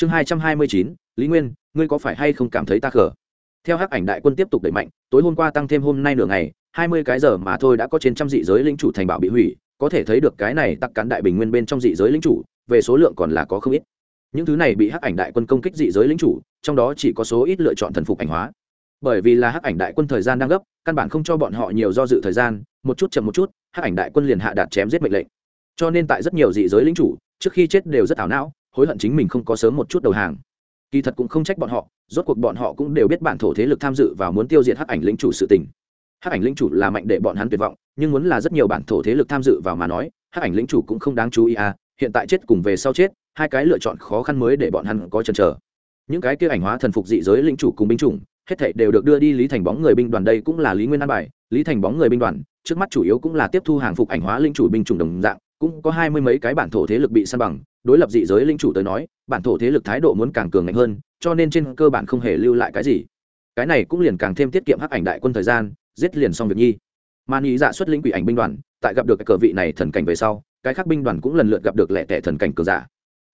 chương hai trăm hai mươi chín, lý nguyên, ngươi có phải hay không cảm thấy ta khở theo hắc ảnh đại quân tiếp tục đẩy mạnh, tối hôm qua tăng thêm hôm nay nửa ngày, hai mươi cái giờ mà thôi đã có trên trăm dị giới linh chủ thành bảo bị hủy, có thể thấy được cái này tắc cán đại bình nguyên bên trong dị giới linh chủ, về số lượng còn là có không ít. Những thứ này bị hắc ảnh đại quân công kích dị giới lính chủ, trong đó chỉ có số ít lựa chọn thần phục ảnh hóa. Bởi vì là hắc ảnh đại quân thời gian đang gấp, căn bản không cho bọn họ nhiều do dự thời gian, một chút chậm một chút, hắc ảnh đại quân liền hạ đạt chém giết mệnh lệnh. Cho nên tại rất nhiều dị giới lính chủ, trước khi chết đều rất ảo não hối hận chính mình không có sớm một chút đầu hàng. Kỳ thật cũng không trách bọn họ, rốt cuộc bọn họ cũng đều biết bản thổ thế lực tham dự và muốn tiêu diệt hắc ảnh lĩnh chủ sự tình. Hắc ảnh lĩnh chủ là mạnh để bọn hắn tuyệt vọng, nhưng muốn là rất nhiều bản thổ thế lực tham dự vào mà nói, hắc ảnh lĩnh chủ cũng không đáng chú ý à hiện tại chết cùng về sau chết, hai cái lựa chọn khó khăn mới để bọn hắn có chần chờ. Những cái kia ảnh hóa thần phục dị giới lĩnh chủ cùng binh chủng, hết thảy đều được đưa đi lý thành bóng người binh đoàn đây cũng là lý nguyên an bài, lý thành bóng người binh đoàn, trước mắt chủ yếu cũng là tiếp thu hàng phục ảnh hóa linh chủ binh chủng đồng dạng cũng có hai mươi mấy cái bản thổ thế lực bị săn bằng, đối lập dị giới linh chủ tới nói, bản thổ thế lực thái độ muốn càng cường ngạnh hơn, cho nên trên cơ bản không hề lưu lại cái gì. Cái này cũng liền càng thêm tiết kiệm hắc ảnh đại quân thời gian, giết liền xong việc nhi. Man ý dạ xuất linh quỷ ảnh binh đoàn, tại gặp được cái cờ vị này thần cảnh về sau, cái khác binh đoàn cũng lần lượt gặp được lẻ tẻ thần cảnh cường giả.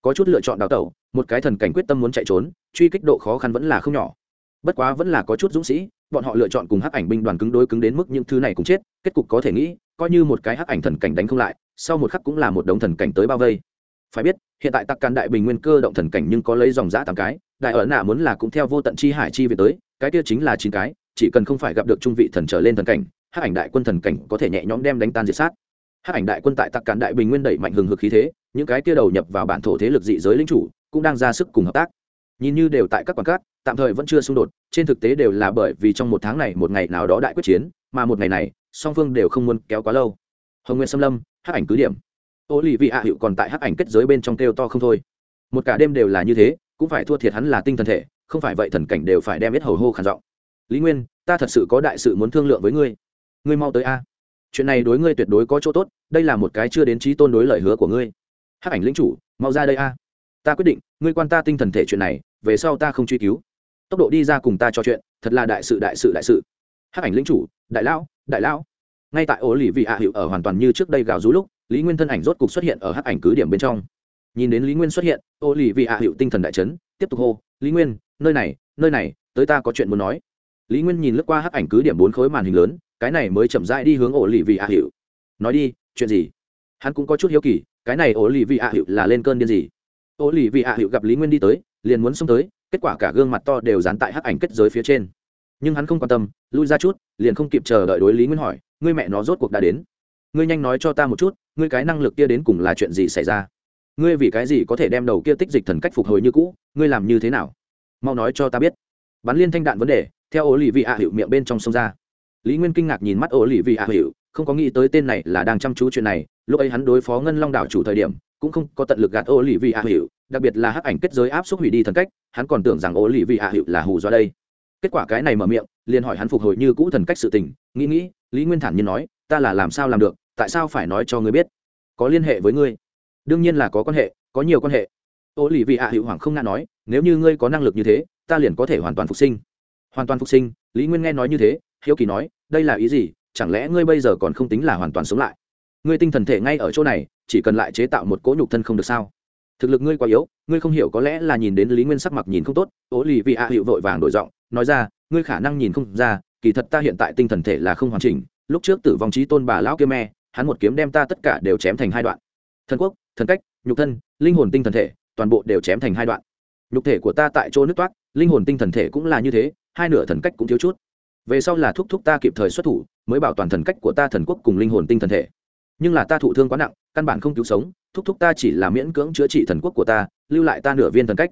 Có chút lựa chọn đào tẩu, một cái thần cảnh quyết tâm muốn chạy trốn, truy kích độ khó khăn vẫn là không nhỏ. Bất quá vẫn là có chút dũng sĩ, bọn họ lựa chọn cùng hắc ảnh binh đoàn cứng đối cứng đến mức những thứ này cũng chết, kết cục có thể nghĩ, coi như một cái hắc ảnh thần cảnh đánh không lại sau một khắc cũng là một đống thần cảnh tới bao vây. Phải biết, hiện tại tặc càn đại bình nguyên cơ động thần cảnh nhưng có lấy dòng giã tám cái, đại ở nạ muốn là cũng theo vô tận chi hải chi về tới, cái kia chính là chín cái, chỉ cần không phải gặp được trung vị thần trở lên thần cảnh, hắc ảnh đại quân thần cảnh có thể nhẹ nhõm đem đánh tan diệt sát. Hắc ảnh đại quân tại tặc càn đại bình nguyên đẩy mạnh hừng hực khí thế, những cái kia đầu nhập vào bản thổ thế lực dị giới lính chủ cũng đang ra sức cùng hợp tác. Nhìn như đều tại các quảng cát, tạm thời vẫn chưa xung đột, trên thực tế đều là bởi vì trong một tháng này một ngày nào đó đại quyết chiến, mà một ngày này, song phương đều không muốn kéo quá lâu. Hồng nguyên xâm lâm hắc ảnh cứ điểm. Ô lì vị hạ hiệu còn tại hắc ảnh kết giới bên trong kêu to không thôi. Một cả đêm đều là như thế, cũng phải thua thiệt hắn là tinh thần thể, không phải vậy thần cảnh đều phải đem biết hầu hô khản giọng. Lý nguyên, ta thật sự có đại sự muốn thương lượng với ngươi. Ngươi mau tới a. Chuyện này đối ngươi tuyệt đối có chỗ tốt, đây là một cái chưa đến trí tôn đối lời hứa của ngươi. Hắc ảnh lĩnh chủ, mau ra đây a. Ta quyết định, ngươi quan ta tinh thần thể chuyện này, về sau ta không truy cứu. Tốc độ đi ra cùng ta trò chuyện, thật là đại sự đại sự đại sự. Hắc ảnh lĩnh chủ, đại lão đại lão ngay tại ổ lì vị ạ hiệu ở hoàn toàn như trước đây gào rú lúc, lý nguyên thân ảnh rốt cục xuất hiện ở hắc ảnh cứ điểm bên trong. Nhìn đến lý nguyên xuất hiện ổ lì vị ạ hiệu tinh thần đại trấn tiếp tục hô, lý nguyên, nơi này nơi này, tới ta có chuyện muốn nói. Lý nguyên nhìn lướt qua hắc ảnh cứ điểm bốn khối màn hình lớn, cái này mới chậm rãi đi hướng ổ lì vị ạ hiệu nói đi, chuyện gì? Hắn cũng có chút hiếu kỳ, cái này ổ lì vị ạ hiệu là lên cơn điên gì? Ổ lì vị ạ hiệu gặp lý nguyên đi tới, liền muốn xông tới, kết quả cả gương mặt to đều dán tại hắc ảnh kết giới phía trên nhưng hắn không quan tâm, lui ra chút, liền không kịp chờ đợi đối lý nguyên hỏi, ngươi mẹ nó rốt cuộc đã đến? Ngươi nhanh nói cho ta một chút, ngươi cái năng lực kia đến cùng là chuyện gì xảy ra? Ngươi vì cái gì có thể đem đầu kia tích dịch thần cách phục hồi như cũ, ngươi làm như thế nào? Mau nói cho ta biết. Bắn liên thanh đạn vấn đề, theo ổ lì vị hạ hiệu miệng bên trong sông ra. Lý nguyên kinh ngạc nhìn mắt ổ lì vị hạ hiệu không có nghĩ tới tên này là đang chăm chú chuyện này, lúc ấy hắn đối phó ngân long đảo chủ thời điểm, cũng không có tận lực gạt ổ lì vị hạ hiệu đặc biệt là hắc ảnh kết giới áp suất hủy đi thần cách, hắn còn tưởng rằng ổ lì vị ạ hiệu là hù do đây kết quả cái này mở miệng, liền hỏi hắn phục hồi như cũ thần cách sự tình, nghĩ nghĩ, lý nguyên thản nhiên nói, ta là làm sao làm được, tại sao phải nói cho ngươi biết? Có liên hệ với ngươi? Đương nhiên là có quan hệ, có nhiều quan hệ. Ô lì vị hạ hữu hoàng không ngã nói, nếu như ngươi có năng lực như thế, ta liền có thể hoàn toàn phục sinh. Hoàn toàn phục sinh? Lý nguyên nghe nói như thế, hiếu kỳ nói, đây là ý gì? Chẳng lẽ ngươi bây giờ còn không tính là hoàn toàn sống lại? Ngươi tinh thần thể ngay ở chỗ này, chỉ cần lại chế tạo một cỗ nhục thân không được sao? Thực lực ngươi quá yếu, ngươi không hiểu có lẽ là nhìn đến lý nguyên sắc mặt nhìn không tốt. Ố lì vị hạ hiệu vội vàng đổi giọng nói ra, ngươi khả năng nhìn không ra, kỳ thật ta hiện tại tinh thần thể là không hoàn chỉnh, lúc trước tử vong trí tôn bà lão kia me, hắn một kiếm đem ta tất cả đều chém thành hai đoạn. Thần quốc, thần cách, nhục thân, linh hồn tinh thần thể, toàn bộ đều chém thành hai đoạn. Nhục thể của ta tại chỗ nước toát linh hồn tinh thần thể cũng là như thế, hai nửa thần cách cũng thiếu chút. Về sau là thúc thúc ta kịp thời xuất thủ, mới bảo toàn thần cách của ta thần quốc cùng linh hồn tinh thần thể. Nhưng là ta thụ thương quá nặng, căn bản không cứu sống, thúc thúc ta chỉ là miễn cưỡng chữa trị thần quốc của ta, lưu lại ta nửa viên thần cách.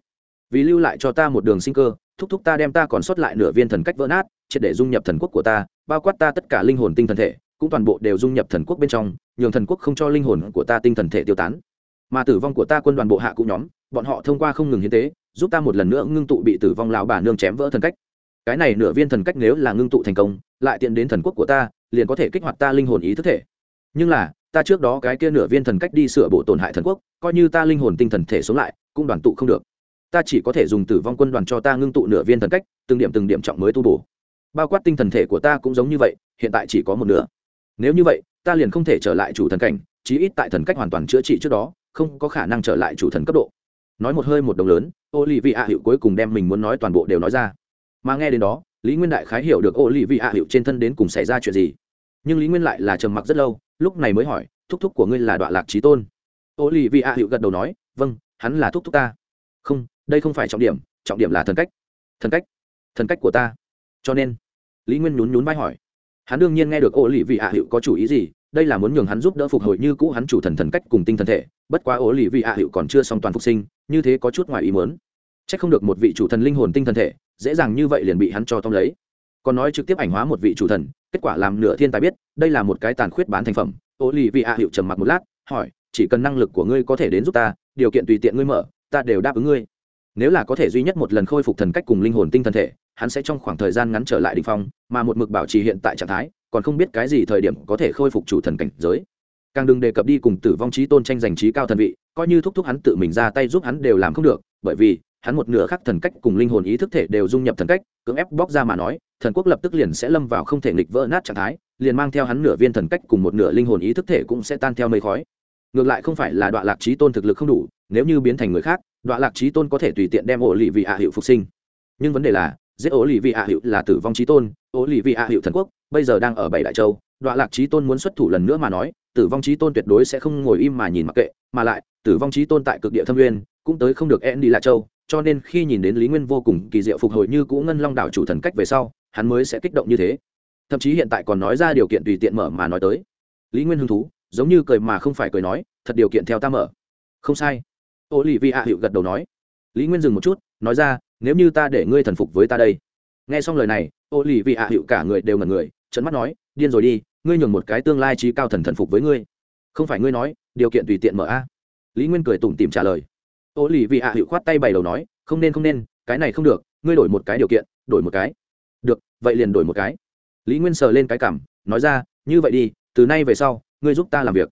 Vì lưu lại cho ta một đường sinh cơ thúc thúc ta đem ta còn sót lại nửa viên thần cách vỡ nát, triệt để dung nhập thần quốc của ta, bao quát ta tất cả linh hồn tinh thần thể, cũng toàn bộ đều dung nhập thần quốc bên trong, nhường thần quốc không cho linh hồn của ta tinh thần thể tiêu tán. Mà tử vong của ta quân đoàn bộ hạ cũng nhóm, bọn họ thông qua không ngừng hiến tế, giúp ta một lần nữa ngưng tụ bị tử vong lão bà nương chém vỡ thần cách. Cái này nửa viên thần cách nếu là ngưng tụ thành công, lại tiện đến thần quốc của ta, liền có thể kích hoạt ta linh hồn ý thức thể. Nhưng là, ta trước đó cái kia nửa viên thần cách đi sửa bộ tổn hại thần quốc, coi như ta linh hồn tinh thần thể sống lại, cũng đoàn tụ không được ta chỉ có thể dùng tử vong quân đoàn cho ta ngưng tụ nửa viên thần cách, từng điểm từng điểm trọng mới tu bổ. Bao quát tinh thần thể của ta cũng giống như vậy, hiện tại chỉ có một nửa. Nếu như vậy, ta liền không thể trở lại chủ thần cảnh, chí ít tại thần cách hoàn toàn chữa trị trước đó, không có khả năng trở lại chủ thần cấp độ. Nói một hơi một đồng lớn ô lì vị ạ hiệu cuối cùng đem mình muốn nói toàn bộ đều nói ra. Mà nghe đến đó, lý nguyên đại khái hiểu được ô lì vị ạ hiệu trên thân đến cùng xảy ra chuyện gì. Nhưng lý nguyên lại là trầm mặc rất lâu, lúc này mới hỏi, thúc thúc của ngươi là đoạn lạc trí tôn? Ô lì vị ạ hiệu gật đầu nói vâng hắn là thúc thúc ta. Không đây không phải trọng điểm trọng điểm là thần cách. Thần cách? Thần cách của ta. Cho nên, lý nguyên nhún nhún vai hỏi. Hắn đương nhiên nghe được ô lì vị ạ hiệu có chủ ý gì, đây là muốn nhường hắn giúp đỡ phục hồi như cũ hắn chủ thần thần cách cùng tinh thần thể, bất quá ô lì vị ạ hiệu còn chưa xong toàn phục sinh, như thế có chút ngoài ý muốn. C h ắ c không được một vị chủ thần linh hồn tinh thần thể, dễ dàng như vậy liền bị hắn cho tông lấy. Còn nói trực tiếp ảnh hóa một vị chủ thần, kết quả làm nửa thiên tài biết, đây là một cái tàn khuyết bán thành phẩm. Ô lì vị ạ hiệu trầm mặc một lát, hỏi, chỉ cần năng lực của ngươi có thể đến giúp ta, điều kiện tùy tiện ngươi mở, ta đều đáp ứng ngươi nếu là có thể duy nhất một lần khôi phục thần cách cùng linh hồn tinh thần thể, hắn sẽ trong khoảng thời gian ngắn trở lại đ ỉ n h phong, mà một mực bảo trì hiện tại trạng thái, còn không biết cái gì thời điểm có thể khôi phục chủ thần cảnh giới. Càng đừng đề cập đi cùng tử vong trí tôn tranh giành trí cao thần vị, coi như thúc thúc hắn tự mình ra tay giúp hắn đều làm không được, bởi vì, hắn một nửa khác thần cách cùng linh hồn ý thức thể đều dung nhập thần cách, cưỡng ép bóc ra mà nói, thần quốc lập tức liền sẽ lâm vào không thể nghịch vỡ nát trạng thái, liền mang theo hắn nửa viên thần cách cùng một nửa linh hồn ý thức thể cũng sẽ tan theo mây khói. Ngược lại không phải là đoạn lạc trí tôn thực lực không đủ, nếu như biến thành người khác đoạn lạc trí tôn có thể tùy tiện đem ổ lì vị ạ hiệu phục sinh. Nhưng vấn đề là, giết ổ lì vị ạ hiệu là tử vong trí tôn ổ lì vị ạ hiệu thần quốc, bây giờ đang ở bảy đại châu. Đoạn lạc trí tôn muốn xuất thủ lần nữa mà nói, tử vong trí tôn tuyệt đối sẽ không ngồi im mà nhìn mặc kệ, mà lại, tử vong trí tôn tại cực địa thâm nguyên, cũng tới không được en đi lạ châu, cho nên khi nhìn đến lý nguyên vô cùng kỳ diệu phục hồi như cũ ngân long đảo chủ thần cách về sau, hắn mới sẽ kích động như thế. Thậm chí hiện tại còn nói ra điều kiện tùy tiện mở mà nói tới. Lý nguyên hứng thú, giống như cười mà không phải cười nói, thật điều kiện theo ta mở. Không sai ô lì vi ạ hiệu gật đầu nói. Lý nguyên dừng một chút, nói ra, nếu như ta để ngươi thần phục với ta đây. Nghe xong lời này ô lì vi ạ hiệu cả người đều ngẩn người trận mắt nói, điên rồi đi, ngươi nhường một cái tương lai trí cao thần thần phục với ngươi. Không phải ngươi nói, điều kiện tùy tiện mở a. Lý nguyên cười tủm tìm trả lời. Ô lì vi ạ hiệu khoát tay bày đầu nói, không nên không nên, cái này không được, ngươi đổi một cái điều kiện, đổi một cái. Được, vậy liền đổi một cái. Lý nguyên sờ lên cái cảm, nói ra, như vậy đi, từ nay về sau, ngươi giúp ta làm việc.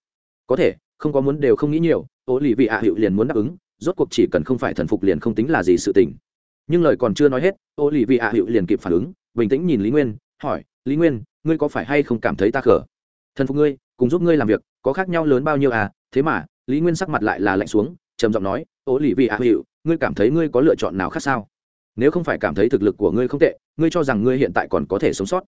Có thể, không có muốn đều không nghĩ nhiều ô lì vị ạ hiệu liền muốn đáp ứng, rốt cuộc chỉ cần không phải thần phục liền không tính là gì sự tình. Nhưng lời còn chưa nói hết, ô lì vị ạ hiệu liền kịp phản ứng, bình tĩnh nhìn lý nguyên, hỏi, lý nguyên, ngươi có phải hay không cảm thấy ta khở thần phục ngươi, cùng giúp ngươi làm việc, có khác nhau lớn bao nhiêu à? Thế mà, lý nguyên sắc mặt lại là lạnh xuống, trầm giọng nói, ô lì vị ạ hiệu ngươi cảm thấy ngươi có lựa chọn nào khác sao? Nếu không phải cảm thấy thực lực của ngươi không tệ, ngươi cho rằng ngươi hiện tại còn có thể sống sót.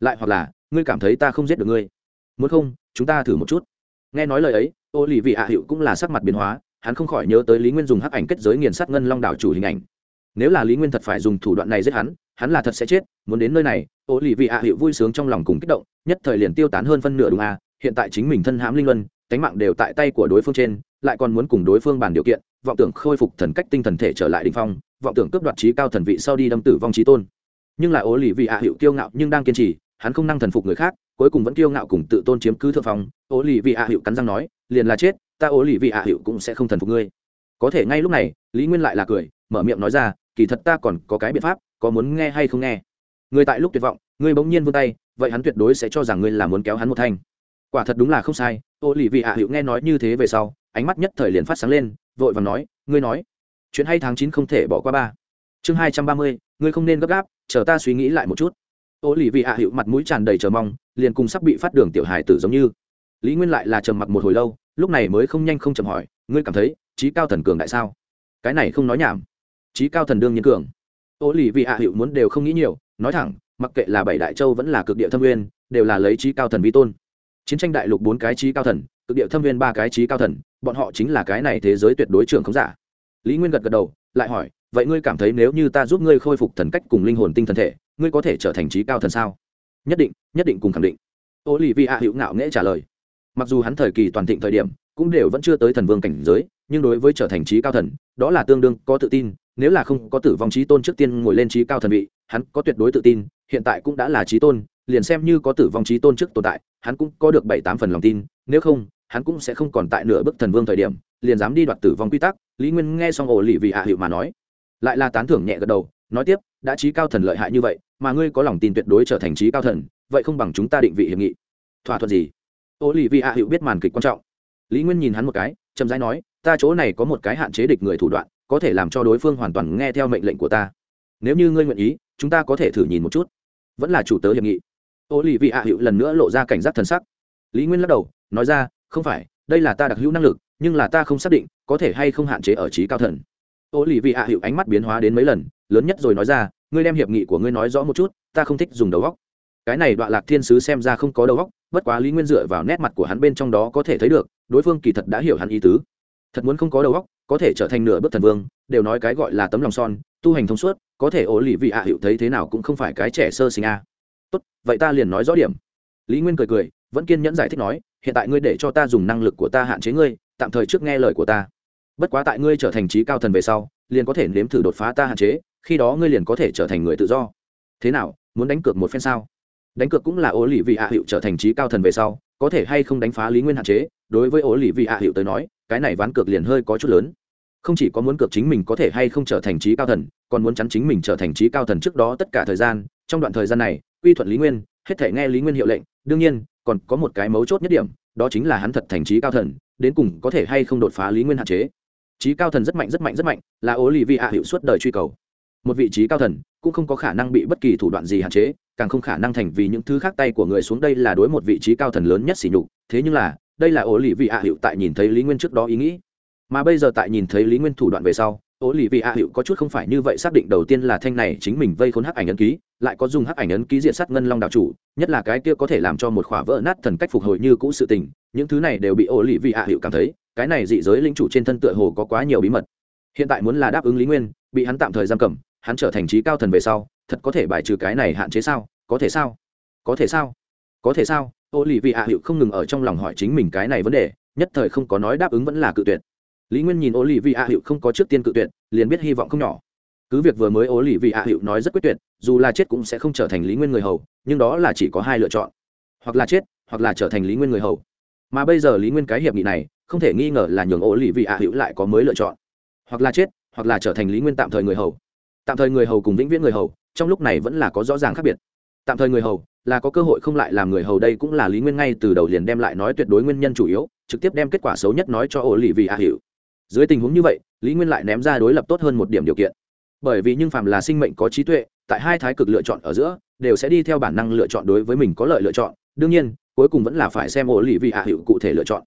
Lại hoặc là, ngươi cảm thấy ta không giết được ngươi. Muốn không, chúng ta thử một chút nghe nói lời ấy ô lì vị ạ hiệu cũng là sắc mặt biến hóa, hắn không khỏi nhớ tới lý nguyên dùng hắc ảnh kết giới nghiền sát ngân long đảo chủ hình ảnh. Nếu là lý nguyên thật phải dùng thủ đoạn này giết hắn hắn là thật sẽ chết, muốn đến nơi này ô lì vị ạ hiệu vui sướng trong lòng cùng kích động, nhất thời liền tiêu tán hơn phân nửa đúng à hiện tại chính mình thân hãm linh luân, tánh mạng đều tại tay của đối phương trên, lại còn muốn cùng đối phương bàn điều kiện, vọng tưởng khôi phục thần cách tinh thần thể trở lại đình phong, vọng tưởng cướp đoạt trí cao thần vị sau đi đâm tử vong trí tôn. Nhưng là ô lì vị ạ hiệu kiêu ngạo nhưng đang kiên trì, hắn không năng thần phục người khác cuối cùng vẫn kiêu ngạo cùng tự tôn chiếm cứ thượng phong ô lì vị ạ hiệu cắn răng nói, liền là chết, ta ô lì vị ạ hiệu cũng sẽ không thần phục ngươi. Có thể ngay lúc này, lý nguyên lại là cười, mở miệng nói ra, kỳ thật ta còn có cái biện pháp, có muốn nghe hay không nghe? Người tại lúc tuyệt vọng, ngươi bỗng nhiên vươn tay, vậy hắn tuyệt đối sẽ cho rằng ngươi là muốn kéo hắn một thanh. Quả thật đúng là không sai ô lì vị ạ hiệu nghe nói như thế về sau, ánh mắt nhất thời liền phát sáng lên, vội và nói, ngươi nói, chuyện hay tháng chín không thể bỏ qua ba. Chương hai trăm ba mươi, ngươi không nên gấp gáp, chờ ta suy nghĩ lại một chút ô lì vị Hạ hiệu mặt mũi tràn đầy chờ mong, liền cùng sắp bị phát đường tiểu hài tử giống như. Lý nguyên lại là trầm mặc một hồi lâu, lúc này mới không nhanh không chầm hỏi, ngươi cảm thấy trí cao thần cường đại sao? Cái này không nói nhảm. Trí cao thần đương nhiên cường. Ô lì vị hạ hiệu muốn đều không nghĩ nhiều, nói thẳng, mặc kệ là bảy đại châu vẫn là cực địa thâm nguyên, đều là lấy trí cao thần vi tôn. Chiến tranh đại lục bốn cái trí cao thần, cực địa thâm nguyên ba cái trí cao thần, bọn họ chính là cái này thế giới tuyệt đối trưởng không giả. Lý nguyên gật gật đầu, lại hỏi, vậy ngươi cảm thấy nếu như ta giúp ngươi khôi phục thần cách cùng linh hồn tinh thần thể ngươi có thể trở thành trí cao thần sao? Nhất định nhất định cùng khẳng định. Ô lì vị hạ hữu ngạo nghễ trả lời. Mặc dù hắn thời kỳ toàn thịnh thời điểm, cũng đều vẫn chưa tới thần vương cảnh giới, nhưng đối với trở thành trí cao thần, đó là tương đương, có tự tin. Nếu là không có tử vong trí tôn trước tiên ngồi lên trí cao thần vị, hắn có tuyệt đối tự tin, hiện tại cũng đã là trí tôn, liền xem như có tử vong trí tôn trước tồn tại, hắn cũng có được bảy tám phần lòng tin, nếu không, hắn cũng sẽ không còn tại nửa bức thần vương thời điểm, liền dám đi đoạt tử vong quy tắc. Lý nguyên nghe xong ổ lì vì hạ hiệu mà nói, lại là tán thưởng nhẹ gật đầu, nói tiếp, đã trí cao thần lợi hại như vậy mà ngươi có lòng tin tuyệt đối trở thành trí cao thần, vậy không bằng chúng ta định vị hiệp nghị. Thỏa thuận gì? Ô lì vị a hữu biết màn kịch quan trọng. Lý nguyên nhìn hắn một cái, chậm rãi nói, ta chỗ này có một cái hạn chế địch người thủ đoạn, có thể làm cho đối phương hoàn toàn nghe theo mệnh lệnh của ta. Nếu như ngươi nguyện ý, chúng ta có thể thử nhìn một chút. Vẫn là chủ tớ hiệp nghị. Ô lì vị a hữu lần nữa lộ ra cảnh giác thần sắc. Lý nguyên lắc đầu, nói ra, không phải, đây là ta đặc hữu năng lực, nhưng là ta không xác định có thể hay không hạn chế ở trí cao thần. Ô lì vị ạ hữu ánh mắt biến hóa đến mấy lần, lớn nhất rồi nói ra ngươi đem hiệp nghị của ngươi nói rõ một chút, ta không thích dùng đầu góc cái này đoạn lạc thiên sứ xem ra không có đầu góc bất quá lý nguyên dựa vào nét mặt của hắn bên trong đó có thể thấy được, đối phương kỳ thật đã hiểu hắn ý tứ. Thật muốn không có đầu góc có thể trở thành nửa bước thần vương, đều nói cái gọi là tấm lòng son, tu hành thông suốt, có thể ổ lì vị ạ hiệu thấy thế nào cũng không phải cái trẻ sơ sinh a. Tốt, vậy ta liền nói rõ điểm. Lý nguyên cười cười, vẫn kiên nhẫn giải thích nói, hiện tại ngươi để cho ta dùng năng lực của ta hạn chế ngươi, tạm thời trước nghe lời của ta. Bất quá tại ngươi trở thành trí cao thần về sau, liền có thể nếm thử đột phá ta hạn chế khi đó ngươi liền có thể trở thành người tự do. Thế nào, muốn đánh cược một phen sao? Đánh cược cũng là ố lì vị ạ hiệu trở thành trí cao thần về sau, có thể hay không đánh phá lý nguyên hạn chế? Đối với ố lì vị ạ hiệu tới nói, cái này ván cược liền hơi có chút lớn. Không chỉ có muốn cược chính mình có thể hay không trở thành trí cao thần, còn muốn chắn chính mình trở thành trí cao thần trước đó tất cả thời gian. Trong đoạn thời gian này uy thuận lý nguyên, hết thể nghe lý nguyên hiệu lệnh. Đương nhiên, còn có một cái mấu chốt nhất điểm, đó chính là hắn thật thành trí cao thần, đến cùng có thể hay không đột phá lý nguyên hạn chế. Trí cao thần rất mạnh rất mạnh rất mạnh, là ố lì vị ạ hiệu suốt đời truy cầu một vị trí cao thần cũng không có khả năng bị bất kỳ thủ đoạn gì hạn chế, càng không khả năng thành vì những thứ khác tay của người xuống đây là đối một vị trí cao thần lớn nhất xỉ nhục. Thế nhưng là, đây là ổ lì vị ạ hiệu tại nhìn thấy lý nguyên trước đó ý nghĩ. Mà bây giờ tại nhìn thấy lý nguyên thủ đoạn về sau ố lì vị ạ hiệu có chút không phải như vậy xác định đầu tiên là thanh này chính mình vây khốn hắc ảnh ấn ký, lại có dùng hắc ảnh ấn ký diện sát ngân long đạo chủ, nhất là cái kia có thể làm cho một khỏa vỡ nát thần cách phục hồi như cũ sự tình, những thứ này đều bị ố lì vị ạ hiệu cảm thấy, cái này dị giới lính chủ trên thân tựa hồ có quá nhiều bí mật. Hiện tại muốn là đáp ứng lý nguyên, bị hắn tạm thời giam cầm hắn trở thành trí cao thần về sau, thật có thể bài trừ cái này hạn chế sao? Có thể sao? Có thể sao? Có thể sao? Ô lì vị hạ hiệu không ngừng ở trong lòng hỏi chính mình cái này vấn đề, nhất thời không có nói đáp ứng vẫn là cự tuyệt. Lý nguyên nhìn ô lì vị hạ hiệu không có trước tiên cự tuyệt, liền biết hy vọng không nhỏ. Cứ việc vừa mới ô lì vị hạ hiệu nói rất quyết tuyệt, dù là chết cũng sẽ không trở thành lý nguyên người hầu, nhưng đó là chỉ có hai lựa chọn. Hoặc là chết, hoặc là trở thành lý nguyên người hầu. Mà bây giờ lý nguyên cái hiệp nghị này, không thể nghi ngờ là nhường ô lì vị hạ hiệu lại có mới lựa chọn. Hoặc là chết, hoặc là trở thành lý nguyên tạm thời người hầu tạm thời người hầu cùng vĩnh viễn người hầu, trong lúc này vẫn là có rõ ràng khác biệt. Tạm thời người hầu, là có cơ hội không lại làm người hầu đây cũng là lý nguyên ngay từ đầu liền đem lại nói tuyệt đối nguyên nhân chủ yếu, trực tiếp đem kết quả xấu nhất nói cho ổ lì vì a hiệu dưới tình huống như vậy, lý nguyên lại ném ra đối lập tốt hơn một điểm điều kiện. Bởi vì nhưng phàm là sinh mệnh có trí tuệ, tại hai thái cực lựa chọn ở giữa, đều sẽ đi theo bản năng lựa chọn đối với mình có lợi lựa chọn. Đương nhiên, cuối cùng vẫn là phải xem ổ lì vì a hiệu cụ thể lựa chọn.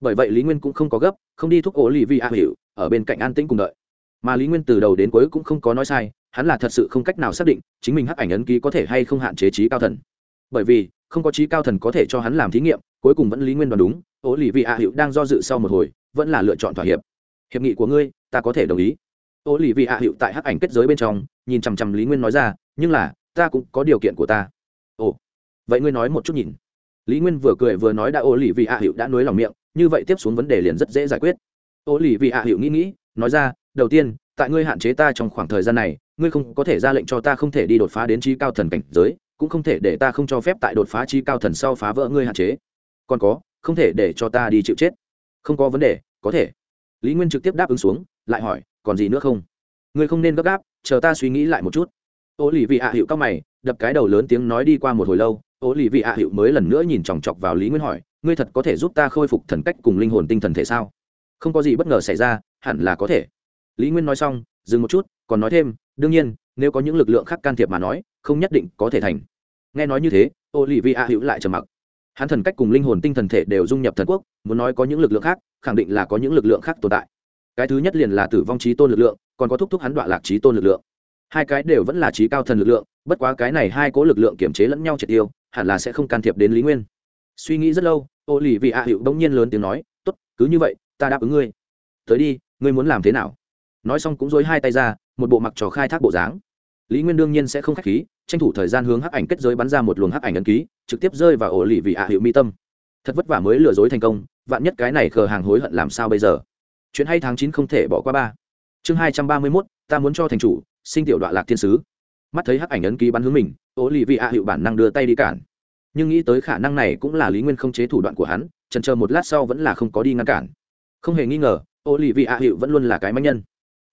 Bởi vậy lý nguyên cũng không có gấp, không đi thúc ổ lì vì a hiệu ở bên cạnh an tĩnh cùng đợi mà lý nguyên từ đầu đến cuối cũng không có nói sai, hắn là thật sự không cách nào xác định chính mình hắc ảnh ấn ký có thể hay không hạn chế trí cao thần. Bởi vì, không có trí cao thần có thể cho hắn làm thí nghiệm, cuối cùng vẫn lý nguyên đoán đúng ố lì vị ạ hữu đang do dự sau một hồi, vẫn là lựa chọn thỏa hiệp. Hiệp nghị của ngươi, ta có thể đồng ý. Ố lì vị ạ hữu tại hắc ảnh kết giới bên trong, nhìn chằm chằm lý nguyên nói ra, nhưng là, ta cũng có điều kiện của ta. Ồ, vậy ngươi nói một chút nhìn. Lý nguyên vừa cười vừa nói đã ố lì vị ạ hữu đã nối lòng miệng, như vậy tiếp xuống vấn đề liền rất dễ giải quyết. Ố lì vị ạ hữu nghĩ nghĩ, nói ra đầu tiên, tại ngươi hạn chế ta trong khoảng thời gian này, ngươi không có thể ra lệnh cho ta không thể đi đột phá đến trí cao thần cảnh giới, cũng không thể để ta không cho phép tại đột phá trí cao thần sau phá vỡ ngươi hạn chế. Còn có, không thể để cho ta đi chịu chết. Không có vấn đề, có thể. Lý nguyên trực tiếp đáp ứng xuống, lại hỏi, còn gì nữa không? Ngươi không nên gấp gáp, chờ ta suy nghĩ lại một chút. Ô lì vị hạ hiệu cao mày, đập cái đầu lớn tiếng nói đi qua một hồi lâu ô lì vị hạ hiệu mới lần nữa nhìn chòng chọc vào lý nguyên hỏi, ngươi thật có thể giúp ta khôi phục thần cách cùng linh hồn tinh thần thể sao? Không có gì bất ngờ xảy ra, hẳn là có thể lý nguyên nói xong, dừng một chút, còn nói thêm, đương nhiên, nếu có những lực lượng khác can thiệp mà nói, không nhất định có thể thành. Nghe nói như thế ô lì vi a hữu lại trầm mặc. Hắn thần cách cùng linh hồn tinh thần thể đều dung nhập thần quốc, muốn nói có những lực lượng khác, khẳng định là có những lực lượng khác tồn tại. Cái thứ nhất liền là tử vong trí tôn lực lượng, còn có thúc thúc hắn đoạn lạc trí tôn lực lượng. Hai cái đều vẫn là trí cao thần lực lượng, bất quá cái này hai cố lực lượng kiểm chế lẫn nhau triệt tiêu, hẳn là sẽ không can thiệp đến lý nguyên. Suy nghĩ rất lâu ô lì vị a hữu bỗng nhiên lớn tiếng nói t ố t cứ như vậy, ta đáp ứng ngươi. Tới đi, ngươi muốn làm thế nào? Nói xong cũng dối hai tay ra, một bộ mặc trò khai thác bộ dáng. Lý nguyên đương nhiên sẽ không k h á c h khí, tranh thủ thời gian hướng hắc ảnh kết giới bắn ra một luồng hắc ảnh ấn ký, trực tiếp rơi vào ổ lì vị ạ hiệu mi tâm. Thật vất vả mới lừa dối thành công, vạn nhất cái này khờ hàng hối hận làm sao bây giờ? Chuyện hay tháng chín không thể bỏ qua ba. Chương hai trăm ba mươi mốt, ta muốn cho thành chủ sinh tiểu đoạn lạc thiên sứ. Mắt thấy hắc ảnh ấn ký bắn hướng mình ổ lì vị ạ hiệu bản năng đưa tay đi cản. Nhưng nghĩ tới khả năng này cũng là lý nguyên không chế thủ đoạn của hắn trần chờ một lát sau vẫn là không có đi ngăn cản. Không hề nghi ngờ ô lì vị ạ hiệu vẫn luôn là cái manh nhân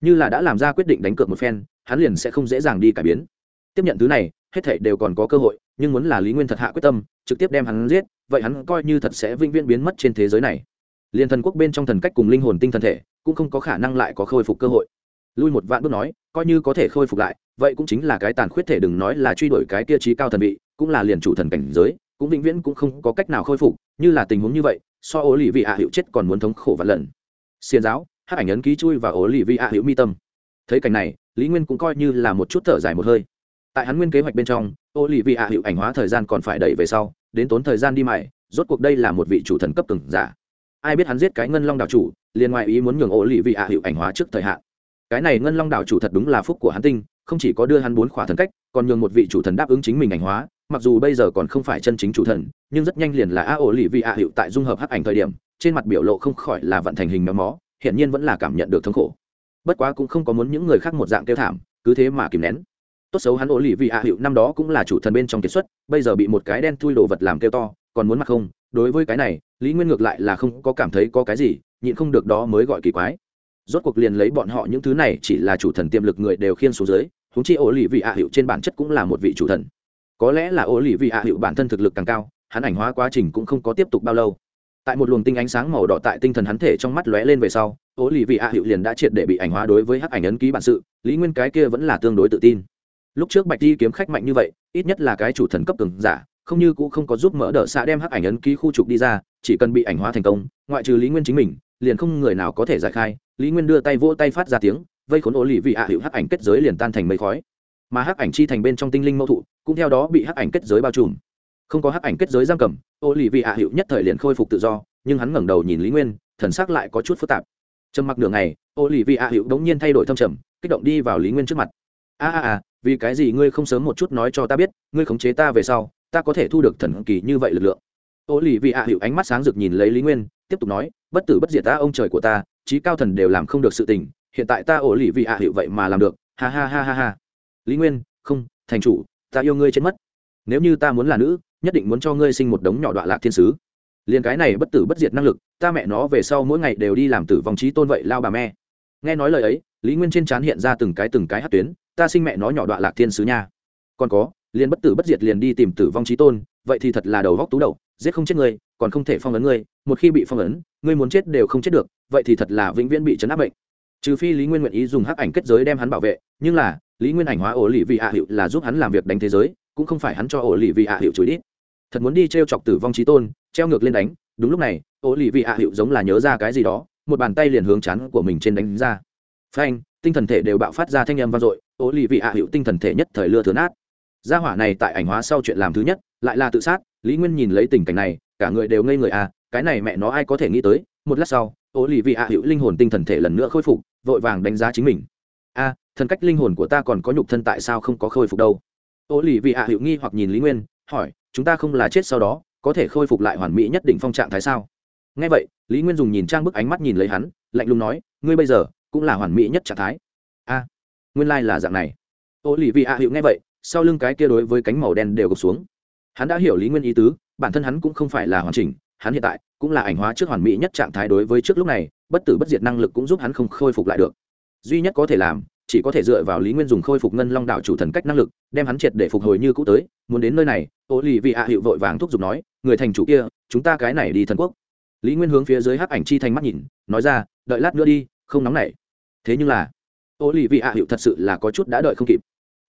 như là đã làm ra quyết định đánh cược một phen, hắn liền sẽ không dễ dàng đi cải biến. Tiếp nhận thứ này, hết thảy đều còn có cơ hội, nhưng muốn là lý nguyên thật hạ quyết tâm, trực tiếp đem hắn giết, vậy hắn coi như thật sẽ vĩnh viễn biến mất trên thế giới này. Liền thần quốc bên trong thần cách cùng linh hồn tinh thần thể, cũng không có khả năng lại có khôi phục cơ hội. Lui một vạn bước nói, coi như có thể khôi phục lại, vậy cũng chính là cái tàn khuyết thể đừng nói là truy đuổi cái tiêu chí cao thần vị, cũng là liền chủ thần cảnh giới, cũng vĩnh viễn cũng không có cách nào khôi phục, như là tình huống như vậy, so ố lì vị hạ hiệu chết còn muốn thống khổ và lần. Xiền giáo hát ảnh ấn ký chui và ố lì vi ạ hữu mi tâm. Thấy cảnh này, lý nguyên cũng coi như là một chút thở dài một hơi. Tại hắn nguyên kế hoạch bên trong ô lì vi ạ hữu ảnh hóa thời gian còn phải đẩy về sau, đến tốn thời gian đi mày, rốt cuộc đây là một vị chủ thần cấp từng giả. Ai biết hắn giết cái ngân long đảo chủ, liền ngoài ý muốn nhường ô lì vi ạ hữu ảnh hóa trước thời hạn. Cái này ngân long đảo chủ thật đúng là phúc của hắn tinh, không chỉ có đưa hắn bốn khỏa thần cách, còn nhường một vị chủ thần đáp ứng chính mình ảnh hóa, mặc dù bây giờ còn không phải chân chính chủ thần, nhưng rất nhanh liền là a ổ lì vị ạ hiệu tại dung hợp hắc ảnh thời điểm, trên mặt biểu lộ không khỏi là vận thành hình méo mó hiển nhiên vẫn là cảm nhận được thống khổ. Bất quá cũng không có muốn những người khác một dạng kêu thảm, cứ thế mà kìm nén. Tốt xấu hắn ổ lì vị ạ hiệu năm đó cũng là chủ thần bên trong kiệt xuất, bây giờ bị một cái đen thui đồ vật làm kêu to, còn muốn mặc không? Đối với cái này, lý nguyên ngược lại là không có cảm thấy có cái gì, nhịn không được đó mới gọi kỳ quái. Rốt cuộc liền lấy bọn họ những thứ này chỉ là chủ thần tiềm lực người đều khiên xuống dưới húng chi ổ lì vị ạ hiệu trên bản chất cũng là một vị chủ thần. Có lẽ là ổ lì vị ạ hiệu bản thân thực lực càng cao, hắn ảnh hóa quá trình cũng không có tiếp tục bao lâu tại một luồng tinh ánh sáng màu đỏ tại tinh thần hắn thể trong mắt lóe lên về sau ố lì vị ạ hiệu liền đã triệt để bị ảnh hóa đối với hắc ảnh ấn ký bản sự, lý nguyên cái kia vẫn là tương đối tự tin. Lúc trước bạch di kiếm khách mạnh như vậy, ít nhất là cái chủ thần cấp cường giả, không như cũng không có giúp mỡ đỡ xạ đem hắc ảnh ấn ký khu trục đi ra, chỉ cần bị ảnh hóa thành công, ngoại trừ lý nguyên chính mình, liền không người nào có thể giải khai. Lý nguyên đưa tay vỗ tay phát ra tiếng, vây khốn ố lì vị ạ hiệu hắc ảnh kết giới liền tan thành mây khói. Mà hắc ảnh chi thành bên trong tinh linh mâu thụ, cũng theo đó bị hắc ảnh kết giới bao trùm không có hắc ảnh kết giới giam cầm ô lì vị ạ hiệu nhất thời liền khôi phục tự do, nhưng hắn ngẩng đầu nhìn lý nguyên, thần sắc lại có chút phức tạp. Trầm mặc nửa ngày ô lì vị ạ hiệu đống nhiên thay đổi thâm trầm, kích động đi vào lý nguyên trước mặt. A a a, vì cái gì ngươi không sớm một chút nói cho ta biết, ngươi khống chế ta về sau, ta có thể thu được thần kỳ như vậy lực lượng? Ô lì vị ạ hiệu ánh mắt sáng rực nhìn lấy lý nguyên, tiếp tục nói, bất tử bất diệt ta, ông trời của ta trí cao thần đều làm không được sự tình, hiện tại ta ổ lì vị ạ hiệu vậy mà làm được, ha ha ha ha ha. Lý nguyên, không, thành chủ, ta yêu ngươi chết mất. Nếu như ta muốn là nữ nhất định muốn cho ngươi sinh một đống nhỏ đoạn lạc thiên sứ. Liền cái này bất tử bất diệt năng lực, ta mẹ nó về sau mỗi ngày đều đi làm tử vong trí tôn vậy lao bà mẹ. Nghe nói lời ấy, lý nguyên trên trán hiện ra từng cái từng cái hát tuyến, ta sinh mẹ nó nhỏ đoạn lạc thiên sứ nha. Còn có, liền bất tử bất diệt liền đi tìm tử vong trí tôn, vậy thì thật là đầu góc tú đầu, giết không chết ngươi còn không thể phong ấn ngươi một khi bị phong ấn ngươi muốn chết đều không chết được, vậy thì thật là vĩnh viễn bị chấn áp bệnh. Trừ phi lý nguyên nguyện ý dùng hắc ảnh kết giới đem hắn bảo vệ, nhưng là, lý nguyên ảnh hóa ổ lì vị hạ hiệu là giúp hắn làm việc đánh thế giới, cũng không phải hắn cho ổ lì vị hạ hiệu chửi đít thật muốn đi t r e o chọc tử vong trí tôn, treo ngược lên đánh. Đúng lúc này ô lì vị hạ hiệu giống là nhớ ra cái gì đó, một bàn tay liền hướng chắn của mình trên đánh ra. Phanh, tinh thần thể đều bạo phát ra thanh âm vang dội. Ô lì vị hạ hiệu tinh thần thể nhất thời lưa thừa nát. Gia hỏa này tại ảnh hóa sau chuyện làm thứ nhất, lại là tự sát. Lý nguyên nhìn lấy tình cảnh này, cả người đều ngây người à cái này mẹ nó ai có thể nghĩ tới. Một lát sau ô lì vị hạ hiệu linh hồn tinh thần thể lần nữa khôi phục, vội vàng đánh giá chính mình. A thần cách linh hồn của ta còn có nhục thân tại sao không có khôi phục đâu? Ô lì vị hạ hiệu nghi hoặc nhìn lý nguyên, hỏi chúng ta không là chết sau đó, có thể khôi phục lại hoàn mỹ nhất định phong trạng thái sao? Ngay vậy, lý nguyên dùng nhìn trang bức ánh mắt nhìn lấy hắn, lạnh lùng nói, ngươi bây giờ cũng là hoàn mỹ nhất trạng thái. A, nguyên lai、like、là dạng này. Ô lì vị a hữu nghe vậy, sau lưng cái kia đối với cánh màu đen đều gục xuống. Hắn đã hiểu lý nguyên ý tứ, bản thân hắn cũng không phải là hoàn chỉnh, hắn hiện tại cũng là ảnh hóa trước hoàn mỹ nhất trạng thái đối với trước lúc này, bất tử bất diệt năng lực cũng giúp hắn không khôi phục lại được. Duy nhất có thể làm chỉ có thể dựa vào lý nguyên dùng khôi phục ngân long đạo chủ thần cách năng lực, đem hắn triệt để phục hồi như cũ tới. Muốn đến nơi này ô lì vị hạ hiệu vội vàng thúc giục nói, người thành chủ kia, chúng ta cái này đi thần quốc. Lý nguyên hướng phía dưới hắc ảnh chi thành mắt nhìn, nói ra, đợi lát nữa đi, không nóng nảy. Thế nhưng là ô lì vị hạ hiệu thật sự là có chút đã đợi không kịp.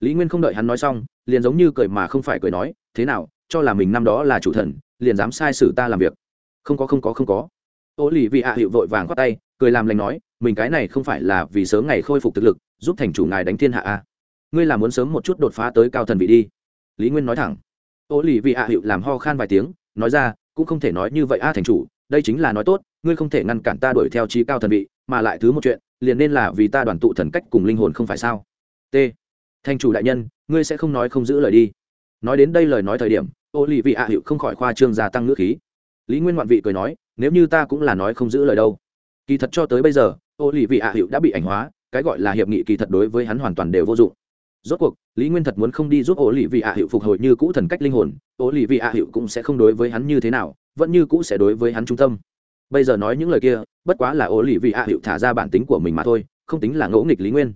Lý nguyên không đợi hắn nói xong, liền giống như cười mà không phải cười nói, thế nào, cho là mình năm đó là chủ thần, liền dám sai sử ta làm việc? Không có không có không có. Ô lì vị hạ hiệu vội vàng khoát tay, cười làm lành nói mình cái này không phải là vì sớm ngày khôi phục thực lực, giúp thành chủ ngài đánh thiên hạ a à. ngươi là muốn sớm một chút đột phá tới cao thần vị đi. Lý nguyên nói thẳng. Ô lì vị hạ hiệu làm ho khan vài tiếng, nói ra, cũng không thể nói như vậy a thành chủ, đây chính là nói tốt, ngươi không thể ngăn cản ta đuổi theo trí cao thần vị, mà lại thứ một chuyện, liền nên là vì ta đoàn tụ thần cách cùng linh hồn không phải sao? T. Thành chủ đại nhân, ngươi sẽ không nói không giữ lời đi. Nói đến đây lời nói thời điểm, ô lì vị hạ hiệu không khỏi khoa trương gia tăng ngữ khí. Lý nguyên ngoạn vị cười nói, nếu như ta cũng là nói không giữ lời đâu. Kỳ thật cho tới bây giờ ô lì vị ạ hiệu đã bị ảnh hóa, cái gọi là hiệp nghị kỳ thật đối với hắn hoàn toàn đều vô dụng. Rốt cuộc, lý nguyên thật muốn không đi giúp ô lì vị ạ hiệu phục hồi như cũ thần cách linh hồn, ô lì vị ạ hiệu cũng sẽ không đối với hắn như thế nào, vẫn như cũ sẽ đối với hắn trung tâm. Bây giờ nói những lời kia, bất quá là ô lì vị ạ hiệu thả ra bản tính của mình mà thôi, không tính là ngẫu nghịch lý nguyên.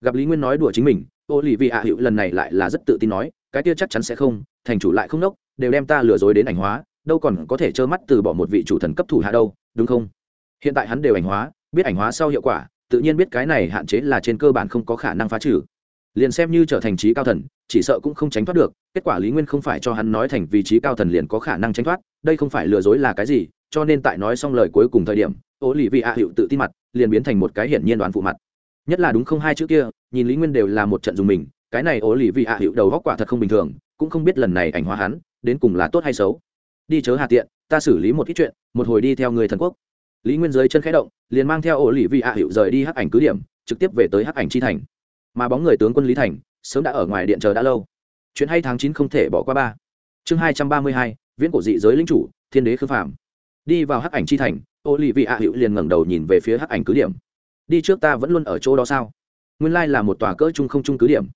Gặp lý nguyên nói đùa chính mình, ô lì vị ạ hiệu lần này lại là rất tự tin nói, cái kia chắc chắn sẽ không, thành chủ lại không nốc, đều đem ta lừa dối đến ảnh hóa, đâu còn có thể trơ mắt từ bỏ một vị chủ thần cấp thủ hạ đâu, đúng không? Hiện tại hắn đều ảnh hóa biết ảnh hóa sau hiệu quả, tự nhiên biết cái này hạn chế là trên cơ bản không có khả năng phá trừ. Liền xem như trở thành trí cao thần, chỉ sợ cũng không tránh thoát được, kết quả lý nguyên không phải cho hắn nói thành vị trí cao thần liền có khả năng tránh thoát, đây không phải lừa dối là cái gì, cho nên tại nói xong lời cuối cùng thời điểm ô lì vị a hiệu tự tin mặt, liền biến thành một cái hiển nhiên đoán phụ mặt. Nhất là đúng không hai chữ kia, nhìn lý nguyên đều là một trận dùng mình, cái này ố lì vị a hiệu đầu góc quả thật không bình thường, cũng không biết lần này ảnh hóa hắn, đến cùng là tốt hay xấu. Đi chớ hà tiện, ta xử lý một ít chuyện, một hồi đi theo người thần quốc lý nguyên dưới chân khẽ động, liền mang theo ổ lì vị hạ hiệu rời đi hắc ảnh cứ điểm, trực tiếp về tới hắc ảnh chi thành. Mà bóng người tướng quân lý thành, sớm đã ở ngoài điện chờ đã lâu. Chuyện hay tháng chín không thể bỏ qua ba. Chương hai trăm ba mươi hai, viễn cổ dị giới lính chủ, thiên đế khư phạm. Đi vào hắc ảnh chi thành ô lì vị ạ hữu liền ngẩng đầu nhìn về phía hắc ảnh cứ điểm. Đi trước ta vẫn luôn ở chỗ đó sao? Nguyên lai là một tòa cỡ trung không trung cứ điểm.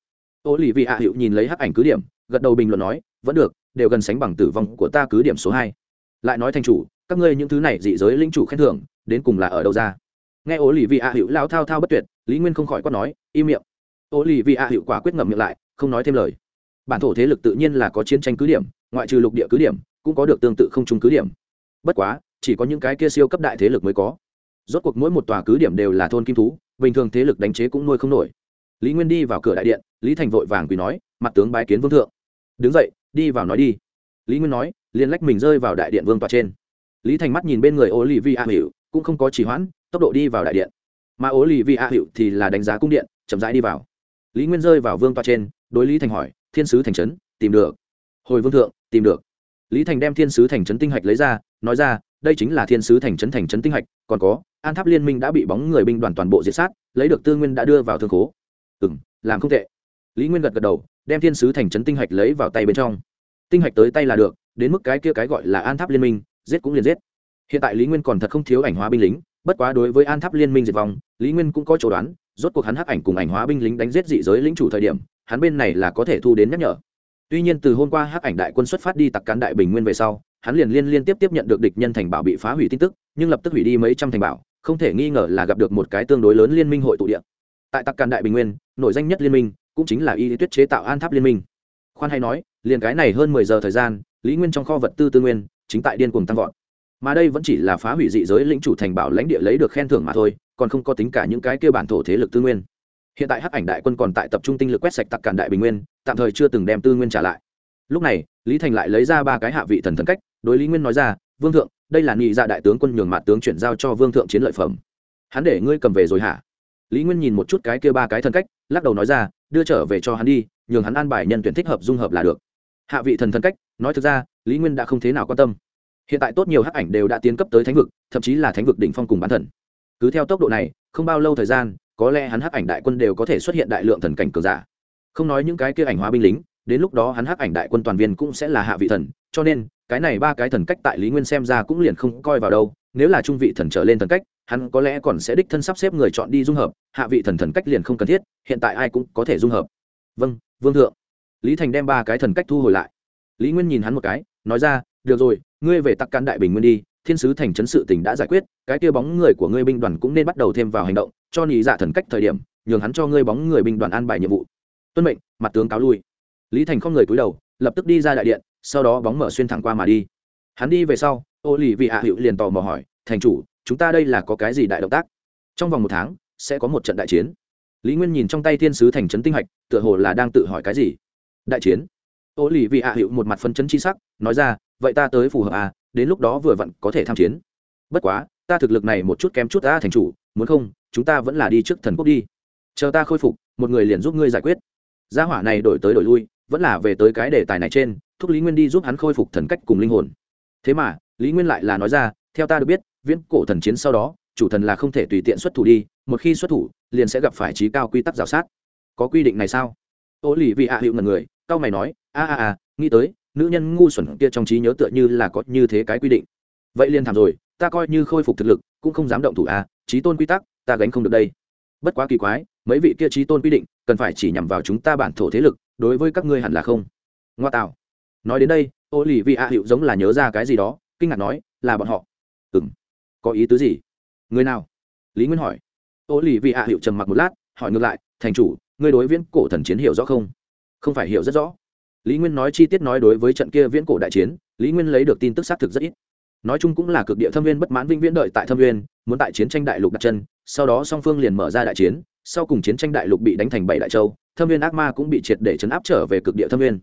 Ô lì vị ạ hữu nhìn lấy hắc ảnh cứ điểm, gật đầu bình luận nói, vẫn được, đều gần sánh bằng tử vong của ta cứ điểm số hai. Lại nói thành chủ các ngươi những thứ này dị giới linh chủ khen thưởng, đến cùng là ở đâu ra? Nghe ố lì vị ạ hiệu lao thao thao bất tuyệt, lý nguyên không khỏi quát nói, im miệng. Ố lì vị ạ hiệu quả quyết ngậm miệng lại, không nói thêm lời. Bản thổ thế lực tự nhiên là có chiến tranh cứ điểm, ngoại trừ lục địa cứ điểm, cũng có được tương tự không trung cứ điểm. Bất quá, chỉ có những cái kia siêu cấp đại thế lực mới có. Rốt cuộc mỗi một tòa cứ điểm đều là thôn kim thú, bình thường thế lực đánh chế cũng nuôi không nổi. Lý nguyên đi vào cửa đại điện, lý thành vội vàng quỳ nói, mặt tướng bái kiến vương thượng. Đứng dậy, đi vào nói đi. Lý nguyên nói, liền lách mình rơi vào đại điện vương tòa trên lý thành mắt nhìn bên người ô lì vi a hiệu cũng không có trì hoãn, tốc độ đi vào đại điện. Mà ô lì vi a hiệu thì là đánh giá cung điện, chậm rãi đi vào. Lý nguyên rơi vào vương tòa trên, đối lý thành hỏi, thiên sứ thành trấn, tìm được. Hồi vương thượng, tìm được. Lý thành đem thiên sứ thành trấn tinh hạch lấy ra, nói ra, đây chính là thiên sứ thành trấn thành trấn tinh hạch, còn có, an tháp liên minh đã bị bóng người binh đoàn toàn bộ diệt sát, lấy được tư nguyên đã đưa vào thương khố. Ừ m làm không tệ. Lý nguyên gật gật đầu, đem thiên sứ thành trấn tinh hạch lấy vào tay bên trong. Tinh hạch tới tay là được, đến mức cái kia cái gọi là an tháp liên minh giết cũng liền giết. Hiện tại lý nguyên còn thật không thiếu ảnh hóa binh lính, bất quá đối với an tháp liên minh diệt vong, lý nguyên cũng có chỗ đoán, rốt cuộc hắn hắc ảnh cùng ảnh hóa binh lính đánh giết dị giới lính chủ thời điểm, hắn bên này là có thể thu đến nhắc nhở. Tuy nhiên từ hôm qua hắc ảnh đại quân xuất phát đi tặc cán đại bình nguyên về sau, hắn liền liên liên tiếp tiếp nhận được địch nhân thành bảo bị phá hủy tin tức, nhưng lập tức hủy đi mấy trăm thành bảo, không thể nghi ngờ là gặp được một cái tương đối lớn liên minh hội tụ địa. Tại tặc cán đại bình nguyên, nổi danh nhất liên minh cũng chính là y lý tuyết chế tạo an tháp liên minh. Khoan hay nói, liền cái này hơn mười giờ thời gian, lý nguyên trong kho vật tư tư nguyên chính tại điên cuồng tăng vọt. Mà đây vẫn chỉ là phá hủy dị giới lĩnh chủ thành bảo lãnh địa lấy được khen thưởng mà thôi, còn không có tính cả những cái kia bản thổ thế lực tư nguyên. Hiện tại hắc ảnh đại quân còn tại tập trung tinh lực quét sạch tặc cản đại bình nguyên, tạm thời chưa từng đem tư nguyên trả lại. Lúc này, lý thành lại lấy ra ba cái hạ vị thần thần cách, đối lý nguyên nói ra, vương thượng, đây là nghị dạ đại tướng quân nhường mạt tướng chuyển giao cho vương thượng chiến lợi phẩm. Hắn để ngươi cầm về rồi hả? Lý nguyên nhìn một chút cái kia ba cái thần cách, lắc đầu nói ra, đưa trở về cho hắn đi, nhường hắn an bài nhân tuyển thích hợp dung hợp là được. Hạ vị thần thần cách, nói thực ra lý nguyên đã không thế nào quan tâm. Hiện tại tốt nhiều hắc ảnh đều đã tiến cấp tới thánh vực, thậm chí là thánh vực đỉnh phong cùng bán thần. Cứ theo tốc độ này, không bao lâu thời gian, có lẽ hắn hắc ảnh đại quân đều có thể xuất hiện đại lượng thần cảnh cường giả. Không nói những cái kia ảnh hóa binh lính, đến lúc đó hắn hắc ảnh đại quân toàn viên cũng sẽ là hạ vị thần, cho nên, cái này ba cái thần cách tại lý nguyên xem ra cũng liền không coi vào đâu. Nếu là trung vị thần trở lên thần cách, hắn có lẽ còn sẽ đích thân sắp xếp người chọn đi dung hợp, hạ vị thần thần cách liền không cần thiết, hiện tại ai cũng có thể dung hợp. Vâng vương thượng. Lý thành đem ba cái thần cách thu hồi lại. Lý nguyên nhìn hắn một cái nói ra, được rồi, ngươi về tặc can đại bình nguyên đi, thiên sứ thành trấn sự tình đã giải quyết, cái kia bóng người của ngươi binh đoàn cũng nên bắt đầu thêm vào hành động, cho nhị dạ thần cách thời điểm, nhường hắn cho ngươi bóng người binh đoàn an bài nhiệm vụ. Tuân mệnh, mặt tướng cáo lui. Lý thành không người cúi đầu, lập tức đi ra đại điện, sau đó bóng mở xuyên thẳng qua mà đi. Hắn đi về sau ô lì vị hạ hữu liền tò mò hỏi, thành chủ, chúng ta đây là có cái gì đại động tác? Trong vòng một tháng, sẽ có một trận đại chiến. Lý nguyên nhìn trong tay thiên sứ thành trấn tinh hạch, tựa hồ là đang tự hỏi cái gì. Đại chiến? Ô lì vị hạ hiệu một mặt phân chấn chi sắc, nói ra, vậy ta tới phù hợp à đến lúc đó vừa vặn có thể tham chiến. Bất quá, ta thực lực này một chút kém chút ta thành chủ, muốn không, chúng ta vẫn là đi trước thần quốc đi. Chờ ta khôi phục, một người liền giúp ngươi giải quyết. Gia hỏa này đổi tới đổi lui, vẫn là về tới cái đề tài này trên, thúc lý nguyên đi giúp hắn khôi phục thần cách cùng linh hồn. Thế mà, lý nguyên lại là nói ra, theo ta được biết, viễn cổ thần chiến sau đó, chủ thần là không thể tùy tiện xuất thủ đi, một khi xuất thủ, liền sẽ gặp phải trí cao quy tắc g i o sát. Có quy định này sao? Ô lì vị hạ hiệu ngần người cao mày nói, a a a, nghĩ tới, nữ nhân ngu xuẩn kia trong trí nhớ tựa như là có như thế cái quy định. Vậy liền thảm rồi, ta coi như khôi phục thực lực, cũng không dám động thủ a trí tôn quy tắc, ta gánh không được đây. Bất quá kỳ quái, mấy vị kia trí tôn quy định, cần phải chỉ nhằm vào chúng ta bản thổ thế lực, đối với các ngươi hẳn là không. Ngoa tạo. Nói đến đây ô lì vị a hiệu giống là nhớ ra cái gì đó, kinh ngạc nói, là bọn họ. Ừ m có ý tứ gì? Người nào? Lý nguyên hỏi. Ô lì vị a hiệu trầm mặc một lát, hỏi ngược lại, thành chủ, ngươi đối viễn cổ thần chiến hiểu rõ không? Không phải hiểu rất rõ. Lý nguyên nói chi tiết nói đối với trận kia viễn cổ đại chiến, lý nguyên lấy được tin tức xác thực rất ít. Nói chung cũng là cực địa thâm viên bất mãn vĩnh viễn đợi tại thâm viên, muốn tại chiến tranh đại lục đặt chân, sau đó song phương liền mở ra đại chiến, sau cùng chiến tranh đại lục bị đánh thành bảy đại châu, thâm viên ác ma cũng bị triệt để chấn áp trở về cực địa thâm viên.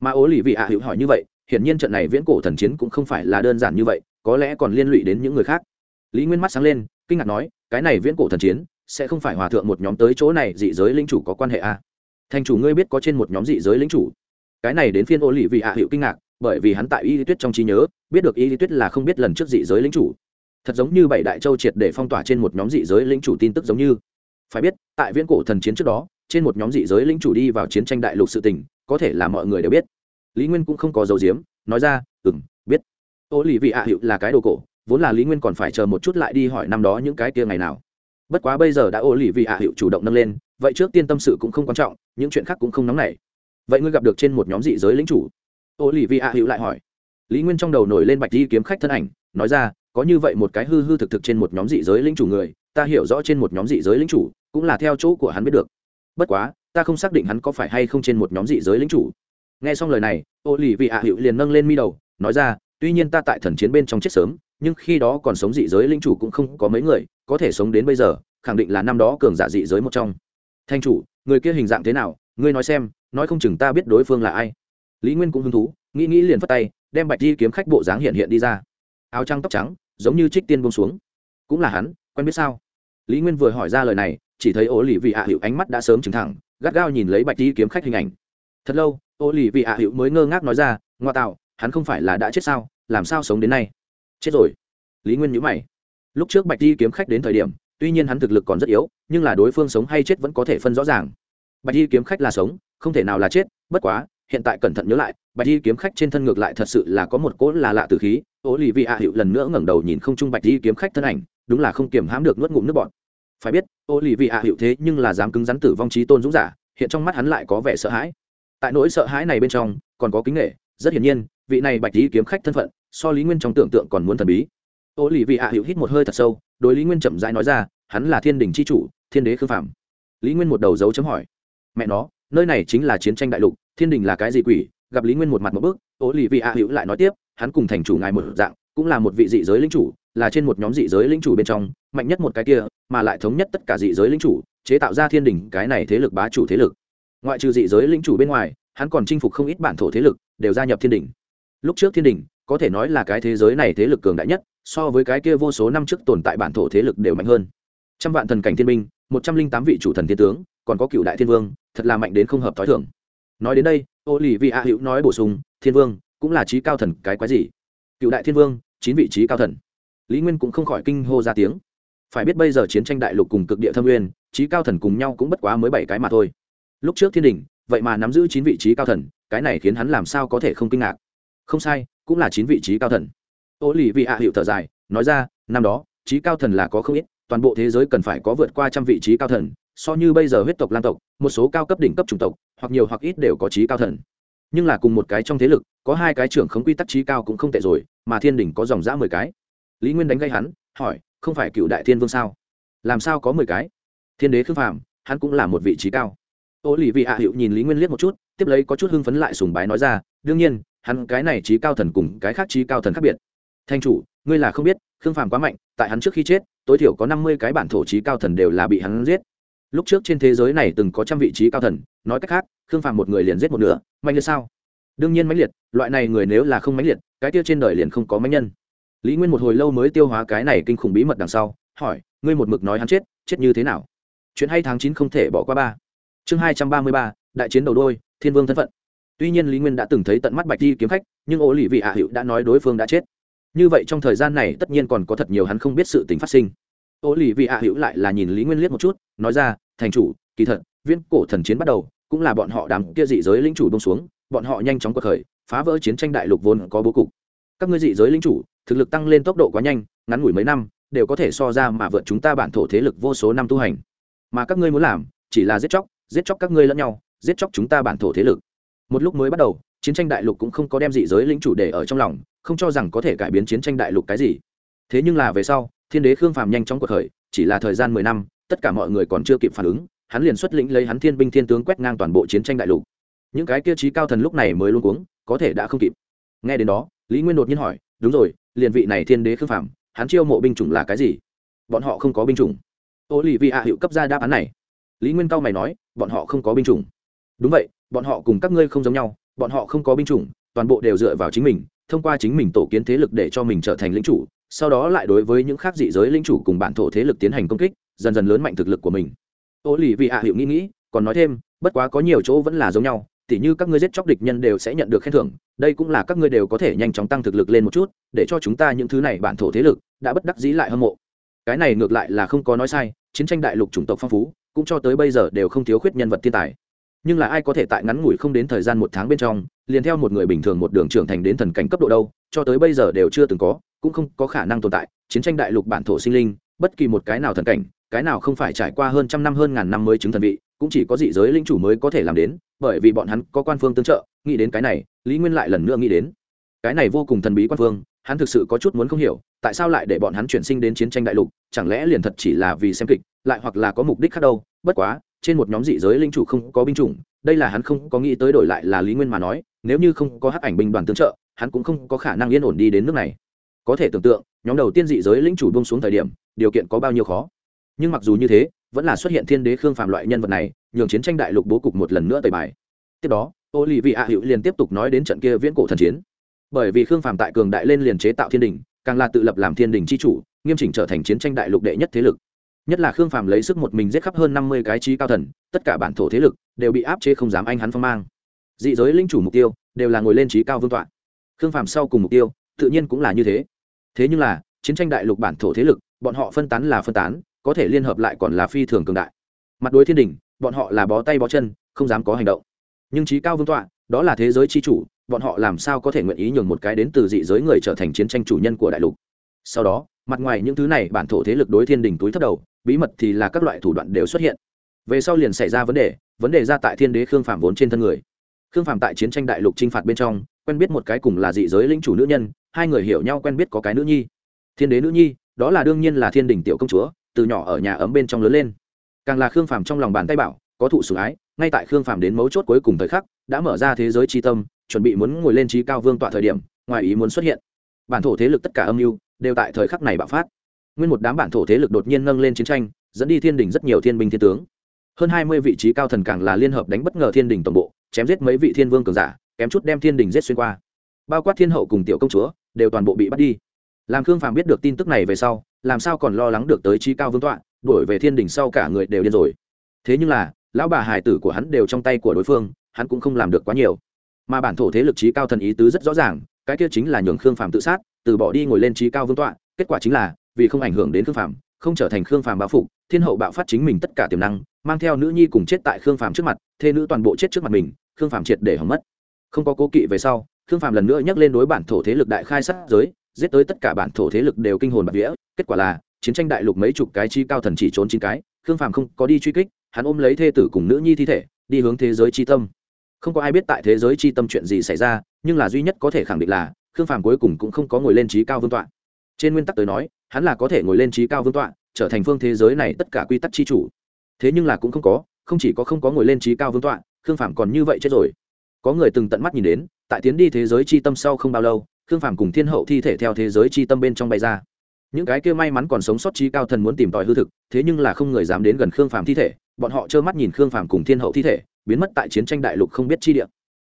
Mà ố lì vị ạ hữu hỏi như vậy, hiển nhiên trận này viễn cổ thần chiến cũng không phải là đơn giản như vậy, có lẽ còn liên lụy đến những người khác. Lý nguyên mắt sáng lên, kinh ngạc nói, cái này viễn cổ thần chiến sẽ không phải hòa thượng một nhóm tới chỗ này dị giới linh chủ có quan hệ à thành chủ ngươi biết có trên một nhóm dị giới lĩnh chủ. Cái này đến phiên ô lì vị hạ hiệu kinh ngạc, bởi vì hắn tại y lý tuyết trong trí nhớ, biết được y lý tuyết là không biết lần trước dị giới lĩnh chủ. Thật giống như bảy đại châu triệt để phong tỏa trên một nhóm dị giới lĩnh chủ tin tức giống như. Phải biết, tại viễn cổ thần chiến trước đó, trên một nhóm dị giới lĩnh chủ đi vào chiến tranh đại lục sự tình, có thể là mọi người đều biết. Lý nguyên cũng không có dấu diếm nói ra ừ m biết. Ô lì vị hạ hiệu là cái đồ cổ, vốn là lý nguyên còn phải chờ một chút lại đi hỏi năm đó những cái kia ngày nào bất quá bây giờ đã ô lì vì hạ hiệu chủ động nâng lên, vậy trước tiên tâm sự cũng không quan trọng, những chuyện khác cũng không nóng nảy. Vậy ngươi gặp được trên một nhóm dị giới lính chủ? Ô lì vì hạ hiệu lại hỏi. Lý nguyên trong đầu nổi lên bạch di kiếm khách thân ảnh, nói ra, có như vậy một cái hư hư thực thực trên một nhóm dị giới lính chủ người, ta hiểu rõ trên một nhóm dị giới lính chủ, cũng là theo chỗ của hắn biết được. Bất quá, ta không xác định hắn có phải hay không trên một nhóm dị giới lính chủ. Nghe xong lời này ô lì vì hạ hiệu liền nâng lên mi đầu, nói ra, tuy nhiên ta tại thần chiến bên trong chết sớm nhưng khi đó còn sống dị giới linh chủ cũng không có mấy người, có thể sống đến bây giờ, khẳng định là năm đó cường giả dị giới một trong. Thanh chủ, người kia hình dạng thế nào? Ngươi nói xem, nói không chừng ta biết đối phương là ai. Lý nguyên cũng hứng thú, nghĩ nghĩ liền phất tay, đem bạch di kiếm khách bộ dáng hiện hiện đi ra. Áo trắng tóc trắng, giống như trích tiên bông xuống. Cũng là hắn, quen biết sao? Lý nguyên vừa hỏi ra lời này, chỉ thấy ô lì vị hạ hiệu ánh mắt đã sớm trừng thẳng, gắt gao nhìn lấy bạch di kiếm khách hình ảnh. Thật lâu ô lì vị hạ hiệu mới ngơ ngác nói ra, ngoa tạo, hắn không phải là đã chết sao? Làm sao sống đến nay? Chết rồi. Lý nguyên nhữ mày. Lúc trước bạch di kiếm khách đến thời điểm, tuy nhiên hắn thực lực còn rất yếu, nhưng là đối phương sống hay chết vẫn có thể phân rõ ràng. Bạch di kiếm khách là sống, không thể nào là chết, bất quá, hiện tại cẩn thận nhớ lại, bạch di kiếm khách trên thân ngược lại thật sự là có một cỗ là lạ từ khí. Ô lì vị hạ hiệu lần nữa ngẩng đầu nhìn không chung bạch di kiếm khách thân ảnh, đúng là không kiềm hãm được nuốt ngụm nước bọt. Phải biết ô lì vị hạ hiệu thế nhưng là dám cứng rắn tử vong trí tôn dũng giả, hiện trong mắt hắn lại có vẻ sợ hãi. Tại nỗi sợ hãi này bên trong, còn có kính nghệ rất hiển nhiên, vị này bạch di kiếm khách thân phận so lý nguyên trong tưởng tượng còn muốn thần bí. Ô lì vị ạ hữu hít một hơi thật sâu, đối lý nguyên chậm rãi nói ra, hắn là thiên đình c h i chủ, thiên đế khương phạm. Lý nguyên một đầu dấu chấm hỏi, mẹ nó, nơi này chính là chiến tranh đại lục, thiên đình là cái gì quỷ? Gặp lý nguyên một mặt một bước ô lì vị ạ hữu lại nói tiếp, hắn cùng thành chủ ngài một dạng, cũng là một vị dị giới lính chủ, là trên một nhóm dị giới lính chủ bên trong, mạnh nhất một cái kia, mà lại thống nhất tất cả dị giới lính chủ, chế tạo ra thiên đình cái này thế lực bá chủ thế lực. Ngoại trừ dị giới lính chủ bên ngoài, hắn còn chinh phục không ít bản thổ thế lực, đều gia nhập thiên đình. Lúc trước thiên đình có thể nói là cái thế giới này thế lực cường đại nhất, so với cái kia vô số năm trước tồn tại bản thổ thế lực đều mạnh hơn. Trăm vạn thần cảnh thiên minh một trăm linh tám vị chủ thần thiên tướng, còn có cựu đại thiên vương, thật là mạnh đến không hợp t h ó i thưởng nói đến đây ô lì vị a hữu nói bổ sung, thiên vương, cũng là trí cao thần, cái quái gì? Cựu đại thiên vương, chín vị trí cao thần. Lý nguyên cũng không khỏi kinh hô ra tiếng. Phải biết bây giờ chiến tranh đại lục cùng cực địa thâm nguyên, trí cao thần cùng nhau cũng bất quá mới bảy cái mà thôi. Lúc trước thiên đình vậy mà nắm giữ chín vị trí cao thần, cái này khiến hắn làm sao có thể không kinh ngạc? Không sai cũng là chín vị trí cao thần. Ô lì vị hạ hiệu thở dài, nói ra, năm đó, trí cao thần là có không ít, toàn bộ thế giới cần phải có vượt qua trăm vị trí cao thần, so như bây giờ huyết tộc lan tộc, một số cao cấp đỉnh cấp chủng tộc, hoặc nhiều hoặc ít đều có trí cao thần. Nhưng là cùng một cái trong thế lực, có hai cái trưởng không quy tắc trí cao cũng không tệ rồi, mà thiên đỉnh có dòng dã mười cái. Lý nguyên đánh gây hắn, hỏi, không phải cựu đại thiên vương sao? Làm sao có mười cái? Thiên đế khương phàm, hắn cũng là một vị trí cao. Ô lì vị hạ hiệu nhìn lý nguyên liếc một chút, tiếp lấy có chút hưng phấn lại sùng bái nói ra, đương nhiên hắn cái này trí cao thần cùng cái khác trí cao thần khác biệt. Thanh chủ, ngươi là không biết, khương phàm quá mạnh, tại hắn trước khi chết, tối thiểu có năm mươi cái bản thổ trí cao thần đều là bị hắn giết. Lúc trước trên thế giới này từng có trăm vị trí cao thần, nói cách khác, khương phàm một người liền giết một nửa, mạnh liệt sao? Đương nhiên mãnh liệt, loại này người nếu là không mãnh liệt, cái tiêu trên đời liền không có mãnh nhân. Lý nguyên một hồi lâu mới tiêu hóa cái này kinh khủng bí mật đằng sau, hỏi, ngươi một mực nói hắn chết chết như thế nào? Chuyện hay tháng chín không thể bỏ qua ba. Chương hai trăm ba mươi ba, đại chiến đầu đôi, thiên vương thân phận tuy nhiên lý nguyên đã từng thấy tận mắt bạch di kiếm khách, nhưng ô lì vị hạ hữu đã nói đối phương đã chết. Như vậy trong thời gian này tất nhiên còn có thật nhiều hắn không biết sự tình phát sinh. Ô lì vị hạ hữu lại là nhìn lý nguyên liếc một chút, nói ra, thành chủ, kỳ thật viên cổ thần chiến bắt đầu, cũng là bọn họ đám kia dị giới linh chủ bông xuống, bọn họ nhanh chóng cuộc khởi, phá vỡ chiến tranh đại lục vốn có bố cục. Các ngươi dị giới linh chủ, thực lực tăng lên tốc độ quá nhanh, ngắn ngủi mấy năm, đều có thể so ra mà vượt chúng ta bản thổ thế lực vô số năm tu hành. Mà các ngươi muốn làm, chỉ là giết chóc giết chóc các ngươi lẫn nhau, giết chóc chúng ta bản thổ thế lực một lúc mới bắt đầu, chiến tranh đại lục cũng không có đem dị giới lĩnh chủ đề ở trong lòng, không cho rằng có thể cải biến chiến tranh đại lục cái gì. Thế nhưng là về sau, thiên đế khương phàm nhanh chóng cuộc khởi, chỉ là thời gian mười năm, tất cả mọi người còn chưa kịp phản ứng, hắn liền xuất lĩnh lấy hắn thiên binh thiên tướng quét ngang toàn bộ chiến tranh đại lục. Những cái kia trí cao thần lúc này mới luôn cuống, có thể đã không kịp. Nghe đến đó, lý nguyên đột nhiên hỏi, đúng rồi, liền vị này thiên đế khương phàm, hắn chiêu mộ binh chủng là cái gì? Bọn họ không có binh chủng. Ô lì vị hạ hiệu cấp ra đáp án này. Lý nguyên cao mày nói, bọn họ không có binh chủng đúng vậy, bọn họ cùng các ngươi không giống nhau, bọn họ không có binh chủng, toàn bộ đều dựa vào chính mình, thông qua chính mình tổ kiến thế lực để cho mình trở thành lính chủ, sau đó lại đối với những khác dị giới lính chủ cùng bản thổ thế lực tiến hành công kích, dần dần lớn mạnh thực lực của mình. Ô lì vị hạ hiệu nghĩ nghĩ, còn nói thêm, bất quá có nhiều chỗ vẫn là giống nhau, tỉ như các ngươi giết chóc địch nhân đều sẽ nhận được khen thưởng, đây cũng là các ngươi đều có thể nhanh chóng tăng thực lực lên một chút, để cho chúng ta những thứ này bản thổ thế lực đã bất đắc dĩ lại hâm mộ. Cái này ngược lại là không có nói sai, chiến tranh đại lục chủng tộc phong phú, cũng cho tới bây giờ đều không thiếu khuyết nhân vật thiên tài nhưng là ai có thể tại ngắn ngủi không đến thời gian một tháng bên trong, liền theo một người bình thường một đường trưởng thành đến thần cảnh cấp độ đâu, cho tới bây giờ đều chưa từng có, cũng không có khả năng tồn tại. Chiến tranh đại lục bản thổ sinh linh, bất kỳ một cái nào thần cảnh, cái nào không phải trải qua hơn trăm năm hơn ngàn năm mới chứng thần vị, cũng chỉ có dị giới linh chủ mới có thể làm đến, bởi vì bọn hắn có quan phương tương trợ, nghĩ đến cái này, lý nguyên lại lần nữa nghĩ đến. Cái này vô cùng thần bí quan phương hắn thực sự có chút muốn không hiểu, tại sao lại để bọn hắn chuyển sinh đến chiến tranh đại lục, chẳng lẽ liền thật chỉ là vì xem kịch, lại hoặc là có mục đích khác đâu, bất quá, trên một nhóm dị giới linh chủ không có binh chủng, đây là hắn không có nghĩ tới đổi lại là lý nguyên mà nói, nếu như không có hắc ảnh binh đoàn tương trợ, hắn cũng không có khả năng yên ổn đi đến nước này. Có thể tưởng tượng, nhóm đầu tiên dị giới lĩnh chủ buông xuống thời điểm, điều kiện có bao nhiêu khó. Nhưng mặc dù như thế, vẫn là xuất hiện thiên đế khương phàm loại nhân vật này, nhường chiến tranh đại lục bố cục một lần nữa tời bài. Tiếp đó ô lì vị ạ hữu liền tiếp tục nói đến trận kia viễn cổ thần chiến bởi vì khương phàm tại cường đại lên liền chế tạo thiên đình, càng là tự lập làm thiên đình c h i chủ, nghiêm chỉnh trở thành chiến tranh đại lục đệ nhất thế lực. Nhất là khương phàm lấy sức một mình giết khắp hơn năm mươi cái trí cao thần, tất cả bản thổ thế lực đều bị áp chế không dám anh hắn phong mang. Dị giới linh chủ mục tiêu đều là ngồi lên trí cao vương tọa. Khương phàm sau cùng mục tiêu tự nhiên cũng là như thế. Thế nhưng là, chiến tranh đại lục bản thổ thế lực, bọn họ phân tán là phân tán, có thể liên hợp lại còn là phi thường cường đại. Mặt đối thiên đình, bọn họ là bó tay bó chân, không dám có hành động. Nhưng trí cao vương tọa, đó là thế giới c h i chủ bọn họ làm sao có thể nguyện ý nhường một cái đến từ dị giới người trở thành chiến tranh chủ nhân của đại lục? Sau đó, mặt ngoài những thứ này, bản thổ thế lực đối thiên đình túi thất đầu, bí mật thì là các loại thủ đoạn đều xuất hiện. Về sau liền xảy ra vấn đề vấn đề ra tại thiên đế khương phạm vốn trên thân người. Khương phạm tại chiến tranh đại lục t r i n h phạt bên trong, quen biết một cái cùng là dị giới lĩnh chủ nữ nhân, hai người hiểu nhau quen biết có cái nữ nhi. Thiên đế nữ nhi, đó là đương nhiên là thiên đình tiểu công chúa, từ nhỏ ở nhà ấm bên trong lớn lên. Càng là khương phạm trong lòng bàn tay bảo, có thụ sủng ái, ngay tại khương phạm đến mấu chốt cuối cùng thời khắc, đã mở ra thế giới tri tâm chuẩn bị muốn ngồi lên trí cao vương tọa thời điểm, ngoài ý muốn xuất hiện. Bản thổ thế lực tất cả âm mưu đều tại thời khắc này bạo phát. Nguyên một đám bản thổ thế lực đột nhiên nâng lên chiến tranh, dẫn đi thiên đình rất nhiều thiên binh thiên tướng. Hơn hai mươi vị trí cao thần càng là liên hợp đánh bất ngờ thiên đình tổng bộ, chém giết mấy vị thiên vương cường giả, kém chút đem thiên đình giết xuyên qua. Bao quát thiên hậu cùng tiểu công chúa, đều toàn bộ bị bắt đi. Làm khương phàm biết được tin tức này về sau, làm sao còn lo lắng được tới trí cao vương tọa, đuổi về thiên đình sau cả người đều điên rồi. Thế nhưng là, lão bà hài tử của hắn đều trong tay của đối phương, hắn cũng không làm được quá nhiều mà bản thổ thế lực trí cao thần ý tứ rất rõ ràng, cái kia chính là nhường khương phàm tự sát, từ bỏ đi ngồi lên trí cao vương tọa, kết quả chính là, vì không ảnh hưởng đến khương phàm, không trở thành khương phàm báo phục, thiên hậu bạo phát chính mình tất cả tiềm năng, mang theo nữ nhi cùng chết tại khương phàm trước mặt, thê nữ toàn bộ chết trước mặt mình, khương phàm triệt để hỏng mất. Không có cố kỵ về sau, khương phàm lần nữa nhắc lên đối bản thổ thế lực đại khai sát giới, giết tới tất cả bản thổ thế lực đều kinh hồn bạc vía, kết quả là, chiến tranh đại lục mấy chục cái chi cao thần chỉ trốn chín cái, khương phàm không có đi truy kích, hắn ôm lấy thê tử cùng nữ nhi thi thể, đi hướng thế giới chi tâm không có ai biết tại thế giới chi tâm chuyện gì xảy ra, nhưng là duy nhất có thể khẳng định là, khương phàm cuối cùng cũng không có ngồi lên trí cao vương tọa. Trên nguyên tắc tới nói, hắn là có thể ngồi lên trí cao vương tọa, trở thành phương thế giới này tất cả quy tắc chi chủ. Thế nhưng là cũng không có, không chỉ có không có ngồi lên trí cao vương tọa, khương phàm còn như vậy chết rồi. Có người từng tận mắt nhìn đến, tại tiến đi thế giới chi tâm sau không bao lâu, khương phàm cùng thiên hậu thi thể theo thế giới chi tâm bên trong bay ra. Những cái kia may mắn còn sống sót trí cao thần muốn tìm tòi hư thực, thế nhưng là không người dám đến gần khương phàm thi thể, bọn họ trơ mắt nhìn khương phàm cùng thiên hậu thi thể biến mất tại chiến tranh đại lục không biết chi địa.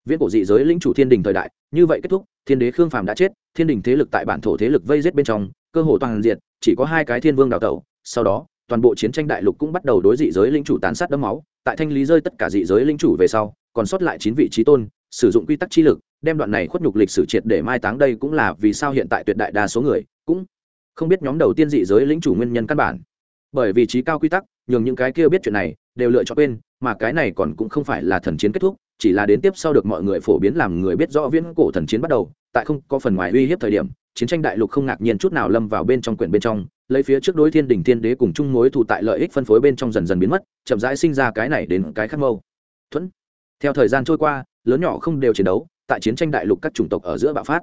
Viễn cổ dị giới lĩnh chủ thiên đình thời đại, như vậy kết thúc, thiên đế khương phàm đã chết, thiên đình thế lực tại bản thổ thế lực vây giết bên trong, cơ hồ toàn diện chỉ có hai cái thiên vương đào tẩu. Sau đó, toàn bộ chiến tranh đại lục cũng bắt đầu đối dị giới lĩnh chủ tán sát đẫm máu. Tại thanh lý rơi tất cả dị giới lĩnh chủ về sau, còn sót lại chín vị trí tôn, sử dụng quy tắc chi lực, đem đoạn này khuất nhục lịch sử triệt để mai táng đây cũng là vì sao hiện tại tuyệt đại đa số người cũng không biết nhóm đầu tiên dị giới lĩnh chủ nguyên nhân căn bản. Bởi vì trí cao quy tắc, nhường những cái kia biết chuyện này đều lựa chọn quên, mà cái này còn cũng không phải là thần chiến kết thúc, chỉ là đến tiếp sau được mọi người phổ biến làm người biết rõ viễn cổ thần chiến bắt đầu, tại không có phần ngoài uy hiếp thời điểm, chiến tranh đại lục không ngạc nhiên chút nào lâm vào bên trong quyển bên trong, lấy phía trước đối thiên đình thiên đế cùng chung mối thụ tại lợi ích phân phối bên trong dần dần biến mất, chậm rãi sinh ra cái này đến cái khác mâu. Thuẫn. Theo thời gian trôi qua, lớn nhỏ không đều chiến đấu, tại chiến tranh đại lục các chủng tộc ở giữa bạo phát.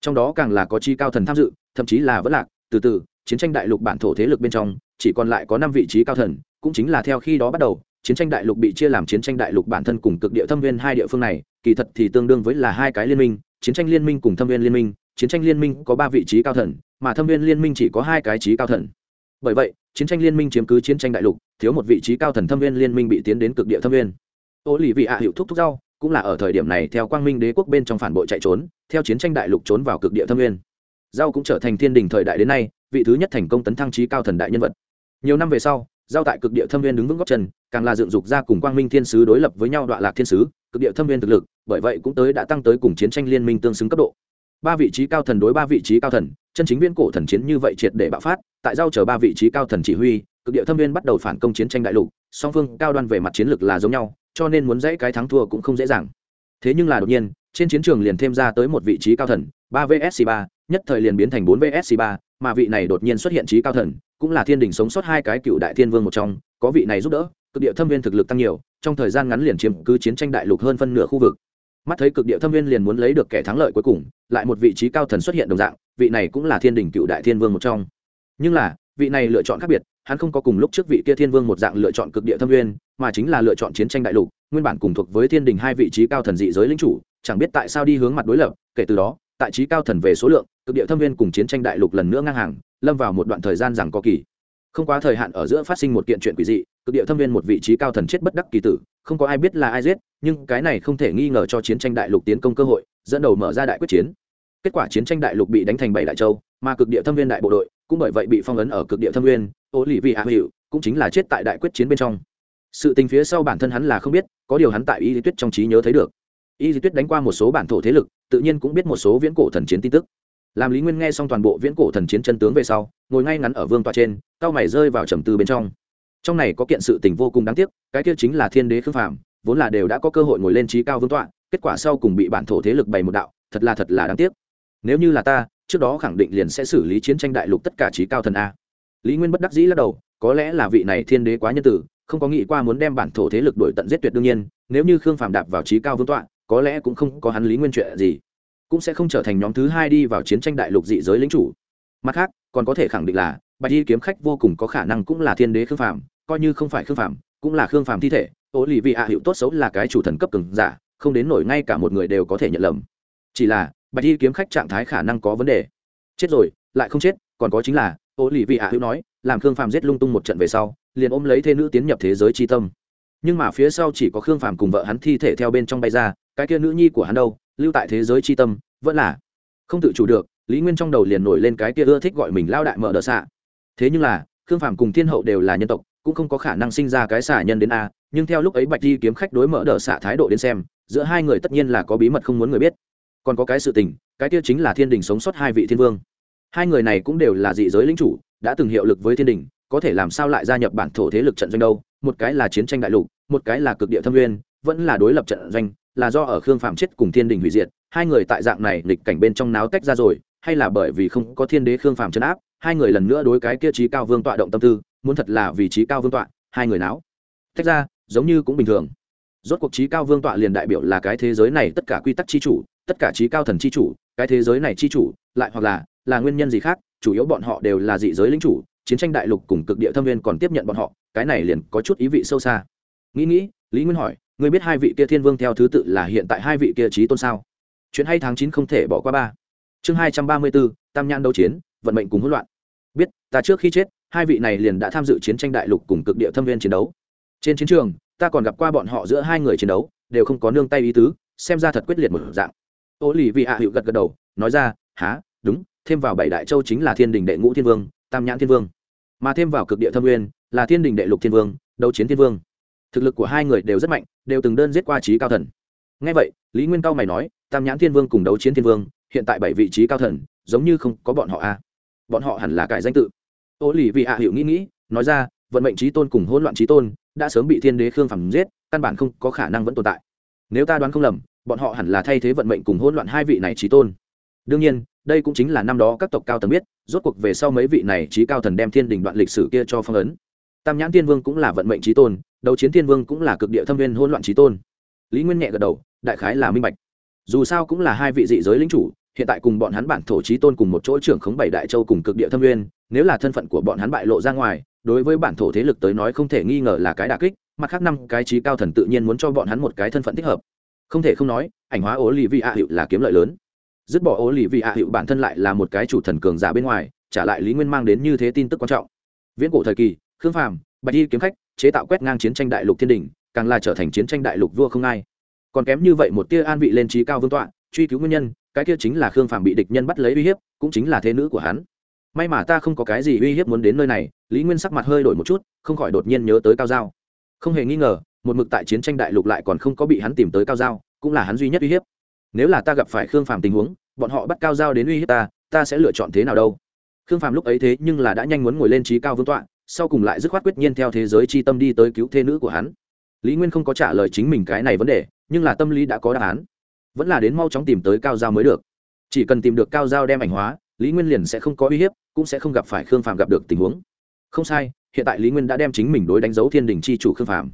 Trong đó càng là có chi cao thần tham dự, thậm chí là vẫn lạc, từ từ, chiến tranh đại lục bản thổ thế lực bên trong, chỉ còn lại có năm vị trí cao thần cũng chính là theo khi đó bắt đầu, chiến tranh đại lục bị chia làm chiến tranh đại lục bản thân cùng cực địa thâm viên hai địa phương này, kỳ thật thì tương đương với là hai cái liên minh, chiến tranh liên minh cùng thâm viên liên minh, chiến tranh liên minh có ba vị trí cao thần, mà thâm viên liên minh chỉ có hai cái trí cao thần. Bởi vậy, chiến tranh liên minh chiếm cứ chiến tranh đại lục, thiếu một vị trí cao thần thâm viên liên minh bị tiến đến cực địa thâm viên. Ô lì vị ạ hiệu thúc thúc rau, cũng là ở thời điểm này theo quang minh đế quốc bên trong phản bội chạy trốn, theo chiến tranh đại lục trốn vào cực địa thâm viên. Giao cũng trở thành thiên đình thời đại đến nay, vị thứ nhất thành công tấn thăng trí cao thần đại nhân vật. Nhiều năm về sau giao tại cực địa thâm viên đứng vững góc chân, càng là dựng dục ra cùng quang minh thiên sứ đối lập với nhau đoạn lạc thiên sứ, cực địa thâm viên thực lực, bởi vậy cũng tới đã tăng tới cùng chiến tranh liên minh tương xứng cấp độ. Ba vị trí cao thần đối ba vị trí cao thần, chân chính viên cổ thần chiến như vậy triệt để bạo phát, tại giao chờ ba vị trí cao thần chỉ huy, cực địa thâm viên bắt đầu phản công chiến tranh đại lục, song phương cao đoan về mặt chiến lược là giống nhau, cho nên muốn dãy cái thắng thua cũng không dễ dàng. Thế nhưng là đột nhiên, trên chiến trường liền thêm ra tới một vị trí cao thần, ba vsc ba, nhất thời liền biến thành bốn vsc ba, mà vị này đột nhiên xuất hiện trí cao thần cũng là thiên đình sống sót hai cái cựu đại thiên vương một trong, có vị này giúp đỡ, cực địa thâm viên thực lực tăng nhiều, trong thời gian ngắn liền chiếm cứ chiến tranh đại lục hơn phân nửa khu vực. Mắt thấy cực địa thâm viên liền muốn lấy được kẻ thắng lợi cuối cùng, lại một vị trí cao thần xuất hiện đồng dạng, vị này cũng là thiên đình cựu đại thiên vương một trong. Nhưng là, vị này lựa chọn khác biệt, hắn không có cùng lúc trước vị kia thiên vương một dạng lựa chọn cực địa thâm viên, mà chính là lựa chọn chiến tranh đại lục, nguyên bản cùng thuộc với thiên đình hai vị trí cao thần dị giới lính chủ, chẳng biết tại sao đi hướng mặt đối lập, kể từ đó, tại trí cao thần về số lượng, cực địa thâm viên cùng chiến tranh đại lục lần nữa ngang hàng lâm vào một đoạn thời gian rằng có kỳ. Không quá thời hạn ở giữa phát sinh một kiện chuyện quỷ dị, cực địa thâm viên một vị trí cao thần chết bất đắc kỳ tử, không có ai biết là ai giết, nhưng cái này không thể nghi ngờ cho chiến tranh đại lục tiến công cơ hội, dẫn đầu mở ra đại quyết chiến. Kết quả chiến tranh đại lục bị đánh thành bảy đại châu, mà cực địa thâm viên đại bộ đội cũng bởi vậy bị phong ấn ở cực địa thâm viên ô lì vị hạ hiệu cũng chính là chết tại đại quyết chiến bên trong. Sự tình phía sau bản thân hắn là không biết, có điều hắn tại y lý tuyết trong trí nhớ thấy được. Y lý tuyết đánh qua một số bản thổ thế lực, tự nhiên cũng biết một số viễn cổ thần chiến tin tức làm lý nguyên nghe xong toàn bộ viễn cổ thần chiến chân tướng về sau, ngồi ngay ngắn ở vương tọa trên, cao mày rơi vào trầm tư bên trong. Trong này có kiện sự tình vô cùng đáng tiếc, cái kia chính là thiên đế khương phạm vốn là đều đã có cơ hội ngồi lên trí cao vương tọa, kết quả sau cùng bị bản thổ thế lực bày một đạo, thật là thật là đáng tiếc. Nếu như là ta, trước đó khẳng định liền sẽ xử lý chiến tranh đại lục tất cả trí cao thần a. Lý nguyên bất đắc dĩ lắc đầu, có lẽ là vị này thiên đế quá nhân tử, không có nghĩ qua muốn đem bản thổ thế lực đổi tận giết tuyệt đương nhiên, nếu như khương phạm đạp vào trí cao vương tọa, có lẽ cũng không có hắn lý nguyên chuyện gì cũng sẽ không trở thành nhóm thứ hai đi vào chiến tranh đại lục dị giới lính chủ. Mặt khác, còn có thể khẳng định là, bạch y kiếm khách vô cùng có khả năng cũng là thiên đế khương phạm coi như không phải khương phạm cũng là khương phạm thi thể. Ô lì vị hạ hiệu tốt xấu là cái chủ thần cấp cường giả, không đến nổi ngay cả một người đều có thể nhận lầm. Chỉ là, bạch y kiếm khách trạng thái khả năng có vấn đề. Chết rồi, lại không chết, còn có chính là ô lì vị hạ hữu nói, làm khương phàm giết lung tung một trận về sau, liền ôm lấy thê nữ tiến nhập thế giới tri tâm. Nhưng mà phía sau chỉ có khương phàm cùng vợ hắn thi thể theo bên trong bay ra, cái kia nữ nhi của hắn đâu lưu tại thế giới chi tâm, vẫn là không tự chủ được, lý nguyên trong đầu liền nổi lên cái kia ưa thích gọi mình lao đại mở đỡ xạ thế nhưng là, khương phàm cùng thiên hậu đều là nhân tộc, cũng không có khả năng sinh ra cái xả nhân đến a, nhưng theo lúc ấy bạch di kiếm khách đối mở đỡ xạ thái độ đến xem, giữa hai người tất nhiên là có bí mật không muốn người biết. Còn có cái sự tình, cái kia chính là thiên đình sống sót hai vị thiên vương. Hai người này cũng đều là dị giới lính chủ, đã từng hiệu lực với thiên đình, có thể làm sao lại gia nhập bản thổ thế lực trận doanh đâu? Một cái là chiến tranh đại lục, một cái là cực địa thâm nguyên, vẫn là đối lập trận doanh là do ở khương phạm chết cùng thiên đình hủy diệt, hai người tại dạng này lịch cảnh bên trong náo tách ra rồi, hay là bởi vì không có thiên đế khương phạm chấn áp, hai người lần nữa đối cái kia trí cao vương tọa động tâm tư, muốn thật là vì trí cao vương tọa, hai người náo tách ra, giống như cũng bình thường. Rốt cuộc trí cao vương tọa liền đại biểu là cái thế giới này tất cả quy tắc chi chủ, tất cả trí cao thần chi chủ, cái thế giới này chi chủ, lại hoặc là là nguyên nhân gì khác, chủ yếu bọn họ đều là dị giới lính chủ, chiến tranh đại lục cùng cực địa thâm viên còn tiếp nhận bọn họ, cái này liền có chút ý vị sâu xa. Nghĩ nghĩ, lý nguyên hỏi ngươi biết hai vị kia thiên vương theo thứ tự là hiện tại hai vị kia trí tôn sao? Chuyện hay tháng chín không thể bỏ qua ba. Chương hai trăm ba mươi bốn, tam nhan đấu chiến, vận mệnh cùng hỗn loạn. Biết, ta trước khi chết, hai vị này liền đã tham dự chiến tranh đại lục cùng cực địa thâm viên chiến đấu. Trên chiến trường, ta còn gặp qua bọn họ giữa hai người chiến đấu, đều không có nương tay ý tứ, xem ra thật quyết liệt một dạng. Ô lì vị hạ hiệu gật gật đầu, nói ra há đúng, thêm vào bảy đại châu chính là thiên đình đệ ngũ thiên vương, tam nhãn thiên vương. Mà thêm vào cực địa thâm nguyên là thiên đình đệ lục thiên vương, đấu chiến thiên vương. Thực lực của hai người đều rất mạnh đều từng đơn giết qua trí cao thần. Ngay vậy, lý nguyên cao mày nói, tam nhãn thiên vương cùng đấu chiến thiên vương, hiện tại bảy vị trí cao thần, giống như không có bọn họ a à. bọn họ hẳn là cải danh tự. Ô lì vị hạ hiệu nghĩ nghĩ, nói ra, vận mệnh trí tôn cùng hỗn loạn trí tôn, đã sớm bị thiên đế khương phẳng giết, căn bản không có khả năng vẫn tồn tại. Nếu ta đoán không lầm, bọn họ hẳn là thay thế vận mệnh cùng hỗn loạn hai vị này trí tôn. Đương nhiên, đây cũng chính là năm đó các tộc cao tầng biết, rốt cuộc về sau mấy vị này trí cao thần đem thiên đình đoạn lịch sử kia cho phong ấn. Tam nhãn thiên vương cũng là vận mệnh trí tôn đầu chiến thiên vương cũng là cực địa thâm viên hỗn loạn trí tôn. Lý nguyên nhẹ gật đầu, đại khái là minh bạch. Dù sao cũng là hai vị dị giới lính chủ, hiện tại cùng bọn hắn bản thổ trí tôn cùng một chỗ trưởng khống bảy đại châu cùng cực địa thâm viên, nếu là thân phận của bọn hắn bại lộ ra ngoài, đối với bản thổ thế lực tới nói không thể nghi ngờ là cái đà kích, mặt khác năm cái trí cao thần tự nhiên muốn cho bọn hắn một cái thân phận thích hợp. Không thể không nói, ảnh hóa ố lì vị ạ hiệu là kiếm lợi lớn. Dứt bỏ ố lì vị ạ hiệu bản thân lại là một cái chủ thần cường giả bên ngoài, trả lại lý nguyên mang đến như thế tin tức quan trọng. Viễn cổ thời kỳ, khương phàm, bạch y kiếm khách chế tạo quét ngang chiến tranh đại lục thiên đình, càng là trở thành chiến tranh đại lục vua không ai. Còn kém như vậy một tia an vị lên trí cao vương tọa, truy cứu nguyên nhân, cái kia chính là khương phàm bị địch nhân bắt lấy uy hiếp, cũng chính là thế nữ của hắn. May mà ta không có cái gì uy hiếp muốn đến nơi này, lý nguyên sắc mặt hơi đổi một chút, không khỏi đột nhiên nhớ tới cao giao. Không hề nghi ngờ, một mực tại chiến tranh đại lục lại còn không có bị hắn tìm tới cao giao, cũng là hắn duy nhất uy hiếp. Nếu là ta gặp phải khương phàm tình huống, bọn họ bắt cao giao đến uy hiếp ta ta sẽ lựa chọn thế nào đâu? Khương phàm lúc ấy thế nhưng là đã nhanh muốn ngồi lên trí cao vương tọa sau cùng lại dứt khoát quyết nhiên theo thế giới chi tâm đi tới cứu thế nữ của hắn. Lý nguyên không có trả lời chính mình cái này vấn đề, nhưng là tâm lý đã có đáp án. Vẫn là đến mau chóng tìm tới cao giao mới được. Chỉ cần tìm được cao giao đem ảnh hóa, lý nguyên liền sẽ không có uy hiếp, cũng sẽ không gặp phải khương phàm gặp được tình huống. Không sai, hiện tại lý nguyên đã đem chính mình đối đánh dấu thiên đình c h i chủ khương phàm.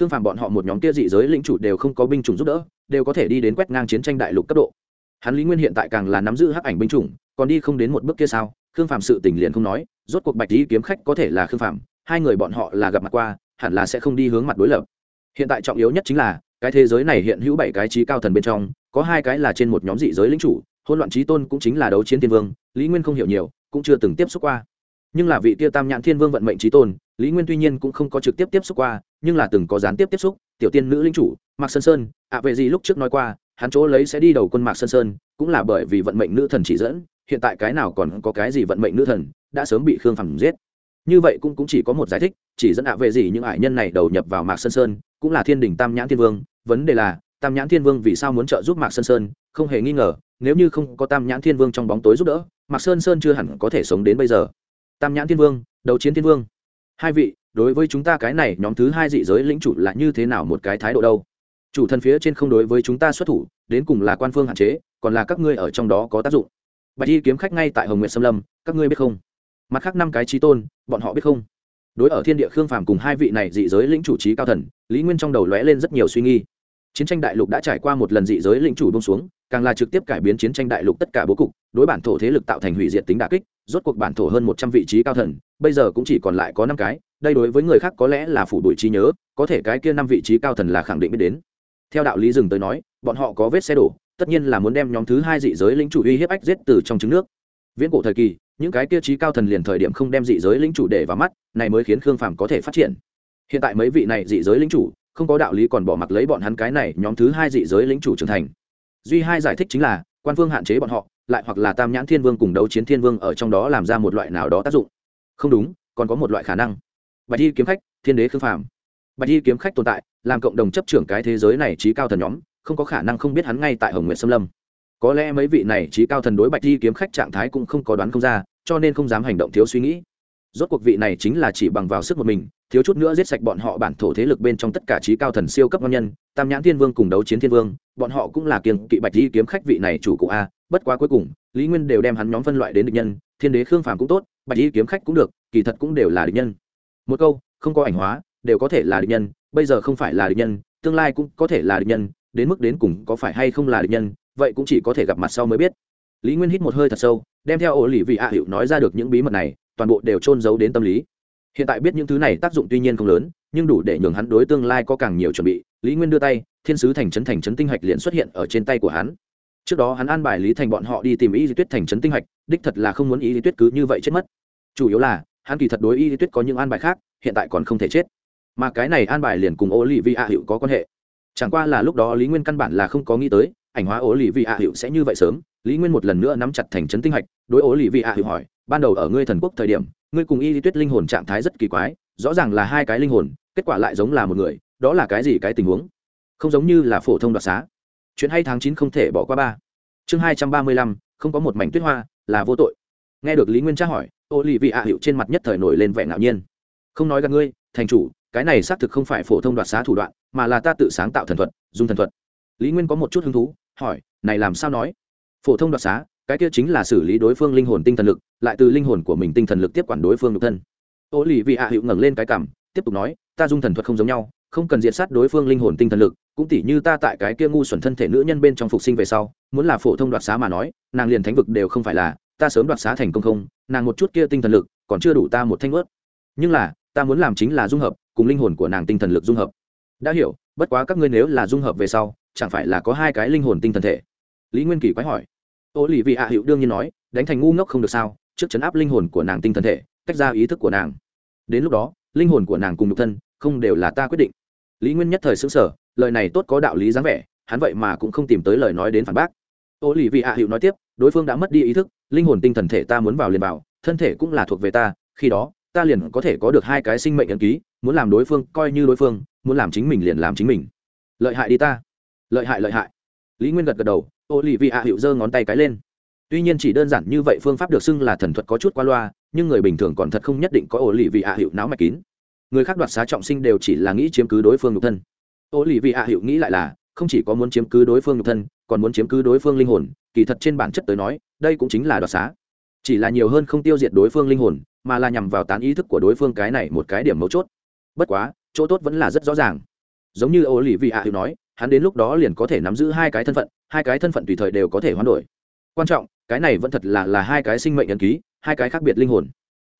Khương phàm bọn họ một nhóm kia dị giới lĩnh chủ đều không có binh chủng giúp đỡ, đều có thể đi đến quét ngang chiến tranh đại lục cấp độ. Hắn lý nguyên hiện tại càng là nắm giữ hắc ảnh binh chủng, còn đi không đến một bước kia sao? Khương phàm sự tình liền không nói, rốt cuộc bạch lý kiếm khách có thể là khương phàm, hai người bọn họ là gặp mặt qua, hẳn là sẽ không đi hướng mặt đối lập. Hiện tại trọng yếu nhất chính là, cái thế giới này hiện hữu bảy cái trí cao thần bên trong, có hai cái là trên một nhóm dị giới lính chủ hôn loạn trí tôn cũng chính là đấu chiến thiên vương, lý nguyên không hiểu nhiều, cũng chưa từng tiếp xúc qua. Nhưng là vị tiêu tam nhãn thiên vương vận mệnh trí tôn, lý nguyên tuy nhiên cũng không có trực tiếp tiếp xúc qua, nhưng là từng có gián tiếp tiếp xúc, tiểu tiên nữ linh chủ, mạc sơn sơn, ạ à gì lúc trước nói qua, hắn chỗ lấy sẽ đi đầu quân mạc sơn sơn, cũng là bởi vì vận mệnh nữ thần chỉ dẫn hiện tại cái nào còn có cái gì vận mệnh nữ thần đã sớm bị khương phẳng giết. Như vậy cũng, cũng chỉ có một giải thích chỉ dẫn ạ về gì những ải nhân này đầu nhập vào mạc sơn sơn cũng là thiên đình tam nhãn thiên vương. Vấn đề là tam nhãn thiên vương vì sao muốn trợ giúp mạc sơn sơn không hề nghi ngờ nếu như không có tam nhãn thiên vương trong bóng tối giúp đỡ mạc sơn sơn chưa hẳn có thể sống đến bây giờ. Tam nhãn thiên vương đầu chiến thiên vương. Hai vị đối với chúng ta cái này nhóm thứ hai dị giới lĩnh chủ là như thế nào một cái thái độ đâu? Chủ thần phía trên không đối với chúng ta xuất thủ đến cùng là quan phương hạn chế còn là các ngươi ở trong đó có tác dụng bạch y kiếm khách ngay tại hồng nguyện xâm lâm, các ngươi biết không? Mặt khác năm cái trí tôn, bọn họ biết không? Đối ở thiên địa khương phàm cùng hai vị này dị giới lĩnh chủ trí cao thần, lý nguyên trong đầu lóe lên rất nhiều suy nghi chiến tranh đại lục đã trải qua một lần dị giới lĩnh chủ bông xuống, càng là trực tiếp cải biến chiến tranh đại lục tất cả bố cục, đối bản thổ thế lực tạo thành hủy diệt tính đà kích, rốt cuộc bản thổ hơn một trăm vị trí cao thần, bây giờ cũng chỉ còn lại có năm cái, đây đối với người khác có lẽ là phủ đuổi trí nhớ, có thể cái kia năm vị trí cao thần là khẳng định biết đến. Theo đạo lý dừng tới nói, bọn họ có vết xe đổ tất nhiên là muốn đem nhóm thứ hai dị giới lĩnh chủ uy hiếp ách giết từ trong trứng nước. Viễn cổ thời kỳ, những cái kia trí cao thần liền thời điểm không đem dị giới lĩnh chủ để vào mắt, này mới khiến khương phàm có thể phát triển. Hiện tại mấy vị này dị giới lĩnh chủ, không có đạo lý còn bỏ mặc lấy bọn hắn cái này, nhóm thứ hai dị giới lĩnh chủ trưởng thành. Duy hai giải thích chính là, quan phương hạn chế bọn họ, lại hoặc là tam nhãn thiên vương cùng đấu chiến thiên vương ở trong đó làm ra một loại nào đó tác dụng. Không đúng, còn có một loại khả năng. Bạch y kiếm khách, thiên đế khương phàm. Bạch y kiếm khách tồn tại, làm cộng đồng chấp trưởng cái thế giới này trí cao thần nhóm không có khả năng không biết hắn ngay tại hồng nguyện xâm lâm. Có lẽ mấy vị này trí cao thần đối bạch y kiếm khách trạng thái cũng không có đoán không ra, cho nên không dám hành động thiếu suy nghĩ. Rốt cuộc vị này chính là chỉ bằng vào sức một mình, thiếu chút nữa giết sạch bọn họ bản thổ thế lực bên trong tất cả trí cao thần siêu cấp ngon nhân, tam nhãn thiên vương cùng đấu chiến thiên vương, bọn họ cũng là kiêng kỵ bạch y kiếm khách vị này chủ cụ a, bất quá cuối cùng, lý nguyên đều đem hắn nhóm phân loại đến địch nhân, thiên đế khương phàm cũng tốt, bạch y kiếm khách cũng được, kỳ thật cũng đều là địch nhân. Một câu, không có ảnh hóa, đều có thể là địch nhân, bây giờ không phải là địch nhân, tương lai cũng có thể là địch nhân đến mức đến cùng có phải hay không là địch nhân, vậy cũng chỉ có thể gặp mặt sau mới biết. Lý nguyên hít một hơi thật sâu, đem theo ổ lì vị ạ hiệu nói ra được những bí mật này, toàn bộ đều trôn giấu đến tâm lý. Hiện tại biết những thứ này tác dụng tuy nhiên không lớn, nhưng đủ để nhường hắn đối tương lai có càng nhiều chuẩn bị. Lý nguyên đưa tay, thiên sứ thành trấn thành trấn tinh hạch liền xuất hiện ở trên tay của hắn. Trước đó hắn an bài lý thành bọn họ đi tìm y di tuyết thành trấn tinh hạch, đích thật là không muốn y di tuyết cứ như vậy chết mất. Chủ yếu là, hắn kỳ thật đối y di tuyết có những an bài khác, hiện tại còn không thể chết. Mà cái này an bài liền cùng ô lì vi ạ hiệu có quan hệ chẳng qua là lúc đó lý nguyên căn bản là không có nghĩ tới, ảnh hóa ô lì vi ạ hiệu sẽ như vậy sớm. Lý nguyên một lần nữa nắm chặt thành trấn tinh hạch, đối ô lì vi ạ hiệu hỏi, ban đầu ở ngươi thần quốc thời điểm, ngươi cùng y lý tuyết linh hồn trạng thái rất kỳ quái, rõ ràng là hai cái linh hồn, kết quả lại giống là một người, đó là cái gì cái tình huống? Không giống như là phổ thông đoạt xá. Chuyện hay tháng chín không thể bỏ qua ba. Chương hai trăm ba mươi lăm, không có một mảnh tuyết hoa, là vô tội. Nghe được lý nguyên tra hỏi ô lì vị ạ hiệu trên mặt nhất thời nổi lên vẻ ngạo nhiên. Không nói gặp ngươi, thành chủ cái này xác thực không phải phổ thông đoạt xá thủ đoạn, mà là ta tự sáng tạo thần thuật, dùng thần thuật. Lý nguyên có một chút hứng thú, hỏi, này làm sao nói? Phổ thông đoạt xá, cái kia chính là xử lý đối phương linh hồn tinh thần lực, lại từ linh hồn của mình tinh thần lực tiếp quản đối phương nhục thân. Ô lì vị ạ hiệu ngẩng lên cái cảm tiếp tục nói, ta dung thần thuật không giống nhau, không cần diệt sát đối phương linh hồn tinh thần lực, cũng tỉ như ta tại cái kia ngu xuẩn thân thể nữ nhân bên trong phục sinh về sau, muốn là phổ thông đoạt xá mà nói, nàng liền thánh vực đều không phải là, ta sớm đoạt xá thành công không, nàng một chút kia tinh thần lực, còn chưa đủ ta một thanh ướt nhưng là, ta muốn làm chính là dung hợp cùng linh hồn của nàng tinh thần lực dung hợp. Đã hiểu, bất quá các ngươi nếu là dung hợp về sau, chẳng phải là có hai cái linh hồn tinh thần thể? Lý nguyên kỳ quái hỏi. Ô lì vị ạ hữu đương nhiên nói, đánh thành ngu ngốc không được sao, trước chấn áp linh hồn của nàng tinh thần thể, tách ra ý thức của nàng. Đến lúc đó, linh hồn của nàng cùng nhục thân không đều là ta quyết định. Lý nguyên nhất thời xứng sở lời này tốt có đạo lý dáng vẻ, hắn vậy mà cũng không tìm tới lời nói đến phản bác. Ô lì vị ạ hữu nói tiếp, đối phương đã mất đi ý thức, linh hồn tinh thần thể ta muốn vào liền vào, thân thể cũng là thuộc về ta, khi đó ta liền có thể có được hai cái sinh mệnh ấn ký, muốn làm đối phương coi như đối phương, muốn làm chính mình liền làm chính mình. Lợi hại đi ta. Lợi hại lợi hại. Lý nguyên gật gật đầu ô lì vị ạ hiệu giơ ngón tay cái lên. Tuy nhiên chỉ đơn giản như vậy phương pháp được xưng là thần thuật có chút qua loa, nhưng người bình thường còn thật không nhất định có ô lì vị ạ hiệu não mạch kín. Người khác đoạt xá trọng sinh đều chỉ là nghĩ chiếm cứ đối phương nhục thân. Ô lì vị ạ hiệu nghĩ lại là, không chỉ có muốn chiếm cứ đối phương nhục thân, còn muốn chiếm cứ đối phương linh hồn, kỳ thật trên bản chất tới nói, đây cũng chính là đoạt xá. Chỉ là nhiều hơn không tiêu diệt đối phương linh hồn mà là nhằm vào tán ý thức của đối phương cái này một cái điểm mấu chốt. Bất quá, chỗ tốt vẫn là rất rõ ràng. Giống như ô lì vị ạ hiệu nói, hắn đến lúc đó liền có thể nắm giữ hai cái thân phận, hai cái thân phận tùy thời đều có thể hoán đổi. Quan trọng, cái này vẫn thật là là hai cái sinh mệnh nhân ký, hai cái khác biệt linh hồn.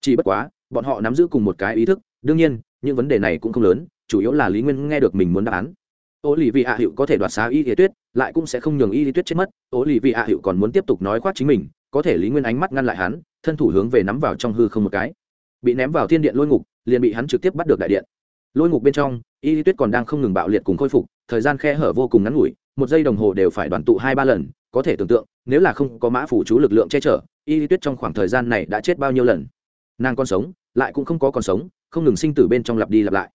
Chỉ bất quá, bọn họ nắm giữ cùng một cái ý thức, đương nhiên, những vấn đề này cũng không lớn, chủ yếu là lý nguyên nghe được mình muốn đáp án. Ô lì vị hạ hiệu có thể đoạt xá y lý tuyết, lại cũng sẽ không nhường y lý tuyết chết mất. Ô lì vị hạ hiệu còn muốn tiếp tục nói khoác chính mình, có thể lý nguyên ánh mắt ngăn lại hắn thân thủ hướng về nắm vào trong hư không một cái. Bị ném vào thiên điện lôi ngục, liền bị hắn trực tiếp bắt được đại điện. Lôi ngục bên trong, y tuyết còn đang không ngừng bạo liệt cùng khôi phục, thời gian khe hở vô cùng ngắn ngủi, một giây đồng hồ đều phải đoàn tụ hai ba lần, có thể tưởng tượng, nếu là không có mã phủ chú lực lượng che chở, y tuyết trong khoảng thời gian này đã chết bao nhiêu lần. Nàng còn sống, lại cũng không có còn sống, không ngừng sinh tử bên trong lặp đi lặp lại.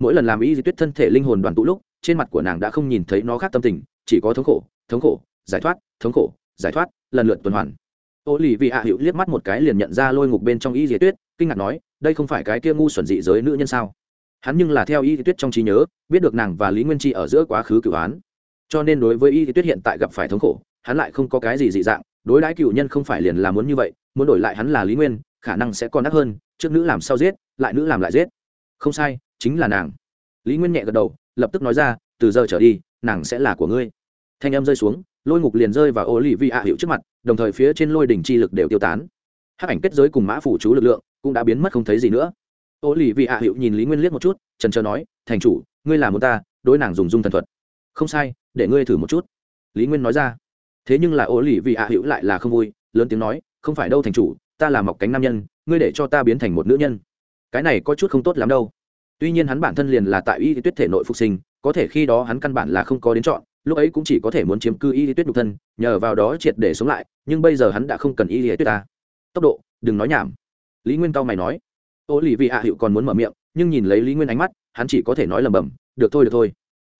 Mỗi lần làm y tuyết thân thể linh hồn đoàn tụ lúc, trên mặt của nàng đã không nhìn thấy nó khác tâm tình, chỉ có thống khổ thống khổ, giải thoát, thống khổ, giải thoát, lần lượt tuần hoàn ô lì vị hạ hữu liếc mắt một cái liền nhận ra lôi ngục bên trong y dì tuyết, kinh ngạc nói, đây không phải cái kia ngu xuẩn dị giới nữ nhân sao? Hắn nhưng là theo y dì tuyết trong trí nhớ, biết được nàng và lý nguyên Chi ở giữa quá khứ cửu án. Cho nên đối với y dì tuyết hiện tại gặp phải thống khổ, hắn lại không có cái gì dị dạng, đối đãi cựu nhân không phải liền là muốn như vậy, muốn đổi lại hắn là lý nguyên, khả năng sẽ còn đắt hơn, trước nữ làm sao giết, lại nữ làm lại giết. Không sai, chính là nàng. Lý nguyên nhẹ gật đầu, lập tức nói ra, từ giờ trở đi, nàng sẽ là của ngươi. Thanh em rơi xuống lôi ngục liền rơi vào ô lì vi ạ hiệu trước mặt, đồng thời phía trên lôi đỉnh chi lực đều tiêu tán. Hắc ảnh kết giới cùng mã phủ chú lực lượng cũng đã biến mất không thấy gì nữa. Ô lì vi ạ hiệu nhìn lý nguyên liếc một chút, trần trờ nói, thành chủ, ngươi là một ta, đối nàng dùng dung thần thuật. Không sai, để ngươi thử một chút. Lý nguyên nói ra. Thế nhưng là ô lì vi ạ hiệu lại là không vui, lớn tiếng nói, không phải đâu, thành chủ, ta là mọc cánh nam nhân, ngươi để cho ta biến thành một nữ nhân. Cái này có chút không tốt lắm đâu. Tuy nhiên hắn bản thân liền là tại y tuyết thể nội phục sinh, có thể khi đó hắn căn bản là không có đến chọn lúc ấy cũng chỉ có thể muốn chiếm cư y lý tuyết nhục thân, nhờ vào đó triệt để sống lại, nhưng bây giờ hắn đã không cần y lý tuyết ta. Tốc độ, đừng nói nhảm. Lý nguyên cao mày nói. Ô lì vị hạ hiệu còn muốn mở miệng, nhưng nhìn lấy lý nguyên ánh mắt, hắn chỉ có thể nói lầm bầm được thôi được thôi.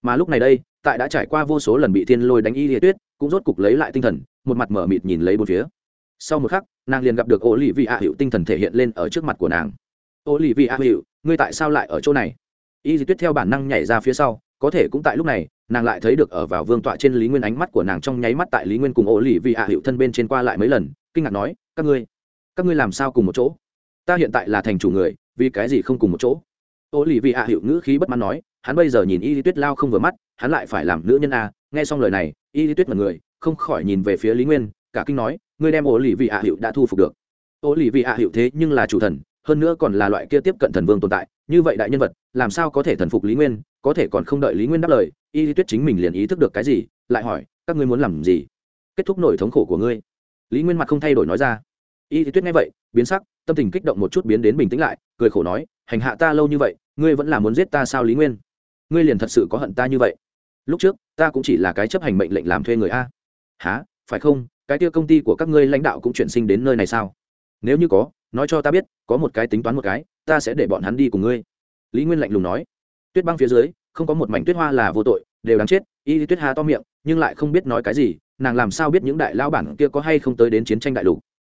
Mà lúc này đây, tại đã trải qua vô số lần bị thiên lôi đánh y lý tuyết, cũng rốt cục lấy lại tinh thần, một mặt mở mịt nhìn lấy bốn phía. Sau một khắc, nàng liền gặp được ô lì vị hạ hiệu tinh thần thể hiện lên ở trước mặt của nàng. Ô lì vị hạ hiệu ngươi tại sao lại ở chỗ này? Y lý tuyết theo bản năng nhảy ra phía sau, có thể cũng tại lúc này nàng lại thấy được ở vào vương tọa trên lý nguyên ánh mắt của nàng trong nháy mắt tại lý nguyên cùng ô lì vị ạ hiệu thân bên trên qua lại mấy lần, kinh ngạc nói, các ngươi các ngươi làm sao cùng một chỗ? Ta hiện tại là thành chủ người, vì cái gì không cùng một chỗ? Ô lì vị ạ hiệu ngữ khí bất mãn nói, hắn bây giờ nhìn y lý tuyết lao không vừa mắt, hắn lại phải làm nữ nhân a nghe xong lời này, y lý tuyết mật người, không khỏi nhìn về phía lý nguyên, cả kinh nói, ngươi đem ô lì vì hạ hiệu đã thu phục được. Ô lì vì hạ hiệu thế nhưng là chủ thần, hơn nữa còn là loại kia tiếp cận thần vương tồn tại, như vậy đại nhân vật, làm sao có thể thần phục lý nguyên? Có thể còn không đợi lý nguyên đáp lời, y lý tuyết chính mình liền ý thức được cái gì, lại hỏi, các ngươi muốn làm gì? Kết thúc nổi thống khổ của ngươi. Lý nguyên mặt không thay đổi nói ra. Y lý tuyết nghe vậy, biến sắc, tâm tình kích động một chút biến đến bình tĩnh lại, cười khổ nói, hành hạ ta lâu như vậy, ngươi vẫn là muốn giết ta sao lý nguyên? Ngươi liền thật sự có hận ta như vậy. Lúc trước, ta cũng chỉ là cái chấp hành mệnh lệnh làm thuê người a. Há phải không? Cái kia công ty của các ngươi lãnh đạo cũng chuyển sinh đến nơi này sao? Nếu như có, nói cho ta biết, có một cái tính toán một cái, ta sẽ để bọn hắn đi cùng ngươi. Lý nguyên lạnh lùng nói tuyết băng phía dưới, không có một mảnh tuyết hoa là vô tội, đều đáng chết, y tuyết hà to miệng, nhưng lại không biết nói cái gì, nàng làm sao biết những đại lao bản kia có hay không tới đến chiến tranh đại lục.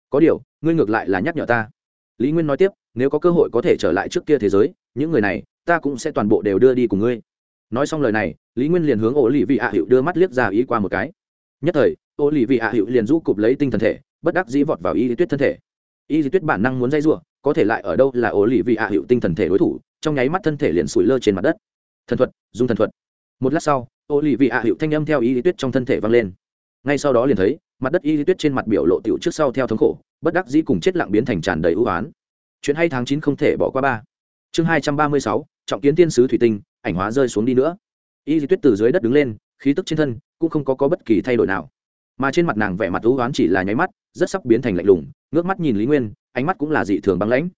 Có điều, ngươi ngược lại là nhắc nhở ta. Lý nguyên nói tiếp, nếu có cơ hội có thể trở lại trước kia thế giới, những người này, ta cũng sẽ toàn bộ đều đưa đi cùng ngươi. Nói xong lời này, lý nguyên liền hướng ổ lì vị ạ hiệu đưa mắt liếc ra ý qua một cái. Nhất thời ổ lì vị ạ hiệu liền rũ cụp lấy tinh thần thể, bất đắc dĩ vọt vào y tuyết thân thể. Y tuyết bản năng muốn dây r u ộ có thể lại ở đâu là ổ lì vị ạ hiệu tinh thần thể đối thủ trong nháy mắt thân thể liền sủi lơ trên mặt đất. Thần thuật dùng thần thuật. Một lát sau ô lì vị ạ hiệu thanh âm theo y lý tuyết trong thân thể vang lên. Ngay sau đó liền thấy mặt đất y lý tuyết trên mặt biểu lộ tiểu trước sau theo thống khổ bất đắc dĩ cùng chết lặng biến thành tràn đầy ưu oán. Chuyện hay tháng chín không thể bỏ qua ba. Chương hai trăm ba mươi sáu trọng kiến tiên sứ thủy tinh ảnh hóa rơi xuống đi nữa. Y lý tuyết từ dưới đất đứng lên khí tức trên thân cũng không có, có bất kỳ thay đổi nào. Mà trên mặt nàng vẻ mặt ưu oán chỉ là nháy mắt rất sắp biến thành lạnh lùng ngước mắt nhìn lý nguyên ánh mắt cũng là dị thường băng lãnh.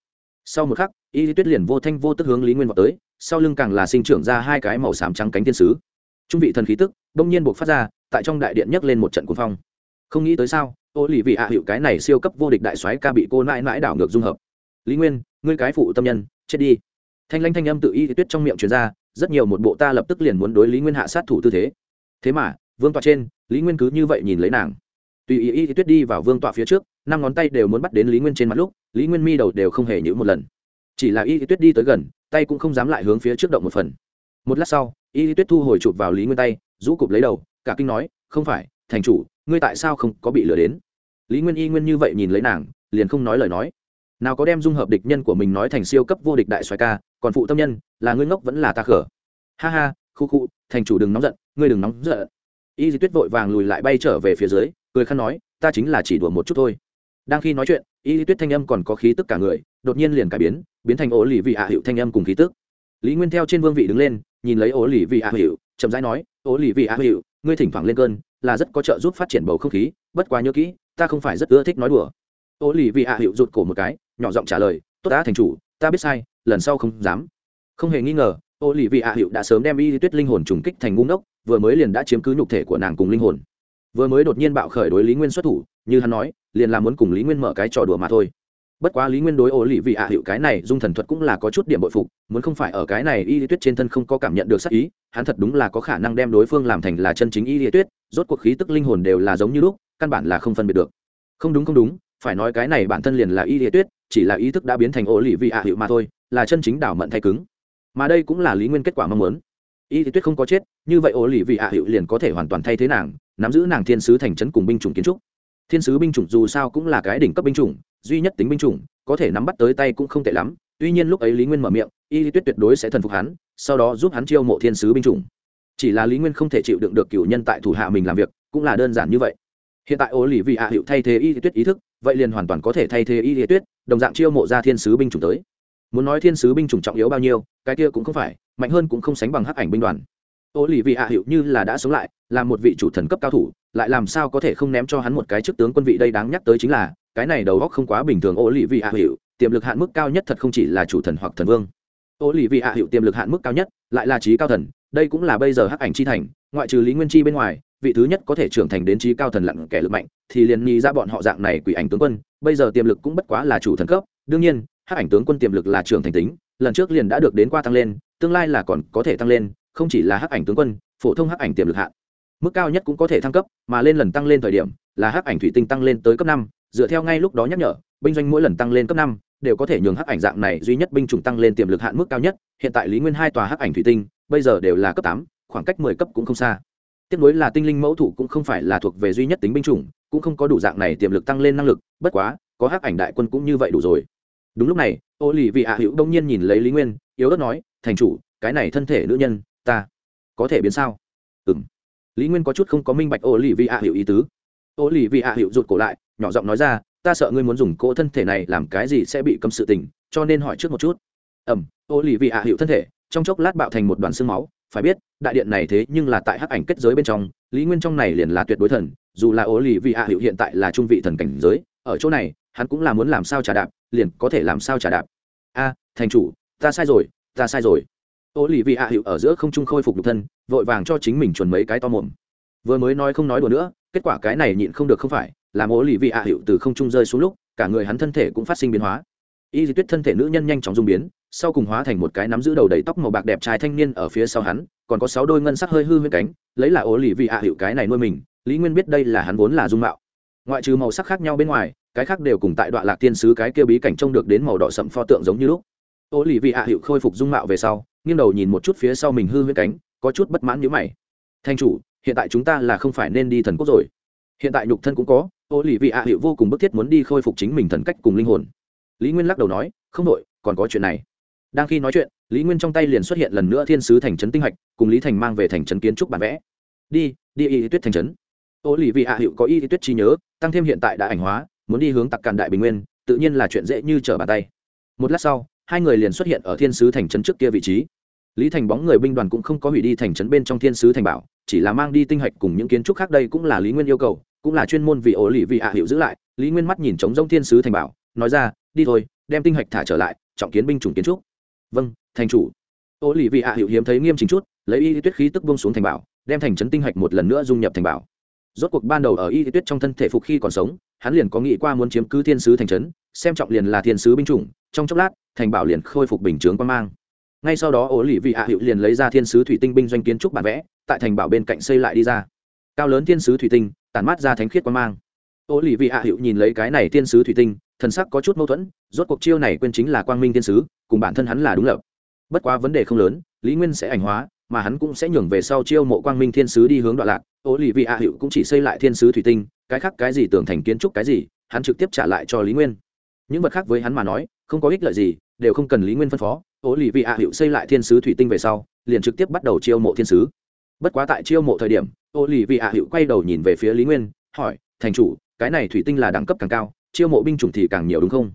Sau một khắc y lý tuyết liền vô thanh vô tức hướng lý nguyên vào tới, sau lưng càng là sinh trưởng ra hai cái màu xám trắng cánh thiên sứ. Trung vị thần khí tức đông nhiên buộc phát ra, tại trong đại điện nhấc lên một trận cuồng phong. Không nghĩ tới sao, ô lì vị ạ hiệu cái này siêu cấp vô địch đại soái ca bị cô nãi nãi đảo ngược dung hợp. Lý nguyên, ngươi cái phụ tâm nhân, chết đi. Thanh lanh thanh âm tự y tuyết trong miệng truyền ra, rất nhiều một bộ ta lập tức liền muốn đối lý nguyên hạ sát thủ tư thế. Thế mà, vương tọa trên, lý nguyên cứ như vậy nhìn lấy nàng. Tùy ý y tuyết đi vào vương tọa phía trước, năm ngón tay đều muốn bắt đến lý nguyên trên mặt lúc, lý nguyên mi đầu đều không hề nhữ một lần chỉ là y tuyết đi tới gần, tay cũng không dám lại hướng phía trước động một phần. Một lát sau, y tuyết thu hồi chụp vào lý nguyên tay, rũ cụp lấy đầu, cả kinh nói, không phải, thành chủ, ngươi tại sao không có bị lừa đến? Lý nguyên y nguyên như vậy nhìn lấy nàng, liền không nói lời nói. Nào có đem dung hợp địch nhân của mình nói thành siêu cấp vô địch đại xoài ca, còn phụ tâm nhân, là ngươi ngốc vẫn là ta khở. Ha ha, khu khu, thành chủ đừng nóng giận, ngươi đừng nóng giận. Y di tuyết vội vàng lùi lại bay trở về phía dưới, cười khăn nói, ta chính là chỉ đùa một chút thôi. Đang khi nói chuyện, y di tuyết thanh âm còn có khí tức cả người, đột nhiên liền cải biến biến thành ố lì vị ạ hiệu thanh âm cùng khí tức. Lý nguyên theo trên vương vị đứng lên, nhìn lấy ố lì vị ạ hiệu chậm rãi nói ố lì vị ạ hiệu ngươi thỉnh thoảng lên cơn, là rất có trợ giúp phát triển bầu không khí, bất quá nhớ kỹ, ta không phải rất ưa thích nói đùa. Ố lì vị ạ hiệu rụt cổ một cái, nhỏ giọng trả lời, tốt đã thành chủ, ta biết sai, lần sau không dám. Không hề nghi ngờ ô lì vị ạ hiệu đã sớm đem y tuyết linh hồn trùng kích thành ngu ngốc, vừa mới liền đã chiếm cứ nhục thể của nàng cùng linh hồn. Vừa mới đột nhiên bạo khởi đối lý nguyên xuất thủ, như hắn nói, liền là muốn cùng lý nguyên mở cái trò đùa mà thôi bất quá lý nguyên đối ô lì vị ạ hiệu cái này dung thần thuật cũng là có chút điểm bội phục, muốn không phải ở cái này y lý tuyết trên thân không có cảm nhận được sắc ý, hắn thật đúng là có khả năng đem đối phương làm thành là chân chính y lý tuyết, rốt cuộc khí tức linh hồn đều là giống như lúc, căn bản là không phân biệt được. Không đúng không đúng, phải nói cái này bản thân liền là y lý tuyết, chỉ là ý thức đã biến thành ô lì vị ạ hiệu mà thôi, là chân chính đảo mận thay cứng. Mà đây cũng là lý nguyên kết quả mong muốn. Y lý tuyết không có chết, như vậy ô lì vị ạ hiệu liền có thể hoàn toàn thay thế nàng, nắm giữ nàng thiên sứ thành trấn cùng binh chủng kiến trúc. Thiên sứ binh chủng dù sao cũng là cái đỉnh cấp binh chủng duy nhất tính binh chủng, có thể nắm bắt tới tay cũng không tệ lắm, tuy nhiên lúc ấy lý nguyên mở miệng, y lý tuyết tuyệt đối sẽ thần phục hắn, sau đó giúp hắn chiêu mộ thiên sứ binh chủng. Chỉ là lý nguyên không thể chịu đựng được cựu nhân tại thủ hạ mình làm việc, cũng là đơn giản như vậy. Hiện tại ô lì vị hạ hiệu thay thế y lý tuyết ý thức, vậy liền hoàn toàn có thể thay thế y lý tuyết, đồng dạng chiêu mộ ra thiên sứ binh chủng tới. Muốn nói thiên sứ binh chủng trọng yếu bao nhiêu, cái kia cũng không phải, mạnh hơn cũng không sánh bằng hắc ảnh binh đoàn. Ô lì vị hạ hiệu như là đã sống lại, là một vị chủ thần cấp cao thủ, lại làm sao có thể không ném cho hắn một cái chức tướng quân vị đây đáng nhắc tới chính là cái này đầu góc không quá bình thường ô lì vị hạ hiệu tiềm lực hạn mức cao nhất thật không chỉ là chủ thần hoặc thần vương. Ô lì vị hạ hiệu tiềm lực hạn mức cao nhất lại là trí cao thần, đây cũng là bây giờ hắc ảnh chi thành, ngoại trừ lý nguyên chi bên ngoài, vị thứ nhất có thể trưởng thành đến trí cao thần lặn kẻ lực mạnh, thì liền nghĩ ra bọn họ dạng này quỷ ảnh tướng quân, bây giờ tiềm lực cũng bất quá là chủ thần cấp, đương nhiên, hắc ảnh tướng quân tiềm lực là trưởng thành tính, lần trước liền đã được đến qua tăng lên, tương lai là còn có thể tăng lên, không chỉ là hắc ảnh tướng quân, phổ thông hắc ảnh tiềm lực hạn. Mức cao nhất cũng có thể thăng cấp, mà lên lần tăng lên thời điểm, là hắc ảnh thủy tinh tăng lên tới cấp năm dựa theo ngay lúc đó nhắc nhở, binh doanh mỗi lần tăng lên cấp năm, đều có thể nhường hắc ảnh dạng này duy nhất binh chủng tăng lên tiềm lực hạn mức cao nhất, hiện tại lý nguyên hai tòa hắc ảnh thủy tinh, bây giờ đều là cấp tám, khoảng cách mười cấp cũng không xa. Tiếp nối là tinh linh mẫu thủ cũng không phải là thuộc về duy nhất tính binh chủng, cũng không có đủ dạng này tiềm lực tăng lên năng lực, bất quá, có hắc ảnh đại quân cũng như vậy đủ rồi. Đúng lúc này ô lì vị hạ hữu đông nhiên nhìn lấy lý nguyên, yếu ớt nói, thành chủ, cái này thân thể nữ nhân, ta có thể biến sao? Ừ m lý nguyên có chút không có minh bạch ô lì vị hạ hữu ý tứ. Ô lì vị hạ hữu rụt cổ lại nhỏ giọng nói ra, ta sợ ngươi muốn dùng cỗ thân thể này làm cái gì sẽ bị cấm sự tình, cho nên hỏi trước một chút. Ẩm ô lì vị ạ hiệu thân thể, trong chốc lát bạo thành một đoàn xương máu. Phải biết, đại điện này thế nhưng là tại hắc ảnh kết giới bên trong, lý nguyên trong này liền là tuyệt đối thần, dù là ô lì vị ạ hiệu hiện tại là trung vị thần cảnh giới, ở chỗ này, hắn cũng là muốn làm sao trả đạp, liền có thể làm sao trả đạp. A, thành chủ, ta sai rồi, ta sai rồi. Ô lì vị ạ hiệu ở giữa không trung khôi phục nhục thân, vội vàng cho chính mình chuẩn mấy cái to mồm. Vừa mới nói không nói đùa nữa, kết quả cái này nhịn không được không phải làm ô lì vị ạ hiệu từ không trung rơi xuống lúc, cả người hắn thân thể cũng phát sinh biến hóa. Y di tuyết thân thể nữ nhân nhanh chóng dung biến, sau cùng hóa thành một cái nắm giữ đầu đầy tóc màu bạc đẹp trai thanh niên ở phía sau hắn, còn có sáu đôi ngân sắc hơi hư huyết cánh, lấy là ố lì vị ạ hiệu cái này nuôi mình, lý nguyên biết đây là hắn vốn là dung mạo. Ngoại trừ màu sắc khác nhau bên ngoài, cái khác đều cùng tại đoạn lạc tiên sứ cái kia bí cảnh trông được đến màu đỏ sậm pho tượng giống như lúc. Ô lì vị ạ hiệu khôi phục dung mạo về sau, nghiêng đầu nhìn một chút phía sau mình hư huyết cánh, có chút bất mãn nhữ mày. Thanh chủ, hiện tại chúng ta là không phải nên đi thần quốc rồi. Hiện tại nhục thân cũng có ô lì vị ạ hiệu vô cùng bức thiết muốn đi khôi phục chính mình thần cách cùng linh hồn. Lý nguyên lắc đầu nói, không đội còn có chuyện này. Đang khi nói chuyện, lý nguyên trong tay liền xuất hiện lần nữa thiên sứ thành trấn tinh hạch, cùng lý thành mang về thành trấn kiến trúc bản vẽ. Đi đi y tuyết thành trấn. Ô lì vị ạ hiệu có y tuyết trí nhớ, tăng thêm hiện tại đã ảnh hóa, muốn đi hướng tặc càn đại bình nguyên, tự nhiên là chuyện dễ như trở bàn tay. Một lát sau, hai người liền xuất hiện ở thiên sứ thành trấn trước kia vị trí. Lý thành bóng người binh đoàn cũng không có hủy đi thành trấn bên trong thiên sứ thành bảo chỉ là mang đi tinh hạch cùng những kiến trúc khác đây cũng là lý nguyên yêu cầu, cũng là chuyên môn vì ổ lì vị hạ hiệu giữ lại. Lý nguyên mắt nhìn trống rông thiên sứ thành bảo, nói ra, đi thôi, đem tinh hạch thả trở lại, trọng kiến binh chủng kiến trúc. Vâng thành chủ. Ổ lì vị hạ hiệu hiếm thấy nghiêm chính chút, lấy y tuyết khí tức bông xuống thành bảo, đem thành trấn tinh hạch một lần nữa dung nhập thành bảo. Rốt cuộc ban đầu ở y tuyết trong thân thể phục khi còn sống, hắn liền có nghĩ qua muốn chiếm cứ thiên sứ thành trấn, xem trọng liền là thiên sứ binh chủng, trong chốc lát, thành bảo liền khôi phục bình chướng quan mang ngay sau đó, ổ lì vị hạ hiệu liền lấy ra thiên sứ thủy tinh binh doanh kiến trúc bản vẽ, tại thành bảo bên cạnh xây lại đi ra. Cao lớn thiên sứ thủy tinh, tản mát ra thánh khiết quan mang. Ổ lì vị hạ hiệu nhìn lấy cái này thiên sứ thủy tinh, thần sắc có chút mâu thuẫn, rốt cuộc chiêu này quên chính là quang minh thiên sứ, cùng bản thân hắn là đúng lập. Bất quá vấn đề không lớn, lý nguyên sẽ ảnh hóa, mà hắn cũng sẽ nhường về sau chiêu mộ quang minh thiên sứ đi hướng đoạn lạc. Ổ lì vị hạ hiệu cũng chỉ xây lại thiên sứ thủy tinh, cái khác cái gì tưởng thành kiến trúc cái gì, hắn trực tiếp trả lại cho lý nguyên. Những vật khác với hắn mà nói, không có ích lợi gì đều không cần lý nguyên phân phó. Ố lì vị ạ hiệu xây lại thiên sứ thủy tinh về sau, liền trực tiếp bắt đầu chiêu mộ thiên sứ. Bất quá tại chiêu mộ thời điểm, ô lì vị ạ hiệu quay đầu nhìn về phía lý nguyên, hỏi, thành chủ, cái này thủy tinh là đẳng cấp càng cao, chiêu mộ binh chủng thì càng nhiều đúng không?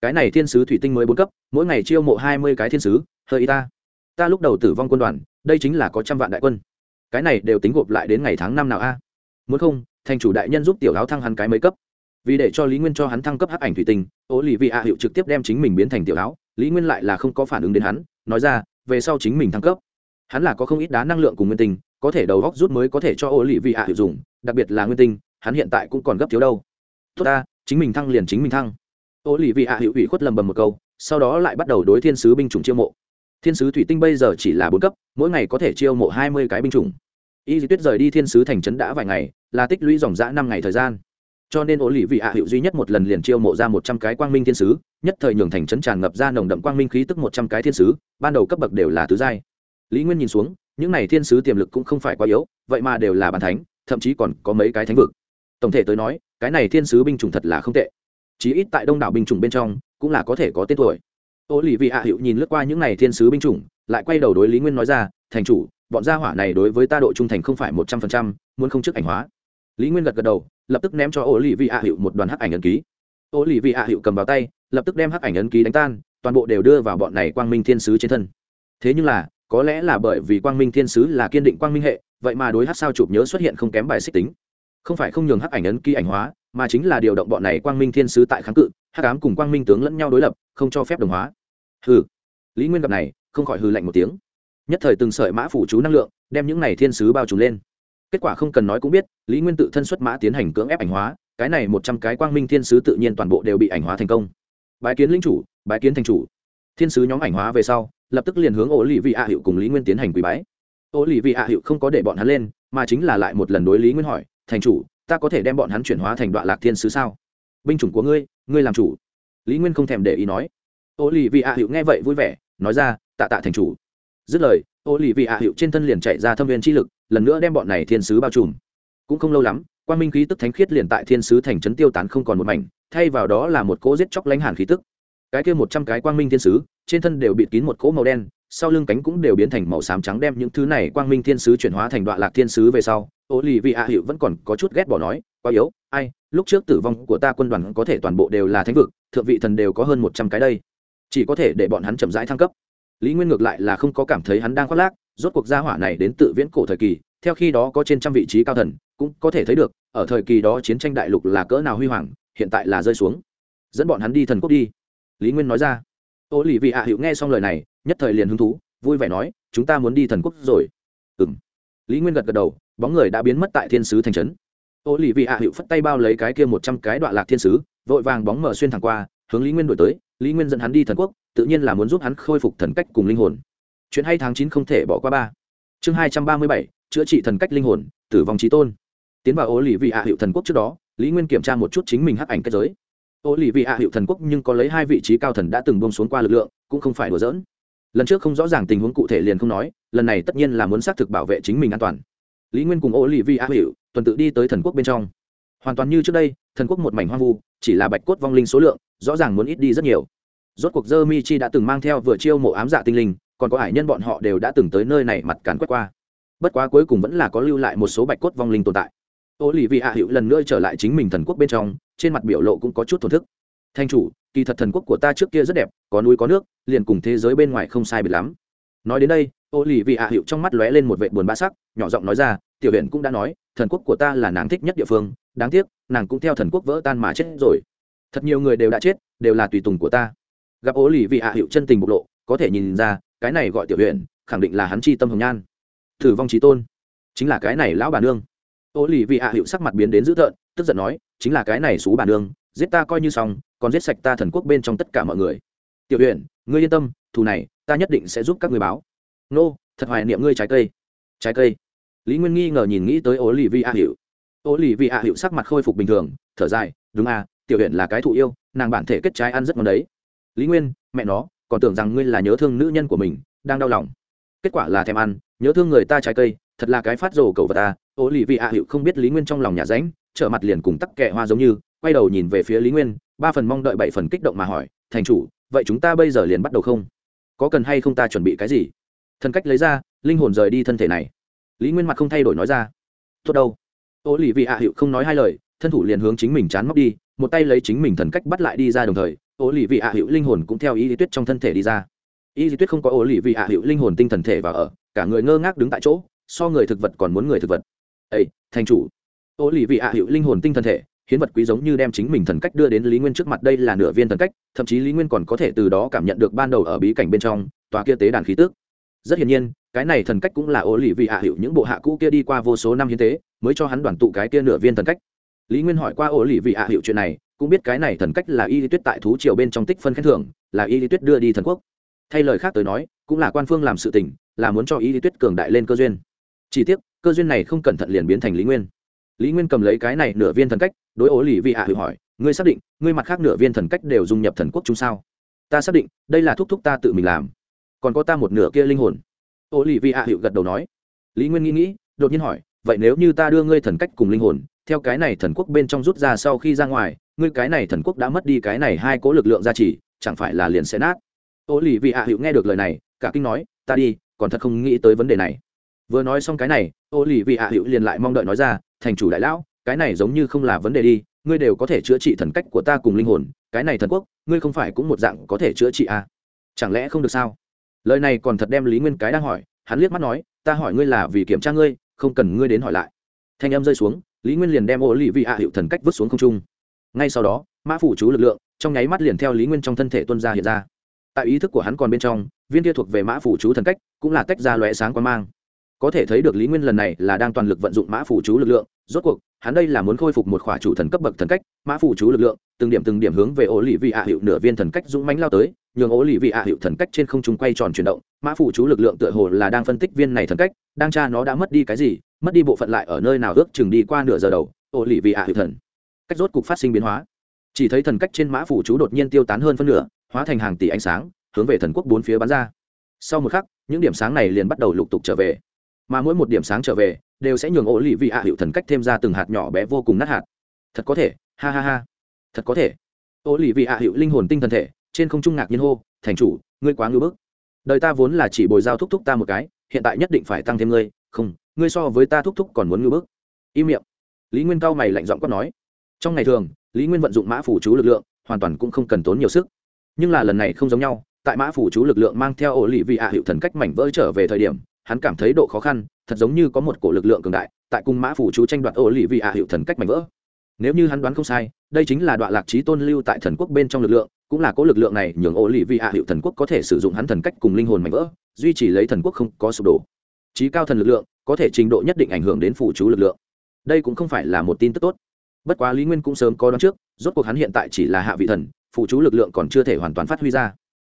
Cái này thiên sứ thủy tinh mới bốn cấp, mỗi ngày chiêu mộ hai mươi cái thiên sứ, hơi y ta. Ta lúc đầu tử vong quân đoàn, đây chính là có trăm vạn đại quân. Cái này đều tính gộp lại đến ngày tháng năm nào a? Muốn không, thành chủ đại nhân giúp tiểu áo thăng hắn cái mấy cấp vì để cho lý nguyên cho hắn thăng cấp hắc ảnh thủy tinh ô lì vị ạ hiệu trực tiếp đem chính mình biến thành tiểu áo, lý nguyên lại là không có phản ứng đến hắn, nói ra, về sau chính mình thăng cấp. Hắn là có không ít đá năng lượng cùng nguyên tinh, có thể đầu góc rút mới có thể cho ô lì vị ạ hiệu dùng, đặc biệt là nguyên tinh, hắn hiện tại cũng còn gấp thiếu đâu. Tốt ta, chính mình thăng liền chính mình thăng. Ô lì vị ạ hiệu ủy khuất lầm bầm một câu, sau đó lại bắt đầu đối thiên sứ binh chủng chiêu mộ. Thiên sứ thủy tinh bây giờ chỉ là bốn cấp, mỗi ngày có thể chiêu mộ hai mươi cái binh chủng. Y di tuyết rời đi thiên sứ thành trấn đã vài ngày, là tích lũy dòng dã năm ngày thời gian cho nên ổ lì vị hạ hiệu duy nhất một lần liền chiêu mộ ra một trăm cái quang minh thiên sứ, nhất thời nhường thành trấn tràn ngập ra nồng đậm quang minh khí tức một trăm cái thiên sứ, ban đầu cấp bậc đều là tứ giai. Lý nguyên nhìn xuống, những n à y thiên sứ tiềm lực cũng không phải quá yếu, vậy mà đều là bàn thánh, thậm chí còn có mấy cái thánh vực. Tổng thể tới nói, cái này thiên sứ binh chủng thật là không tệ. Chí ít tại đông đảo binh chủng bên trong, cũng là có thể có tên tuổi. Ô lì vị hạ hiệu nhìn lướt qua những n à y thiên sứ binh chủng, lại quay đầu đối lý nguyên nói ra, thành chủ, bọn gia hỏa này đối với ta độ trung thành không phải một trăm phần trăm, muốn không chức ảnh hóa lý nguyên gật gật đầu, lập tức ném cho ô lì vị hạ hiệu một đoàn hắc ảnh ấn ký. Ô lì vị hạ hiệu cầm vào tay, lập tức đem hắc ảnh ấn ký đánh tan, toàn bộ đều đưa vào bọn này quang minh thiên sứ trên thân. Thế nhưng là, có lẽ là bởi vì quang minh thiên sứ là kiên định quang minh hệ, vậy mà đối hát sao chụp nhớ xuất hiện không kém bài xích tính. Không phải không nhường hắc ảnh ấn ký ảnh hóa, mà chính là điều động bọn này quang minh thiên sứ tại kháng cự, hắc ám cùng quang minh tướng lẫn nhau đối lập, không cho phép đồng hóa. Hừ. Lý nguyên gặp này, không khỏi hừ lạnh một tiếng. Nhất thời từng sợi mã phủ chú năng lượng, đem những này thiên sứ bao trùm lên kết quả không cần nói cũng biết, lý nguyên tự thân xuất mã tiến hành cưỡng ép ảnh hóa, cái này một trăm cái quang minh thiên sứ tự nhiên toàn bộ đều bị ảnh hóa thành công. Bái kiến linh chủ, bái kiến thành chủ. Thiên sứ nhóm ảnh hóa về sau, lập tức liền hướng ổ lì vị ạ hiệu cùng lý nguyên tiến hành quý bái. Ổ lì vị ạ hiệu không có để bọn hắn lên, mà chính là lại một lần đối lý nguyên hỏi, thành chủ, ta có thể đem bọn hắn chuyển hóa thành đoạn lạc thiên sứ sao? Binh chủng của ngươi ngươi làm chủ. Lý nguyên không thèm để ý nói. Ổ lì vị ạ hiệu nghe vậy vui vẻ, nói ra, tạ tạ thành chủ. Dứt lời ô lì vị ạ hiệu trên thân liền chạy ra thâm viên chi lực lần nữa đem bọn này thiên sứ bao trùm. Cũng không lâu lắm quan minh khí tức thánh khiết liền tại thiên sứ thành trấn tiêu tán không còn một mảnh, thay vào đó là một cỗ giết chóc lãnh hàn khí tức. Cái kia một trăm cái quang minh thiên sứ, trên thân đều bịt kín một cỗ màu đen, sau lưng cánh cũng đều biến thành màu xám trắng đem những thứ này quang minh thiên sứ chuyển hóa thành đoạn lạc thiên sứ về sau ô lì vị hạ hiệu vẫn còn có chút ghét bỏ nói, quá yếu, ai, lúc trước tử vong của ta quân đoàn có thể toàn bộ đều là thánh vực, thượng vị thần đều có hơn một trăm cái đây. Chỉ có thể để bọn hắn chậm rãi thăng cấp. Lý nguyên ngược lại là không có cảm thấy hắn đang khoác lác rốt cuộc gia hỏa này đến tự viễn cổ thời kỳ, theo khi đó có trên trăm vị trí cao thần, cũng có thể thấy được, ở thời kỳ đó chiến tranh đại lục là cỡ nào huy hoàng, hiện tại là rơi xuống. Dẫn bọn hắn đi thần quốc đi. Lý nguyên nói ra. Ô lì vị hạ hữu nghe xong lời này, nhất thời liền hứng thú, vui vẻ nói, chúng ta muốn đi thần quốc rồi. Ừ m lý nguyên gật gật đầu, bóng người đã biến mất tại thiên sứ thành trấn. Ô lì vị hạ hữu phất tay bao lấy cái kia một trăm cái đoạn lạc thiên sứ, vội vàng bóng mở xuyên thẳng qua, hướng lý nguyên đổi tới. Lý nguyên dẫn hắn đi thần quốc, tự nhiên là muốn giúp hắn khôi phục thần cách cùng linh hồn chuyện hay tháng chín không thể bỏ qua ba. Chương hai trăm ba mươi bảy, chữa trị thần cách linh hồn, tử vong trí tôn. Tiến vào ô lì vị ạ hiệu thần quốc trước đó, lý nguyên kiểm tra một chút chính mình hắc ảnh kết giới. Ô lì vị ạ hiệu thần quốc nhưng có lấy hai vị trí cao thần đã từng bông xuống qua lực lượng, cũng không phải đùa dỡn lần trước không rõ ràng tình huống cụ thể liền không nói, lần này tất nhiên là muốn xác thực bảo vệ chính mình an toàn. Lý nguyên cùng ô lì vị ạ hiệu tuần tự đi tới thần quốc bên trong. Hoàn toàn như trước đây, thần quốc một mảnh hoang vu, chỉ là bạch cốt vong linh số lượng, rõ ràng muốn ít đi rất nhiều. Rốt cuộc dơ mi chi đã từng mang theo vừa chiêu mộ ám dạ tinh linh còn có hải nhân bọn họ đều đã từng tới nơi này mặt càn quét qua. Bất quá cuối cùng vẫn là có lưu lại một số bạch cốt vong linh tồn tại. Ô lì vị hạ hữu lần nữa trở lại chính mình thần quốc bên trong, trên mặt biểu lộ cũng có chút thổn thức. Thanh chủ, kỳ thật thần quốc của ta trước kia rất đẹp, có núi có nước, liền cùng thế giới bên ngoài không sai biệt lắm. Nói đến đây ô lì vị hạ hữu trong mắt lóe lên một vệ buồn bã sắc, nhỏ giọng nói ra, tiểu huyện cũng đã nói, thần quốc của ta là nàng thích nhất địa phương, đáng tiếc, nàng cũng theo thần quốc vỡ tan mà chết rồi. Thật nhiều người đều đã chết, đều là tùy tùng của ta. Gặp ô lì vị hạ hữu chân tình bộc lộ, có thể nhìn ra cái này gọi tiểu huyện khẳng định là hắn chi tâm hồng nhan. Thử vong trí tôn, chính là cái này lão bà nương. Ô lì vị hạ hiệu sắc mặt biến đến dữ tợn, tức giận nói, chính là cái này xú bà nương, giết ta coi như xong, còn giết sạch ta thần quốc bên trong tất cả mọi người. Tiểu huyện ngươi yên tâm, thù này, ta nhất định sẽ giúp các người báo. Nô, thật hoài niệm ngươi trái cây. Trái cây. Lý nguyên nghi ngờ nhìn nghĩ tới ô lì vị hạ hiệu. Ô lì vị hạ hiệu sắc mặt khôi phục bình thường, thở dài, đúng à tiểu huyện là cái thụ yêu, nàng bản thể kết trái ăn rất ngon đấy. Lý nguyên, mẹ nó còn tưởng rằng ngươi là nhớ thương nữ nhân của mình, đang đau lòng. Kết quả là thèm ăn, nhớ thương người ta trái cây, thật là cái phát rồ cầu vật ta. Ô lì vị ạ hiệu không biết lý nguyên trong lòng nhà ránh, trở mặt liền cùng tắc kẹ hoa giống như, quay đầu nhìn về phía lý nguyên, ba phần mong đợi bảy phần kích động mà hỏi, thành chủ, vậy chúng ta bây giờ liền bắt đầu không? Có cần hay không ta chuẩn bị cái gì? Thần cách lấy ra, linh hồn rời đi thân thể này. Lý nguyên mặt không thay đổi nói ra, tốt đâu. Ô lì vị ạ hiệu không nói hai lời, thân thủ liền hướng chính mình chán móc đi, một tay lấy chính mình thần cách bắt lại đi ra đồng thời ô lì vị ạ hiệu linh hồn cũng theo ý lý tuyết trong thân thể đi ra. Y lý tuyết không có ô lì vị ạ hiệu linh hồn tinh thần thể và ở, cả người ngơ ngác đứng tại chỗ, so người thực vật còn muốn người thực vật. Ây thành chủ. Ô lì vị ạ hiệu linh hồn tinh thần thể, hiến vật quý giống như đem chính mình thần cách đưa đến lý nguyên trước mặt đây là nửa viên thần cách, thậm chí lý nguyên còn có thể từ đó cảm nhận được ban đầu ở bí cảnh bên trong, tòa kia tế đàn khí tước. Rất hiển nhiên, cái này thần cách cũng là ô lì vị ạ hiệu những bộ hạ cũ kia đi qua vô số năm hiến tế, mới cho hắn đoàn tụ cái kia nửa viên thần cách. Lý nguyên hỏi qua ô lì vị ạ hiệu chuyện này cũng biết cái này thần cách là y lý tuyết tại thú triều bên trong tích phân khen thưởng, là y lý tuyết đưa đi thần quốc. Thay lời khác tới nói, cũng là quan phương làm sự tình, là muốn cho y lý tuyết cường đại lên cơ duyên. Chỉ tiếc, cơ duyên này không cẩn thận liền biến thành lý nguyên. Lý nguyên cầm lấy cái này nửa viên thần cách, đối ố lì vị hạ hữu hỏi, ngươi xác định, ngươi mặt khác nửa viên thần cách đều dung nhập thần quốc chung sao? Ta xác định, đây là thúc thúc ta tự mình làm. Còn có ta một nửa kia linh hồn. Ố lì vị hạ hữu gật đầu nói. Lý nguyên nghĩ nghĩ, đột nhiên hỏi, vậy nếu như ta đưa ngươi thần cách cùng linh hồn theo cái này thần quốc bên trong rút ra sau khi ra ngoài, ngươi cái này thần quốc đã mất đi cái này hai cố lực lượng gia trì, chẳng phải là liền sẽ nát. Ô lì vị hạ hữu nghe được lời này, cả kinh nói, ta đi, còn thật không nghĩ tới vấn đề này. Vừa nói xong cái này, ô lì vị hạ hữu liền lại mong đợi nói ra, thành chủ đại lão, cái này giống như không là vấn đề đi, ngươi đều có thể chữa trị thần cách của ta cùng linh hồn, cái này thần quốc, ngươi không phải cũng một dạng có thể chữa trị à? chẳng lẽ không được sao? Lời này còn thật đem lý nguyên cái đang hỏi, hắn liếc mắt nói, ta hỏi ngươi là vì kiểm tra ngươi, không cần ngươi đến hỏi lại. Thanh em rơi xuống lý nguyên liền đem ô lì vị hạ hiệu thần cách vứt xuống không trung ngay sau đó mã phủ chú lực lượng trong nháy mắt liền theo lý nguyên trong thân thể tuân ra hiện ra tại ý thức của hắn còn bên trong viên kia thuộc về mã phủ chú thần cách cũng là tách ra lóe sáng quan mang có thể thấy được lý nguyên lần này là đang toàn lực vận dụng mã phủ chú lực lượng rốt cuộc hắn đây là muốn khôi phục một khỏa chủ thần cấp bậc thần cách mã phủ chú lực lượng từng điểm từng điểm hướng về ổ lì vị ạ hiệu nửa viên thần cách dũng mánh lao tới, nhường ổ lì vị ạ hiệu thần cách trên không trung quay tròn chuyển động, mã phụ chú lực lượng tựa hồ là đang phân tích viên này thần cách, đang tra nó đã mất đi cái gì, mất đi bộ phận lại ở nơi nào ước chừng đi qua nửa giờ đầu ổ lì vị ạ hiệu thần cách rốt cục phát sinh biến hóa. Chỉ thấy thần cách trên mã phụ chú đột nhiên tiêu tán hơn phân nửa, hóa thành hàng tỷ ánh sáng, hướng về thần quốc bốn phía bắn ra. Sau một khắc, những điểm sáng này liền bắt đầu lục tục trở về. Mà mỗi một điểm sáng trở về, đều sẽ nhường ổ lì vị ạ hiệu thần cách thêm ra từng hạt nhỏ bé vô cùng nát hạt. Thật có thể, ha ha ha thật có thể. Ô lì vị hạ hiệu linh hồn tinh thần thể, trên không trung ngạc nhiên hô, thành chủ, ngươi quá ngưỡng bức. Đời ta vốn là chỉ bồi giao thúc thúc ta một cái, hiện tại nhất định phải tăng thêm ngươi, không, ngươi so với ta thúc thúc còn muốn ngưỡng bức. Im miệng. Lý nguyên cao mày lạnh giọng quát nói, trong ngày thường, lý nguyên vận dụng mã phủ chú lực lượng, hoàn toàn cũng không cần tốn nhiều sức. Nhưng là lần này không giống nhau, tại mã phủ chú lực lượng mang theo ổ lì vị hạ hiệu thần cách mảnh vỡ trở về thời điểm, hắn cảm thấy độ khó khăn, thật giống như có một cổ lực lượng cường đại, tại cung mã phủ chú tranh đoạt ổ lì vị hạ hiệu thần cách mảnh vỡ nếu như hắn đoán không sai, đây chính là đoạn lạc trí tôn lưu tại thần quốc bên trong lực lượng, cũng là có lực lượng này nhường ô lì vị hạ hiệu thần quốc có thể sử dụng hắn thần cách cùng linh hồn mạnh vỡ, duy trì lấy thần quốc không có sụp đổ. Trí cao thần lực lượng, có thể trình độ nhất định ảnh hưởng đến phụ chú lực lượng. Đây cũng không phải là một tin tức tốt. Bất quá lý nguyên cũng sớm có đoán trước, rốt cuộc hắn hiện tại chỉ là hạ vị thần, phụ chú lực lượng còn chưa thể hoàn toàn phát huy ra.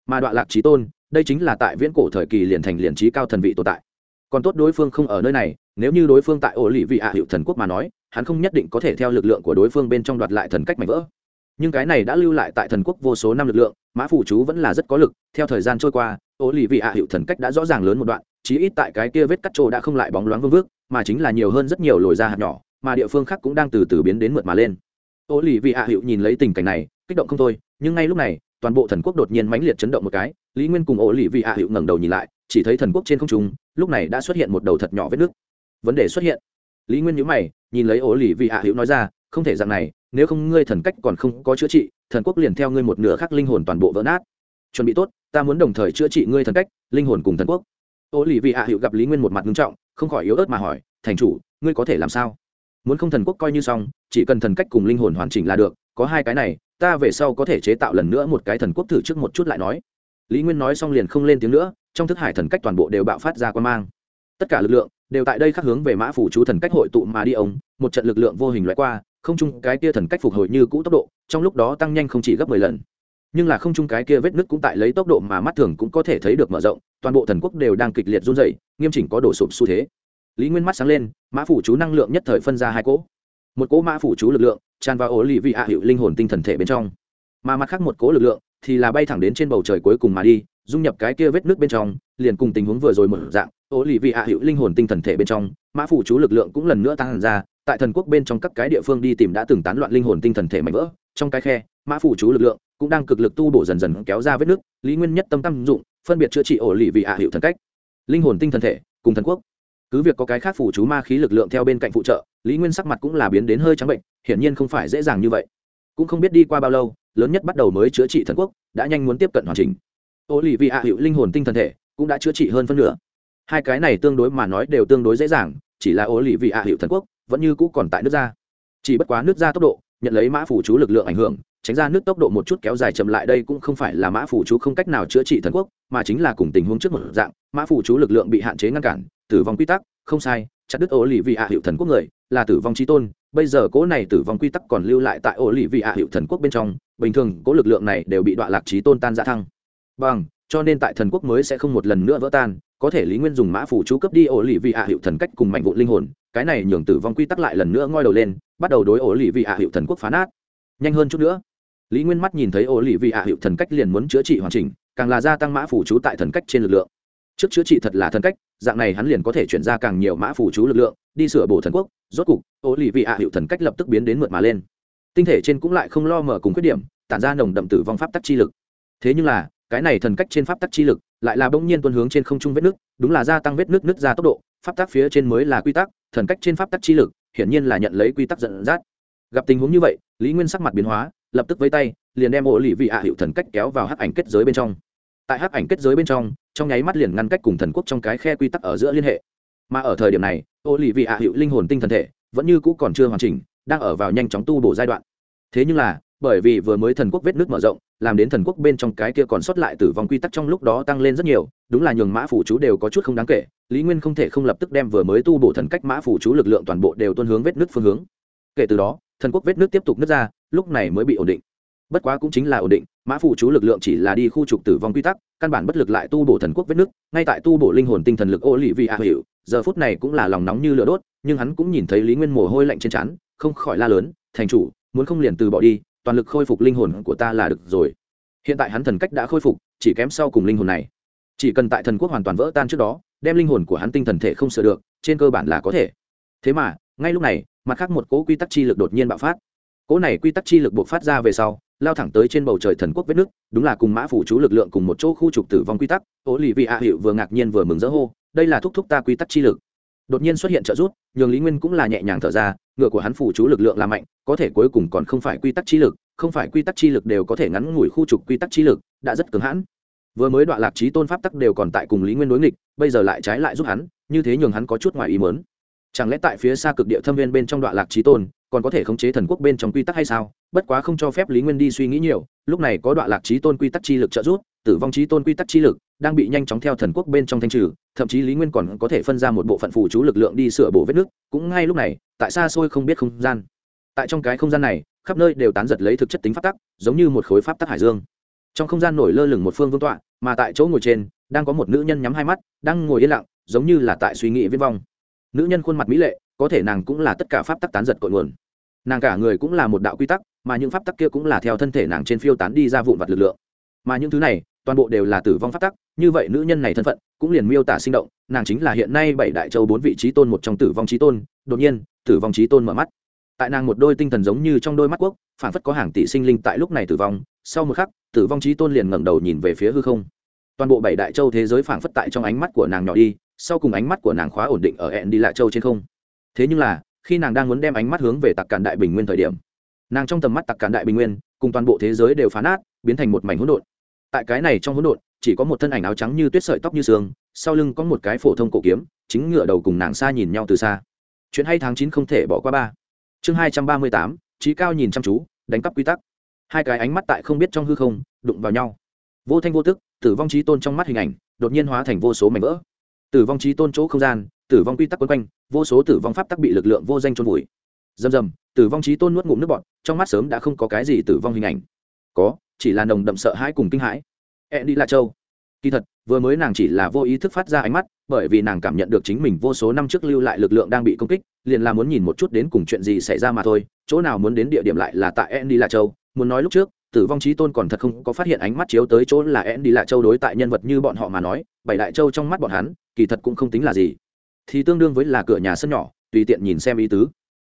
Mà đoạn lạc trí tôn, đây chính là tại viễn cổ thời kỳ liền thành liền trí cao thần vị tồn tại. Còn tốt đối phương không ở nơi này, nếu như đối phương tại ổ lì vị hạ hiệu thần quốc mà nói hắn không nhất định có thể theo lực lượng của đối phương bên trong đoạt lại thần cách mạnh vỡ. Nhưng cái này đã lưu lại tại thần quốc vô số năm lực lượng, mã phủ chú vẫn là rất có lực, theo thời gian trôi qua ô lì vị hạ hiệu thần cách đã rõ ràng lớn một đoạn, chí ít tại cái kia vết cắt trô đã không lại bóng loáng vương vước, mà chính là nhiều hơn rất nhiều lồi ra hạt nhỏ, mà địa phương khác cũng đang từ từ biến đến mượt mà lên. Ô lì vị hạ hiệu nhìn lấy tình cảnh này, kích động không thôi, nhưng ngay lúc này, toàn bộ thần quốc đột nhiên mãnh liệt chấn động một cái, lý nguyên cùng ô lì vị hạ hiệu ngẩng đầu nhìn lại, chỉ thấy thần quốc trên không trung, lúc này đã xuất hiện một đầu thật nhỏ vết nước vấn đề xuất hiện. Lý nguyên nhíu mày nhìn lấy ổ lì vị ạ hiệu nói ra, không thể dạng này, nếu không ngươi thần cách còn không có chữa trị, thần quốc liền theo ngươi một nửa khác linh hồn toàn bộ vỡ nát. Chuẩn bị tốt, ta muốn đồng thời chữa trị ngươi thần cách, linh hồn cùng thần quốc. Ô lì vị ạ hiệu gặp lý nguyên một mặt nghiêm trọng, không khỏi yếu ớt mà hỏi, thành chủ, ngươi có thể làm sao? Muốn không thần quốc coi như xong, chỉ cần thần cách cùng linh hồn hoàn chỉnh là được, có hai cái này, ta về sau có thể chế tạo lần nữa một cái thần quốc thử trước một chút lại nói. Lý nguyên nói xong liền không lên tiếng nữa, trong thức hải thần cách toàn bộ đều bạo phát ra quan mang. Tất cả lực lượng đều tại đây khắc hướng về mã phủ chú thần cách hội tụ mà đi ông, một trận lực lượng vô hình loại qua, không chung cái kia thần cách phục hồi như cũ tốc độ, trong lúc đó tăng nhanh không chỉ gấp mười lần. Nhưng là không chung cái kia vết nứt cũng tại lấy tốc độ mà mắt thường cũng có thể thấy được mở rộng, toàn bộ thần quốc đều đang kịch liệt run rẩy, nghiêm chỉnh có đổ sụp xu thế. Lý nguyên mắt sáng lên, mã phủ chú năng lượng nhất thời phân ra hai cỗ. Một cỗ mã phủ chú lực lượng, tràn vào ổ lì vị hạ hiệu linh hồn tinh thần thể bên trong. Mà mặt khác một cỗ lực lượng thì là bay thẳng đến trên bầu trời cuối cùng mà đi, dung nhập cái kia vết nước bên trong liền cùng tình huống vừa rồi một dạng ô lì vị hạ hữu linh hồn tinh thần thể bên trong, mã phủ chú lực lượng cũng lần nữa tăng ra, tại thần quốc bên trong các cái địa phương đi tìm đã từng tán loạn linh hồn tinh thần thể mạnh vỡ, trong cái khe, mã phủ chú lực lượng cũng đang cực lực tu bổ dần dần kéo ra vết nước, lý nguyên nhất tâm tâm dụng, phân biệt chữa trị ổ lì vị hạ hữu thần cách, linh hồn tinh thần thể, cùng thần quốc. Cứ việc có cái khác phủ chú ma khí lực lượng theo bên cạnh phụ trợ, lý nguyên sắc mặt cũng là biến đến hơi trắng bệnh, hiển nhiên không phải dễ dàng như vậy. Cũng không biết đi qua bao lâu, lớn nhất bắt đầu mới chữa trị thần quốc, đã nhanh muốn tiếp cận hoàn chỉnh. Ô lì vị hạ hữu linh hồn tinh thần thể cũng đã chữa trị hơn phân nửa. Hai cái này tương đối mà nói đều tương đối dễ dàng, chỉ là ô lì vị hạ hiệu thần quốc vẫn như cũ còn tại nước ra chỉ bất quá nước ra tốc độ, nhận lấy mã phủ chú lực lượng ảnh hưởng, tránh ra nước tốc độ một chút kéo dài chậm lại đây cũng không phải là mã phủ chú không cách nào chữa trị thần quốc, mà chính là cùng tình huống trước một dạng, mã phủ chú lực lượng bị hạn chế ngăn cản, tử vong quy tắc, không sai, chặt đứt ô lì vị hạ hiệu thần quốc người, là tử vong trí tôn, bây giờ cố này tử vong quy tắc còn lưu lại tại ô lì vị hạ hiệu thần quốc bên trong, bình thường cố lực lượng này đều bị đoạn lạc trí tôn tan ra thăng. Bằng cho nên tại thần quốc mới sẽ không một lần nữa vỡ tan, có thể lý nguyên dùng mã phủ chú cấp đi ổ lì vị ạ hiệu thần cách cùng mạnh vụ linh hồn, cái này nhường tử vong quy tắc lại lần nữa ngoi đầu lên, bắt đầu đối ổ lì vị ạ hiệu thần quốc phá nát. Nhanh hơn chút nữa. Lý nguyên mắt nhìn thấy ổ lì vị ạ hiệu thần cách liền muốn chữa trị hoàn chỉnh, càng là gia tăng mã phủ chú tại thần cách trên lực lượng. Trước chữa trị thật là thần cách, dạng này hắn liền có thể chuyển ra càng nhiều mã phủ chú lực lượng, đi sửa bổ thần quốc, rốt cục, ổ lì vị ạ hiệu thần cách lập tức biến đến mượt mà lên. Tinh thể trên cũng lại không lo mở cùng khuyết điểm, tản ra nồng đậm tử vong pháp tắc chi lực. Thế nhưng là cái này thần cách trên pháp tắc chi lực, lại là bỗng nhiên tuân hướng trên không trung vết nước, đúng là gia tăng vết nước nứt ra tốc độ, pháp tắc phía trên mới là quy tắc, thần cách trên pháp tắc chi lực, hiển nhiên là nhận lấy quy tắc dẫn dắt. Gặp tình huống như vậy, lý nguyên sắc mặt biến hóa, lập tức với tay, liền đem ổ lì vị hạ hiệu thần cách kéo vào hắc ảnh kết giới bên trong. Tại hắc ảnh kết giới bên trong trong nháy mắt liền ngăn cách cùng thần quốc trong cái khe quy tắc ở giữa liên hệ. Mà ở thời điểm này, ổ lì vị hạ hiệu linh hồn tinh thần thể, vẫn như cũ còn chưa hoàn chỉnh, đang ở vào nhanh chóng tu bổ giai đoạn. Thế nhưng là bởi vì vừa mới thần quốc vết nước mở rộng, làm đến thần quốc bên trong cái kia còn sót lại tử vong quy tắc trong lúc đó tăng lên rất nhiều, đúng là nhường mã phủ chú đều có chút không đáng kể, lý nguyên không thể không lập tức đem vừa mới tu bổ thần cách mã phủ chú lực lượng toàn bộ đều tuân hướng vết nước phương hướng. Kể từ đó, thần quốc vết nước tiếp tục nứt ra, lúc này mới bị ổn định. Bất quá cũng chính là ổn định, mã phủ chú lực lượng chỉ là đi khu trục tử vong quy tắc, căn bản bất lực lại tu bổ thần quốc vết nước, ngay tại tu bổ linh hồn tinh thần lực ô lì vị hạ hiệu giờ phút này cũng là lòng nóng như lửa đốt, nhưng hắn cũng nhìn thấy lý nguyên mồ hôi lạnh trên trán, không khỏi la lớn, thành chủ, muốn không liền từ bỏ đi toàn lực khôi phục linh hồn của ta là được rồi. Hiện tại hắn thần cách đã khôi phục, chỉ kém sau cùng linh hồn này. Chỉ cần tại thần quốc hoàn toàn vỡ tan trước đó, đem linh hồn của hắn tinh thần thể không sửa được, trên cơ bản là có thể. Thế mà, ngay lúc này, mặt khác một cỗ quy tắc chi lực đột nhiên bạo phát. Cỗ này quy tắc chi lực buộc phát ra về sau, lao thẳng tới trên bầu trời thần quốc vết nước đúng là cùng mã phủ chú lực lượng cùng một chỗ khu trục tử vong quy tắc. Ố lì vị hạ hiệu vừa ngạc nhiên vừa mừng rỡ hô, đây là thúc thúc ta quy tắc chi lực. Đột nhiên xuất hiện trợ rút nhường lý nguyên cũng là nhẹ nhàng thở ra ngựa của hắn phủ chú lực lượng là mạnh, có thể cuối cùng còn không phải quy tắc chi lực, không phải quy tắc chi lực đều có thể ngắn ngủi khu trục quy tắc chi lực, đã rất cứng hãn. Vừa mới đoạn lạc trí tôn pháp tắc đều còn tại cùng lý nguyên đối nghịch, bây giờ lại trái lại giúp hắn, như thế nhường hắn có chút ngoài ý mớn chẳng lẽ tại phía xa cực địa thâm viên bên trong đoạn lạc trí tôn, còn có thể khống chế thần quốc bên trong quy tắc hay sao? Bất quá không cho phép lý nguyên đi suy nghĩ nhiều, lúc này có đoạn lạc trí tôn quy tắc chi lực trợ giúp tử vong trí tôn quy tắc chi lực, đang bị nhanh chóng theo thần quốc bên trong thanh trừ, thậm chí lý nguyên còn có thể phân ra một bộ phận phù chú lực lượng đi sửa bổ vết nước, cũng ngay lúc này, tại xa xôi không biết không gian. Tại trong cái không gian này, khắp nơi đều tán giật lấy thực chất tính pháp tắc, giống như một khối pháp tắc hải dương. Trong không gian nổi lơ lửng một phương vương tọa, mà tại chỗ ngồi trên, đang có một nữ nhân nhắm hai mắt, đang ngồi yên lặng, giống như là tại suy nghĩ viết vong. Nữ nhân khuôn mặt mỹ lệ, có thể nàng cũng là tất cả pháp tắc tán giật cội nguồn. Nàng cả người cũng là một đạo quy tắc, mà những pháp tắc kia cũng là theo thân thể nàng trên phiêu tán đi ra vụn vặt lực lượng. Mà những thứ này toàn bộ đều là tử vong phát tắc, như vậy nữ nhân này thân phận cũng liền miêu tả sinh động, nàng chính là hiện nay bảy đại châu bốn vị trí tôn một trong tử vong trí tôn, đột nhiên, tử vong trí tôn mở mắt. Tại nàng một đôi tinh thần giống như trong đôi mắt quốc, phản phất có hàng tỷ sinh linh tại lúc này tử vong, sau một khắc, tử vong trí tôn liền ngẩng đầu nhìn về phía hư không. Toàn bộ bảy đại châu thế giới phản phất tại trong ánh mắt của nàng nhỏ đi, sau cùng ánh mắt của nàng khóa ổn định ở hẹn đi lại châu trên không. Thế nhưng là, khi nàng đang muốn đem ánh mắt hướng về tặc cản đại bình nguyên thời điểm, nàng trong tầm mắt tặc cản đại bình nguyên cùng toàn bộ thế giới đều phá nát, biến thành một mảnh hỗn độn tại cái này trong hỗn độn, chỉ có một thân ảnh áo trắng như tuyết sợi tóc như sương, sau lưng có một cái phổ thông cổ kiếm, chính ngựa đầu cùng nàng xa nhìn nhau từ xa. Chuyện hay tháng chín không thể bỏ qua ba. Chương hai trăm ba mươi tám, trí cao nhìn chăm chú, đánh cắp quy tắc. Hai cái ánh mắt tại không biết trong hư không, đụng vào nhau. Vô thanh vô tức, tử vong trí tôn trong mắt hình ảnh, đột nhiên hóa thành vô số mảnh vỡ. Tử vong trí tôn chỗ không gian, tử vong quy tắc quấn quanh, vô số tử vong pháp tắc bị lực lượng vô danh trôn vùi. Dầm dầm tử vong trí tôn nuốt ngụm nước bọt, trong mắt sớm đã không có cái gì tử vong hình ảnh. Có chỉ là nồng đậm sợ hãi cùng kinh hãi. E đi la châu. Kỳ thật, vừa mới nàng chỉ là vô ý thức phát ra ánh mắt, bởi vì nàng cảm nhận được chính mình vô số năm trước lưu lại lực lượng đang bị công kích, liền là muốn nhìn một chút đến cùng chuyện gì xảy ra mà thôi, chỗ nào muốn đến địa điểm lại là tại e đi la châu. Muốn nói lúc trước, tử vong trí tôn còn thật không có phát hiện ánh mắt chiếu tới chỗ là e đi la châu đối tại nhân vật như bọn họ mà nói, bảy đại châu trong mắt bọn hắn, kỳ thật cũng không tính là gì. Thì tương đương với là cửa nhà sân nhỏ, tùy tiện nhìn xem ý tứ.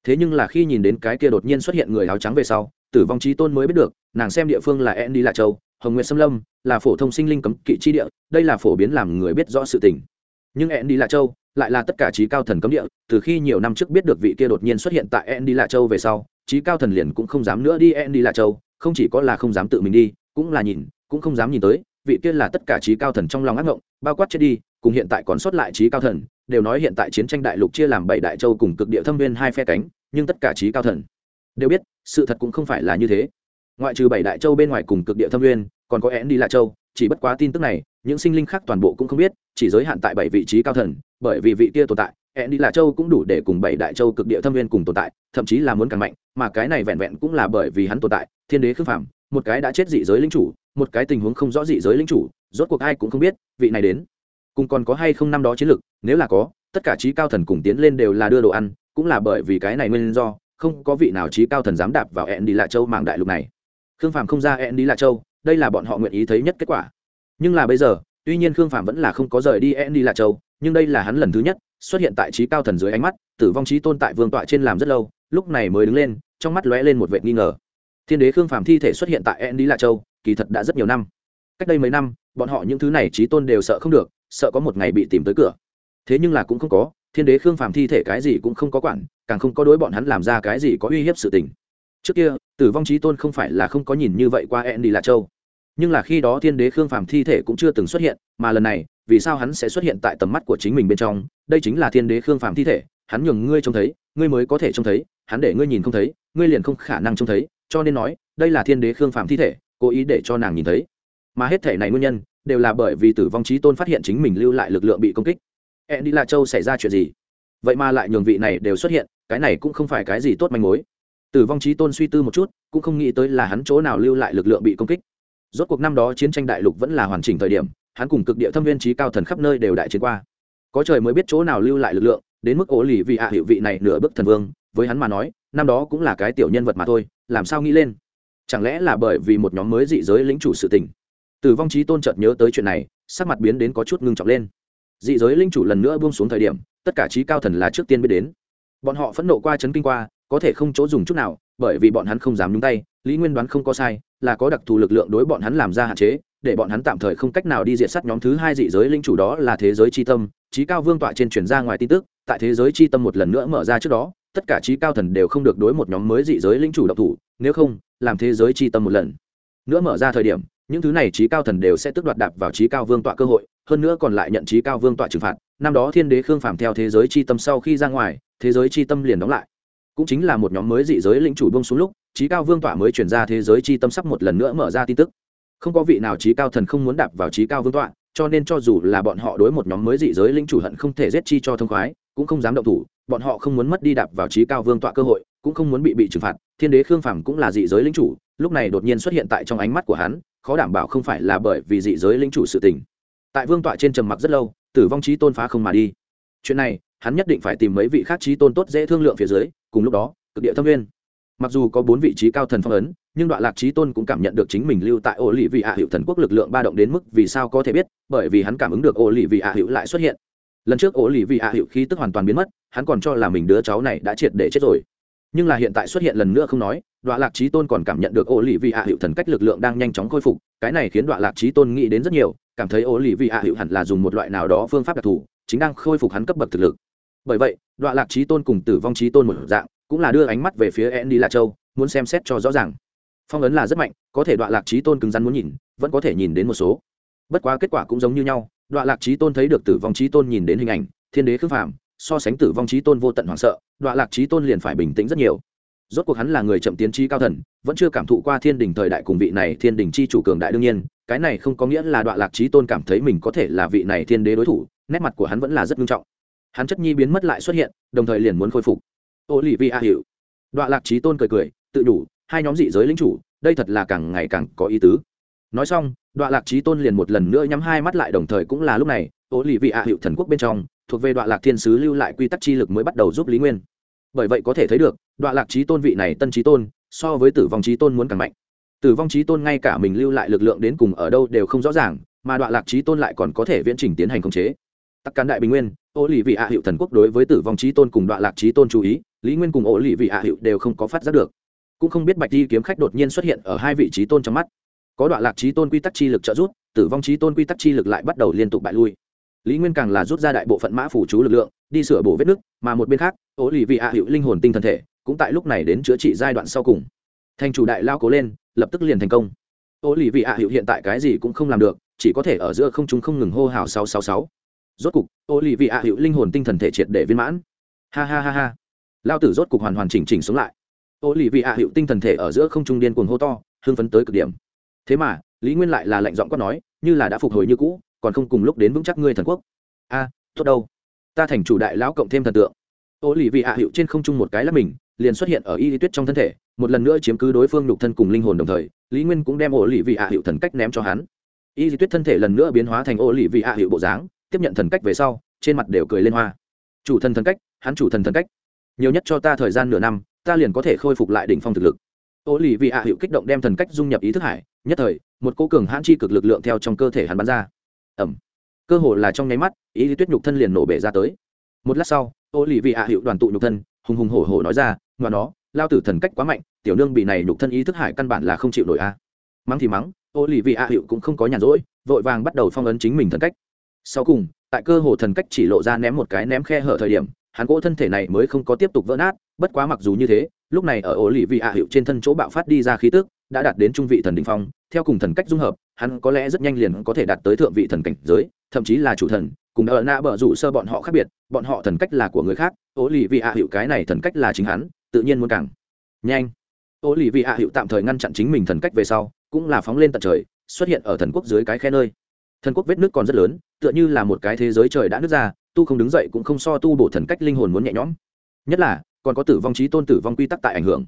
Thế nhưng là khi nhìn đến cái kia đột nhiên xuất hiện người áo trắng về sau tử vong trí tôn mới biết được, nàng xem địa phương là en đi lạ châu, hồng nguyệt xâm lâm, là phổ thông sinh linh cấm kỵ chi địa, đây là phổ biến làm người biết rõ sự tình. Nhưng en đi lạ châu lại là tất cả trí cao thần cấm địa, từ khi nhiều năm trước biết được vị kia đột nhiên xuất hiện tại en đi lạ châu về sau, trí cao thần liền cũng không dám nữa đi en đi lạ châu, không chỉ có là không dám tự mình đi, cũng là nhìn, cũng không dám nhìn tới, vị kia là tất cả trí cao thần trong lòng ác ngộng, bao quát chết đi, cùng hiện tại còn sót lại trí cao thần, đều nói hiện tại chiến tranh đại lục chia làm bảy đại châu cùng cực địa thâm viên hai phe cánh, nhưng tất cả trí cao thần đều biết, sự thật cũng không phải là như thế. Ngoại trừ bảy đại châu bên ngoài cùng cực địa thâm nguyên, còn có én đi lạ châu, chỉ bất quá tin tức này, những sinh linh khác toàn bộ cũng không biết, chỉ giới hạn tại bảy vị trí cao thần, bởi vì vị kia tồn tại, én đi lạ châu cũng đủ để cùng bảy đại châu cực địa thâm nguyên cùng tồn tại, thậm chí là muốn càng mạnh, mà cái này vẹn vẹn cũng là bởi vì hắn tồn tại, thiên đế khương phạm một cái đã chết dị giới linh chủ, một cái tình huống không rõ dị giới linh chủ, rốt cuộc ai cũng không biết, vị này đến. Cùng còn có hay không năm đó chiến lược, nếu là có, tất cả trí cao thần cùng tiến lên đều là đưa đồ ăn, cũng là bởi vì cái này nguyên do không có vị nào trí cao thần dám đạp vào ẹn đi lạ châu mạng đại lục này. Khương phàm không ra ẹn đi lạ châu, đây là bọn họ nguyện ý thấy nhất kết quả. Nhưng là bây giờ, tuy nhiên khương phàm vẫn là không có rời đi ẹn đi lạ châu, nhưng đây là hắn lần thứ nhất xuất hiện tại trí cao thần dưới ánh mắt, tử vong trí tôn tại vương tọa trên làm rất lâu, lúc này mới đứng lên, trong mắt lóe lên một vệ nghi ngờ. Thiên đế khương phàm thi thể xuất hiện tại ẹn đi lạ châu, kỳ thật đã rất nhiều năm. Cách đây mấy năm, bọn họ những thứ này trí tôn đều sợ không được, sợ có một ngày bị tìm tới cửa. Thế nhưng là cũng không có thiên đế khương phàm thi thể cái gì cũng không có quản, càng không có đối bọn hắn làm ra cái gì có uy hiếp sự tình. Trước kia, tử vong trí tôn không phải là không có nhìn như vậy qua ẹn đi lạ châu. Nhưng là khi đó thiên đế khương phàm thi thể cũng chưa từng xuất hiện, mà lần này, vì sao hắn sẽ xuất hiện tại tầm mắt của chính mình bên trong? Đây chính là thiên đế khương phàm thi thể, hắn nhường ngươi trông thấy, ngươi mới có thể trông thấy, hắn để ngươi nhìn không thấy, ngươi liền không khả năng trông thấy, cho nên nói, đây là thiên đế khương phàm thi thể, cố ý để cho nàng nhìn thấy. Mà hết thể này nguyên nhân, đều là bởi vì tử vong trí tôn phát hiện chính mình lưu lại lực lượng bị công kích e đi lạ châu xảy ra chuyện gì? Vậy mà lại nhường vị này đều xuất hiện, cái này cũng không phải cái gì tốt manh mối. Tử vong trí tôn suy tư một chút, cũng không nghĩ tới là hắn chỗ nào lưu lại lực lượng bị công kích. Rốt cuộc năm đó chiến tranh đại lục vẫn là hoàn chỉnh thời điểm, hắn cùng cực địa thâm viên trí cao thần khắp nơi đều đại chiến qua. Có trời mới biết chỗ nào lưu lại lực lượng, đến mức ố lì vị hạ hiệu vị này nửa bước thần vương, với hắn mà nói, năm đó cũng là cái tiểu nhân vật mà thôi, làm sao nghĩ lên? Chẳng lẽ là bởi vì một nhóm mới dị giới lĩnh chủ sự tình? Tử vong trí tôn chợt nhớ tới chuyện này, sắc mặt biến đến có chút ngưng trọng lên dị giới linh chủ lần nữa buông xuống thời điểm, tất cả trí cao thần là trước tiên biết đến. Bọn họ phẫn nộ qua chấn kinh qua, có thể không chỗ dùng chút nào, bởi vì bọn hắn không dám nhúng tay, lý nguyên đoán không có sai, là có đặc thù lực lượng đối bọn hắn làm ra hạn chế, để bọn hắn tạm thời không cách nào đi diệt sát nhóm thứ hai dị giới linh chủ đó là thế giới c tâm. Trí cao vương tọa trên truyền ra ngoài tin tức, tại thế giới c tâm một lần nữa mở ra trước đó, tất cả trí cao thần đều không được đối một nhóm mới dị giới linh chủ độc thủ, nếu không, làm thế giới c tâm một lần. Nữa mở ra thời điểm những thứ này trí cao thần đều sẽ tước đoạt đạp vào trí cao vương tọa cơ hội, hơn nữa còn lại nhận trí cao vương tọa trừng phạt. Năm đó thiên đế khương phàm theo thế giới c h i tâm sau khi ra ngoài, thế giới c h i tâm liền đóng lại. Cũng chính là một nhóm mới dị giới lĩnh chủ bông xuống lúc, trí cao vương tọa mới chuyển ra thế giới c h i tâm sắp một lần nữa mở ra tin tức. Không có vị nào trí cao thần không muốn đạp vào trí cao vương tọa, cho nên cho dù là bọn họ đối một nhóm mới dị giới lĩnh chủ hận không thể giết chi cho thông khoái, cũng không dám động thủ, bọn họ không muốn mất đi đạp vào trí cao vương tọa cơ hội, cũng không muốn bị bị trừng phạt. Thiên đế khương phàm cũng là dị giới lĩnh chủ lúc này đột nhiên xuất hiện tại trong ánh mắt của hắn, khó đảm bảo không phải là bởi vì dị giới lĩnh chủ sự tình. Tại vương tọa trên trầm mặc rất lâu, tử vong trí tôn phá không mà đi. Chuyện này, hắn nhất định phải tìm mấy vị khác trí tôn tốt dễ thương lượng phía dưới, cùng lúc đó, cực địa thâm viên. Mặc dù có bốn vị trí cao thần phong ấn, nhưng đoạn lạc trí tôn cũng cảm nhận được chính mình lưu tại ô lì vị hạ hiệu thần quốc lực lượng ba động đến mức vì sao có thể biết, bởi vì hắn cảm ứng được ô lì vị hạ hiệu lại xuất hiện. Lần trước ô lì vị hạ hiệu khí tức hoàn toàn biến mất, hắn còn cho là mình đứa cháu này đã triệt để chết rồi nhưng là hiện tại xuất hiện lần nữa không nói đoạn lạc trí tôn còn cảm nhận được ô lì vị hạ hiệu thần cách lực lượng đang nhanh chóng khôi phục cái này khiến đoạn lạc trí tôn nghĩ đến rất nhiều cảm thấy ô lì vị hạ hiệu hẳn là dùng một loại nào đó phương pháp đặc thù chính đang khôi phục hắn cấp bậc thực lực bởi vậy đoạn lạc trí tôn cùng tử vong trí tôn một dạng cũng là đưa ánh mắt về phía Andy La Châu, muốn xem xét cho rõ ràng. Phong ấn là rất mạnh, có thể đoạn lạc trí tôn cứng rắn muốn nhìn, vẫn có thể nhìn đến một số. Bất quá kết quả cũng giống như nhau, đoạn lạc trí tôn thấy được tử vong trí tôn nhìn đến hình ảnh, thiên đế khước phạm so sánh tử vong trí tôn vô tận hoảng sợ, đoạn lạc trí tôn liền phải bình tĩnh rất nhiều. Rốt cuộc hắn là người chậm tiến trí cao thần vẫn chưa cảm thụ qua thiên đình thời đại cùng vị này thiên đình chi chủ cường đại đương nhiên cái này không có nghĩa là đoạn lạc trí tôn cảm thấy mình có thể là vị này thiên đế đối thủ nét mặt của hắn vẫn là rất nghiêm trọng. Hắn chất nhi biến mất lại xuất hiện đồng thời liền muốn khôi phục. Ô lì vi a hiệu đoạn lạc trí tôn cười cười tự đủ hai nhóm dị giới lính chủ đây thật là càng ngày càng có ý tứ. Nói xong đoạn lạc trí tôn liền một lần nữa nhắm hai mắt lại đồng thời cũng là lúc này ô lì vị a hiệu thần quốc bên trong thuộc về đoạn lạc thiên sứ lưu lại quy tắc chi lực mới bắt đầu giúp lý nguyên bởi vậy có thể thấy được đoạn lạc trí tôn vị này tân trí tôn so với tử vong trí tôn muốn càng mạnh tử vong trí tôn ngay cả mình lưu lại lực lượng đến cùng ở đâu đều không rõ ràng mà đoạn lạc trí tôn lại còn có thể viễn trình tiến hành khống chế tắc cán đại bình nguyên ô lì vị hạ hiệu thần quốc đối với tử vong trí tôn cùng đoạn lạc trí tôn chú ý lý nguyên cùng ô lì vị hạ hiệu đều không có phát giác được cũng không biết bạch di kiếm khách đột nhiên xuất hiện ở hai vị trí tôn trong mắt có đoạn lạc trí tôn quy tắc chi lực trợ giúp tử vong trí tôn quy tắc chi lực lại bắt đầu liên tục bại lui lý nguyên càng là rút ra đại bộ phận mã phủ chú lực lượng, đi sửa bổ vết nứt, mà một bên khác ố lì vị hạ hữu linh hồn tinh thần thể cũng tại lúc này đến chữa trị giai đoạn sau cùng. Thành chủ đại lao cố lên, lập tức liền thành công. Ố lì vị hạ hữu hiện tại cái gì cũng không làm được, chỉ có thể ở giữa không chúng không ngừng hô hào sáu sáu sáu. Rốt cục ố lì vị hạ hữu linh hồn tinh thần thể triệt để viên mãn. Ha ha ha ha. Lao tử rốt cục hoàn hoàn chỉnh chỉnh sống lại. Ô lì vị ạ hiệu tinh thần thể ở giữa không trung điên cuồng hô to, hưng phấn tới cực điểm. Thế mà, lý nguyên lại là lệnh giọng quát nói, như là đã phục hồi như cũ còn không cùng lúc đến vững chắc ngươi thần quốc. A, tốt đâu. Ta thành chủ đại lão cộng thêm thần tượng. Ô lì vị hạ hiệu trên không trung một cái là mình, liền xuất hiện ở y lý tuyết trong thân thể, một lần nữa chiếm cứ đối phương nhục thân cùng linh hồn đồng thời, lý nguyên cũng đem ô lì vị hạ hiệu thần cách ném cho hắn. Y lý tuyết thân thể lần nữa biến hóa thành ô lì vị hạ hiệu bộ dáng, tiếp nhận thần cách về sau, trên mặt đều cười lên hoa. Chủ thần thần cách, hắn chủ thần thần cách. Nhiều nhất cho ta thời gian nửa năm, ta liền có thể khôi phục lại đỉnh phong thực lực. Ô lì vị hạ hiệu kích động đem thần cách dung nhập ý thức hải, nhất thời, một cô cường hãn chi cực lực lượng theo trong cơ thể hắn bắn ra ẩm. Cơ hồ là trong nháy mắt, ý lý tuyết nhục thân liền nổ bể ra tới. Một lát sau ô lì vị hạ hiệu đoàn tụ nhục thân, hùng hùng hổ hổ nói ra và nó, lao tử thần cách quá mạnh, tiểu nương bị này nhục thân ý thức hải căn bản là không chịu nổi a. Mắng thì mắng ô lì vị hạ hiệu cũng không có nhàn rỗi, vội vàng bắt đầu phong ấn chính mình thần cách. Sau cùng, tại cơ hồ thần cách chỉ lộ ra ném một cái ném khe hở thời điểm, hắn cỗ thân thể này mới không có tiếp tục vỡ nát, bất quá mặc dù như thế, lúc này ở ổ lì vị hạ hiệu trên thân chỗ bạo phát đi ra khí tức đã đạt đến trung vị thần đỉnh phong, theo cùng thần cách dung hợp, hắn có lẽ rất nhanh liền có thể đạt tới thượng vị thần cảnh giới, thậm chí là chủ thần, cùng ở na bờ rủ sơ bọn họ khác biệt, bọn họ thần cách là của người khác Tố lì vị hạ hiệu cái này thần cách là chính hắn, tự nhiên muốn càng nhanh. Tố lì vị hạ hiệu tạm thời ngăn chặn chính mình thần cách về sau, cũng là phóng lên tận trời, xuất hiện ở thần quốc dưới cái khe nơi. Thần quốc vết nước còn rất lớn, tựa như là một cái thế giới trời đã nứt ra, tu không đứng dậy cũng không so tu bổ thần cách linh hồn muốn nhẹ nhõm. Nhất là, còn có tử vong trí tôn tử vong quy tắc tại ảnh hưởng.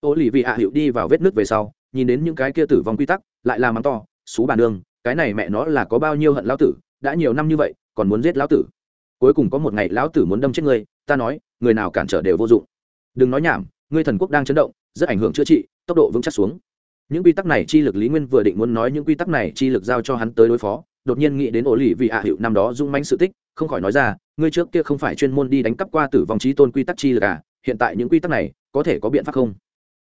Ô lì vị hạ hiệu đi vào vết nước về sau nhìn đến những cái kia tử vong quy tắc, lại là mắng to xú bàn nương, cái này mẹ nó là có bao nhiêu hận lão tử, đã nhiều năm như vậy, còn muốn giết lão tử. Cuối cùng có một ngày lão tử muốn đâm chết ngươi, ta nói, người nào cản trở đều vô dụng. Đừng nói nhảm, ngươi thần quốc đang chấn động, rất ảnh hưởng chữa trị, tốc độ vững chắc xuống. Những quy tắc này chi lực lý nguyên vừa định muốn nói những quy tắc này chi lực giao cho hắn tới đối phó, đột nhiên nghĩ đến ổ lì vì hạ hiệu năm đó dung manh sự tích, không khỏi nói ra, ngươi trước kia không phải chuyên môn đi đánh cắp qua tử vong trí tôn quy tắc chi lực à hiện tại những quy tắc này có thể có biện pháp không?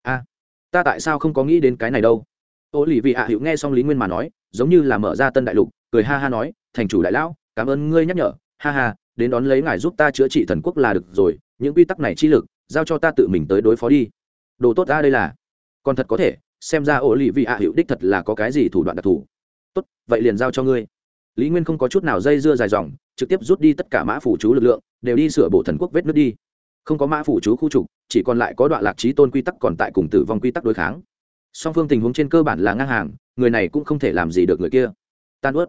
A ta tại sao không có nghĩ đến cái này đâu? Ô lì vị hạ hữu nghe xong lý nguyên mà nói, giống như là mở ra tân đại lục, cười ha ha nói, thành chủ đại lão, cảm ơn ngươi nhắc nhở. Ha ha, đến đón lấy ngài giúp ta chữa trị thần quốc là được rồi, những quy tắc này chi lực, giao cho ta tự mình tới đối phó đi. Đồ tốt ta đây là. Còn thật có thể, xem ra ô lì vị hạ hữu đích thật là có cái gì thủ đoạn đặc thù. Tốt, vậy liền giao cho ngươi. Lý nguyên không có chút nào dây dưa dài dòng, trực tiếp rút đi tất cả mã phủ chú lực lượng, đều đi sửa bổ thần quốc vết nước đi không có mã phủ chú khu trục, chỉ còn lại có đoạn lạc trí tôn quy tắc còn tại cùng tử vong quy tắc đối kháng. Song phương tình huống trên cơ bản là ngang hàng, người này cũng không thể làm gì được người kia. Tan ướt.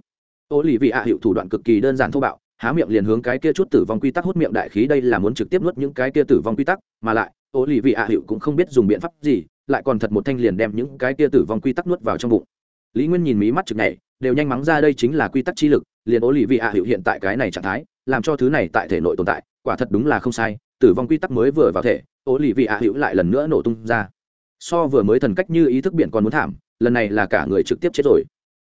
Ô lì vị ạ hiệu thủ đoạn cực kỳ đơn giản thô bạo, há miệng liền hướng cái kia chút tử vong quy tắc hút miệng đại khí đây là muốn trực tiếp nuốt những cái kia tử vong quy tắc, mà lại, ô lì vị ạ hiệu cũng không biết dùng biện pháp gì, lại còn thật một thanh liền đem những cái kia tử vong quy tắc nuốt vào trong bụng. Lý nguyên nhìn mí mắt chực này đều nhanh mắng ra đây chính là quy tắc chi lực, liền ô lì vị ạ hiệu hiện tại cái này trạng thái, làm cho thứ này tại thể nội tồn tại, quả thật đúng là không sai tử vong quy tắc mới vừa vào thể ô lì vị ạ hữu lại lần nữa nổ tung ra. So vừa mới thần cách như ý thức biển còn muốn thảm, lần này là cả người trực tiếp chết rồi.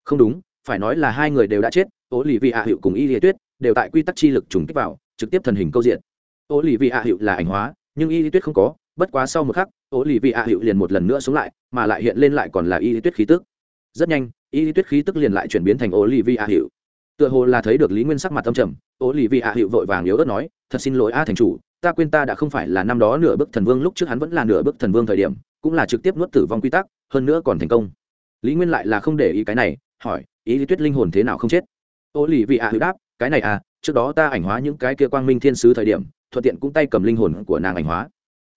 Không đúng, phải nói là hai người đều đã chết ô lì vị ạ hữu cùng y lý tuyết đều tại quy tắc chi lực trùng kích vào, trực tiếp thần hình câu diện. Ô lì vị ạ hữu là ảnh hóa, nhưng y lý tuyết không có, bất quá sau một khắc ô lì vị ạ hữu liền một lần nữa xuống lại, mà lại hiện lên lại còn là y lý tuyết khí tức. Rất nhanh, y lý tuyết khí tức liền lại chuyển biến thành ô lì vị ạ hữu. Tựa hồ là thấy được lý nguyên sắc mặt âm trầm ô lì vị ạ hữu vội vàng yếu ớt nói, thật xin lỗi a thành chủ ta quên ta đã không phải là năm đó nửa bước thần vương lúc trước hắn vẫn là nửa bước thần vương thời điểm, cũng là trực tiếp nuốt tử vong quy tắc, hơn nữa còn thành công. Lý nguyên lại là không để ý cái này, hỏi, ý lý tuyết linh hồn thế nào không chết? Ô lì vị ạ hữu đáp, cái này à trước đó ta ảnh hóa những cái kia quang minh thiên sứ thời điểm, thuận tiện cũng tay cầm linh hồn của nàng ảnh hóa.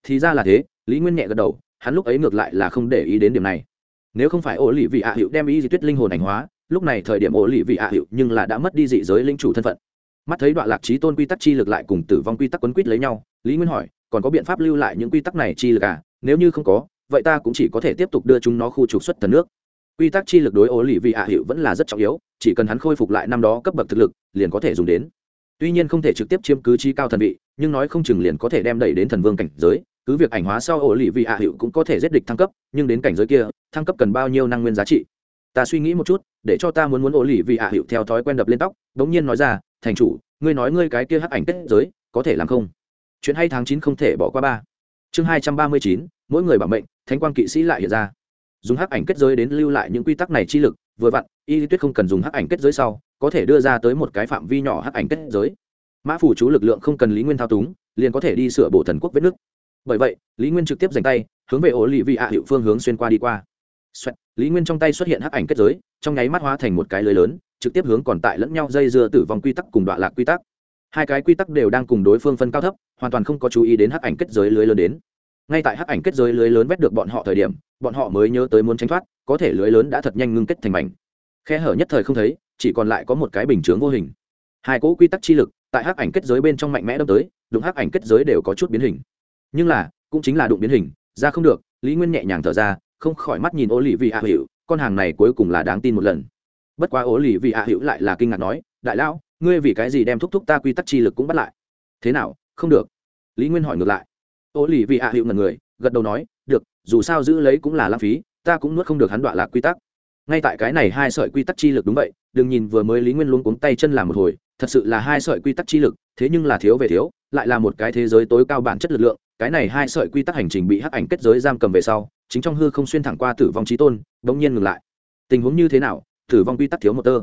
Thì ra là thế, lý nguyên nhẹ gật đầu, hắn lúc ấy ngược lại là không để ý đến điểm này. Nếu không phải ô lì vị ạ, hữu đem ý lý tuyết linh hồn ảnh hóa, lúc này thời điểm ô lì vị ạ, hữu nhưng là đã mất đi dị giới linh chủ thân phận mắt thấy đoạn lạc trí tôn quy tắc chi lực lại cùng tử vong quy tắc quấn quýt lấy nhau, lý nguyên hỏi, còn có biện pháp lưu lại những quy tắc này chi lực à? Nếu như không có, vậy ta cũng chỉ có thể tiếp tục đưa chúng nó khu trục xuất thần nước. Quy tắc chi lực đối ố lì vị ạ hiệu vẫn là rất trọng yếu, chỉ cần hắn khôi phục lại năm đó cấp bậc thực lực, liền có thể dùng đến. Tuy nhiên không thể trực tiếp chiếm cứ chi cao thần vị, nhưng nói không chừng liền có thể đem đẩy đến thần vương cảnh giới. Cứ việc ảnh hóa sau ổ lì vị ạ hiệu cũng có thể giết địch thăng cấp, nhưng đến cảnh giới kia, thăng cấp cần bao nhiêu năng nguyên giá trị? Ta suy nghĩ một chút, để cho ta muốn muốn ổ lì vị ạ hiệu theo thói quen đập lên tóc đ ố n g nhiên nói ra thành chủ ngươi nói ngươi cái kia hắc ảnh kết giới có thể làm không? Chuyện hay tháng chín không thể bỏ qua ba. Chương hai trăm ba mươi chín mỗi người bảo mệnh thánh quang kỵ sĩ lại hiện ra. Dùng hắc ảnh kết giới đến lưu lại những quy tắc này chi lực vừa vặn y lý tuyết không cần dùng hắc ảnh kết giới sau có thể đưa ra tới một cái phạm vi nhỏ hắc ảnh kết giới. Mã phủ chú lực lượng không cần lý nguyên thao túng liền có thể đi sửa bổ thần quốc vết nước bởi vậy lý nguyên trực tiếp dành tay hướng về ổ lì vị ạ hiệu phương hướng xuyên qua đi qua. Xoẹt, lý nguyên trong tay xuất hiện hắc ảnh kết giới trong nháy mắt hóa thành một cái lưới lớn trực tiếp hướng còn tại lẫn nhau dây dưa tử vong quy tắc cùng đoạn lạc quy tắc. Hai cái quy tắc đều đang cùng đối phương phân cao thấp, hoàn toàn không có chú ý đến hắc ảnh kết giới lưới lớn đến. Ngay tại hắc ảnh kết giới lưới lớn vét được bọn họ thời điểm, bọn họ mới nhớ tới muốn tránh thoát, có thể lưới lớn đã thật nhanh ngưng kết thành mảnh. Khe hở nhất thời không thấy, chỉ còn lại có một cái bình chướng vô hình. Hai cỗ quy tắc chi lực tại hắc ảnh kết giới bên trong mạnh mẽ đâm tới, đụng hắc ảnh kết giới đều có chút biến hình. Nhưng là, cũng chính là đụng biến hình, ra không được, lý nguyên nhẹ nhàng thở ra, không khỏi mắt nhìn ô lì vì hạ hiệu con hàng này cuối cùng là đáng tin một lần bất quá ố lì vị hạ hữu lại là kinh ngạc nói, đại lão, ngươi vì cái gì đem thúc thúc ta quy tắc chi lực cũng bắt lại? Thế nào? Không được. Lý nguyên hỏi ngược lại. Ố lì vị hạ hữu ngần người, gật đầu nói, được, dù sao giữ lấy cũng là lãng phí, ta cũng nuốt không được hắn đọa lạc quy tắc. Ngay tại cái này hai sợi quy tắc chi lực đúng vậy, đừng nhìn vừa mới lý nguyên luôn cuống tay chân làm một hồi, thật sự là hai sợi quy tắc chi lực, thế nhưng là thiếu về thiếu, lại là một cái thế giới tối cao bản chất lực lượng, cái này hai sợi quy tắc hành trình bị hắc ảnh kết giới giam cầm về sau, chính trong hư không xuyên thẳng qua tử vong trí tôn, bỗng nhiên ngừng lại. Tình huống như thế nào? Tử vong quy tắc thiếu một tơ.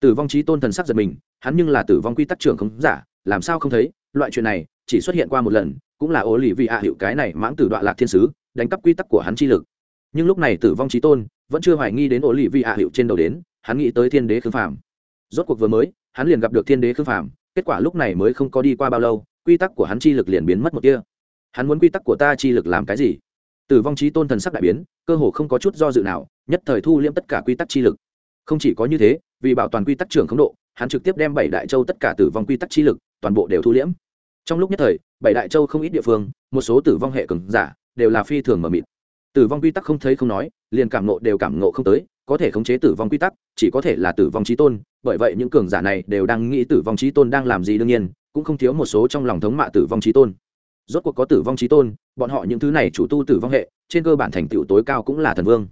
Tử vong trí tôn thần sắc giật mình, hắn nhưng là tử vong quy tắc trưởng không giả, làm sao không thấy? Loại chuyện này chỉ xuất hiện qua một lần, cũng là ố lì vì ạ hiệu cái này mãng tử đoạn lạc thiên sứ, đánh cắp quy tắc của hắn chi lực. Nhưng lúc này tử vong trí tôn vẫn chưa hoài nghi đến ố lì vì ạ hiệu trên đầu đến, hắn nghĩ tới thiên đế khương phàm. Rốt cuộc vừa mới, hắn liền gặp được thiên đế khương phàm, kết quả lúc này mới không có đi qua bao lâu, quy tắc của hắn chi lực liền biến mất một kia hắn muốn quy tắc của ta chi lực làm cái gì? Tử vong trí tôn thần sắc đại biến, cơ hồ không có chút do dự nào, nhất thời thu liễm tất cả quy tắc chi lực không chỉ có như thế, vì bảo toàn quy tắc trưởng khống độ, hắn trực tiếp đem bảy đại châu tất cả tử vong quy tắc chi lực, toàn bộ đều thu liễm. Trong lúc nhất thời, bảy đại châu không ít địa phương, một số tử vong hệ cường giả, đều là phi thường mờ mịt. Tử vong quy tắc không thấy không nói, liền cảm nộ đều cảm nộ không tới, có thể khống chế tử vong quy tắc, chỉ có thể là tử vong trí tôn, bởi vậy những cường giả này đều đang nghĩ tử vong trí tôn đang làm gì đương nhiên, cũng không thiếu một số trong lòng thống mạ tử vong trí tôn. Rốt cuộc có tử vong trí tôn, bọn họ những thứ này chủ tu tử vong hệ, trên cơ bản thành tựu tối cao cũng là thần vương.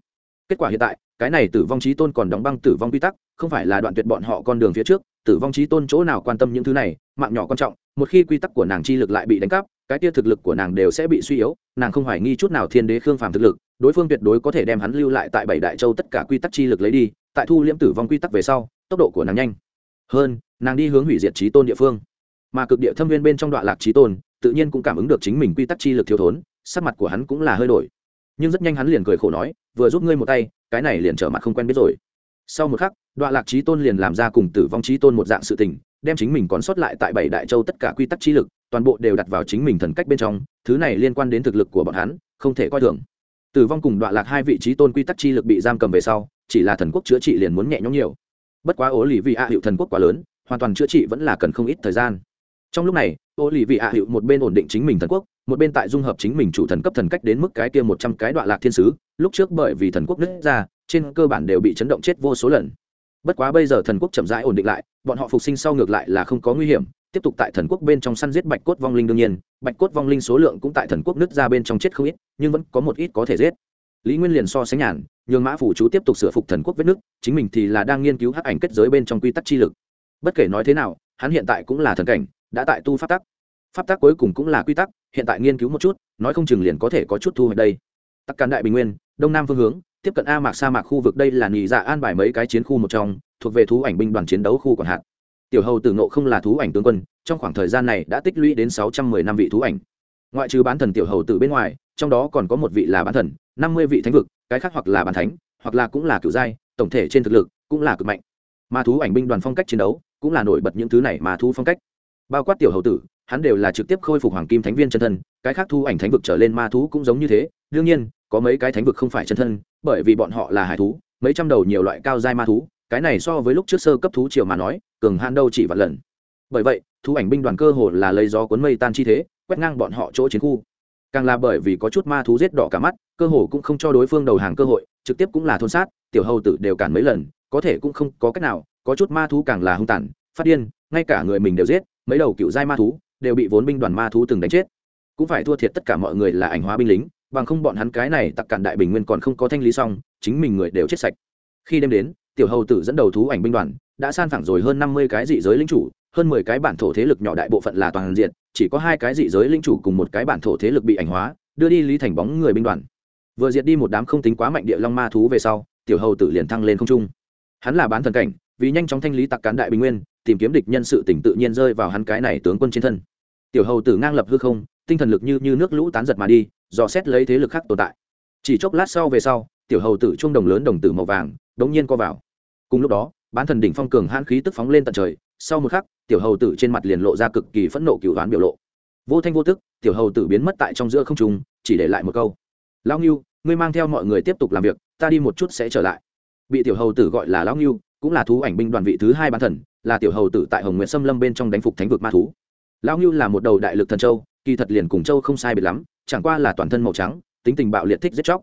Kết quả hiện tại cái này tử vong trí tôn còn đóng băng tử vong quy tắc, không phải là đoạn tuyệt bọn họ con đường phía trước, tử vong trí tôn chỗ nào quan tâm những thứ này, mạng nhỏ quan trọng, một khi quy tắc của nàng chi lực lại bị đánh cắp, cái tia thực lực của nàng đều sẽ bị suy yếu, nàng không hoài nghi chút nào thiên đế khương phàm thực lực, đối phương tuyệt đối có thể đem hắn lưu lại tại bảy đại châu tất cả quy tắc chi lực lấy đi, tại thu liễm tử vong quy tắc về sau, tốc độ của nàng nhanh hơn, nàng đi hướng hủy diệt trí tôn địa phương. Mà cực địa thâm viên bên trong đoạn lạc trí tôn, tự nhiên cũng cảm ứng được chính mình quy tắc chi lực thiếu thốn, sắc mặt của hắn cũng là hơi đổi. Nhưng rất nhanh hắn liền cười khổ nói, vừa giúp ngươi một tay cái này liền trở mặt không quen biết rồi. Sau một khắc đoạn lạc trí tôn liền làm ra cùng tử vong trí tôn một dạng sự tình, đem chính mình còn sót lại tại bảy đại châu tất cả quy tắc chi lực, toàn bộ đều đặt vào chính mình thần cách bên trong, thứ này liên quan đến thực lực của bọn hắn, không thể coi thường. Tử vong cùng đoạn lạc hai vị trí tôn quy tắc chi lực bị giam cầm về sau, chỉ là thần quốc chữa trị liền muốn nhẹ nhõm nhiều. Bất quá ố lì vị a hiệu thần quốc quá lớn, hoàn toàn chữa trị vẫn là cần không ít thời gian. Trong lúc này ô lì vị hạ hiệu một bên ổn định chính mình thần quốc một bên tại dung hợp chính mình chủ thần cấp thần cách đến mức cái kia một trăm cái đoạn lạc thiên sứ, lúc trước bởi vì thần quốc nứt ra, trên cơ bản đều bị chấn động chết vô số lần. Bất quá bây giờ thần quốc chậm rãi ổn định lại, bọn họ phục sinh sau ngược lại là không có nguy hiểm, tiếp tục tại thần quốc bên trong săn giết bạch cốt vong linh đương nhiên, bạch cốt vong linh số lượng cũng tại thần quốc nứt ra bên trong chết không ít, nhưng vẫn có một ít có thể giết. Lý nguyên liền so sánh nhàn, nhường mã phủ chú tiếp tục sửa phục thần quốc vết nước chính mình thì là đang nghiên cứu hắc ảnh kết giới bên trong quy tắc chi lực. Bất kể nói thế nào, hắn hiện tại cũng là thần cảnh, đã tại tu pháp tắc. Pháp tắc cuối cùng cũng là quy tắc hiện tại nghiên cứu một chút, nói không chừng liền có thể có chút thu hoạch đây. Tắc cán đại bình nguyên, đông nam phương hướng, tiếp cận a mạc sa mạc khu vực đây là nghỉ dạ an bài mấy cái chiến khu một trong, thuộc về thú ảnh binh đoàn chiến đấu khu còn hạn tiểu hầu tử nộ không là thú ảnh tướng quân, trong khoảng thời gian này đã tích lũy đến sáu trăm mười năm vị thú ảnh. Ngoại trừ bán thần tiểu hầu tử bên ngoài, trong đó còn có một vị là bán thần, năm mươi vị thánh vực, cái khác hoặc là bán thánh, hoặc là cũng là cựu giai, tổng thể trên thực lực cũng là cực mạnh. Mà thú ảnh binh đoàn phong cách chiến đấu cũng là nổi bật những thứ này mà thú phong cách. Bao quát tiểu hầu tử hắn đều là trực tiếp khôi phục hoàng kim thánh viên chân thân, cái khác thu ảnh thánh vực trở lên ma thú cũng giống như thế. Đương nhiên, có mấy cái thánh vực không phải chân thân, bởi vì bọn họ là hải thú, mấy trăm đầu nhiều loại cao dai ma thú, cái này so với lúc trước sơ cấp thú triều mà nói, cường han đâu chỉ vạn lần. Bởi vậy thú ảnh binh đoàn cơ hồ là lấy gió cuốn mây tan chi thế, quét ngang bọn họ chỗ chiến khu. Càng là bởi vì có chút ma thú giết đỏ cả mắt, cơ hồ cũng không cho đối phương đầu hàng cơ hội, trực tiếp cũng là thôn sát, tiểu hầu tử đều cản mấy lần, có thể cũng không có cách nào, có chút ma thú càng là hung tàn, phát điên, ngay cả người mình đều giết, mấy đầu cựu giai ma thú đều bị vốn binh đoàn ma thú từng đánh chết. Cũng phải thua thiệt tất cả mọi người là ảnh hóa binh lính, bằng không bọn hắn cái này tặc cản đại bình nguyên còn không có thanh lý xong, chính mình người đều chết sạch. Khi đêm đến, tiểu hầu tử dẫn đầu thú ảnh binh đoàn đã san phẳng rồi hơn năm mươi cái dị giới lính chủ, hơn mười cái bản thổ thế lực nhỏ đại bộ phận là toàn diện, chỉ có hai cái dị giới lính chủ cùng một cái bản thổ thế lực bị ảnh hóa, đưa đi lý thành bóng người binh đoàn. Vừa diệt đi một đám không tính quá mạnh địa long ma thú về sau, tiểu hầu tử liền thăng lên không trung. Hắn là bán thần cảnh, vì nhanh chóng thanh lý tặc cán đại bình nguyên, tìm kiếm địch nhân sự tỉnh tự nhiên rơi vào hắn cái này tướng quân trên thân tiểu hầu tử ngang lập hư không, tinh thần lực như như nước lũ tán giật mà đi, dò xét lấy thế lực khác tồn tại. Chỉ chốc lát sau về sau, tiểu hầu tử trung đồng lớn đồng tử màu vàng, đống nhiên co vào. Cùng lúc đó, bán thần đỉnh phong cường hãn khí tức phóng lên tận trời, sau một khắc, tiểu hầu tử trên mặt liền lộ ra cực kỳ phẫn nộ cựu đoán biểu lộ. Vô thanh vô tức, tiểu hầu tử biến mất tại trong giữa không trung, chỉ để lại một câu. Lão nghiêu ngươi mang theo mọi người tiếp tục làm việc, ta đi một chút sẽ trở lại. Bị tiểu hầu tử gọi là lão nghiêu cũng là thú ảnh binh đoàn vị thứ hai bán thần, là tiểu hầu tử tại hồng nguyện xâm lâm bên trong đánh phục thánh vực ma thú lão ngưu là một đầu đại lực thần châu, kỳ thật liền cùng châu không sai biệt lắm, chẳng qua là toàn thân màu trắng, tính tình bạo liệt thích giết chóc.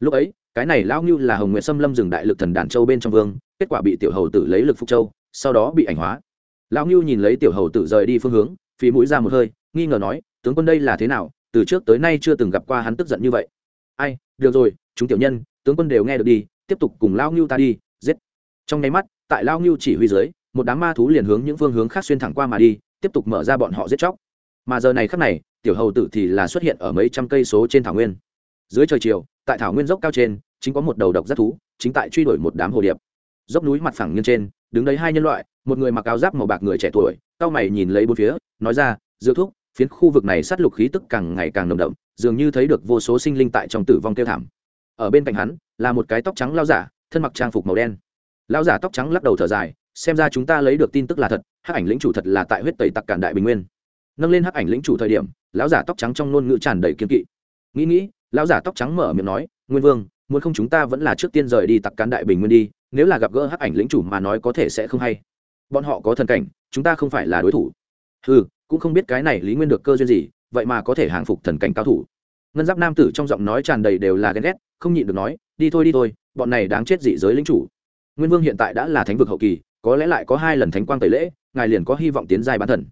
Lúc ấy, cái này lão ngưu là hồng nguyện xâm lâm rừng đại lực thần đàn châu bên trong vương, kết quả bị tiểu hầu tử lấy lực phục châu, sau đó bị ảnh hóa. Lão ngưu nhìn lấy tiểu hầu tử rời đi phương hướng, phí mũi ra một hơi, nghi ngờ nói, tướng quân đây là thế nào? Từ trước tới nay chưa từng gặp qua hắn tức giận như vậy. Ai, được rồi, chúng tiểu nhân, tướng quân đều nghe được đi, tiếp tục cùng lao ngưu ta đi, giết. Trong nháy mắt, tại lao ngưu chỉ huy dưới, một đám ma thú liền hướng những phương hướng khác xuyên thẳng qua mà đi tiếp tục mở ra bọn họ giết chóc. Mà giờ này khắc này, tiểu hầu tử thì là xuất hiện ở mấy trăm cây số trên thảo nguyên. Dưới trời chiều, tại thảo nguyên dốc cao trên, chính có một đầu độc giác thú, chính tại truy đuổi một đám hồ điệp. Dốc núi mặt phẳng nghiêng trên, đứng đấy hai nhân loại, một người mặc áo giáp màu bạc người trẻ tuổi, cao mày nhìn lấy bốn phía, nói ra dưa thuốc phiến khu vực này sát lục khí tức càng ngày càng nồng đậm, dường như thấy được vô số sinh linh tại trong tử vong kêu thảm. Ở bên cạnh hắn, là một cái tóc trắng lao giả, thân mặc trang phục màu đen. Lao giả tóc trắng lắc đầu thở dài xem ra chúng ta lấy được tin tức là thật, hắc ảnh lĩnh chủ thật là tại huyết tẩy tặc cản đại bình nguyên. Nâng lên hắc ảnh lĩnh chủ thời điểm, lão giả tóc trắng trong ngôn ngữ tràn đầy kiên kỵ. Nghĩ nghĩ, lão giả tóc trắng mở miệng nói, nguyên vương, muốn không chúng ta vẫn là trước tiên rời đi tặc cán đại bình nguyên đi, nếu là gặp gỡ hắc ảnh lĩnh chủ mà nói có thể sẽ không hay. Bọn họ có thần cảnh, chúng ta không phải là đối thủ. Ừ cũng không biết cái này lý nguyên được cơ duyên gì, vậy mà có thể hàng phục thần cảnh cao thủ. Ngân giáp nam tử trong giọng nói tràn đầy đều là ghen ghét, không nhịn được nói, đi thôi đi thôi, bọn này đáng chết dị giới lĩnh chủ. Nguyên vương hiện tại đã là thánh vực hậu kỳ có lẽ lại có hai lần thánh quang tẩy lễ, ngài liền có hy vọng tiến giai bán thần.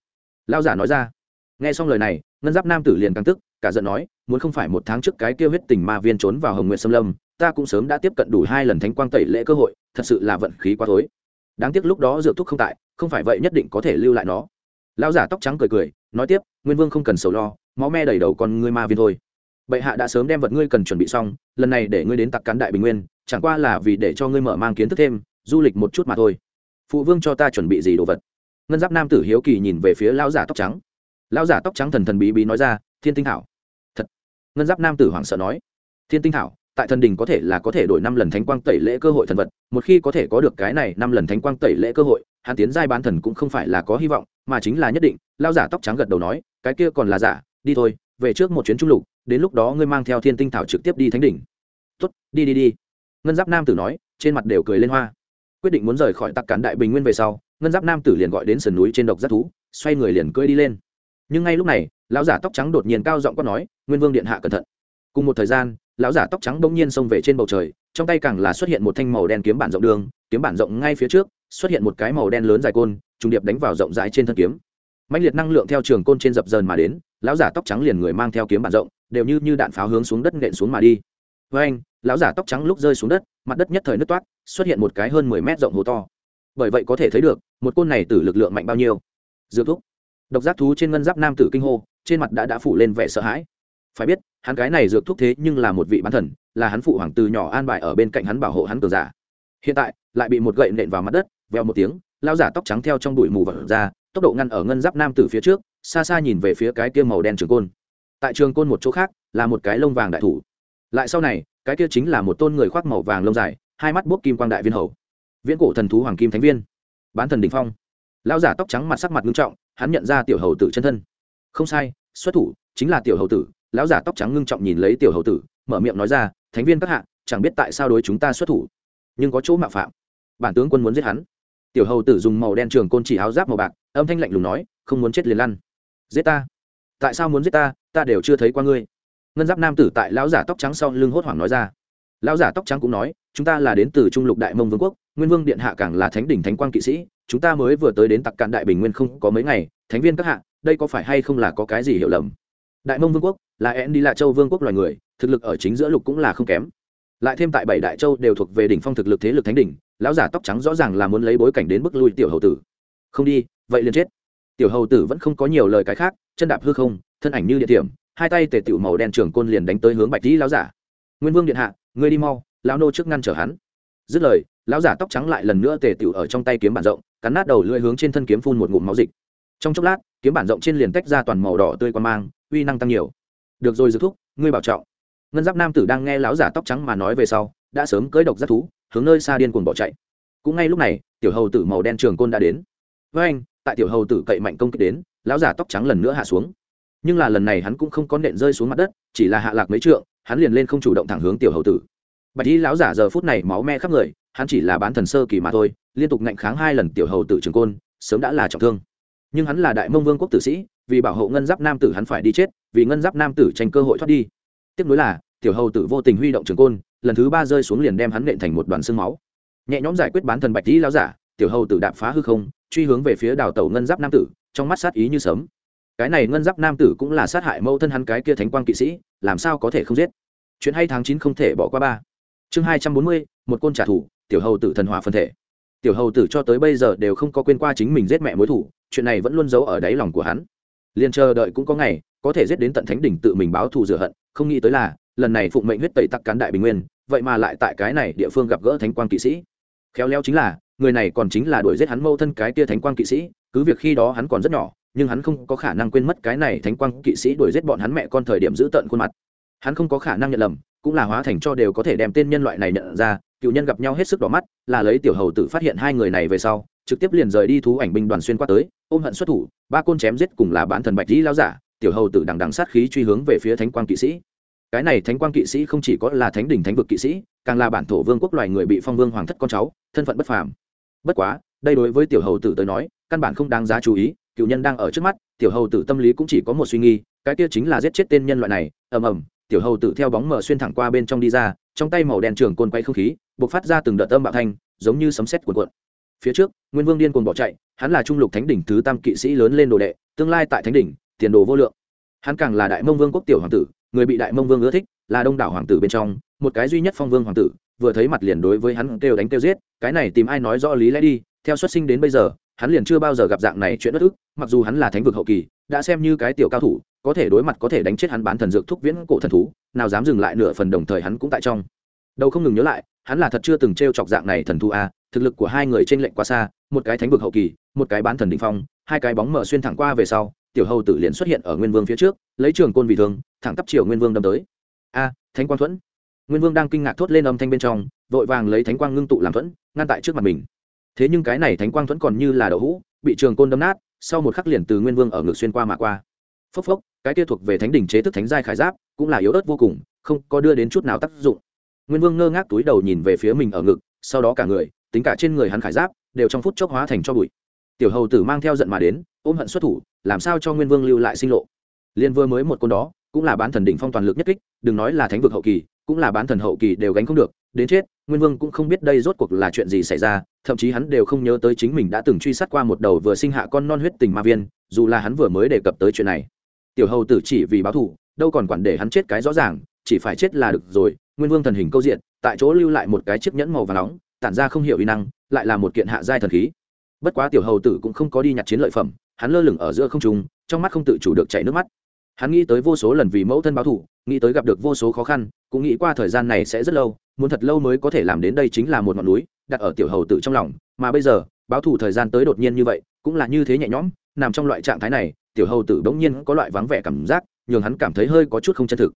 Lao giả nói ra. Nghe xong lời này, ngân giáp nam tử liền căng tức, cả giận nói, muốn không phải một tháng trước cái kêu huyết tình ma viên trốn vào hồng nguyện xâm lâm, ta cũng sớm đã tiếp cận đủ hai lần thánh quang tẩy lễ cơ hội, thật sự là vận khí quá thối. Đáng tiếc lúc đó dược thuốc không tại, không phải vậy nhất định có thể lưu lại nó. Lão giả tóc trắng cười cười, nói tiếp, nguyên vương không cần sầu lo, máu me đầy đầu con ngươi ma viên thôi. Bệ hạ đã sớm đem vật ngươi cần chuẩn bị xong, lần này để ngươi đến tặc cán đại bình nguyên, chẳng qua là vì để cho ngươi mở mang kiến thức thêm, du lịch một chút mà thôi phụ vương cho ta chuẩn bị gì đồ vật? Ngân giáp nam tử hiếu kỳ nhìn về phía lão giả tóc trắng. Lão giả tóc trắng thần thần bí bí nói ra, thiên tinh thảo. Thật. Ngân giáp nam tử hoảng sợ nói, thiên tinh thảo, tại thần đình có thể là có thể đổi năm lần thánh quang tẩy lễ cơ hội thần vật, một khi có thể có được cái này năm lần thánh quang tẩy lễ cơ hội, hắn tiến giai bán thần cũng không phải là có hy vọng, mà chính là nhất định. Lao giả tóc trắng gật đầu nói, cái kia còn là giả, đi thôi, về trước một chuyến trung lục, đến lúc đó ngươi mang theo thiên tinh thảo trực tiếp đi thánh đỉnh. Tốt, đi đi đi. Ngân giáp nam tử nói, trên mặt đều cười lên hoa quyết định muốn rời khỏi tặc cản đại bình nguyên về sau, ngân giáp nam tử liền gọi đến sườn núi trên độc giác thú, xoay người liền cưỡi đi lên. Nhưng ngay lúc này, lão giả tóc trắng đột nhiên cao giọng quát nói, nguyên vương điện hạ cẩn thận. Cùng một thời gian, lão giả tóc trắng bỗng nhiên xông về trên bầu trời, trong tay càng là xuất hiện một thanh màu đen kiếm bản rộng đường, kiếm bản rộng ngay phía trước, xuất hiện một cái màu đen lớn dài côn, trùng điệp đánh vào rộng rãi trên thân kiếm. Mạnh liệt năng lượng theo trường côn trên dập dờn mà đến, lão giả tóc trắng liền người mang theo kiếm bản rộng, đều như như đạn pháo hướng xuống đất nện xuống mà đi. Với anh lão giả tóc trắng lúc rơi xuống đất, mặt đất nhất thời nứt toát xuất hiện một cái hơn mười mét rộng hố to. Bởi vậy có thể thấy được, một côn này tử lực lượng mạnh bao nhiêu. Dược thúc. Độc giác thú trên ngân giáp nam tử kinh hô, trên mặt đã đã phủ lên vẻ sợ hãi. Phải biết, hắn cái này dược thuốc thế nhưng là một vị bán thần, là hắn phụ hoàng từ nhỏ an bài ở bên cạnh hắn bảo hộ hắn cường giả. Hiện tại, lại bị một gậy nện vào mặt đất veo một tiếng lao giả tóc trắng theo trong bụi mù vật ra, tốc độ ngăn ở ngân giáp nam tử phía trước, xa xa nhìn về phía cái kia màu đen trường côn. Tại trường côn một chỗ khác, là một cái lông vàng đại thủ. Lại sau này cái kia chính là một tôn người khoác màu vàng lông dài, hai mắt bốc kim quang đại viên hầu. Viễn cổ thần thú hoàng kim thánh viên. Bán thần đình phong. Lao giả tóc trắng mặt sắc mặt nghiêm trọng, hắn nhận ra tiểu hầu tử chân thân. Không sai, xuất thủ chính là tiểu hầu tử. Lão giả tóc trắng ngưng trọng nhìn lấy tiểu hầu tử, mở miệng nói ra, thánh viên các hạ, chẳng biết tại sao đối chúng ta xuất thủ, nhưng có chỗ mạo phạm. Bản tướng quân muốn giết hắn. Tiểu hầu tử dùng màu đen trường côn chỉ áo giáp màu bạc, âm thanh lạnh lùng nói, không muốn chết liền lăn. Giết ta. Tại sao muốn giết ta? Ta đều chưa thấy qua ngươi ngân giáp nam tử tại lão giả tóc trắng sau lưng hốt hoảng nói ra. Lão giả tóc trắng cũng nói, chúng ta là đến từ trung lục đại mông vương quốc, nguyên vương điện hạ càng là thánh đỉnh thánh quang kỵ sĩ, chúng ta mới vừa tới đến tặc cạn đại bình nguyên không có mấy ngày, thánh viên các hạ, đây có phải hay không là có cái gì hiểu lầm? Đại mông vương quốc, là én đi lạ châu vương quốc loài người, thực lực ở chính giữa lục cũng là không kém. Lại thêm tại bảy đại châu đều thuộc về đỉnh phong thực lực thế lực thánh đỉnh, lão giả tóc trắng rõ ràng là muốn lấy bối cảnh đến bức lui tiểu hầu tử. Không đi, vậy liền chết. Tiểu hầu tử vẫn không có nhiều lời cái khác, chân đạp hư không, thân ảnh như địa điểm hai tay tề tiểu màu đen trường côn liền đánh tới hướng bạch tý lão giả. Nguyên vương điện hạ, ngươi đi mau, lão nô trước ngăn trở hắn. Dứt lời, lão giả tóc trắng lại lần nữa tề tiểu ở trong tay kiếm bản rộng, cắn nát đầu lưỡi hướng trên thân kiếm phun một ngụm máu dịch. Trong chốc lát, kiếm bản rộng trên liền tách ra toàn màu đỏ tươi quan mang, uy năng tăng nhiều. Được rồi dược thúc, ngươi bảo trọng. Ngân giáp nam tử đang nghe lão giả tóc trắng mà nói về sau, đã sớm cưỡi độc giác thú, hướng nơi xa điên cuồng bỏ chạy. Cũng ngay lúc này, tiểu hầu tử màu đen trường côn đã đến. Với anh, tại tiểu hầu tử cậy mạnh công kích đến, lão giả tóc trắng lần nữa hạ xuống nhưng là lần này hắn cũng không có nện rơi xuống mặt đất, chỉ là hạ lạc mấy trượng, hắn liền lên không chủ động thẳng hướng tiểu hầu tử. Bạch y lão giả giờ phút này máu me khắp người, hắn chỉ là bán thần sơ kỳ mà thôi, liên tục ngạnh kháng hai lần tiểu hầu tử trường côn, sớm đã là trọng thương. Nhưng hắn là đại mông vương quốc tử sĩ, vì bảo hộ ngân giáp nam tử hắn phải đi chết, vì ngân giáp nam tử tranh cơ hội thoát đi. Tiếp nối là, tiểu hầu tử vô tình huy động trường côn, lần thứ ba rơi xuống liền đem hắn nện thành một đoàn xương máu. Nhẹ nhõm giải quyết bán thần bạch y lão giả, tiểu hầu tử đạp phá hư không, truy hướng về phía đào tẩu ngân giáp nam tử, trong mắt sát ý như sớm cái này ngân giáp nam tử cũng là sát hại mẫu thân hắn cái kia thánh quang kỵ sĩ, làm sao có thể không giết? Chuyện hay tháng chín không thể bỏ qua ba. Chương hai trăm bốn mươi, một côn trả thù, tiểu hầu tử thần hòa phân thể. Tiểu hầu tử cho tới bây giờ đều không có quên qua chính mình giết mẹ mối thủ, chuyện này vẫn luôn giấu ở đáy lòng của hắn. Liền chờ đợi cũng có ngày, có thể giết đến tận thánh đỉnh tự mình báo thù rửa hận, không nghĩ tới là, lần này phụng mệnh huyết tẩy tắc cán đại bình nguyên, vậy mà lại tại cái này địa phương gặp gỡ thánh quang kỵ sĩ. Khéo léo chính là, người này còn chính là đuổi giết hắn mâu thân cái tia thánh quang kỵ sĩ, cứ việc khi đó hắn còn rất nhỏ nhưng hắn không có khả năng quên mất cái này thánh quang kỵ sĩ đuổi giết bọn hắn mẹ con thời điểm giữ tận khuôn mặt. Hắn không có khả năng nhận lầm, cũng là hóa thành cho đều có thể đem tên nhân loại này nhận ra, cựu nhân gặp nhau hết sức đỏ mắt, là lấy tiểu hầu tử phát hiện hai người này về sau, trực tiếp liền rời đi thú ảnh binh đoàn xuyên qua tới, ôm hận xuất thủ, ba côn chém giết cùng là bán thần bạch dĩ lao giả, tiểu hầu tử đằng đằng sát khí truy hướng về phía thánh quang kỵ sĩ. Cái này thánh quang kỵ sĩ không chỉ có là thánh đỉnh thánh vực kỵ sĩ, càng là bản thổ vương quốc loài người bị phong vương hoàng thất con cháu, thân phận bất phàm. Bất quá, đây đối với tiểu hầu tử tới nói, căn bản không đáng giá chú ý cựu nhân đang ở trước mắt, tiểu hầu tử tâm lý cũng chỉ có một suy nghi cái kia chính là giết chết tên nhân loại này, ầm ầm, tiểu hầu tử theo bóng mở xuyên thẳng qua bên trong đi ra, trong tay màu đen trường côn quay không khí, bộc phát ra từng đợt âm bạo thanh, giống như sấm sét cuộn cuộn. Phía trước, nguyên vương điên cuồng bỏ chạy, hắn là trung lục thánh đỉnh thứ tam kỵ sĩ lớn lên đồ đệ, tương lai tại thánh đỉnh, tiền đồ vô lượng. Hắn càng là đại mông vương quốc tiểu hoàng tử, người bị đại mông vương ưa thích, là đông đảo hoàng tử bên trong, một cái duy nhất phong vương hoàng tử, vừa thấy mặt liền đối với hắn kêu đánh kêu giết, cái này tìm ai nói rõ lý lẽ đi, theo xuất sinh đến bây giờ hắn liền chưa bao giờ gặp dạng này chuyện bất ức, mặc dù hắn là thánh vực hậu kỳ, đã xem như cái tiểu cao thủ, có thể đối mặt có thể đánh chết hắn bán thần dược thúc viễn cổ thần thú, nào dám dừng lại nửa phần đồng thời hắn cũng tại trong. Đâu không ngừng nhớ lại, hắn là thật chưa từng t r e o chọc dạng này thần thú a, thực lực của hai người t r ê n lệch quá xa, một cái thánh vực hậu kỳ, một cái bán thần định phong, hai cái bóng mở xuyên thẳng qua về sau, tiểu hầu tử liền xuất hiện ở nguyên vương phía trước, lấy trường côn vì thương thẳng tắp chiều nguyên vương đâm tới. A, thánh quang thuẫn. Nguyên vương đang kinh ngạc thốt lên âm thanh bên trong, vội vàng lấy thánh quang ngưng tụ làm thuẫn, ngăn tại trước mặt mình thế nhưng cái này thánh quang thuẫn còn như là đậu hũ, bị trường côn đâm nát, sau một khắc liền từ nguyên vương ở ngực xuyên qua mà qua. Phốc phốc, cái kia thuộc về thánh đỉnh chế thức thánh giai khải giáp, cũng là yếu ớt vô cùng, không có đưa đến chút nào tác dụng. Nguyên vương ngơ ngác túi đầu nhìn về phía mình ở ngực, sau đó cả người, tính cả trên người hắn khải giáp, đều trong phút chốc hóa thành cho bụi. Tiểu hầu tử mang theo giận mà đến, ôm hận xuất thủ, làm sao cho nguyên vương lưu lại sinh lộ. Liên vừa mới một côn đó, cũng là bán thần đỉnh phong toàn lực nhất kích, đừng nói là thánh vực hậu kỳ, cũng là bán thần hậu kỳ đều gánh không được, đến chết nguyên vương cũng không biết đây rốt cuộc là chuyện gì xảy ra, thậm chí hắn đều không nhớ tới chính mình đã từng truy sát qua một đầu vừa sinh hạ con non huyết tình ma viên, dù là hắn vừa mới đề cập tới chuyện này. Tiểu hầu tử chỉ vì báo thù, đâu còn quản để hắn chết cái rõ ràng, chỉ phải chết là được rồi, nguyên vương thần hình câu diện, tại chỗ lưu lại một cái chiếc nhẫn màu và nóng, tản ra không hiểu uy năng, lại là một kiện hạ giai thần khí. Bất quá tiểu hầu tử cũng không có đi nhặt chiến lợi phẩm, hắn lơ lửng ở giữa không trung, trong mắt không tự chủ được chảy nước mắt. Hắn nghĩ tới vô số lần vì mẫu thân báo thù, nghĩ tới gặp được vô số khó khăn, cũng nghĩ qua thời gian này sẽ rất lâu muốn thật lâu mới có thể làm đến đây chính là một ngọn núi, đặt ở tiểu hầu tử trong lòng, mà bây giờ, báo thù thời gian tới đột nhiên như vậy, cũng là như thế nhẹ nhõm, nằm trong loại trạng thái này, tiểu hầu tử bỗng nhiên có loại vắng vẻ cảm giác, nhường hắn cảm thấy hơi có chút không chân thực.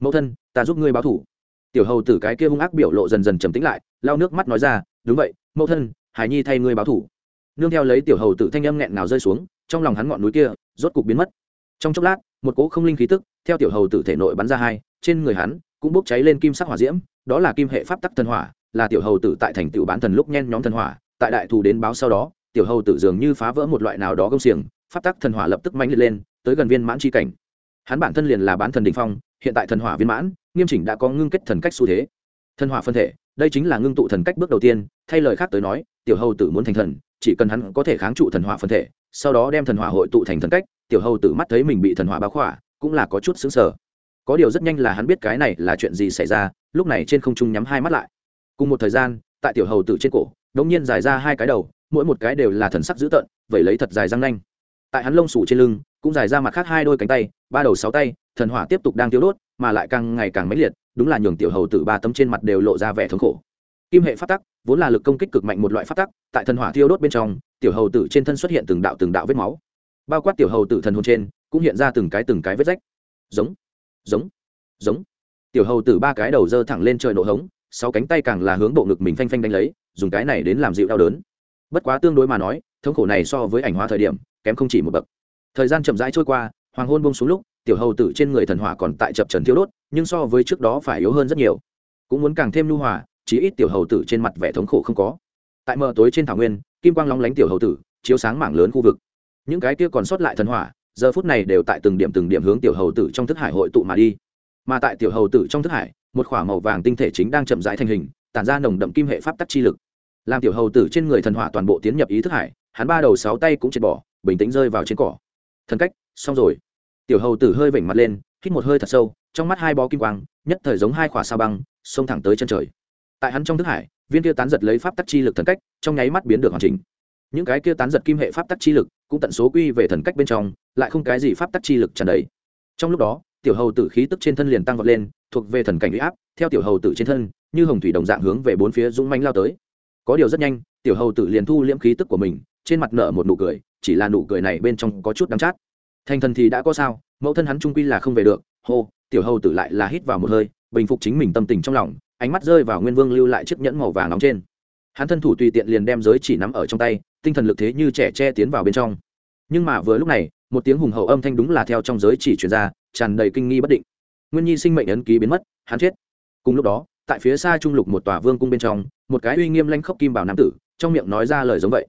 Mẫu thân, ta giúp ngươi báo thủ tiểu hầu tử cái kia hung ác biểu lộ dần dần trầm tĩnh lại, lau nước mắt nói ra, đúng vậy, mẫu thân hải nhi thay ngươi báo thủ nương theo lấy tiểu hầu tử thanh âm nghẹn nào rơi xuống, trong lòng hắn ngọn núi kia, rốt cục biến mất. Trong chốc lát, một cỗ không linh khí tức, theo tiểu hầu tử thể nội bắn ra hai, trên người hắn, cũng bốc cháy lên kim sắc hỏa diễm đó là kim hệ pháp tắc thần hỏa, là tiểu hầu tử tại thành tựu bán thần lúc nhen nhóm thần hỏa, tại đại thù đến báo sau đó, tiểu hầu tử dường như phá vỡ một loại nào đó công xiềng, pháp tắc thần hỏa lập tức mãnh liệt lên, tới gần viên mãn chi cảnh. Hắn bản thân liền là bán thần đình phong, hiện tại thần hỏa viên mãn, nghiêm chỉnh đã có ngưng kết thần cách xu thế. Thần hỏa phân thể, đây chính là ngưng tụ thần cách bước đầu tiên, thay lời khác tới nói, tiểu hầu tử muốn thành thần, chỉ cần hắn có thể kháng trụ thần hỏa phân thể, sau đó đem thần hỏa hội tụ thành thần cách, tiểu hầu tử mắt thấy mình bị thần hỏa báo khỏa, cũng là có chút xứng sở có điều rất nhanh là hắn biết cái này là chuyện gì xảy ra, lúc này trên không trung nhắm hai mắt lại. Cùng một thời gian, tại tiểu hầu tử trên cổ, đống nhiên dài ra hai cái đầu, mỗi một cái đều là thần sắc dữ tợn, vậy lấy thật dài răng nanh. Tại hắn lông sủ trên lưng, cũng dài ra mặt khác hai đôi cánh tay, ba đầu sáu tay, thần hỏa tiếp tục đang tiêu đốt, mà lại càng ngày càng mãnh liệt, đúng là nhường tiểu hầu tử ba tấm trên mặt đều lộ ra vẻ thống khổ. Kim hệ phát tắc, vốn là lực công kích cực mạnh một loại phát tắc, tại thần hỏa thiêu đốt bên trong, tiểu hầu tử trên thân xuất hiện từng đạo từng đạo vết máu. Bao quát tiểu hầu tử thần hồn trên, cũng hiện ra từng cái từng cái vết rách. Giống giống. Giống. Tiểu hầu tử ba cái đầu dơ thẳng lên trời nổ hống, sáu cánh tay càng là hướng bộ ngực mình phanh phanh đánh lấy, dùng cái này đến làm dịu đau đớn. Bất quá tương đối mà nói, thống khổ này so với ảnh hóa thời điểm, kém không chỉ một bậc. Thời gian chậm rãi trôi qua, hoàng hôn bông xuống lúc, tiểu hầu tử trên người thần hỏa còn tại chập trần thiếu đốt, nhưng so với trước đó phải yếu hơn rất nhiều. Cũng muốn càng thêm lưu hòa, chí ít tiểu hầu tử trên mặt vẻ thống khổ không có. Tại mờ tối trên thảo nguyên, kim quang lóng lánh tiểu hầu tử, chiếu sáng mảng lớn khu vực. Những cái kia còn sót lại thần hỏa giờ phút này đều tại từng điểm từng điểm hướng tiểu hầu tử trong thức hải hội tụ mà đi. Mà tại tiểu hầu tử trong thức hải, một k h ỏ a màu vàng tinh thể chính đang chậm rãi thành hình, tản ra nồng đậm kim hệ pháp tắc chi lực. Làm tiểu hầu tử trên người thần hỏa toàn bộ tiến nhập ý thức hải, hắn ba đầu sáu tay cũng triệt bỏ, bình tĩnh rơi vào trên cỏ. Thần cách, xong rồi. Tiểu hầu tử hơi vểnh mặt lên, hít một hơi thật sâu, trong mắt hai bó kim quang, nhất thời giống hai khỏa sao băng, xông thẳng tới chân trời. Tại hắn trong thức hải, viên kia tán giật lấy pháp tắc chi lực thần cách, trong nháy mắt biến được hoàn chỉnh. Những cái kia tán giật kim hệ pháp tắc chi lực, cũng tận số quy về thần cách bên trong lại không cái gì pháp tắc chi lực tràn đầy. Trong lúc đó, tiểu hầu tử khí tức trên thân liền tăng vọt lên, thuộc về thần cảnh huy áp, theo tiểu hầu tử trên thân, như hồng thủy đồng dạng hướng về bốn phía dũng manh lao tới. Có điều rất nhanh, tiểu hầu tử liền thu liễm khí tức của mình, trên mặt nở một nụ cười, chỉ là nụ cười này bên trong có chút đắng chát. Thành thần thì đã có sao, mẫu thân hắn trung quy là không về được, hô, tiểu hầu tử lại là hít vào một hơi, bình phục chính mình tâm tình trong lòng, ánh mắt rơi vào nguyên vương lưu lại chiếc nhẫn màu vàng nóng trên. Hắn thân thủ tùy tiện liền đem giới chỉ nắm ở trong tay, tinh thần lực thế như trẻ che tiến vào bên trong. Nhưng mà vừa lúc này một tiếng hùng hậu âm thanh đúng là theo trong giới chỉ truyền ra, tràn đầy kinh nghi bất định. Nguyên nhi sinh mệnh ấn ký biến mất, hắn chết. Cùng lúc đó, tại phía xa trung lục một tòa vương cung bên trong, một cái uy nghiêm lanh khốc kim bảo nam tử, trong miệng nói ra lời giống vậy.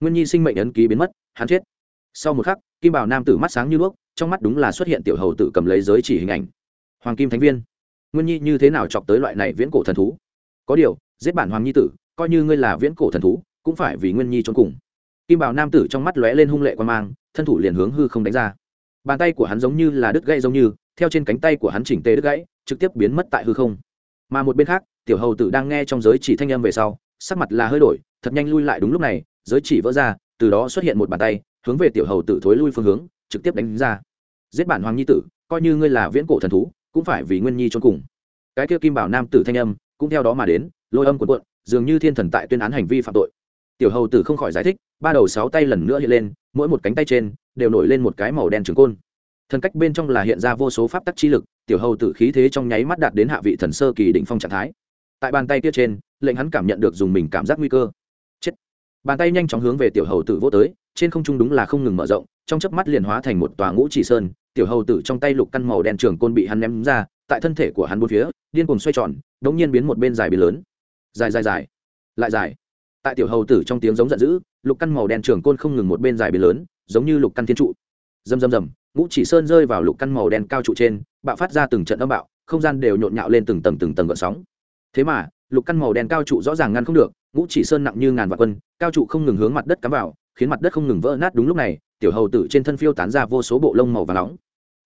Nguyên nhi sinh mệnh ấn ký biến mất, hắn chết. Sau một khắc, kim bảo nam tử mắt sáng như đuốc, trong mắt đúng là xuất hiện tiểu hầu tử cầm lấy giới chỉ hình ảnh. Hoàng kim thánh viên. Nguyên nhi như thế nào chọc tới loại này viễn cổ thần thú? Có điều, giết bản hoàng nhi tử, coi như ngươi là viễn cổ thần thú, cũng phải vì nguyên nhi trốn cùng. Kim bảo nam tử trong mắt lóe lên hung lệ quan mang thân thủ liền hướng hư không đánh ra. Bàn tay của hắn giống như là đứt gãy giống như, theo trên cánh tay của hắn chỉnh tề đứt gãy, trực tiếp biến mất tại hư không. Mà một bên khác, tiểu hầu tử đang nghe trong giới chỉ thanh âm về sau, sắc mặt là hơi đổi, thật nhanh lui lại đúng lúc này, giới chỉ vỡ ra, từ đó xuất hiện một bàn tay, hướng về tiểu hầu tử thối lui phương hướng, trực tiếp đánh ra. Giết bản hoàng nhi tử, coi như ngươi là viễn cổ thần thú, cũng phải vì nguyên nhi trốn cùng. Cái kia kim bảo nam tử thanh âm, cũng theo đó mà đến, lôi âm cuộn cuộn, dường như thiên thần tại tuyên án hành vi phạm tội tiểu hầu tử không khỏi giải thích, ba đầu sáu tay lần nữa hiện lên, mỗi một cánh tay trên đều nổi lên một cái màu đen trường côn. Thần cách bên trong là hiện ra vô số pháp tắc chi lực, tiểu hầu tử khí thế trong nháy mắt đạt đến hạ vị thần sơ kỳ đỉnh phong trạng thái. Tại bàn tay kia trên, lệnh hắn cảm nhận được dùng mình cảm giác nguy cơ. Chết. Bàn tay nhanh chóng hướng về tiểu hầu tử vô tới, trên không trung đúng là không ngừng mở rộng, trong chớp mắt liền hóa thành một tòa ngũ chỉ sơn, tiểu hầu tử trong tay lục căn màu đen trường côn bị hắn ném ra, tại thân thể của hắn bốn phía, điên cuồng xoay tròn đống nhiên biến một bên dài biến lớn. Dài dài dài. Lại dài tại tiểu hầu tử trong tiếng giống giận dữ lục căn màu đen trường côn không ngừng một bên dài bên lớn giống như lục căn thiên trụ. Dầm dầm dầm, ngũ chỉ sơn rơi vào lục căn màu đen cao trụ trên bạo phát ra từng trận âm bạo không gian đều nhộn nhạo lên từng tầng từng tầng gợn sóng. Thế mà lục căn màu đen cao trụ rõ ràng ngăn không được ngũ chỉ sơn nặng như ngàn vạn quân cao trụ không ngừng hướng mặt đất cắm vào khiến mặt đất không ngừng vỡ nát đúng lúc này tiểu hầu tử trên thân phiêu tán ra vô số bộ lông màu và nóng.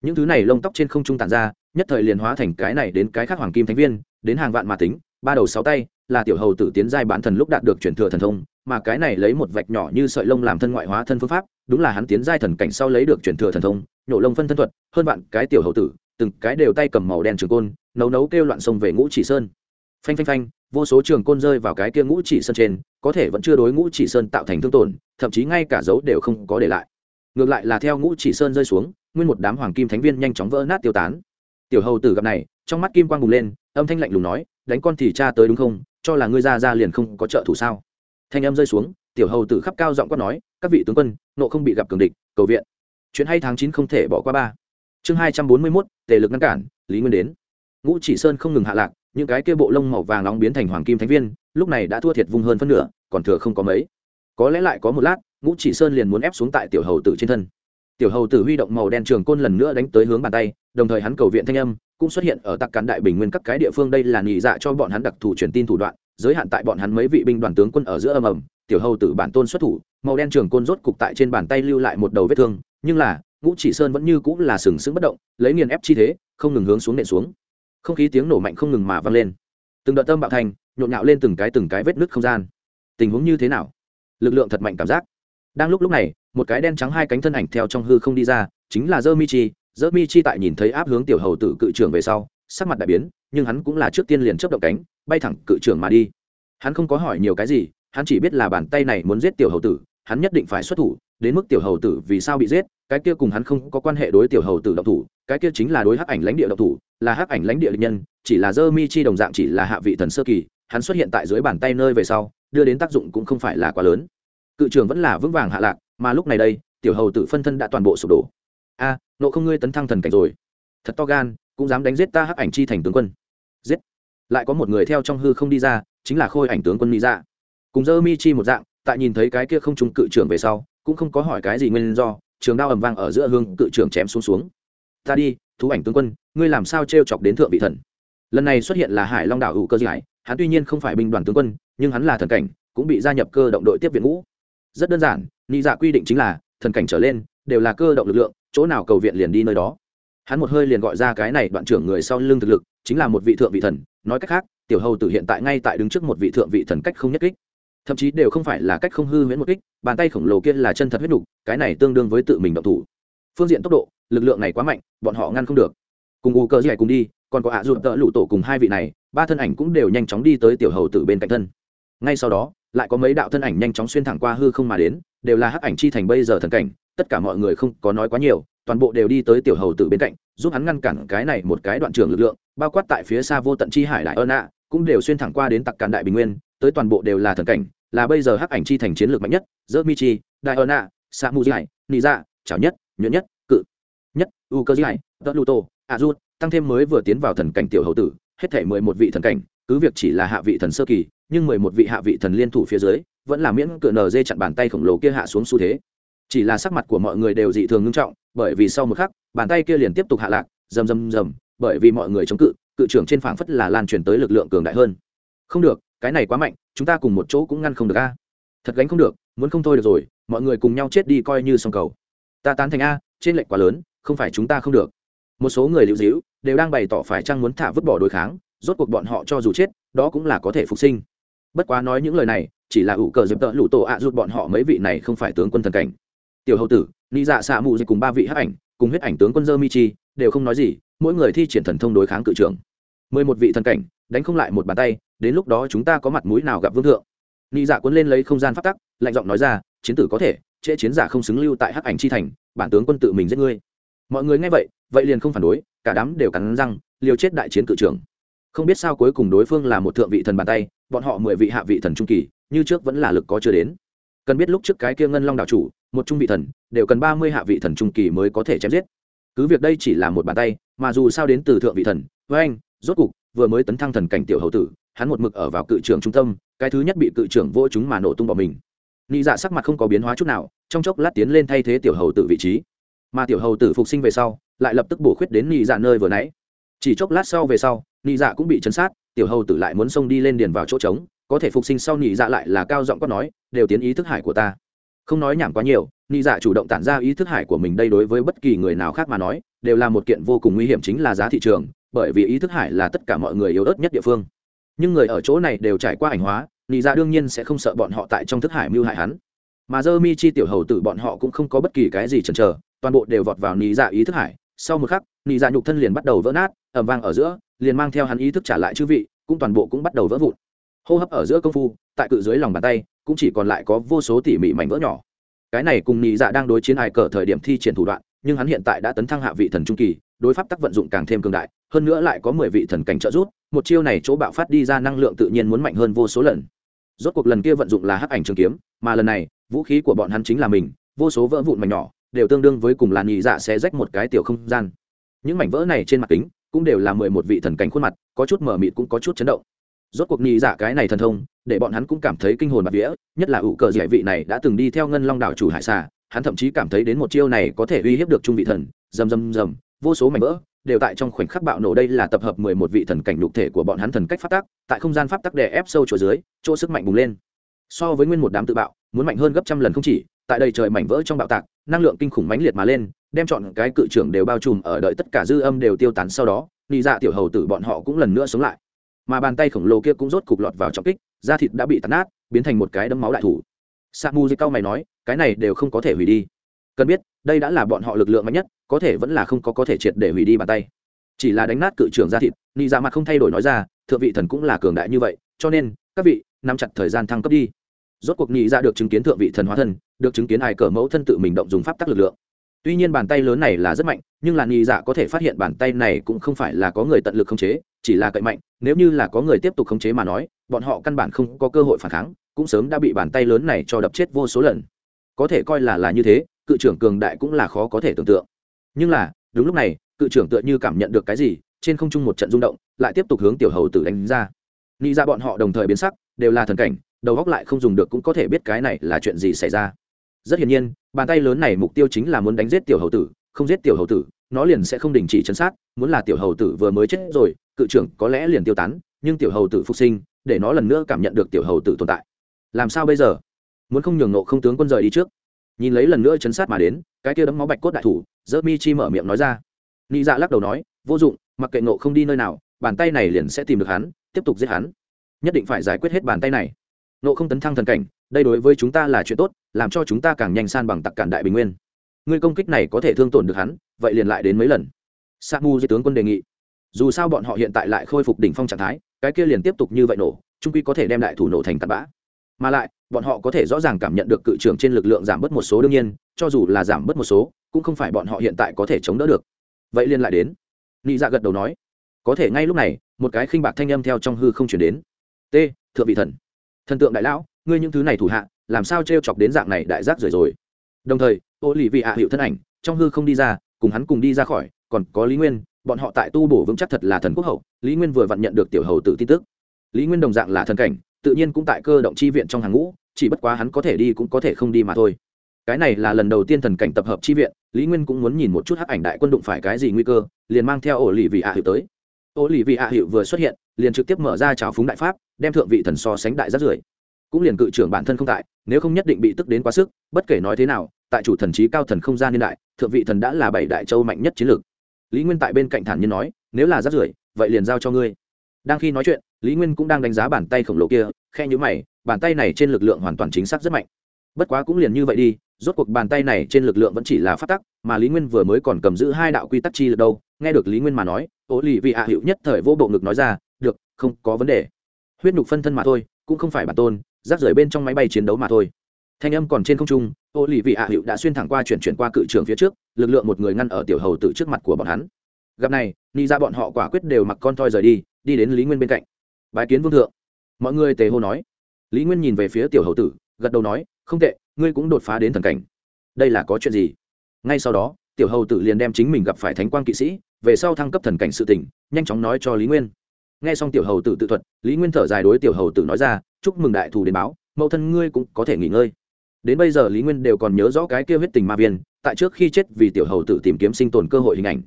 Những thứ này lông tóc trên không trung tàn ra nhất thời liền hóa thành cái này đến cái khác hoàng kim thánh viên đến hàng vạn mà tính ba đầu sáu tay, là tiểu hầu tử tiến giai bản thần lúc đạt được chuyển thừa thần thông, mà cái này lấy một vạch nhỏ như sợi lông làm thân ngoại hóa thân phương pháp, đúng là hắn tiến giai thần cảnh sau lấy được chuyển thừa thần thông, nhổ lông phân thân thuật, hơn vạn cái tiểu hầu tử, từng cái đều tay cầm màu đen trường côn, nấu nấu kêu loạn sông về ngũ chỉ sơn. Phanh phanh phanh, vô số trường côn rơi vào cái kia ngũ chỉ sơn trên, có thể vẫn chưa đối ngũ chỉ sơn tạo thành thương tổn, thậm chí ngay cả dấu đều không có để lại. Ngược lại là theo ngũ chỉ sơn rơi xuống, nguyên một đám hoàng kim thánh viên nhanh chóng vỡ nát tiêu tán. Tiểu hầu tử gặp này, trong mắt kim quang bùng lên, âm thanh lạnh lùng nói đánh con thì cha tới đúng không? Cho là ngươi ra ra liền không có trợ thủ sao? Thanh âm rơi xuống, tiểu hầu tử khắp cao giọng quát nói, các vị tướng quân, nộ không bị gặp cường địch, cầu viện. Chuyện hay tháng chín không thể bỏ qua ba. Chương hai trăm bốn mươi mốt, tề lực ngăn cản, lý nguyên đến. Ngũ chỉ sơn không ngừng hạ lạc, những cái kia bộ lông màu vàng nóng biến thành hoàng kim thánh viên, lúc này đã thua thiệt vung hơn phân nửa, còn thừa không có mấy. Có lẽ lại có một lát, ngũ chỉ sơn liền muốn ép xuống tại tiểu hầu tử trên thân. Tiểu hầu tử huy động màu đen trường côn lần nữa đánh tới hướng bàn tay, đồng thời hắn cầu viện thanh âm cũng xuất hiện ở tặc cán đại bình nguyên các cái địa phương. Đây là nhị dạ cho bọn hắn đặc thù truyền tin thủ đoạn, giới hạn tại bọn hắn mấy vị binh đoàn tướng quân ở giữa âm ầm. Tiểu hầu tử bản tôn xuất thủ, màu đen trường côn rốt cục tại trên bàn tay lưu lại một đầu vết thương, nhưng là, ngũ chỉ sơn vẫn như cũng là sừng sững bất động, lấy nghiền ép chi thế, không ngừng hướng xuống nện xuống. Không khí tiếng nổ mạnh không ngừng mà vang lên. Từng đợt tâm bạo thành, nhộn nhạo lên từng cái từng cái vết nứt không gian. Tình huống như thế nào? Lực lượng thật mạnh cảm giác. Đang lúc lúc này, một cái đen trắng hai cánh thân ảnh theo trong hư không đi ra, chính là dơ mi chi dỡ mi chi tại nhìn thấy áp hướng tiểu hầu tử cự trưởng về sau, sắc mặt đại biến, nhưng hắn cũng là trước tiên liền chấp động cánh, bay thẳng cự trưởng mà đi. Hắn không có hỏi nhiều cái gì, hắn chỉ biết là bàn tay này muốn giết tiểu hầu tử, hắn nhất định phải xuất thủ, đến mức tiểu hầu tử vì sao bị giết, cái kia cùng hắn không có quan hệ đối tiểu hầu tử động thủ, cái kia chính là đối hắc ảnh lãnh địa động thủ, là hắc ảnh lãnh địa địch nhân, chỉ là dơ mi chi đồng dạng chỉ là hạ vị thần sơ kỳ, hắn xuất hiện tại dưới bàn tay nơi về sau, đưa đến tác dụng cũng không phải là quá lớn. Cự trường vẫn là vững vàng hạ lạc, mà lúc này đây, tiểu hầu tử phân thân đã toàn bộ sụp đổ a nộ không ngươi tấn thăng thần cảnh rồi. Thật to gan, cũng dám đánh giết ta hắc ảnh chi thành tướng quân. Giết. Lại có một người theo trong hư không đi ra, chính là khôi ảnh tướng quân mỹ dạ. Cùng dơ mi chi một dạng, tại nhìn thấy cái kia không trúng cự trưởng về sau, cũng không có hỏi cái gì nguyên do, trường đao ầm vang ở giữa hương cự trưởng chém xuống xuống. Ta đi, thú ảnh tướng quân, ngươi làm sao t chọc đến thượng vị thần? Lần này xuất hiện là hải long đảo hữu cơ giải, hắn tuy nhiên không phải binh đoàn tướng quân, nhưng hắn là thần cảnh, cũng bị gia nhập cơ động đội tiếp viện ngũ. Rất đơn giản nghĩ dạ quy định chính là, thần cảnh trở lên, đều là cơ động lực lượng chỗ nào cầu viện liền đi nơi đó. Hắn một hơi liền gọi ra cái này đoạn trưởng người sau lưng thực lực, chính là một vị thượng vị thần, nói cách khác, tiểu hầu tử hiện tại ngay tại đứng trước một vị thượng vị thần cách không nhất kích. Thậm chí đều không phải là cách không hư huyễn một kích, bàn tay khổng lồ kia là chân thật huyết nục cái này tương đương với tự mình động thủ. Phương diện tốc độ, lực lượng này quá mạnh, bọn họ ngăn không được. Cùng u cơ dạy cùng đi, còn có ạ à dụm tợ lụ tổ cùng hai vị này, ba thân ảnh cũng đều nhanh chóng đi tới tiểu hầu tử bên cạnh thân. Ngay sau đó, lại có mấy đạo thân ảnh nhanh chóng xuyên thẳng qua hư không mà đến, đều là hắc ảnh chi thành bây giờ thần cảnh tất cả mọi người không có nói quá nhiều, toàn bộ đều đi tới tiểu hầu tử bên cạnh, giúp hắn ngăn cản cái này một cái đoạn trường lực lượng, bao quát tại phía xa vô tận chi hải đại ơn ạ, cũng đều xuyên thẳng qua đến tặc càn đại bình nguyên, tới toàn bộ đều là thần cảnh, là bây giờ hắc ảnh chi thành chiến lược mạnh nhất giữa michi đại ơn ạ sa mu dài nị dạ chảo nhất, nhuận nhất, cự nhất u cơ dài tớ luto a rút tăng thêm mới vừa tiến vào thần cảnh tiểu hầu tử, hết thể mười một vị thần cảnh, cứ việc chỉ là hạ vị thần sơ kỳ, nhưng mười một vị hạ vị thần liên thủ phía dưới, vẫn là miễn cựa nờ chặn bàn tay khổng lồ kia hạ xuống xu thế chỉ là sắc mặt của mọi người đều dị thường ngưng trọng, bởi vì sau một khắc, bàn tay kia liền tiếp tục hạ lạc, rầm rầm rầm, bởi vì mọi người chống cự cự trưởng trên phảng phất là lan truyền tới lực lượng cường đại hơn. Không được, cái này quá mạnh, chúng ta cùng một chỗ cũng ngăn không được a. Thật gánh không được, muốn không thôi được rồi, mọi người cùng nhau chết đi coi như sông cầu. Ta tán thành a, trên lệnh quá lớn, không phải chúng ta không được. Một số người lưu dĩu đều đang bày tỏ phải chăng muốn thả vứt bỏ đối kháng, rốt cuộc bọn họ cho dù chết, đó cũng là có thể phục sinh. Bất quá nói những lời này, chỉ là ủ cờ dịp tợ lụ tổ ạ à rút bọn họ mấy vị này không phải tướng quân thần cảnh tiểu hậu tử ni dạ xạ mù dịch cùng ba vị hắc ảnh, cùng huyết ảnh tướng quân dơ mi chi, đều không nói gì, mỗi người thi triển thần thông đối kháng cự trưởng. Mười một vị thần cảnh, đánh không lại một bàn tay, đến lúc đó chúng ta có mặt mũi nào gặp vương thượng? Ni dạ cuốn lên lấy không gian phát tắc, lạnh giọng nói ra, chiến tử có thể, trễ chiến giả không xứng lưu tại hắc ảnh chi thành, bản tướng quân tự mình giết ngươi. Mọi người nghe vậy vậy liền không phản đối, cả đám đều cắn răng, liều chết đại chiến cự trưởng. Không biết sao cuối cùng đối phương là một thượng vị thần bàn tay, bọn họ mười vị hạ vị thần trung kỳ, như trước vẫn là lực có chưa đến cần biết lúc trước cái kia ngân long đảo chủ, một trung vị thần, đều cần ba mươi hạ vị thần trung kỳ mới có thể chém giết. Cứ việc đây chỉ là một bàn tay, mà dù sao đến từ thượng vị thần, với anh, rốt cục, vừa mới tấn thăng thần cảnh tiểu hậu tử, hắn một mực ở vào cự trưởng trung tâm, cái thứ nhất bị cự trưởng vô chúng mà nổ tung bỏ mình. Nghĩ dạ sắc mặt không có biến hóa chút nào, trong chốc lát tiến lên thay thế tiểu hầu tử vị trí. Mà tiểu hầu tử phục sinh về sau, lại lập tức bổ khuyết đến nghĩ dạ nơi vừa nãy. Chỉ chốc lát sau về sau nghĩ dạ cũng bị chấn sát, tiểu hầu tử lại muốn xông đi lên điền vào chỗ trống có thể phục sinh sau nhị dạ lại là cao giọng quát nói, đều tiến ý thức hải của ta. Không nói nhảm quá nhiều nhị dạ chủ động tản ra ý thức hải của mình đây đối với bất kỳ người nào khác mà nói, đều là một kiện vô cùng nguy hiểm chính là giá thị trường, bởi vì ý thức hải là tất cả mọi người yếu ớt nhất địa phương. Nhưng người ở chỗ này đều trải qua ảnh hóa nhị dạ đương nhiên sẽ không sợ bọn họ tại trong thức hải mưu hại hắn. Mà dơ mi chi tiểu hầu tử bọn họ cũng không có bất kỳ cái gì chần chờ, toàn bộ đều vọt vào nhị dạ ý thức hải. Sau một khắc nhị dạ nhục thân liền bắt đầu vỡ nát ẩm vang ở giữa, liền mang theo hắn ý thức trả lại chư vị, cũng toàn bộ cũng bắt đầu vỡ vụn hô hấp ở giữa công phu, tại cự dưới lòng bàn tay, cũng chỉ còn lại có vô số tỉ mỉ mảnh vỡ nhỏ. Cái này cùng Nhị dạ đang đối chiến ai cờ thời điểm thi triển thủ đoạn, nhưng hắn hiện tại đã tấn thăng hạ vị thần trung kỳ, đối pháp tắc vận dụng càng thêm cường đại, hơn nữa lại có mười vị thần cảnh trợ giúp, một chiêu này chỗ bạo phát đi ra năng lượng tự nhiên muốn mạnh hơn vô số lần. Rốt cuộc lần kia vận dụng là hắc ảnh trường kiếm, mà lần này, vũ khí của bọn hắn chính là mình, vô số vỡ vụn mảnh nhỏ, đều tương đương với cùng làn nhị dạ sẽ rách một cái tiểu không gian. Những mảnh vỡ này trên mặt kính, cũng đều là mười một vị thần cảnh khuôn mặt, có chút mở mịt cũng có chút chấn động rốt cuộc nhị dạ cái này thần thông, để bọn hắn cũng cảm thấy kinh hồn bạt vía, nhất là ủ cờ giải vị này đã từng đi theo ngân long đảo chủ hải xà, hắn thậm chí cảm thấy đến một chiêu này có thể uy hiếp được trung vị thần. Rầm rầm rầm, vô số mảnh vỡ, đều tại trong khoảnh khắc bạo nổ. Đây là tập hợp mười một vị thần cảnh đục thể của bọn hắn thần cách pháp tắc, tại không gian pháp tắc đè ép sâu chỗ dưới, chỗ sức mạnh bùng lên. So với nguyên một đám tự bạo, muốn mạnh hơn gấp trăm lần không chỉ, tại đây trời mảnh vỡ trong bạo tạc, năng lượng kinh khủng mãnh liệt mà lên, đem chọn cái cự trưởng đều bao trùm ở đợi tất cả dư âm đều tiêu tán sau đó nị dạ tiểu hầu tử bọn họ cũng lần nữa sống lại mà bàn tay khổng lồ kia cũng rốt cục lọt vào trọng kích, da thịt đã bị tàn nát, biến thành một cái đấm máu đại thủ. Sa mu cao mày nói, cái này đều không có thể hủy đi. Cần biết, đây đã là bọn họ lực lượng mạnh nhất, có thể vẫn là không có có thể triệt để hủy đi bàn tay. Chỉ là đánh nát cự trưởng da thịt ni ra dạ mặt không thay đổi nói ra, thượng vị thần cũng là cường đại như vậy, cho nên, các vị, nắm chặt thời gian thăng cấp đi. Rốt cuộc nhị ra dạ được chứng kiến thượng vị thần hóa thân được chứng kiến ai cờ mẫu thân tự mình động dùng pháp tắc lực lượng tuy nhiên bàn tay lớn này là rất mạnh, nhưng là nghi dạ có thể phát hiện bàn tay này cũng không phải là có người tận lực khống chế, chỉ là cậy mạnh, nếu như là có người tiếp tục khống chế mà nói, bọn họ căn bản không có cơ hội phản kháng, cũng sớm đã bị bàn tay lớn này cho đập chết vô số lần. Có thể coi là là như thế, cự trưởng cường đại cũng là khó có thể tưởng tượng. Nhưng là, đúng lúc này, cự trưởng tựa như cảm nhận được cái gì, trên không trung một trận rung động, lại tiếp tục hướng tiểu hầu tử đánh ra. Nghĩ ra dạ bọn họ đồng thời biến sắc, đều là thần cảnh, đầu góc lại không dùng được cũng có thể biết cái này là chuyện gì xảy ra rất hiển nhiên, bàn tay lớn này mục tiêu chính là muốn đánh giết tiểu hầu tử, không giết tiểu hầu tử, nó liền sẽ không đình chỉ chấn sát, muốn là tiểu hầu tử vừa mới chết rồi, cự trưởng có lẽ liền tiêu tán, nhưng tiểu hầu tử phục sinh, để nó lần nữa cảm nhận được tiểu hầu tử tồn tại. Làm sao bây giờ? Muốn không nhường nộ không tướng quân rời đi trước. Nhìn lấy lần nữa chấn sát mà đến, cái kia đấm máu bạch cốt đại thủ dỡ mi chi mở miệng nói ra. Nị dạ lắc đầu nói, vô dụng, mặc kệ nộ không đi nơi nào, bàn tay này liền sẽ tìm được hắn, tiếp tục giết hắn. Nhất định phải giải quyết hết bàn tay này. Nộ không tấn thăng thần cảnh, đây đối với chúng ta là chuyện tốt làm cho chúng ta càng nhanh san bằng tặc cản đại bình nguyên. Ngươi công kích này có thể thương tổn được hắn, vậy liền lại đến mấy lần. Sa mu di tướng quân đề nghị. Dù sao bọn họ hiện tại lại khôi phục đỉnh phong trạng thái, cái kia liền tiếp tục như vậy nổ, trung quy có thể đem đại thủ nổ thành tạt bã. Mà lại, bọn họ có thể rõ ràng cảm nhận được cự trưởng trên lực lượng giảm bớt một số đương nhiên, cho dù là giảm bớt một số, cũng không phải bọn họ hiện tại có thể chống đỡ được. Vậy liên lại đến. Nị dạ gật đầu nói. Có thể ngay lúc này, một cái khinh bạc thanh âm theo trong hư không chuyển đến. T, thượng vị thần. Thần tượng đại lão, ngươi những thứ này thủ hạ làm sao t r e o chọc đến dạng này đại giác rời rồi. Đồng thời ô lì vị ạ hiệu thân ảnh, trong hư không đi ra, cùng hắn cùng đi ra khỏi, còn có lý nguyên, bọn họ tại tu bổ vững chắc thật là thần quốc hậu, lý nguyên vừa vặn nhận được tiểu hầu tự tin tức. Lý nguyên đồng dạng là thần cảnh, tự nhiên cũng tại cơ động chi viện trong hàng ngũ, chỉ bất quá hắn có thể đi cũng có thể không đi mà thôi. Cái này là lần đầu tiên thần cảnh tập hợp chi viện, lý nguyên cũng muốn nhìn một chút hắc ảnh đại quân đụng phải cái gì nguy cơ, liền mang theo ổ lì vị ạ hiệu tới. Ổ lì vị ạ hiệu vừa xuất hiện, liền trực tiếp mở ra trào phúng đại pháp, đem thượng vị thần so sánh đại rất rưởi cũng liền cự trưởng bản thân không tại, nếu không nhất định bị tức đến quá sức, bất kể nói thế nào, tại chủ thần trí cao thần không gian niên đại, thượng vị thần đã là bảy đại châu mạnh nhất chiến lược. Lý nguyên tại bên cạnh thản nhiên nói, nếu là rác rưởi, vậy liền giao cho ngươi. Đang khi nói chuyện, lý nguyên cũng đang đánh giá bàn tay khổng lồ kia khe nhữ mày, bàn tay này trên lực lượng hoàn toàn chính xác rất mạnh. Bất quá cũng liền như vậy đi, rốt cuộc bàn tay này trên lực lượng vẫn chỉ là phát tắc, mà lý nguyên vừa mới còn cầm giữ hai đạo quy tắc chi lực đâu, nghe được lý nguyên mà nói ố lì vị hạ hiệu nhất thời vô bộ ngực nói ra, được, không có vấn đề. Huyết nhục phân thân mà thôi, cũng không phải bản tôn rác rưởi bên trong máy bay chiến đấu mà thôi. Thanh âm còn trên không trung ô lì vị ạ hiệu đã xuyên thẳng qua chuyển chuyển qua cự trường phía trước, lực lượng một người ngăn ở tiểu hầu tự trước mặt của bọn hắn. Gặp này ni ra dạ bọn họ quả quyết đều mặc con toi rời đi đi đến lý nguyên bên cạnh. Bài kiến vương thượng. Mọi người tề hô nói. Lý nguyên nhìn về phía tiểu hầu tử, gật đầu nói, không tệ, ngươi cũng đột phá đến thần cảnh. Đây là có chuyện gì? Ngay sau đó, tiểu hầu tử liền đem chính mình gặp phải thánh quan kỵ sĩ, về sau thăng cấp thần cảnh sự tỉnh, nhanh chóng nói cho lý nguyên nghe xong tiểu hầu tử tự thuật, lý nguyên thở dài đối tiểu hầu tử nói ra, chúc mừng đại thù đến báo, mẫu thân ngươi cũng có thể nghỉ ngơi. Đến bây giờ lý nguyên đều còn nhớ rõ cái kia huyết tình ma viên, tại trước khi chết vì tiểu hầu tử tìm kiếm sinh tồn cơ hội hình ảnh.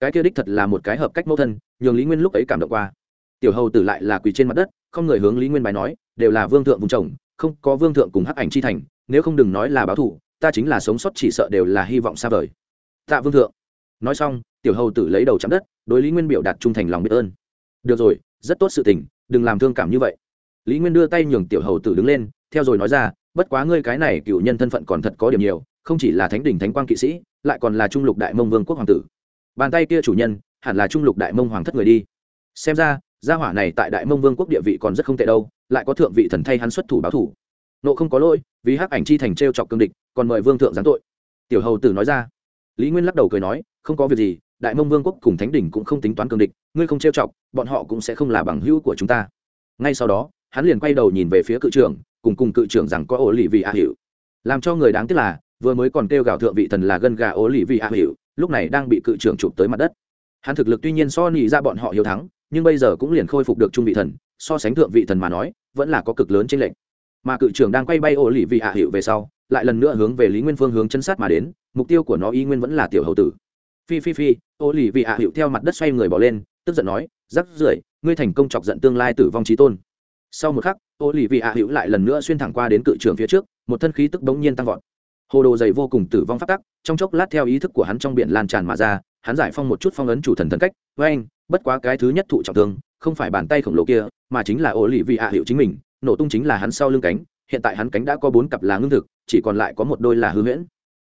Cái kia đích thật là một cái hợp cách mẫu thân, nhường lý nguyên lúc ấy cảm động qua. Tiểu hầu tử lại là quỳ trên mặt đất, không người hướng lý nguyên bài nói, đều là vương thượng vùng chồng, không có vương thượng cùng hắc ảnh chi thành, nếu không đừng nói là báo thủ ta chính là sống sót chỉ sợ đều là hy vọng xa vời. Tạ vương thượng. Nói xong, tiểu hầu tử lấy đầu chạm đất, đối lý nguyên biểu đạt trung thành lòng biết ơn được rồi, rất tốt sự tình, đừng làm thương cảm như vậy. Lý nguyên đưa tay nhường tiểu hầu tử đứng lên, theo rồi nói ra, bất quá ngươi cái này cựu nhân thân phận còn thật có điểm nhiều, không chỉ là thánh đỉnh thánh quang kỵ sĩ, lại còn là trung lục đại mông vương quốc hoàng tử. Bàn tay kia chủ nhân, hẳn là trung lục đại mông hoàng thất người đi. Xem ra, gia hỏa này tại đại mông vương quốc địa vị còn rất không tệ đâu, lại có thượng vị thần thay hắn xuất thủ báo thủ. Nộ không có lỗi, vì hắc ảnh chi thành t r e o chọc cương địch, còn mời vương thượng giáng tội. Tiểu hầu tử nói ra. Lý nguyên lắc đầu cười nói, không có việc gì đại mông vương quốc cùng thánh đỉnh cũng không tính toán cương địch, ngươi không trêu chọc, bọn họ cũng sẽ không là bằng hữu của chúng ta. Ngay sau đó, hắn liền quay đầu nhìn về phía cự trưởng, cùng cùng cự trưởng rằng có ổ lì vị a hiệu làm cho người đáng tiếc là, vừa mới còn kêu gào thượng vị thần là gân gà ổ lì vị a hiệu lúc này đang bị cự trưởng chụp tới mặt đất. Hắn thực lực tuy nhiên so nị ra bọn họ hiếu thắng, nhưng bây giờ cũng liền khôi phục được trung vị thần, so sánh thượng vị thần mà nói, vẫn là có cực lớn trên lệnh mà cự trưởng đang quay bay ổ lì vị a hiệu về sau, lại lần nữa hướng về lý nguyên phương hướng chân sát mà đến, mục tiêu của nó y nguyên vẫn là tiểu hậu tử phi phi phi ô lì vị ạ hiệu theo mặt đất xoay người bỏ lên, tức giận nói, rắc rưởi, ngươi thành công chọc giận tương lai tử vong trí tôn. Sau một khắc ô lì vị ạ hiệu lại lần nữa xuyên thẳng qua đến cự trường phía trước, một thân khí tức bỗng nhiên tăng vọt. Hồ đồ dày vô cùng tử vong phát tắc, trong chốc lát theo ý thức của hắn trong biển lan tràn mà ra, hắn giải phong một chút phong ấn chủ thần thần cách với anh bất quá cái thứ nhất thụ trọng thương, không phải bàn tay khổng lồ kia, mà chính là ô lì vị ạ hiệu chính mình, nổ tung chính là hắn sau lưng cánh, hiện tại hắn cánh đã có bốn cặp là ngưng thực, chỉ còn lại có một đôi là hư huyễn.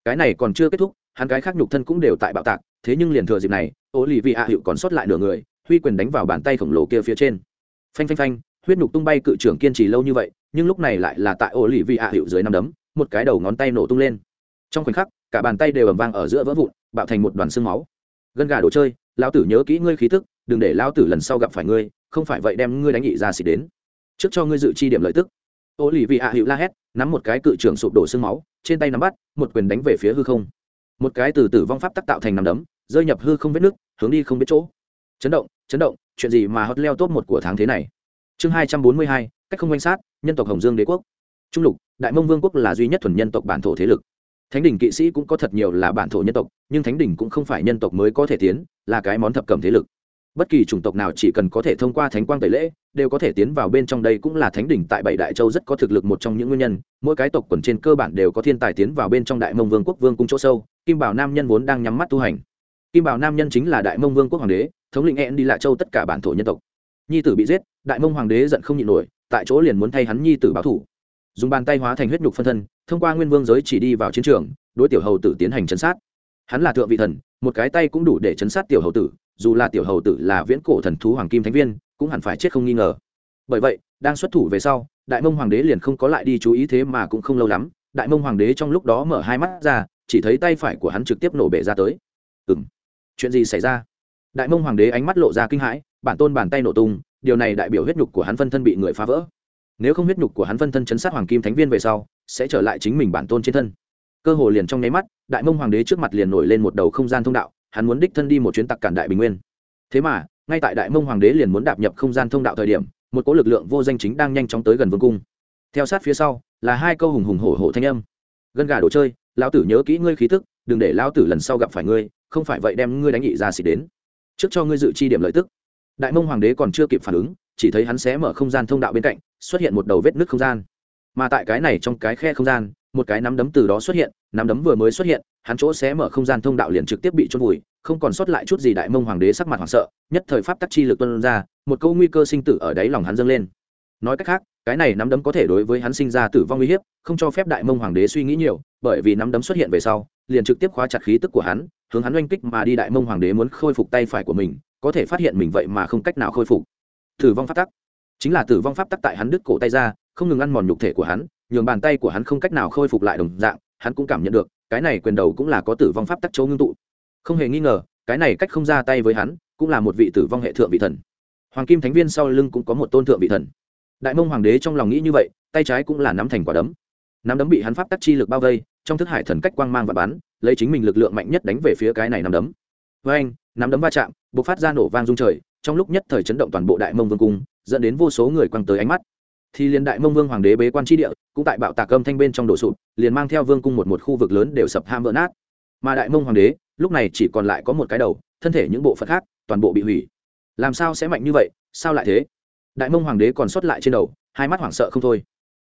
Cái này còn chưa kết thúc hắn cái khác nhục thân cũng đều tại bạo tạc, thế nhưng liền thừa dịp này ô lì vị hạ hiệu còn sót lại nửa người, huy quyền đánh vào bàn tay khổng lồ kia phía trên. Phanh phanh phanh, huyết nhục tung bay cự trưởng kiên trì lâu như vậy, nhưng lúc này lại là tại ô lì vị hạ hiệu dưới năm đấm, một cái đầu ngón tay nổ tung lên. Trong khoảnh khắc, cả bàn tay đều ầm vang ở giữa vỡ vụn, bạo thành một đoàn xương máu. Gân gà đồ chơi, lão tử nhớ kỹ ngươi khí tức, đừng để lão tử lần sau gặp phải ngươi, không phải vậy đem ngươi đánh nhị ra xịt đến. Trước cho ngươi dự chi điểm lợi tức. Ô lì vị hạ hiệu la hét, nắm một cái cự trưởng sụp đổ xương máu, trên tay nắm bắt, một quyền đánh về phía hư không một cái từ tử vong pháp tắc tạo thành nằm đấm, rơi nhập hư không biết nước, hướng đi không biết chỗ. Chấn động chấn động, chuyện gì mà hất leo top một của tháng thế này? Chương hai trăm bốn mươi hai, cách không quan sát, nhân tộc hồng dương đế quốc. Trung lục, đại mông vương quốc là duy nhất thuần nhân tộc bản thổ thế lực. Thánh đỉnh kỵ sĩ cũng có thật nhiều là bản thổ nhân tộc, nhưng thánh đỉnh cũng không phải nhân tộc mới có thể tiến, là cái món thập cầm thế lực bất kỳ chủng tộc nào chỉ cần có thể thông qua thánh quang tẩy lễ, đều có thể tiến vào bên trong đây cũng là thánh đỉnh tại bảy đại châu rất có thực lực một trong những nguyên nhân. Mỗi cái tộc quần trên cơ bản đều có thiên tài tiến vào bên trong đại mông vương quốc vương cung chỗ sâu, kim bảo nam nhân vốn đang nhắm mắt tu hành. Kim bảo nam nhân chính là đại mông vương quốc hoàng đế, thống lĩnh hẹn đi lạ châu tất cả bản thổ nhân tộc. Nhi tử bị giết, đại mông hoàng đế giận không nhịn nổi, tại chỗ liền muốn thay hắn nhi tử báo thủ. Dùng bàn tay hóa thành huyết nhục phân thân, thông qua nguyên vương giới chỉ đi vào chiến trường, đối tiểu hầu tử tiến hành chấn sát. Hắn là thượng vị thần, một cái tay cũng đủ để chấn sát tiểu hầu tử dù là tiểu hầu tử là viễn cổ thần thú hoàng kim thánh viên, cũng hẳn phải chết không nghi ngờ. Bởi vậy, đang xuất thủ về sau, đại mông hoàng đế liền không có lại đi chú ý thế mà cũng không lâu lắm, đại mông hoàng đế trong lúc đó mở hai mắt ra, chỉ thấy tay phải của hắn trực tiếp nổ bể ra tới. Ừ m chuyện gì xảy ra? Đại mông hoàng đế ánh mắt lộ ra kinh hãi, bản tôn bàn tay nổ tung, điều này đại biểu huyết nhục của hắn phân thân bị người phá vỡ. Nếu không huyết nhục của hắn phân thân chấn sát hoàng kim thánh viên về sau, sẽ trở lại chính mình bản tôn trên thân. Cơ hồ liền trong nháy mắt, đại mông hoàng đế trước mặt liền nổi lên một đầu không gian thông đạo hắn muốn đích thân đi một chuyến tặc cản đại bình nguyên. Thế mà, ngay tại đại mông hoàng đế liền muốn đạp nhập không gian thông đạo thời điểm, một cỗ lực lượng vô danh chính đang nhanh chóng tới gần vương cung. Theo sát phía sau, là hai câu hùng hùng hổ hổ thanh âm. Gân gà đồ chơi, lão tử nhớ kỹ ngươi khí thức đừng để lão tử lần sau gặp phải ngươi, không phải vậy đem ngươi đánh nhị ra xịt đến. Trước cho ngươi dự chi điểm lợi tức. Đại mông hoàng đế còn chưa kịp phản ứng, chỉ thấy hắn xé mở không gian thông đạo bên cạnh, xuất hiện một đầu vết nứt không gian. Mà tại cái này trong cái khe không gian một cái nắm đấm từ đó xuất hiện, nắm đấm vừa mới xuất hiện, hắn chỗ xé mở không gian thông đạo liền trực tiếp bị trôn vùi, không còn sót lại chút gì đại mông hoàng đế sắc mặt hoảng sợ, nhất thời pháp tắc chi lực tuân ra, một câu nguy cơ sinh tử ở đáy lòng hắn dâng lên. Nói cách khác, cái này nắm đấm có thể đối với hắn sinh ra tử vong uy hiếp, không cho phép đại mông hoàng đế suy nghĩ nhiều, bởi vì nắm đấm xuất hiện về sau, liền trực tiếp khóa chặt khí tức của hắn, hướng hắn oanh kích mà đi đại mông hoàng đế muốn khôi phục tay phải của mình, có thể phát hiện mình vậy mà không cách nào khôi phục. Tử vong pháp tắc. Chính là tử vong pháp tắc tại hắn đứt cổ tay ra, không ngừng ăn mòn nhục thể của hắn nhường bàn tay của hắn không cách nào khôi phục lại đồng dạng, hắn cũng cảm nhận được, cái này quyền đầu cũng là có tử vong pháp tắc châu ngưng tụ. Không hề nghi ngờ, cái này cách không ra tay với hắn, cũng là một vị tử vong hệ thượng vị thần. Hoàng kim thánh viên sau lưng cũng có một tôn thượng vị thần. Đại mông hoàng đế trong lòng nghĩ như vậy, tay trái cũng là nắm thành quả đấm. Nắm đấm bị hắn pháp tắc chi lực bao vây, trong thức hải thần cách quang mang và bắn, lấy chính mình lực lượng mạnh nhất đánh về phía cái này nắm đấm. Với anh, nắm đấm va chạm b ộ c phát ra nổ vang rung trời, trong lúc nhất thời chấn động toàn bộ đại mông vương cung, dẫn đến vô số người quăng tới ánh mắt thì liền đại mông vương hoàng đế bế quan tri địa, cũng tại bạo tạc âm thanh bên trong đổ sụp, liền mang theo vương cung một một khu vực lớn đều sập ham vỡ nát. Mà đại mông hoàng đế, lúc này chỉ còn lại có một cái đầu, thân thể những bộ phận khác, toàn bộ bị hủy. Làm sao sẽ mạnh như vậy? Sao lại thế? Đại mông hoàng đế còn sót lại trên đầu, hai mắt hoảng sợ không thôi.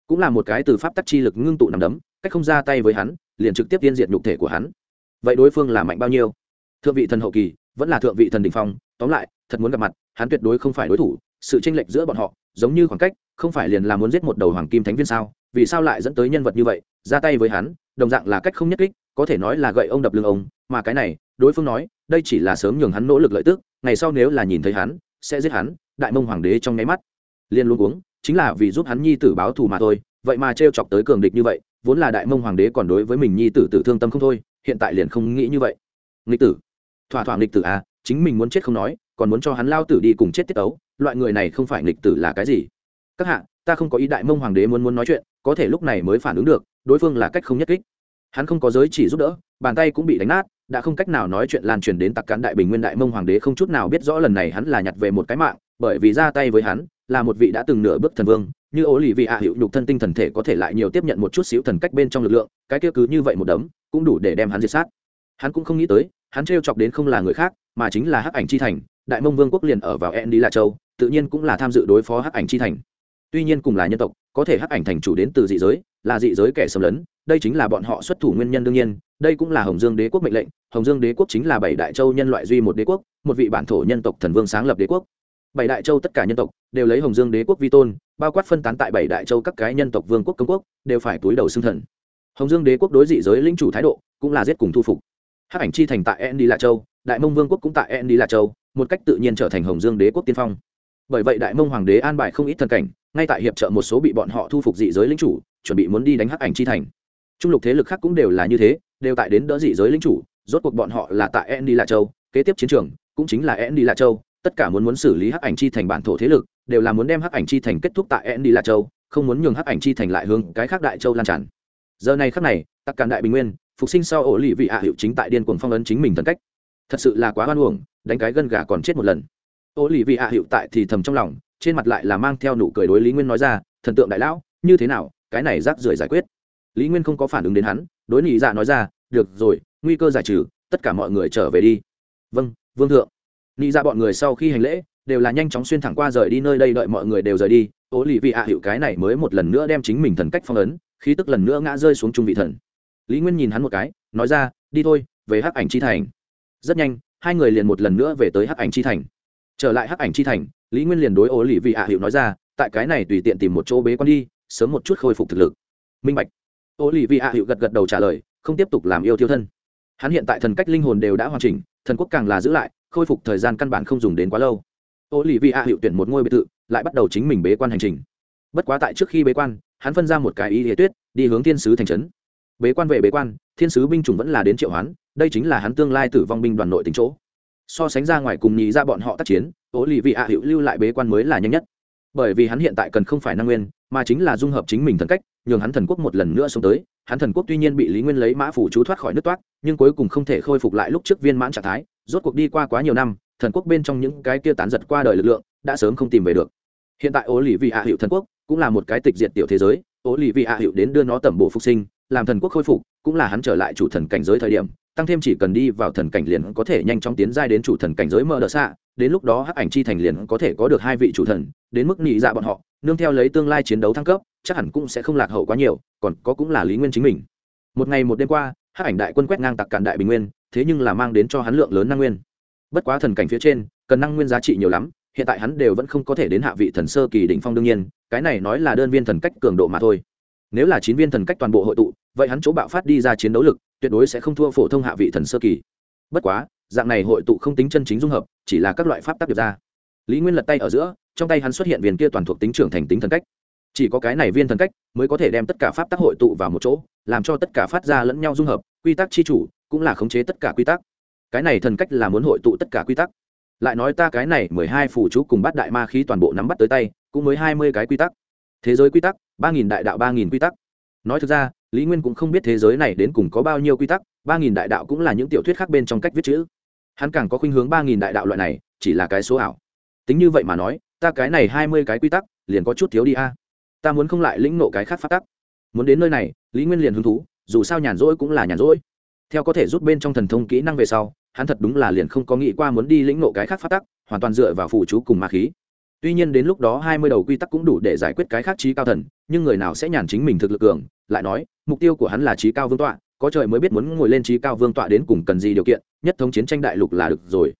Cũng là một cái từ pháp tắc chi lực ngưng tụ nằm đấm, cách không ra tay với hắn, liền trực tiếp tiên diệt nhục thể của hắn. Vậy đối phương là mạnh bao nhiêu? Thượng vị thần hậu kỳ, vẫn là thượng vị thần đình phong, tóm lại, thật muốn gặp mặt, hắn tuyệt đối không phải đối thủ, sự tranh lệch giữa bọn họ, giống như khoảng cách không phải liền là muốn giết một đầu hoàng kim thánh viên sao? Vì sao lại dẫn tới nhân vật như vậy? Ra tay với hắn, đồng dạng là cách không nhất kích, có thể nói là gậy ông đập lưng ông. Mà cái này, đối phương nói, đây chỉ là sớm nhường hắn nỗ lực lợi tức, ngày sau nếu là nhìn thấy hắn, sẽ giết hắn, đại mông hoàng đế trong nháy mắt. Liên luôn uống, chính là vì giúp hắn nhi tử báo thù mà thôi. Vậy mà trêu chọc tới cường địch như vậy, vốn là đại mông hoàng đế còn đối với mình nhi tử tử thương tâm không thôi, hiện tại liền không nghĩ như vậy. Nghịch tử. Thỏa thỏa nghịch tử à chính mình muốn chết không nói, còn muốn cho hắn lao tử đi cùng chết tiết tấu. Loại người này không phải nghịch tử là cái gì? Các hạ, ta không có ý đại mông hoàng đế muốn muốn nói chuyện, có thể lúc này mới phản ứng được, đối phương là cách không nhất kích. Hắn không có giới chỉ giúp đỡ, bàn tay cũng bị đánh nát, đã không cách nào nói chuyện lan truyền đến tặc cán đại bình nguyên đại mông hoàng đế không chút nào biết rõ lần này hắn là nhặt về một cái mạng, bởi vì ra tay với hắn, là một vị đã từng nửa bước thần vương, như ố lì vị ạ hiệu nhục thân tinh thần thể có thể lại nhiều tiếp nhận một chút xíu thần cách bên trong lực lượng, cái kia cứ như vậy một đấm, cũng đủ để đem hắn diệt sát. Hắn cũng không nghĩ tới, hắn trêu chọc đến không là người khác, mà chính là hắc ảnh chi thành, đại mông vương quốc liền ở vào en đi la châu, tự nhiên cũng là tham dự đối phó hắc ảnh chi thành tuy nhiên cùng là nhân tộc, có thể hắc ảnh thành chủ đến từ dị giới, là dị giới kẻ xâm lấn, đây chính là bọn họ xuất thủ nguyên nhân đương nhiên, đây cũng là hồng dương đế quốc mệnh lệnh, hồng dương đế quốc chính là bảy đại châu nhân loại duy một đế quốc, một vị bản thổ nhân tộc thần vương sáng lập đế quốc. Bảy đại châu tất cả nhân tộc đều lấy hồng dương đế quốc vi tôn, bao quát phân tán tại bảy đại châu các cái nhân tộc vương quốc công quốc, đều phải túi đầu xưng thần. Hồng dương đế quốc đối dị giới linh chủ thái độ cũng là giết cùng thu phục. Hắc ảnh chi thành tại en đi lạ châu, đại mông vương quốc cũng tại en đi lạ châu, một cách tự nhiên trở thành hồng dương đế quốc tiên phong. Bởi vậy đại mông hoàng đế an bài không ít thần cảnh ngay tại hiệp trợ một số bị bọn họ thu phục dị giới lính chủ, chuẩn bị muốn đi đánh hắc ảnh chi thành. Trung lục thế lực khác cũng đều là như thế, đều tại đến đỡ dị giới lính chủ, rốt cuộc bọn họ là tại en đi lạ châu, kế tiếp chiến trường cũng chính là en đi lạ châu, tất cả muốn muốn xử lý hắc ảnh chi thành bản thổ thế lực, đều là muốn đem hắc ảnh chi thành kết thúc tại en đi lạ châu, không muốn nhường hắc ảnh chi thành lại hướng cái khác đại châu lan tràn. Giờ này khắc này, tắc càn đại bình nguyên, phục sinh sau ổ lì vị hạ hiệu chính tại điên cuồng phong ấn chính mình thần cách. Thật sự là quá hoan uổng, đánh cái gân gà còn chết một lần. Ổ lì vị hạ hiệu tại thì thầm trong lòng trên mặt lại là mang theo nụ cười đối lý nguyên nói ra, thần tượng đại lão, như thế nào? Cái này rác rưởi giải quyết. Lý nguyên không có phản ứng đến hắn, đối nhị dạ nói ra, được rồi, nguy cơ giải trừ, tất cả mọi người trở về đi. Vâng vương thượng. Nhị dạ bọn người sau khi hành lễ, đều là nhanh chóng xuyên thẳng qua rời đi nơi đây đợi mọi người đều rời đi. Ố lì vị hạ hiệu cái này mới một lần nữa đem chính mình thần cách phong ấn, khí tức lần nữa ngã rơi xuống trung vị thần. Lý nguyên nhìn hắn một cái, nói ra, đi thôi, về hắc ảnh chi thành. Rất nhanh, hai người liền một lần nữa về tới hắc ảnh chi thành trở lại hắc ảnh chi thành, lý nguyên liền đối ô lì vị ạ hiệu nói ra, tại cái này tùy tiện tìm một chỗ bế con đi, sớm một chút khôi phục thực lực. Minh bạch. Ô lì vị ạ hiệu gật gật đầu trả lời, không tiếp tục làm yêu tiêu thân. Hắn hiện tại thần cách linh hồn đều đã hoàn chỉnh, thần quốc càng là giữ lại, khôi phục thời gian căn bản không dùng đến quá lâu. Ô lì vị ạ hiệu tuyển một ngôi biệt thự, lại bắt đầu chính mình bế quan hành trình. Bất quá tại trước khi bế quan, hắn phân ra một cái ý địa tuyết, đi hướng thiên sứ thành trấn. Bế quan về bế quan, thiên sứ binh chủng vẫn là đến triệu hoán, đây chính là hắn tương lai tử vong binh đoàn nội tính chỗ so sánh ra ngoài cùng nhị ra bọn họ tác chiến ố lì vị ạ hữu lưu lại bế quan mới là nhanh nhất. Bởi vì hắn hiện tại cần không phải năng nguyên, mà chính là dung hợp chính mình thần cách, nhường hắn thần quốc một lần nữa xuống tới. Hắn thần quốc tuy nhiên bị lý nguyên lấy mã phủ chú thoát khỏi nước toát, nhưng cuối cùng không thể khôi phục lại lúc trước viên mãn trạng thái. Rốt cuộc đi qua quá nhiều năm, thần quốc bên trong những cái kia tán giật qua đời lực lượng, đã sớm không tìm về được. Hiện tại ố lì vị ạ hữu thần quốc cũng là một cái tịch diệt tiểu thế giới. Ố lì vị ạ hữu đến đưa nó tẩm bổ phục sinh, làm thần quốc khôi phục, cũng là hắn trở lại chủ thần cảnh giới thời điểm tăng thêm chỉ cần đi vào thần cảnh liền có thể nhanh chóng tiến giai đến chủ thần cảnh giới mơ đỡ xạ. Đến lúc đó hắc ảnh chi thành liền có thể có được hai vị chủ thần, đến mức nhị dạ bọn họ, nương theo lấy tương lai chiến đấu thăng cấp, chắc hẳn cũng sẽ không lạc hậu quá nhiều, còn có cũng là lý nguyên chính mình. Một ngày một đêm qua, hắc ảnh đại quân quét ngang tặc cản đại bình nguyên, thế nhưng là mang đến cho hắn lượng lớn năng nguyên. Bất quá thần cảnh phía trên, cần năng nguyên giá trị nhiều lắm, hiện tại hắn đều vẫn không có thể đến hạ vị thần sơ kỳ đỉnh phong đương nhiên, cái này nói là đơn viên thần cách cường độ mà thôi. Nếu là chín viên thần cách toàn bộ hội tụ, vậy hắn chỗ bạo phát đi ra chiến đấu lực tuyệt đối sẽ không thua phổ thông hạ vị thần sơ kỳ. Bất quá, dạng này hội tụ không tính chân chính dung hợp, chỉ là các loại pháp tác điệp ra. Lý nguyên lật tay ở giữa, trong tay hắn xuất hiện viên kia toàn thuộc tính trưởng thành tính thần cách. Chỉ có cái này viên thần cách mới có thể đem tất cả pháp tác hội tụ vào một chỗ, làm cho tất cả phát ra lẫn nhau dung hợp, quy tắc chi chủ cũng là khống chế tất cả quy tắc. Cái này thần cách là muốn hội tụ tất cả quy tắc. Lại nói ta cái này mười hai phủ chú cùng bắt đại ma khí toàn bộ nắm bắt tới tay, cũng mới hai mươi cái quy tắc. Thế giới quy tắc, ba nghìn đại đạo, ba nghìn quy tắc. Nói thực ra lý nguyên cũng không biết thế giới này đến cùng có bao nhiêu quy tắc, ba nghìn đại đạo cũng là những tiểu thuyết khác bên trong cách viết chữ. Hắn càng có khuynh hướng ba nghìn đại đạo loại này, chỉ là cái số ảo. Tính như vậy mà nói, ta cái này hai mươi cái quy tắc, liền có chút thiếu đi a. Ta muốn không lại lĩnh nộ cái khác phát tắc. Muốn đến nơi này, lý nguyên liền hứng thú, dù sao nhàn rỗi cũng là nhàn rỗi. Theo có thể rút bên trong thần thông kỹ năng về sau, hắn thật đúng là liền không có nghĩ qua muốn đi lĩnh nộ cái khác phát tắc, hoàn toàn dựa vào phụ chú cùng ma khí. Tuy nhiên đến lúc đó hai mươi đầu quy tắc cũng đủ để giải quyết cái khác trí cao thần, nhưng người nào sẽ nhàn chính mình thực lực cường lại nói, mục tiêu của hắn là trí cao vương tọa, có trời mới biết muốn ngồi lên trí cao vương tọa đến cùng cần gì điều kiện, nhất thống chiến tranh đại lục là được rồi.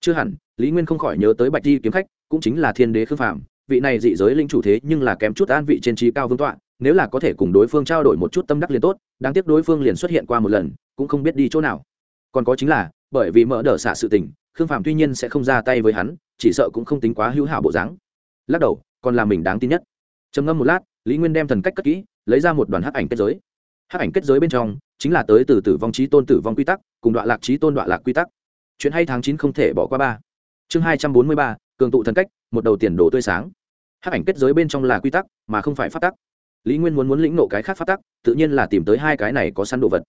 Chưa hẳn, lý nguyên không khỏi nhớ tới bạch di kiếm khách, cũng chính là thiên đế khư phạm vị này dị giới linh chủ thế nhưng là kém chút an vị trên trí cao vương tọa, nếu là có thể cùng đối phương trao đổi một chút tâm đắc liền tốt, đáng tiếc đối phương liền xuất hiện qua một lần, cũng không biết đi chỗ nào. Còn có chính là, bởi vì mỡ đỡ xả sự tình, khương phạm tuy nhiên sẽ không ra tay với hắn, chỉ sợ cũng không tính quá hữu hảo bộ dáng. Lắc đầu, còn là mình đáng tin nhất. Trầm ngâm một lát lý nguyên đem thần cách cất kỹ, lấy ra một đoàn hắc ảnh kết giới. Hắc ảnh kết giới bên trong chính là tới từ tử vong trí tôn tử vong quy tắc cùng đoạn lạc trí tôn đoạn lạc quy tắc. Chuyện hay tháng chín không thể bỏ qua ba. Chương hai trăm bốn mươi ba, cường tụ thần cách, một đầu tiền đồ tươi sáng. Hắc ảnh kết giới bên trong là quy tắc, mà không phải phát tắc. Lý nguyên muốn muốn lĩnh nộ cái khác phát tắc, tự nhiên là tìm tới hai cái này có săn đồ vật.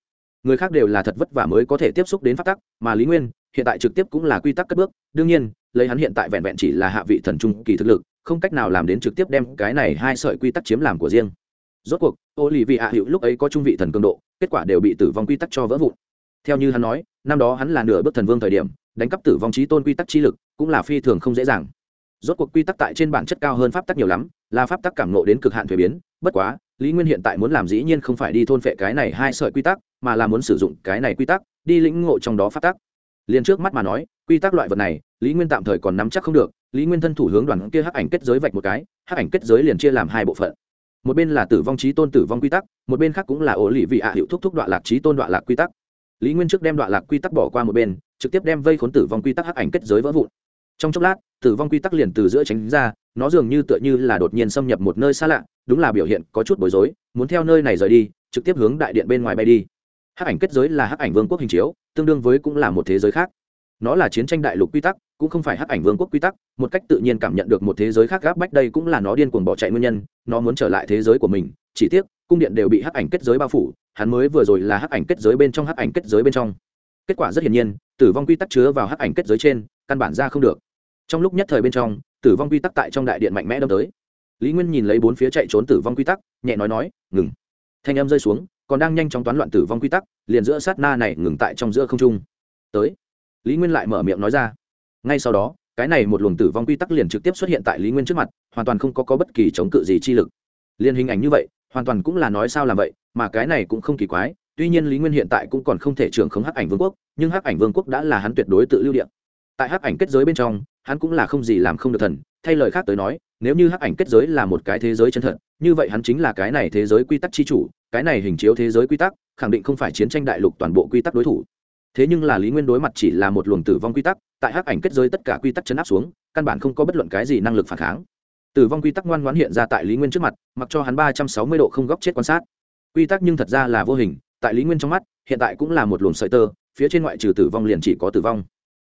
Người khác đều là thật vất vả mới có thể tiếp xúc đến phát tắc, mà lý nguyên hiện tại trực tiếp cũng là quy tắc cất bước. Đương nhiên, lấy hắn hiện tại vẹn vẹn chỉ là hạ vị thần trung kỳ thực lực không cách nào làm đến trực tiếp đem cái này hai sợi quy tắc chiếm làm của riêng. Rốt cuộc ô lì vị ạ hiệu lúc ấy có trung vị thần cường độ, kết quả đều bị tử vong quy tắc cho vỡ vụn. Theo như hắn nói, năm đó hắn là nửa bước thần vương thời điểm, đánh cắp tử vong trí tôn quy tắc chi lực cũng là phi thường không dễ dàng. Rốt cuộc quy tắc tại trên bản chất cao hơn pháp tắc nhiều lắm, là pháp tắc cảm nộ đến cực hạn thuế biến, bất quá, lý nguyên hiện tại muốn làm dĩ nhiên không phải đi thôn phệ cái này hai sợi quy tắc, mà là muốn sử dụng cái này quy tắc, đi lĩnh ngộ trong đó pháp tắc. Liền trước mắt mà nói, quy tắc loại vật này lý nguyên tạm thời còn nắm chắc không được, lý nguyên thân thủ hướng đoàn kia hắc ảnh kết giới vạch một cái, hắc ảnh kết giới liền chia làm hai bộ phận. Một bên là tử vong trí tôn tử vong quy tắc, một bên khác cũng là ổ lì vị ạ hiệu thúc thúc đoạn lạc trí tôn đoạn lạc quy tắc. Lý nguyên trước đem đoạn lạc quy tắc bỏ qua một bên, trực tiếp đem vây khốn tử vong quy tắc hắc ảnh kết giới vỡ vụn. Trong chốc lát, tử vong quy tắc liền từ giữa tránh ra, nó dường như tựa như là đột nhiên xâm nhập một nơi xa lạ, đúng là biểu hiện có chút bối rối, muốn theo nơi này rời đi, trực tiếp hướng đại điện bên ngoài bay đi. Hắc ảnh kết giới là hắc ảnh vương quốc hình chiếu, tương đương với cũng là một thế giới khác nó là chiến tranh đại lục quy tắc, cũng không phải hắc ảnh vương quốc quy tắc, một cách tự nhiên cảm nhận được một thế giới khác gáp bách đây cũng là nó điên cuồng bỏ chạy nguyên nhân, nó muốn trở lại thế giới của mình, chỉ tiếc, cung điện đều bị hắc ảnh kết giới bao phủ, hắn mới vừa rồi là hắc ảnh kết giới bên trong hắc ảnh kết giới bên trong. Kết quả rất hiển nhiên, tử vong quy tắc chứa vào hắc ảnh kết giới trên, căn bản ra không được. Trong lúc nhất thời bên trong, tử vong quy tắc tại trong đại điện mạnh mẽ đâm tới. Lý nguyên nhìn lấy bốn phía chạy trốn tử vong quy tắc, nhẹ nói nói, ngừng. Thanh âm rơi xuống, còn đang nhanh chóng toán loạn tử vong quy tắc, liền giữa sát na này ngừng tại trong giữa không trung. Tới lý nguyên lại mở miệng nói ra. Ngay sau đó cái này một luồng tử vong quy tắc liền trực tiếp xuất hiện tại lý nguyên trước mặt hoàn toàn không có, có bất kỳ chống cự gì chi lực. Liền hình ảnh như vậy hoàn toàn cũng là nói sao làm vậy mà cái này cũng không kỳ quái tuy nhiên lý nguyên hiện tại cũng còn không thể trưởng khống hắc ảnh vương quốc nhưng hắc ảnh vương quốc đã là hắn tuyệt đối tự lưu điện tại hắc ảnh kết giới bên trong hắn cũng là không gì làm không được thần thay lời khác tới nói nếu như hắc ảnh kết giới là một cái thế giới chân thật như vậy hắn chính là cái này thế giới quy tắc chi chủ cái này hình chiếu thế giới quy tắc khẳng định không phải chiến tranh đại lục toàn bộ quy tắc đối thủ thế nhưng là lý nguyên đối mặt chỉ là một luồng tử vong quy tắc, tại hắc ảnh kết giới tất cả quy tắc chấn áp xuống, căn bản không có bất luận cái gì năng lực phản kháng. Tử vong quy tắc ngoan ngoãn hiện ra tại lý nguyên trước mặt, mặc cho hắn ba trăm sáu mươi độ không góc chết quan sát. Quy tắc nhưng thật ra là vô hình, tại lý nguyên trong mắt, hiện tại cũng là một luồng sợi tơ, phía trên ngoại trừ tử vong liền chỉ có tử vong.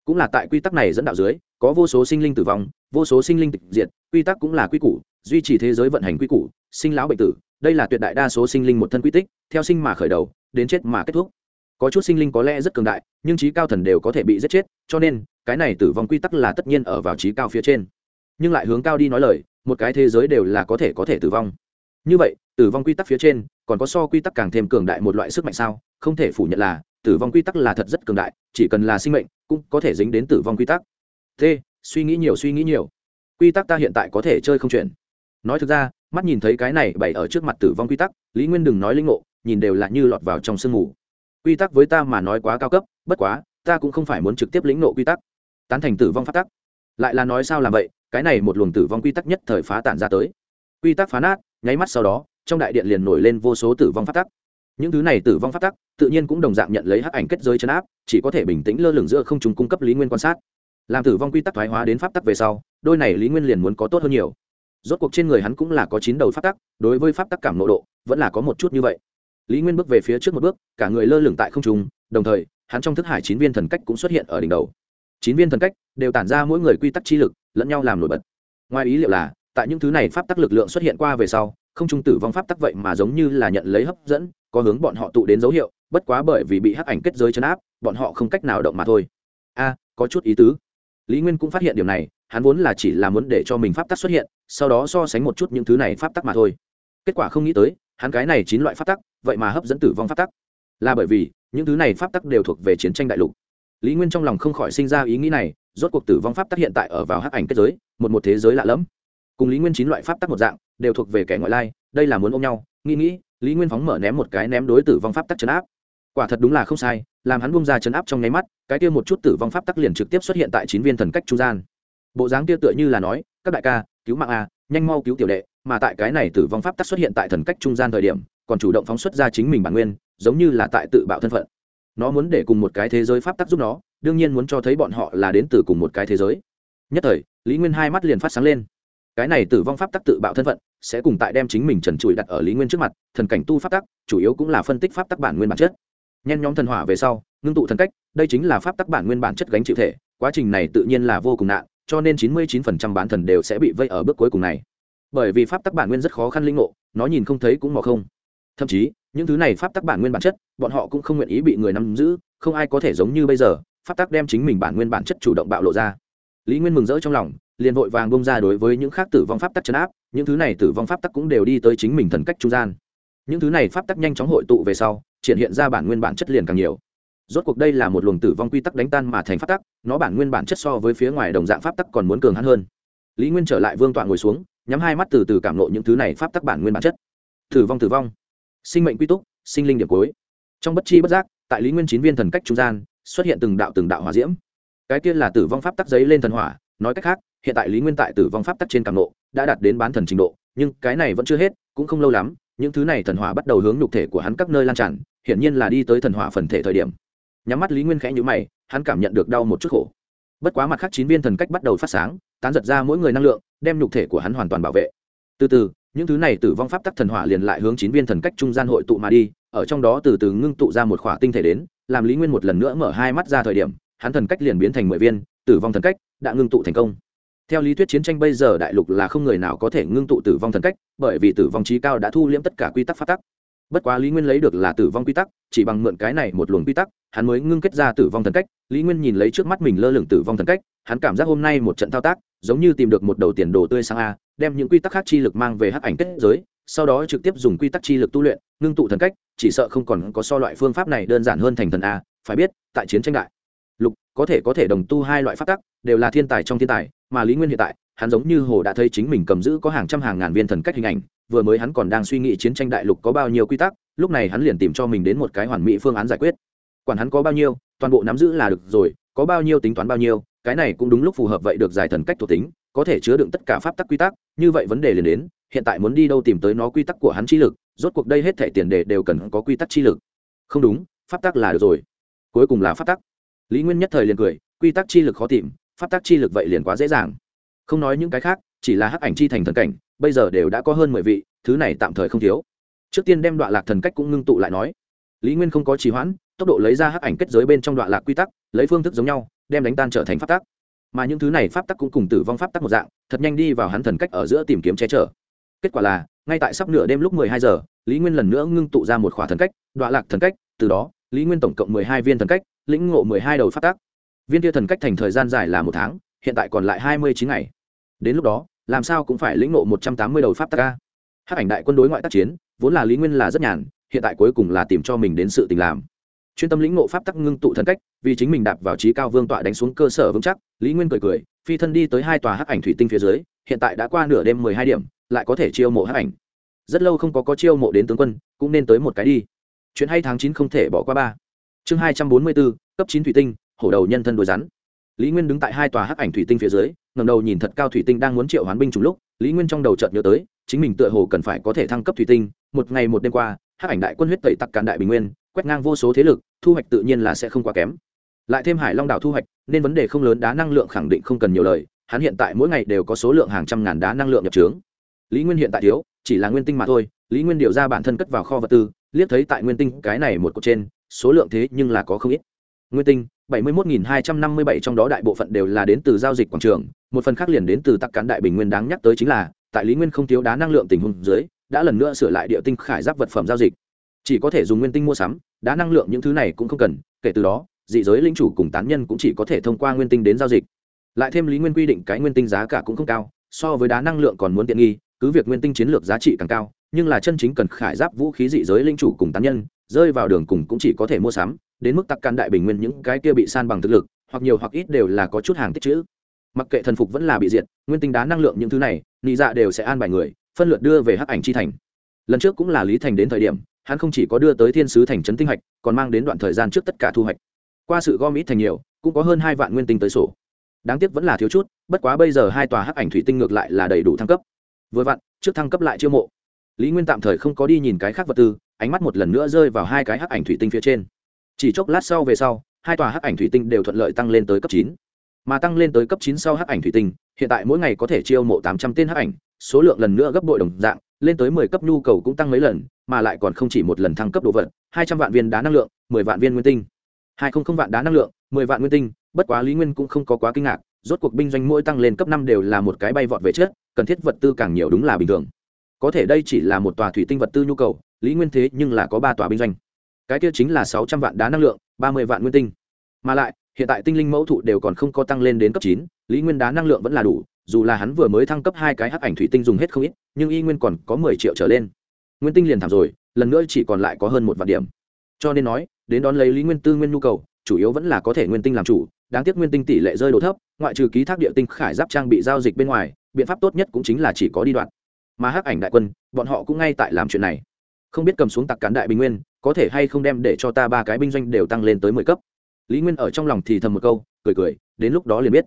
Cũng là tại quy tắc này dẫn đạo dưới, có vô số sinh linh tử vong, vô số sinh linh tịch diệt, quy tắc cũng là quy củ, duy trì thế giới vận hành quy củ, sinh lão bệnh tử, đây là tuyệt đại đa số sinh linh một thân quy tích, theo sinh mà khởi đầu, đến chết mà kết thúc có chút sinh linh có lẽ rất cường đại, nhưng trí cao thần đều có thể bị giết chết, cho nên, cái này tử vong quy tắc là tất nhiên ở vào trí cao phía trên. Nhưng lại hướng cao đi nói lời, một cái thế giới đều là có thể có thể tử vong. Như vậy, tử vong quy tắc phía trên, còn có so quy tắc càng thêm cường đại một loại sức mạnh sao? Không thể phủ nhận là, tử vong quy tắc là thật rất cường đại, chỉ cần là sinh mệnh, cũng có thể dính đến tử vong quy tắc. T, suy nghĩ nhiều, suy nghĩ nhiều. Quy tắc ta hiện tại có thể chơi không chuyện. Nói thực ra, mắt nhìn thấy cái này bày ở trước mặt tử vong quy tắc, lý nguyên đừng nói linh ngộ, nhìn đều là như lọt vào trong sương mù quy tắc với ta mà nói quá cao cấp, bất quá, ta cũng không phải muốn trực tiếp lĩnh nộ quy tắc. Tán thành tử vong phát tắc. Lại là nói sao làm vậy, cái này một luồng tử vong quy tắc nhất thời phá tản ra tới. Quy tắc phá nát, nháy mắt sau đó, trong đại điện liền nổi lên vô số tử vong phát tắc. Những thứ này tử vong phát tắc, tự nhiên cũng đồng dạng nhận lấy hắc ảnh kết giới chấn áp, chỉ có thể bình tĩnh lơ lửng giữa không chúng cung cấp lý nguyên quan sát. Làm tử vong quy tắc thoái hóa đến pháp tắc về sau, đôi này lý nguyên liền muốn có tốt hơn nhiều. Rốt cuộc trên người hắn cũng là có chín đầu pháp tắc, đối với pháp tắc cảm nộ độ, vẫn là có một chút như vậy lý nguyên bước về phía trước một bước, cả người lơ lửng tại không trung, đồng thời, hắn trong thức hải chín viên thần cách cũng xuất hiện ở đỉnh đầu. Chín viên thần cách đều tản ra mỗi người quy tắc chi lực, lẫn nhau làm nổi bật. Ngoài ý liệu là, tại những thứ này pháp tắc lực lượng xuất hiện qua về sau, không trung tử vong pháp tắc vậy mà giống như là nhận lấy hấp dẫn, có hướng bọn họ tụ đến dấu hiệu, bất quá bởi vì bị hắc ảnh kết giới chấn áp, bọn họ không cách nào động mà thôi. A, có chút ý tứ. Lý nguyên cũng phát hiện điều này, hắn vốn là chỉ là muốn để cho mình pháp tắc xuất hiện, sau đó so sánh một chút những thứ này pháp tắc mà thôi. Kết quả không nghĩ tới, hắn cái này chín loại pháp tắc vậy mà hấp dẫn tử vong pháp tắc. Là bởi vì, những thứ này pháp tắc đều thuộc về chiến tranh đại lục. Lý nguyên trong lòng không khỏi sinh ra ý nghĩ này, rốt cuộc tử vong pháp tắc hiện tại ở vào hắc ảnh kết giới, một một thế giới lạ lẫm. Cùng lý nguyên chín loại pháp tắc một dạng, đều thuộc về kẻ ngoại lai, đây là muốn ôm nhau, nghĩ nghĩ, lý nguyên phóng mở ném một cái ném đối tử vong pháp tắc chấn áp. Quả thật đúng là không sai, làm hắn bung ra chấn áp trong nháy mắt, cái kia một chút tử vong pháp tắc liền trực tiếp xuất hiện tại chín viên thần cách trung gian. Bộ dáng kia tựa như là nói, các đại ca, cứu mạng a, nhanh mau cứu tiểu đệ. Mà tại cái này tử vong pháp tắc xuất hiện tại thần cách trung gian thời điểm còn chủ động phóng xuất ra chính mình bản nguyên, giống như là tại tự bạo thân phận. Nó muốn để cùng một cái thế giới pháp tắc giúp nó, đương nhiên muốn cho thấy bọn họ là đến từ cùng một cái thế giới. Nhất thời, lý nguyên hai mắt liền phát sáng lên. Cái này tử vong pháp tắc tự bạo thân phận, sẽ cùng tại đem chính mình trần trụi đặt ở lý nguyên trước mặt, thần cảnh tu pháp tắc, chủ yếu cũng là phân tích pháp tắc bản nguyên bản chất. Nhen nhóm thần hỏa về sau, ngưng tụ thần cách, đây chính là pháp tắc bản nguyên bản chất gánh chịu thể, quá trình này tự nhiên là vô cùng nạn, cho nên chín mươi chín phần trăm bán thần đều sẽ bị vây ở bước cuối cùng này. Bởi vì pháp tắc bản nguyên rất khó khăn linh ngộ, nó nhìn không thấy cũng mò không thậm chí, những thứ này pháp tắc bản nguyên bản chất, bọn họ cũng không nguyện ý bị người nắm giữ, không ai có thể giống như bây giờ, pháp tắc đem chính mình bản nguyên bản chất chủ động bạo lộ ra. Lý nguyên mừng rỡ trong lòng, liền vội vàng bông ra đối với những khác tử vong pháp tắc chấn áp, những thứ này tử vong pháp tắc cũng đều đi tới chính mình thần cách trung gian. Những thứ này pháp tắc nhanh chóng hội tụ về sau, triển hiện ra bản nguyên bản chất liền càng nhiều. Rốt cuộc đây là một luồng tử vong quy tắc đánh tan mà thành pháp tắc, nó bản nguyên bản chất so với phía ngoài đồng dạng pháp tắc còn muốn cường hắn hơn. Lý nguyên trở lại vương tọa ngồi xuống, nhắm hai mắt từ từ cảm lộ những thứ này pháp tắc bản nguyên bản chất. Tử vong tử vong sinh mệnh quy túc, sinh linh điểm cuối. Trong bất chi bất giác, tại lý nguyên chín viên thần cách trung gian, xuất hiện từng đạo từng đạo hỏa diễm. Cái kia là tử vong pháp tắc giấy lên thần hỏa, nói cách khác, hiện tại lý nguyên tại tử vong pháp tắc trên càng nộ đã đạt đến bán thần trình độ, nhưng cái này vẫn chưa hết, cũng không lâu lắm, những thứ này thần hỏa bắt đầu hướng nhục thể của hắn các nơi lan tràn, hiển nhiên là đi tới thần hỏa phần thể thời điểm. Nhắm mắt lý nguyên khẽ nhữ mày, hắn cảm nhận được đau một chút khổ. Bất quá mặt khác chín viên thần cách bắt đầu phát sáng, tán giật ra mỗi người năng lượng, đem nhục thể của hắn hoàn toàn bảo vệ. Từ từ những thứ này tử vong pháp tắc thần hỏa liền lại hướng chín viên thần cách trung gian hội tụ mà đi, ở trong đó từ từ ngưng tụ ra một khỏa tinh thể đến, làm lý nguyên một lần nữa mở hai mắt ra thời điểm, hắn thần cách liền biến thành mười viên, tử vong thần cách đã ngưng tụ thành công. Theo lý thuyết chiến tranh bây giờ đại lục là không người nào có thể ngưng tụ tử vong thần cách, bởi vì tử vong trí cao đã thu liễm tất cả quy tắc phát tắc. Bất quá lý nguyên lấy được là tử vong quy tắc, chỉ bằng mượn cái này một luồng quy tắc, hắn mới ngưng kết ra tử vong thần cách. Lý nguyên nhìn lấy trước mắt mình lơ lửng tử vong thần cách, hắn cảm giác hôm nay một trận thao tác giống như tìm được một đầu tiền đồ tươi sang a, đem những quy tắc khác chi lực mang về hắc ảnh kết giới, sau đó trực tiếp dùng quy tắc chi lực tu luyện, ngưng tụ thần cách, chỉ sợ không còn có so loại phương pháp này đơn giản hơn thành thần a, phải biết, tại chiến tranh đại, lục, có thể có thể đồng tu hai loại pháp tắc, đều là thiên tài trong thiên tài, mà lý nguyên hiện tại, hắn giống như hồ đã thấy chính mình cầm giữ có hàng trăm hàng ngàn viên thần cách hình ảnh, vừa mới hắn còn đang suy nghĩ chiến tranh đại lục có bao nhiêu quy tắc, lúc này hắn liền tìm cho mình đến một cái hoàn mỹ phương án giải quyết. Quản hắn có bao nhiêu, toàn bộ nắm giữ là được rồi, có bao nhiêu tính toán bao nhiêu cái này cũng đúng lúc phù hợp vậy được giải thần cách thuộc tính, có thể chứa đựng tất cả pháp tắc quy tắc, như vậy vấn đề liền đến, hiện tại muốn đi đâu tìm tới nó quy tắc của hắn chi lực, rốt cuộc đây hết thể tiền đề đều cần có quy tắc chi lực. Không đúng, pháp tắc là được rồi. Cuối cùng là pháp tắc. Lý nguyên nhất thời liền cười, quy tắc chi lực khó tìm, pháp tắc chi lực vậy liền quá dễ dàng. Không nói những cái khác, chỉ là hắc ảnh chi thành thần cảnh, bây giờ đều đã có hơn mười vị, thứ này tạm thời không thiếu. Trước tiên đem đoạn lạc thần cách cũng ngưng tụ lại nói. Lý nguyên không có trì hoãn, tốc độ lấy ra hắc ảnh kết giới bên trong đoạn lạc quy tắc, lấy phương thức giống nhau đem đánh tan trở thành pháp tắc. Mà những thứ này pháp tắc cũng cùng tử vong pháp tắc một dạng, thật nhanh đi vào hắn thần cách ở giữa tìm kiếm che chở. Kết quả là, ngay tại sắp nửa đêm lúc mười hai giờ, lý nguyên lần nữa ngưng tụ ra một khỏa thần cách đoạn lạc thần cách, từ đó, lý nguyên tổng cộng mười hai viên thần cách, lĩnh ngộ mười hai đầu pháp tắc. Viên kia thần cách thành thời gian dài là một tháng, hiện tại còn lại hai mươi chín ngày. Đến lúc đó, làm sao cũng phải lĩnh ngộ một trăm tám mươi đầu pháp tắc ca hát ảnh đại quân đối ngoại tác chiến, vốn là lý nguyên là rất nhàn, hiện tại cuối cùng là tìm cho mình đến sự tình làm chuyên tâm lĩnh ngộ pháp tắc ngưng tụ thần cách, vì chính mình đạp vào trí cao vương tọa đánh xuống cơ sở vững chắc, lý nguyên cười cười, phi thân đi tới hai tòa hắc ảnh thủy tinh phía dưới, hiện tại đã qua nửa đêm mười hai điểm, lại có thể chiêu mộ hắc ảnh. Rất lâu không có có chiêu mộ đến tướng quân, cũng nên tới một cái đi. Chuyện hay tháng chín không thể bỏ qua ba. Chương hai trăm bốn mươi bốn, cấp chín thủy tinh, hổ đầu nhân thân đôi rắn. Lý nguyên đứng tại hai tòa hắc ảnh thủy tinh phía dưới ngầm đầu nhìn thật cao thủy tinh đang muốn triệu hoán binh trùng lúc, lý nguyên trong đầu chợt nhớ tới, chính mình tựa hồ cần phải có thể thăng cấp thủy tinh, một ngày một đêm qua, hắc ảnh đại quân huyết tẩy tặc càn đại bình nguyên quét ngang vô số thế lực, thu hoạch tự nhiên là sẽ không quá kém. Lại thêm hải long đảo thu hoạch, nên vấn đề không lớn, đá năng lượng khẳng định không cần nhiều lời, hắn hiện tại mỗi ngày đều có số lượng hàng trăm ngàn đá năng lượng nhập trướng. Lý nguyên hiện tại thiếu, chỉ là nguyên tinh mà thôi, lý nguyên điều ra bản thân cất vào kho vật tư, liếc thấy tại nguyên tinh cái này một cột trên, số lượng thế nhưng là có không ít. Nguyên tinh, bảy mươi một hai trăm năm mươi bảy trong đó đại bộ phận đều là đến từ giao dịch quảng trường, một phần khác liền đến từ tắc cán đại bình nguyên đáng nhắc tới chính là, tại lý nguyên không thiếu đá năng lượng tình huống dưới, đã lần nữa sửa lại địa tinh khải giáp vật phẩm giao dịch. Chỉ có thể dùng nguyên tinh mua sắm đá năng lượng những thứ này cũng không cần, kể từ đó, dị giới linh chủ cùng tán nhân cũng chỉ có thể thông qua nguyên tinh đến giao dịch. Lại thêm lý nguyên quy định cái nguyên tinh giá cả cũng không cao, so với đá năng lượng còn muốn tiện nghi, cứ việc nguyên tinh chiến lược giá trị càng cao, nhưng là chân chính cần khải giáp vũ khí dị giới linh chủ cùng tán nhân, rơi vào đường cùng cũng chỉ có thể mua sắm, đến mức tặc can đại bình nguyên những cái kia bị san bằng thực lực, hoặc nhiều hoặc ít đều là có chút hàng tích chữ. Mặc kệ thần phục vẫn là bị diệt, nguyên tinh đá năng lượng những thứ này, nị dạ đều sẽ an bài người, phân lượt đưa về hắc ảnh chi thành. Lần trước cũng là lý thành đến thời điểm hắn không chỉ có đưa tới thiên sứ thành trấn tinh hạch, còn mang đến đoạn thời gian trước tất cả thu hoạch. Qua sự gom ít thành nhiều, cũng có hơn hai vạn nguyên tinh tới sổ. Đáng tiếc vẫn là thiếu chút, bất quá bây giờ hai tòa hắc ảnh thủy tinh ngược lại là đầy đủ thăng cấp. Vừa vặn, trước thăng cấp lại chiêu mộ. Lý nguyên tạm thời không có đi nhìn cái khác vật tư, ánh mắt một lần nữa rơi vào hai cái hắc ảnh thủy tinh phía trên. Chỉ chốc lát sau về sau, hai tòa hắc ảnh thủy tinh đều thuận lợi tăng lên tới cấp chín. Mà tăng lên tới cấp chín sau hắc ảnh thủy tinh, hiện tại mỗi ngày có thể chiêu mộ tám trăm tên hắc ảnh, số lượng lần nữa gấp bội đồng dạng, lên tới mười cấp nhu cầu cũng tăng mấy lần mà lại còn không chỉ một lần thăng cấp đồ vật hai trăm vạn viên đá năng lượng mười vạn viên nguyên tinh. Hai không không vạn đá năng lượng mười vạn nguyên tinh bất quá lý nguyên cũng không có quá kinh ngạc rốt cuộc binh doanh mỗi tăng lên cấp năm đều là một cái bay vọt về trước, cần thiết vật tư càng nhiều đúng là bình thường. Có thể đây chỉ là một tòa thủy tinh vật tư nhu cầu lý nguyên thế nhưng là có ba tòa binh doanh. Cái kia chính là sáu trăm vạn đá năng lượng ba mươi vạn nguyên tinh. Mà lại hiện tại tinh linh mẫu thụ đều còn không có tăng lên đến cấp chín lý nguyên đá năng lượng vẫn là đủ dù là hắn vừa mới thăng cấp hai cái hắc ảnh thủy tinh dùng hết không ít nhưng y nguyên còn có mười triệu trở lên nguyên tinh liền thảm rồi, lần nữa chỉ còn lại có hơn một vạn điểm. Cho nên nói, đến đón lấy lý nguyên tư nguyên nhu cầu, chủ yếu vẫn là có thể nguyên tinh làm chủ, đáng tiếc nguyên tinh tỷ lệ rơi đồ thấp, ngoại trừ ký thác địa tinh khải giáp trang bị giao dịch bên ngoài, biện pháp tốt nhất cũng chính là chỉ có đi đoạn. Mà hắc ảnh đại quân, bọn họ cũng ngay tại làm chuyện này. Không biết cầm xuống tặc cán đại bình nguyên, có thể hay không đem để cho ta ba cái binh doanh đều tăng lên tới mười cấp. Lý nguyên ở trong lòng thì thầm một câu, cười cười, đến lúc đó liền biết.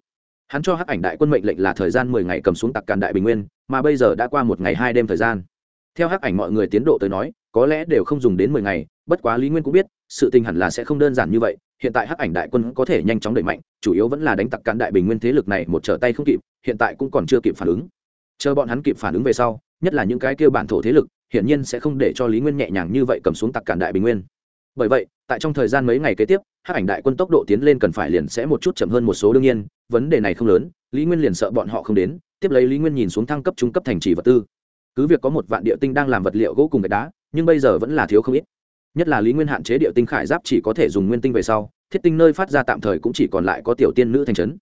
Hắn cho hắc ảnh đại quân mệnh lệnh là thời gian mười ngày cầm xuống tặc càn đại bình nguyên, mà bây giờ đã qua một ngày hai đêm thời gian theo hắc ảnh mọi người tiến độ tới nói, có lẽ đều không dùng đến mười ngày, bất quá lý nguyên cũng biết, sự tình hẳn là sẽ không đơn giản như vậy, hiện tại hắc ảnh đại quân có thể nhanh chóng đẩy mạnh, chủ yếu vẫn là đánh tặc cán đại bình nguyên thế lực này một trở tay không kịp, hiện tại cũng còn chưa kịp phản ứng. Chờ bọn hắn kịp phản ứng về sau, nhất là những cái kêu bản thổ thế lực, hiển nhiên sẽ không để cho lý nguyên nhẹ nhàng như vậy cầm xuống tặc cản đại bình nguyên. Bởi vậy, tại trong thời gian mấy ngày kế tiếp, hắc ảnh đại quân tốc độ tiến lên cần phải liền sẽ một chút chậm hơn một số, đương nhiên, vấn đề này không lớn, lý nguyên liền sợ bọn họ không đến, tiếp lấy lý nguyên nhìn xuống thăng cấp trung cấp thành trì vật tư cứ việc có một vạn địa tinh đang làm vật liệu gỗ cùng gạch đá, nhưng bây giờ vẫn là thiếu không ít. Nhất là lý nguyên hạn chế địa tinh khải giáp chỉ có thể dùng nguyên tinh về sau, thiết tinh nơi phát ra tạm thời cũng chỉ còn lại có tiểu tiên nữ thành trấn.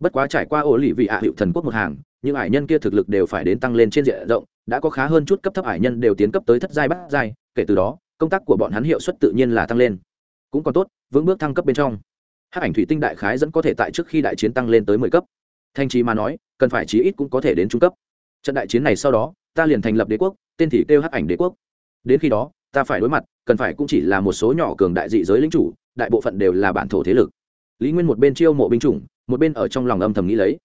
Bất quá trải qua ổ lì vị hạ hiệu thần quốc một hàng, những ải nhân kia thực lực đều phải đến tăng lên trên diện rộng, đã có khá hơn chút cấp thấp ải nhân đều tiến cấp tới thất giai, bát giai, kể từ đó, công tác của bọn hắn hiệu suất tự nhiên là tăng lên. Cũng còn tốt, vững bước thăng cấp bên trong. Hát ảnh thủy tinh đại khái dẫn có thể tại trước khi đại chiến tăng lên tới mười cấp. Thanh trí mà nói, cần phải chí ít cũng có thể đến trung cấp trận đại chiến này sau đó, ta liền thành lập đế quốc, tên thì kêu hắc ảnh đế quốc. Đến khi đó, ta phải đối mặt, cần phải cũng chỉ là một số nhỏ cường đại dị giới lính chủ, đại bộ phận đều là bản thổ thế lực. Lý nguyên một bên chiêu mộ binh chủng, một bên ở trong lòng âm thầm nghĩ lấy.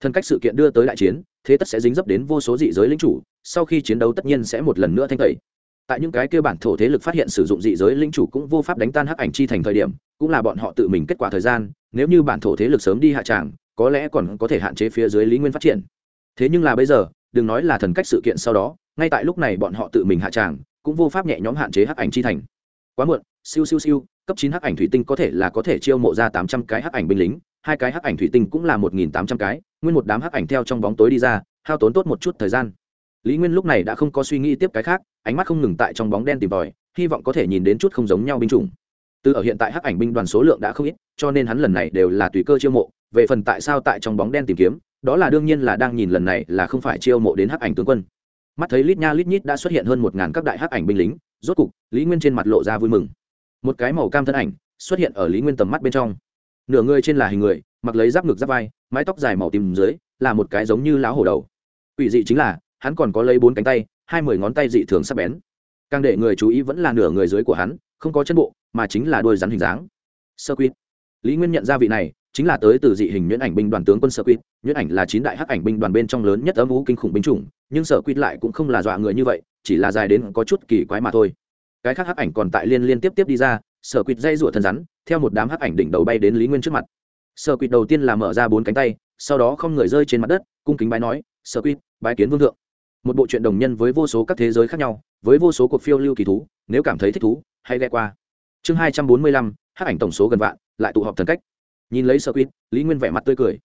Thân cách sự kiện đưa tới đại chiến, thế tất sẽ dính dấp đến vô số dị giới lính chủ, sau khi chiến đấu tất nhiên sẽ một lần nữa thanh tẩy. Tại những cái kêu bản thổ thế lực phát hiện sử dụng dị giới lính chủ cũng vô pháp đánh tan hắc ảnh chi thành thời điểm, cũng là bọn họ tự mình kết quả thời gian, nếu như bản thổ thế lực sớm đi hạ tràng, có lẽ còn có thể hạn chế phía dưới lý nguyên phát triển. Thế nhưng là bây giờ đừng nói là thần cách sự kiện sau đó, ngay tại lúc này bọn họ tự mình hạ tràng, cũng vô pháp nhẹ nhóm hạn chế hắc ảnh chi thành. Quá muộn, siêu siêu siêu, cấp chín hắc ảnh thủy tinh có thể là có thể chiêu mộ ra tám trăm cái hắc ảnh binh lính, hai cái hắc ảnh thủy tinh cũng là một nghìn tám trăm cái, nguyên một đám hắc ảnh theo trong bóng tối đi ra, hao tốn tốt một chút thời gian. Lý nguyên lúc này đã không có suy nghĩ tiếp cái khác, ánh mắt không ngừng tại trong bóng đen tìm tòi, hy vọng có thể nhìn đến chút không giống nhau binh chủng. Từ ở hiện tại hắc ảnh binh đoàn số lượng đã không ít, cho nên hắn lần này đều là tùy cơ chiêu mộ, về phần tại sao tại trong bóng đen tìm kiếm đó là đương nhiên là đang nhìn lần này là không phải chiêu mộ đến hắc ảnh tướng quân. Mắt thấy lít nha lít nhít đã xuất hiện hơn một ngàn các đại hắc ảnh binh lính, rốt cục, lý nguyên trên mặt lộ ra vui mừng. Một cái màu cam thân ảnh xuất hiện ở lý nguyên tầm mắt bên trong. Nửa người trên là hình người, mặc lấy giáp ngực giáp vai, mái tóc dài màu tím dưới, là một cái giống như láo hổ đầu. Ủy dị chính là, hắn còn có lấy bốn cánh tay, hai mươi ngón tay dị thường sắp bén. Càng để người chú ý vẫn là nửa người dưới của hắn, không có chân bộ, mà chính là đôi rắn hình dáng. Sơ quy. Lý nguyên nhận ra vị này chính là tới từ dị hình nhuyễn ảnh binh đoàn tướng quân sơ quýt. Nhuyễn ảnh là chín đại hắc ảnh binh đoàn bên trong lớn nhất âm vũ kinh khủng binh chủng, nhưng sở quýt lại cũng không là dọa người như vậy, chỉ là dài đến có chút kỳ quái mà thôi. Cái khác hắc ảnh còn tại liên liên tiếp tiếp đi ra, sở quýt dây rụa thân rắn, theo một đám hắc ảnh đỉnh đầu bay đến lý nguyên trước mặt. Sở quýt đầu tiên là mở ra bốn cánh tay, sau đó không người rơi trên mặt đất, cung kính bái nói, sở quýt, bái kiến vương thượng. Một bộ truyện đồng nhân với vô số các thế giới khác nhau, với vô số cuộc phiêu lưu kỳ thú, nếu cảm thấy thích thú, hãy ghe qua. Chương hai trăm bốn mươi lăm, hắc ảnh tổng số gần vạn, lại tụ họp thần cách nhìn lấy sở quýt, lý nguyên vẻ mặt tươi cười.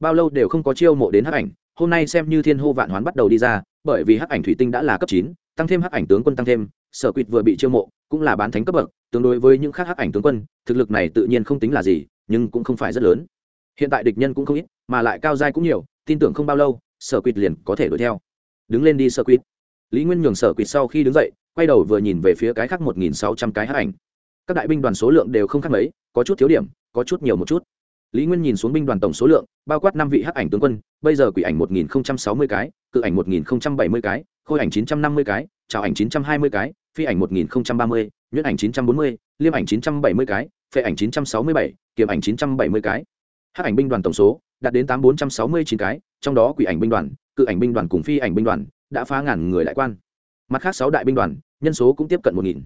Bao lâu đều không có chiêu mộ đến hắc ảnh, hôm nay xem như thiên hô vạn hoán bắt đầu đi ra, bởi vì hắc ảnh thủy tinh đã là cấp chín, tăng thêm hắc ảnh tướng quân tăng thêm sở quýt vừa bị chiêu mộ, cũng là bán thánh cấp bậc, tương đối với những khác hắc ảnh tướng quân, thực lực này tự nhiên không tính là gì, nhưng cũng không phải rất lớn. Hiện tại địch nhân cũng không ít, mà lại cao giai cũng nhiều, tin tưởng không bao lâu sở quýt liền có thể đuổi theo. Đứng lên đi sở quýt. Lý nguyên nhường sở quýt sau khi đứng dậy, quay đầu vừa nhìn về phía cái khác một nghìn sáu trăm cái hắc ảnh các đại binh đoàn số lượng đều không khác mấy, có chút thiếu điểm, có chút nhiều một chút. Lý nguyên nhìn xuống binh đoàn tổng số lượng, bao quát năm vị hắc ảnh tướng quân, bây giờ quỷ ảnh một nghìn sáu mươi cái, cự ảnh một nghìn bảy mươi cái, khôi ảnh chín trăm năm mươi cái trào ảnh chín trăm hai mươi cái, phi ảnh một nghìn ba mươi, nhuyễn ảnh chín trăm bốn mươi, liêm ảnh chín trăm bảy mươi cái, phệ ảnh chín trăm sáu mươi bảy, kiềm ảnh chín trăm bảy mươi cái. Hắc ảnh binh đoàn tổng số đạt đến tám bốn trăm sáu mươi chín cái, trong đó quỷ ảnh binh đoàn, cự ảnh binh đoàn cùng phi ảnh binh đoàn đã phá ngàn người đại quan. Mặt khác sáu đại binh đoàn, nhân số cũng tiếp cận một nghìn.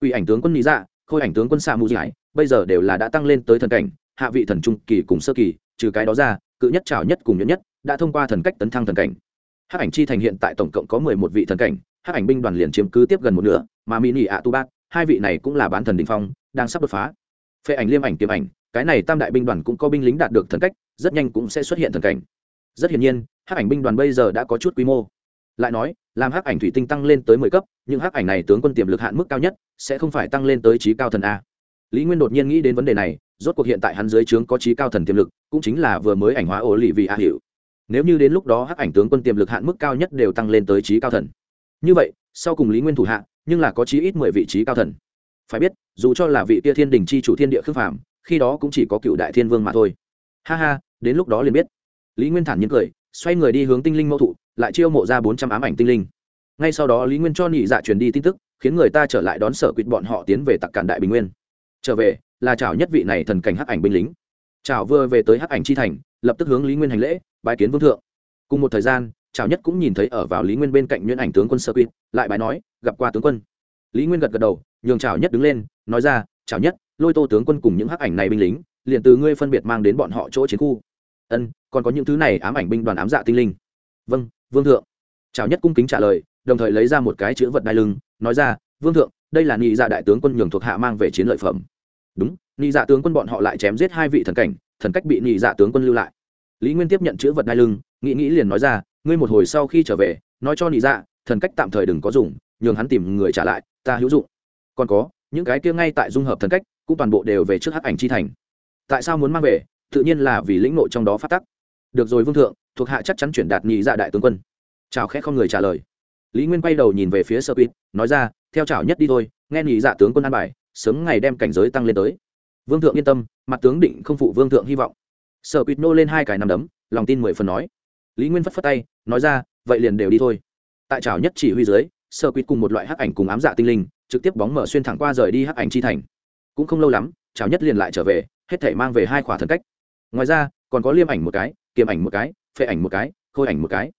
Quỷ ảnh tướng quân lý dạ khôi ảnh tướng quân xạ mù giải bây giờ đều là đã tăng lên tới thần cảnh, hạ vị thần trung kỳ cùng sơ kỳ, trừ cái đó ra, cự nhất trào nhất cùng nhẫn nhất, đã thông qua thần cách tấn thăng thần cảnh. Hắc ảnh chi thành hiện tại tổng cộng có mười một vị thần cảnh, hắc ảnh binh đoàn liền chiếm cứ tiếp gần một nửa, mà mini ạ tu bát hai vị này cũng là bán thần đình phong, đang sắp đột phá. Phệ ảnh, liêm ảnh, kiếm ảnh, cái này tam đại binh đoàn cũng có binh lính đạt được thần cách, rất nhanh cũng sẽ xuất hiện thần cảnh. Rất hiển nhiên, hắc ảnh binh đoàn bây giờ đã có chút quy mô lại nói, làm hắc ảnh thủy tinh tăng lên tới mười cấp nhưng hắc ảnh này tướng quân tiềm lực hạn mức cao nhất, sẽ không phải tăng lên tới trí cao thần a. Lý nguyên đột nhiên nghĩ đến vấn đề này, rốt cuộc hiện tại hắn dưới trướng có trí cao thần tiềm lực, cũng chính là vừa mới ảnh hóa ổ lì vì a hiệu nếu như đến lúc đó hắc ảnh tướng quân tiềm lực hạn mức cao nhất đều tăng lên tới trí cao thần. Như vậy, sau cùng lý nguyên thủ hạ, nhưng là có chí ít mười vị trí cao thần. Phải biết, dù cho là vị tia thiên đình chi chủ thiên địa khước phạm khi đó cũng chỉ có cựu đại thiên vương mà thôi. Ha ha, đến lúc đó liền biết. Lý nguyên thản nhiên cười, xoay người đi hướng tinh linh mẫu thụ lại chiêu mộ ra bốn trăm ám ảnh tinh linh. Ngay sau đó, lý nguyên cho nhị dạ truyền đi tin tức, khiến người ta trở lại đón sở quýt bọn họ tiến về tặc cản đại bình nguyên. Trở về, là chào nhất vị này thần cảnh hắc ảnh binh lính. Chào vừa về tới hắc ảnh chi thành, lập tức hướng lý nguyên hành lễ bài kiến vương thượng. Cùng một thời gian chào nhất cũng nhìn thấy ở vào lý nguyên bên cạnh nhuyễn ảnh tướng quân sơ quýt lại bài nói, gặp qua tướng quân. Lý nguyên gật gật đầu, nhường chào nhất đứng lên, nói ra chào nhất, lôi tô tướng quân cùng những hắc ảnh này binh lính, liền từ ngươi phân biệt mang đến bọn họ chỗ chiến khu. Ân, còn có những thứ này ám ảnh binh đoàn ám dạ tinh linh vâng vương thượng. Chào nhất cung kính trả lời, đồng thời lấy ra một cái chữ vật đai lưng, nói ra, vương thượng, đây là nghị dạ đại tướng quân nhường thuộc hạ mang về chiến lợi phẩm. Đúng nghị dạ tướng quân bọn họ lại chém giết hai vị thần cảnh, thần cách bị nghị dạ tướng quân lưu lại. Lý nguyên tiếp nhận chữ vật đai lưng, nghĩ nghĩ liền nói ra, ngươi một hồi sau khi trở về, nói cho nghị dạ thần cách tạm thời đừng có dùng, nhường hắn tìm người trả lại, ta hữu dụng. Còn có, những cái kia ngay tại dung hợp thần cách, cũng toàn bộ đều về trước hắc ảnh chi thành. Tại sao muốn mang về? Tự nhiên là vì lĩnh nội trong đó phát tắc. Được rồi, vương thượng thuộc hạ chắc chắn chuyển đạt nhị dạ đại tướng quân. Chào khẽ không người trả lời. Lý nguyên quay đầu nhìn về phía sơ quýt nói ra, theo chào nhất đi thôi, nghe nhị dạ tướng quân an bài, sớm ngày đem cảnh giới tăng lên tới. Vương thượng yên tâm, mặt tướng định không phụ vương thượng hy vọng. Sở quýt nô lên hai cái nằm đấm, lòng tin mười phần nói. Lý nguyên phất phất tay, nói ra, vậy liền đều đi thôi. Tại trào nhất chỉ huy dưới sở quýt cùng một loại hắc ảnh cùng ám dạ tinh linh, trực tiếp bóng mở xuyên thẳng qua rời đi hắc ảnh chi thành. Cũng không lâu lắm trào nhất liền lại trở về, hết thể mang về hai khỏa thần cách. Ngoài ra, còn có liêm ảnh một cái kiềm ảnh một cái phệ ảnh một cái, khôi ảnh một cái.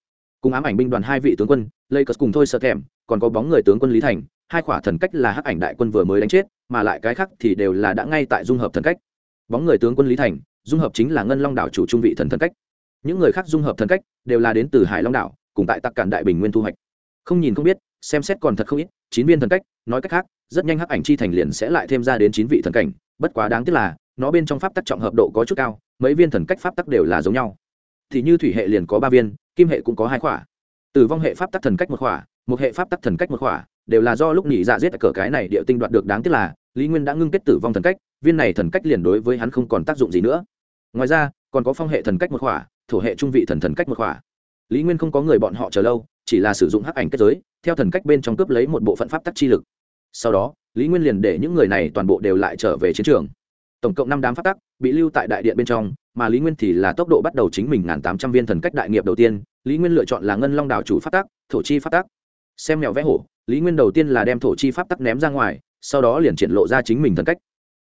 Cùng ám ảnh binh đoàn hai vị tướng quân lây cất cùng thôi sợ thèm còn có bóng người tướng quân lý thành, hai khỏa thần cách là hắc ảnh đại quân vừa mới đánh chết, mà lại cái khác thì đều là đã ngay tại dung hợp thần cách. Bóng người tướng quân lý thành, dung hợp chính là ngân long đảo chủ trung vị thần thần cách. Những người khác dung hợp thần cách đều là đến từ hải long đảo, cùng tại tắc cản đại bình nguyên thu hoạch. Không nhìn không biết, xem xét còn thật không ít, chín viên thần cách, nói cách khác, rất nhanh hắc ảnh chi thành liền sẽ lại thêm ra đến chín vị thần cảnh, bất quá đáng tiếc là, nó bên trong pháp tắc trọng hợp độ có chút cao, mấy viên thần cách pháp tắc đều là giống nhau thì như thủy hệ liền có ba viên, kim hệ cũng có hai khỏa. Tử vong hệ pháp tắc thần cách một khỏa một hệ pháp tắc thần cách một khỏa, đều là do lúc nhị dạ giết cờ cái này địa tinh đoạt được đáng tiếc là, lý nguyên đã ngưng kết tử vong thần cách, viên này thần cách liền đối với hắn không còn tác dụng gì nữa. Ngoài ra, còn có phong hệ thần cách một khỏa, thổ hệ trung vị thần thần cách một khỏa. Lý nguyên không có người bọn họ chờ lâu, chỉ là sử dụng hắc ảnh kết giới, theo thần cách bên trong cướp lấy một bộ phận pháp tắc chi lực. Sau đó, lý nguyên liền để những người này toàn bộ đều lại trở về chiến trường tổng cộng năm đám pháp tắc bị lưu tại đại điện bên trong, mà lý nguyên thì là tốc độ bắt đầu chính mình ngàn tám trăm viên thần cách đại nghiệp đầu tiên. Lý nguyên lựa chọn là ngân long đảo chủ pháp tắc, thổ chi pháp tắc. Xem mèo vẽ hổ, lý nguyên đầu tiên là đem thổ chi pháp tắc ném ra ngoài, sau đó liền triển lộ ra chính mình thần cách.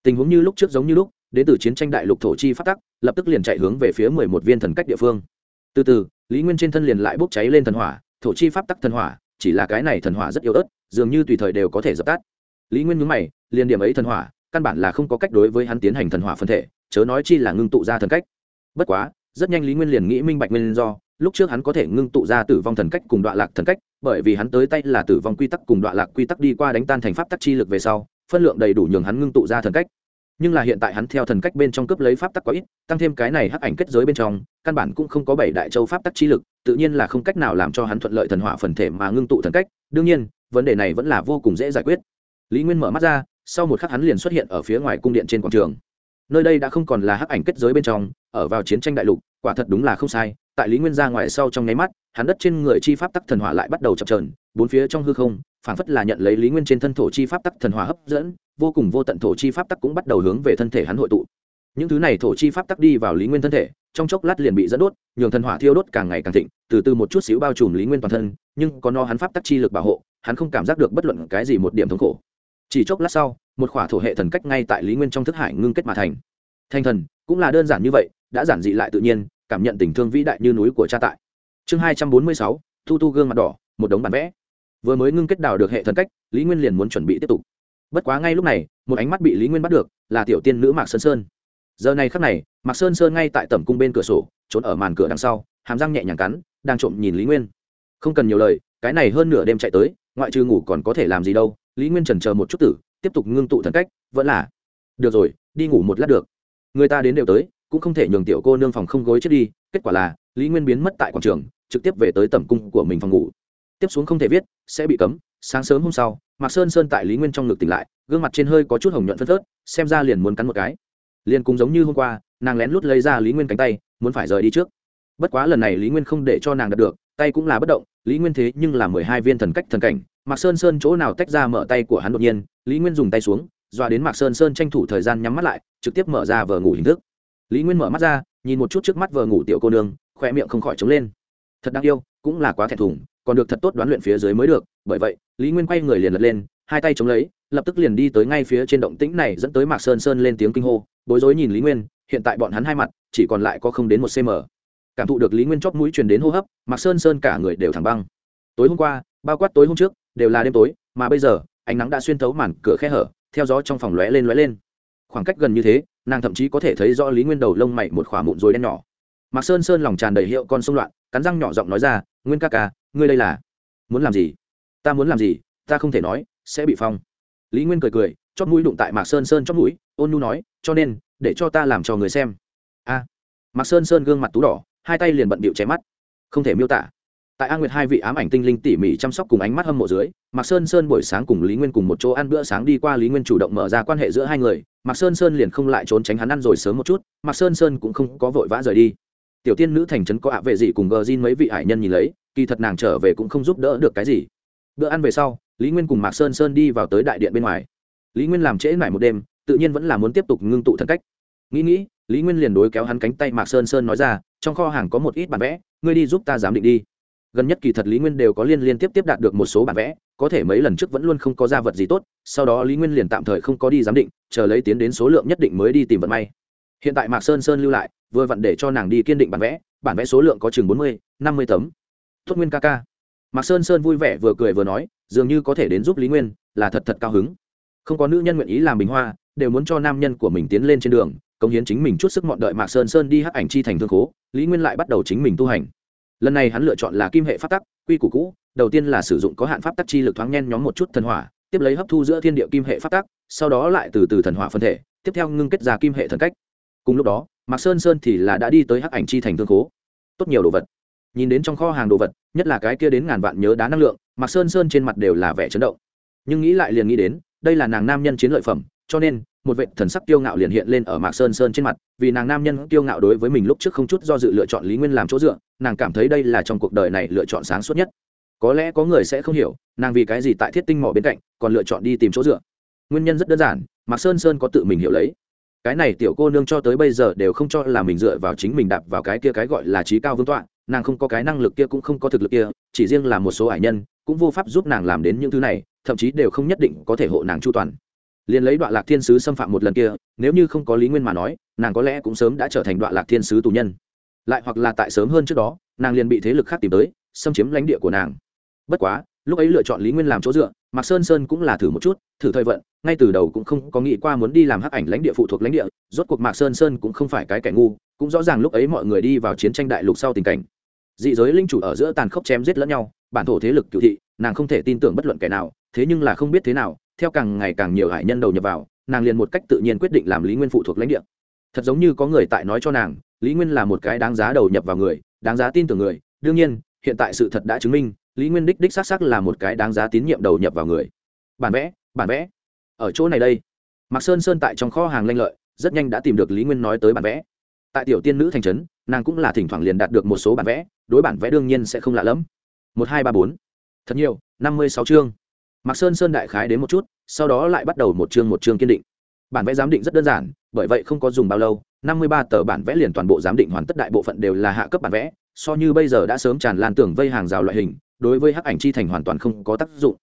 Tình huống như lúc trước giống như lúc, đến từ chiến tranh đại lục thổ chi pháp tắc, lập tức liền chạy hướng về phía mười một viên thần cách địa phương. Từ từ, lý nguyên trên thân liền lại bốc cháy lên thần hỏa, thổ chi pháp tắc thần hỏa, chỉ là cái này thần hỏa rất yếu ớt, dường như tùy thời đều có thể dập tắt. Lý nguyên nhớ mày, liền điểm ấy thần hỏa căn bản là không có cách đối với hắn tiến hành thần hỏa phân thể, chớ nói chi là ngưng tụ ra thần cách. Bất quá, rất nhanh lý nguyên liền nghĩ minh bạch nguyên do, lúc trước hắn có thể ngưng tụ ra tử vong thần cách cùng đoạn lạc thần cách, bởi vì hắn tới tay là tử vong quy tắc cùng đoạn lạc quy tắc đi qua đánh tan thành pháp tắc chi lực về sau, phân lượng đầy đủ nhường hắn ngưng tụ ra thần cách. Nhưng là hiện tại hắn theo thần cách bên trong cướp lấy pháp tắc quá ít, tăng thêm cái này hắc ảnh kết giới bên trong, căn bản cũng không có bảy đại châu pháp tắc chi lực, tự nhiên là không cách nào làm cho hắn thuận lợi thần hỏa phần thể mà ngưng tụ thần cách. Đương nhiên, vấn đề này vẫn là vô cùng dễ giải quyết. Lý nguyên mở mắt ra sau một khắc hắn liền xuất hiện ở phía ngoài cung điện trên quảng trường. Nơi đây đã không còn là hắc ảnh kết giới bên trong, ở vào chiến tranh đại lục, quả thật đúng là không sai, tại lý nguyên ra ngoài sau trong nháy mắt, hắn đất trên người chi pháp tắc thần hỏa lại bắt đầu chập trờn bốn phía trong hư không, phảng phất là nhận lấy lý nguyên trên thân thổ chi pháp tắc thần hỏa hấp dẫn, vô cùng vô tận thổ chi pháp tắc cũng bắt đầu hướng về thân thể hắn hội tụ. Những thứ này thổ chi pháp tắc đi vào lý nguyên thân thể, trong chốc lát liền bị dẫn đốt, nhường thần hỏa thiêu đốt càng ngày càng thịnh, từ từ một chút xíu bao trùm lý nguyên toàn thân, nhưng có no hắn pháp tắc chi lực bảo hộ, hắn không cảm giác được bất luận cái gì một điểm thống khổ chỉ chốc lát sau, một khỏa thổ hệ thần cách ngay tại lý nguyên trong thức hải ngưng kết mà thành. Thanh thần, cũng là đơn giản như vậy, đã giản dị lại tự nhiên, cảm nhận tình thương vĩ đại như núi của cha tại. Chương hai trăm bốn mươi sáu, thu tu gương mặt đỏ, một đống bản vẽ. Vừa mới ngưng kết đào được hệ thần cách, lý nguyên liền muốn chuẩn bị tiếp tục. Bất quá ngay lúc này, một ánh mắt bị lý nguyên bắt được, là tiểu tiên nữ mạc sơn sơn. Giờ này khắc này, mạc sơn sơn ngay tại tầm cung bên cửa sổ, trốn ở màn cửa đằng sau, hàm răng nhẹ nhàng cắn, đang trộm nhìn lý nguyên. Không cần nhiều lời, cái này hơn nửa đêm chạy tới, ngoại trừ ngủ còn có thể làm gì đâu lý nguyên trần chờ một chút tử, tiếp tục ngưng tụ thần cách, vẫn là, được rồi, đi ngủ một lát được. Người ta đến đều tới, cũng không thể nhường tiểu cô nương phòng không gối chết đi. Kết quả là, lý nguyên biến mất tại quảng trường, trực tiếp về tới tầm cung của mình phòng ngủ. Tiếp xuống không thể viết, sẽ bị cấm. Sáng sớm hôm sau, mạc sơn sơn tại lý nguyên trong ngực tỉnh lại, gương mặt trên hơi có chút hồng nhuận phân phớt, xem ra liền muốn cắn một cái. Liền cũng giống như hôm qua, nàng lén lút lấy ra lý nguyên cánh tay, muốn phải rời đi trước. Bất quá lần này lý nguyên không để cho nàng đạt được, tay cũng là bất động, lý nguyên thế nhưng là mười hai viên thần cách thần cảnh mạc sơn sơn chỗ nào tách ra mở tay của hắn đột nhiên, lý nguyên dùng tay xuống, dọa đến mạc sơn sơn tranh thủ thời gian nhắm mắt lại, trực tiếp mở ra vờ ngủ hình thức. Lý nguyên mở mắt ra, nhìn một chút trước mắt vờ ngủ tiểu cô nương khoe miệng không khỏi trống lên. Thật đáng yêu, cũng là quá thẹn thùng, còn được thật tốt đoán luyện phía dưới mới được, bởi vậy, lý nguyên quay người liền lật lên, hai tay chống lấy, lập tức liền đi tới ngay phía trên động tĩnh này dẫn tới mạc sơn sơn lên tiếng kinh hô, bối rối nhìn lý nguyên, hiện tại bọn hắn hai mặt, chỉ còn lại có không đến một cm cảm thụ được lý nguyên chóp mũi truyền đến hô hấp, mạc sơn sơn cả người đều thẳng băng. Tối hôm qua, bao quát tối hôm trước đều là đêm tối, mà bây giờ, ánh nắng đã xuyên thấu màn cửa khe hở, theo gió trong phòng lóe lên lóe lên. Khoảng cách gần như thế, nàng thậm chí có thể thấy rõ lý nguyên đầu lông mày một khỏa mụn rồi đen nhỏ. Mạc sơn sơn lòng tràn đầy hiệu con sông loạn, cắn răng nhỏ giọng nói ra, nguyên ca ca, ngươi đây là muốn làm gì? Ta muốn làm gì, ta không thể nói, sẽ bị phong. Lý nguyên cười cười, chót mũi đụng tại mạc sơn sơn chót mũi, ôn nu nói, cho nên, để cho ta làm cho người xem. A. Mạc sơn sơn gương mặt tú đỏ, hai tay liền bận bịu chém mắt. Không thể miêu tả tại a nguyệt hai vị ám ảnh tinh linh tỉ mỉ chăm sóc cùng ánh mắt hâm mộ dưới, mạc sơn sơn buổi sáng cùng lý nguyên cùng một chỗ ăn bữa sáng đi qua, lý nguyên chủ động mở ra quan hệ giữa hai người. Mạc sơn sơn liền không lại trốn tránh hắn ăn rồi sớm một chút, mạc sơn sơn cũng không có vội vã rời đi. Tiểu tiên nữ thành trấn có ạ vệ gì cùng gờ xin mấy vị hải nhân nhìn lấy, kỳ thật nàng trở về cũng không giúp đỡ được cái gì. Bữa ăn về sau, lý nguyên cùng mạc sơn sơn đi vào tới đại điện bên ngoài. Lý nguyên làm trễ mải một đêm, tự nhiên vẫn là muốn tiếp tục ngưng tụ thân cách. Nghĩ nghĩ, lý nguyên liền đối kéo hắn cánh tay mạc sơn sơn nói ra, trong kho hàng có một ít bản vẽ, ngươi đi giúp ta giám định đi gần nhất kỳ thật lý nguyên đều có liên liên tiếp tiếp đạt được một số bản vẽ, có thể mấy lần trước vẫn luôn không có ra vật gì tốt, sau đó lý nguyên liền tạm thời không có đi giám định, chờ lấy tiến đến số lượng nhất định mới đi tìm vận may. Hiện tại mạc sơn sơn lưu lại, vừa vặn để cho nàng đi kiên định bản vẽ bản vẽ số lượng có chừng bốn mươi, năm mươi tấm. Tốt nguyên ca ca. Mạc sơn sơn vui vẻ vừa cười vừa nói, dường như có thể đến giúp lý nguyên, là thật thật cao hứng. Không có nữ nhân nguyện ý làm bình hoa, đều muốn cho nam nhân của mình tiến lên trên đường, cống hiến chính mình chút sức mọn đợi mạc sơn sơn đi hắc ảnh chi thành thương khố, lý nguyên lại bắt đầu chính mình tu hành lần này hắn lựa chọn là kim hệ pháp tắc, quy củ cũ, đầu tiên là sử dụng có hạn pháp tắc chi lực thoáng nhen nhóm một chút thần hỏa, tiếp lấy hấp thu giữa thiên địa kim hệ pháp tắc, sau đó lại từ từ thần hỏa phân thể, tiếp theo ngưng kết ra kim hệ thần cách. Cùng lúc đó, mạc sơn sơn thì là đã đi tới hắc ảnh chi thành thương khố. Tốt nhiều đồ vật. Nhìn đến trong kho hàng đồ vật, nhất là cái kia đến ngàn vạn nhớ đá năng lượng, mạc sơn sơn trên mặt đều là vẻ chấn động. Nhưng nghĩ lại liền nghĩ đến, đây là nàng nam nhân chiến lợi phẩm, cho nên một vệ thần sắc kiêu ngạo liền hiện lên ở mạc sơn sơn trên mặt, vì nàng nam nhân kiêu ngạo đối với mình lúc trước không chút do dự lựa chọn lý nguyên làm chỗ dựa, nàng cảm thấy đây là trong cuộc đời này lựa chọn sáng suốt nhất. Có lẽ có người sẽ không hiểu, nàng vì cái gì tại thiết tinh mỏ bên cạnh, còn lựa chọn đi tìm chỗ dựa. Nguyên nhân rất đơn giản, mạc sơn sơn có tự mình hiểu lấy. Cái này tiểu cô nương cho tới bây giờ đều không cho là mình dựa vào chính mình đạp vào cái kia cái gọi là trí cao vương tọa, nàng không có cái năng lực kia cũng không có thực lực kia, chỉ riêng là một số ải nhân, cũng vô pháp giúp nàng làm đến những thứ này, thậm chí đều không nhất định có thể hộ nàng chu toàn liền lấy đoạn lạc thiên sứ xâm phạm một lần kia, nếu như không có lý nguyên mà nói, nàng có lẽ cũng sớm đã trở thành đoạn lạc thiên sứ tù nhân. Lại hoặc là tại sớm hơn trước đó, nàng liền bị thế lực khác tìm tới, xâm chiếm lãnh địa của nàng. Bất quá, lúc ấy lựa chọn lý nguyên làm chỗ dựa, mạc sơn sơn cũng là thử một chút, thử thời vận, ngay từ đầu cũng không có nghĩ qua muốn đi làm hắc ảnh lãnh địa phụ thuộc lãnh địa, rốt cuộc mạc sơn sơn cũng không phải cái kẻ ngu, cũng rõ ràng lúc ấy mọi người đi vào chiến tranh đại lục sau tình cảnh. Dị giới linh chủ ở giữa tàn khốc chém giết lẫn nhau, bản thổ thế lực cựu thị, nàng không thể tin tưởng bất luận kẻ nào, thế nhưng là không biết thế nào theo càng ngày càng nhiều hải nhân đầu nhập vào, nàng liền một cách tự nhiên quyết định làm lý nguyên phụ thuộc lãnh địa. Thật giống như có người tại nói cho nàng, lý nguyên là một cái đáng giá đầu nhập vào người, đáng giá tin tưởng người. Đương nhiên, hiện tại sự thật đã chứng minh, lý nguyên đích đích xác xác là một cái đáng giá tín nhiệm đầu nhập vào người. Bản vẽ bản vẽ. Ở chỗ này đây. Mạc sơn sơn tại trong kho hàng lanh lợi, rất nhanh đã tìm được lý nguyên nói tới bản vẽ. Tại tiểu tiên nữ thành trấn, nàng cũng là thỉnh thoảng liền đạt được một số bản vẽ, đối bản vẽ đương nhiên sẽ không lạ lẫm. Một, hai, ba, bốn. Thật nhiều, năm mươi sáu chương mạc sơn sơn đại khái đến một chút, sau đó lại bắt đầu một chương một chương kiên định. Bản vẽ giám định rất đơn giản, bởi vậy không có dùng bao lâu, năm mươi ba tờ bản vẽ liền toàn bộ giám định hoàn tất đại bộ phận đều là hạ cấp bản vẽ, so như bây giờ đã sớm tràn lan tưởng vây hàng rào loại hình, đối với hắc ảnh chi thành hoàn toàn không có tác dụng.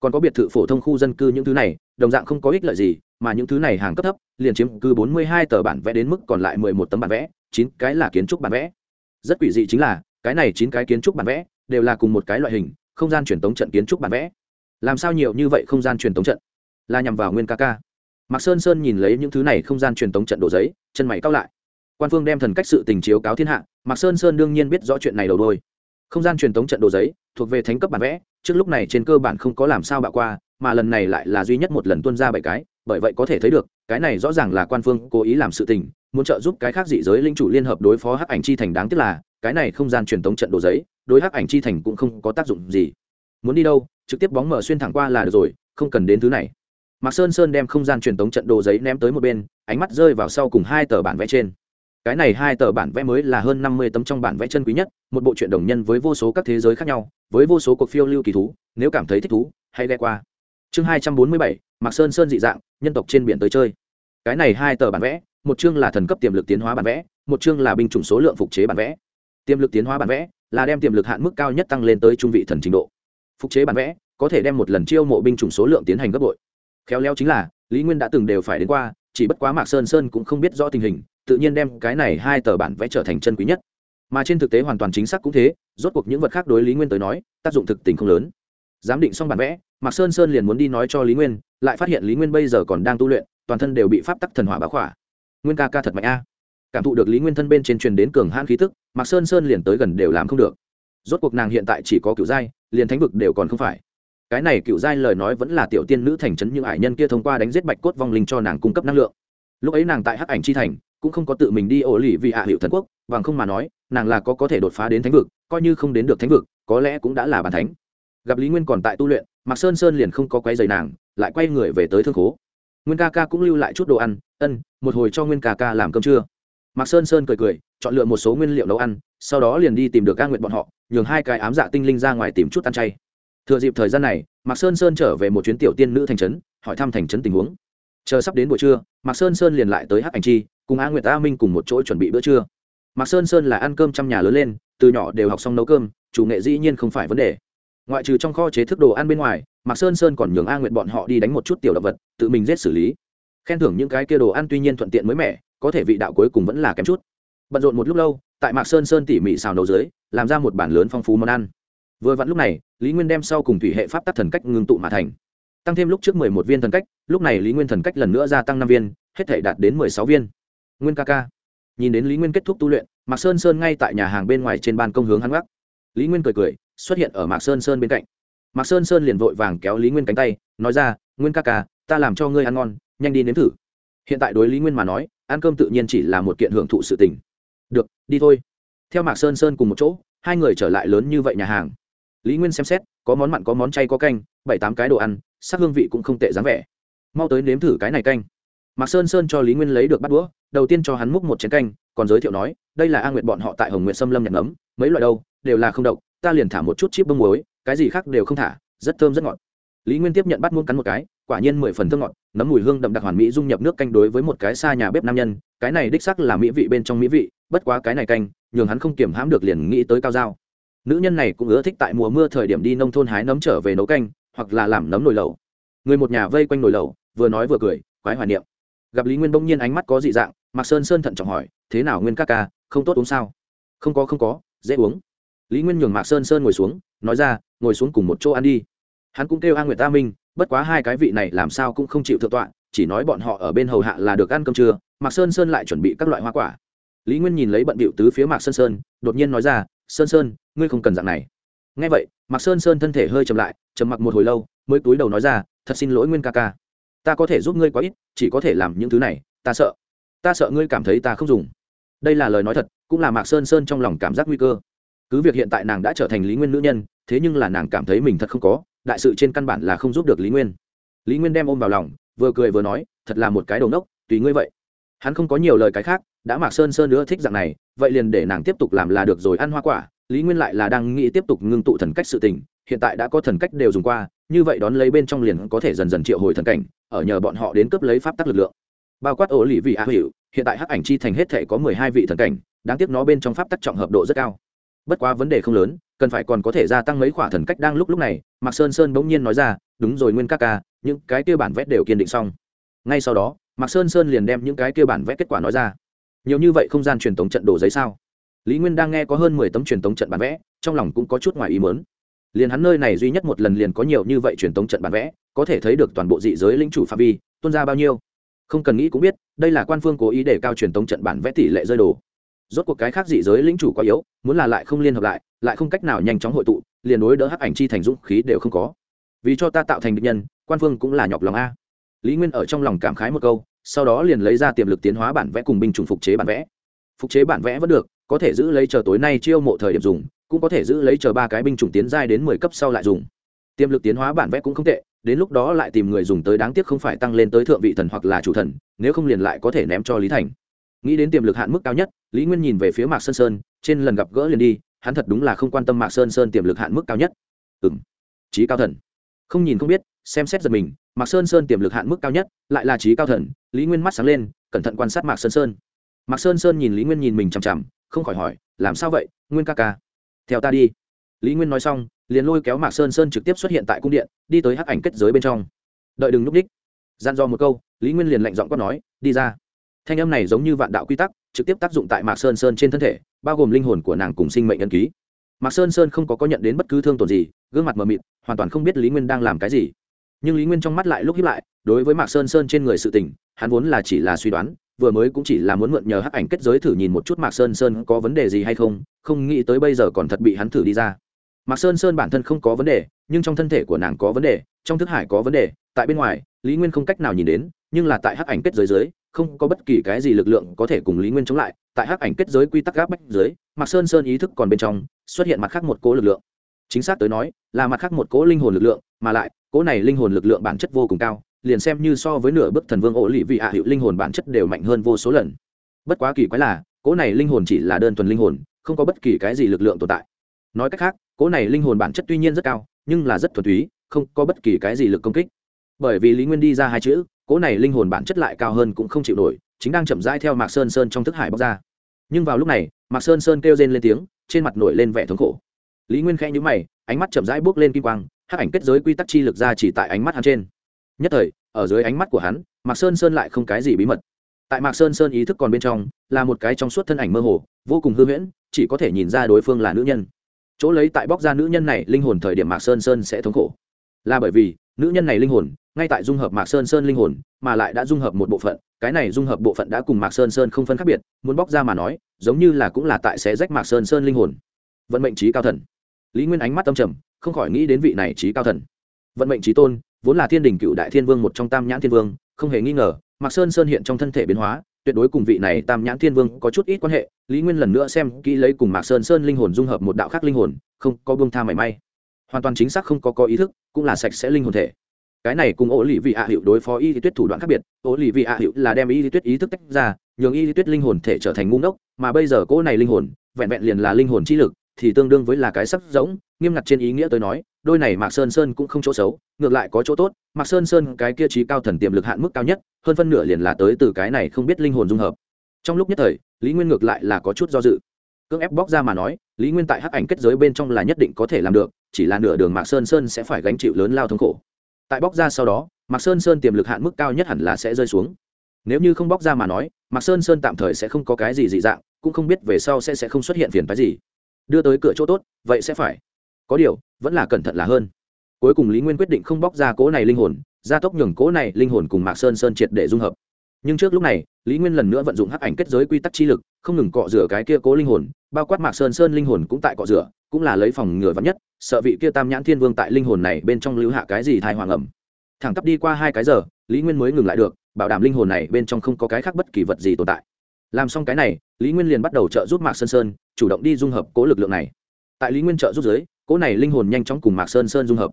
Còn có biệt thự phổ thông khu dân cư những thứ này, đồng dạng không có ích lợi gì, mà những thứ này hàng cấp thấp, liền chiếm cứ bốn mươi hai tờ bản vẽ đến mức còn lại mười một tấm bản vẽ, chín cái là kiến trúc bản vẽ. Rất quỷ dị chính là, cái này chín cái kiến trúc bản vẽ, đều là cùng một cái loại hình, không gian truyền tống trận kiến trúc bản vẽ làm sao nhiều như vậy không gian truyền tống trận? Là nhằm vào nguyên ca ca. Mạc sơn sơn nhìn lấy những thứ này không gian truyền tống trận đồ giấy, chân mày cao lại. Quan phương đem thần cách sự tình chiếu cáo thiên hạ, mạc sơn sơn đương nhiên biết rõ chuyện này đầu đôi. Không gian truyền tống trận đồ giấy thuộc về thánh cấp bản vẽ, trước lúc này trên cơ bản không có làm sao bạo qua, mà lần này lại là duy nhất một lần tuân ra bảy cái, bởi vậy có thể thấy được, cái này rõ ràng là quan phương cố ý làm sự tình, muốn trợ giúp cái khác dị giới linh chủ liên hợp đối phó hắc ảnh chi thành đáng tiếc là, cái này không gian truyền tống trận đồ giấy, đối hắc ảnh chi thành cũng không có tác dụng gì. Muốn đi đâu trực tiếp bóng mở xuyên thẳng qua là được rồi, không cần đến thứ này. Mạc sơn sơn đem không gian truyền tống trận đồ giấy ném tới một bên, ánh mắt rơi vào sau cùng hai tờ bản vẽ trên. Cái này hai tờ bản vẽ mới là hơn năm mươi tấm trong bản vẽ chân quý nhất, một bộ truyện đồng nhân với vô số các thế giới khác nhau, với vô số cuộc phiêu lưu kỳ thú, nếu cảm thấy thích thú, hãy ghe qua. Chương hai trăm bốn mươi bảy, mạc sơn sơn dị dạng, nhân tộc trên biển tới chơi. Cái này hai tờ bản vẽ, một chương là thần cấp tiềm lực tiến hóa bản vẽ, một chương là binh chủng số lượng phục chế bản vẽ. Tiềm lực tiến hóa bản vẽ là đem tiềm lực hạn mức cao nhất tăng lên tới trung vị thần trình độ phục chế bản vẽ, có thể đem một lần chiêu mộ binh chủng số lượng tiến hành gấp bội. Khéo léo chính là, lý nguyên đã từng đều phải đến qua, chỉ bất quá mạc sơn sơn cũng không biết rõ tình hình, tự nhiên đem cái này hai tờ bản vẽ trở thành chân quý nhất. Mà trên thực tế hoàn toàn chính xác cũng thế, rốt cuộc những vật khác đối lý nguyên tới nói, tác dụng thực tình không lớn. Giám định xong bản vẽ, mạc sơn sơn liền muốn đi nói cho lý nguyên, lại phát hiện lý nguyên bây giờ còn đang tu luyện, toàn thân đều bị pháp tắc thần hỏa bá khỏa. Nguyên ca ca thật mạnh a. Cảm thụ được lý nguyên thân bên trên truyền đến cường hãn khí tức, mạc sơn sơn liền tới gần đều làm không được rốt cuộc nàng hiện tại chỉ có cựu giai, liền thánh vực đều còn không phải. Cái này cựu giai lời nói vẫn là tiểu tiên nữ thành trấn những ải nhân kia thông qua đánh giết bạch cốt vong linh cho nàng cung cấp năng lượng. Lúc ấy nàng tại hắc ảnh chi thành, cũng không có tự mình đi ổ lì vì hạ hiệu thần quốc, bằng không mà nói, nàng là có có thể đột phá đến thánh vực, coi như không đến được thánh vực, có lẽ cũng đã là bàn thánh. Gặp lý nguyên còn tại tu luyện, mạc sơn sơn liền không có quay dày nàng, lại quay người về tới thương khố. Nguyên ca ca cũng lưu lại chút đồ ăn, ân, một hồi cho nguyên ca ca làm cơm trưa mạc sơn sơn cười cười, chọn lựa một số nguyên liệu nấu ăn, sau đó liền đi tìm được ca nguyện bọn họ, nhường hai cái ám dạ tinh linh ra ngoài tìm chút ăn chay. Thừa dịp thời gian này, mạc sơn sơn trở về một chuyến tiểu tiên nữ thành trấn, hỏi thăm thành trấn tình huống. Chờ sắp đến buổi trưa, mạc sơn sơn liền lại tới hắc ảnh chi, cùng a nguyệt a minh cùng một chỗ chuẩn bị bữa trưa. Mạc sơn sơn là ăn cơm trong nhà lớn lên, từ nhỏ đều học xong nấu cơm, chủ nghệ dĩ nhiên không phải vấn đề. Ngoại trừ trong kho chế thức đồ ăn bên ngoài, mạc sơn sơn còn nhường a nguyệt bọn họ đi đánh một chút tiểu động vật, tự mình giết xử lý. Khen thưởng những cái kia đồ ăn tuy nhiên thuận tiện mới mẻ có thể vị đạo cuối cùng vẫn là kém chút. Bận rộn một lúc lâu, tại mạc sơn sơn tỉ mỉ xào nấu dưới, làm ra một bản lớn phong phú món ăn. Vừa vặn lúc này, lý nguyên đem sau cùng thủy hệ pháp tắc thần cách ngưng tụ mà thành. Tăng thêm lúc trước mười một viên thần cách, lúc này lý nguyên thần cách lần nữa gia tăng năm viên, hết thể đạt đến mười sáu viên. Nguyên ca ca. Nhìn đến lý nguyên kết thúc tu luyện, mạc sơn sơn ngay tại nhà hàng bên ngoài trên ban công hướng hắn gác. Lý nguyên cười cười, xuất hiện ở mạc sơn sơn bên cạnh. Mạc sơn sơn liền vội vàng kéo lý nguyên cánh tay, nói ra, nguyên ca ca, ta làm cho ngươi ăn ngon, nhanh đi nếm thử. Hiện tại đối lý nguyên mà nói ăn cơm tự nhiên chỉ là một kiện hưởng thụ sự tình. Được, đi thôi. Theo mạc sơn sơn cùng một chỗ, hai người trở lại lớn như vậy nhà hàng. Lý nguyên xem xét, có món mặn có món chay có canh, bảy tám cái đồ ăn, sắc hương vị cũng không tệ dáng vẻ. Mau tới nếm thử cái này canh. Mạc sơn sơn cho lý nguyên lấy được bắt đũa, đầu tiên cho hắn múc một chén canh, còn giới thiệu nói, đây là a nguyệt bọn họ tại hồng nguyệt xâm lâm nhặt nấm, mấy loại đâu, đều là không độc, ta liền thả một chút chip bông muối, cái gì khác đều không thả, rất thơm rất ngọt. Lý nguyên tiếp nhận bắt muỗng cắn một cái quả nhiên mười phần thơm ngọt, nấm mùi hương đậm đặc hoàn mỹ dung nhập nước canh đối với một cái xa nhà bếp nam nhân, cái này đích sắc là mỹ vị bên trong mỹ vị, bất quá cái này canh, nhường hắn không kiểm hãm được liền nghĩ tới cao dao. Nữ nhân này cũng ưa thích tại mùa mưa thời điểm đi nông thôn hái nấm trở về nấu canh, hoặc là làm nấm nồi lẩu. Người một nhà vây quanh nồi lẩu, vừa nói vừa cười, khoái hoài niệm. Gặp lý nguyên bỗng nhiên ánh mắt có dị dạng, mạc sơn sơn thận trọng hỏi, thế nào nguyên ca ca, không tốt uống sao? Không có không có, dễ uống. Lý nguyên nhường mạc sơn sơn ngồi xuống, nói ra, ngồi xuống cùng một chỗ ăn đi. Hắn cũng kêu a nguyệt ta minh bất quá hai cái vị này làm sao cũng không chịu thượng tọa, chỉ nói bọn họ ở bên hầu hạ là được ăn cơm trưa, mạc sơn sơn lại chuẩn bị các loại hoa quả. Lý nguyên nhìn lấy bận bịu tứ phía mạc sơn sơn, đột nhiên nói ra, sơn sơn, ngươi không cần dạng này. Ngay vậy, mạc sơn sơn thân thể hơi chậm lại chầm mặc một hồi lâu, mới túi đầu nói ra, thật xin lỗi nguyên ca ca. Ta có thể giúp ngươi quá ít, chỉ có thể làm những thứ này, ta sợ. Ta sợ ngươi cảm thấy ta không dùng. Đây là lời nói thật, cũng là mạc sơn sơn trong lòng cảm giác nguy cơ. Cứ việc hiện tại nàng đã trở thành lý nguyên nữ nhân, thế nhưng là nàng cảm thấy mình thật không có đại sự trên căn bản là không giúp được lý nguyên. Lý nguyên đem ôm vào lòng, vừa cười vừa nói, thật là một cái đầu nốc tùy ngươi vậy. Hắn không có nhiều lời cái khác, đã mạc sơn sơn nữa thích dạng này, vậy liền để nàng tiếp tục làm là được rồi ăn hoa quả, lý nguyên lại là đang nghĩ tiếp tục ngưng tụ thần cách sự tình, hiện tại đã có thần cách đều dùng qua, như vậy đón lấy bên trong liền có thể dần dần triệu hồi thần cảnh, ở nhờ bọn họ đến cướp lấy pháp tắc lực lượng. Bao quát ổ lì vị á hữu, hiện tại hắc ảnh chi thành hết thể có mười hai vị thần cảnh, đáng tiếc nó bên trong pháp tắc trọng hợp độ rất cao bất quá vấn đề không lớn, cần phải còn có thể gia tăng mấy khỏa thần cách đang lúc lúc này, mạc sơn sơn bỗng nhiên nói ra, đúng rồi nguyên các ca, những cái kia bản vẽ đều kiên định xong. Ngay sau đó, mạc sơn sơn liền đem những cái kia bản vẽ kết quả nói ra. Nhiều như vậy không gian truyền tống trận đồ giấy sao? Lý nguyên đang nghe có hơn mười tấm truyền tống trận bản vẽ, trong lòng cũng có chút ngoài ý mớn liền hắn nơi này duy nhất một lần liền có nhiều như vậy truyền tống trận bản vẽ, có thể thấy được toàn bộ dị giới lĩnh chủ phạm vi tuân ra bao nhiêu. Không cần nghĩ cũng biết, đây là quan phương cố ý để cao truyền tống trận bản vẽ tỷ lệ rơi đồ rốt cuộc cái khác dị giới lĩnh chủ quá yếu, muốn là lại không liên hợp lại lại không cách nào nhanh chóng hội tụ, liền đối đỡ hắc ảnh chi thành dũng khí đều không có. Vì cho ta tạo thành địch nhân, quan phương cũng là nhọc lòng a. Lý nguyên ở trong lòng cảm khái một câu, sau đó liền lấy ra tiềm lực tiến hóa bản vẽ cùng binh chủng phục chế bản vẽ. Phục chế bản vẽ vẫn được, có thể giữ lấy chờ tối nay chiêu mộ thời điểm dùng, cũng có thể giữ lấy chờ ba cái binh chủng tiến giai đến mười cấp sau lại dùng. Tiềm lực tiến hóa bản vẽ cũng không tệ, đến lúc đó lại tìm người dùng tới đáng tiếc không phải tăng lên tới thượng vị thần hoặc là chủ thần, nếu không liền lại có thể ném cho lý thành nghĩ đến tiềm lực hạn mức cao nhất, lý nguyên nhìn về phía mạc sơn sơn, trên lần gặp gỡ liền đi, hắn thật đúng là không quan tâm mạc sơn sơn tiềm lực hạn mức cao nhất. Ừng trí cao thần. Không nhìn không biết, xem xét giật mình, mạc sơn sơn tiềm lực hạn mức cao nhất lại là trí cao thần, lý nguyên mắt sáng lên, cẩn thận quan sát mạc sơn sơn. Mạc sơn sơn nhìn lý nguyên nhìn mình chằm chằm, không khỏi hỏi, làm sao vậy, nguyên ca ca? Theo ta đi. Lý nguyên nói xong, liền lôi kéo mạc sơn sơn trực tiếp xuất hiện tại cung điện, đi tới hắc ảnh kết giới bên trong. Đợi đừng núp đích. Gian do một câu, lý nguyên liền lạnh giọng quát nói, đi ra thanh âm này giống như vạn đạo quy tắc, trực tiếp tác dụng tại mạc sơn sơn trên thân thể, bao gồm linh hồn của nàng cùng sinh mệnh ân ký. Mạc sơn sơn không có có nhận đến bất cứ thương tổn gì, gương mặt mờ mịt, hoàn toàn không biết lý nguyên đang làm cái gì. Nhưng lý nguyên trong mắt lại lúc hiếp lại, đối với mạc sơn sơn trên người sự tình, hắn vốn là chỉ là suy đoán, vừa mới cũng chỉ là muốn mượn nhờ hắc ảnh kết giới thử nhìn một chút mạc sơn sơn có vấn đề gì hay không không nghĩ tới bây giờ còn thật bị hắn thử đi ra. Mạc sơn sơn bản thân không có vấn đề, nhưng trong thân thể của nàng có vấn đề, trong thức hải có vấn đề, tại bên ngoài, lý nguyên không cách nào nhìn đến nhưng là tại hắc ảnh kết giới dưới, không có bất kỳ cái gì lực lượng có thể cùng lý nguyên chống lại. Tại hắc ảnh kết giới quy tắc gáp bách dưới, mạc sơn sơn ý thức còn bên trong, xuất hiện mặt khác một cố lực lượng. Chính xác tới nói, là mặt khác một cố linh hồn lực lượng, mà lại, cố này linh hồn lực lượng bản chất vô cùng cao, liền xem như so với nửa bước thần vương ổ lì vị hạ hiệu linh hồn bản chất đều mạnh hơn vô số lần. Bất quá kỳ quái là, cố này linh hồn chỉ là đơn thuần linh hồn, không có bất kỳ cái gì lực lượng tồn tại. Nói cách khác, cố này linh hồn bản chất tuy nhiên rất cao, nhưng là rất thuần túy, không có bất kỳ cái gì lực công kích bởi vì lý nguyên đi ra hai chữ, cỗ này linh hồn bản chất lại cao hơn cũng không chịu nổi, chính đang chậm rãi theo mạc sơn sơn trong thức hải bóc ra. Nhưng vào lúc này, mạc sơn sơn kêu rên lên tiếng, trên mặt nổi lên vẻ thống khổ. Lý nguyên khẽ nhữ mày, ánh mắt chậm rãi bước lên kim quang, hắc ảnh kết giới quy tắc chi lực ra chỉ tại ánh mắt hắn trên. Nhất thời, ở dưới ánh mắt của hắn, mạc sơn sơn lại không cái gì bí mật. Tại mạc sơn sơn ý thức còn bên trong, là một cái trong suốt thân ảnh mơ hồ, vô cùng hư huyễn, chỉ có thể nhìn ra đối phương là nữ nhân. Chỗ lấy tại bóc ra nữ nhân này, linh hồn thời điểm mạc sơn sơn sẽ thống khổ là bởi vì nữ nhân này linh hồn ngay tại dung hợp mạc sơn sơn linh hồn mà lại đã dung hợp một bộ phận cái này dung hợp bộ phận đã cùng mạc sơn sơn không phân khác biệt muốn bóc ra mà nói giống như là cũng là tại xé rách mạc sơn sơn linh hồn vận mệnh trí cao thần lý nguyên ánh mắt tâm trầm không khỏi nghĩ đến vị này trí cao thần vận mệnh trí tôn vốn là thiên đình cựu đại thiên vương một trong tam nhãn thiên vương không hề nghi ngờ mạc sơn sơn hiện trong thân thể biến hóa tuyệt đối cùng vị này tam nhãn thiên vương có chút ít quan hệ lý nguyên lần nữa xem kỹ lấy cùng mạc sơn sơn linh hồn dung hợp một đạo khác linh hồn không có bông tha mảy may hoàn toàn chính xác không có có ý thức, cũng là sạch sẽ linh hồn thể. Cái này cùng ổ lì vị ạ hiệu đối phó y lý tuyết thủ đoạn khác biệt. Ổ lì vị ạ hiệu là đem y lý tuyết ý thức tách ra, nhường y lý tuyết linh hồn thể trở thành ngu ngốc, mà bây giờ cỗ này linh hồn, vẹn vẹn liền là linh hồn trí lực, thì tương đương với là cái sắc giống nghiêm ngặt trên ý nghĩa tôi nói, đôi này mạc sơn sơn cũng không chỗ xấu, ngược lại có chỗ tốt. Mạc sơn sơn cái kia trí cao thần tiềm lực hạn mức cao nhất, hơn phân nửa liền là tới từ cái này không biết linh hồn dung hợp. Trong lúc nhất thời, lý nguyên ngược lại là có chút do dự cưỡng ép bóc ra mà nói, lý nguyên tại hắc ảnh kết giới bên trong là nhất định có thể làm được, chỉ là nửa đường mạc sơn sơn sẽ phải gánh chịu lớn lao thống khổ. Tại bóc ra sau đó, mạc sơn sơn tiềm lực hạn mức cao nhất hẳn là sẽ rơi xuống. Nếu như không bóc ra mà nói, mạc sơn sơn tạm thời sẽ không có cái gì dị dạng, cũng không biết về sau sẽ sẽ không xuất hiện phiền phái gì. Đưa tới cửa chỗ tốt, vậy sẽ phải. Có điều, vẫn là cẩn thận là hơn. Cuối cùng lý nguyên quyết định không bóc ra cố này linh hồn, gia tốc nhường cố này linh hồn cùng mạc sơn sơn triệt để dung hợp. Nhưng trước lúc này, lý nguyên lần nữa vận dụng hắc ảnh kết giới quy tắc chi lực không ngừng cọ rửa cái kia cố linh hồn, bao quát mạc sơn sơn linh hồn cũng tại cọ rửa, cũng là lấy phòng ngừa vắn nhất, sợ vị kia tam nhãn thiên vương tại linh hồn này bên trong lưu hạ cái gì thai hoàng ẩm thẳng tắp đi qua hai cái giờ, lý nguyên mới ngừng lại được, bảo đảm linh hồn này bên trong không có cái khác bất kỳ vật gì tồn tại. Làm xong cái này, lý nguyên liền bắt đầu trợ giúp mạc sơn sơn, chủ động đi dung hợp cố lực lượng này. Tại lý nguyên trợ giúp giới cố này linh hồn nhanh chóng cùng mạc sơn sơn dung hợp.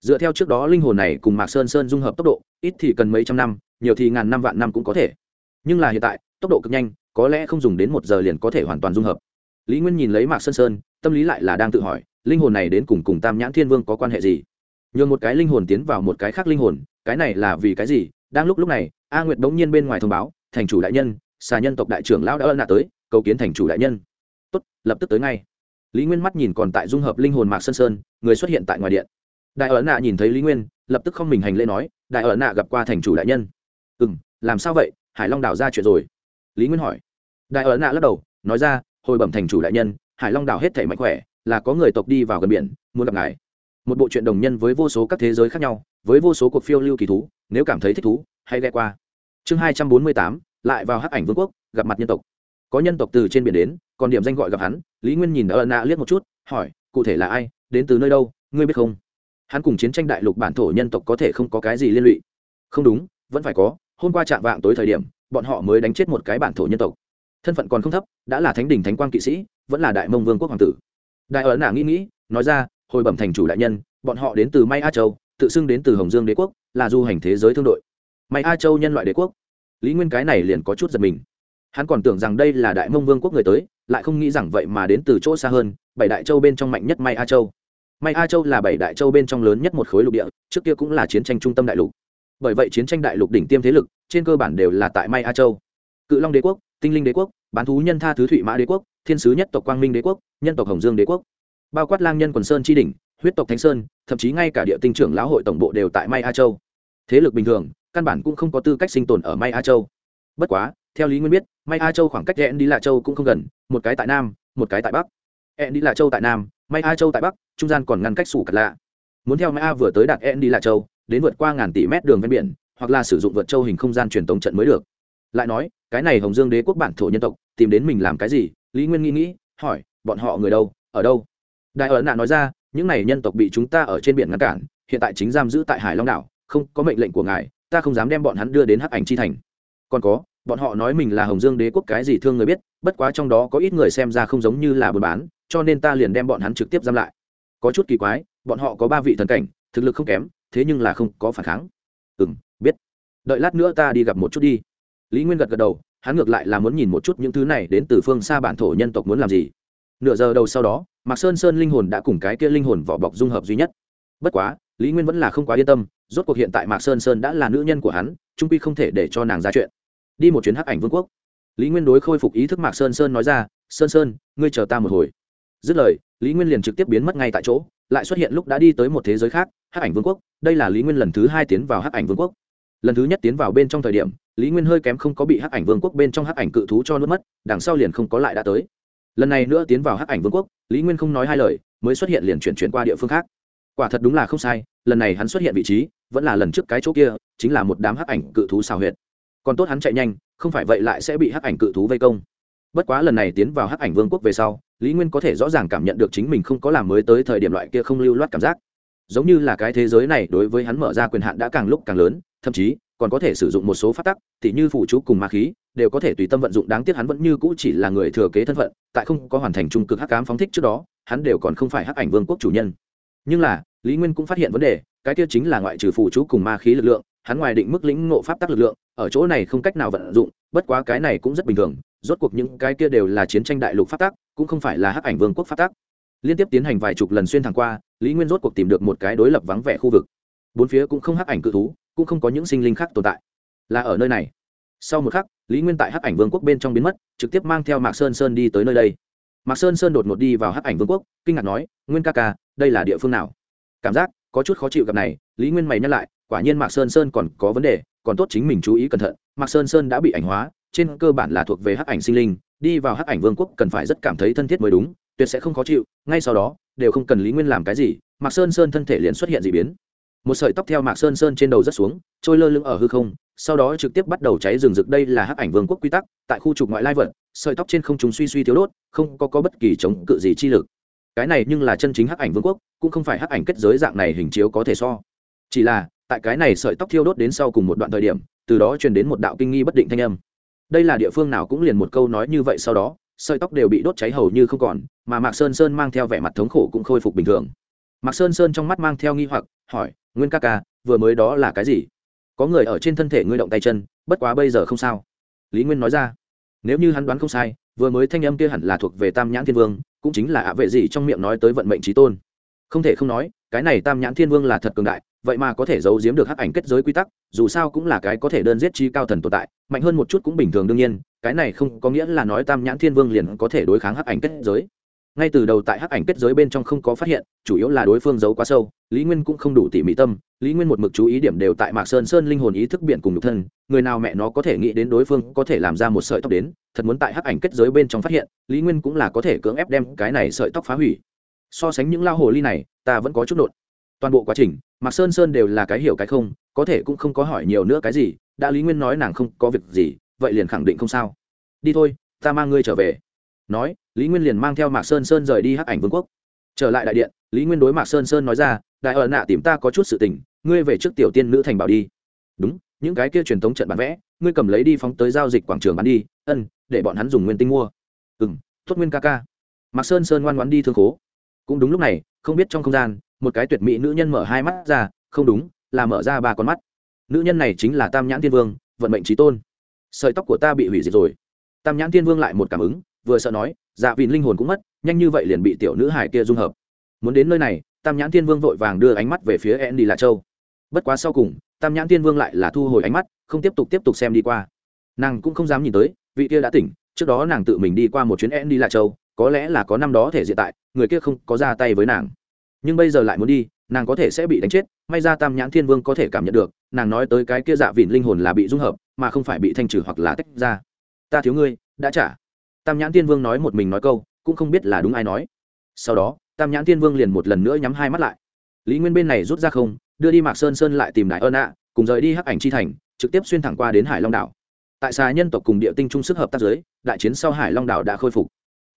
Dựa theo trước đó linh hồn này cùng mạc sơn sơn dung hợp tốc độ, ít thì cần mấy trăm năm, nhiều thì ngàn năm vạn năm cũng có thể. Nhưng là hiện tại, tốc độ cực nhanh có lẽ không dùng đến một giờ liền có thể hoàn toàn dung hợp. Lý nguyên nhìn lấy mạc sơn sơn, tâm lý lại là đang tự hỏi, linh hồn này đến cùng cùng tam nhãn thiên vương có quan hệ gì? Nhường một cái linh hồn tiến vào một cái khác linh hồn, cái này là vì cái gì? Đang lúc lúc này, a nguyệt bỗng nhiên bên ngoài thông báo, thành chủ đại nhân, xà nhân tộc đại trưởng lão đã ân nạ tới, cầu kiến thành chủ đại nhân. Tốt, lập tức tới ngay. Lý nguyên mắt nhìn còn tại dung hợp linh hồn mạc sơn sơn, người xuất hiện tại ngoài điện. Đại ân nạ nhìn thấy lý nguyên, lập tức không mình hành lễ nói, đại ân nạ gặp qua thành chủ đại nhân. Ừ m làm sao vậy? Hải long đảo ra chuyện rồi lý nguyên hỏi. Đại ở nạ lắc đầu, nói ra, hồi bẩm thành chủ đại nhân, hải long đảo hết thể mạnh khỏe, là có người tộc đi vào gần biển, muốn gặp ngài. Một bộ truyện đồng nhân với vô số các thế giới khác nhau, với vô số cuộc phiêu lưu kỳ thú, nếu cảm thấy thích thú, hãy ghe qua. Chương hai trăm bốn mươi tám, lại vào hắc ảnh vương quốc, gặp mặt nhân tộc. Có nhân tộc từ trên biển đến, còn điểm danh gọi gặp hắn, lý nguyên nhìn ở nạ liếc một chút, hỏi, cụ thể là ai, đến từ nơi đâu, ngươi biết không? Hắn cùng chiến tranh đại lục bản thổ nhân tộc có thể không có cái gì liên lụy. Không đúng, vẫn phải có, hôm qua chạm vạng tối thời điểm bọn họ mới đánh chết một cái bản thổ nhân tộc. Thân phận còn không thấp, đã là thánh đình thánh quan kỵ sĩ, vẫn là đại mông vương quốc hoàng tử. Đại ấn nạ nghĩ nghĩ, nói ra, hồi bẩm thành chủ đại nhân, bọn họ đến từ may a châu, tự xưng đến từ hồng dương đế quốc, là du hành thế giới thương đội. May a châu nhân loại đế quốc. Lý nguyên cái này liền có chút giật mình. Hắn còn tưởng rằng đây là đại mông vương quốc người tới, lại không nghĩ rằng vậy mà đến từ chỗ xa hơn, bảy đại châu bên trong mạnh nhất may a châu. May a châu là bảy đại châu bên trong lớn nhất một khối lục địa, trước kia cũng là chiến tranh trung tâm đại lục. Bởi vậy chiến tranh đại lục đỉnh tiêm thế lực trên cơ bản đều là tại may a châu. Cự long đế quốc, tinh linh đế quốc, bán thú nhân tha thứ thụy mã đế quốc, thiên sứ nhất tộc quang minh đế quốc, nhân tộc hồng dương đế quốc. Bao quát lang nhân quần sơn tri đình huyết tộc thánh sơn, thậm chí ngay cả địa tinh trưởng lão hội tổng bộ đều tại may a châu. Thế lực bình thường, căn bản cũng không có tư cách sinh tồn ở may a châu. Bất quá, theo lý nguyên biết may a châu khoảng cách hẹn đi lạ châu cũng không gần, một cái tại nam, một cái tại bắc. Hẹn đi lạ châu tại nam may a châu tại bắc, trung gian còn ngăn cách sủ cật lạ. Muốn theo may a vừa tới đạt hẹn đi lạ châu, đến vượt qua ngàn tỷ mét đường ven biển hoặc là sử dụng vượt châu hình không gian truyền tống trận mới được. Lại nói, cái này hồng dương đế quốc bản thổ nhân tộc, tìm đến mình làm cái gì? Lý nguyên nghĩ nghĩ, hỏi, bọn họ người đâu? Ở đâu? Đại ấn nạ nói ra, những này nhân tộc bị chúng ta ở trên biển ngăn cản, hiện tại chính giam giữ tại hải long đảo, không có mệnh lệnh của ngài, ta không dám đem bọn hắn đưa đến hắc ảnh chi thành. Còn có, bọn họ nói mình là hồng dương đế quốc cái gì thương người biết, bất quá trong đó có ít người xem ra không giống như là buôn bán, cho nên ta liền đem bọn hắn trực tiếp giam lại. Có chút kỳ quái, bọn họ có ba vị thần cảnh, thực lực không kém, thế nhưng là không có phản kháng. Ừ m đợi lát nữa ta đi gặp một chút đi. Lý nguyên gật gật đầu, hắn ngược lại là muốn nhìn một chút những thứ này đến từ phương xa bản thổ nhân tộc muốn làm gì. Nửa giờ đầu sau đó, mạc sơn sơn linh hồn đã cùng cái kia linh hồn vỏ bọc dung hợp duy nhất. Bất quá, lý nguyên vẫn là không quá yên tâm, rốt cuộc hiện tại mạc sơn sơn đã là nữ nhân của hắn, trung pi không thể để cho nàng ra chuyện. Đi một chuyến hắc ảnh vương quốc. Lý nguyên đối khôi phục ý thức mạc sơn sơn nói ra, sơn sơn, ngươi chờ ta một hồi. Dứt lời, lý nguyên liền trực tiếp biến mất ngay tại chỗ, lại xuất hiện lúc đã đi tới một thế giới khác, hắc ảnh vương quốc. Đây là lý nguyên lần thứ hai tiến vào hắc ảnh vương quốc lần thứ nhất tiến vào bên trong thời điểm, lý nguyên hơi kém không có bị hắc ảnh vương quốc bên trong hắc ảnh cự thú cho nuốt mất, đằng sau liền không có lại đã tới. Lần này nữa tiến vào hắc ảnh vương quốc, lý nguyên không nói hai lời, mới xuất hiện liền chuyển chuyển qua địa phương khác. Quả thật đúng là không sai, lần này hắn xuất hiện vị trí, vẫn là lần trước cái chỗ kia, chính là một đám hắc ảnh cự thú xào huyệt. Còn tốt hắn chạy nhanh, không phải vậy lại sẽ bị hắc ảnh cự thú vây công. Bất quá lần này tiến vào hắc ảnh vương quốc về sau, lý nguyên có thể rõ ràng cảm nhận được chính mình không có làm mới tới thời điểm loại kia không lưu loát cảm giác giống như là cái thế giới này đối với hắn mở ra quyền hạn đã càng lúc càng lớn, thậm chí còn có thể sử dụng một số phát tắc, tỉ như phụ chú cùng ma khí, đều có thể tùy tâm vận dụng, đáng tiếc hắn vẫn như cũ chỉ là người thừa kế thân phận, tại không có hoàn thành trung cực hắc cám phóng thích trước đó, hắn đều còn không phải hắc ảnh vương quốc chủ nhân. Nhưng là, lý nguyên cũng phát hiện vấn đề, cái kia chính là ngoại trừ phụ chú cùng ma khí lực lượng, hắn ngoài định mức lĩnh ngộ pháp tắc lực lượng, ở chỗ này không cách nào vận dụng, bất quá cái này cũng rất bình thường, rốt cuộc những cái kia đều là chiến tranh đại lục pháp tắc, cũng không phải là hắc ảnh vương quốc pháp tắc. Liên tiếp tiến hành vài chục lần xuyên thẳng qua lý nguyên rốt cuộc tìm được một cái đối lập vắng vẻ khu vực. Bốn phía cũng không hắc ảnh cự thú, cũng không có những sinh linh khác tồn tại. Là ở nơi này. Sau một khắc, lý nguyên tại hắc ảnh vương quốc bên trong biến mất, trực tiếp mang theo mạc sơn sơn đi tới nơi đây. Mạc sơn sơn đột ngột đi vào hắc ảnh vương quốc, kinh ngạc nói, nguyên ca ca, đây là địa phương nào? Cảm giác, có chút khó chịu gặp này, lý nguyên mày nhắc lại, quả nhiên mạc sơn sơn còn có vấn đề, còn tốt chính mình chú ý cẩn thận, mạc sơn sơn đã bị ảnh hóa, trên cơ bản là thuộc về hắc ảnh sinh linh, đi vào hắc ảnh vương quốc cần phải rất cảm thấy thân thiết mới đúng, tuyệt sẽ không khó chịu, ngay sau đó đều không cần lý nguyên làm cái gì mạc sơn sơn thân thể liền xuất hiện d ị biến. Một sợi tóc theo mạc sơn sơn trên đầu rất xuống trôi lơ lưng ở hư không sau đó trực tiếp bắt đầu cháy rừng rực. Đây là hắc ảnh vương quốc quy tắc tại khu trục ngoại lai vật sợi tóc trên không chúng suy suy thiếu đốt không có, có bất kỳ chống cự gì chi lực. Cái này nhưng là chân chính hắc ảnh vương quốc cũng không phải hắc ảnh kết giới dạng này hình chiếu có thể so. Chỉ là tại cái này sợi tóc thiêu đốt đến sau cùng một đoạn thời điểm từ đó truyền đến một đạo kinh nghi bất định thanh âm. Đây là địa phương nào cũng liền một câu nói như vậy sau đó sợi tóc đều bị đốt cháy hầu như không còn, mà mạc sơn sơn mang theo vẻ mặt thống khổ cũng khôi phục bình thường. Mạc sơn sơn trong mắt mang theo nghi hoặc, hỏi, nguyên ca ca, vừa mới đó là cái gì? Có người ở trên thân thể ngươi động tay chân, bất quá bây giờ không sao. Lý nguyên nói ra, nếu như hắn đoán không sai, vừa mới thanh âm kia hẳn là thuộc về tam nhãn thiên vương, cũng chính là ạ vệ gì trong miệng nói tới vận mệnh trí tôn không thể không nói, cái này tam nhãn thiên vương là thật cường đại, vậy mà có thể giấu giếm được hắc ảnh kết giới quy tắc, dù sao cũng là cái có thể đơn giết chi cao thần tồn tại, mạnh hơn một chút cũng bình thường đương nhiên, cái này không có nghĩa là nói tam nhãn thiên vương liền có thể đối kháng hắc ảnh kết giới. Ngay từ đầu tại hắc ảnh kết giới bên trong không có phát hiện, chủ yếu là đối phương giấu quá sâu, lý nguyên cũng không đủ tỉ mỉ tâm, lý nguyên một mực chú ý điểm đều tại mạc sơn sơn linh hồn ý thức biển cùng nhục thân, người nào mẹ nó có thể nghĩ đến đối phương có thể làm ra một sợi tóc đến, thật muốn tại hắc ảnh kết giới bên trong phát hiện, lý nguyên cũng là có thể cưỡng ép đem cái này sợi tóc phá hủy so sánh những lao hồ ly này, ta vẫn có chút nộn toàn bộ quá trình, mạc sơn sơn đều là cái hiểu cái không, có thể cũng không có hỏi nhiều nữa cái gì, đã lý nguyên nói nàng không có việc gì, vậy liền khẳng định không sao. Đi thôi, ta mang ngươi trở về. Nói, lý nguyên liền mang theo mạc sơn sơn rời đi hắc ảnh vương quốc. Trở lại đại điện, lý nguyên đối mạc sơn sơn nói ra, đại ở nạ tìm ta có chút sự tình, ngươi về trước tiểu tiên nữ thành bảo đi. Đúng, những cái kia truyền thống trận bán vẽ, ngươi cầm lấy đi phóng tới giao dịch quảng trường bán đi, ân, để bọn hắn dùng nguyên tinh mua. Ừ m tốt nguyên ca ca. Mạc sơn sơn ngoan ngoãn đi thương khố cũng đúng lúc này, không biết trong không gian, một cái tuyệt mỹ nữ nhân mở hai mắt ra, không đúng, là mở ra ba con mắt. Nữ nhân này chính là tam nhãn thiên vương, vận mệnh trí tôn. Sợi tóc của ta bị hủy diệt rồi. Tam nhãn thiên vương lại một cảm ứng, vừa sợ nói dạ vìn linh hồn cũng mất, nhanh như vậy liền bị tiểu nữ hải kia dung hợp. Muốn đến nơi này, tam nhãn thiên vương vội vàng đưa ánh mắt về phía andy lạ châu. Bất quá sau cùng, tam nhãn thiên vương lại là thu hồi ánh mắt, không tiếp tục tiếp tục xem đi qua. Nàng cũng không dám nhìn tới, vị kia đã tỉnh, trước đó nàng tự mình đi qua một chuyến andy lạ châu có lẽ là có năm đó thể diện tại, người kia không có ra tay với nàng. Nhưng bây giờ lại muốn đi, nàng có thể sẽ bị đánh chết, may ra tam nhãn thiên vương có thể cảm nhận được, nàng nói tới cái kia dạ vịn linh hồn là bị dung hợp, mà không phải bị thanh trừ hoặc là tách ra. Ta thiếu ngươi, đã trả. Tam nhãn thiên vương nói một mình nói câu, cũng không biết là đúng ai nói. Sau đó, tam nhãn thiên vương liền một lần nữa nhắm hai mắt lại. Lý nguyên bên này rút ra không, đưa đi mạc sơn sơn lại tìm đại ơn ạ, cùng rời đi hắc ảnh chi thành, trực tiếp xuyên thẳng qua đến hải long đảo. Tại xà nhân tộc cùng địa tinh trung sức hợp tác giới, đại chiến sau hải long đảo đã khôi phục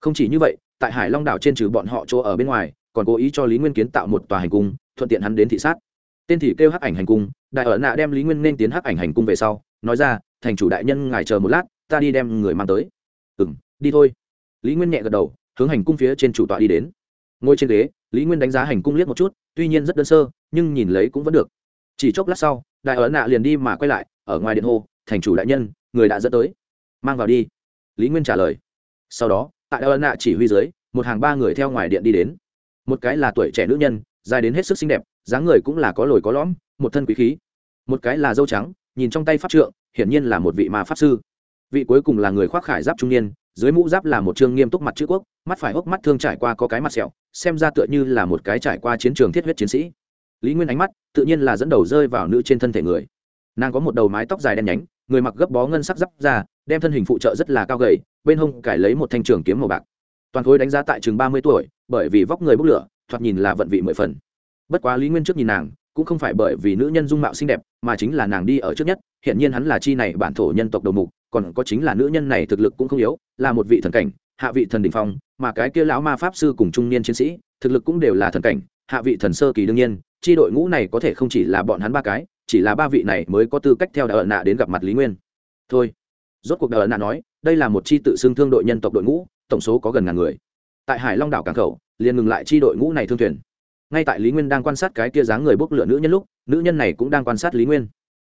không chỉ như vậy, tại hải long đảo trên trừ bọn họ chỗ ở bên ngoài, còn cố ý cho lý nguyên kiến tạo một tòa hành cung, thuận tiện hắn đến thị sát. Tên thì kêu hắc ảnh hành cung, đại ở nạ đem lý nguyên nên tiến hắc ảnh hành cung về sau, nói ra, thành chủ đại nhân ngài chờ một lát, ta đi đem người mang tới. Ừ m đi thôi. Lý nguyên nhẹ gật đầu, hướng hành cung phía trên chủ tọa đi đến. Ngồi trên ghế, lý nguyên đánh giá hành cung liếc một chút, tuy nhiên rất đơn sơ, nhưng nhìn lấy cũng vẫn được. Chỉ chốc lát sau, đại ở nạ liền đi mà quay lại, ở ngoài điện hô, thành chủ đại nhân, người đã dẫn tới. Mang vào đi. Lý nguyên trả lời. Sau đó tại đại ân nạ chỉ huy dưới, một hàng ba người theo ngoài điện đi đến. Một cái là tuổi trẻ nữ nhân, dài đến hết sức xinh đẹp, dáng người cũng là có lồi có lõm, một thân quý khí. Một cái là dâu trắng, nhìn trong tay pháp trượng, hiển nhiên là một vị ma pháp sư. Vị cuối cùng là người khoác khải giáp trung niên, dưới mũ giáp là một trương nghiêm túc mặt chữ quốc, mắt phải hốc mắt thương trải qua có cái mặt sẹo, xem ra tựa như là một cái trải qua chiến trường thiết huyết chiến sĩ. Lý nguyên ánh mắt tự nhiên là dẫn đầu rơi vào nữ trên thân thể người. Nàng có một đầu mái tóc dài đen nhánh người mặc gấp bó ngân sắc giáp ra, đem thân hình phụ trợ rất là cao gầy, bên hông cải lấy một thanh trường kiếm màu bạc. Toàn khối đánh giá tại chừng ba mươi tuổi, bởi vì vóc người bốc lửa, thoạt nhìn là vận vị mười phần. Bất quá lý nguyên trước nhìn nàng, cũng không phải bởi vì nữ nhân dung mạo xinh đẹp, mà chính là nàng đi ở trước nhất hiện nhiên hắn là chi này bản thổ nhân tộc đầu mục, còn có chính là nữ nhân này thực lực cũng không yếu, là một vị thần cảnh, hạ vị thần đỉnh phong, mà cái kia lão ma pháp sư cùng trung niên chiến sĩ, thực lực cũng đều là thần cảnh, hạ vị thần sơ kỳ đương nhiên, chi đội ngũ này có thể không chỉ là bọn hắn ba cái chỉ là ba vị này mới có tư cách theo đạo ẩn nạ đến gặp mặt lý nguyên thôi rốt cuộc đạo ẩn nạ nói đây là một chi tự xưng thương đội nhân tộc đội ngũ tổng số có gần ngàn người tại hải long đảo cảng khẩu liền ngừng lại chi đội ngũ này thương thuyền ngay tại lý nguyên đang quan sát cái kia dáng người bốc lửa nữ nhân lúc nữ nhân này cũng đang quan sát lý nguyên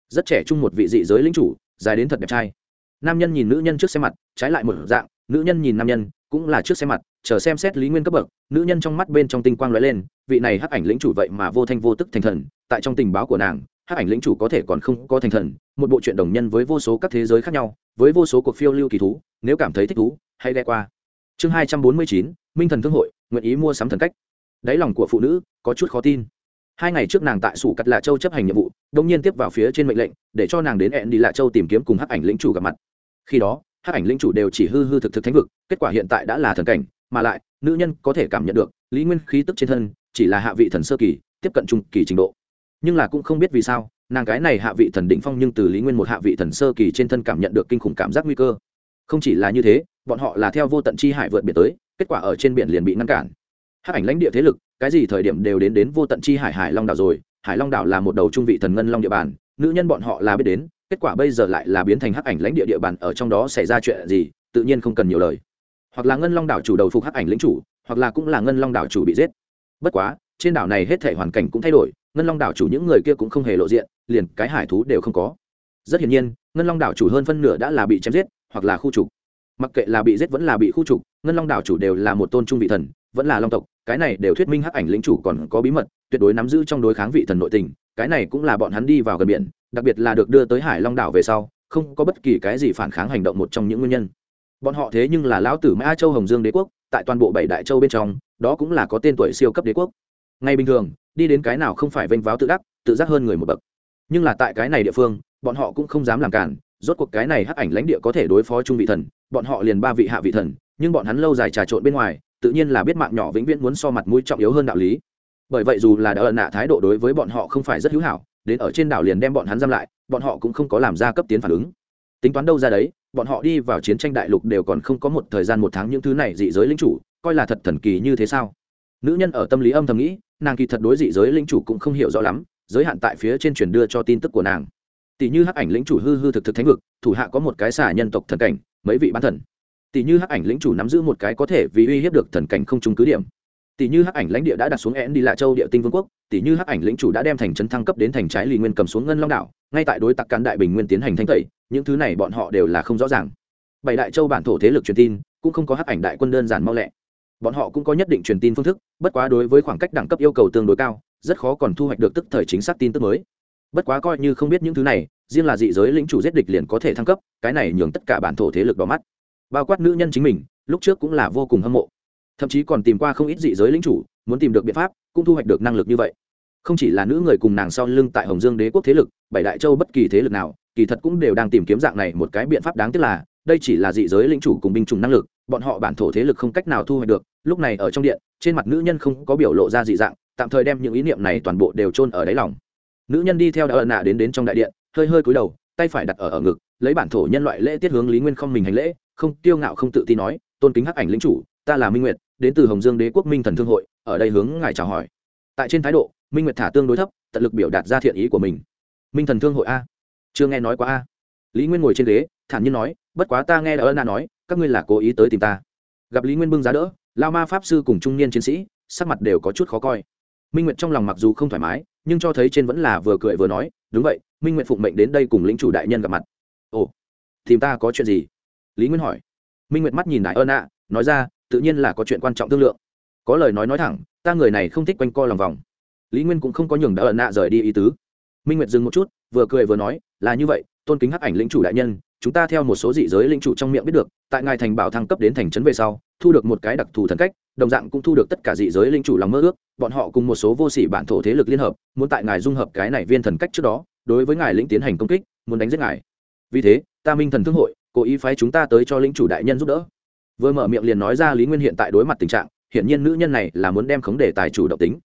rất trẻ trung một vị dị giới lính chủ dài đến thật đẹp trai nam nhân nhìn nữ nhân trước xe mặt trái lại một dạng nữ nhân nhìn nam nhân cũng là trước xe mặt chờ xem xét lý nguyên cấp bậc nữ nhân trong mắt bên trong tinh quang lóe lên vị này hắc ảnh lĩnh chủ vậy mà vô thanh vô tức thành thần tại trong tình báo của nàng hắc ảnh lĩnh chủ có thể còn không có thành thần, một bộ truyện đồng nhân với vô số các thế giới khác nhau, với vô số cuộc phiêu lưu kỳ thú, nếu cảm thấy thích thú, hãy ghe qua. Chương hai trăm bốn mươi chín, minh thần thương hội, nguyện ý mua sắm thần cách. Đáy lòng của phụ nữ, có chút khó tin. Hai ngày trước nàng tại sủ cắt lạ châu chấp hành nhiệm vụ đông nhiên tiếp vào phía trên mệnh lệnh, để cho nàng đến hẹn đi lạ châu tìm kiếm cùng hắc ảnh lĩnh chủ gặp mặt. Khi đó, hắc ảnh lĩnh chủ đều chỉ hư hư thực thực thánh vực, kết quả hiện tại đã là thần cảnh, mà lại, nữ nhân có thể cảm nhận được lý nguyên khí tức trên thân, chỉ là hạ vị thần sơ kỳ, tiếp cận trung kỳ trình độ nhưng là cũng không biết vì sao, nàng cái này hạ vị thần định phong nhưng từ lý nguyên một hạ vị thần sơ kỳ trên thân cảm nhận được kinh khủng cảm giác nguy cơ. Không chỉ là như thế, bọn họ là theo vô tận chi hải vượt biển tới, kết quả ở trên biển liền bị ngăn cản. Hắc ảnh lãnh địa thế lực, cái gì thời điểm đều đến đến vô tận chi hải hải long đảo rồi, hải long đảo là một đầu trung vị thần ngân long địa bàn, nữ nhân bọn họ là biết đến, kết quả bây giờ lại là biến thành hắc ảnh lãnh địa địa bàn, ở trong đó xảy ra chuyện gì, tự nhiên không cần nhiều lời. Hoặc là ngân long đảo chủ đầu phục hắc ảnh lĩnh chủ, hoặc là cũng là ngân long đảo chủ bị giết. Bất quá, trên đảo này hết thể hoàn cảnh cũng thay đổi ngân long đảo chủ những người kia cũng không hề lộ diện, liền cái hải thú đều không có. Rất hiển nhiên, ngân long đảo chủ hơn phân nửa đã là bị chém giết, hoặc là khu trục. Mặc kệ là bị giết vẫn là bị khu trục, ngân long đảo chủ đều là một tôn trung vị thần, vẫn là long tộc, cái này đều thuyết minh hắc ảnh lĩnh chủ còn có bí mật, tuyệt đối nắm giữ trong đối kháng vị thần nội tình, cái này cũng là bọn hắn đi vào gần biển, đặc biệt là được đưa tới hải long đảo về sau, không có bất kỳ cái gì phản kháng hành động một trong những nguyên nhân. Bọn họ thế nhưng là lão tử mã châu hồng dương đế quốc, tại toàn bộ bảy đại châu bên trong, đó cũng là có tên tuổi siêu cấp đế quốc. Ngay bình thường đi đến cái nào không phải vênh váo tự đắc, tự giác hơn người một bậc. Nhưng là tại cái này địa phương, bọn họ cũng không dám làm cản, rốt cuộc cái này hắc ảnh lãnh địa có thể đối phó trung vị thần, bọn họ liền ba vị hạ vị thần, nhưng bọn hắn lâu dài trà trộn bên ngoài, tự nhiên là biết mạng nhỏ vĩnh viễn muốn so mặt mũi trọng yếu hơn đạo lý. Bởi vậy dù là đã ẩn nạ thái độ đối với bọn họ không phải rất hữu hảo, đến ở trên đảo liền đem bọn hắn giam lại, bọn họ cũng không có làm ra cấp tiến phản ứng. Tính toán đâu ra đấy, bọn họ đi vào chiến tranh đại lục đều còn không có một thời gian một tháng những thứ này dị giới linh chủ, coi là thật thần kỳ như thế sao? Nữ nhân ở tâm lý âm thầm nghĩ, nàng kỳ thật đối dị giới linh chủ cũng không hiểu rõ lắm, giới hạn tại phía trên truyền đưa cho tin tức của nàng. Tỷ như hắc ảnh lĩnh chủ hư hư thực thực thánh vực, thủ hạ có một cái xả nhân tộc thần cảnh, mấy vị bán thần. Tỷ như hắc ảnh lĩnh chủ nắm giữ một cái có thể vì uy hiếp được thần cảnh không trung cứ điểm. Tỷ như hắc ảnh lãnh địa đã đặt xuống én đi lạ châu địa tinh vương quốc, tỷ như hắc ảnh lĩnh chủ đã đem thành trấn thăng cấp đến thành trái lì nguyên cầm xuống ngân long đảo, ngay tại đối tặc cán đại bình nguyên tiến hành thanh tẩy, những thứ này bọn họ đều là không rõ ràng. Bảy đại châu bản thổ thế lực truyền tin, cũng không có hắc ảnh đại quân đơn giản mau lẹ bọn họ cũng có nhất định truyền tin phương thức, bất quá đối với khoảng cách đẳng cấp yêu cầu tương đối cao, rất khó còn thu hoạch được tức thời chính xác tin tức mới. Bất quá coi như không biết những thứ này, riêng là dị giới lĩnh chủ giết địch liền có thể thăng cấp, cái này nhường tất cả bản thổ thế lực đỏ mắt. Bao quát nữ nhân chính mình, lúc trước cũng là vô cùng hâm mộ. Thậm chí còn tìm qua không ít dị giới lĩnh chủ, muốn tìm được biện pháp, cũng thu hoạch được năng lực như vậy. Không chỉ là nữ người cùng nàng sau lưng tại hồng dương đế quốc thế lực, bảy đại châu bất kỳ thế lực nào, kỳ thật cũng đều đang tìm kiếm dạng này một cái biện pháp đáng tiếc là, đây chỉ là dị giới lĩnh chủ cùng binh chủng năng lực bọn họ bản thổ thế lực không cách nào thu hoạch được, lúc này ở trong điện, trên mặt nữ nhân không có biểu lộ ra dị dạng, tạm thời đem những ý niệm này toàn bộ đều chôn ở đáy lòng. Nữ nhân đi theo đạo ân nạ đến đến trong đại điện, hơi hơi cúi đầu, tay phải đặt ở ở ngực, lấy bản thổ nhân loại lễ tiết hướng lý nguyên không mình hành lễ, không kiêu ngạo không tự tin nói, tôn kính hắc ảnh lĩnh chủ, ta là minh nguyệt, đến từ hồng dương đế quốc minh thần thương hội, ở đây hướng ngài chào hỏi. Tại trên thái độ, minh nguyệt thả tương đối thấp, tận lực biểu đạt ra thiện ý của mình. Minh thần thương hội a? Chưa nghe nói quá a. Lý nguyên ngồi trên ghế, thản nhiên nói, bất quá ta nghe đạo ân nạ nói các ngươi là cố ý tới tìm ta. Gặp lý nguyên bưng giá đỡ, lao ma pháp sư cùng trung niên chiến sĩ, sắc mặt đều có chút khó coi. Minh nguyệt trong lòng mặc dù không thoải mái, nhưng cho thấy trên vẫn là vừa cười vừa nói, đúng vậy, minh nguyệt phụng mệnh đến đây cùng lĩnh chủ đại nhân gặp mặt. Ồ, tìm ta có chuyện gì? Lý nguyên hỏi. Minh nguyệt mắt nhìn đại ơn ạ, nói ra, tự nhiên là có chuyện quan trọng thương lượng. Có lời nói nói thẳng, ta người này không thích quanh co lòng vòng. Lý nguyên cũng không có nhường đại ơn ạ rời đi ý tứ. Minh nguyệt dừng một chút, vừa cười vừa nói, là như vậy, tôn kính hắc ảnh lĩnh chủ đại nhân chúng ta theo một số dị giới lĩnh chủ trong miệng biết được, tại ngài thành bảo thăng cấp đến thành trấn về sau, thu được một cái đặc thù thần cách, đồng dạng cũng thu được tất cả dị giới linh chủ lòng mơ ước, bọn họ cùng một số vô sỉ bản thổ thế lực liên hợp, muốn tại ngài dung hợp cái này viên thần cách trước đó, đối với ngài lĩnh tiến hành công kích, muốn đánh giết ngài. Vì thế, ta minh thần thương hội, cố ý phái chúng ta tới cho lĩnh chủ đại nhân giúp đỡ. Vừa mở miệng liền nói ra lý nguyên hiện tại đối mặt tình trạng, hiển nhiên nữ nhân này là muốn đem khống đề tài chủ động tính.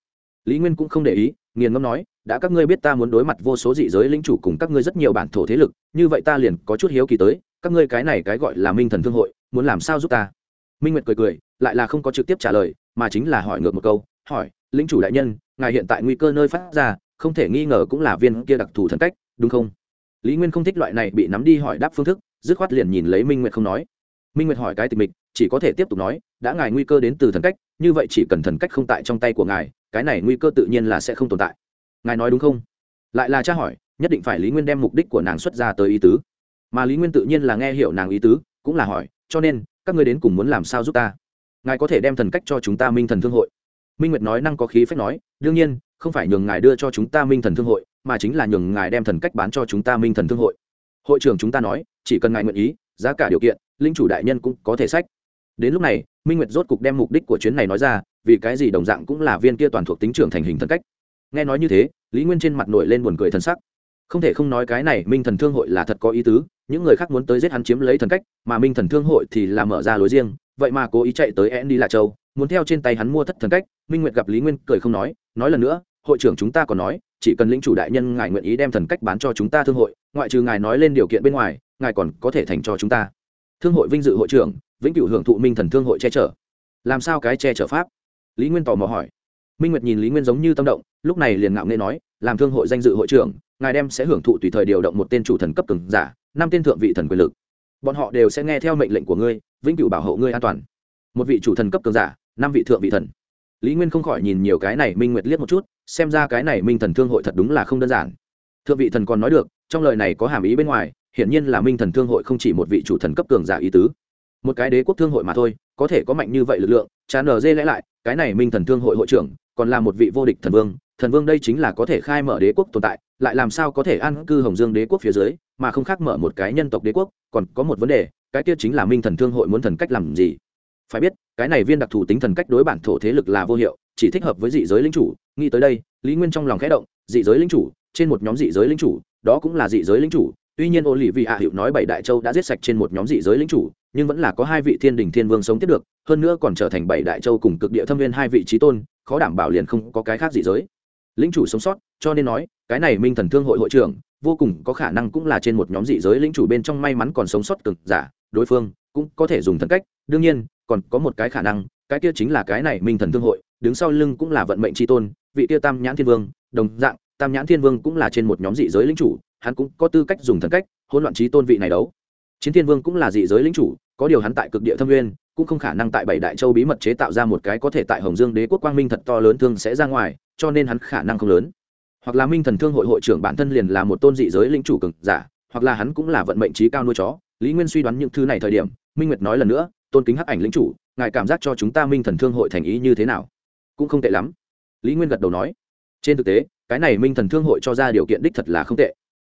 Lý nguyên cũng không để ý, nghiền ngẫm nói đã các ngươi biết ta muốn đối mặt vô số dị giới lĩnh chủ cùng các ngươi rất nhiều bản thổ thế lực, như vậy ta liền có chút hiếu kỳ tới, các ngươi cái này cái gọi là minh thần thương hội, muốn làm sao giúp ta? Minh nguyệt cười cười, lại là không có trực tiếp trả lời, mà chính là hỏi ngược một câu, hỏi, lĩnh chủ đại nhân, ngài hiện tại nguy cơ nơi phát ra, không thể nghi ngờ cũng là viên kia đặc thù thần cách, đúng không? Lý nguyên không thích loại này bị nắm đi hỏi đáp phương thức, dứt khoát liền nhìn lấy minh nguyệt không nói. Minh nguyệt hỏi cái tịch mịch, chỉ có thể tiếp tục nói, đã ngài nguy cơ đến từ thần cách, như vậy chỉ cần thần cách không tại trong tay của ngài, cái này nguy cơ tự nhiên là sẽ không tồn tại ngài nói đúng không? Lại là cha hỏi, nhất định phải lý nguyên đem mục đích của nàng xuất ra tới ý tứ. Mà lý nguyên tự nhiên là nghe hiểu nàng ý tứ, cũng là hỏi, cho nên, các ngươi đến cùng muốn làm sao giúp ta? Ngài có thể đem thần cách cho chúng ta minh thần thương hội. Minh nguyệt nói năng có khí phép nói, đương nhiên, không phải nhường ngài đưa cho chúng ta minh thần thương hội, mà chính là nhường ngài đem thần cách bán cho chúng ta minh thần thương hội. Hội trưởng chúng ta nói, chỉ cần ngài nguyện ý, giá cả điều kiện, linh chủ đại nhân cũng có thể sách. Đến lúc này, minh nguyệt rốt cục đem mục đích của chuyến này nói ra, vì cái gì đồng dạng cũng là viên kia toàn thuộc tính trưởng thành hình thần cách nghe nói như thế, lý nguyên trên mặt nổi lên buồn cười thần sắc. Không thể không nói cái này, minh thần thương hội là thật có ý tứ, những người khác muốn tới giết hắn chiếm lấy thần cách, mà minh thần thương hội thì là mở ra lối riêng, vậy mà cố ý chạy tới én đi lạ châu, muốn theo trên tay hắn mua thất thần cách, minh nguyệt gặp lý nguyên cười không nói nói lần nữa, hội trưởng chúng ta còn nói, chỉ cần lĩnh chủ đại nhân ngài nguyện ý đem thần cách bán cho chúng ta thương hội, ngoại trừ ngài nói lên điều kiện bên ngoài, ngài còn có thể thành cho chúng ta. Thương hội vinh dự hội trưởng, vĩnh cửu hưởng thụ minh thần thương hội che chở. Làm sao cái che chở pháp? Lý nguyên tò mò hỏi minh nguyệt nhìn lý nguyên giống như tâm động, lúc này liền ngạo nghê nói, làm thương hội danh dự hội trưởng, ngài đem sẽ hưởng thụ tùy thời điều động một tên chủ thần cấp cường giả, năm tên thượng vị thần quyền lực. Bọn họ đều sẽ nghe theo mệnh lệnh của ngươi, vĩnh cửu bảo hộ ngươi an toàn. Một vị chủ thần cấp cường giả, năm vị thượng vị thần. Lý nguyên không khỏi nhìn nhiều cái này minh nguyệt liếc một chút, xem ra cái này minh thần thương hội thật đúng là không đơn giản. Thượng vị thần còn nói được, trong lời này có hàm ý bên ngoài, hiển nhiên là minh thần thương hội không chỉ một vị chủ thần cấp cường giả ý tứ. Một cái đế quốc thương hội mà thôi, có thể có mạnh như vậy lực lượng, chán ở dê lẽ lại, cái này minh thần thương hội hội trưởng còn là một vị vô địch thần vương thần vương đây chính là có thể khai mở đế quốc tồn tại, lại làm sao có thể an cư hồng dương đế quốc phía dưới, mà không khác mở một cái nhân tộc đế quốc, còn có một vấn đề, cái kia chính là minh thần thương hội muốn thần cách làm gì? Phải biết, cái này viên đặc thù tính thần cách đối bản thổ thế lực là vô hiệu, chỉ thích hợp với dị giới lính chủ, nghĩ tới đây, lý nguyên trong lòng khẽ động, dị giới lính chủ, trên một nhóm dị giới lính chủ, đó cũng là dị giới lính chủ, tuy nhiên ô lì vị hạ hiệu nói bảy đại châu đã giết sạch trên một nhóm dị giới lính chủ, nhưng vẫn là có hai vị thiên đình thiên vương sống tiếp được hơn nữa còn trở thành bảy đại châu cùng cực địa thâm viên hai vị trí tôn, khó đảm bảo liền không có cái khác dị giới. Lính chủ sống sót, cho nên nói, cái này minh thần thương hội hội trưởng, vô cùng có khả năng cũng là trên một nhóm dị giới lính chủ bên trong may mắn còn sống sót cực giả, đối phương cũng có thể dùng thần cách. Đương nhiên, còn có một cái khả năng, cái kia chính là cái này minh thần thương hội, đứng sau lưng cũng là vận mệnh tri tôn, vị kia tam nhãn thiên vương, đồng dạng, tam nhãn thiên vương cũng là trên một nhóm dị giới lính chủ, hắn cũng có tư cách dùng thần cách hỗn loạn trí tôn vị này đấu. Chiến thiên vương cũng là dị giới lính chủ có điều hắn tại cực địa thâm nguyên, cũng không khả năng tại bảy đại châu bí mật chế tạo ra một cái có thể tại hồng dương đế quốc quang minh thật to lớn thương sẽ ra ngoài, cho nên hắn khả năng không lớn. Hoặc là minh thần thương hội hội trưởng bản thân liền là một tôn dị giới lĩnh chủ cực giả, hoặc là hắn cũng là vận mệnh trí cao nuôi chó. Lý nguyên suy đoán những thứ này thời điểm, minh nguyệt nói lần nữa, tôn kính hắc ảnh lĩnh chủ, ngài cảm giác cho chúng ta minh thần thương hội thành ý như thế nào? Cũng không tệ lắm. Lý nguyên gật đầu nói, trên thực tế, cái này minh thần thương hội cho ra điều kiện đích thật là không tệ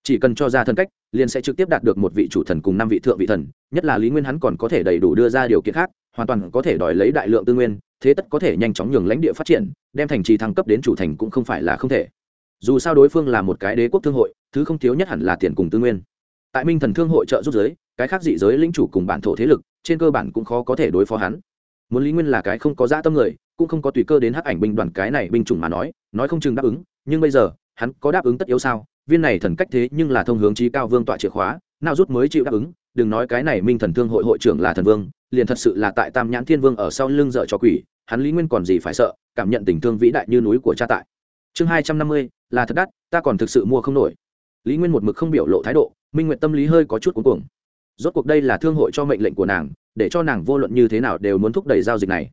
chỉ cần cho ra thân cách, liền sẽ trực tiếp đạt được một vị chủ thần cùng năm vị thượng vị thần, nhất là lý nguyên hắn còn có thể đầy đủ đưa ra điều kiện khác, hoàn toàn có thể đòi lấy đại lượng tư nguyên, thế tất có thể nhanh chóng nhường lãnh địa phát triển, đem thành trì thăng cấp đến chủ thành cũng không phải là không thể. Dù sao đối phương là một cái đế quốc thương hội, thứ không thiếu nhất hẳn là tiền cùng tư nguyên. Tại minh thần thương hội trợ giúp giới, cái khác dị giới lĩnh chủ cùng bản thổ thế lực, trên cơ bản cũng khó có thể đối phó hắn. Muốn lý nguyên là cái không có dã tâm người, cũng không có tùy cơ đến hắc ảnh binh đoàn cái này binh chủng mà nói nói không chừng đáp ứng, nhưng bây giờ hắn có đáp ứng tất yếu sao? Viên này thần cách thế nhưng là thông hướng trí cao vương tọa chìa khóa, nào rút mới chịu đáp ứng, đừng nói cái này minh thần thương hội hội trưởng là thần vương, liền thật sự là tại tam nhãn thiên vương ở sau lưng dợ cho quỷ, hắn lý nguyên còn gì phải sợ, cảm nhận tình thương vĩ đại như núi của cha tại. Chương hai trăm năm mươi, là thật đắt, ta còn thực sự mua không nổi. Lý nguyên một mực không biểu lộ thái độ, minh nguyện tâm lý hơi có chút cuống cuồng. Rốt cuộc đây là thương hội cho mệnh lệnh của nàng, để cho nàng vô luận như thế nào đều muốn thúc đẩy giao dịch này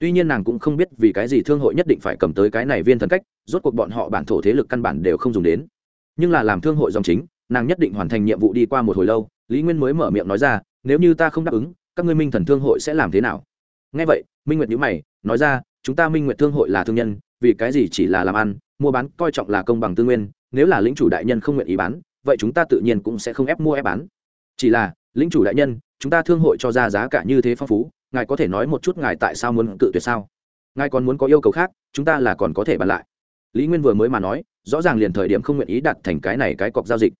tuy nhiên nàng cũng không biết vì cái gì thương hội nhất định phải cầm tới cái này viên thần cách, rốt cuộc bọn họ bản thổ thế lực căn bản đều không dùng đến. Nhưng là làm thương hội dòng chính, nàng nhất định hoàn thành nhiệm vụ đi qua một hồi lâu, lý nguyên mới mở miệng nói ra, nếu như ta không đáp ứng, các ngươi minh thần thương hội sẽ làm thế nào? Ngay vậy, minh nguyệt nhữ mày, nói ra, chúng ta minh nguyệt thương hội là thương nhân, vì cái gì chỉ là làm ăn, mua bán coi trọng là công bằng tư nguyên, nếu là lĩnh chủ đại nhân không nguyện ý bán, vậy chúng ta tự nhiên cũng sẽ không ép mua ép bán. Chỉ là, lĩnh chủ đại nhân, chúng ta thương hội cho ra giá cả như thế phong phú ngài có thể nói một chút ngài tại sao muốn cự tuyệt sao? Ngài còn muốn có yêu cầu khác, chúng ta là còn có thể bàn lại. Lý nguyên vừa mới mà nói, rõ ràng liền thời điểm không nguyện ý đặt thành cái này cái cọc giao dịch.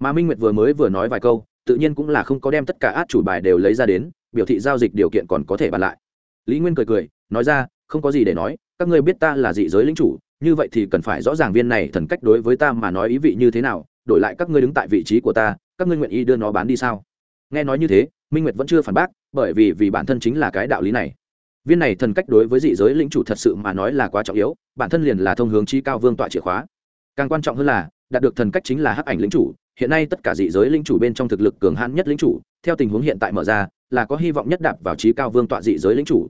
Mà minh nguyệt vừa mới vừa nói vài câu, tự nhiên cũng là không có đem tất cả át chủ bài đều lấy ra đến, biểu thị giao dịch điều kiện còn có thể bàn lại. Lý nguyên cười cười, nói ra, không có gì để nói, các ngươi biết ta là dị giới lính chủ, như vậy thì cần phải rõ ràng viên này thần cách đối với ta mà nói ý vị như thế nào, đổi lại các ngươi đứng tại vị trí của ta, các ngươi nguyện ý đưa nó bán đi sao? Nghe nói như thế minh nguyệt vẫn chưa phản bác, bởi vì vì bản thân chính là cái đạo lý này. Viên này thần cách đối với dị giới lĩnh chủ thật sự mà nói là quá trọng yếu, bản thân liền là thông hướng trí cao vương tọa chìa khóa. Càng quan trọng hơn là, đạt được thần cách chính là hắc ảnh lĩnh chủ, hiện nay tất cả dị giới lĩnh chủ bên trong thực lực cường hãn nhất lĩnh chủ, theo tình huống hiện tại mở ra, là có hy vọng nhất đạp vào trí cao vương tọa dị giới lĩnh chủ.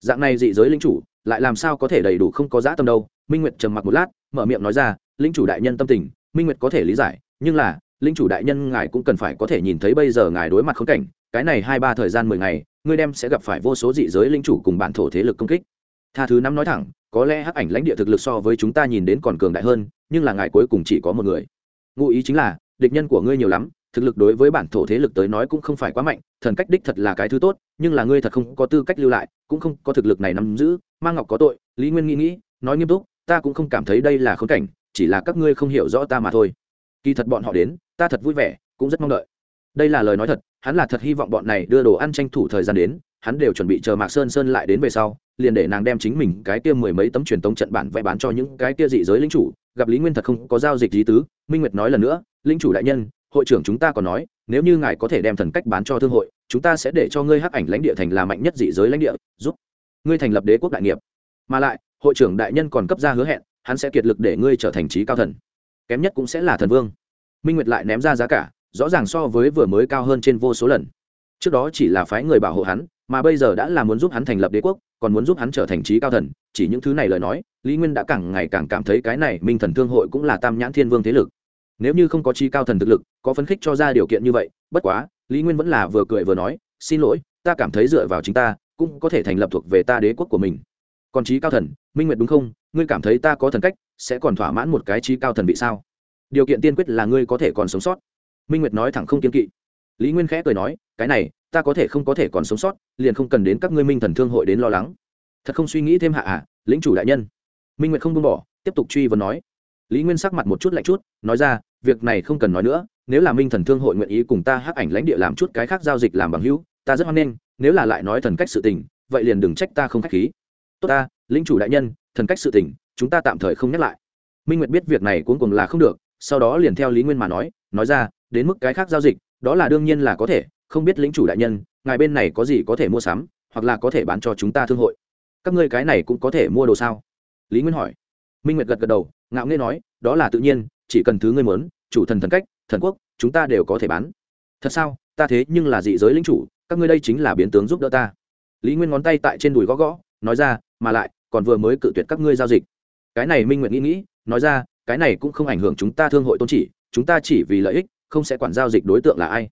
Dạng này dị giới lĩnh chủ, lại làm sao có thể đầy đủ không có giá tâm đâu? Minh nguyệt trầm mặc một lát, mở miệng nói ra, lĩnh chủ đại nhân tâm tình, minh nguyệt có thể lý giải, nhưng là, lĩnh chủ đại nhân ngài cũng cần phải có thể nhìn thấy bây giờ ngài đối mặt khốn cảnh cái này hai ba thời gian mười ngày, ngươi đem sẽ gặp phải vô số dị giới linh chủ cùng bản thổ thế lực công kích. Tha thứ năm nói thẳng, có lẽ hắc ảnh lãnh địa thực lực so với chúng ta nhìn đến còn cường đại hơn, nhưng là ngài cuối cùng chỉ có một người. Ngụ ý chính là, địch nhân của ngươi nhiều lắm, thực lực đối với bản thổ thế lực tới nói cũng không phải quá mạnh, thần cách đích thật là cái thứ tốt, nhưng là ngươi thật không có tư cách lưu lại, cũng không có thực lực này nắm giữ mang ngọc có tội, lý nguyên nghĩ nghĩ, nói nghiêm túc, ta cũng không cảm thấy đây là khốn cảnh, chỉ là các ngươi không hiểu rõ ta mà thôi. Kỳ thật bọn họ đến, ta thật vui vẻ, cũng rất mong đợi đây là lời nói thật, hắn là thật hy vọng bọn này đưa đồ ăn tranh thủ thời gian đến, hắn đều chuẩn bị chờ mạc sơn sơn lại đến về sau, liền để nàng đem chính mình cái kia mười mấy tấm truyền tống trận bản vẽ bán cho những cái kia dị giới lính chủ. Gặp lý nguyên thật không có giao dịch lý tứ, minh nguyệt nói lần nữa lính chủ đại nhân, hội trưởng chúng ta còn nói, nếu như ngài có thể đem thần cách bán cho thương hội, chúng ta sẽ để cho ngươi hắc ảnh lãnh địa thành là mạnh nhất dị giới lãnh địa, giúp ngươi thành lập đế quốc đại nghiệp. Mà lại, hội trưởng đại nhân còn cấp ra hứa hẹn, hắn sẽ kiệt lực để ngươi trở thành trí cao thần, kém nhất cũng sẽ là thần vương. Minh nguyệt lại ném ra giá cả rõ ràng so với vừa mới cao hơn trên vô số lần. Trước đó chỉ là phái người bảo hộ hắn, mà bây giờ đã là muốn giúp hắn thành lập đế quốc, còn muốn giúp hắn trở thành trí cao thần, chỉ những thứ này lời nói, lý nguyên đã càng ngày càng cảm thấy cái này minh thần thương hội cũng là tam nhãn thiên vương thế lực. Nếu như không có trí cao thần thực lực, có phấn khích cho ra điều kiện như vậy, bất quá, lý nguyên vẫn là vừa cười vừa nói, xin lỗi, ta cảm thấy dựa vào chính ta, cũng có thể thành lập thuộc về ta đế quốc của mình. Còn trí cao thần, minh nguyệt đúng không? Ngươi cảm thấy ta có thần cách, sẽ còn thỏa mãn một cái trí cao thần bị sao? Điều kiện tiên quyết là ngươi có thể còn sống sót minh nguyệt nói thẳng không kiên kỵ. Lý nguyên khẽ cười nói, cái này, ta có thể không có thể còn sống sót, liền không cần đến các ngươi minh thần thương hội đến lo lắng. Thật không suy nghĩ thêm hạ à lĩnh chủ đại nhân. Minh nguyệt không buông bỏ, tiếp tục truy vấn nói. Lý nguyên sắc mặt một chút lạnh chút, nói ra, việc này không cần nói nữa, nếu là minh thần thương hội nguyện ý cùng ta hắc ảnh lãnh địa làm chút cái khác giao dịch làm bằng hữu, ta rất hoan nghênh, nếu là lại nói thần cách sự tình, vậy liền đừng trách ta không khách khí. Tốt ta, lĩnh chủ đại nhân, thần cách sự tình, chúng ta tạm thời không nhắc lại. Minh nguyệt biết việc này cuống cùng là không được, sau đó liền theo lý nguyên mà nói nói ra đến mức cái khác giao dịch, đó là đương nhiên là có thể, không biết lĩnh chủ đại nhân, ngài bên này có gì có thể mua sắm, hoặc là có thể bán cho chúng ta thương hội. Các ngươi cái này cũng có thể mua đồ sao? Lý nguyên hỏi. Minh nguyệt gật gật đầu, ngạo nghê nói, đó là tự nhiên, chỉ cần thứ ngươi muốn, chủ thần thần cách, thần quốc, chúng ta đều có thể bán. Thật sao? Ta thế nhưng là dị giới lĩnh chủ, các ngươi đây chính là biến tướng giúp đỡ ta. Lý nguyên ngón tay tại trên đùi gõ gõ, nói ra, mà lại, còn vừa mới cự tuyệt các ngươi giao dịch. Cái này minh nguyệt nghĩ nghĩ, nói ra, cái này cũng không ảnh hưởng chúng ta thương hội tôn chỉ, chúng ta chỉ vì lợi ích không sẽ quản giao dịch đối tượng là ai.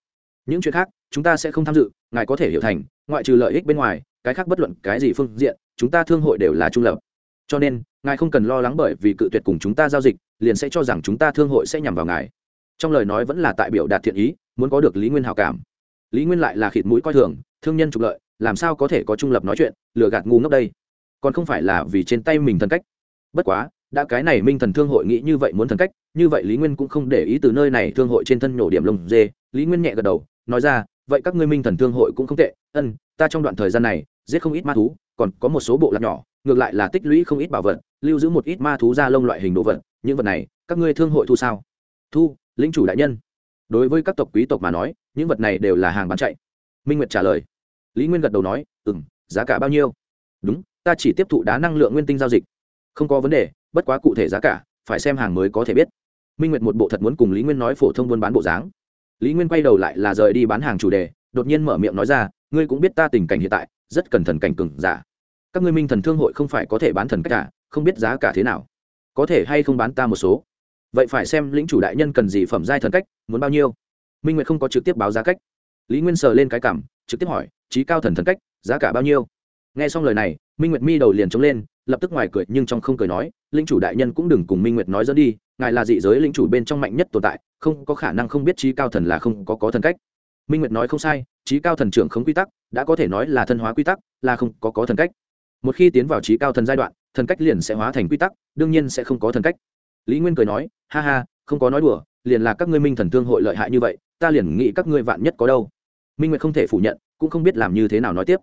Những chuyện khác, chúng ta sẽ không tham dự, ngài có thể hiểu thành, ngoại trừ lợi ích bên ngoài, cái khác bất luận cái gì phương diện, chúng ta thương hội đều là trung lập. Cho nên, ngài không cần lo lắng bởi vì cự tuyệt cùng chúng ta giao dịch, liền sẽ cho rằng chúng ta thương hội sẽ nhằm vào ngài. Trong lời nói vẫn là tại biểu đạt thiện ý, muốn có được lý nguyên hào cảm. Lý nguyên lại là khịt mũi coi thường, thương nhân trục lợi, làm sao có thể có trung lập nói chuyện, lừa gạt ngu ngốc đây? Còn không phải là vì trên tay mình thần cách. Bất quá, đã cái này minh thần thương hội nghĩ như vậy muốn thần cách như vậy lý nguyên cũng không để ý từ nơi này thương hội trên thân nhổ điểm lông dê. Lý nguyên nhẹ gật đầu, nói ra, vậy các ngươi minh thần thương hội cũng không tệ. Ân, ta trong đoạn thời gian này, giết không ít ma thú, còn có một số bộ lạc nhỏ, ngược lại là tích lũy không ít bảo vật, lưu giữ một ít ma thú da lông loại hình đồ vật. Những vật này, các ngươi thương hội thu sao? Thu, lĩnh chủ đại nhân. Đối với các tộc quý tộc mà nói, những vật này đều là hàng bán chạy. Minh nguyệt trả lời. Lý nguyên gật đầu nói ừ m giá cả bao nhiêu? Đúng, ta chỉ tiếp thụ đá năng lượng nguyên tinh giao dịch. Không có vấn đề, bất quá cụ thể giá cả, phải xem hàng mới có thể biết minh nguyệt một bộ thật muốn cùng lý nguyên nói phổ thông buôn bán bộ dáng lý nguyên quay đầu lại là rời đi bán hàng chủ đề đột nhiên mở miệng nói ra ngươi cũng biết ta tình cảnh hiện tại rất cần thần cảnh cừng giả các ngươi minh thần thương hội không phải có thể bán thần cách cả không biết giá cả thế nào có thể hay không bán ta một số vậy phải xem lĩnh chủ đại nhân cần gì phẩm giai thần cách muốn bao nhiêu minh nguyệt không có trực tiếp báo giá cách lý nguyên sờ lên cái cảm trực tiếp hỏi trí cao thần thần cách giá cả bao nhiêu nghe xong lời này minh nguyệt mi đầu liền trống lên lập tức ngoài cười nhưng trong không cười nói, linh chủ đại nhân cũng đừng cùng minh nguyệt nói dẫn đi, ngài là dị giới linh chủ bên trong mạnh nhất tồn tại, không có khả năng không biết trí cao thần là không có có thần cách. Minh nguyệt nói không sai, trí cao thần trưởng không quy tắc, đã có thể nói là thân hóa quy tắc, là không có có thần cách. Một khi tiến vào trí cao thần giai đoạn, thần cách liền sẽ hóa thành quy tắc, đương nhiên sẽ không có thần cách. Lý nguyên cười nói, ha ha, không có nói đùa, liền là các ngươi minh thần thương hội lợi hại như vậy, ta liền nghĩ các ngươi vạn nhất có đâu. Minh nguyệt không thể phủ nhận, cũng không biết làm như thế nào nói tiếp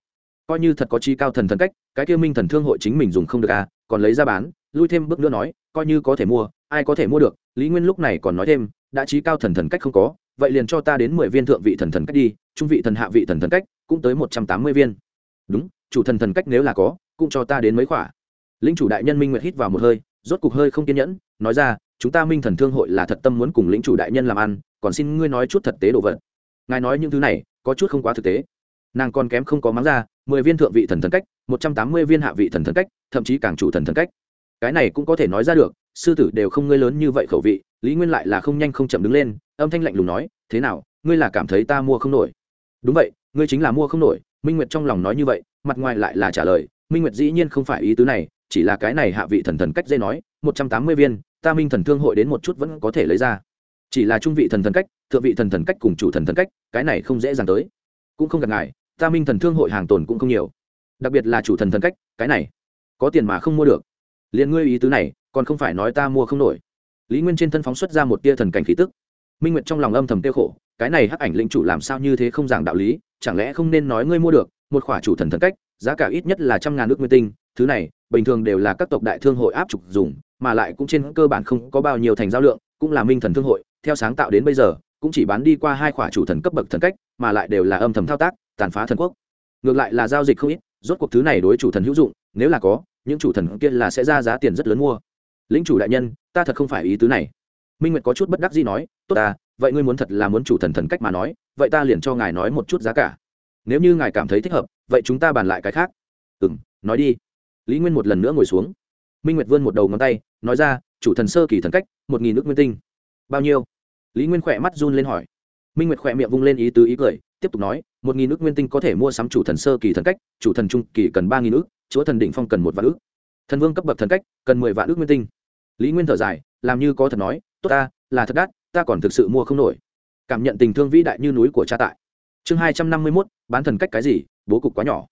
coi như thật có chi cao thần thần cách, cái kia minh thần thương hội chính mình dùng không được à còn lấy ra bán, lui thêm bước nữa nói, coi như có thể mua, ai có thể mua được, lý nguyên lúc này còn nói thêm, đã trí cao thần thần cách không có, vậy liền cho ta đến mười viên thượng vị thần thần cách đi, trung vị thần hạ vị thần thần cách, cũng tới một trăm tám mươi viên. Đúng, chủ thần thần cách nếu là có, cũng cho ta đến mấy khỏa. Linh chủ đại nhân minh nguyệt hít vào một hơi, rốt cục hơi không kiên nhẫn, nói ra, chúng ta minh thần thương hội là thật tâm muốn cùng lính chủ đại nhân làm ăn, còn xin ngươi nói chút thật tế đồ vật. Ngài nói những thứ này, có chút không quá thực tế. Nàng còn kém không có mắng ra mười viên thượng vị thần thần cách, một trăm tám mươi viên hạ vị thần thần cách, thậm chí càng chủ thần thần cách. Cái này cũng có thể nói ra được, sư tử đều không ngươi lớn như vậy khẩu vị, lý nguyên lại là không nhanh không chậm đứng lên, âm thanh lạnh lùng nói, thế nào, ngươi là cảm thấy ta mua không nổi? Đúng vậy, ngươi chính là mua không nổi. Minh nguyệt trong lòng nói như vậy, mặt ngoài lại là trả lời, minh nguyệt dĩ nhiên không phải ý tứ này, chỉ là cái này hạ vị thần thần cách dây nói, một trăm tám mươi viên, ta minh thần thương hội đến một chút vẫn có thể lấy ra. Chỉ là trung vị thần thần cách, thượng vị thần thần cách cùng chủ thần thần cách, cái này không dễ dàng tới. Cũng không gặp ngại ta minh thần thương hội hàng tồn cũng không nhiều. Đặc biệt là chủ thần thần cách, cái này, có tiền mà không mua được. Liền ngươi ý tứ này, còn không phải nói ta mua không nổi. Lý nguyên trên thân phóng xuất ra một tia thần cảnh khí tức. Minh nguyệt trong lòng âm thầm tiêu khổ, cái này hắc ảnh lĩnh chủ làm sao như thế không giảng đạo lý, chẳng lẽ không nên nói ngươi mua được, một khỏa chủ thần thần cách, giá cả ít nhất là trăm ngàn nước nguyên tinh, thứ này, bình thường đều là các tộc đại thương hội áp trục dùng, mà lại cũng trên cơ bản không có bao nhiêu thành giao lượng, cũng là minh thần thương hội, theo sáng tạo đến bây giờ, cũng chỉ bán đi qua hai khỏa chủ thần cấp bậc thần cách, mà lại đều là âm thầm thao tác tàn phá thần quốc. Ngược lại là giao dịch không ít, rốt cuộc thứ này đối chủ thần hữu dụng, nếu là có, những chủ thần kia là sẽ ra giá tiền rất lớn mua. Lính chủ đại nhân, ta thật không phải ý tứ này. Minh nguyệt có chút bất đắc gì nói, tốt ta, vậy ngươi muốn thật là muốn chủ thần thần cách mà nói, vậy ta liền cho ngài nói một chút giá cả. Nếu như ngài cảm thấy thích hợp, vậy chúng ta bàn lại cái khác. Ừ m nói đi. Lý nguyên một lần nữa ngồi xuống. Minh nguyệt vươn một đầu ngón tay, nói ra, chủ thần sơ kỳ thần cách, một nghìn nước nguyên tinh. Bao nhiêu? Lý nguyên khỏe mắt run lên hỏi. Minh nguyệt khỏe miệng vung lên ý tứ ý cười, tiếp tục nói một nghìn ước nguyên tinh có thể mua sắm chủ thần sơ kỳ thần cách, chủ thần trung kỳ cần ba nghìn ước, chúa thần đỉnh phong cần một vạn ước. Thần vương cấp bậc thần cách, cần mười vạn ước nguyên tinh. Lý nguyên thở dài, làm như có thật nói, tốt ta, là thật đắt, ta còn thực sự mua không nổi. Cảm nhận tình thương vĩ đại như núi của cha tại. Chương hai trăm năm mươi mốt, bán thần cách cái gì, bố cục quá nhỏ.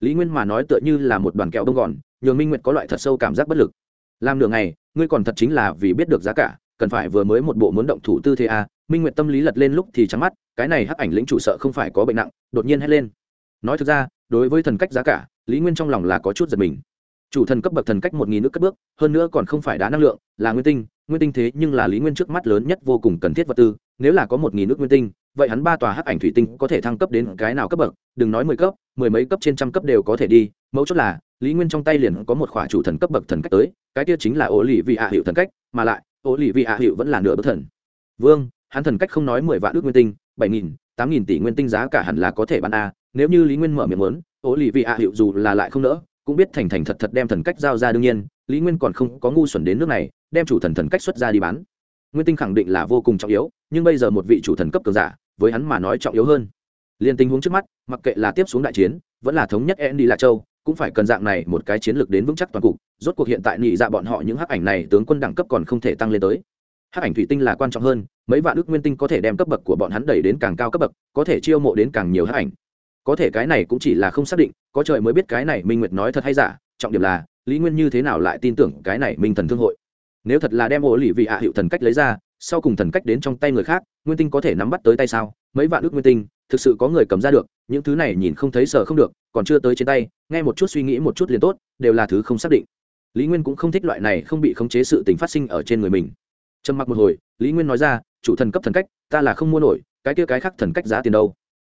Lý nguyên mà nói tựa như là một đoàn kẹo đông gòn, nhường minh nguyệt có loại thật sâu cảm giác bất lực. Làm nửa ngày, ngươi còn thật chính là vì biết được giá cả, cần phải vừa mới một bộ muốn động thủ tư thế a minh nguyệt tâm lý lật lên lúc thì trắng mắt, cái này hắc ảnh lĩnh chủ sợ không phải có bệnh nặng, đột nhiên hét lên. Nói thực ra, đối với thần cách giá cả, lý nguyên trong lòng là có chút giật mình. Chủ thần cấp bậc thần cách một nghìn nước cất bước, hơn nữa còn không phải đá năng lượng, là nguyên tinh nguyên tinh thế nhưng là lý nguyên trước mắt lớn nhất vô cùng cần thiết vật tư, nếu là có một nghìn nước nguyên tinh, vậy hắn ba tòa hắc ảnh thủy tinh có thể thăng cấp đến cái nào cấp bậc, đừng nói mười cấp, mười mấy cấp trên trăm cấp đều có thể đi mẫu chốt là, lý nguyên trong tay liền có một khỏa chủ thần cấp bậc thần cách tới, cái kia chính là ổ lì vị hạ hiệu thần cách, mà lại ổ lì vị hạ hiệu vẫn là nửa bất thần. Vương hắn thần cách không nói mười vạn ước nguyên tinh, bảy nghìn, tám nghìn tỷ nguyên tinh giá cả hẳn là có thể bán a, nếu như lý nguyên mở miệng muốn ố lì vị ạ hiệu dù là lại không nỡ, cũng biết thành thành thật thật đem thần cách giao ra đương nhiên, lý nguyên còn không có ngu xuẩn đến nước này, đem chủ thần thần cách xuất ra đi bán. Nguyên tinh khẳng định là vô cùng trọng yếu, nhưng bây giờ một vị chủ thần cấp cường giả, với hắn mà nói trọng yếu hơn. Liên tình huống trước mắt, mặc kệ là tiếp xuống đại chiến, vẫn là thống nhất en đi lạc châu, cũng phải cần dạng này một cái chiến lược đến vững chắc toàn cục, rốt cuộc hiện tại nhị dạ bọn họ những hắc ảnh này tướng quân đẳng cấp còn không thể tăng lên tới hắc ảnh thủy tinh là quan trọng hơn, mấy vạn ước nguyên tinh có thể đem cấp bậc của bọn hắn đẩy đến càng cao cấp bậc, có thể chiêu mộ đến càng nhiều hắc ảnh. Có thể cái này cũng chỉ là không xác định, có trời mới biết cái này minh nguyệt nói thật hay giả, trọng điểm là, lý nguyên như thế nào lại tin tưởng cái này minh thần thương hội? Nếu thật là đem ổ lì vị hạ hiệu thần cách lấy ra, sau cùng thần cách đến trong tay người khác, nguyên tinh có thể nắm bắt tới tay sao? Mấy vạn ước nguyên tinh, thực sự có người cầm ra được, những thứ này nhìn không thấy sợ không được, còn chưa tới trên tay, nghe một chút suy nghĩ một chút liền tốt, đều là thứ không xác định. Lý nguyên cũng không thích loại này không bị khống chế sự tình phát sinh ở trên người mình trầm mặc một hồi, lý nguyên nói ra, chủ thần cấp thần cách, ta là không mua nổi, cái kia cái khác thần cách giá tiền đâu?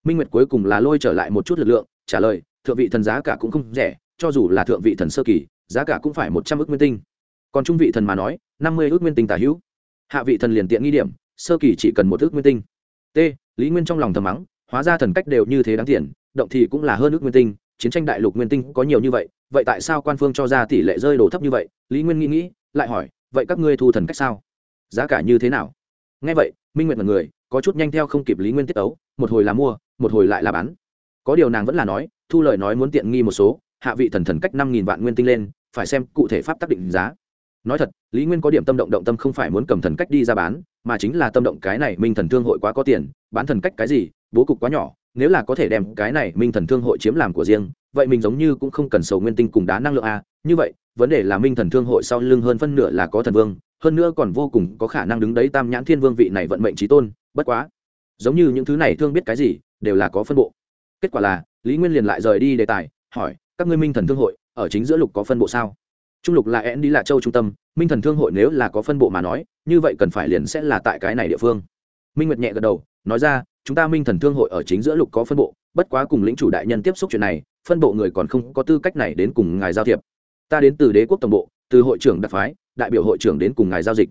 Minh nguyệt cuối cùng là lôi trở lại một chút lực lượng, trả lời, thượng vị thần giá cả cũng không rẻ, cho dù là thượng vị thần sơ kỳ, giá cả cũng phải một trăm ước nguyên tinh. Còn trung vị thần mà nói, năm mươi ước nguyên tinh tả hữu. Hạ vị thần liền tiện nghi điểm, sơ kỳ chỉ cần một ước nguyên tinh. T, lý nguyên trong lòng thầm mắng, hóa ra thần cách đều như thế đáng tiền, động thì cũng là hơn ước nguyên tinh, chiến tranh đại lục nguyên tinh có nhiều như vậy vậy tại sao quan phương cho ra tỷ lệ rơi đổ thấp như vậy? Lý nguyên nghĩ nghĩ, lại hỏi, vậy các ngươi thu thần cách sao? Giá cả như thế nào? Nghe vậy, minh nguyệt mật người, có chút nhanh theo không kịp lý nguyên tiết ấu một hồi là mua, một hồi lại là bán. Có điều nàng vẫn là nói, thu lời nói muốn tiện nghi một số, hạ vị thần thần cách năm nghìn vạn nguyên tinh lên, phải xem cụ thể pháp tác định giá. Nói thật, lý nguyên có điểm tâm động động tâm không phải muốn cầm thần cách đi ra bán, mà chính là tâm động cái này minh thần thương hội quá có tiền, bán thần cách cái gì, bố cục quá nhỏ, nếu là có thể đem cái này minh thần thương hội chiếm làm của riêng, vậy mình giống như cũng không cần sầu nguyên tinh cùng đá năng lượng a như vậy, vấn đề là minh thần thương hội sau lưng hơn phân nửa là có thần vương hơn nữa còn vô cùng có khả năng đứng đấy tam nhãn thiên vương vị này vận mệnh trí tôn, bất quá, giống như những thứ này thương biết cái gì, đều là có phân bộ. Kết quả là, lý nguyên liền lại rời đi đề tài, hỏi, các ngươi minh thần thương hội, ở chính giữa lục có phân bộ sao? Trung lục là én đi lạ châu trung tâm, minh thần thương hội nếu là có phân bộ mà nói, như vậy cần phải liền sẽ là tại cái này địa phương. Minh nguyệt nhẹ gật đầu, nói ra, chúng ta minh thần thương hội ở chính giữa lục có phân bộ, bất quá cùng lĩnh chủ đại nhân tiếp xúc chuyện này, phân bộ người còn không có tư cách này đến cùng ngài giao thiệp. Ta đến từ đế quốc tổng bộ từ hội trưởng đặc phái, đại biểu hội trưởng đến cùng ngài giao dịch.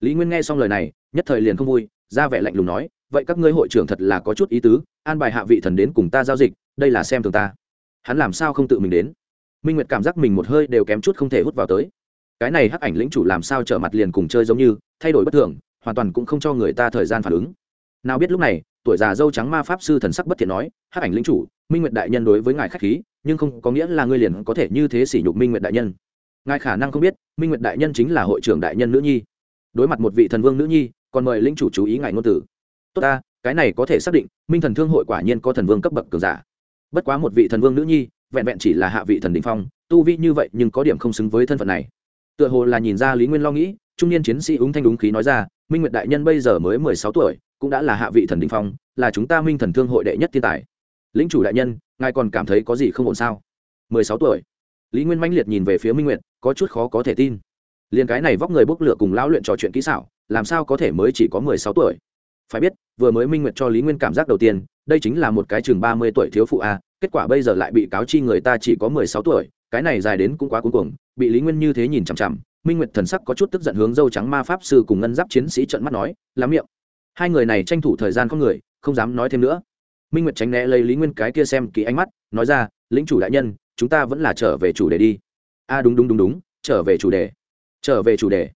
Lý nguyên nghe xong lời này, nhất thời liền không vui, ra vẻ lạnh lùng nói, vậy các ngươi hội trưởng thật là có chút ý tứ, an bài hạ vị thần đến cùng ta giao dịch, đây là xem thường ta. Hắn làm sao không tự mình đến? Minh nguyệt cảm giác mình một hơi đều kém chút không thể hút vào tới. Cái này hắc ảnh lĩnh chủ làm sao trở mặt liền cùng chơi giống như, thay đổi bất thường, hoàn toàn cũng không cho người ta thời gian phản ứng. Nào biết lúc này, tuổi già dâu trắng ma pháp sư thần sắc bất thiện nói, hắc ảnh lĩnh chủ, minh nguyệt đại nhân đối với ngài khách khí, nhưng không có nghĩa là ngươi liền có thể như thế sỉ nhục minh nguyệt đại nhân ngài khả năng không biết, minh nguyệt đại nhân chính là hội trưởng đại nhân nữ nhi. Đối mặt một vị thần vương nữ nhi, còn mời linh chủ chú ý ngài ngôn tử tốt ta, cái này có thể xác định, minh thần thương hội quả nhiên có thần vương cấp bậc cường giả. Bất quá một vị thần vương nữ nhi, vẹn vẹn chỉ là hạ vị thần đình phong, tu vi như vậy nhưng có điểm không xứng với thân phận này. Tựa hồ là nhìn ra lý nguyên lo nghĩ, trung niên chiến sĩ ứng thanh đúng khí nói ra, minh nguyệt đại nhân bây giờ mới mười sáu tuổi, cũng đã là hạ vị thần đình phong, là chúng ta minh thần thương hội đệ nhất thiên tài. Lính chủ đại nhân, ngài còn cảm thấy có gì không ổn sao? mười sáu tuổi. Lý nguyên mãnh liệt nhìn về phía minh nguyệt có chút khó có thể tin. Liền cái này vóc người bốc lửa cùng lão luyện trò chuyện kỹ xảo, làm sao có thể mới chỉ có mười sáu tuổi? Phải biết, vừa mới minh nguyệt cho lý nguyên cảm giác đầu tiên, đây chính là một cái chừng ba mươi tuổi thiếu phụ a, kết quả bây giờ lại bị cáo chi người ta chỉ có mười sáu tuổi, cái này dài đến cũng quá cuối cùng bị lý nguyên như thế nhìn chằm chằm, minh nguyệt thần sắc có chút tức giận hướng dâu trắng ma pháp sư cùng ngân giáp chiến sĩ trận mắt nói lắm miệng, hai người này tranh thủ thời gian con người, không dám nói thêm nữa. Minh nguyệt tránh né lấy lý nguyên cái kia xem kỹ ánh mắt, nói ra, lĩnh chủ đại nhân, chúng ta vẫn là trở về chủ đề đi a đúng đúng đúng đúng, trở về chủ đề. Trở về chủ đề.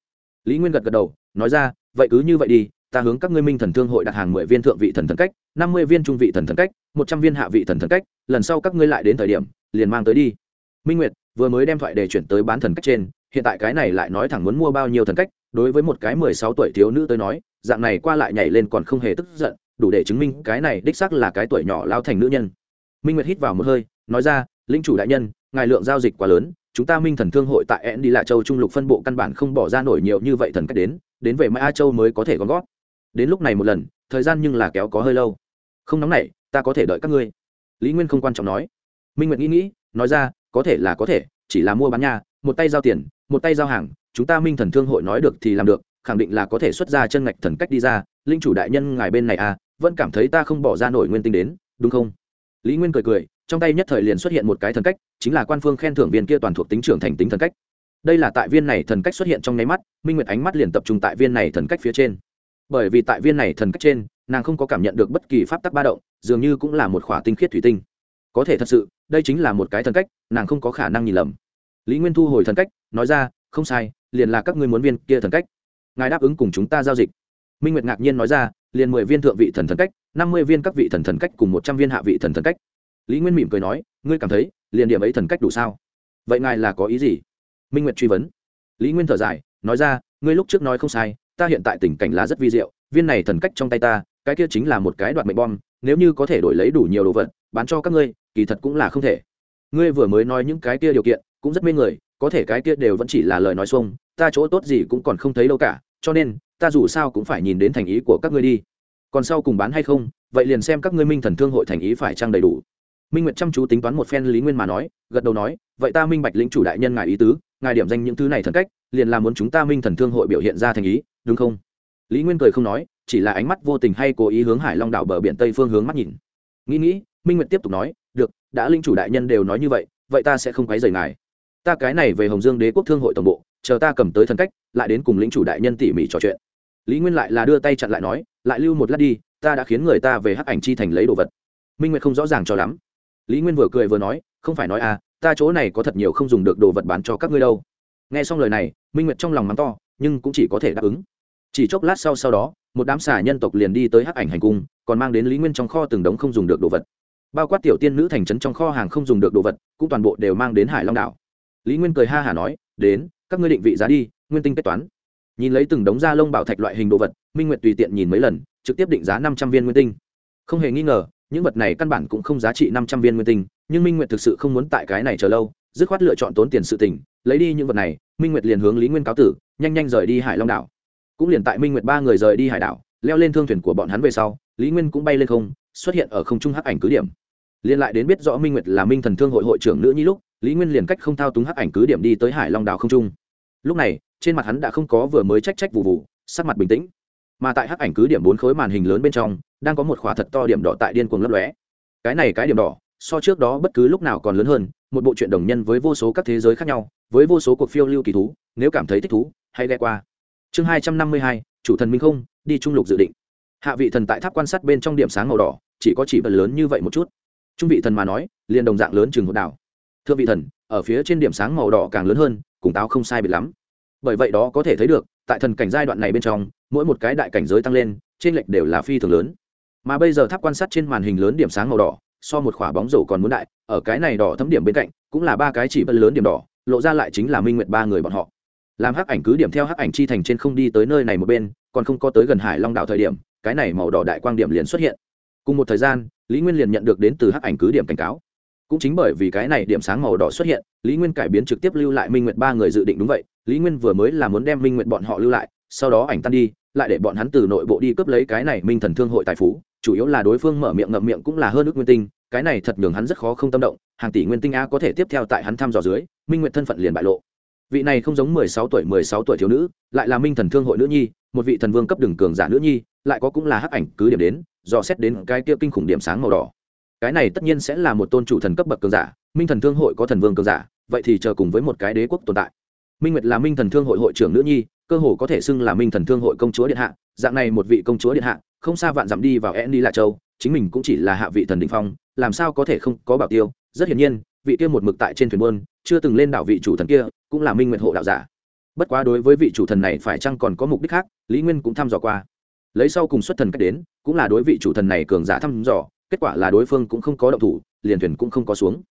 Lý nguyên gật gật đầu, nói ra, vậy cứ như vậy đi, ta hướng các ngươi minh thần thương hội đặt hàng mười viên thượng vị thần thần cách, năm mươi viên trung vị thần thần cách, một trăm viên hạ vị thần thần cách, lần sau các ngươi lại đến thời điểm, liền mang tới đi. Minh nguyệt, vừa mới đem thoại để chuyển tới bán thần cách trên, hiện tại cái này lại nói thẳng muốn mua bao nhiêu thần cách, đối với một cái mười sáu tuổi thiếu nữ tới nói, dạng này qua lại nhảy lên còn không hề tức giận, đủ để chứng minh cái này đích xác là cái tuổi nhỏ lao thành nữ nhân. Minh nguyệt hít vào một hơi, nói ra linh chủ đại nhân, ngài lượng giao dịch quá lớn chúng ta minh thần thương hội tại ẻn đi lạ châu trung lục phân bộ căn bản không bỏ ra nổi nhiều như vậy thần cách đến đến về mai a châu mới có thể gom gót đến lúc này một lần, thời gian nhưng là kéo có hơi lâu. Không nóng này ta có thể đợi các ngươi. Lý nguyên không quan trọng nói. Minh nguyệt nghĩ nghĩ, nói ra, có thể là có thể, chỉ là mua bán nhà một tay giao tiền, một tay giao hàng, chúng ta minh thần thương hội nói được thì làm được, khẳng định là có thể xuất ra chân ngạch thần cách đi ra, linh chủ đại nhân ngài bên này à vẫn cảm thấy ta không bỏ ra nổi nguyên tinh đến, đúng không? Lý nguyên cười cười, trong tay nhất thời liền xuất hiện một cái thần cách, chính là quan phương khen thưởng viên kia toàn thuộc tính trưởng thành tính thần cách. Đây là tại viên này thần cách xuất hiện trong nháy mắt, minh nguyệt ánh mắt liền tập trung tại viên này thần cách phía trên. Bởi vì tại viên này thần cách trên, nàng không có cảm nhận được bất kỳ pháp tắc ba động, dường như cũng là một khỏa tinh khiết thủy tinh. Có thể thật sự, đây chính là một cái thần cách, nàng không có khả năng nhìn lầm. Lý nguyên thu hồi thần cách, nói ra, không sai, liền là các ngươi muốn viên kia thần cách. Ngài đáp ứng cùng chúng ta giao dịch minh nguyệt ngạc nhiên nói ra, liền mười viên thượng vị thần thần cách, năm mươi viên các vị thần thần cách cùng một trăm viên hạ vị thần thần cách. Lý nguyên mỉm cười nói, ngươi cảm thấy, liền điểm ấy thần cách đủ sao? Vậy ngài là có ý gì? Minh nguyệt truy vấn. Lý nguyên thở dài, nói ra, ngươi lúc trước nói không sai, ta hiện tại tình cảnh là rất vi diệu, viên này thần cách trong tay ta, cái kia chính là một cái đoạt mệnh bom, nếu như có thể đổi lấy đủ nhiều đồ vật, bán cho các ngươi, kỳ thật cũng là không thể. Ngươi vừa mới nói những cái kia điều kiện, cũng rất mê người, có thể cái kia đều vẫn chỉ là lời nói xuông, ta chỗ tốt gì cũng còn không thấy đâu cả, cho nên ta dù sao cũng phải nhìn đến thành ý của các ngươi đi. Còn sau cùng bán hay không, vậy liền xem các ngươi minh thần thương hội thành ý phải trang đầy đủ. Minh nguyệt chăm chú tính toán một phen lý nguyên mà nói, gật đầu nói, vậy ta minh bạch lĩnh chủ đại nhân ngài ý tứ, ngài điểm danh những thứ này thần cách, liền là muốn chúng ta minh thần thương hội biểu hiện ra thành ý, đúng không? Lý nguyên cười không nói, chỉ là ánh mắt vô tình hay cố ý hướng hải long đảo bờ biển tây phương hướng mắt nhìn. Nghĩ nghĩ, minh nguyệt tiếp tục nói, được, đã linh chủ đại nhân đều nói như vậy vậy ta sẽ không quấy rầy ngài. Ta cái này về hồng dương đế quốc thương hội tổng bộ, chờ ta cầm tới thần cách, lại đến cùng lĩnh chủ đại nhân tỉ mỉ trò chuyện lý nguyên lại là đưa tay chặn lại nói, lại lưu một lát đi, ta đã khiến người ta về hắc ảnh chi thành lấy đồ vật. Minh nguyệt không rõ ràng cho lắm. Lý nguyên vừa cười vừa nói, không phải nói à ta chỗ này có thật nhiều không dùng được đồ vật bán cho các ngươi đâu. Nghe xong lời này, minh nguyệt trong lòng mắng to, nhưng cũng chỉ có thể đáp ứng. Chỉ chốc lát sau sau đó, một đám xà nhân tộc liền đi tới hắc ảnh hành cung, còn mang đến lý nguyên trong kho từng đống không dùng được đồ vật. Bao quát tiểu tiên nữ thành trấn trong kho hàng không dùng được đồ vật, cũng toàn bộ đều mang đến hải long đảo. Lý nguyên cười ha hả nói, đến, các ngươi định vị giá đi, nguyên tinh kết toán nhìn lấy từng đống da lông bảo thạch loại hình đồ vật, minh nguyệt tùy tiện nhìn mấy lần, trực tiếp định giá năm trăm viên nguyên tinh. Không hề nghi ngờ, những vật này căn bản cũng không giá trị năm trăm viên nguyên tinh, nhưng minh nguyệt thực sự không muốn tại cái này chờ lâu, dứt khoát lựa chọn tốn tiền sự tỉnh lấy đi những vật này, minh nguyệt liền hướng lý nguyên cáo tử, nhanh nhanh rời đi hải long đảo. Cũng liền tại minh nguyệt ba người rời đi hải đảo, leo lên thương thuyền của bọn hắn về sau, lý nguyên cũng bay lên không, xuất hiện ở không trung hắc ảnh cứ điểm. Liên lại đến biết rõ minh nguyệt là minh thần thương hội hội trưởng nữ nhi lúc, lý nguyên liền cách không thao túng hắc ảnh cứ điểm đi tới hải long đảo không trung. Lúc này trên mặt hắn đã không có vừa mới trách trách vụ vụ, sắc mặt bình tĩnh. Mà tại hắc ảnh cứ điểm bốn khối màn hình lớn bên trong, đang có một khỏa thật to điểm đỏ tại điên cuồng lấp lóe. Cái này cái điểm đỏ, so trước đó bất cứ lúc nào còn lớn hơn, một bộ truyện đồng nhân với vô số các thế giới khác nhau, với vô số cuộc phiêu lưu kỳ thú, nếu cảm thấy thích thú, hãy ghe qua. Chương hai trăm năm mươi hai, chủ thần minh không, đi trung lục dự định. Hạ vị thần tại tháp quan sát bên trong điểm sáng màu đỏ, chỉ có chỉ vật lớn như vậy một chút. Trung vị thần mà nói, liền đồng dạng lớn chừng hột đảo. Thượng vị thần, ở phía trên điểm sáng màu đỏ càng lớn hơn, cùng táo không sai biệt lắm bởi vậy đó có thể thấy được, tại thần cảnh giai đoạn này bên trong, mỗi một cái đại cảnh giới tăng lên, trên lệch đều là phi thường lớn. Mà bây giờ tháp quan sát trên màn hình lớn điểm sáng màu đỏ, so một quả bóng rổ còn muốn đại, ở cái này đỏ thấm điểm bên cạnh, cũng là ba cái chỉ bất lớn điểm đỏ, lộ ra lại chính là minh nguyệt ba người bọn họ. Làm hắc ảnh cứ điểm theo hắc ảnh chi thành trên không đi tới nơi này một bên, còn không có tới gần hải long đảo thời điểm, cái này màu đỏ đại quang điểm liền xuất hiện. Cùng một thời gian, lý nguyên liền nhận được đến từ hắc ảnh cứ điểm cảnh cáo. Cũng chính bởi vì cái này điểm sáng màu đỏ xuất hiện, lý nguyên cải biến trực tiếp lưu lại minh nguyệt ba người dự định đúng vậy lý nguyên vừa mới là muốn đem minh nguyệt bọn họ lưu lại, sau đó ảnh tan đi, lại để bọn hắn từ nội bộ đi cướp lấy cái này minh thần thương hội tài phú, chủ yếu là đối phương mở miệng ngậm miệng cũng là hơn ước nguyên tinh, cái này thật nhường hắn rất khó không tâm động, hàng tỷ nguyên tinh a có thể tiếp theo tại hắn thăm dò dưới, minh nguyệt thân phận liền bại lộ. Vị này không giống mười sáu tuổi, mười sáu tuổi thiếu nữ, lại là minh thần thương hội nữ nhi, một vị thần vương cấp đường cường giả nữ nhi, lại có cũng là hắc ảnh cứ điểm đến, dò xét đến cái kia kinh khủng điểm sáng màu đỏ. Cái này tất nhiên sẽ là một tôn chủ thần cấp bậc cường giả, minh thần thương hội có thần vương cường giả, vậy thì chờ cùng với một cái đế quốc tồn tại minh nguyệt là minh thần thương hội hội trưởng nữ nhi, cơ hồ có thể xưng là minh thần thương hội công chúa điện hạ. Dạng này một vị công chúa điện hạ, không xa vạn dặm đi vào e đi lạ châu, chính mình cũng chỉ là hạ vị thần định phong, làm sao có thể không có bảo tiêu. Rất hiển nhiên, vị kia một mực tại trên thuyền buôn, chưa từng lên đảo vị chủ thần kia, cũng là minh nguyệt hộ đạo giả. Bất quá đối với vị chủ thần này phải chăng còn có mục đích khác, lý nguyên cũng thăm dò qua. Lấy sau cùng xuất thần cách đến, cũng là đối vị chủ thần này cường giả thăm dò, kết quả là đối phương cũng không có động thủ, liền thuyền cũng không có xuống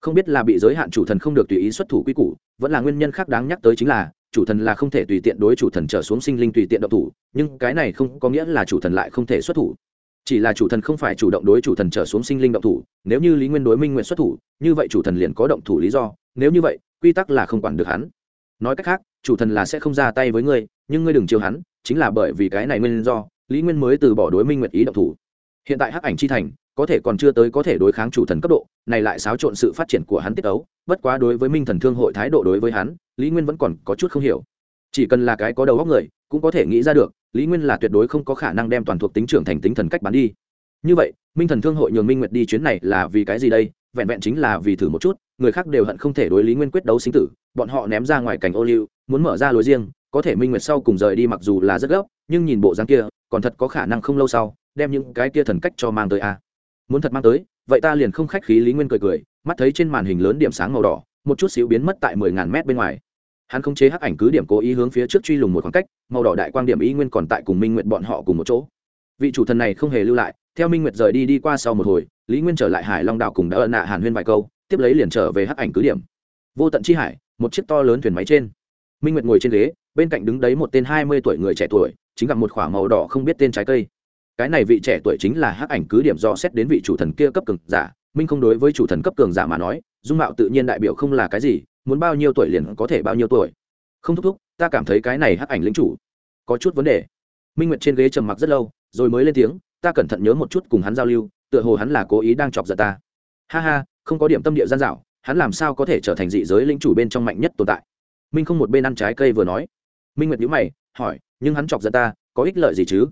không biết là bị giới hạn chủ thần không được tùy ý xuất thủ quy củ, vẫn là nguyên nhân khác đáng nhắc tới chính là, chủ thần là không thể tùy tiện đối chủ thần trở xuống sinh linh tùy tiện động thủ, nhưng cái này không có nghĩa là chủ thần lại không thể xuất thủ. Chỉ là chủ thần không phải chủ động đối chủ thần trở xuống sinh linh động thủ, nếu như lý nguyên đối minh nguyện xuất thủ, như vậy chủ thần liền có động thủ lý do, nếu như vậy, quy tắc là không quản được hắn. Nói cách khác, chủ thần là sẽ không ra tay với ngươi, nhưng ngươi đừng chiều hắn, chính là bởi vì cái này nguyên do, lý nguyên mới từ bỏ đối minh nguyện ý động thủ. Hiện tại hắc ảnh chi thành có thể còn chưa tới có thể đối kháng chủ thần cấp độ, này lại xáo trộn sự phát triển của hắn tiết ấu, bất quá đối với minh thần thương hội thái độ đối với hắn, lý nguyên vẫn còn có chút không hiểu. Chỉ cần là cái có đầu góc người, cũng có thể nghĩ ra được, lý nguyên là tuyệt đối không có khả năng đem toàn thuộc tính trưởng thành tính thần cách bán đi. Như vậy, minh thần thương hội nhường minh nguyệt đi chuyến này là vì cái gì đây? Vẹn vẹn chính là vì thử một chút, người khác đều hận không thể đối lý nguyên quyết đấu sinh tử, bọn họ ném ra ngoài cảnh ô liu, muốn mở ra lối riêng, có thể minh nguyệt sau cùng rời đi mặc dù là rất gấp, nhưng nhìn bộ dáng kia, còn thật có khả năng không lâu sau, đem những cái kia thần cách cho mang tới a. à muốn thật mang tới, vậy ta liền không khách khí lý nguyên cười cười, mắt thấy trên màn hình lớn điểm sáng màu đỏ, một chút xíu biến mất tại mười ngàn mét bên ngoài. Hắn không chế hắc ảnh cứ điểm cố ý hướng phía trước truy lùng một khoảng cách, màu đỏ đại quang điểm ý nguyên còn tại cùng minh nguyện bọn họ cùng một chỗ. Vị chủ thần này không hề lưu lại, theo minh nguyệt rời đi đi qua sau một hồi, lý nguyên trở lại hải long đạo cùng đã ân nạ hàn huyên vài câu, tiếp lấy liền trở về hắc ảnh cứ điểm. Vô tận chi hải, một chiếc to lớn thuyền máy trên. Minh nguyệt ngồi trên ghế, bên cạnh đứng đấy một tên hai mươi tuổi người trẻ tuổi, chính gặp một k h ỏ a màu đỏ không biết tên trái cây cái này vị trẻ tuổi chính là hắc ảnh cứ điểm do xét đến vị chủ thần kia cấp cường giả. Minh không đối với chủ thần cấp cường giả mà nói, dung mạo tự nhiên đại biểu không là cái gì, muốn bao nhiêu tuổi liền có thể bao nhiêu tuổi. Không thúc thúc, ta cảm thấy cái này hắc ảnh lính chủ có chút vấn đề. Minh nguyệt trên ghế trầm mặc rất lâu, rồi mới lên tiếng, ta cẩn thận nhớ một chút cùng hắn giao lưu, tựa hồ hắn là cố ý đang chọc giận ta. Ha ha, không có điểm tâm địa gian dạo, hắn làm sao có thể trở thành dị giới lĩnh chủ bên trong mạnh nhất tồn tại? Minh không một bên ăn trái cây vừa nói. Minh nguyệt nhíu mày, hỏi, nhưng hắn chọc giận ta, có ích lợi gì chứ?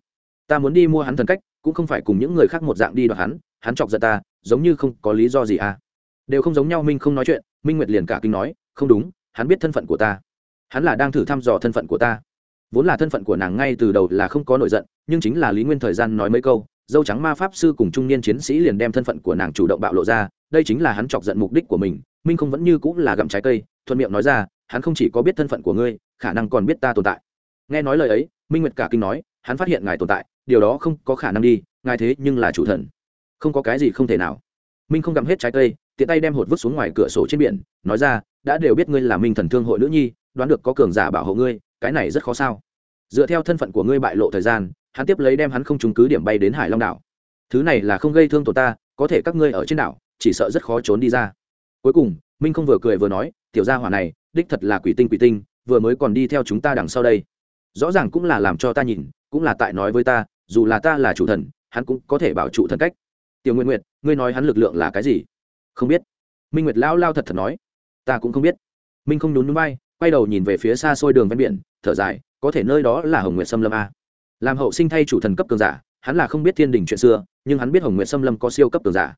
Ta muốn đi mua hắn thần cách, cũng không phải cùng những người khác một dạng đi đoạt hắn hắn chọc giận ta, giống như không có lý do gì à. Đều không giống nhau, minh không nói chuyện, minh nguyệt liền cả kinh nói, không đúng, hắn biết thân phận của ta. Hắn là đang thử thăm dò thân phận của ta. Vốn là thân phận của nàng ngay từ đầu là không có nổi giận, nhưng chính là lý nguyên thời gian nói mấy câu, dâu trắng ma pháp sư cùng trung niên chiến sĩ liền đem thân phận của nàng chủ động bạo lộ ra, đây chính là hắn chọc giận mục đích của mình, minh không vẫn như cũng là gặm trái cây, thuận miệng nói ra, hắn không chỉ có biết thân phận của ngươi, khả năng còn biết ta tồn tại. Nghe nói lời ấy, minh nguyệt cả kinh nói, hắn phát hiện ngài tồn tại điều đó không có khả năng đi, ngài thế nhưng là chủ thần. Không có cái gì không thể nào. Minh không gặm hết trái cây, tiện tay đem hột vứt xuống ngoài cửa sổ trên biển, nói ra, đã đều biết ngươi là minh thần thương hội nữ nhi, đoán được có cường giả bảo hộ ngươi, cái này rất khó sao? Dựa theo thân phận của ngươi bại lộ thời gian, hắn tiếp lấy đem hắn không trúng cứ điểm bay đến hải long đảo. Thứ này là không gây thương tổn ta, có thể các ngươi ở trên đảo, chỉ sợ rất khó trốn đi ra. Cuối cùng, minh không vừa cười vừa nói, tiểu gia hỏa này, đích thật là quỷ tinh quỷ tinh, vừa mới còn đi theo chúng ta đằng sau đây. Rõ ràng cũng là làm cho ta nhìn, cũng là tại nói với ta dù là ta là chủ thần, hắn cũng có thể bảo trụ thần cách. Tiểu nguyện nguyệt, ngươi nói hắn lực lượng là cái gì? Không biết. Minh nguyệt lao lao thật thật nói. Ta cũng không biết. Minh không nhún núi bay quay đầu nhìn về phía xa xôi đường ven biển, thở dài, có thể nơi đó là hồng nguyệt Sâm lâm a. Làm hậu sinh thay chủ thần cấp cường giả, hắn là không biết thiên đình chuyện xưa, nhưng hắn biết hồng nguyệt Sâm lâm có siêu cấp cường giả.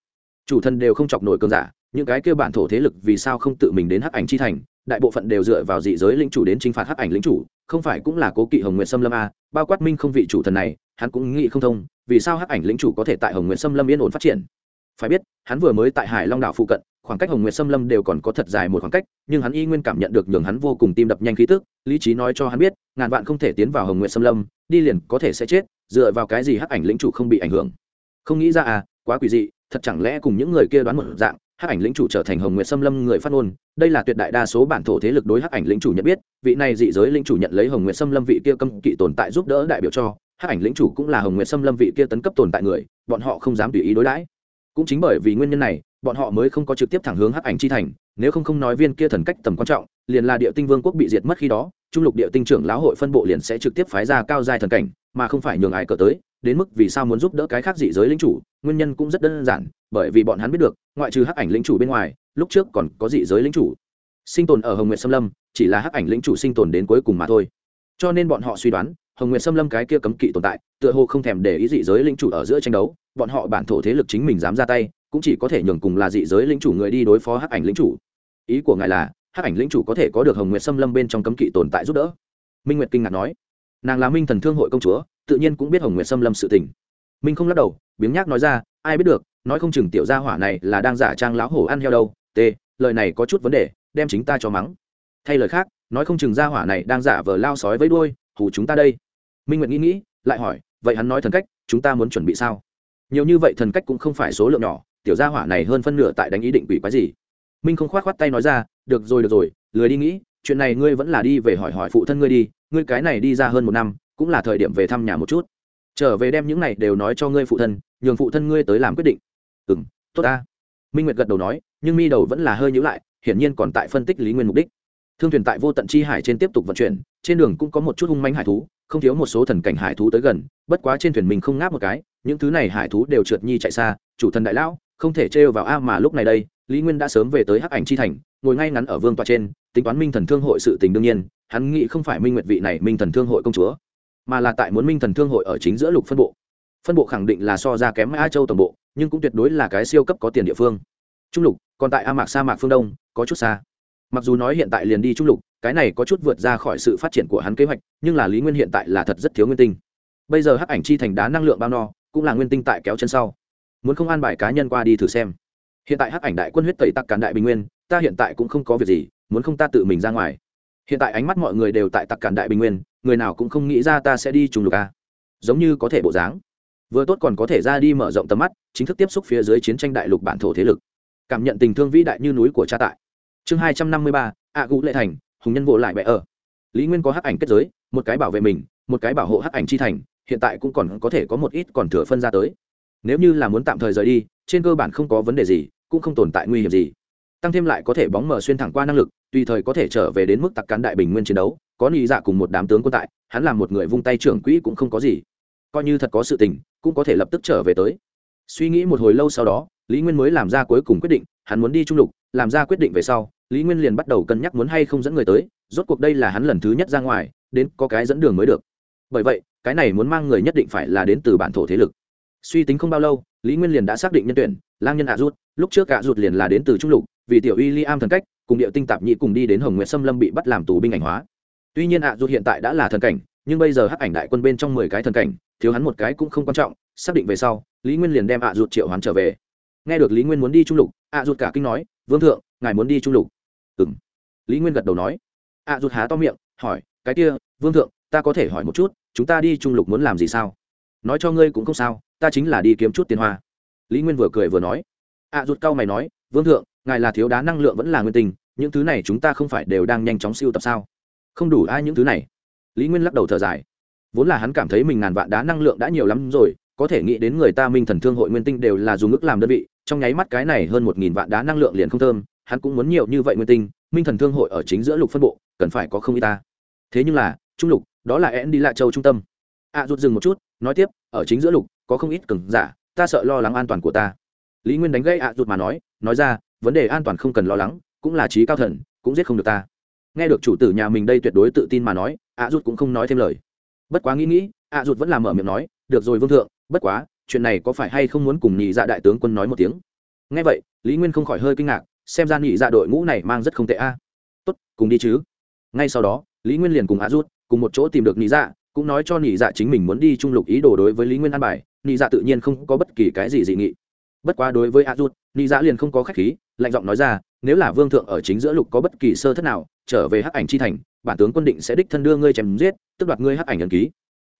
Chủ thần đều không chọc nổi cường giả, những cái kêu bản thổ thế lực vì sao không tự mình đến hắc ảnh chi thành, đại bộ phận đều dựa vào dị giới lĩnh chủ đến chinh phạt hắc ảnh lĩnh chủ, không phải cũng là cố kỵ hồng nguyệt Sâm lâm a, bao quát minh không vị chủ thần này hắn cũng nghĩ không thông, vì sao hắc ảnh lĩnh chủ có thể tại hồng nguyệt xâm lâm yên ổn phát triển? Phải biết, hắn vừa mới tại hải long đảo phụ cận, khoảng cách hồng nguyệt xâm lâm đều còn có thật dài một khoảng cách, nhưng hắn y nguyên cảm nhận được nhường hắn vô cùng tim đập nhanh khí tức, lý trí nói cho hắn biết, ngàn vạn không thể tiến vào hồng nguyệt xâm lâm, đi liền có thể sẽ chết, dựa vào cái gì hắc ảnh lĩnh chủ không bị ảnh hưởng? Không nghĩ ra à quá quỷ dị, thật chẳng lẽ cùng những người kia đoán một dạng, hắc ảnh lĩnh chủ trở thành hồng nguyệt xâm lâm người phát ngôn, đây là tuyệt đại đa số bản thổ thế lực đối hắc ảnh lĩnh chủ nhận biết, vị này dị giới lĩnh chủ nhận lấy hồng nguyệt xâm lâm vị kia cấm kỵ tồn tại giúp đỡ đại biểu cho hắc ảnh lĩnh chủ cũng là hồng nguyệt xâm lâm vị kia tấn cấp tồn tại người, bọn họ không dám tùy ý đối đãi. Cũng chính bởi vì nguyên nhân này, bọn họ mới không có trực tiếp thẳng hướng hắc ảnh chi thành, nếu không không nói viên kia thần cách tầm quan trọng, liền là địa tinh vương quốc bị diệt mất khi đó, trung lục địa tinh trưởng lão hội phân bộ liền sẽ trực tiếp phái ra cao giai thần cảnh, mà không phải nhường ai cờ tới, đến mức vì sao muốn giúp đỡ cái khác dị giới lĩnh chủ, nguyên nhân cũng rất đơn giản, bởi vì bọn hắn biết được, ngoại trừ hắc ảnh Lĩnh chủ bên ngoài, lúc trước còn có dị giới lĩnh chủ. Sinh tồn ở hồng nguyệt xâm lâm, chỉ là hắc ảnh Lĩnh chủ sinh tồn đến cuối cùng mà thôi. Cho nên bọn họ suy đoán hồng nguyệt xâm lâm cái kia cấm kỵ tồn tại, tựa hồ không thèm để ý dị giới lính chủ ở giữa tranh đấu, bọn họ bản thổ thế lực chính mình dám ra tay, cũng chỉ có thể nhường cùng là dị giới lính chủ người đi đối phó hắc ảnh lính chủ. Ý của ngài là, hắc ảnh lính chủ có thể có được hồng nguyệt xâm lâm bên trong cấm kỵ tồn tại giúp đỡ? Minh nguyệt kinh ngạc nói. Nàng là minh thần thương hội công chúa, tự nhiên cũng biết hồng nguyệt xâm lâm sự tình. Minh không lắc đầu, biếng nhác nói ra, ai biết được, nói không chừng tiểu gia hỏa này là đang giả trang lão hổ ăn heo đâu. T, lời này có chút vấn đề, đem chính ta cho mắng. Thay lời khác, nói không chừng gia hỏa này đang giả vờ lao sói với đuôi hù chúng ta đây. Minh nguyệt nghĩ nghĩ, lại hỏi, vậy hắn nói thần cách, chúng ta muốn chuẩn bị sao? Nhiều như vậy thần cách cũng không phải số lượng nhỏ, tiểu gia hỏa này hơn phân nửa tại đánh ý định quỷ quái gì? Minh không khoát khoát tay nói ra, được rồi được rồi, lười đi nghĩ, chuyện này ngươi vẫn là đi về hỏi hỏi phụ thân ngươi đi, ngươi cái này đi ra hơn một năm, cũng là thời điểm về thăm nhà một chút. Trở về đem những này đều nói cho ngươi phụ thân, nhường phụ thân ngươi tới làm quyết định. Ừ m tốt ta. Minh nguyệt gật đầu nói, nhưng mi đầu vẫn là hơi nhữ lại, hiển nhiên còn tại phân tích lý nguyên mục đích thương thuyền tại vô tận chi hải trên tiếp tục vận chuyển, trên đường cũng có một chút hung manh hải thú, không thiếu một số thần cảnh hải thú tới gần, bất quá trên thuyền mình không ngáp một cái, những thứ này hải thú đều trượt nhi chạy xa, chủ thần đại lão, không thể trêu vào a mà lúc này đây, lý nguyên đã sớm về tới hắc ảnh chi thành, ngồi ngay ngắn ở vương tòa trên, tính toán minh thần thương hội sự tình đương nhiên, hắn nghĩ không phải minh nguyệt vị này minh thần thương hội công chúa, mà là tại muốn minh thần thương hội ở chính giữa lục phân bộ. Phân bộ khẳng định là so ra kém a châu tổng bộ, nhưng cũng tuyệt đối là cái siêu cấp có tiền địa phương. Trung lục, còn tại a mạc sa mạc phương đông, có chút xa mặc dù nói hiện tại liền đi trung lục, cái này có chút vượt ra khỏi sự phát triển của hắn kế hoạch, nhưng là lý nguyên hiện tại là thật rất thiếu nguyên tinh. Bây giờ hắc ảnh chi thành đá năng lượng bao no, cũng là nguyên tinh tại kéo chân sau. Muốn không an bài cá nhân qua đi thử xem. Hiện tại hắc ảnh đại quân huyết tẩy tặc cản đại bình nguyên, ta hiện tại cũng không có việc gì, muốn không ta tự mình ra ngoài. Hiện tại ánh mắt mọi người đều tại tặc cản đại bình nguyên, người nào cũng không nghĩ ra ta sẽ đi trùng lục a giống như có thể bộ dáng. Vừa tốt còn có thể ra đi mở rộng tầm mắt, chính thức tiếp xúc phía dưới chiến tranh đại lục bản thổ thế lực. Cảm nhận tình thương vĩ đại như núi của cha tại chương hai trăm năm mươi ba, ạ gũ lệ thành, hùng nhân vỗ lại bệ ở. Lý nguyên có hắc ảnh kết giới, một cái bảo vệ mình, một cái bảo hộ hắc ảnh chi thành, hiện tại cũng còn có thể có một ít còn thừa phân ra tới. Nếu như là muốn tạm thời rời đi, trên cơ bản không có vấn đề gì, cũng không tồn tại nguy hiểm gì. Tăng thêm lại có thể bóng mở xuyên thẳng qua năng lực, tùy thời có thể trở về đến mức tặc cán đại bình nguyên chiến đấu, có nghĩ dạ cùng một đám tướng quân tại, hắn làm một người vung tay trưởng quỹ cũng không có gì. Coi như thật có sự tình, cũng có thể lập tức trở về tới. Suy nghĩ một hồi lâu sau đó, lý nguyên mới làm ra cuối cùng quyết định, hắn muốn đi trung lục làm ra quyết định về sau, lý nguyên liền bắt đầu cân nhắc muốn hay không dẫn người tới, rốt cuộc đây là hắn lần thứ nhất ra ngoài, đến có cái dẫn đường mới được. Bởi vậy, cái này muốn mang người nhất định phải là đến từ bản thổ thế lực. Suy tính không bao lâu, lý nguyên liền đã xác định nhân tuyển, lang nhân ạ rút. Lúc trước ạ rút liền là đến từ trung lục, vì tiểu uy li am thần cách, cùng điệu tinh tạp nhị cùng đi đến hồng nguyện xâm lâm bị bắt làm tù binh ảnh hóa. Tuy nhiên ạ rút hiện tại đã là thần cảnh, nhưng bây giờ hắc ảnh đại quân bên trong mười cái thần cảnh, thiếu hắn một cái cũng không quan trọng, xác định về sau, lý nguyên liền đem ạ rút triệu hoán trở về nghe được lý nguyên muốn đi trung lục, ạ rụt cả kinh nói, vương thượng, ngài muốn đi trung lục? Ừ m lý nguyên gật đầu nói. ạ rụt há to miệng, hỏi, cái kia, vương thượng, ta có thể hỏi một chút, chúng ta đi trung lục muốn làm gì sao? Nói cho ngươi cũng không sao, ta chính là đi kiếm chút tiền hoa. Lý nguyên vừa cười vừa nói. ạ rụt cau mày nói, vương thượng, ngài là thiếu đá năng lượng vẫn là nguyên tình, những thứ này chúng ta không phải đều đang nhanh chóng siêu tập sao? Không đủ ai những thứ này. Lý nguyên lắc đầu thở dài. Vốn là hắn cảm thấy mình ngàn vạn đá năng lượng đã nhiều lắm rồi có thể nghĩ đến người ta minh thần thương hội nguyên tinh đều là dùng ức làm đơn vị trong nháy mắt cái này hơn một nghìn vạn đá năng lượng liền không thơm hắn cũng muốn nhiều như vậy nguyên tinh minh thần thương hội ở chính giữa lục phân bộ cần phải có không y ta. Thế nhưng là trung lục đó là én đi lạ châu trung tâm. Ạ à, rút dừng một chút nói tiếp ở chính giữa lục có không ít cừng giả ta sợ lo lắng an toàn của ta. Lý nguyên đánh gây ạ à rút mà nói nói ra vấn đề an toàn không cần lo lắng cũng là trí cao thần cũng giết không được ta. Nghe được chủ tử nhà mình đây tuyệt đối tự tin mà nói ạ à rút cũng không nói thêm lời. Bất quá nghĩ nghĩ ạ rút vẫn làm mở miệng nói được rồi vương thượng bất quá, chuyện này có phải hay không muốn cùng nhị dạ đại tướng quân nói một tiếng? Nghe vậy, lý nguyên không khỏi hơi kinh ngạc, xem ra nhị dạ đội ngũ này mang rất không tệ a. Tốt, cùng đi chứ. Ngay sau đó, lý nguyên liền cùng ạ rút, cùng một chỗ tìm được nhị dạ cũng nói cho nhị dạ chính mình muốn đi trung lục ý đồ đối với lý nguyên an bài, nhị dạ tự nhiên không có bất kỳ cái gì dị nghị. Bất quá đối với ạ rút, nhị dạ liền không có khách khí, lạnh giọng nói ra, nếu là vương thượng ở chính giữa lục có bất kỳ sơ thất nào, trở về hắc ảnh chi thành, bản tướng quân định sẽ đích thân đưa ngươi chém giết tức đoạt ngươi hắc ảnh ẩn ký.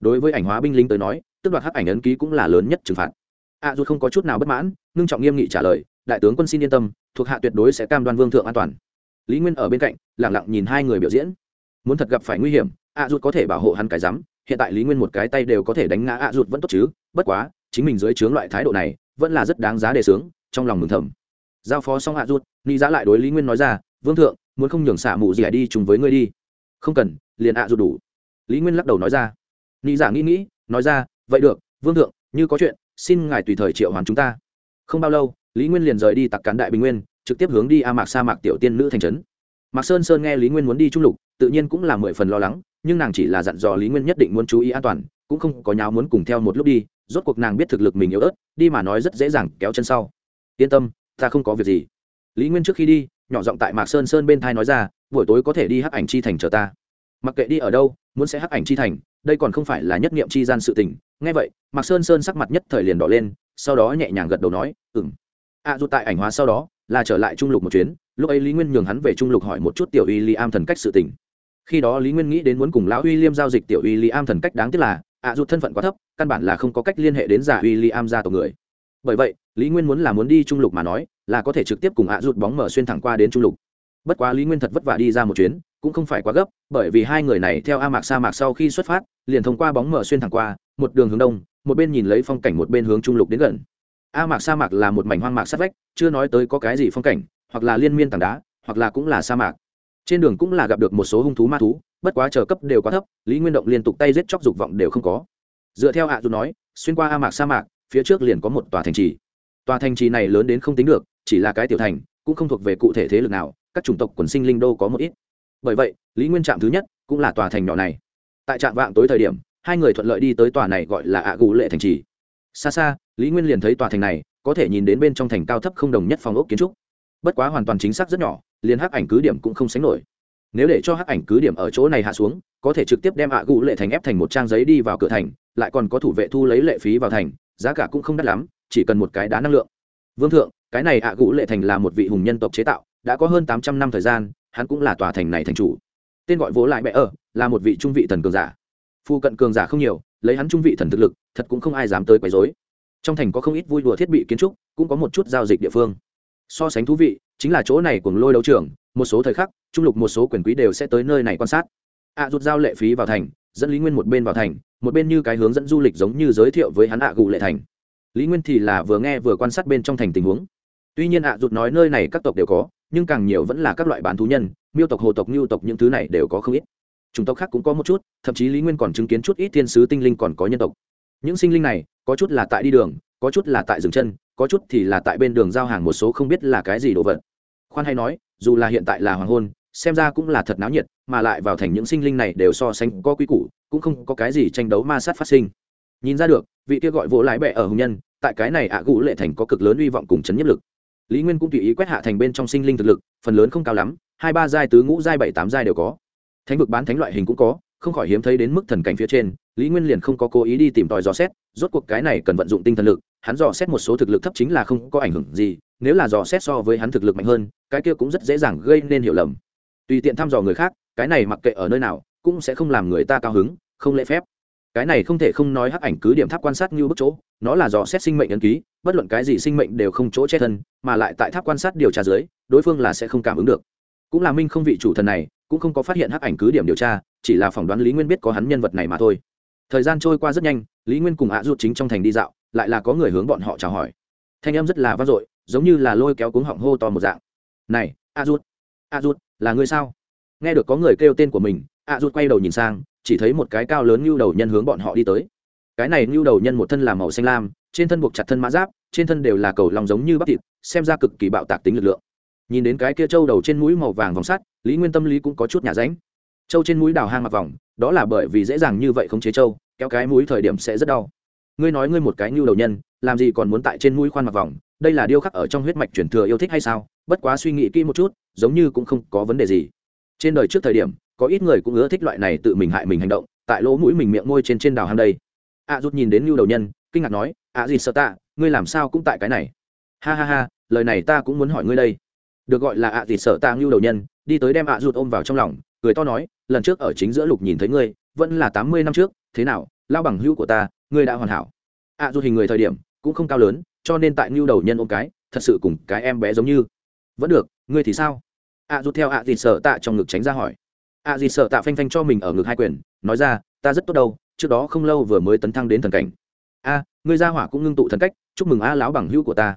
Đối với ảnh hóa binh lính tới nói tức đoạt hắc ảnh ấn ký cũng là lớn nhất trừng phạt. A à, không có chút nào bất mãn ngưng trọng nghiêm nghị trả lời đại tướng quân xin yên tâm thuộc hạ tuyệt đối sẽ cam đoan vương thượng an toàn. Lý nguyên ở bên cạnh lẳng lặng nhìn hai người biểu diễn. Muốn thật gặp phải nguy hiểm a à, có thể bảo hộ hắn cái rắm hiện tại lý nguyên một cái tay đều có thể đánh ngã a à, vẫn tốt chứ bất quá chính mình dưới trướng loại thái độ này vẫn là rất đáng giá đề sướng trong lòng mừng thầm. Giao phó xong A du, ni giá lại đối lý nguyên nói ra vương thượng muốn không nhường xả mù gì đi chung với ngươi đi. Không cần liền A du đủ. Lý nguyên lắc đầu nói ra. Ni giả nghĩ nghĩ nói ra vậy được, vương thượng, như có chuyện, xin ngài tùy thời triệu hoàn chúng ta. Không bao lâu, lý nguyên liền rời đi tặc cán đại bình nguyên, trực tiếp hướng đi a mạc sa mạc tiểu tiên nữ thành trấn. Mạc sơn sơn nghe lý nguyên muốn đi trung lục, tự nhiên cũng là mười phần lo lắng, nhưng nàng chỉ là dặn dò lý nguyên nhất định muốn chú ý an toàn, cũng không có nháo muốn cùng theo một lúc đi, rốt cuộc nàng biết thực lực mình yếu ớt, đi mà nói rất dễ dàng kéo chân sau. Yên tâm, ta không có việc gì. Lý nguyên trước khi đi, nhỏ giọng tại mạc sơn sơn bên thai nói ra, buổi tối có thể đi hắc ảnh chi thành chờ ta mặc kệ đi ở đâu muốn sẽ hắc ảnh chi thành đây còn không phải là nhất nghiệm chi gian sự tình. Ngay vậy mạc sơn sơn sắc mặt nhất thời liền đỏ lên sau đó nhẹ nhàng gật đầu nói ừng a à, dù tại ảnh hóa sau đó là trở lại trung lục một chuyến lúc ấy lý nguyên nhường hắn về trung lục hỏi một chút tiểu uy li am thần cách sự tình. Khi đó lý nguyên nghĩ đến muốn cùng lão uy liêm giao dịch tiểu uy li am thần cách đáng tiếc là ạ à, dù thân phận quá thấp căn bản là không có cách liên hệ đến giả uy li am gia tộc người. Bởi vậy lý nguyên muốn là muốn đi trung lục mà nói là có thể trực tiếp cùng ạ rụt bóng mở xuyên thẳng qua đến trung lục. Bất quá lý nguyên thật vất vả đi ra một chuyến cũng không phải quá gấp, bởi vì hai người này theo a mạc sa mạc sau khi xuất phát, liền thông qua bóng mở xuyên thẳng qua, một đường hướng đông, một bên nhìn lấy phong cảnh một bên hướng trung lục đến gần. A mạc sa mạc là một mảnh hoang mạc sát vách, chưa nói tới có cái gì phong cảnh, hoặc là liên miên tảng đá, hoặc là cũng là sa mạc. Trên đường cũng là gặp được một số hung thú ma thú, bất quá chờ cấp đều quá thấp, lý nguyên động liên tục tay giết chóc dục vọng đều không có. Dựa theo ạ dù nói, xuyên qua a mạc sa mạc, phía trước liền có một tòa thành trì. Tòa thành trì này lớn đến không tính được, chỉ là cái tiểu thành, cũng không thuộc về cụ thể thế lực nào, các chủng tộc quần sinh linh đô có một ít bởi vậy, lý nguyên trạm thứ nhất cũng là tòa thành nhỏ này. Tại trạm vạng tối thời điểm, hai người thuận lợi đi tới tòa này gọi là ạ gù lệ thành trì. Xa xa, lý nguyên liền thấy tòa thành này có thể nhìn đến bên trong thành cao thấp không đồng nhất phòng ốc kiến trúc. Bất quá hoàn toàn chính xác rất nhỏ, liền hắc ảnh cứ điểm cũng không sánh nổi. Nếu để cho hắc ảnh cứ điểm ở chỗ này hạ xuống, có thể trực tiếp đem ạ gù lệ thành ép thành một trang giấy đi vào cửa thành, lại còn có thủ vệ thu lấy lệ phí vào thành, giá cả cũng không đắt lắm, chỉ cần một cái đá năng lượng. Vương thượng, cái này ạ gũ lệ thành là một vị hùng nhân tộc chế tạo, đã có hơn tám trăm năm thời gian hắn cũng là tòa thành này thành chủ. Tên gọi vỗ lại bệ ở là một vị trung vị thần cường giả. Phu cận cường giả không nhiều, lấy hắn trung vị thần thực lực, thật cũng không ai dám tới quấy rối. Trong thành có không ít vui đùa thiết bị kiến trúc, cũng có một chút giao dịch địa phương. So sánh thú vị, chính là chỗ này cùng lôi đấu trường, một số thời khắc, trung lục một số quyền quý đều sẽ tới nơi này quan sát. Ạ rút giao lệ phí vào thành, dẫn lý nguyên một bên vào thành, một bên như cái hướng dẫn du lịch giống như giới thiệu với hắn ạ gù lệ thành. Lý nguyên thì là vừa nghe vừa quan sát bên trong thành tình huống. Tuy nhiên ạ rút nói nơi này các tộc đều có nhưng càng nhiều vẫn là các loại bán thú nhân, miêu tộc, hồ tộc, ngưu tộc, những thứ này đều có không ít. Chủng tộc khác cũng có một chút, thậm chí lý nguyên còn chứng kiến chút ít thiên sứ tinh linh còn có nhân tộc. Những sinh linh này, có chút là tại đi đường, có chút là tại dừng chân, có chút thì là tại bên đường giao hàng một số không biết là cái gì đồ vật. Khoan hay nói, dù là hiện tại là hoàng hôn, xem ra cũng là thật náo nhiệt, mà lại vào thành những sinh linh này đều so sánh có quy củ, cũng không có cái gì tranh đấu ma sát phát sinh. Nhìn ra được, vị kia gọi vỗ lái bẹ ở hùng nhân, tại cái này ạ à gũ lệ thành có cực lớn hy vọng cùng chấn nhất lực lý nguyên cũng tùy ý quét hạ thành bên trong sinh linh thực lực, phần lớn không cao lắm, hai ba giai tứ ngũ giai bảy tám giai đều có. Thánh vực bán thánh loại hình cũng có, không khỏi hiếm thấy đến mức thần cảnh phía trên, lý nguyên liền không có cố ý đi tìm tòi dò xét, rốt cuộc cái này cần vận dụng tinh thần lực, hắn dò xét một số thực lực thấp chính là không có ảnh hưởng gì, nếu là dò xét so với hắn thực lực mạnh hơn, cái kia cũng rất dễ dàng gây nên hiểu lầm. Tùy tiện thăm dò người khác, cái này mặc kệ ở nơi nào, cũng sẽ không làm người ta cao hứng, không lễ phép cái này không thể không nói hắc ảnh cứ điểm tháp quan sát như bức chỗ, nó là dò xét sinh mệnh ấn ký, bất luận cái gì sinh mệnh đều không chỗ che thân, mà lại tại tháp quan sát điều tra dưới, đối phương là sẽ không cảm ứng được. Cũng là minh không vị chủ thần này, cũng không có phát hiện hắc ảnh cứ điểm điều tra, chỉ là phỏng đoán lý nguyên biết có hắn nhân vật này mà thôi. Thời gian trôi qua rất nhanh, lý nguyên cùng ạ à chính trong thành đi dạo, lại là có người hướng bọn họ chào hỏi. Thanh âm rất là vang dội, giống như là lôi kéo cuống họng hô to một dạng. Này a rút a rút là người sao? Nghe được có người kêu tên của mình a rút quay đầu nhìn sang chỉ thấy một cái cao lớn như đầu nhân hướng bọn họ đi tới. Cái này như đầu nhân một thân là màu xanh lam, trên thân buộc chặt thân mã giáp, trên thân đều là cầu lòng giống như bắp thịt, xem ra cực kỳ bạo tạc tính lực lượng. Nhìn đến cái kia trâu đầu trên mũi màu vàng vòng sắt, lý nguyên tâm lý cũng có chút nhà ránh. Trâu trên mũi đào hang mặc vòng, đó là bởi vì dễ dàng như vậy không chế trâu kéo cái mũi thời điểm sẽ rất đau. Ngươi nói ngươi một cái như đầu nhân, làm gì còn muốn tại trên mũi khoan mặc vòng, đây là điêu khắc ở trong huyết mạch truyền thừa yêu thích hay sao? Bất quá suy nghĩ kỹ một chút, giống như cũng không có vấn đề gì. Trên đời trước thời điểm có ít người cũng ưa thích loại này tự mình hại mình hành động tại lỗ mũi mình miệng môi trên trên đào hang đây. A à, rút nhìn đến nhu đầu nhân kinh ngạc nói a à, gì sợ ta ngươi làm sao cũng tại cái này? Ha ha ha lời này ta cũng muốn hỏi ngươi đây. Được gọi là ạ à gì sợ ta nhu đầu nhân đi tới đem ạ rụt ôm vào trong lòng cười to nói lần trước ở chính giữa lục nhìn thấy ngươi vẫn là tám mươi năm trước thế nào lao bằng hữu của ta ngươi đã hoàn hảo. Ạ à, rụt hình người thời điểm cũng không cao lớn cho nên tại nhu đầu nhân ôm cái thật sự cùng cái em bé giống như. Vẫn được ngươi thì sao? Ạ à, rụt theo ạ gì sợ tạ trong ngực tránh ra hỏi. A dì sợ tạ phanh phanh cho mình ở ngực hai quyền, nói ra, ta rất tốt đâu, trước đó không lâu vừa mới tấn thăng đến thần cảnh. A, ngươi ra hỏa cũng ngưng tụ thần cách, chúc mừng a lão bằng hữu của ta.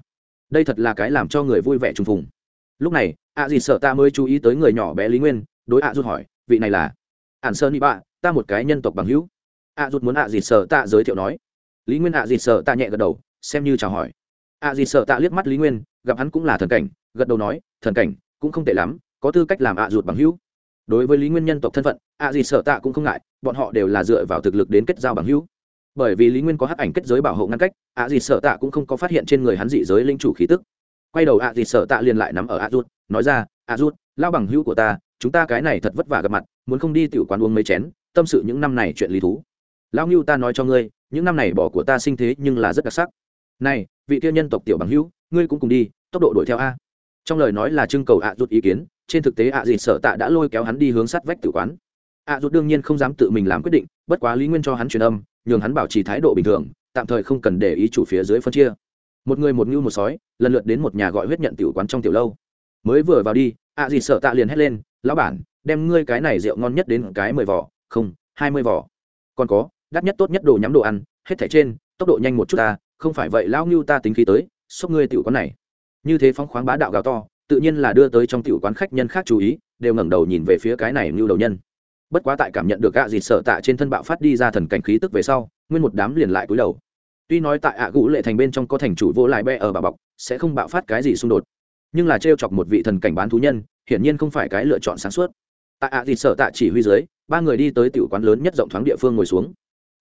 Đây thật là cái làm cho người vui vẻ trùng phùng. Lúc này, a dì sợ ta mới chú ý tới người nhỏ bé lý nguyên, đối a rút hỏi, vị này là? Ản sơn y bạ, ta một cái nhân tộc bằng hữu. A rút muốn a dì sợ ta giới thiệu nói. Lý nguyên a dì sợ ta nhẹ gật đầu, xem như chào hỏi. A dì sợ ta liếc mắt lý nguyên, gặp hắn cũng là thần cảnh, gật đầu nói, thần cảnh cũng không tệ lắm, có tư cách làm a rút bằng hữu đối với lý nguyên nhân tộc thân phận, ạ gì sợ tạ cũng không ngại, bọn họ đều là dựa vào thực lực đến kết giao bằng hữu. Bởi vì lý nguyên có hắc ảnh kết giới bảo hộ ngăn cách, ạ gì sợ tạ cũng không có phát hiện trên người hắn dị giới linh chủ khí tức. Quay đầu ạ gì sợ tạ liền lại nắm ở ạ rút, nói ra, ạ rút, lao bằng hữu của ta, chúng ta cái này thật vất vả gặp mặt, muốn không đi tiểu quán uống mấy chén, tâm sự những năm này chuyện lý thú. Lao ngưu ta nói cho ngươi, những năm này bỏ của ta sinh thế nhưng là rất đặc sắc. Này, vị tiêu nhân tộc tiểu bằng hữu, ngươi cũng cùng đi, tốc độ đuổi theo a. Trong lời nói là trưng cầu ạ rút ý kiến trên thực tế ạ dịt sợ tạ đã lôi kéo hắn đi hướng sát vách tử quán. Ạ rụt đương nhiên không dám tự mình làm quyết định, bất quá lý nguyên cho hắn truyền âm, nhường hắn bảo trì thái độ bình thường, tạm thời không cần để ý chủ phía dưới phân chia. Một người một ngưu một sói, lần lượt đến một nhà gọi huyết nhận tiểu quán trong tiểu lâu. Mới vừa vào đi, ạ dịt sợ tạ liền hét lên, lão bản, đem ngươi cái này rượu ngon nhất đến cái mười vỏ, không, hai mươi vỏ. Còn có, đắt nhất tốt nhất đồ nhắm đồ ăn, hết thẻ trên, tốc độ nhanh một chút ta, không phải vậy lão ngưu ta tính khí tới xúc ngươi tiểu quán này. Như thế phóng khoáng bá đạo gào to tự nhiên là đưa tới trong tiểu quán khách nhân khác chú ý, đều ngẩng đầu nhìn về phía cái này như đầu nhân. Bất quá tại cảm nhận được gạ dịt sợ tạ trên thân bạo phát đi ra thần cảnh khí tức về sau, nguyên một đám liền lại cúi đầu. Tuy nói tại ạ gũ lệ thành bên trong có thành chủ vô lại bẹ ở bà bọc, sẽ không bạo phát cái gì xung đột. Nhưng là t chọc một vị thần cảnh bán thú nhân, hiển nhiên không phải cái lựa chọn sáng suốt. Tại ạ dịt sợ tạ chỉ huy dưới, ba người đi tới tiểu quán lớn nhất rộng thoáng địa phương ngồi xuống.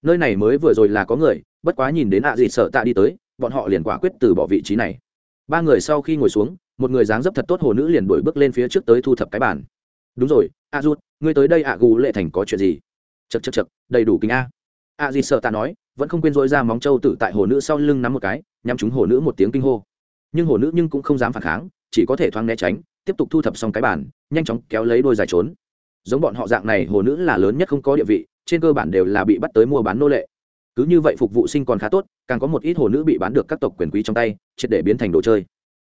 Nơi này mới vừa rồi là có người, bất quá nhìn đến ạ dịt sợ tạ đi tới, bọn họ liền quả quyết từ bỏ vị trí này. Ba người sau khi ngồi xuống một người dáng dấp thật tốt hồ nữ liền đổi bước lên phía trước tới thu thập cái bản đúng rồi, a rút, ngươi tới đây ạ, gù lệ thành có chuyện gì? Chật chật chật đầy đủ kính a. A di sợ ta nói, vẫn không quên dối ra móng trâu tử tại hồ nữ sau lưng nắm một cái, nhắm chúng hồ nữ một tiếng kinh hô. Nhưng hồ nữ nhưng cũng không dám phản kháng, chỉ có thể thoáng né tránh, tiếp tục thu thập xong cái bản nhanh chóng kéo lấy đôi dài trốn. Giống bọn họ dạng này, hồ nữ là lớn nhất không có địa vị, trên cơ bản đều là bị bắt tới mua bán nô lệ. Cứ như vậy phục vụ sinh còn khá tốt, càng có một ít hồ nữ bị bán được các tộc quyền quý trong tay, triệt để biến thành đồ chơi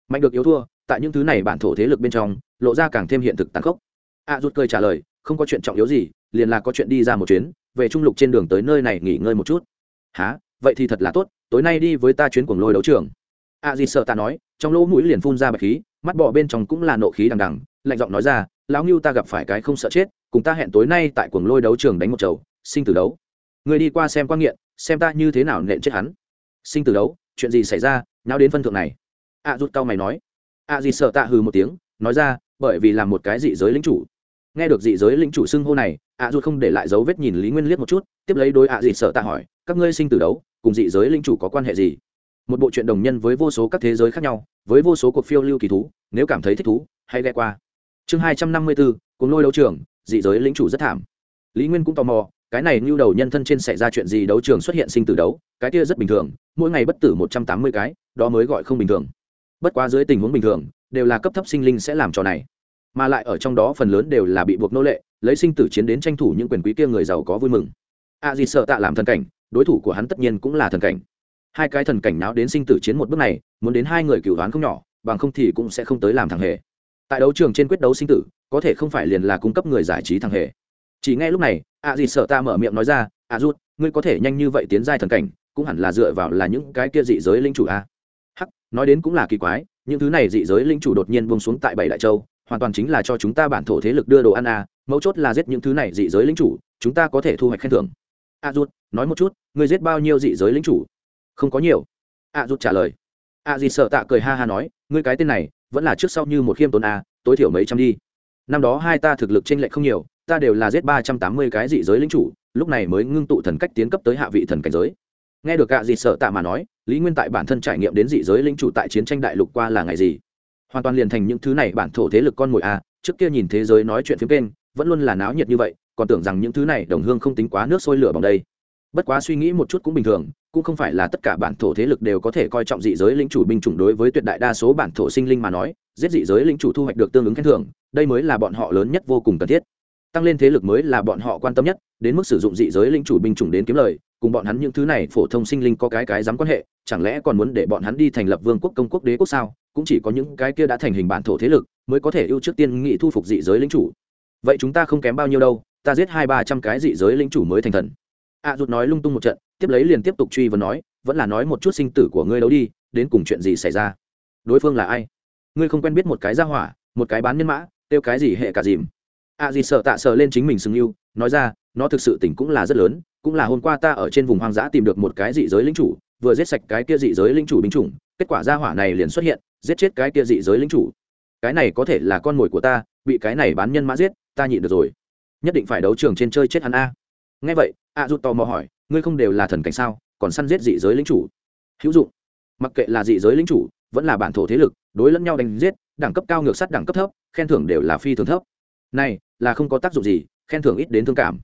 mạnh được yếu thua, tại những thứ này bản thổ thế lực bên trong, lộ ra càng thêm hiện thực tàn khốc. A rút cười trả lời, không có chuyện trọng yếu gì, liền là có chuyện đi ra một chuyến, về trung lục trên đường tới nơi này nghỉ ngơi một chút. Há vậy thì thật là tốt, tối nay đi với ta chuyến cuồng lôi đấu trường. A di sợ ta nói, trong lỗ mũi liền phun ra bạch khí, mắt bọ bên trong cũng là nộ khí đằng đằng, lạnh giọng nói ra, lão ngưu ta gặp phải cái không sợ chết, cùng ta hẹn tối nay tại cuồng lôi đấu trường đánh một chầu, sinh tử đấu. Người đi qua xem quan nghiện, xem ta như thế nào nện chết hắn. Sinh tử đấu, chuyện gì xảy ra nào đến phân thượng này a rút cao mày nói. a gì sợ tạ hừ một tiếng, nói ra, bởi vì làm một cái dị giới lính chủ. Nghe được dị giới lính chủ xưng hô này a rút không để lại dấu vết nhìn lý nguyên liếc một chút, tiếp lấy đối a di sợ tạ hỏi, các ngươi sinh tử đấu, cùng dị giới lính chủ có quan hệ gì? Một bộ truyện đồng nhân với vô số các thế giới khác nhau, với vô số cuộc phiêu lưu kỳ thú, nếu cảm thấy thích thú, hãy ghe qua. Chương hai trăm năm mươi bốn cùng lôi đấu trường, dị giới lính chủ rất thảm. Lý nguyên cũng tò mò, cái này như đầu nhân thân trên xảy ra chuyện gì đấu trường xuất hiện sinh tử đấu, cái kia rất bình thường, mỗi ngày bất tử một trăm tám mươi cái, đó mới gọi không bình thường bất quá dưới tình huống bình thường, đều là cấp thấp sinh linh sẽ làm trò này. Mà lại ở trong đó phần lớn đều là bị buộc nô lệ, lấy sinh tử chiến đến tranh thủ những quyền quý kia người giàu có vui mừng. A à sợ tạ làm thần cảnh, đối thủ của hắn tất nhiên cũng là thần cảnh. Hai cái thần cảnh náo đến sinh tử chiến một bước này, muốn đến hai người cửu đoán không nhỏ, bằng không thì cũng sẽ không tới làm thằng hề. Tại đấu trường trên quyết đấu sinh tử, có thể không phải liền là cung cấp người giải trí thằng hề. Chỉ ngay lúc này, a à sợ ta mở miệng nói ra, a à rút ngươi có thể nhanh như vậy tiến giai thần cảnh, cũng hẳn là dựa vào là những cái kia dị giới linh chủ a nói đến cũng là kỳ quái những thứ này dị giới linh chủ đột nhiên buông xuống tại bảy đại châu hoàn toàn chính là cho chúng ta bản thổ thế lực đưa đồ ăn à, mấu chốt là giết những thứ này dị giới linh chủ chúng ta có thể thu hoạch khen thưởng. A rút nói một chút ngươi giết bao nhiêu dị giới linh chủ? Không có nhiều. A rút trả lời. A dị sợ tạ cười ha ha nói ngươi cái tên này vẫn là trước sau như một khiêm tốn a tối thiểu mấy trăm đi. Năm đó hai ta thực lực t r ê n lệch không nhiều ta đều là giết ba trăm tám mươi cái dị giới linh chủ lúc này mới ngưng tụ thần cách tiến cấp tới hạ vị thần cảnh giới nghe được gạ gì sợ tạ mà nói, lý nguyên tại bản thân trải nghiệm đến dị giới lính chủ tại chiến tranh đại lục qua là ngày gì? Hoàn toàn liền thành những thứ này bản thổ thế lực con mồi a trước kia nhìn thế giới nói chuyện phiếm kênh, vẫn luôn là náo nhiệt như vậy, còn tưởng rằng những thứ này đồng hương không tính quá nước sôi lửa bằng đây. Bất quá suy nghĩ một chút cũng bình thường, cũng không phải là tất cả bản thổ thế lực đều có thể coi trọng dị giới lĩnh chủ binh chủng đối với tuyệt đại đa số bản thổ sinh linh mà nói, giết dị giới lĩnh chủ thu hoạch được tương ứng khen thưởng, đây mới là bọn họ lớn nhất vô cùng cần thiết. Tăng lên thế lực mới là bọn họ quan tâm nhất, đến mức sử dụng dị giới lĩnh chủ binh chủng đến kiếm lời cùng bọn hắn những thứ này phổ thông sinh linh có cái cái dám quan hệ chẳng lẽ còn muốn để bọn hắn đi thành lập vương quốc công quốc đế quốc sao? Cũng chỉ có những cái kia đã thành hình bản thổ thế lực mới có thể ưu trước tiên nghị thu phục dị giới lính chủ. Vậy chúng ta không kém bao nhiêu đâu ta giết hai ba trăm cái dị giới lính chủ mới thành thần. A à, rụt nói lung tung một trận tiếp lấy liền tiếp tục truy vấn nói vẫn là nói một chút sinh tử của ngươi đấu đi đến cùng chuyện gì xảy ra? Đối phương là ai? Ngươi không quen biết một cái gia hỏa một cái bán nhân mã tiêu cái gì hệ cả dìm? A à, sợ tạ sợ lên chính mình sừng yêu nói ra nó thực sự tỉnh cũng là rất lớn cũng là hôm qua ta ở trên vùng hoang dã tìm được một cái dị giới lính chủ, vừa giết sạch cái kia dị giới lính chủ binh chủng, kết quả ra hỏa này liền xuất hiện, giết chết cái kia dị giới lính chủ. Cái này có thể là con mồi của ta, bị cái này bán nhân mã giết, ta nhịn được rồi. Nhất định phải đấu trường trên chơi chết hắn a. Nghe vậy, a rút tò mò hỏi, ngươi không đều là thần cảnh sao, còn săn giết dị giới lính chủ? Hữu dụng. Mặc kệ là dị giới lính chủ, vẫn là bản thổ thế lực, đối lẫn nhau đánh giết, đẳng cấp cao ngược sắt đẳng cấp thấp, khen thưởng đều là phi thường thấp. Này, là không có tác dụng gì, khen thưởng ít đến thương cảm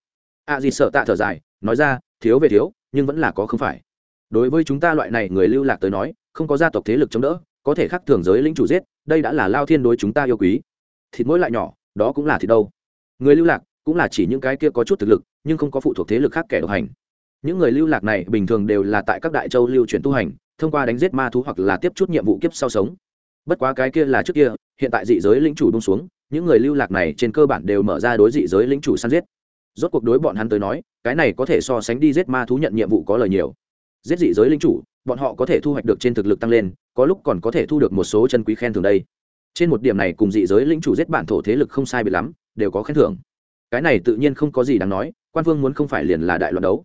a à gì sợ tạ thở dài, nói ra, thiếu về thiếu, nhưng vẫn là có không phải. Đối với chúng ta loại này người lưu lạc tới nói, không có gia tộc thế lực chống đỡ, có thể khắc thường giới lính chủ giết, đây đã là lao thiên đối chúng ta yêu quý. Thịt mỗi lại nhỏ, đó cũng là thịt đâu. Người lưu lạc cũng là chỉ những cái kia có chút thực lực, nhưng không có phụ thuộc thế lực khác kẻ độc hành. Những người lưu lạc này bình thường đều là tại các đại châu lưu chuyển tu hành, thông qua đánh giết ma thú hoặc là tiếp chút nhiệm vụ kiếp sau sống. Bất quá cái kia là trước kia, hiện tại dị giới lĩnh chủ bông xuống, những người lưu lạc này trên cơ bản đều mở ra đối dị giới lĩnh chủ săn giết rốt cuộc đối bọn hắn tới nói, cái này có thể so sánh đi giết ma thú nhận nhiệm vụ có lời nhiều. Giết dị giới linh chủ, bọn họ có thể thu hoạch được trên thực lực tăng lên, có lúc còn có thể thu được một số chân quý khen thường đây. Trên một điểm này cùng dị giới linh chủ giết bản thổ thế lực không sai bị lắm, đều có khen thưởng. Cái này tự nhiên không có gì đáng nói, quan vương muốn không phải liền là đại loạn đấu.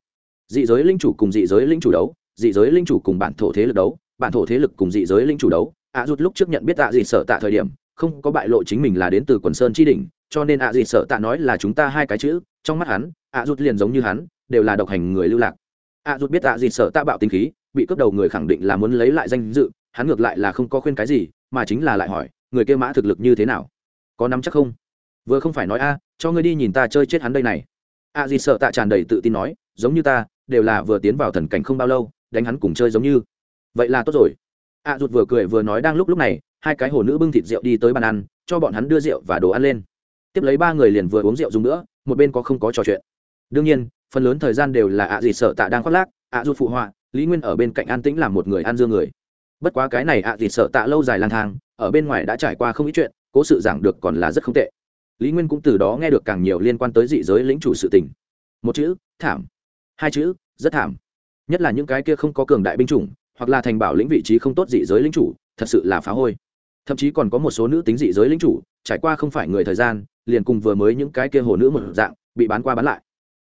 Dị giới linh chủ cùng dị giới linh chủ đấu, dị giới linh chủ cùng bản thổ thế lực đấu, bản thổ thế lực cùng dị giới linh chủ đấu. Ạ à rút lúc trước nhận biết ạ à gì sợ tạ thời điểm, không có bại lộ chính mình là đến từ quần sơn tri đỉnh, cho nên ạ à gì sợ tạ nói là chúng ta hai cái chữ trong mắt hắn, ạ rụt liền giống như hắn, đều là độc hành người lưu lạc. Ạ rụt biết ạ gì sợ tạ bạo tinh khí, bị cướp đầu người khẳng định là muốn lấy lại danh dự, hắn ngược lại là không có khuyên cái gì, mà chính là lại hỏi, người kia mã thực lực như thế nào? Có nắm chắc không? Vừa không phải nói, a, cho ngươi đi nhìn ta chơi chết hắn đây này. A gì sợ tạ tràn đầy tự tin nói, giống như ta, đều là vừa tiến vào thần cảnh không bao lâu, đánh hắn cùng chơi giống như. Vậy là tốt rồi. A rụt vừa cười vừa nói đang lúc lúc này, hai cái hồ nữ bưng thịt rượu đi tới bàn ăn, cho bọn hắn đưa rượu và đồ ăn lên tiếp lấy ba người liền vừa uống rượu dùng nữa, một bên có không có trò chuyện. Đương nhiên, phần lớn thời gian đều là ạ gì sợ tạ đang khoác lác, ạ à phụ họa, lý nguyên ở bên cạnh an tĩnh làm một người ăn dương người. Bất quá cái này ạ à sợ tạ lâu dài lang thang, ở bên ngoài đã trải qua không ít chuyện, cố sự giảng được còn là rất không tệ. Lý nguyên cũng từ đó nghe được càng nhiều liên quan tới dị giới lĩnh chủ sự tình. Một chữ, thảm. Hai chữ, rất thảm. Nhất là những cái kia không có cường đại binh chủng, hoặc là thành bảo lĩnh vị trí không tốt dị giới lĩnh chủ, thật sự là phá hôi. Thậm chí còn có một số nữ tính dị giới lĩnh chủ, trải qua không phải người thời gian liền cùng vừa mới những cái kia hồ nữ một dạng bị bán qua bán lại.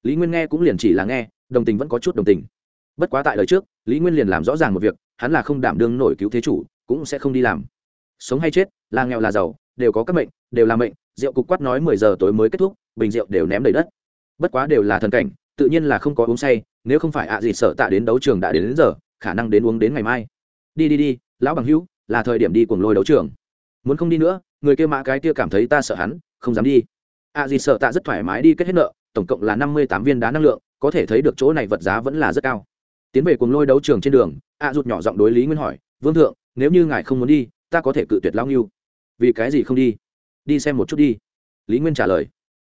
Lý nguyên nghe cũng liền chỉ là nghe đồng tình vẫn có chút đồng tình. Bất quá tại đời trước lý nguyên liền làm rõ ràng một việc hắn là không đảm đương nổi cứu thế chủ cũng sẽ không đi làm. Sống hay chết là nghèo là giàu đều có các mệnh đều là mệnh rượu cục quát nói mười giờ tối mới kết thúc bình rượu đều ném đầy đất. Bất quá đều là thần cảnh tự nhiên là không có uống say nếu không phải ạ gì sợ tạ đến đấu trường đã đến, đến giờ khả năng đến uống đến ngày mai. Đi đi đi lão bằng hữu là thời điểm đi cuồng lôi đấu trường muốn không đi nữa, người kia mã cái kia cảm thấy ta sợ hắn, không dám đi. À gì sợ tạ rất thoải mái đi kết hết nợ, tổng cộng là năm mươi tám viên đá năng lượng, có thể thấy được chỗ này vật giá vẫn là rất cao. Tiến về cùng lôi đấu trường trên đường, a rụt nhỏ giọng đối lý nguyên hỏi, vương thượng, nếu như ngài không muốn đi, ta có thể cự tuyệt lao nghiêu vì cái gì không đi? Đi xem một chút đi. Lý nguyên trả lời.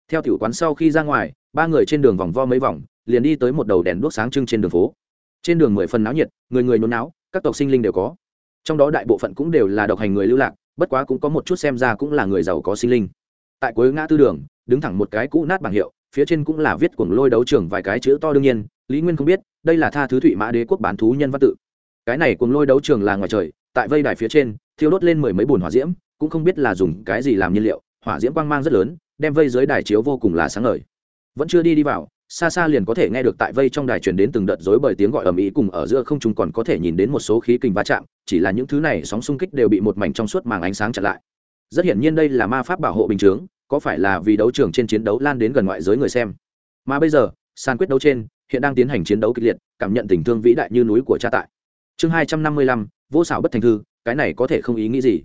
Theo tiểu quán sau khi ra ngoài, ba người trên đường vòng vo mấy vòng, liền đi tới một đầu đèn đuốc sáng trưng trên đường phố. Trên đường mười phần náo nhiệt, người người nôn náo các tộc sinh linh đều có. Trong đó đại bộ phận cũng đều là độc hành người lưu lạc bất quá cũng có một chút xem ra cũng là người giàu có sinh linh. Tại cuối ngã tư đường, đứng thẳng một cái cũ nát bảng hiệu, phía trên cũng là viết cuồng lôi đấu trường vài cái chữ to đương nhiên, lý nguyên không biết, đây là tha thứ thụy mã đế quốc bán thú nhân văn tự. Cái này cuồng lôi đấu trường là ngoài trời, tại vây đài phía trên, thiêu đốt lên mười mấy bùn hỏa diễm, cũng không biết là dùng cái gì làm nhiên liệu, hỏa diễm quang mang rất lớn, đem vây dưới đài chiếu vô cùng là sáng ngời. Vẫn chưa đi đi vào xa xa liền có thể nghe được tại vây trong đài truyền đến từng đợt rối bởi tiếng gọi ầm ĩ cùng ở giữa không trung còn có thể nhìn đến một số khí kình va chạm, chỉ là những thứ này sóng xung kích đều bị một mảnh trong suốt màng ánh sáng chặn lại. Rất hiển nhiên đây là ma pháp bảo hộ bình chướng, có phải là vì đấu trường trên chiến đấu lan đến gần ngoại giới người xem? Mà bây giờ, sàn quyết đấu trên hiện đang tiến hành chiến đấu kịch liệt, cảm nhận tình thương vĩ đại như núi của cha tại. Chương hai trăm năm mươi lăm, vô xảo bất thành thư, cái này có thể không ý nghĩ gì?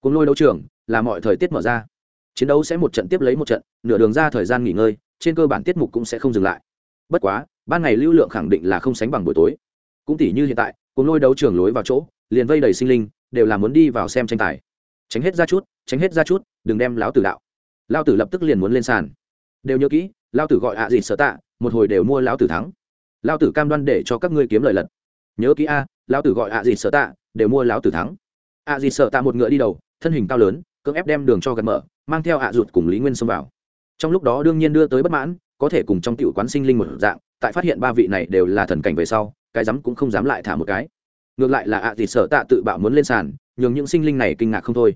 Cùng lôi đấu trường, là mọi thời tiết mở ra. Chiến đấu sẽ một trận tiếp lấy một trận, nửa đường ra thời gian nghỉ ngơi trên cơ bản tiết mục cũng sẽ không dừng lại. Bất quá, ban ngày lưu lượng khẳng định là không sánh bằng buổi tối. Cũng tỷ như hiện tại cùng lôi đấu trường lối vào chỗ, liền vây đầy sinh linh, đều là muốn đi vào xem tranh tài. Tránh hết ra chút, tránh hết ra chút, đừng đem láo tử đạo. Lao tử lập tức liền muốn lên sàn. Đều nhớ kỹ lao tử gọi ạ gì sợ tạ, một hồi đều mua lão tử thắng. Lao tử cam đoan để cho các ngươi kiếm lời lật. Nhớ kỹ a lao tử gọi ạ gì sợ tạ, đều mua lão tử thắng. ạ gì sợ tạ một ngựa đi đầu, thân hình cao lớn, cưỡng ép đem đường cho gần mở, mang theo ạ ruột cùng lý nguyên xông vào trong lúc đó đương nhiên đưa tới bất mãn, có thể cùng trong tiểu quán sinh linh một dạng, tại phát hiện ba vị này đều là thần cảnh về sau, cái dám cũng không dám lại thả một cái. Ngược lại là ạ thì sợ tạ tự bạo muốn lên sàn, nhường những sinh linh này kinh ngạc không thôi.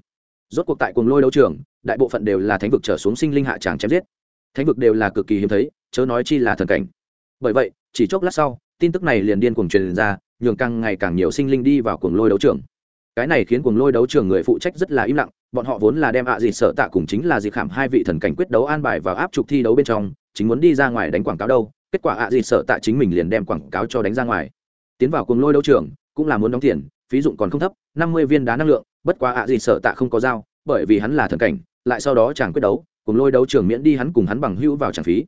Rốt cuộc tại cuồng lôi đấu trường, đại bộ phận đều là thánh vực trở xuống sinh linh hạ tràng chém giết. Thánh vực đều là cực kỳ hiếm thấy, chớ nói chi là thần cảnh. Bởi vậy, chỉ chốc lát sau, tin tức này liền điên cuồng truyền ra, nhường càng ngày càng nhiều sinh linh đi vào cuồng lôi đấu trường. Cái này khiến cuồng lôi đấu trường người phụ trách rất là im lặng bọn họ vốn là đem ạ à dịt sợ tạ cùng chính là dịp khảm hai vị thần cảnh quyết đấu an bài vào áp trục thi đấu bên trong, chính muốn đi ra ngoài đánh quảng cáo đâu, kết quả ạ à dịt sợ tạ chính mình liền đem quảng cáo cho đánh ra ngoài. Tiến vào cuồng lôi đấu trường, cũng là muốn đóng tiền, phí dụng còn không thấp, năm mươi viên đá năng lượng, bất quá ạ à dịt sợ tạ không có dao bởi vì hắn là thần cảnh, lại sau đó chàng quyết đấu cùng lôi đấu trường miễn đi hắn cùng hắn bằng hữu vào tràng phí.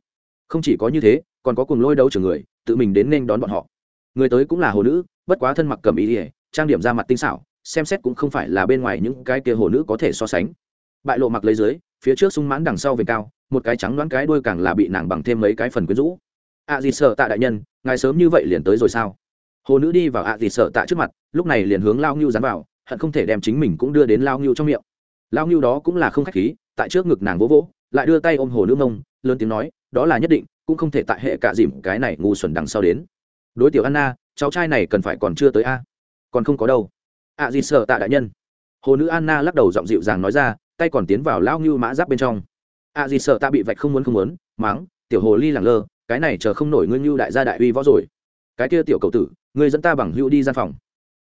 Không chỉ có như thế, còn có cùng lôi đấu trường người, tự mình đến nên đón bọn họ. Người tới cũng là hồ nữ, bất quá thân mặc cầm ý ỉa trang điểm ra mặt tinh xảo xem xét cũng không phải là bên ngoài những cái kia hồ nữ có thể so sánh. Bại lộ mặc lấy dưới, phía trước sung mãn đằng sau về cao, một cái trắng đoán cái đuôi càng là bị nàng bằng thêm mấy cái phần quyến rũ. Ạ à gì sợ tạ đại nhân, ngài sớm như vậy liền tới rồi sao? Hồ nữ đi vào ạ à gì sợ tạ trước mặt, lúc này liền hướng lao ngưu dán vào, hận không thể đem chính mình cũng đưa đến lao ngưu trong miệng. Lao ngưu đó cũng là không khách khí, tại trước ngực nàng vỗ vỗ, lại đưa tay ôm hồ nữ mông, lớn tiếng nói, đó là nhất định, cũng không thể tại hệ cạ dìm cái này ngu xuẩn đằng sau đến. Đối tiểu anna, cháu trai này cần phải còn chưa tới a? Còn không có đâu ạ à gì sợ tạ đại nhân. Hồ nữ anna lắc đầu giọng dịu dàng nói ra, tay còn tiến vào lao ngưu mã giáp bên trong. Ạ à gì sợ tạ bị vạch không muốn không muốn máng tiểu hồ ly lẳng lơ, cái này chờ không nổi ngươi ngưu đại gia đại uy võ rồi. Cái kia tiểu cầu tử, ngươi dẫn ta bằng hữu đi gian phòng.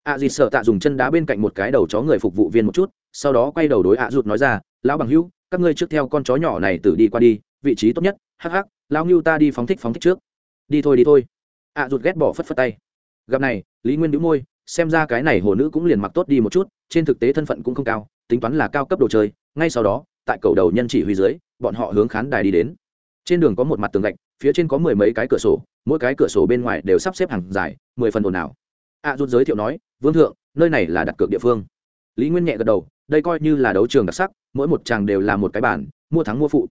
Ạ à gì sợ tạ dùng chân đá bên cạnh một cái đầu chó người phục vụ viên một chút, sau đó quay đầu đối ạ rụt nói ra, lão bằng hữu, các ngươi trước theo con chó nhỏ này tử đi qua đi, vị trí tốt nhất, hắc hắc, lão ngưu ta đi phóng thích phóng thích trước. Đi thôi đi thôi. Ạ rụt ghét bỏ phất phất tay. Gặp này, lý nguyên đĩu môi xem ra cái này hồ nữ cũng liền mặc tốt đi một chút, trên thực tế thân phận cũng không cao, tính toán là cao cấp đồ chơi, ngay sau đó, tại cầu đầu nhân chỉ huy dưới, bọn họ hướng khán đài đi đến. Trên đường có một mặt tường gạch, phía trên có mười mấy cái cửa sổ, mỗi cái cửa sổ bên ngoài đều sắp xếp hàng dài, mười phần ồn ào. Ạ rút giới thiệu nói, vương thượng, nơi này là đặt cược địa phương. Lý nguyên nhẹ gật đầu, đây coi như là đấu trường đặc sắc, mỗi một chàng đều là một cái bản mua thắng mua phụ.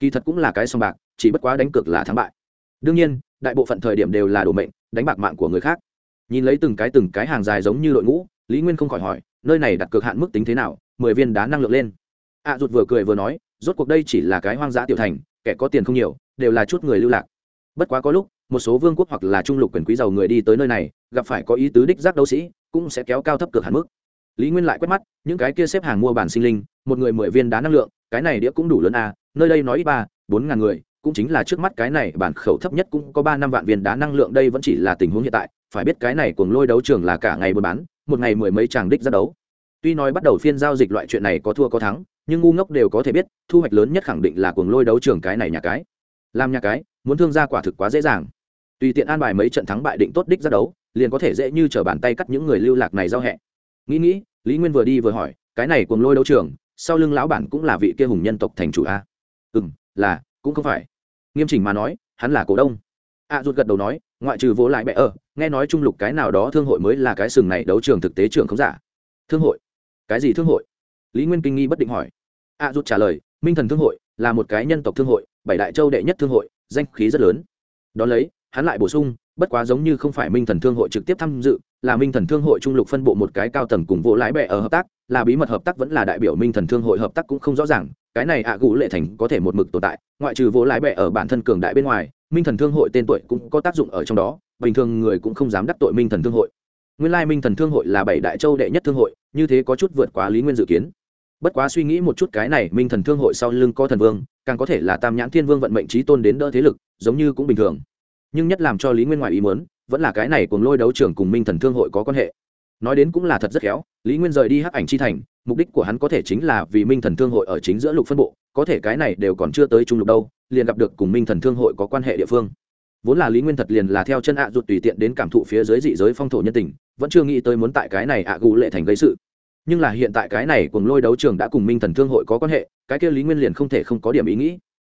Kỳ thật cũng là cái song bạc, chỉ bất quá đánh cược là thắng bại. Đương nhiên, đại bộ phận thời điểm đều là đổ mệnh, đánh bạc mạng của người khác nhìn lấy từng cái từng cái hàng dài giống như đội ngũ lý nguyên không khỏi hỏi nơi này đặt cược hạn mức tính thế nào? Mười viên đá năng lượng lên. Ạ à, rụt vừa cười vừa nói rốt cuộc đây chỉ là cái hoang dã tiểu thành kẻ có tiền không nhiều đều là chút người lưu lạc. Bất quá có lúc một số vương quốc hoặc là trung lục quyền quý giàu người đi tới nơi này gặp phải có ý tứ đích giác đấu sĩ cũng sẽ kéo cao thấp cược hạn mức. Lý nguyên lại quét mắt những cái kia xếp hàng mua bản sinh linh một người mười viên đá năng lượng cái này đĩa cũng đủ lớn à nơi đây nói ít ba bốn ngàn người cũng chính là trước mắt cái này bản khẩu thấp nhất cũng có ba năm vạn viên đá năng lượng đây vẫn chỉ là tình huống hiện tại phải biết cái này cuồng lôi đấu trường là cả ngày buôn bán một ngày mười mấy tràng đích ra đấu. Tuy nói bắt đầu phiên giao dịch loại chuyện này có thua có thắng nhưng ngu ngốc đều có thể biết thu hoạch lớn nhất khẳng định là cuồng lôi đấu trường cái này nhà cái. Làm nhà cái muốn thương gia quả thực quá dễ dàng. Tùy tiện an bài mấy trận thắng bại định tốt đích ra đấu liền có thể dễ như t bàn tay cắt những người lưu lạc này giao hẹ. Nghĩ nghĩ lý nguyên vừa đi vừa hỏi cái này cuồng lôi đấu trường sau lưng lão bản cũng là vị kia hùng nhân tộc thành chủ a. Ừ m là cũng không phải. Nghiêm chỉnh mà nói hắn là cổ đông. A à, gật đầu nói ngoại trừ vỗ lại bẹ ở nghe nói trung lục cái nào đó thương hội mới là cái sừng này đấu trường thực tế trường không giả. Thương hội? Cái gì thương hội? Lý nguyên kinh nghi bất định hỏi. A à, rút trả lời minh thần thương hội là một cái nhân tộc thương hội bảy đại châu đệ nhất thương hội danh khí rất lớn. Đón lấy hắn lại bổ sung bất quá giống như không phải minh thần thương hội trực tiếp tham dự là minh thần thương hội trung lục phân bộ một cái cao tầng cùng vỗ lái bẹ ở hợp tác là bí mật hợp tác vẫn là đại biểu minh thần thương hội hợp tác cũng không rõ ràng cái này ạ à gũ lệ thành có thể một mực tồn tại ngoại trừ vỗ lái bẹ ở bản thân cường đại bên ngoài minh thần thương hội tên tuổi cũng có tác dụng ở trong đó bình thường người cũng không dám đắc tội minh thần thương hội. Nguyên lai minh thần thương hội là bảy đại châu đệ nhất thương hội, như thế có chút vượt quá lý nguyên dự kiến. Bất quá suy nghĩ một chút cái này, minh thần thương hội sau lưng có thần vương, càng có thể là tam nhãn thiên vương vận mệnh trí tôn đến đỡ thế lực, giống như cũng bình thường. Nhưng nhất làm cho lý nguyên ngoài ý muốn, vẫn là cái này cùng lôi đấu trưởng cùng minh thần thương hội có quan hệ. Nói đến cũng là thật rất khéo, lý nguyên rời đi hắc ảnh chi thành, mục đích của hắn có thể chính là vì minh thần thương hội ở chính giữa lục phân bộ, có thể cái này đều còn chưa tới trung lục đâu, liền gặp được cùng minh thần thương hội có quan hệ địa phương vốn là lý nguyên thật liền là theo chân ạ à rụt tùy tiện đến cảm thụ phía dưới dị giới phong thổ nhân tình, vẫn chưa nghĩ tới muốn tại cái này ạ gù lệ thành gây sự. Nhưng là hiện tại cái này cùng lôi đấu trường đã cùng minh thần thương hội có quan hệ, cái kia lý nguyên liền không thể không có điểm ý nghĩ.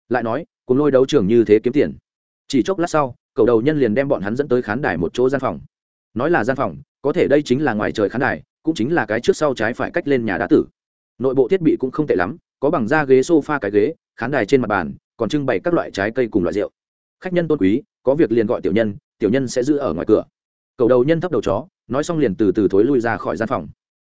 Lại nói cùng lôi đấu trường như thế kiếm tiền. Chỉ chốc lát sau, cầu đầu nhân liền đem bọn hắn dẫn tới khán đài một chỗ gian phòng. Nói là gian phòng, có thể đây chính là ngoài trời khán đài, cũng chính là cái trước sau trái phải cách lên nhà đá tử. Nội bộ thiết bị cũng không tệ lắm, có bằng da ghế s o f a cái ghế, khán đài trên mặt bàn, còn trưng bày các loại trái cây cùng loại rượu. Khách nhân tôn quý có việc liền gọi tiểu nhân tiểu nhân sẽ giữ ở ngoài cửa. Cầu đầu nhân thấp đầu chó, nói xong liền từ từ thối lui ra khỏi gian phòng.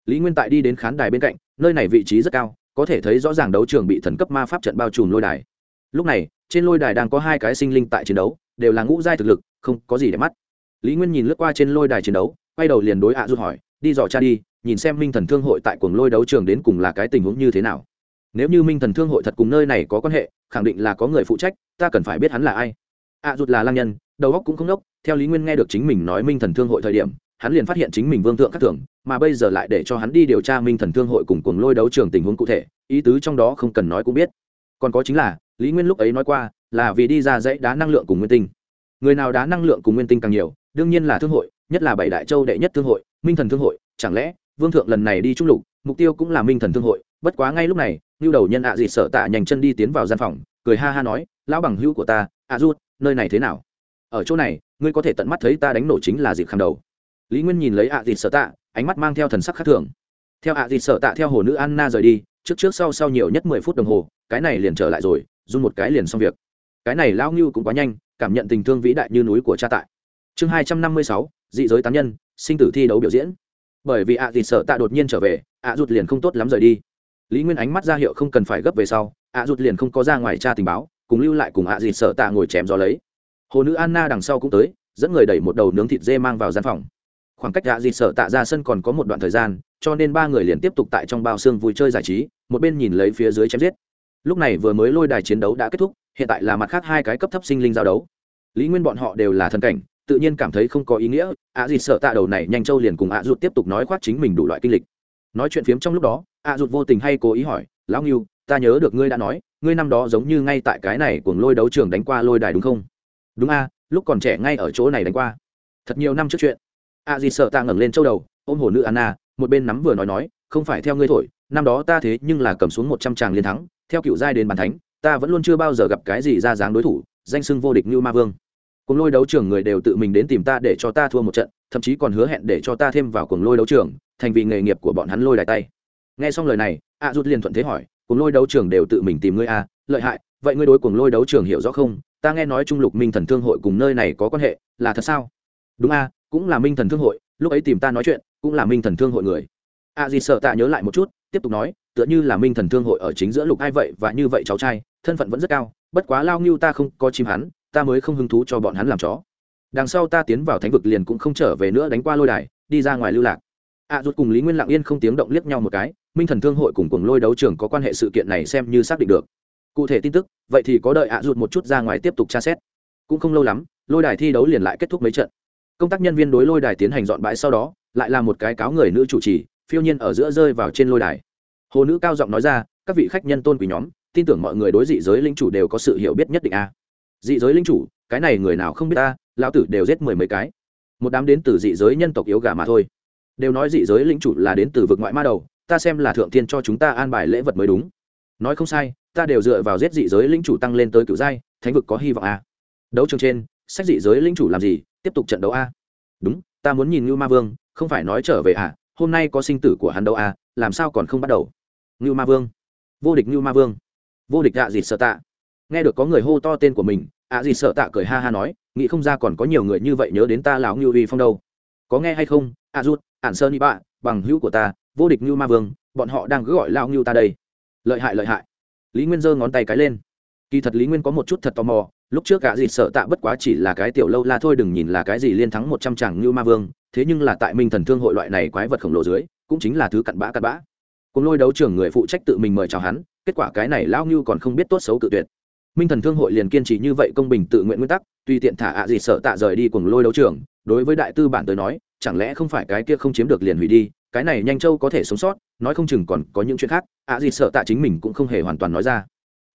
Lý nguyên tại đi đến khán đài bên cạnh, nơi này vị trí rất cao, có thể thấy rõ ràng đấu trường bị thần cấp ma pháp trận bao trùm lôi đài. Lúc này, trên lôi đài đang có hai cái sinh linh tại chiến đấu, đều là ngũ giai thực lực, không có gì để mắt. Lý nguyên nhìn lướt qua trên lôi đài chiến đấu, quay đầu liền đối ạ à rút hỏi, đi dò cha đi, nhìn xem minh thần thương hội tại cuồng lôi đấu trường đến cùng là cái tình huống như thế nào. Nếu như minh thần thương hội thật cùng nơi này có quan hệ, khẳng định là có người phụ trách, ta cần phải biết hắn là ai ạ à là lang nhân, đầu óc cũng không đốc, theo lý nguyên nghe được chính mình nói minh thần thương hội thời điểm, hắn liền phát hiện chính mình vương thượng các thưởng mà bây giờ lại để cho hắn đi điều tra minh thần thương hội cùng cuồng lôi đấu trường tình huống cụ thể, ý tứ trong đó không cần nói cũng biết. Còn có chính là, lý nguyên lúc ấy nói qua, là vì đi ra dãy đá năng lượng cùng nguyên tinh. Người nào đá năng lượng cùng nguyên tinh càng nhiều, đương nhiên là thương hội, nhất là bảy đại châu đệ nhất thương hội, minh thần thương hội, chẳng lẽ, vương thượng lần này đi trung lục, mục tiêu cũng là minh thần thương hội, bất quá ngay lúc này như đầu nhân ạ à dịt sợ tạ nhanh chân đi tiến vào gian phòng, cười ha ha nói, lão bằng hữu của ta, ạ à rút nơi này thế nào? Ở chỗ này, ngươi có thể tận mắt thấy ta đánh nổ chính là dịp khăn đầu. Lý nguyên nhìn lấy ạ à dịt sợ tạ, ánh mắt mang theo thần sắc khác thường. Theo ạ dịp sợ tạ theo hồ nữ anna rời đi, trước trước sau sau nhiều nhất mười phút đồng hồ, cái này liền trở lại rồi, run một cái liền xong việc. Cái này lao ngưu cũng quá nhanh, cảm nhận tình thương vĩ đại như núi của cha tại. Chương hai trăm năm mươi sáu, dị giới tán nhân, sinh tử thi đấu biểu diễn. Bởi vì ạ à thì sợ tạ đột nhiên trở về, ạ rụt liền không tốt lắm rời đi. Lý nguyên ánh mắt ra hiệu không cần phải gấp về sau, ạ rụt liền không có ra ngoài cha tình báo cùng lưu lại cùng ạ dịt sợ tạ ngồi chém gió lấy. Hồ nữ anna đằng sau cũng tới, dẫn người đẩy một đầu nướng thịt dê mang vào gian phòng. Khoảng cách ạ dịt sợ tạ ra sân còn có một đoạn thời gian, cho nên ba người liền tiếp tục tại trong bao xương vui chơi giải trí, một bên nhìn lấy phía dưới chém giết. Lúc này vừa mới lôi đài chiến đấu đã kết thúc, hiện tại là mặt khác hai cái cấp thấp sinh linh giao đấu. Lý nguyên bọn họ đều là thần cảnh, tự nhiên cảm thấy không có ý nghĩa, ạ dịt sợ tạ đầu này nhanh châu liền cùng ạ rụt tiếp tục nói khoác chính mình đủ loại kinh lịch. Nói chuyện phiếm trong lúc đó, ạ rụt vô tình hay cố ý hỏi, lão nghiêu ta nhớ được ngươi đã nói ngươi năm đó giống như ngay tại cái này cuồng lôi đấu trường đánh qua lôi đài đúng không? Đúng a, lúc còn trẻ ngay ở chỗ này đánh qua. Thật nhiều năm trước chuyện. A di sợ ta ngẩng lên châu đầu, ôm hồ nữ anna, một bên nắm vừa nói nói, không phải theo ngươi thổi, năm đó ta thế nhưng là cầm xuống một trăm tràng liên thắng, theo cựu giai đến bàn thánh, ta vẫn luôn chưa bao giờ gặp cái gì ra dáng đối thủ, danh sưng vô địch như ma vương. Cùng lôi đấu trường người đều tự mình đến tìm ta để cho ta thua một trận, thậm chí còn hứa hẹn để cho ta thêm vào cuồng lôi đấu trường, thành vì nghề nghiệp của bọn hắn lôi đài tay. Nghe xong lời này, a rút liền thuận thế hỏi cuồng lôi đấu trường đều tự mình tìm ngươi a à, lợi hại vậy ngươi đối cuồng lôi đấu trường hiểu rõ không? Ta nghe nói trung lục minh thần thương hội cùng nơi này có quan hệ là thật sao? Đúng a cũng là minh thần thương hội lúc ấy tìm ta nói chuyện cũng là minh thần thương hội người. À a di sợ tạ nhớ lại một chút tiếp tục nói tựa như là minh thần thương hội ở chính giữa lục ai vậy và như vậy cháu trai thân phận vẫn rất cao bất quá lao ngưu ta không có chim hắn ta mới không hứng thú cho bọn hắn làm chó. Đằng sau ta tiến vào thánh vực liền cũng không trở về nữa đánh qua lôi đài đi ra ngoài lưu lạc a à, cùng lý nguyên lặng yên không tiếng động liếc nhau một cái minh thần thương hội cùng cùng lôi đấu trường có quan hệ sự kiện này xem như xác định được. Cụ thể tin tức vậy thì có đợi ạ à rụt một chút ra ngoài tiếp tục tra xét. Cũng không lâu lắm lôi đài thi đấu liền lại kết thúc mấy trận. Công tác nhân viên đối lôi đài tiến hành dọn bãi sau đó lại là một cái cáo người nữ chủ trì phiêu nhiên ở giữa rơi vào trên lôi đài. Hồ nữ cao giọng nói ra các vị khách nhân tôn quý nhóm tin tưởng mọi người đối dị giới linh chủ đều có sự hiểu biết nhất định a. Dị giới linh chủ cái này người nào không biết ta lão tử đều giết mười mấy cái. Một đám đến từ dị giới nhân tộc yếu gà mà thôi đều nói dị giới linh chủ là đến từ vực ngoại ma đầu, ta xem là thượng thiên cho chúng ta an bài lễ vật mới đúng. Nói không sai, ta đều dựa vào giết dị giới linh chủ tăng lên tới cựu giai, thánh vực có hy vọng a đấu trường trên, sách dị giới linh chủ làm gì, tiếp tục trận đấu a đúng, ta muốn nhìn ngưu ma vương, không phải nói trở về à hôm nay có sinh tử của hắn đâu à? làm sao còn không bắt đầu. Ngưu ma vương. Vô địch ngưu ma vương. Vô địch ạ dịt sợ tạ. Nghe được có người hô to tên của mình, ạ dịt sợ tạ cười ha ha nói, nghĩ không ra còn có nhiều người như vậy nhớ đến ta lão ngưu uy phong đâu. Có nghe hay không a rút ạn sơn y bạ, bằng hữu của ta, vô địch như ma vương, bọn họ đang cứ gọi lao như ta đây. Lợi hại lợi hại. Lý nguyên giơ ngón tay cái lên. Kỳ thật lý nguyên có một chút thật tò mò, lúc trước cả dịt sợ tạ bất quá chỉ là cái tiểu lâu la thôi đừng nhìn là cái gì liên thắng một trăm chàng như ma vương, thế nhưng là tại minh thần thương hội loại này quái vật khổng lồ dưới, cũng chính là thứ cặn bã cặn bã. Cùng lôi đấu trưởng người phụ trách tự mình mời chào hắn, kết quả cái này lão ngưu còn không biết tốt xấu cự tuyệt. Minh thần thương hội liền kiên trì như vậy công bình tự nguyện nguyên tắc, tùy tiện thả ạ gì sợ tạ rời đi cùng lôi đấu trưởng, đối với đại tư bản tới nói chẳng lẽ không phải cái kia không chiếm được liền hủy đi, cái này nhanh châu có thể sống sót, nói không chừng còn có những chuyện khác, ạ dịt sợ tạ chính mình cũng không hề hoàn toàn nói ra.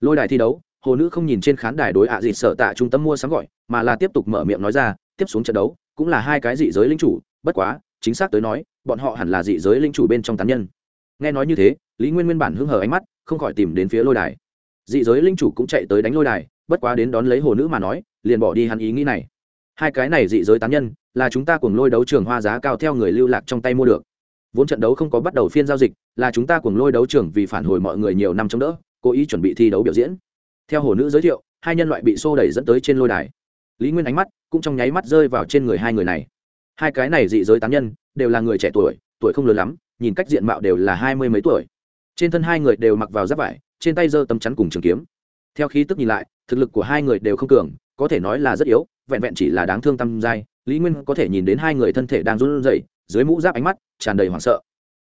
Lôi đài thi đấu, hồ nữ không nhìn trên khán đài đối ạ dịt sợ tạ trung tâm mua sắm gọi, mà là tiếp tục mở miệng nói ra, tiếp xuống trận đấu, cũng là hai cái dị giới linh chủ, bất quá, chính xác tới nói, bọn họ hẳn là dị giới linh chủ bên trong tán nhân. Nghe nói như thế, lý nguyên nguyên bản hưng hờ ánh mắt, không khỏi tìm đến phía lôi đài. Dị giới linh chủ cũng chạy tới đánh lôi đài, bất quá đến đón lấy hồ nữ mà nói, liền bỏ đi hắn ý nghĩ này hai cái này dị giới tán nhân, là chúng ta cùng lôi đấu trường hoa giá cao theo người lưu lạc trong tay mua được. Vốn trận đấu không có bắt đầu phiên giao dịch, là chúng ta cùng lôi đấu trường vì phản hồi mọi người nhiều năm chống đỡ, cố ý chuẩn bị thi đấu biểu diễn. Theo hồ nữ giới thiệu, hai nhân loại bị xô đẩy dẫn tới trên lôi đài. Lý nguyên ánh mắt cũng trong nháy mắt rơi vào trên người hai người này. Hai cái này dị giới tán nhân đều là người trẻ tuổi tuổi không lớn lắm, nhìn cách diện mạo đều là hai mươi mấy tuổi. Trên thân hai người đều mặc vào giáp vải, trên tay giơ tấm chắn cùng trường kiếm. Theo khí tức nhìn lại, thực lực của hai người đều không cường, có thể nói là rất yếu vẹn vẹn chỉ là đáng thương tâm giai lý nguyên có thể nhìn đến hai người thân thể đang run rẩy, dưới mũ giáp ánh mắt tràn đầy hoảng sợ.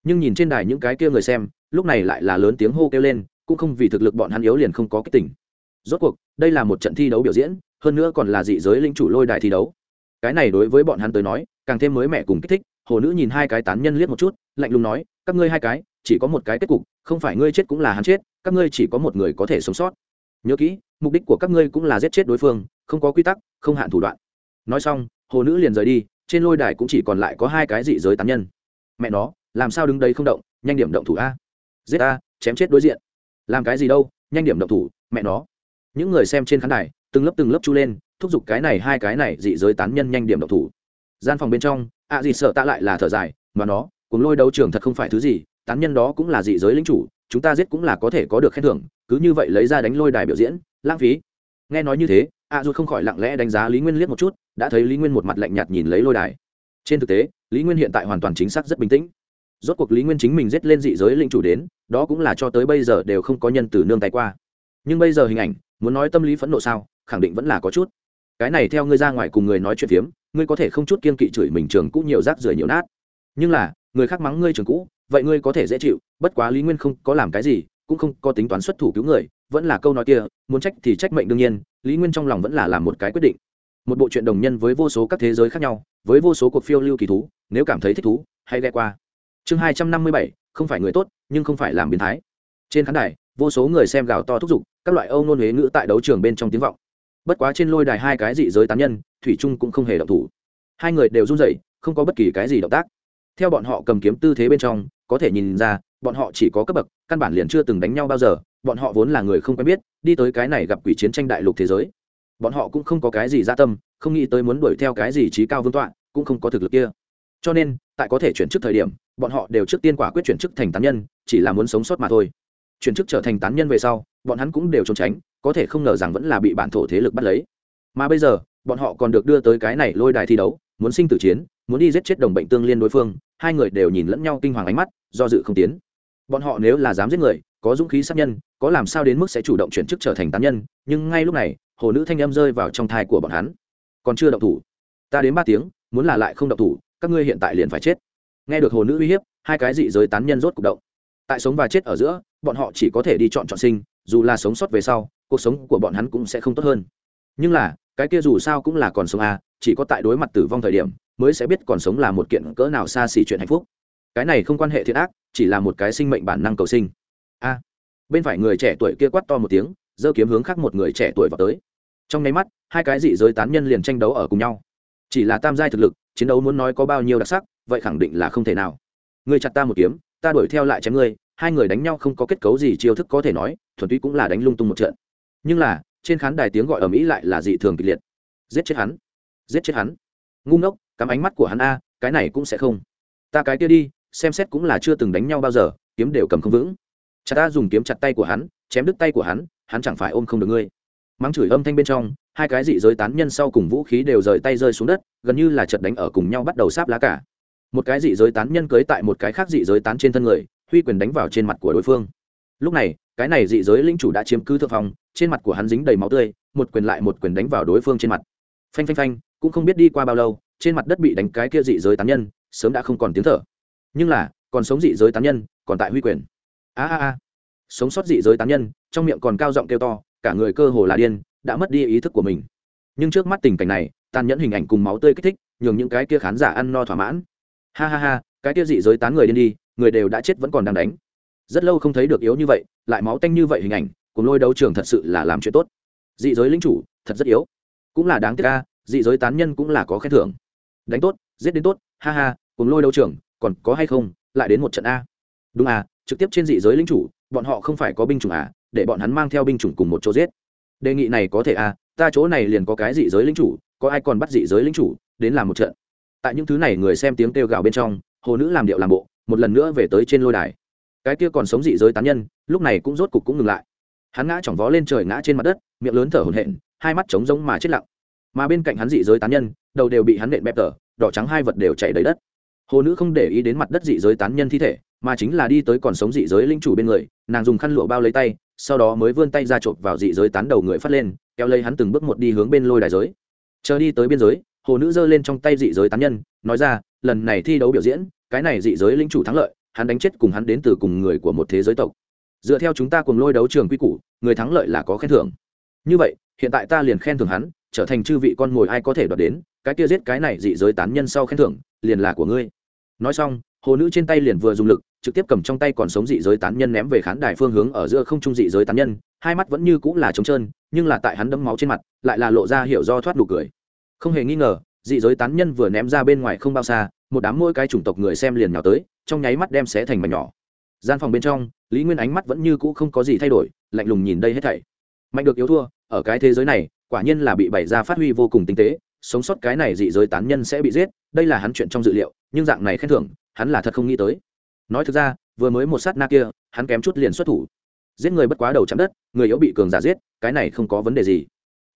Nhưng nhìn trên đài những cái kia người xem, lúc này lại là lớn tiếng hô kêu lên, cũng không vì thực lực bọn hắn yếu liền không có cái tình. Rốt cuộc, đây là một trận thi đấu biểu diễn, hơn nữa còn là dị giới linh chủ lôi đài thi đấu. Cái này đối với bọn hắn tới nói, càng thêm mới mẻ cùng kích thích, hồ nữ nhìn hai cái tán nhân liếc một chút, lạnh lùng nói, các ngươi hai cái, chỉ có một cái kết cục, không phải ngươi chết cũng là hắn chết, các ngươi chỉ có một người có thể sống sót. Nhớ kỹ, mục đích của các ngươi cũng là giết chết đối phương không có quy tắc, không hạn thủ đoạn. Nói xong, hồ nữ liền rời đi, trên lôi đài cũng chỉ còn lại có hai cái dị giới tán nhân. Mẹ nó, làm sao đứng đây không động, nhanh điểm động thủ a. Giết a chém chết đối diện. Làm cái gì đâu, nhanh điểm động thủ, mẹ nó. Những người xem trên khán đài, từng lớp từng lớp chu lên, thúc giục cái này hai cái này dị giới tán nhân nhanh điểm động thủ. Gian phòng bên trong, ạ à gì sợ ta lại là thở dài, mà nó cùng lôi đấu trường thật không phải thứ gì, tán nhân đó cũng là dị giới lính chủ, chúng ta giết cũng là có thể có được khen thưởng, cứ như vậy lấy ra đánh lôi đài biểu diễn, lãng phí. Nghe nói như thế a à không khỏi lặng lẽ đánh giá lý nguyên liếc một chút, đã thấy lý nguyên một mặt lạnh nhạt nhìn lấy lôi đài. Trên thực tế, lý nguyên hiện tại hoàn toàn chính xác rất bình tĩnh. Rốt cuộc lý nguyên chính mình giết lên dị giới linh chủ đến, đó cũng là cho tới bây giờ đều không có nhân từ nương tay qua. Nhưng bây giờ hình ảnh, muốn nói tâm lý phẫn nộ sao, khẳng định vẫn là có chút. Cái này theo ngươi ra ngoài cùng người nói chuyện phiếm, ngươi có thể không chút kiên kỵ chửi mình trường cũ nhiều rác rưởi nhiều nát. Nhưng là, người khác mắng ngươi trường cũ, vậy ngươi có thể dễ chịu, bất quá lý nguyên không có làm cái gì, cũng không có tính toán xuất thủ cứu người vẫn là câu nói kia, muốn trách thì trách mệnh đương nhiên, lý nguyên trong lòng vẫn là làm một cái quyết định. Một bộ chuyện đồng nhân với vô số các thế giới khác nhau, với vô số cuộc phiêu lưu kỳ thú, nếu cảm thấy thích thú, hãy ghe qua. Chương hai trăm năm mươi bảy, không phải người tốt, nhưng không phải làm biến thái. Trên khán đài, vô số người xem gào to thúc giục, các loại âu nôn huế ngữ tại đấu trường bên trong tiếng vọng. Bất quá trên lôi đài hai cái dị giới tán nhân, thủy trung cũng không hề động thủ. Hai người đều run rẩy, không có bất kỳ cái gì động tác. Theo bọn họ cầm kiếm tư thế bên trong, có thể nhìn ra, bọn họ chỉ có cấp bậc, căn bản liền chưa từng đánh nhau bao giờ bọn họ vốn là người không quen biết, đi tới cái này gặp quỷ chiến tranh đại lục thế giới. Bọn họ cũng không có cái gì gia tâm, không nghĩ tới muốn đuổi theo cái gì trí cao vương tọa, cũng không có thực lực kia. Cho nên, tại có thể chuyển chức thời điểm, bọn họ đều trước tiên quả quyết chuyển chức thành tán nhân, chỉ là muốn sống sót mà thôi. Chuyển chức trở thành tán nhân về sau, bọn hắn cũng đều trốn tránh, có thể không ngờ rằng vẫn là bị bản thổ thế lực bắt lấy. Mà bây giờ, bọn họ còn được đưa tới cái này lôi đài thi đấu, muốn sinh tử chiến, muốn đi giết chết đồng bệnh tương liên đối phương, hai người đều nhìn lẫn nhau kinh hoàng ánh mắt, do dự không tiến. Bọn họ nếu là dám giết người có dũng khí sát nhân, có làm sao đến mức sẽ chủ động chuyển chức trở thành tán nhân, nhưng ngay lúc này, hồ nữ thanh âm rơi vào trong thai của bọn hắn. Còn chưa động thủ. Ta đến ba tiếng, muốn là lại không động thủ, các ngươi hiện tại liền phải chết. Nghe được hồ nữ uy hiếp, hai cái dị giới tán nhân rốt c ụ c động. Tại sống và chết ở giữa, bọn họ chỉ có thể đi chọn chọn sinh, dù là sống sót về sau, cuộc sống của bọn hắn cũng sẽ không tốt hơn. Nhưng là, cái kia dù sao cũng là còn sống à chỉ có tại đối mặt tử vong thời điểm, mới sẽ biết còn sống là một kiện cỡ nào xa xỉ chuyện hạnh phúc. Cái này không quan hệ thiện ác, chỉ là một cái sinh mệnh bản năng cầu sinh bên phải người trẻ tuổi kia quát to một tiếng, giơ kiếm hướng khác một người trẻ tuổi vào tới. Trong nháy mắt, hai cái dị giới tán nhân liền tranh đấu ở cùng nhau. Chỉ là tam giai thực lực, chiến đấu muốn nói có bao nhiêu đặc sắc, vậy khẳng định là không thể nào. Ngươi chặt ta một kiếm, ta đuổi theo lại chém ngươi, hai người đánh nhau không có kết cấu gì chiêu thức có thể nói, thuần túy cũng là đánh lung tung một trận. Nhưng là, trên khán đài tiếng gọi ở mỹ lại là dị thường kịch liệt. Giết chết hắn, giết chết hắn. Ngu ngốc, cắm ánh mắt của hắn a, cái này cũng sẽ không. Ta cái kia đi, xem xét cũng là chưa từng đánh nhau bao giờ, kiếm đều cầm không vững chặt ta dùng kiếm chặt tay của hắn, chém đứt tay của hắn hắn chẳng phải ôm không được ngươi. Mắng chửi âm thanh bên trong, hai cái dị giới tán nhân sau cùng vũ khí đều rời tay rơi xuống đất, gần như là chật đánh ở cùng nhau bắt đầu sáp lá cả. Một cái dị giới tán nhân cưới tại một cái khác dị giới tán trên thân người, huy quyền đánh vào trên mặt của đối phương. Lúc này, cái này dị giới lĩnh chủ đã chiếm cứ thượng phòng trên mặt của hắn dính đầy máu tươi, một quyền lại một quyền đánh vào đối phương trên mặt. Phanh phanh phanh, cũng không biết đi qua bao lâu, trên mặt đất bị đánh cái kia dị giới tán nhân, sớm đã không còn tiếng thở. Nhưng là, còn sống dị giới tán nhân, còn tại huy quyền a a a. Sống sót dị giới tán nhân, trong miệng còn cao giọng kêu to, cả người cơ hồ là điên, đã mất đi ý thức của mình. Nhưng trước mắt tình cảnh này, tàn nhẫn hình ảnh cùng máu tươi kích thích, nhường những cái kia khán giả ăn no thỏa mãn. Ha ha ha, cái kia dị giới tán người điên đi, người đều đã chết vẫn còn đang đánh. Rất lâu không thấy được yếu như vậy, lại máu tanh như vậy hình ảnh, cùng lôi đấu trường thật sự là làm chuyện tốt. Dị giới lính chủ, thật rất yếu. Cũng là đáng tiếc ca dị giới tán nhân cũng là có khen thưởng. Đánh tốt, giết đến tốt, ha ha, cùng lôi đấu trường, còn có hay không, lại đến một trận a. Đúng à trực tiếp trên dị giới lính chủ, bọn họ không phải có binh chủng à để bọn hắn mang theo binh chủng cùng một chỗ giết. Đề nghị này có thể à ta chỗ này liền có cái dị giới lính chủ, có ai còn bắt dị giới lính chủ, đến làm một trận. Tại những thứ này người xem tiếng kêu gào bên trong, hồ nữ làm điệu làm bộ, một lần nữa về tới trên lôi đài. Cái kia còn sống dị giới tán nhân, lúc này cũng rốt cục cũng ngừng lại. Hắn ngã chỏng vó lên trời ngã trên mặt đất, miệng lớn thở hổn hển, hai mắt trống rỗng mà chết lặng. Mà bên cạnh hắn dị giới tán nhân, đầu đều bị hắn nện bẹp tở, đỏ trắng hai vật đều chảy đầy đất. Hồ nữ không để ý đến mặt đất dị giới tán nhân thi thể mà chính là đi tới còn sống dị giới linh chủ bên người, nàng dùng khăn lụa bao lấy tay, sau đó mới vươn tay ra chộp vào dị giới tán đầu người phát lên, kéo lấy hắn từng bước một đi hướng bên lôi đài giới. Chờ đi tới biên giới, hồ nữ giơ lên trong tay dị giới tán nhân, nói ra, lần này thi đấu biểu diễn, cái này dị giới linh chủ thắng lợi, hắn đánh chết cùng hắn đến từ cùng người của một thế giới tộc. Dựa theo chúng ta cùng lôi đấu trường quy củ, người thắng lợi là có khen thưởng. Như vậy, hiện tại ta liền khen thưởng hắn, trở thành chư vị con mồi ai có thể đoạt đến, cái kia giết cái này dị giới tán nhân sau khen thưởng, liền là của ngươi. Nói xong hồ nữ trên tay liền vừa dùng lực, trực tiếp cầm trong tay còn sống dị giới tán nhân ném về khán đài phương hướng ở giữa không trung dị giới tán nhân, hai mắt vẫn như cũng là trống trơn, nhưng là tại hắn đấm máu trên mặt, lại là lộ ra hiểu do thoát nụ cười. Không hề nghi ngờ, dị giới tán nhân vừa ném ra bên ngoài không bao xa, một đám mỗi cái chủng tộc người xem liền nhào tới, trong nháy mắt đem xé thành mảnh nhỏ. Gian phòng bên trong, lý nguyên ánh mắt vẫn như cũ không có gì thay đổi, lạnh lùng nhìn đây hết thảy. Mạnh được yếu thua, ở cái thế giới này, quả nhiên là bị bày ra phát huy vô cùng tinh tế, sống sót cái này dị giới tán nhân sẽ bị giết, đây là hắn chuyện trong dự liệu, nhưng dạng này khen thưởng hắn là thật không nghĩ tới. Nói thực ra, vừa mới một sát na kia, hắn kém chút liền xuất thủ. Giết người bất quá đầu chạm đất, người yếu bị cường giả giết, cái này không có vấn đề gì.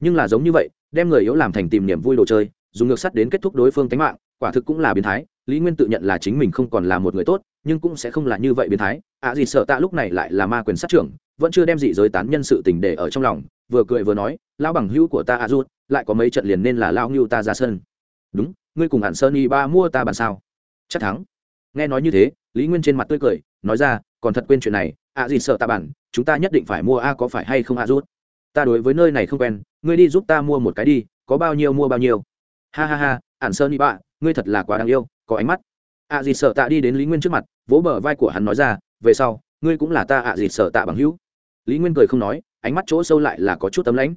Nhưng là giống như vậy, đem người yếu làm thành tìm niềm vui đồ chơi, dùng ngược sắt đến kết thúc đối phương tánh mạng, quả thực cũng là biến thái, lý nguyên tự nhận là chính mình không còn là một người tốt, nhưng cũng sẽ không là như vậy biến thái. Ạ à gì sợ tạ lúc này lại là ma quyền sát trưởng, vẫn chưa đem dị giới tán nhân sự tình để ở trong lòng, vừa cười vừa nói, lão bằng hữu của ta a rút, lại có mấy trận liền nên là lao ngưu ta ra sân. Đúng, ngươi cùng hàn sơn y ba mua ta bàn sao? Chắc thắng nghe nói như thế, lý nguyên trên mặt tươi cười, nói ra, còn thật quên chuyện này, ạ gì sợ Tạ bản, chúng ta nhất định phải mua a có phải hay không a rút? Ta đối với nơi này không quen, ngươi đi giúp ta mua một cái đi, có bao nhiêu mua bao nhiêu. Ha ha ha, ản sơn đi bạ, ngươi thật là quá đáng yêu, có ánh mắt. Ạ gì sợ tạ đi đến lý nguyên trước mặt, vỗ bờ vai của hắn nói ra, về sau, ngươi cũng là ta ạ gì sợ tạ bằng hữu. Lý nguyên cười không nói, ánh mắt chỗ sâu lại là có chút tấm lãnh.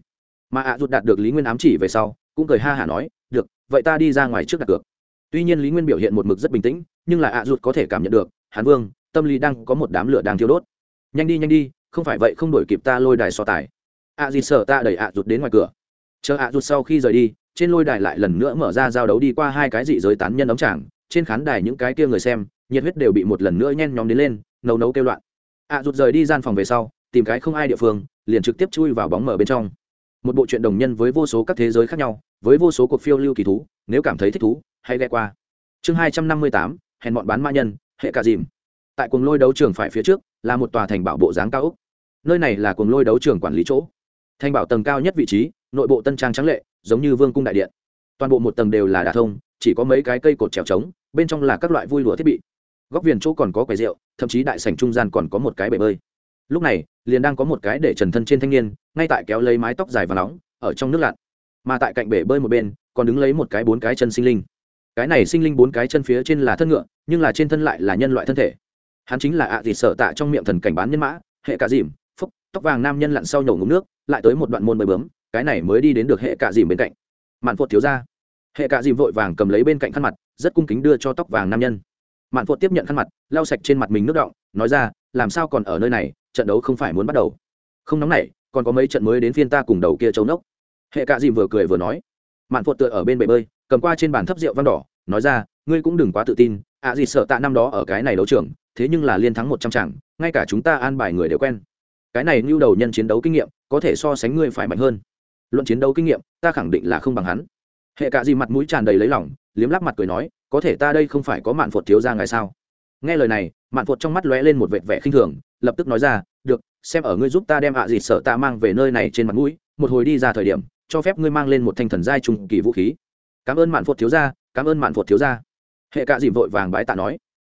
Mà ạ rút đạt được lý nguyên ám chỉ về sau, cũng cười ha hả nói, được, vậy ta đi ra ngoài trước đặt cược tuy nhiên lý nguyên biểu hiện một mực rất bình tĩnh, nhưng là ạ rụt có thể cảm nhận được, hán vương, tâm lý đang có một đám lửa đang thiêu đốt. Nhanh đi nhanh đi, không phải vậy không đổi kịp ta lôi đài so tài. Ạ gì sợ ta đẩy ạ rụt đến ngoài cửa. Chờ ạ rụt sau khi rời đi, trên lôi đài lại lần nữa mở ra giao đấu đi qua hai cái dị giới tán nhân ống tràng trên khán đài những cái kia người xem, nhiệt huyết đều bị một lần nữa nhen nhóm đến lên, nấu nấu kêu loạn. Ạ rụt rời đi gian phòng về sau, tìm cái không ai địa phương, liền trực tiếp chui vào bóng mở bên trong. Một bộ truyện đồng nhân với vô số các thế giới khác nhau với vô số cuộc phiêu lưu kỳ thú, nếu cảm thấy thích thú, hãy ghé qua. Chương hai trăm năm mươi tám hèn bọn bán ma nhân, hệ cả dìm. Tại cuồng lôi đấu trường phải phía trước, là một tòa thành bảo bộ dáng cao úc nơi này là cuồng lôi đấu trường quản lý chỗ. Thành bảo tầng cao nhất vị trí, nội bộ tân trang trắng lệ, giống như vương cung đại điện. Toàn bộ một tầng đều là đà thông, chỉ có mấy cái cây cột trèo trống, bên trong là các loại vui lụa thiết bị. Góc viền chỗ còn có quầy rượu, thậm chí đại sảnh trung gian còn có một cái bể bơi. Lúc này, liền đang có một cái để trần thân trên thanh niên, ngay tại kéo lấy mái tóc dài và nóng, ở trong nước lặn mà tại cạnh bể bơi một bên, còn đứng lấy một cái bốn cái chân sinh linh. Cái này sinh linh bốn cái chân phía trên là thân ngựa, nhưng là trên thân lại là nhân loại thân thể. Hắn chính là ạ à gì sợ tạ trong miệng thần cảnh bán nhân mã, hệ cả dìm, phúc, tóc vàng nam nhân lặn sau nhổ ngụm nước, lại tới một đoạn môn bơi bướm, cái này mới đi đến được hệ cả dìm bên cạnh. Mạn phột thiếu ra. Hệ cả dìm vội vàng cầm lấy bên cạnh khăn mặt, rất cung kính đưa cho tóc vàng nam nhân. Mạn phột tiếp nhận khăn mặt, lau sạch trên mặt mình nước động nói ra, làm sao còn ở nơi này, trận đấu không phải muốn bắt đầu. Không nóng này, còn có mấy trận mới đến phiên ta cùng đầu kia châu nốc hệ cả dìm vừa cười vừa nói, mạn phụt tựa ở bên bể bơi, cầm qua trên bàn thấp rượu văn đỏ, nói ra, ngươi cũng đừng quá tự tin, ạ à gì sợ tạ năm đó ở cái này đấu trường, thế nhưng là liên thắng một trăm chẳng ngay cả chúng ta an bài người đều quen. Cái này như đầu nhân chiến đấu kinh nghiệm, có thể so sánh ngươi phải mạnh hơn. Luận chiến đấu kinh nghiệm, ta khẳng định là không bằng hắn. Hệ cả dìm mặt mũi tràn đầy lấy lỏng liếm lắc mặt cười nói, có thể ta đây không phải có mạn phụt thiếu ra ngày sao? Nghe lời này, mạn phụt trong mắt lóe lên một vệt vẻ khinh thường, lập tức nói ra, được, xem ở ngươi giúp ta đem ạ à gì sợ ta mang về nơi này trên mặt mũi, một hồi đi ra thời điểm cho phép ngươi mang lên một thanh thần giai trùng kỳ vũ khí. Cảm ơn mạn phột thiếu gia, cảm ơn mạn phột thiếu gia. Hệ cạ dìm vội vàng bái tạ nói.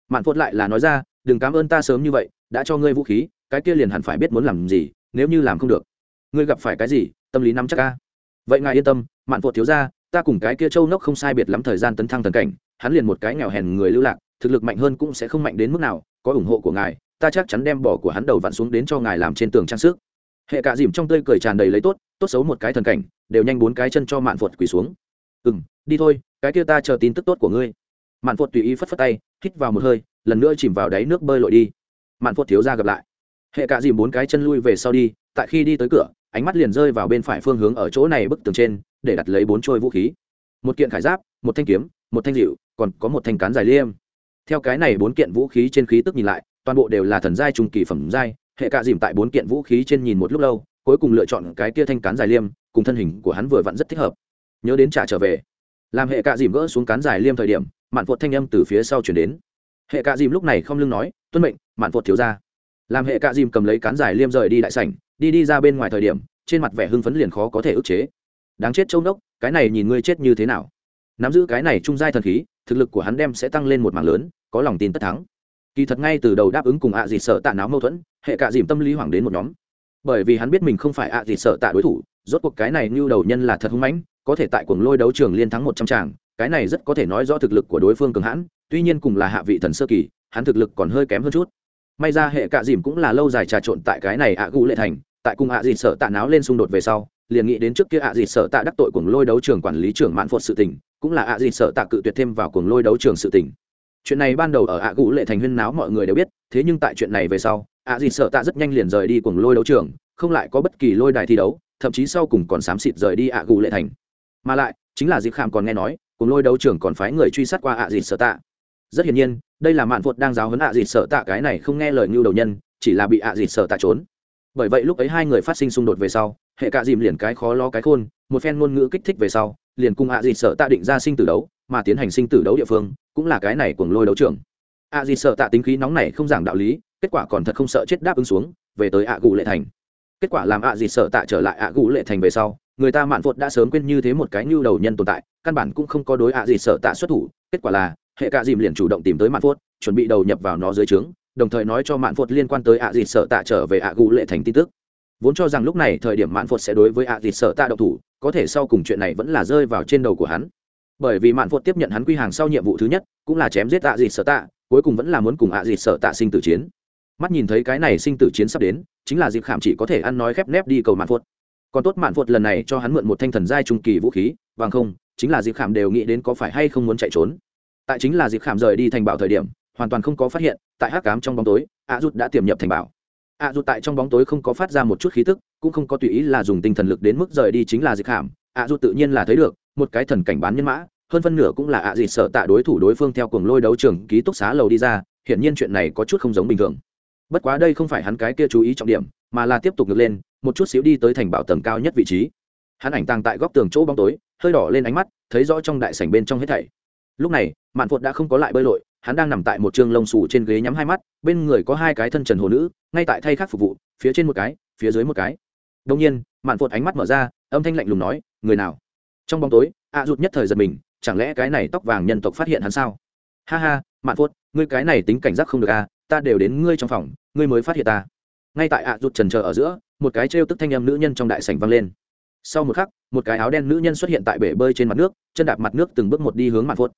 Mạn phột lại là nói ra, đừng cảm ơn ta sớm như vậy, đã cho ngươi vũ khí, cái kia liền hẳn phải biết muốn làm gì, nếu như làm không được. Ngươi gặp phải cái gì, tâm lý nắm chắc ca vậy ngài yên tâm, mạn phột thiếu gia, ta cùng cái kia châu nốc không sai biệt lắm thời gian tấn thăng thần cảnh, hắn liền một cái nghèo hèn người lưu lạc, thực lực mạnh hơn cũng sẽ không mạnh đến mức nào, có ủng hộ của ngài, ta chắc chắn đem bỏ của hắn đầu vặn xuống đến cho ngài làm trên tường trang sức hệ cả dìm trong tươi cười tràn đầy lấy tốt tốt xấu một cái thần cảnh, đều nhanh bốn cái chân cho mạn phột quỳ xuống. Ừ m đi thôi, cái kia ta chờ tin tức tốt của ngươi. Mạn phột tùy ý phất phất tay, hít vào một hơi, lần nữa chìm vào đáy nước bơi lội đi. Mạn phột thiếu ra gặp lại. Hệ cả dìm bốn cái chân lui về sau đi, tại khi đi tới cửa, ánh mắt liền rơi vào bên phải phương hướng ở chỗ này bức tường trên, để đặt lấy bốn trôi vũ khí. Một kiện khải giáp, một thanh kiếm, một thanh dịu còn có một thanh cán dài liêm. Theo cái này bốn kiện vũ khí trên khí tức nhìn lại, toàn bộ đều là thần giai trung kỳ phẩm giai hệ cạ dìm tại bốn kiện vũ khí trên nhìn một lúc lâu, cuối cùng lựa chọn cái kia thanh cán dài liêm, cùng thân hình của hắn vừa vặn rất thích hợp. Nhớ đến trả trở về. Làm hệ cạ dìm gỡ xuống cán dài liêm thời điểm, mạn phột thanh âm từ phía sau chuyển đến. Hệ cạ dìm lúc này không lưng nói, tuân mệnh, mạn phột thiếu ra làm hệ cạ dìm cầm lấy cán dài liêm rời đi đại sảnh, đi đi ra bên ngoài thời điểm, trên mặt vẻ hưng phấn liền khó có thể ức chế. Đáng chết châu đốc, cái này nhìn ngươi chết như thế nào? Nắm giữ cái này trung giai thần khí, thực lực của hắn đem sẽ tăng lên một mảng lớn, có lòng tin tất thắng kỳ thật ngay từ đầu đáp ứng cùng ạ à dịt sợ tạ náo mâu thuẫn, hệ cạ dìm tâm lý hoảng đến một nhóm. Bởi vì hắn biết mình không phải ạ à dịt sợ tạ đối thủ, rốt cuộc cái này như đầu nhân là thật hung mãnh, có thể tại cuồng lôi đấu trường liên thắng một trăm tràng, cái này rất có thể nói rõ thực lực của đối phương cường hãn, tuy nhiên cùng là hạ vị thần sơ kỳ, hắn thực lực còn hơi kém hơn chút. May ra hệ cạ dìm cũng là lâu dài trà trộn tại cái này ạ gu lệ thành, tại cùng ạ dịt sợ tạ náo lên xung đột về sau, liền nghĩ đến trước kia ạ dịt sợ tạ đắc tội cuồng lôi đấu trường quản lý trưởng mạn phột sự tình, cũng là ạ dịt sợ tạ cự tuyệt thêm vào cuồng lôi đấu trường sự tình chuyện này ban đầu ở ạ gũ lệ thành huyên náo mọi người đều biết, thế nhưng tại chuyện này về sau, ạ dịt sợ tạ rất nhanh liền rời đi cùng lôi đấu trường, không lại có bất kỳ lôi đài thi đấu, thậm chí sau cùng còn xám xịt rời đi ạ gũ lệ thành. Mà lại, chính là dịp khảm còn nghe nói cùng lôi đấu trường còn phái người truy sát qua ạ dịt sợ tạ. Rất hiển nhiên, đây là mạn vuột đang giáo hấn ạ dịt sợ tạ cái này không nghe lời ngưu đầu nhân, chỉ là bị ạ dịt sợ tạ trốn. Bởi vậy lúc ấy hai người phát sinh xung đột về sau, hệ cạ dìm liền cái khó lo cái khôn, một phen ngôn ngữ kích thích về sau, liền cùng ạ dịt sợ tạ định ra sinh tử đấu mà tiến hành sinh tử đấu địa phương, cũng là cái này cuồng lôi đấu trường. A di sợ tạ tính khí nóng này không giảng đạo lý, kết quả còn thật không sợ chết đáp ứng xuống, về tới ạ gù lệ thành. Kết quả làm ạ dịt sợ tạ trở lại ạ gù lệ thành về sau, người ta mạn phột đã sớm quên như thế một cái nhu đầu nhân tồn tại, căn bản cũng không có đối ạ dịt sợ tạ xuất thủ, kết quả là, hệ cạ dìm liền chủ động tìm tới mạn phốt chuẩn bị đầu nhập vào nó dưới trướng, đồng thời nói cho mạn phột liên quan tới ạ dịt sợ tạ trở về ạ gù lệ thành tin tức. Vốn cho rằng lúc này thời điểm mạn phột sẽ đối với ạ dịt sợ tạ độc thủ, có thể sau cùng chuyện này vẫn là rơi vào trên đầu của hắn bởi vì mạn phột tiếp nhận hắn quy hàng sau nhiệm vụ thứ nhất, cũng là chém giết ạ dịt sở tạ, cuối cùng vẫn là muốn cùng ạ dịt sở tạ sinh tử chiến. Mắt nhìn thấy cái này sinh tử chiến sắp đến, chính là dịp khảm chỉ có thể ăn nói khép nép đi cầu mạn phột còn tốt mạn phột lần này cho hắn mượn một thanh thần giai trung kỳ vũ khí, bằng không, chính là dịp khảm đều nghĩ đến có phải hay không muốn chạy trốn. Tại chính là dịp khảm rời đi thành bảo thời điểm, hoàn toàn không có phát hiện, tại hát cám trong bóng tối, ạ rút đã tiềm nhập thành bảo. Ạ rút tại trong bóng tối không có phát ra một chút khí tức, cũng không có tùy ý là dùng tinh thần lực đến mức rời đi chính là dịp khảm, ạ rút tự nhiên là thấy được một cái thần cảnh bán nhân mã, hơn phân nửa cũng là ạ dịt sợ tạ đối thủ đối phương theo cuồng lôi đấu trường ký túc xá lầu đi ra, hiển nhiên chuyện này có chút không giống bình thường. Bất quá đây không phải hắn cái kia chú ý trọng điểm, mà là tiếp tục ngược lên, một chút xíu đi tới thành bảo tầng cao nhất vị trí. Hắn ảnh tàng tại góc tường chỗ bóng tối, hơi đỏ lên ánh mắt, thấy rõ trong đại sảnh bên trong hết thảy. Lúc này, mạn phụt đã không có lại bơi lội, hắn đang nằm tại một trường lông xù trên ghế nhắm hai mắt, bên người có hai cái thân trần hồ nữ, ngay tại thay khác phục vụ, phía trên một cái, phía dưới một cái. Đông nhiên, mạn phụt ánh mắt mở ra, âm thanh lạnh lùng nói, người nào? Trong bóng tối a rụt nhất thời giật mình chẳng lẽ cái này tóc vàng nhân tộc phát hiện hắn sao ha ha mạn phốt ngươi cái này tính cảnh giác không được à ta đều đến ngươi trong phòng ngươi mới phát hiện ta ngay tại a rụt trần trờ ở giữa một cái trêu tức thanh em nữ nhân trong đại sảnh vang lên sau một khắc một cái áo đen nữ nhân xuất hiện tại bể bơi trên mặt nước chân đạp mặt nước từng bước một đi hướng mạn phốt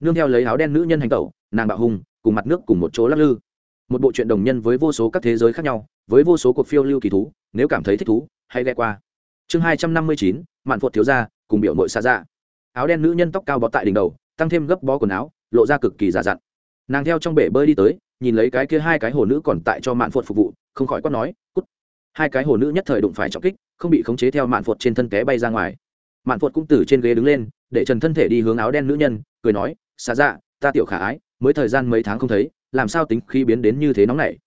nương theo lấy áo đen nữ nhân hành tẩu nàng bạo hùng cùng mặt nước cùng một chỗ lắc lư một bộ truyện đồng nhân với vô số các thế giới khác nhau với vô số cuộc phiêu lưu kỳ thú nếu cảm thấy thích thú hãy ghe qua chương hai trăm năm mươi chín mạn phột thiếu ra cùng biểu mội xa ra dạ. áo đen nữ nhân tóc cao bó tại đỉnh đầu, tăng thêm gấp bó quần áo, lộ ra cực kỳ giả dặn. Nàng theo trong bể bơi đi tới, nhìn lấy cái kia hai cái hồ nữ còn tại cho mạn phột phục vụ, không khỏi quát nói, cút. Hai cái hồ nữ nhất thời đụng phải trọng kích, không bị khống chế theo mạn phột trên thân té bay ra ngoài. Mạn phột cũng từ trên ghế đứng lên, để trần thân thể đi hướng áo đen nữ nhân, cười nói xa dạ ta tiểu khả ái, mới thời gian mấy tháng không thấy, làm sao tính khi biến đến như thế nóng này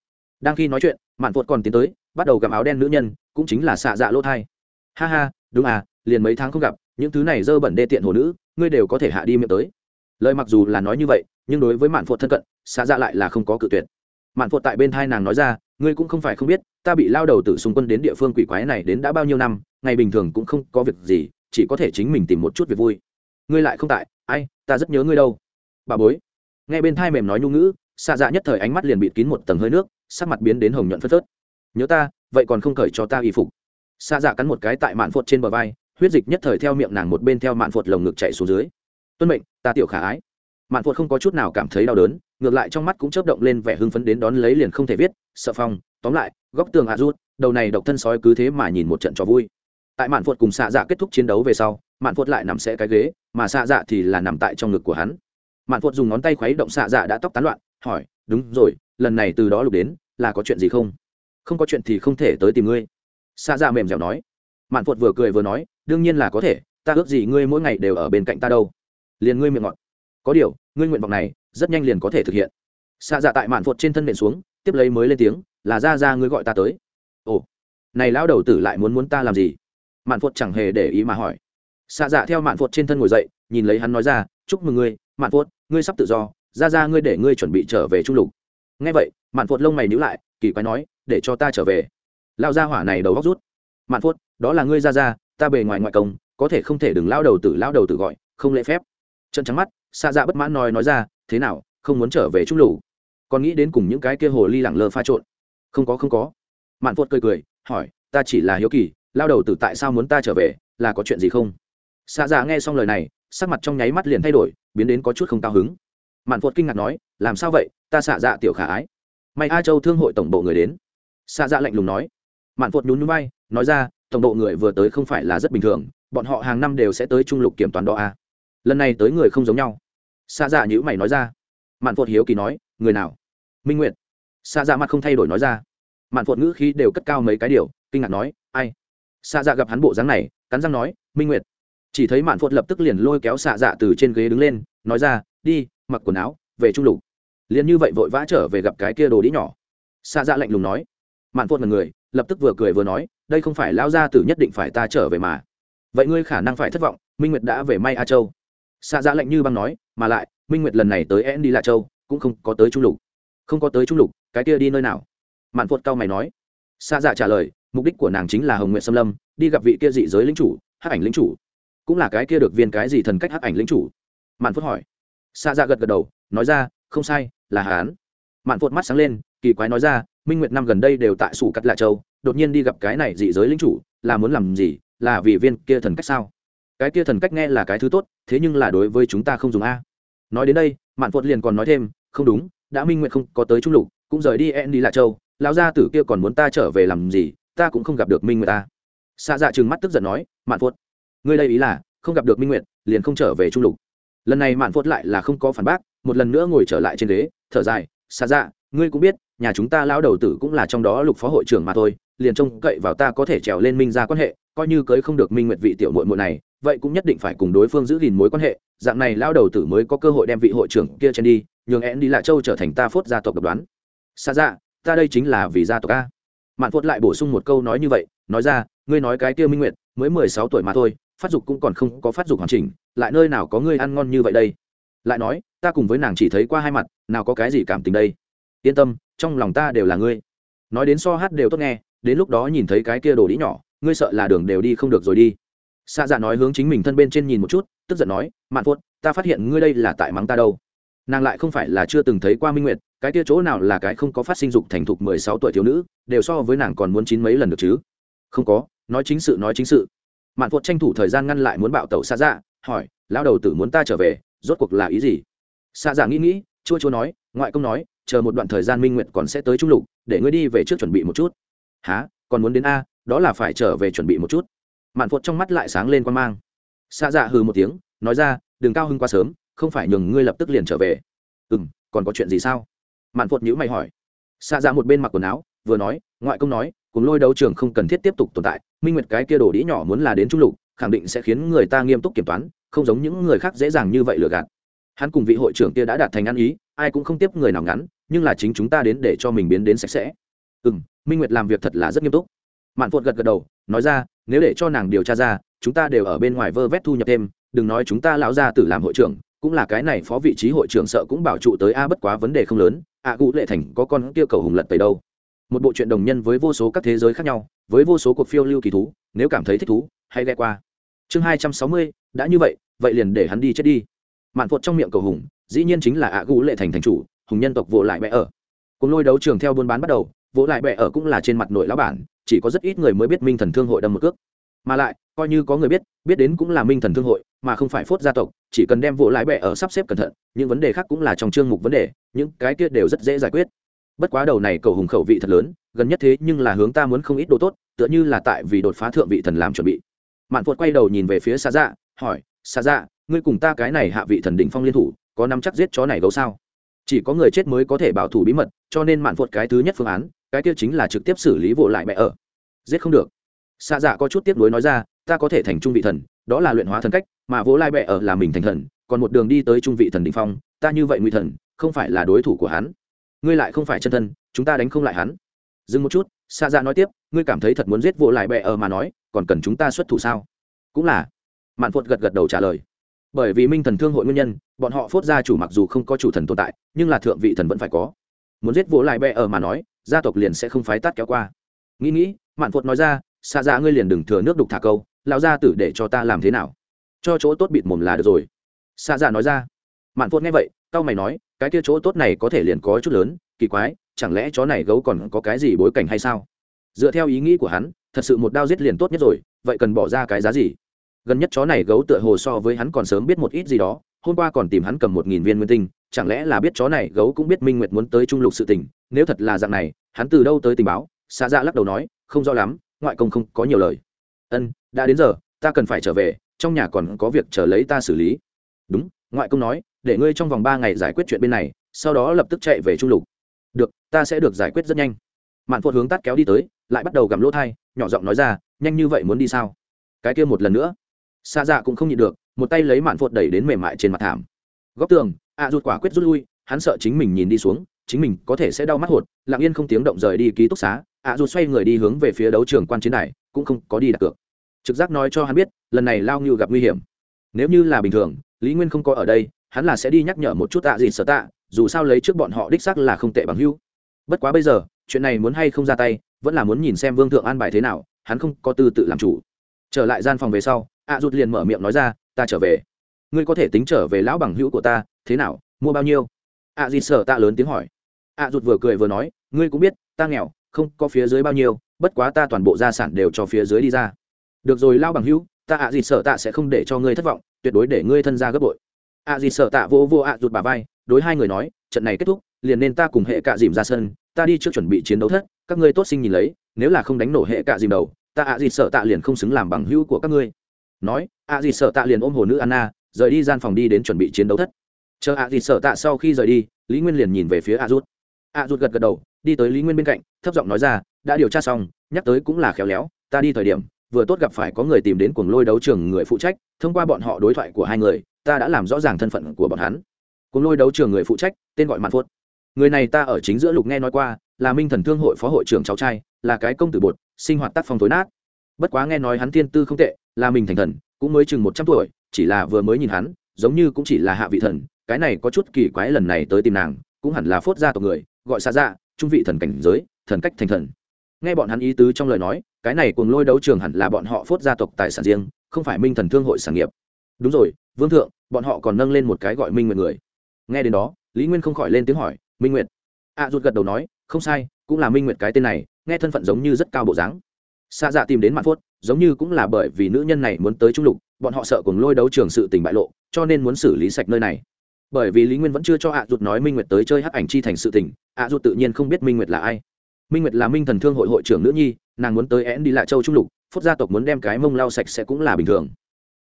đang khi nói chuyện, mạn phột còn tiến tới, bắt đầu gặp áo đen nữ nhân, cũng chính là xạ dạ lỗ thai. Ha ha, đúng à liền mấy tháng không gặp những thứ này dơ bẩn đê tiện hồ nữ, ngươi đều có thể hạ đi miệng tới. Lời mặc dù là nói như vậy, nhưng đối với mạn phột thân cận, xạ dạ lại là không có cự tuyệt. Mạn phột tại bên thai nàng nói ra, ngươi cũng không phải không biết, ta bị lao đầu tử xung quân đến địa phương quỷ quái này đến đã bao nhiêu năm, ngày bình thường cũng không có việc gì, chỉ có thể chính mình tìm một chút việc vui. Ngươi lại không tại, ai, ta rất nhớ ngươi đâu. Bà bối. Nghe bên thai mềm nói nhu ngữ, xạ dạ nhất thời ánh mắt liền bịt kín một tầng hơi nước, sắc mặt biến đến hồng nhuận phất phớt. Nhớ ta, vậy còn không cởi cho ta y phục. Xạ dạ cắn một cái tại mạn phột trên bờ vai huyết dịch nhất thời theo miệng nàng một bên theo mạn phột lồng ngực chạy xuống dưới. Tuân mệnh, ta tiểu khả ái. Mạn phột không có chút nào cảm thấy đau đớn, ngược lại trong mắt cũng chớp động lên vẻ hưng phấn đến đón lấy liền không thể viết, sợ phong, tóm lại, góc tường hạ rút, đầu này độc thân sói cứ thế mà nhìn một trận cho vui. Tại mạn phột cùng xạ dạ kết thúc chiến đấu về sau, mạn phột lại nằm sẽ cái ghế, mà xạ dạ thì là nằm tại trong ngực của hắn. Mạn phột dùng ngón tay khuấy động xạ dạ đã tóc tán loạn, hỏi, đúng rồi, lần này từ đó lục đến, là có chuyện gì không? Không có chuyện thì không thể tới tìm ngươi. Xạ dạ mềm dẻo nói mạn phụt vừa cười vừa nói, đương nhiên là có thể, ta ước gì ngươi mỗi ngày đều ở bên cạnh ta đâu. Liền ngươi miệng ngọt. Có điều, ngươi nguyện vọng này, rất nhanh liền có thể thực hiện. Xạ dạ tại mạn phụt trên thân nện xuống, tiếp lấy mới lên tiếng, là ra ra ngươi gọi ta tới. Ồ, này lão đầu tử lại muốn muốn ta làm gì? Mạn phụt chẳng hề để ý mà hỏi. Xạ dạ theo mạn phụt trên thân ngồi dậy, nhìn lấy hắn nói ra, chúc mừng ngươi, mạn phụt, ngươi sắp tự do, ra ra ngươi để ngươi chuẩn bị trở về trung lục. Nghe vậy, mạn phụt lông mày nhíu lại, kỳ quái nói, để cho ta trở về. Lao ra hỏa này đầu góc rút. Mạn phụt đó là ngươi ra ra, ta bề ngoài ngoại công, có thể không thể đừng lao đầu tử lao đầu tử gọi, không lễ phép. Trận trắng mắt xa dạ bất mãn nói nói ra, thế nào, không muốn trở về trung lục? Còn nghĩ đến cùng những cái kia hồ ly lẳng lơ pha trộn. Không có không có. Mạn phốt cười cười, hỏi, ta chỉ là hiếu kỳ lao đầu tử tại sao muốn ta trở về, là có chuyện gì không? Xa dạ nghe xong lời này, sắc mặt trong nháy mắt liền thay đổi, biến đến có chút không cao hứng. Mạn phốt kinh ngạc nói, làm sao vậy, ta xạ dạ tiểu khả ái. May a châu thương hội tổng bộ người đến. Xạ dạ lạnh lùng nói. Mạn phốt nhún núi bay nói ra tổng độ người vừa tới không phải là rất bình thường, bọn họ hàng năm đều sẽ tới trung lục kiểm toán đo a à? lần này tới người không giống nhau. Xa dạ nhữ mày nói ra. Mạn phột hiếu kỳ nói, người nào? Minh nguyệt. Xa dạ mặt không thay đổi nói ra. Mạn phột ngữ khí đều cất cao mấy cái điều, kinh ngạc nói, ai? Xa dạ gặp hắn bộ dáng này, cắn răng nói, minh nguyệt. Chỉ thấy mạn phột lập tức liền lôi kéo xạ dạ từ trên ghế đứng lên, nói ra, đi, mặc quần áo, về trung lục. Liền như vậy vội vã trở về gặp cái kia đồ đĩ nhỏ. Xạ dạ lạnh lùng nói. Mạn phột là người lập tức vừa cười vừa nói, đây không phải lao ra tử nhất định phải ta trở về mà. Vậy ngươi khả năng phải thất vọng, minh nguyệt đã về may a châu. Xạ dạ lạnh như băng nói, mà lại, minh nguyệt lần này tới en đi lạ châu, cũng không có tới trung lục. Không có tới trung lục, cái kia đi nơi nào? Mạn phột cao mày nói. Xạ dạ trả lời, mục đích của nàng chính là hồng nguyện xâm lâm, đi gặp vị kia dị giới lính chủ, hắc ảnh lính chủ. Cũng là cái kia được viên cái gì thần cách hắc ảnh lính chủ. Mạn phốt hỏi. Xạ dạ gật gật đầu, nói ra, không sai, là hán. Mạn phốt mắt sáng lên, kỳ quái nói ra minh nguyệt năm gần đây đều tại sủ cắt lạ châu, đột nhiên đi gặp cái này dị giới lính chủ, là muốn làm gì, là vì viên kia thần cách sao? Cái kia thần cách nghe là cái thứ tốt, thế nhưng là đối với chúng ta không dùng a. Nói đến đây, mạn phốt liền còn nói thêm, không đúng, đã minh nguyệt không có tới trung lục, cũng rời đi en đi lạ châu, lão gia tử kia còn muốn ta trở về làm gì, ta cũng không gặp được minh nguyệt ta xa dạ trừng mắt tức giận nói, mạn phốt ngươi đây ý là, không gặp được minh nguyệt, liền không trở về trung lục? Lần này mạn phốt lại là không có phản bác, một lần nữa ngồi trở lại trên ghế, thở dài xa dạ ngươi cũng biết, nhà chúng ta lão đầu tử cũng là trong đó lục phó hội trưởng mà thôi, liền trông cậy vào ta có thể trèo lên minh ra quan hệ, coi như cưới không được minh nguyệt vị tiểu muội muội này, vậy cũng nhất định phải cùng đối phương giữ gìn mối quan hệ, dạng này lão đầu tử mới có cơ hội đem vị hội trưởng kia trên đi, nhường én đi lại châu trở thành ta phốt gia tộc độc đoán. Xa dạ ta đây chính là vì gia tộc a. Mạn phốt lại bổ sung một câu nói như vậy, nói ra, ngươi nói cái kia minh nguyệt, mới mười sáu tuổi mà thôi, phát dục cũng còn không có phát dục hoàn chỉnh, lại nơi nào có ngươi ăn ngon như vậy đây? Lại nói, ta cùng với nàng chỉ thấy qua hai mặt, nào có cái gì cảm tình đây? Yên tâm, trong lòng ta đều là ngươi. Nói đến so hát đều tốt nghe, đến lúc đó nhìn thấy cái kia đồ đĩ nhỏ, ngươi sợ là đường đều đi không được rồi đi. Xa dạ nói hướng chính mình thân bên trên nhìn một chút, tức giận nói, mạn phốt, ta phát hiện ngươi đây là tại mắng ta đâu. Nàng lại không phải là chưa từng thấy qua minh nguyệt, cái kia chỗ nào là cái không có phát sinh dục thành thục mười sáu tuổi thiếu nữ, đều so với nàng còn muốn chín mấy lần được chứ. Không có, nói chính sự, nói chính sự. Mạn phốt tranh thủ thời gian ngăn lại muốn bạo tẩu xa dạ hỏi, lão đầu tử muốn ta trở về, rốt cuộc là ý gì? Xa dạ nghĩ nghĩ, chua chua nói, ngoại công nói chờ một đoạn thời gian minh nguyệt còn sẽ tới trung lục, để ngươi đi về trước chuẩn bị một chút. Há còn muốn đến a, đó là phải trở về chuẩn bị một chút. Mạn phốt trong mắt lại sáng lên quan mang. Xa dạ hừ một tiếng, nói ra, đừng cao hưng quá sớm, không phải nhường ngươi lập tức liền trở về. Ừ m còn có chuyện gì sao? Mạn phốt nhữ mày hỏi. Xa dạ một bên mặc quần áo, vừa nói, ngoại công nói, cùng lôi đấu trường không cần thiết tiếp tục tồn tại, minh nguyệt cái kia đổ đĩ nhỏ muốn là đến trung lục, khẳng định sẽ khiến người ta nghiêm túc kiểm toán, không giống những người khác dễ dàng như vậy lừa gạt. Hắn cùng vị hội trưởng kia đã đạt thành ăn ý ai cũng không tiếp người nào ngắn nhưng là chính chúng ta đến để cho mình biến đến sạch sẽ. Ừ m minh nguyệt làm việc thật là rất nghiêm túc. Mạn phột gật gật đầu nói ra nếu để cho nàng điều tra ra chúng ta đều ở bên ngoài vơ vét thu nhập thêm đừng nói chúng ta lão ra tử làm hội trưởng cũng là cái này phó vị trí hội trưởng sợ cũng bảo trụ tới a bất quá vấn đề không lớn a à, cụ lệ thành có con kia cầu hùng lật tới đâu. Một bộ truyện đồng nhân với vô số các thế giới khác nhau với vô số cuộc phiêu lưu kỳ thú nếu cảm thấy thích thú hãy ghe qua. Chương hai trăm sáu mươi đã như vậy vậy liền để hắn đi chết đi. Mạn phột trong miệng cầu hùng dĩ nhiên chính là ạ gũ lệ thành thành chủ, hùng nhân tộc vỗ lại bẽ ở. Cùng lôi đấu trường theo buôn bán bắt đầu, vỗ lại bẹ ở cũng là trên mặt nội lão bản, chỉ có rất ít người mới biết minh thần thương hội đâm một cước. Mà lại, coi như có người biết biết đến cũng là minh thần thương hội, mà không phải phốt gia tộc, chỉ cần đem vỗ lái bẹ ở sắp xếp cẩn thận, những vấn đề khác cũng là trong chương mục vấn đề, những cái kia đều rất dễ giải quyết. Bất quá đầu này cầu hùng khẩu vị thật lớn, gần nhất thế nhưng là hướng ta muốn không ít đồ tốt, tựa như là tại vì đột phá thượng vị thần làm chuẩn bị. Mạn phột quay đầu nhìn về phía xa dạ hỏi xa dạ ngươi cùng ta cái này hạ vị thần đỉnh phong liên thủ có nắm chắc giết chó này gấu sao? Chỉ có người chết mới có thể bảo thủ bí mật, cho nên mạn phột cái thứ nhất phương án, cái kia chính là trực tiếp xử lý vô lại mẹ ở. Giết không được. Xa dạ có chút tiếp nối nói ra, ta có thể thành trung vị thần, đó là luyện hóa thần cách, mà vô lai mẹ ở là mình thành thần, còn một đường đi tới trung vị thần đỉnh phong, ta như vậy nguy thần, không phải là đối thủ của hắn. Ngươi lại không phải chân thân, chúng ta đánh không lại hắn. Dừng một chút xa dạ nói tiếp, ngươi cảm thấy thật muốn giết vô lại mẹ ở mà nói, còn cần chúng ta xuất thủ sao? Cũng là. Mạn phốt gật gật đầu trả lời bởi vì minh thần thương hội nguyên nhân, bọn họ phốt gia chủ mặc dù không có chủ thần tồn tại, nhưng là thượng vị thần vẫn phải có. Muốn giết vỗ lại bẹ ở mà nói, gia tộc liền sẽ không phái tắt kéo qua. Nghĩ nghĩ, mạn phốt nói ra xa ra dạ ngươi liền đừng thừa nước đục thả câu lao ra tử để cho ta làm thế nào? Cho chỗ tốt bịt mồm là được rồi. Xa ra dạ nói ra. Mạn phốt nghe vậy tao mày nói, cái kia chỗ tốt này có thể liền có chút lớn, kỳ quái, chẳng lẽ chó này gấu còn có cái gì bối cảnh hay sao? Dựa theo ý nghĩ của hắn, thật sự một đao giết liền tốt nhất rồi, vậy cần bỏ ra cái giá gì? Gần nhất chó này gấu tựa hồ so với hắn còn sớm biết một ít gì đó, hôm qua còn tìm hắn cầm một nghìn viên nguyên tinh, chẳng lẽ là biết chó này gấu cũng biết minh nguyệt muốn tới trung lục sự tình, nếu thật là dạng này, hắn từ đâu tới tình báo? Xa ra dạ lắc đầu nói, không rõ lắm, ngoại công không có nhiều lời. Ân, đã đến giờ, ta cần phải trở về, trong nhà còn có việc chờ lấy ta xử lý. Đúng, ngoại công nói, để ngươi trong vòng ba ngày giải quyết chuyện bên này, sau đó lập tức chạy về trung lục. Được, ta sẽ được giải quyết rất nhanh. Mạn phột hướng tắt kéo đi tới, lại bắt đầu gặm lỗ thai, nhỏ giọng nói ra, nhanh như vậy muốn đi sao? Cái kia một lần nữa xa dạ cũng không nhịn được một tay lấy mạn phột đẩy đến mềm mại trên mặt thảm. Góc tường ạ à rụt quả quyết rút lui hắn sợ chính mình nhìn đi xuống chính mình có thể sẽ đau mắt hột lặng yên không tiếng động rời đi ký túc xá ạ à, xoay người đi hướng về phía đấu trường quan chiến đài cũng không có đi đặt cược. Trực giác nói cho hắn biết lần này lao ngưu gặp nguy hiểm. Nếu như là bình thường lý nguyên không có ở đây hắn là sẽ đi nhắc nhở một chút tạ gì sở tạ dù sao lấy trước bọn họ đích xác là không tệ bằng hưu bất quá bây giờ chuyện này muốn hay không ra tay vẫn là muốn nhìn xem vương thượng an bài thế nào hắn không có tư tự làm chủ. Trở lại gian phòng về sau ạ à rụt liền mở miệng nói ra, ta trở về. Ngươi có thể tính trở về lão bằng hữu của ta, thế nào, mua bao nhiêu? ạ à sở ta lớn tiếng hỏi. ạ à rụt vừa cười vừa nói, ngươi cũng biết, ta nghèo, không có phía dưới bao nhiêu, bất quá ta toàn bộ gia sản đều cho phía dưới đi ra. Được rồi lao bằng hữu, ta ạ dịt sở tạ sẽ không để cho ngươi thất vọng, tuyệt đối để ngươi thân ra gấp bội. ạ dịt sở tạ vô vô ạ rụt bà vai, đối hai người nói, trận này kết thúc, liền nên ta cùng hệ cạ dìm ra sân, ta đi trước chuẩn bị chiến đấu thất, các ngươi tốt sinh nhìn lấy, nếu là không đánh nổ hệ cạ dìm đầu, ta ạ dịt sở tạ liền không xứng làm bằng hữu của các ngươi nói ạ gì sợ tạ liền ôm hồ nữ anna, rời đi gian phòng đi đến chuẩn bị chiến đấu thất. Chờ ạ gì sợ tạ sau khi rời đi, lý nguyên liền nhìn về phía a rút a rút gật gật đầu, đi tới lý nguyên bên cạnh, thấp giọng nói ra, đã điều tra xong, nhắc tới cũng là khéo léo, ta đi thời điểm, vừa tốt gặp phải có người tìm đến cuồng lôi đấu trường người phụ trách, thông qua bọn họ đối thoại của hai người, ta đã làm rõ ràng thân phận của bọn hắn. Cuồng lôi đấu trường người phụ trách, tên gọi mạn phốt. Người này ta ở chính giữa lục nghe nói qua, là minh thần thương hội phó hội trưởng cháu trai, là cái công tử bột, sinh hoạt tác phong tối nát. Bất quá nghe nói hắn thiên tư không tệ là mình thành thần cũng mới chừng một trăm tuổi chỉ là vừa mới nhìn hắn giống như cũng chỉ là hạ vị thần cái này có chút kỳ quái lần này tới tìm nàng cũng hẳn là phốt gia tộc người gọi xa dạ trung vị thần cảnh giới thần cách thành thần. Nghe bọn hắn ý tứ trong lời nói cái này cùng lôi đấu trường hẳn là bọn họ phốt gia tộc tài sản riêng không phải minh thần thương hội sản nghiệp. Đúng rồi vương thượng bọn họ còn nâng lên một cái gọi minh nguyện người. Nghe đến đó lý nguyên không khỏi lên tiếng hỏi minh nguyệt? Ạ à, rụt gật đầu nói không sai cũng là minh nguyệt cái tên này nghe thân phận giống như rất cao bộ dáng. Xa dạ tìm đến mạn phốt giống như cũng là bởi vì nữ nhân này muốn tới trung lục bọn họ sợ cùng lôi đấu trường sự tình bại lộ cho nên muốn xử lý sạch nơi này. Bởi vì lý nguyên vẫn chưa cho ạ à rụt nói minh nguyệt tới chơi hắc ảnh chi thành sự tình ạ à rụt tự nhiên không biết minh nguyệt là ai. Minh nguyệt là minh thần thương hội hội trưởng nữ nhi nàng muốn tới én đi lại châu trung lục phúc gia tộc muốn đem cái mông lau sạch sẽ cũng là bình thường.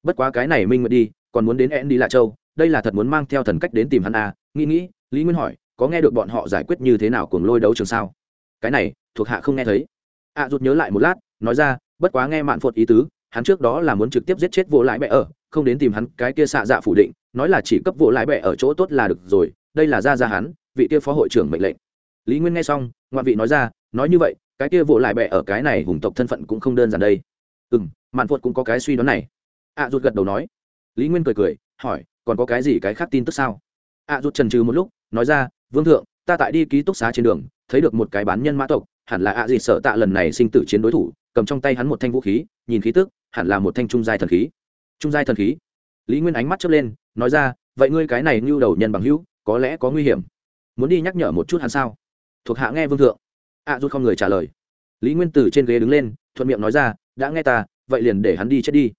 Bất quá cái này minh nguyệt đi còn muốn đến én đi lại châu đây là thật muốn mang theo thần cách đến tìm hắn à nghĩ nghĩ lý nguyên hỏi có nghe được bọn họ giải quyết như thế nào cùng lôi đấu trường sao? Cái này thuộc hạ không nghe thấy. ạ à, rụt nhớ lại một lát nói ra bất quá nghe mạn phột ý tứ hắn trước đó là muốn trực tiếp giết chết vô lãi bẹ ở không đến tìm hắn cái kia xạ dạ phủ định nói là chỉ cấp vô lãi bẹ ở chỗ tốt là được rồi đây là ra ra hắn vị kia phó hội trưởng mệnh lệnh. Lý nguyên nghe xong ngoại vị nói ra nói như vậy cái kia vô lại bẹ ở cái này hùng tộc thân phận cũng không đơn giản đây. Ừ m mạn phột cũng có cái suy đoán này. Ạ à, rụt gật đầu nói. Lý nguyên cười cười hỏi còn có cái gì cái khác tin tức sao? Ạ à, rụt trần trừ một lúc nói ra vương thượng ta tại đi ký túc xá trên đường thấy được một cái bán nhân mã tộc hẳn là ạ à gì sợ tạ lần này sinh tử chiến đối thủ cầm trong tay hắn một thanh vũ khí nhìn khí tức hẳn là một thanh trung giai thần khí. Trung giai thần khí? Lý nguyên ánh mắt chớp lên nói ra vậy ngươi cái này ngưu đầu nhân bằng hữu có lẽ có nguy hiểm. Muốn đi nhắc nhở một chút hắn sao? Thuộc hạ nghe vương thượng. Ạ à, rút không người trả lời. Lý nguyên từ trên ghế đứng lên thuận miệng nói ra đã nghe ta vậy liền để hắn đi chết đi.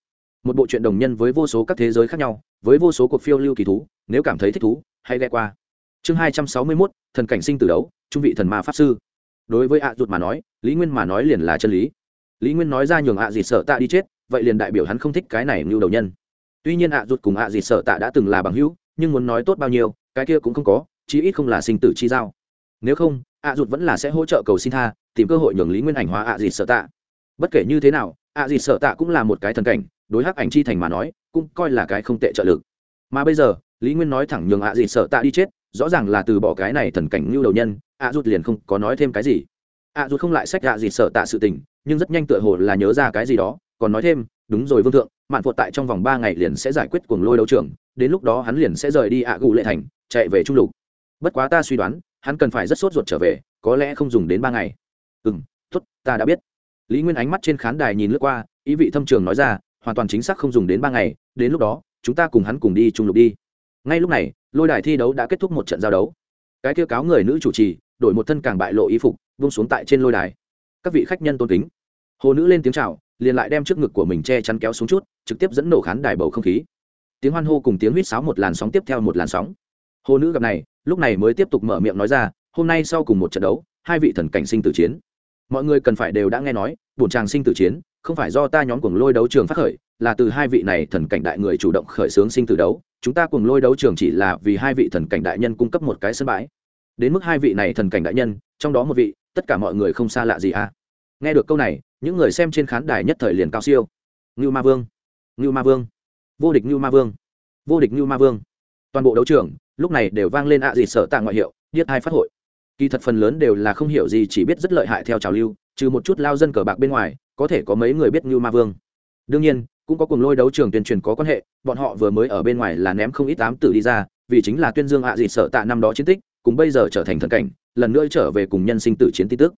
Một bộ truyện đồng nhân với vô số các thế giới khác nhau với vô số cuộc phiêu lưu kỳ thú nếu cảm thấy thích thú hãy ghe qua. Chương hai trăm sáu mươi mốt thần cảnh sinh từ đấu trung vị thần ma pháp sư. Đối với ạ à mà nói lý nguyên mà nói liền là chân lý lý nguyên nói ra nhường ạ à sợ tạ đi chết, vậy liền đại biểu hắn không thích cái này ngưu đầu nhân. Tuy nhiên ạ à cùng ạ dịt sợ tạ đã từng là bằng hữu, nhưng muốn nói tốt bao nhiêu, cái kia cũng không có, chí ít không là sinh tử chi giao. Nếu không, ạ rụt vẫn là sẽ hỗ trợ cầu xin tha, tìm cơ hội nhường lý nguyên ảnh hóa ạ dịt sợ tạ. Bất kể như thế nào, ạ dịt sợ tạ cũng là một cái thần cảnh, đối hắc ảnh chi thành mà nói, cũng coi là cái không tệ trợ lực. Mà bây giờ, lý nguyên nói thẳng nhường ạ dịt sợ tạ đi chết, rõ ràng là từ bỏ cái này thần cảnh ngưu đầu nhân, ạ rụt liền không có nói thêm cái gì ạ dù không lại sách ạ gì sợ tạ sự tình, nhưng rất nhanh tựa hồ là nhớ ra cái gì đó. Còn nói thêm, đúng rồi vương thượng, mạn phột tại trong vòng ba ngày liền sẽ giải quyết cuồng lôi đấu trường, đến lúc đó hắn liền sẽ rời đi ạ gù lệ thành, chạy về trung lục. Bất quá ta suy đoán, hắn cần phải rất sốt ruột trở về, có lẽ không dùng đến ba ngày. Ừ m t ố t ta đã biết. Lý nguyên ánh mắt trên khán đài nhìn lướt qua, ý vị thâm trường nói ra, hoàn toàn chính xác không dùng đến ba ngày, đến lúc đó, chúng ta cùng hắn cùng đi trung lục đi. Ngay lúc này, lôi đài thi đấu đã kết thúc một trận giao đấu. Cái kêu cáo người nữ chủ trì, đổi một thân càng bại lộ y phục vung xuống tại trên lôi đài. Các vị khách nhân tôn kính. Hồ nữ lên tiếng chào, liền lại đem trước ngực của mình che chắn kéo xuống chút trực tiếp dẫn nổ khán đài bầu không khí. Tiếng hoan hô cùng tiếng huýt sáo một làn sóng tiếp theo một làn sóng. Hồ nữ gặp này lúc này mới tiếp tục mở miệng nói ra hôm nay sau cùng một trận đấu hai vị thần cảnh sinh tử chiến. Mọi người cần phải đều đã nghe nói bổn tràng sinh tử chiến không phải do ta nhóm cuồng lôi đấu trường phát khởi là từ hai vị này thần cảnh đại người chủ động khởi xướng sinh tử đấu chúng ta cuồng lôi đấu trường chỉ là vì hai vị thần cảnh đại nhân cung cấp một cái sân bãi. Đến mức hai vị này thần cảnh đại nhân trong đó một vị tất cả mọi người không xa lạ gì à? Nghe được câu này, những người xem trên khán đài nhất thời liền cao siêu. Ngưu ma vương, ngưu ma vương, vô địch ngưu ma vương, vô địch ngưu ma vương. Toàn bộ đấu trường, lúc này đều vang lên ạ gì sở tạ ngoại hiệu, điếc hai phát hội. Kỳ thật phần lớn đều là không hiểu gì, chỉ biết rất lợi hại theo trào lưu, trừ một chút lao dân cờ bạc bên ngoài, có thể có mấy người biết ngưu ma vương. Đương nhiên, cũng có cùng lôi đấu trường tuyên truyền có quan hệ, bọn họ vừa mới ở bên ngoài là ném không ít tám tử đi ra, vì chính là tuyên dương ạ à gì sợ tạ năm đó chiến tích, cùng bây giờ trở thành thần cảnh lần nữa trở về cùng nhân sinh tử chiến tin tức.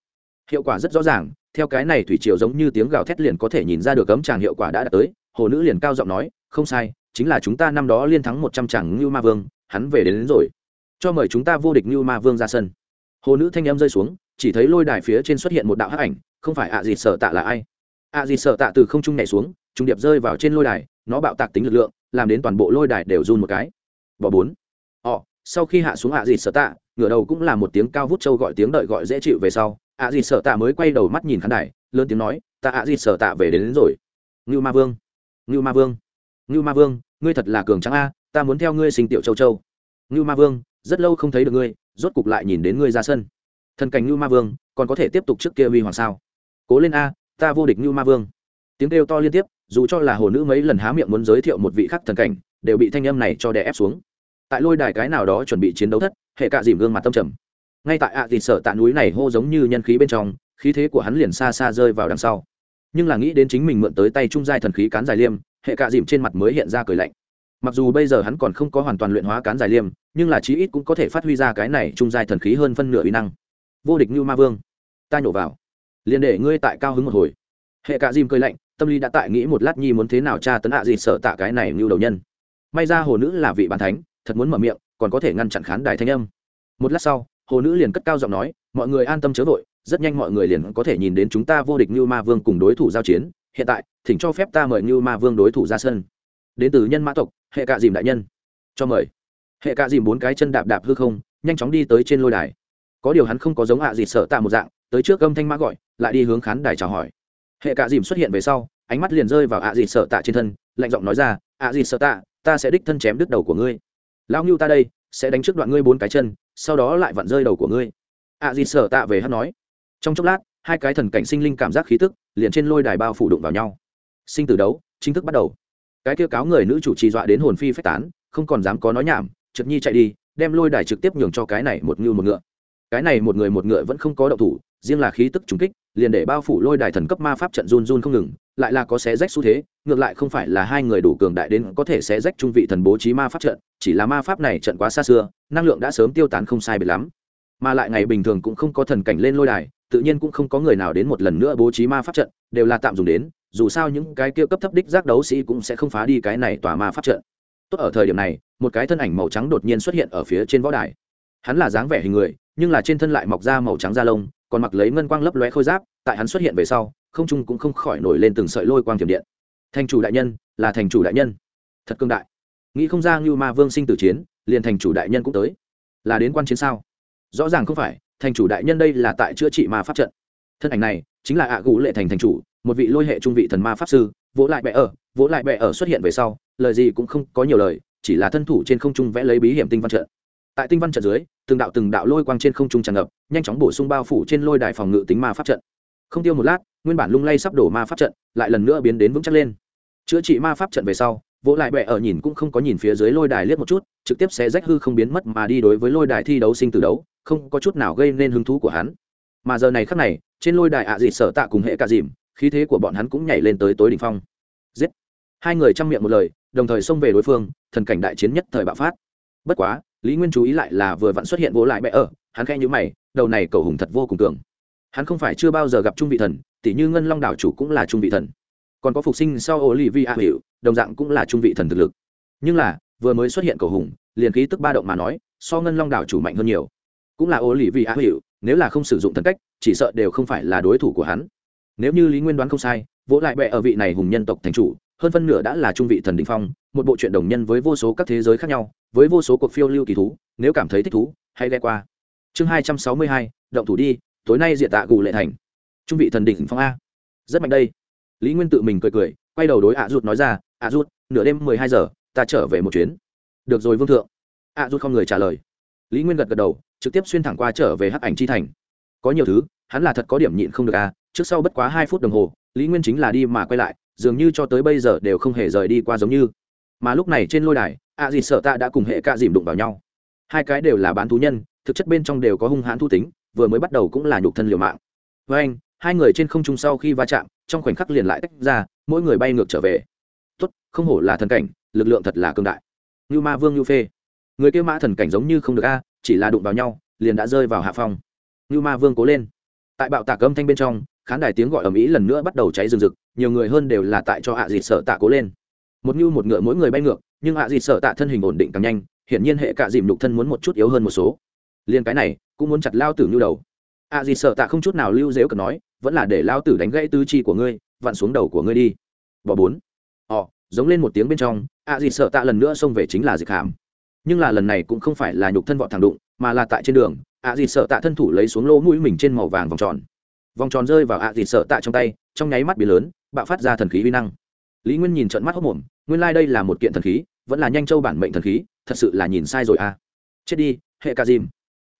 Hiệu quả rất rõ ràng theo cái này thủy triều giống như tiếng gào thét liền có thể nhìn ra được cấm tràng hiệu quả đã đạt tới hồ nữ liền cao giọng nói không sai chính là chúng ta năm đó liên thắng một trăm tràng như ma vương hắn về đến, đến rồi. Cho mời chúng ta vô địch như ma vương ra sân. Hồ nữ thanh em rơi xuống chỉ thấy lôi đài phía trên xuất hiện một đạo hắc ảnh không phải ạ à gì sợ tạ là ai? ạ à gì sợ tạ từ không trung nhảy xuống trung điệp rơi vào trên lôi đài nó bạo tạc tính lực lượng làm đến toàn bộ lôi đài đều run một cái. Bỏ bốn. Ỏ sau khi hạ xuống ạ à sợ tạ ngửa đầu cũng là một tiếng cao vút trâu gọi tiếng đợi gọi dễ chịu về sau ạ gì sợ tạ mới quay đầu mắt nhìn khán đài lớn tiếng nói ta ạ gì sợ tạ về đến, đến rồi. Ngưu ma vương ngưu ma vương ngưu ma vương ngươi thật là cường trắng a ta muốn theo ngươi sinh tiểu châu châu. Ngưu ma vương rất lâu không thấy được ngươi rốt cục lại nhìn đến ngươi ra sân. Thần cảnh ngưu ma vương còn có thể tiếp tục trước kia huy hoàng sao? Cố lên a ta vô địch ngưu ma vương. Tiếng kêu to liên tiếp dù cho là hồ nữ mấy lần há miệng muốn giới thiệu một vị khắc thần cảnh đều bị thanh âm này cho đè ép xuống tại lôi đài cái nào đó chuẩn bị chiến đấu thất, hệ cạ dìm gương mặt tâm trầm. Ngay tại ạ à thì sở tạ núi này hô giống như nhân khí bên trong, khí thế của hắn liền xa xa rơi vào đằng sau. Nhưng là nghĩ đến chính mình mượn tới tay trung giai thần khí cán dài liêm, hệ cạ dìm trên mặt mới hiện ra cười lạnh. Mặc dù bây giờ hắn còn không có hoàn toàn luyện hóa cán dài liêm, nhưng là chí ít cũng có thể phát huy ra cái này trung giai thần khí hơn phân nửa uy năng. Vô địch như ma vương, ta nhổ vào. Liền để ngươi tại cao hứng một hồi. Hệ cạ dìm cười lạnh, tâm lý đã tại nghĩ một lát nhi muốn thế nào tra tấn ạ gì sợ tạ cái này như đầu nhân. May ra hồ nữ là vị bàn thánh thật muốn mở miệng, còn có thể ngăn chặn khán đài thanh âm. Một lát sau, hồ nữ liền cất cao giọng nói, mọi người an tâm chớ vội, rất nhanh mọi người liền có thể nhìn đến chúng ta vô địch như ma vương cùng đối thủ giao chiến. Hiện tại, thỉnh cho phép ta mời như ma vương đối thủ ra sân. Đến từ nhân mã tộc, hệ cạ dìm đại nhân. Cho mời. Hệ cạ dìm bốn cái chân đạp đạp hư không, nhanh chóng đi tới trên lôi đài. Có điều hắn không có giống hạ à gì sợ tạ một dạng, tới trước âm thanh mã gọi, lại đi hướng khán đài chào hỏi. Hệ cạ dìm xuất hiện về sau, ánh mắt liền rơi vào hạ à gì sợ tạ trên thân, lạnh giọng nói ra hạ à gì sợ tạ, ta sẽ đích thân chém đứt đầu của ngươi lão ngưu ta đây, sẽ đánh trước đoạn ngươi bốn cái chân, sau đó lại vặn rơi đầu của ngươi. Ạ gì sở tạ về hắn nói. Trong chốc lát, hai cái thần cảnh sinh linh cảm giác khí tức, liền trên lôi đài bao phủ đụng vào nhau. Sinh tử đấu, chính thức bắt đầu. Cái kia cáo người nữ chủ trì dọa đến hồn phi phách tán, không còn dám có nói nhảm trực nhi chạy đi, đem lôi đài trực tiếp nhường cho cái này một ngưu một ngựa. Cái này một người một ngựa vẫn không có động thủ, riêng là khí tức trùng kích, liền để bao phủ lôi đài thần cấp ma pháp trận run run không ngừng lại là có xé rách xu thế, ngược lại không phải là hai người đủ cường đại đến có thể xé rách trung vị thần bố trí ma pháp trận, chỉ là ma pháp này trận quá xa xưa, năng lượng đã sớm tiêu tán không sai biệt lắm. Mà lại ngày bình thường cũng không có thần cảnh lên lôi đài, tự nhiên cũng không có người nào đến một lần nữa bố trí ma pháp trận, đều là tạm dùng đến, dù sao những cái kia cấp thấp đích giác đấu sĩ cũng sẽ không phá đi cái này tòa ma pháp trận. Tốt ở thời điểm này, một cái thân ảnh màu trắng đột nhiên xuất hiện ở phía trên võ đài. Hắn là dáng vẻ hình người, nhưng là trên thân lại mọc ra màu trắng da lông, còn mặc lấy ngân quang lấp lóe khôi giáp tại hắn xuất hiện về sau, không trung cũng không khỏi nổi lên từng sợi lôi quang thiểm điện. Thành chủ đại nhân, là thành chủ đại nhân. Thật cương đại. Nghĩ không ra như ma vương sinh tử chiến, liền thành chủ đại nhân cũng tới. Là đến quan chiến sao? Rõ ràng không phải, thành chủ đại nhân đây là tại chữa trị ma pháp trận. Thân ảnh này, chính là ạ à gũ lệ thành thành chủ, một vị lôi hệ trung vị thần ma pháp sư, vỗ lại bệ ở, vỗ lại bệ ở xuất hiện về sau, lời gì cũng không có nhiều lời, chỉ là thân thủ trên không trung vẽ lấy bí hiểm tinh văn trận. Tại tinh văn trận dưới, từng đạo từng đạo lôi quang trên không trung tràn ngập, nhanh chóng bổ sung bao phủ trên lôi đài phòng ngự tính ma pháp trận không tiêu một lát, nguyên bản lung lay sắp đổ ma pháp trận, lại lần nữa biến đến vững chắc lên. Chữa trị ma pháp trận về sau, vỗ lại bệ ở nhìn cũng không có nhìn phía dưới lôi đài liếc một chút, trực tiếp sẽ rách hư không biến mất mà đi đối với lôi đài thi đấu sinh tử đấu, không có chút nào gây nên hứng thú của hắn. Mà giờ này khắc này, trên lôi đài ạ à dịt sở tạ cùng hệ cả dìm, khí thế của bọn hắn cũng nhảy lên tới tối đỉnh phong. Giết! Hai người chăm miệng một lời, đồng thời xông về đối phương, thần cảnh đại chiến nhất thời bạo phát. Bất quá, lý nguyên chú ý lại là vừa vặn xuất hiện vỗ lại bệ ở, hắn khen nhữ mày, đầu này cầu hùng thật vô cùng cường hắn không phải chưa bao giờ gặp trung vị thần tỷ như ngân long đảo chủ cũng là trung vị thần. Còn có phục sinh sau ô li vi a hiệu đồng dạng cũng là trung vị thần thực lực. Nhưng là, vừa mới xuất hiện cầu hùng, liền khí tức ba động mà nói, so ngân long đảo chủ mạnh hơn nhiều. Cũng là ô li vi a hiệu nếu là không sử dụng thần cách, chỉ sợ đều không phải là đối thủ của hắn. Nếu như lý nguyên đoán không sai, vỗ lại bệ ở vị này hùng nhân tộc thành chủ, hơn phân nửa đã là trung vị thần đình phong, một bộ truyện đồng nhân với vô số các thế giới khác nhau, với vô số cuộc phiêu lưu kỳ thú, nếu cảm thấy thích thú, hãy ghe qua. Chương hai trăm sáu mươi hai, động thủ đi tối nay diện tạ gù lệ thành. Trung vị thần đỉnh phong a. Rất mạnh đây. Lý nguyên tự mình cười cười, quay đầu đối ạ à nói ra, ạ à nửa đêm mười hai giờ, ta trở về một chuyến. Được rồi, vương thượng. ạ à không người trả lời. Lý nguyên gật gật đầu, trực tiếp xuyên thẳng qua trở về hắc ảnh chi thành. Có nhiều thứ, hắn là thật có điểm nhịn không được a. Trước sau bất quá hai phút đồng hồ, lý nguyên chính là đi mà quay lại, dường như cho tới bây giờ đều không hề rời đi qua giống như. Mà lúc này trên lôi đài, ạ dịt sợ tạ đã cùng hệ cạ dìm đụng vào nhau. Hai cái đều là bán thú nhân, thực chất bên trong đều có hung hãn thu tính vừa mới bắt đầu cũng là nhục thân liều mạng. Với anh, hai người trên không trung sau khi va chạm, trong khoảnh khắc liền lại tách ra, mỗi người bay ngược trở về. Tốt, không hổ là thần cảnh, lực lượng thật là cương đại. Như ma vương như phê. Người kêu mã thần cảnh giống như không được a, chỉ là đụng vào nhau, liền đã rơi vào hạ phong. Như ma vương cố lên. Tại bạo tạc âm thanh bên trong, khán đài tiếng gọi ầm ĩ lần nữa bắt đầu cháy rừng rực, nhiều người hơn đều là tại cho hạ dịt sợ tạ cố lên. Một như một ngựa mỗi người bay ngược, nhưng hạ dịt sợ tạ thân hình ổn định càng nhanh, hiển nhiên hệ cả dìm lục thân muốn một chút yếu hơn một số. Liên cái này cũng muốn chặt lao tử như đầu. A dì sợ tạ không chút nào lưu dếu cần nói, vẫn là để lao tử đánh gãy tứ chi của ngươi, vặn xuống đầu của ngươi đi. Bỏ bốn. Ò giống lên một tiếng bên trong, a dì sợ tạ lần nữa xông về chính là dịch hàm. Nhưng là lần này cũng không phải là nhục thân vọt thẳng đụng, mà là tại trên đường ạ dì sợ tạ thân thủ lấy xuống lỗ mũi mình trên màu vàng vòng tròn. Vòng tròn rơi vào ạ dì sợ tạ trong tay, trong nháy mắt bị lớn, bạo phát ra thần khí vi năng. Lý nguyên nhìn trận mắt hốc mồm nguyên lai、like、đây là một kiện thần khí, vẫn là nhanh châu bản mệnh thần khí, thật sự là nhìn sai rồi à. Chết đi, hệ ca dìm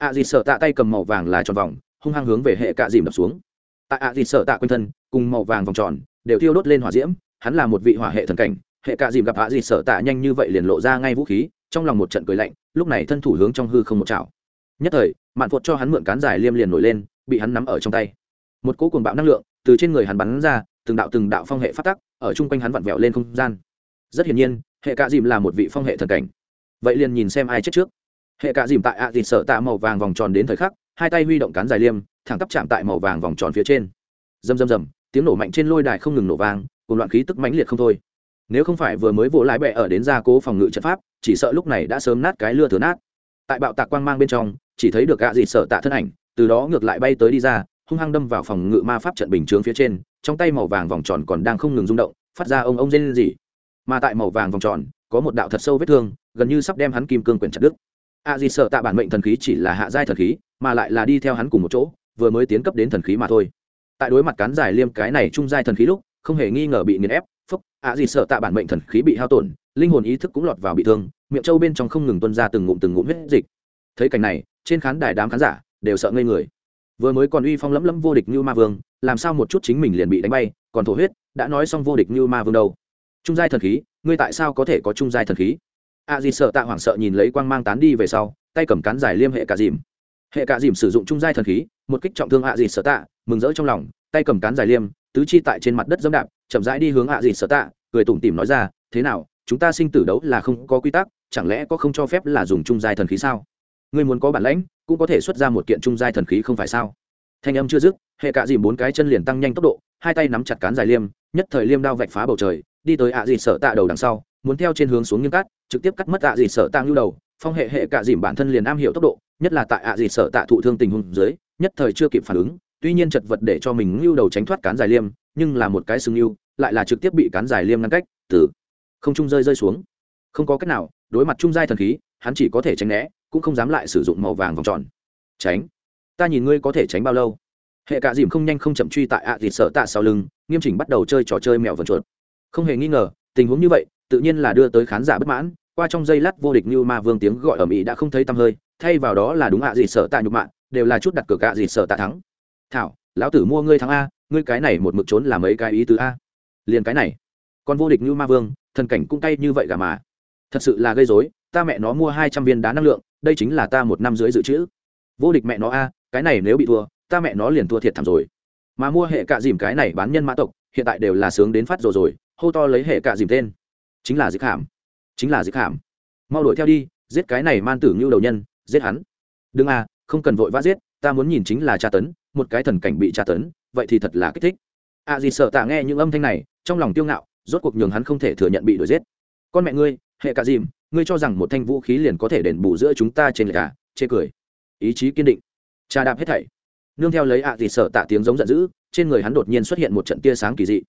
ạ dịt sợ tạ tay cầm màu vàng là tròn vòng, hung hăng hướng về hệ cạ dìm đập xuống. Tại ạ dịt sợ tạ quanh thân, cùng màu vàng vòng tròn đều thiêu đốt lên hỏa diễm, hắn là một vị hỏa hệ thần cảnh, hệ cạ dìm gặp ạ dịt sợ tạ nhanh như vậy liền lộ ra ngay vũ khí, trong lòng một trận cười lạnh, lúc này thân thủ hướng trong hư không một chảo. Nhất thời, mạn phột cho hắn mượn cán dài liêm liền nổi lên, bị hắn nắm ở trong tay. Một cỗ cuồng bạo năng lượng từ trên người hắn bắn ra, từng đạo từng đạo phong hệ phát tắc ở chung quanh hắn vặn vẹo lên không gian. Rất hiển nhiên, hệ cạ dìm là một vị phong hệ thần cảnh. Vậy liền nhìn xem ai chết trước hệ cả dìm tại ạ dịt sợ tạ màu vàng vòng tròn đến thời khắc, hai tay huy động cán dài liêm, thẳng tắp chạm tại màu vàng vòng tròn phía trên. Rầm rầm rầm, tiếng nổ mạnh trên lôi đài không ngừng nổ vang, cùng loạn khí tức mãnh liệt không thôi. Nếu không phải vừa mới vỗ lái bẹ ở đến gia cố phòng ngự trận pháp, chỉ sợ lúc này đã sớm nát cái lưa thừa nát. Tại bạo tạc quang mang bên trong, chỉ thấy được gạ dịt sợ tạ thân ảnh, từ đó ngược lại bay tới đi ra, hung hăng đâm vào phòng ngự ma pháp trận bình chướng phía trên, trong tay màu vàng vòng tròn còn đang không ngừng rung động, phát ra ông ông rên rỉ. Mà tại màu vàng vòng tròn, có một đạo thật sâu vết thương, gần như sắp đem hắn kim cương quyển chặt đứt a di sợ tạ bản mệnh thần khí chỉ là hạ giai thần khí, mà lại là đi theo hắn cùng một chỗ, vừa mới tiến cấp đến thần khí mà thôi. Tại đối mặt cán giải liêm cái này trung giai thần khí lúc, không hề nghi ngờ bị nghiền ép, phúc, a di sợ tạ bản mệnh thần khí bị hao tổn, linh hồn ý thức cũng lọt vào bị thương, miệng trâu bên trong không ngừng tuân ra từng ngụm từng ngụm huyết dịch. Thấy cảnh này, trên khán đài đám khán giả đều sợ ngây người. Vừa mới còn uy phong lẫm lẫm vô địch như ma vương, làm sao một chút chính mình liền bị đánh bay, còn thổ huyết, đã nói xong vô địch như ma vương đâu. Trung giai thần khí, ngươi tại sao có thể có trung giai thần khí? A di sợ tạ hoảng sợ nhìn lấy quang mang tán đi về sau, tay cầm cán giải liêm hệ cả dìm. Hệ cả dìm sử dụng trung giai thần khí, một kích trọng thương a di sợ tạ, mừng rỡ trong lòng, tay cầm cán giải liêm, tứ chi tại trên mặt đất dẫm đạp, chậm rãi đi hướng a di sợ tạ, cười tủm tỉm nói ra, thế nào, chúng ta sinh tử đấu là không có quy tắc, chẳng lẽ có không cho phép là dùng trung giai thần khí sao? Ngươi muốn có bản lãnh, cũng có thể xuất ra một kiện trung giai thần khí không phải sao? Thanh âm chưa dứt, hệ cả dìm bốn cái chân liền tăng nhanh tốc độ, hai tay nắm chặt cán dài liêm, nhất thời liêm đao vạch phá bầu trời, đi tới ạ à dì sợ tạ đầu đằng sau muốn theo trên hướng xuống nghiêm cắt, trực tiếp cắt mất ạ à sở sợ tạ ngưu đầu, phong hệ hệ cả dìm bản thân liền am hiểu tốc độ, nhất là tại ạ à dì sở tạ thụ thương tình huống dưới, nhất thời chưa kịp phản ứng, tuy nhiên chật vật để cho mình ngưu đầu tránh thoát cán dài liêm, nhưng là một cái sừng ngưu, lại là trực tiếp bị cán dài liêm ngăn cách, từ không trung rơi rơi xuống. Không có cách nào, đối mặt trung giai thần khí, hắn chỉ có thể tránh né, cũng không dám lại sử dụng màu vàng vòng tròn. Tránh. Ta nhìn ngươi có thể tránh bao lâu? Hệ cả dìm không nhanh không chậm truy tại ạ à sợ tạ sau lưng, nghiêm chỉnh bắt đầu chơi trò chơi mèo vần chuột. Không hề nghi ngờ, tình huống như vậy tự nhiên là đưa tới khán giả bất mãn qua trong giây lát vô địch như ma vương tiếng gọi ở mỹ đã không thấy tăm hơi thay vào đó là đúng ạ à sợ tạ nhục mạng, đều là chút đặt cược ạ gì sợ tạ thắng. Thảo lão tử mua ngươi thắng a ngươi cái này một mực trốn là mấy cái ý tứ a. Liền cái này. Còn vô địch như ma vương thần cảnh cũng tay như vậy cả mà. Thật sự là gây dối ta mẹ nó mua hai trăm viên đá năng lượng đây chính là ta một năm dưới dự trữ. Vô địch mẹ nó a cái này nếu bị thua ta mẹ nó liền thua thiệt thảm rồi. Mà mua hệ cạ dìm cái này bán nhân mã tộc hiện tại đều là sướng đến phát rồi rồi hô to lấy hệ cạ dìm tên chính là dịch hàm chính là dịch hàm mau đuổi theo đi, giết cái này man tử ngưu đầu nhân, giết hắn. Đừng à không cần vội vã giết, ta muốn nhìn chính là tra tấn, một cái thần cảnh bị tra tấn, vậy thì thật là kích thích. À gì sợ tạ nghe những âm thanh này, trong lòng tiêu ngạo, rốt cuộc nhường hắn không thể thừa nhận bị đuổi giết. Con mẹ ngươi, hệ cả dìm, ngươi cho rằng một thanh vũ khí liền có thể đền bù giữa chúng ta trên lệch cả chê cười. Ý chí kiên định. Trà đạp hết thảy. Nương theo lấy ạ thì sợ tạ tiếng giống giận dữ, trên người hắn đột nhiên xuất hiện một trận tia sáng kỳ dị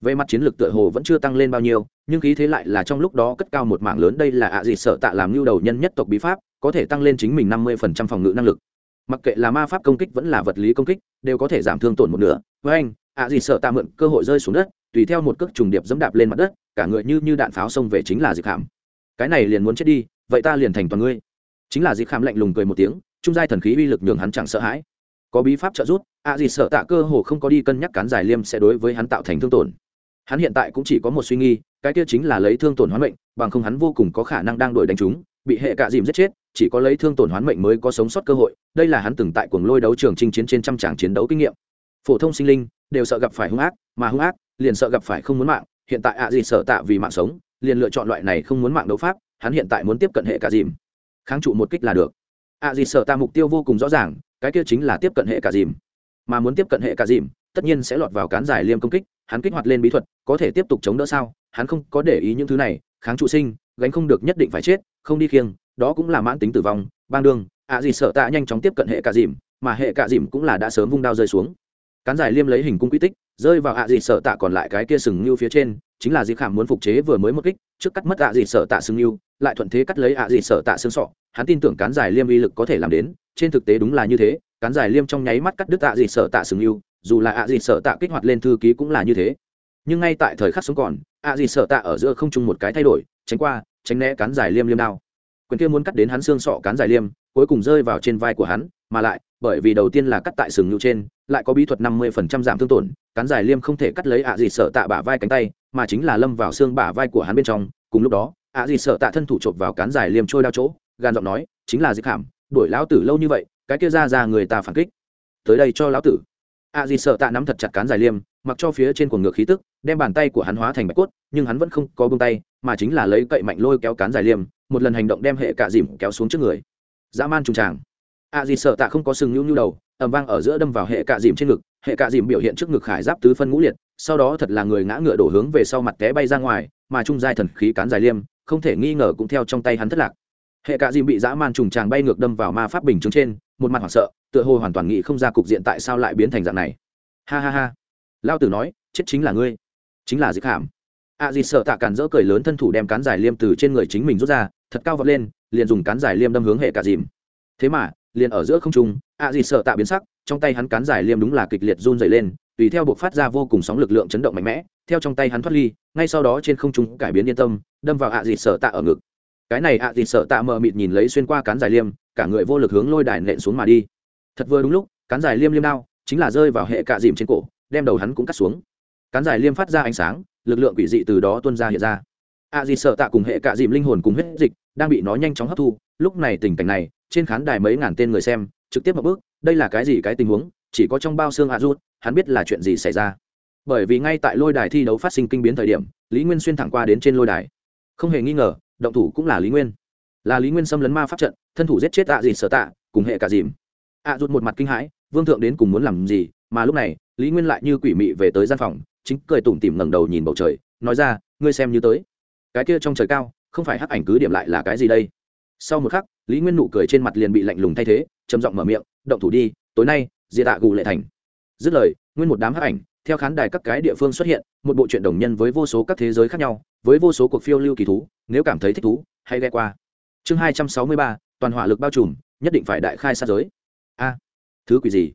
về mặt chiến lược tựa hồ vẫn chưa tăng lên bao nhiêu, nhưng khí thế lại là trong lúc đó cất cao một mảng lớn, đây là ạ gì sợ tạ làm lưu đầu nhân nhất tộc bí pháp, có thể tăng lên chính mình năm mươi phần trăm phòng ngự năng lực. Mặc kệ là ma pháp công kích vẫn là vật lý công kích, đều có thể giảm thương tổn một nửa. Với anh, ạ gì sợ tạ mượn cơ hội rơi xuống đất, tùy theo một cước trùng điệp dẫm đạp lên mặt đất, cả người như như đạn pháo xông về chính là dịch hàm cái này liền muốn chết đi, vậy ta liền thành toàn ngươi. Chính là dịch hàm lạnh lùng cười một tiếng, trung giai thần khí uy lực nhường hắn chẳng sợ hãi. Có bí pháp trợ giúp, ạ à gì sợ tạ cơ hồ không có đi cân nhắc cán giải liêm sẽ đối với hắn tạo thành thương tổn hắn hiện tại cũng chỉ có một suy nghi cái kia chính là lấy thương tổn hoán mệnh, bằng không hắn vô cùng có khả năng đang đuổi đánh chúng, bị hệ cạ dìm giết chết, chỉ có lấy thương tổn hoán mệnh mới có sống sót cơ hội, đây là hắn từng tại cuồng lôi đấu trường chinh chiến trên trăm tràng chiến đấu kinh nghiệm. Phổ thông sinh linh, đều sợ gặp phải hung ác, mà hung ác, liền sợ gặp phải không muốn mạng, hiện tại ạ à gì sợ tạ vì mạng sống, liền lựa chọn loại này không muốn mạng đấu pháp, hắn hiện tại muốn tiếp cận hệ cạ dìm. Kháng trụ một kích là được. Ạ à gì sợ tạ mục tiêu vô cùng rõ ràng, cái kia chính là tiếp cận hệ cạ dìm. Mà muốn tiếp cận hệ cạ dìm, tất nhiên sẽ lọt vào cán giải liêm công kích hắn kích hoạt lên bí thuật, có thể tiếp tục chống đỡ sao? Hắn không có để ý những thứ này, kháng trụ sinh, gánh không được nhất định phải chết, không đi khiêng, đó cũng là mãn tính tử vong, bang đương, ạ gì sợ tạ nhanh chóng tiếp cận hệ cả dìm, mà hệ cả dìm cũng là đã sớm vung đao rơi xuống. Cán giải liêm lấy hình cung quy tích, rơi vào ạ gì sợ tạ còn lại cái kia sừng như phía trên, chính là di khảm muốn phục chế vừa mới một kích, trước cắt mất ạ gì sợ tạ sừng như lại thuận thế cắt lấy ạ gì sợ tạ xương sọ. Hắn tin tưởng cán giải liêm uy lực có thể làm đến, trên thực tế đúng là như thế, cán giải liêm trong nháy mắt cắt đứt ạ gì sợ tạ sừng yêu dù là ạ gì sợ tạ kích hoạt lên thư ký cũng là như thế. Nhưng ngay tại thời khắc sống còn, ạ gì sợ tạ ở giữa không chung một cái thay đổi, tránh qua, tránh né cán dài liêm liêm đao. Quyền kia muốn cắt đến hắn xương sọ cán dài liêm, cuối cùng rơi vào trên vai của hắn, mà lại, bởi vì đầu tiên là cắt tại sừng nhu trên, lại có bí thuật năm mươi phần trăm giảm thương tổn, cán dài liêm không thể cắt lấy ạ gì sợ tạ bả vai cánh tay, mà chính là lâm vào xương bả vai của hắn bên trong. Cùng lúc đó, ạ gì sợ tạ thân thủ chộp vào cán dài liêm trôi đao chỗ, gan giọng nói, chính là dịch hàm, đuổi lão tử lâu như vậy, cái kia ra ra người ta phản kích. Tới đây cho lão tử a di sợ tạ nắm thật chặt cán dài liêm, mặc cho phía trên cuồng ngược khí tức, đem bàn tay của hắn hóa thành bạch cốt, nhưng hắn vẫn không có bông tay, mà chính là lấy cậy mạnh lôi kéo cán dài liêm, một lần hành động đem hệ cạ dìm kéo xuống trước người. Dã man trùng tràng. A di sợ tạ không có sừng nhũ nhu đầu ẩm vang ở giữa đâm vào hệ cạ dìm trên ngực, hệ cạ dìm biểu hiện trước ngực khải giáp tứ phân ngũ liệt, sau đó thật là người ngã ngựa đổ hướng về sau mặt té bay ra ngoài, mà trung giai thần khí cán dài liêm, không thể nghi ngờ cũng theo trong tay hắn thất lạc. Hệ cạ dìm bị dã man trùng tràng bay ngược đâm vào ma pháp bình chứng trên một mặt hoảng sợ, tựa hồ hoàn toàn nghĩ không ra cục diện tại sao lại biến thành dạng này. Ha ha ha. Lao tử nói, chết chính là ngươi. Chính là dịch hàm. A dì sợ tạ cản dỡ cười lớn thân thủ đem cán giải liêm từ trên người chính mình rút ra, thật cao vọt lên, liền dùng cán giải liêm đâm hướng hệ cả dìm. Thế mà, liền ở giữa không trung, a dì sợ tạ biến sắc, trong tay hắn cán giải liêm đúng là kịch liệt run dày lên, tùy theo buộc phát ra vô cùng sóng lực lượng chấn động mạnh mẽ, theo trong tay hắn thoát ly, ngay sau đó trên không trung cải biến yên tâm, đâm vào a à dịt sợ tạ ở ngực cái này ạ à sợ tạ mờ mịt nhìn lấy xuyên qua cán dài liêm, cả người vô lực hướng lôi đài nện xuống mà đi. Thật vừa đúng lúc, cán dài liêm liêm đao chính là rơi vào hệ cạ dìm trên cổ, đem đầu hắn cũng cắt xuống. Cán dài liêm phát ra ánh sáng, lực lượng quỷ dị từ đó tuôn ra hiện ra. Ạ gì sợ tạ cùng hệ cạ dìm linh hồn cùng huyết dịch, đang bị nó nhanh chóng hấp thu, lúc này tình cảnh này, trên khán đài mấy ngàn tên người xem, trực tiếp một bước, đây là cái gì cái tình huống, chỉ có trong bao xương hạ rút, hắn biết là chuyện gì xảy ra. Bởi vì ngay tại lôi đài thi đấu phát sinh kinh biến thời điểm, lý nguyên xuyên thẳng qua đến trên lôi đài. Không hề nghi ngờ động thủ cũng là lý nguyên. Là lý nguyên xâm lấn ma pháp trận, thân thủ giết chết ạ à sở tạ, cùng hệ cả dìm. Ạ rụt một mặt kinh hãi, vương thượng đến cùng muốn làm gì, mà lúc này, lý nguyên lại như quỷ mị về tới gian phòng, chính cười tủm tỉm ngẩng đầu nhìn bầu trời, nói ra, ngươi xem như tới. Cái kia trong trời cao, không phải hắc ảnh cứ điểm lại là cái gì đây? Sau một khắc, lý nguyên nụ cười trên mặt liền bị lạnh lùng thay thế, trầm giọng mở miệng, động thủ đi, tối nay, diệt tạ gù lệ thành. Dứt lời, nguyên một đám hắc ảnh theo khán đài các cái địa phương xuất hiện một bộ truyện đồng nhân với vô số các thế giới khác nhau với vô số cuộc phiêu lưu kỳ thú nếu cảm thấy thích thú hãy ghe qua. Chương hai trăm sáu mươi ba toàn hỏa lực bao trùm nhất định phải đại khai sát giới. A thứ quỷ gì?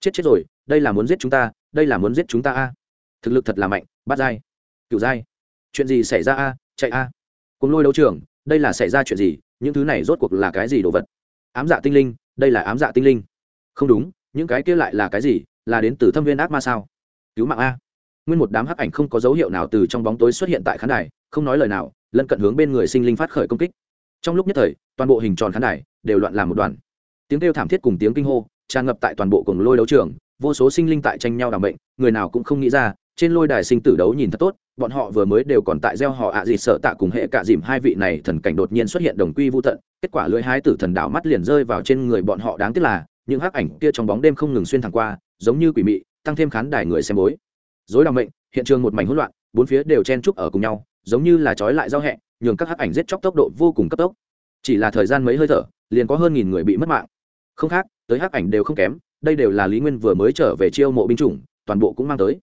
Chết chết rồi đây là muốn giết chúng ta đây là muốn giết chúng ta a. Thực lực thật là mạnh bát dai, cựu dai. chuyện gì xảy ra a? Chạy a. Cùng lôi đấu trường đây là xảy ra chuyện gì? Những thứ này rốt cuộc là cái gì đồ vật? Ám dạ tinh linh đây là ám dạ tinh linh. Không đúng những cái kia lại là cái gì? Là đến từ thâm viên ác ma sao? Cứu mạng a. Nguyên một đám hắc ảnh không có dấu hiệu nào từ trong bóng tối xuất hiện tại khán đài, không nói lời nào, lân cận hướng bên người sinh linh phát khởi công kích. Trong lúc nhất thời, toàn bộ hình tròn khán đài đều loạn làm một đoàn. Tiếng kêu thảm thiết cùng tiếng kinh hô, tràn ngập tại toàn bộ cùng lôi đấu trường, vô số sinh linh tại tranh nhau đảm bệnh, người nào cũng không nghĩ ra, trên lôi đài sinh tử đấu nhìn thật tốt, bọn họ vừa mới đều còn tại gieo họ ạ gì sợ tạ cùng hệ cả dìm hai vị này thần cảnh đột nhiên xuất hiện đồng quy vô tận, kết quả lưỡi hái tử thần đảo mắt liền rơi vào trên người bọn họ, đáng tiếc là, những hắc ảnh kia trong bóng đêm không ngừng xuyên thẳng qua, giống như quỷ mị tăng thêm khán đài người xem bối. Dối đ mệnh, hiện trường một mảnh hỗn loạn, bốn phía đều chen trúc ở cùng nhau, giống như là trói lại giao hẹ, nhường các hắc ảnh giết chóc tốc độ vô cùng cấp tốc. Chỉ là thời gian mấy hơi thở, liền có hơn nghìn người bị mất mạng. Không khác, tới hắc ảnh đều không kém, đây đều là lý nguyên vừa mới trở về chiêu mộ binh chủng, toàn bộ cũng mang tới.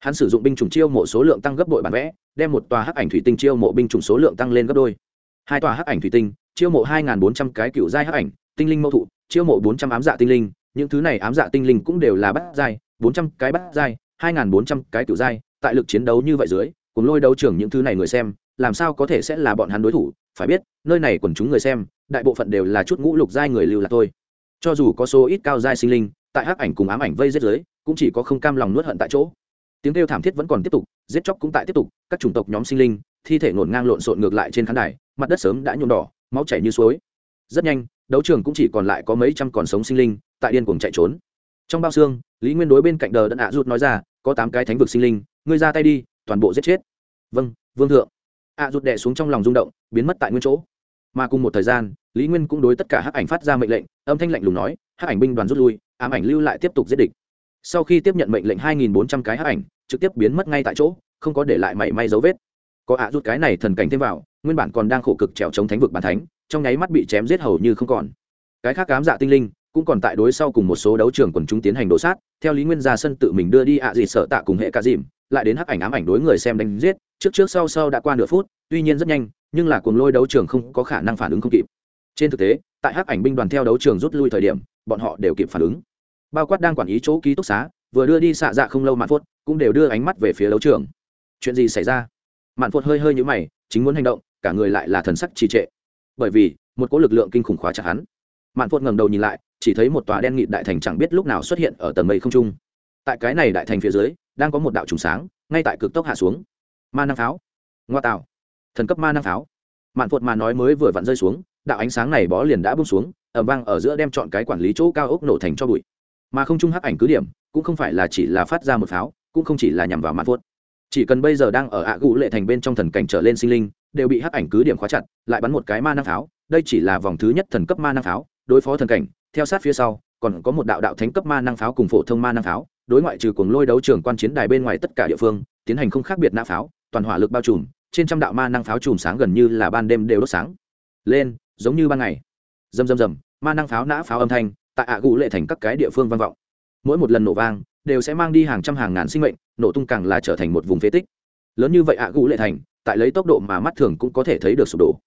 Hắn sử dụng binh chủng chiêu mộ số lượng tăng gấp bội bản vẽ, đem một tòa hắc ảnh thủy tinh chiêu mộ binh chủng số lượng tăng lên gấp đôi. Hai tòa hắc ảnh thủy tinh, chiêu mộ hai bốn trăm cái cựu giai hắc ảnh, tinh linh mâu thụ, chiêu mộ bốn trăm ám dạ tinh linh, những thứ này ám dạ tinh linh cũng đều là bắt giai bốn trăm cái bắt giai, hai bốn trăm cái cựu giai, tại lực chiến đấu như vậy dưới, cùng lôi đấu trưởng những thứ này người xem, làm sao có thể sẽ là bọn hắn đối thủ? Phải biết, nơi này quần chúng người xem, đại bộ phận đều là chút ngũ lục giai người lưu là tôi cho dù có số ít cao giai sinh linh, tại hắc ảnh cùng ám ảnh vây giết dưới, cũng chỉ có không cam lòng nuốt hận tại chỗ. Tiếng kêu thảm thiết vẫn còn tiếp tục, giết chóc cũng tại tiếp tục, các chủng tộc nhóm sinh linh, thi thể ngổn ngang lộn xộn ngược lại trên khán đài, mặt đất sớm đã nhuộm đỏ, máu chảy như suối. Rất nhanh, đấu trường cũng chỉ còn lại có mấy trăm còn sống sinh linh, tại điên cuồng chạy trốn. Trong bao xương lý nguyên đối bên cạnh đờ đẫn ạ rút nói ra, có tám cái thánh vực sinh linh, ngươi ra tay đi, toàn bộ giết chết. Vâng vương thượng. Ạ rút đẻ xuống trong lòng rung động, biến mất tại nguyên chỗ. Mà cùng một thời gian, lý nguyên cũng đối tất cả hắc ảnh phát ra mệnh lệnh, âm thanh lạnh lùng nói, hắc ảnh binh đoàn rút lui, ám ảnh lưu lại tiếp tục giết địch. Sau khi tiếp nhận mệnh lệnh 2.400 cái hắc ảnh, trực tiếp biến mất ngay tại chỗ, không có để lại mảy may dấu vết. Có ạ rút cái này thần cảnh thêm vào, nguyên bản còn đang khổ cực trèo chống thánh vực bàn thánh, trong nháy mắt bị chém giết hầu như không còn. Cái khác cám dạ tinh linh cũng còn tại đối sau cùng một số đấu trường quần chúng tiến hành đổ sát, theo lý nguyên ra sân tự mình đưa đi ạ à gì sợ tạ cùng hệ ca dìm, lại đến hắc ảnh ám ảnh đối người xem đánh giết, trước trước sau sau đã qua nửa phút, tuy nhiên rất nhanh, nhưng là cuồng lôi đấu trường không có khả năng phản ứng không kịp. Trên thực tế, tại hắc ảnh binh đoàn theo đấu trường rút lui thời điểm, bọn họ đều kịp phản ứng. Bao quát đang quản lý chỗ ký túc xá, vừa đưa đi xạ dạ không lâu mạn phốt cũng đều đưa ánh mắt về phía đấu trường. Chuyện gì xảy ra? Mạn phốt hơi hơi nhũ mày, chính muốn hành động, cả người lại là thần sắc trì trệ. Bởi vì, một cỗ lực lượng kinh khủng khóa chặt hắn mạn phốt ngẩng đầu nhìn lại, chỉ thấy một tòa đen nghịt đại thành chẳng biết lúc nào xuất hiện ở tầng mây không trung. Tại cái này đại thành phía dưới, đang có một đạo trùng sáng, ngay tại cực tốc hạ xuống. Ma năng pháo. Ngoa tạo. Thần cấp ma năng pháo. Mạn phột mà nói mới vừa vặn rơi xuống, đạo ánh sáng này bó liền đã bung xuống ẩm vang ở giữa đem chọn cái quản lý chỗ cao ốc nổ thành cho bụi. Mà không trung hắc ảnh cứ điểm, cũng không phải là chỉ là phát ra một pháo, cũng không chỉ là nhằm vào mạn phốt chỉ cần bây giờ đang ở ạ gũ lệ thành bên trong thần cảnh trở lên sinh linh, đều bị hắc ảnh cứ điểm khóa chặt, lại bắn một cái ma năng pháo, đây chỉ là vòng thứ nhất thần cấp ma năng pháo đối phó thần cảnh, theo sát phía sau, còn có một đạo đạo thánh cấp ma năng pháo cùng phổ thông ma năng pháo, đối ngoại trừ cuồng lôi đấu trường quan chiến đài bên ngoài tất cả địa phương, tiến hành không khác biệt nã pháo, toàn hỏa lực bao trùm, trên trăm đạo ma năng pháo chùm sáng gần như là ban đêm đều đốt sáng. Lên, giống như ban ngày. Rầm rầm rầm, ma năng pháo nã pháo âm thanh, tại ạ gụ lệ thành các cái địa phương vang vọng. Mỗi một lần nổ vang, đều sẽ mang đi hàng trăm hàng ngàn sinh mệnh, nổ tung càng là trở thành một vùng phế tích. Lớn như vậy ạ gụ lệ thành, tại lấy tốc độ mà mắt thường cũng có thể thấy được sụp đổ.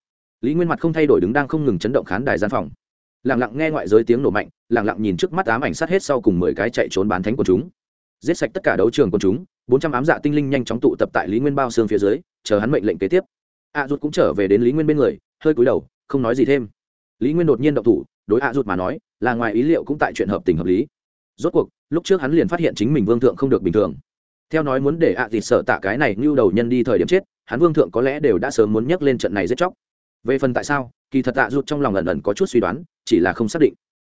Lý nguyên mặt không thay đổi đứng đang không ngừng chấn động khán đài gian phòng lẳng lặng nghe ngoại giới tiếng nổ mạnh, lẳng lặng nhìn trước mắt ám ảnh sát hết sau cùng mười cái chạy trốn bán thánh của chúng. Giết sạch tất cả đấu trường của chúng, bốn trăm ám dạ tinh linh nhanh chóng tụ tập tại lý nguyên bao xương phía dưới, chờ hắn mệnh lệnh kế tiếp. A à rút cũng trở về đến lý nguyên bên người, hơi cúi đầu, không nói gì thêm. Lý nguyên đột nhiên động thủ, đối a à rút mà nói, là ngoài ý liệu cũng tại chuyện hợp tình hợp lý. Rốt cuộc, lúc trước hắn liền phát hiện chính mình vương thượng không được bình thường. Theo nói muốn để ạ à dịt sợ tạ cái này như đầu nhân đi thời điểm chết, hắn vương thượng có lẽ đều đã sớm muốn nhắc lên trận này giết chóc. Về phần tại sao, kỳ thật tạ rút trong lòng ẩn ẩn có chút suy đoán chỉ là không xác định.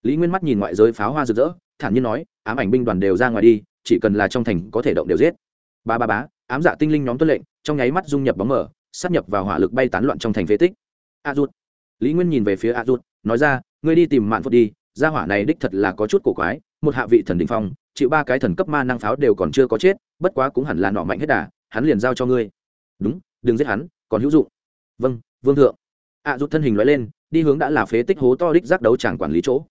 Lý nguyên mắt nhìn ngoại giới pháo hoa rực rỡ, thản nhiên nói, ám ảnh binh đoàn đều ra ngoài đi, chỉ cần là trong thành có thể động đều giết. Ba ba bá ám dạ tinh linh nhóm tuân lệnh, trong nháy mắt dung nhập bóng mở sắp nhập vào hỏa lực bay tán loạn trong thành phế tích. A rút lý nguyên nhìn về phía a rút nói ra, ngươi đi tìm mạn phật đi, gia hỏa này đích thật là có chút cổ quái, một hạ vị thần đình phong, chịu ba cái thần cấp ma năng pháo đều còn chưa có chết, bất quá cũng hẳn là nọ mạnh hết đà, hắn liền giao cho ngươi. Đúng, đừng giết hắn, còn hữu dụng. Vâng vương thượng. A rút thân hình loại lên đi hướng đã là phế tích hố to đích giác đấu chẳng quản lý chỗ.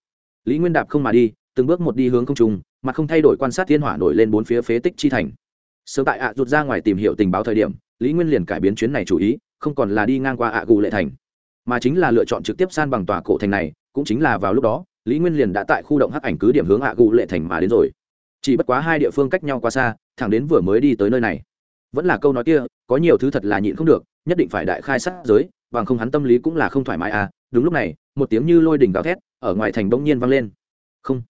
Lý nguyên đạp không mà đi, từng bước một đi hướng không trung, mà không thay đổi quan sát thiên hỏa nổi lên bốn phía phế tích chi thành. Sớm tại ạ rụt ra ngoài tìm hiểu tình báo thời điểm, lý nguyên liền cải biến chuyến này chủ ý, không còn là đi ngang qua ạ gù lệ thành, mà chính là lựa chọn trực tiếp san bằng tòa cổ thành này, cũng chính là vào lúc đó, lý nguyên liền đã tại khu động hắc ảnh cứ điểm hướng ạ gù lệ thành mà đến rồi. Chỉ bất quá hai địa phương cách nhau quá xa, thẳng đến vừa mới đi tới nơi này. Vẫn là câu nói kia, có nhiều thứ thật là nhịn không được, nhất định phải đại khai sát giới bằng không hắn tâm lý cũng là không thoải mái à. Đúng lúc này, một tiếng như lôi đỉnh gào thét ở ngoài thành bỗng nhiên vang lên. Không.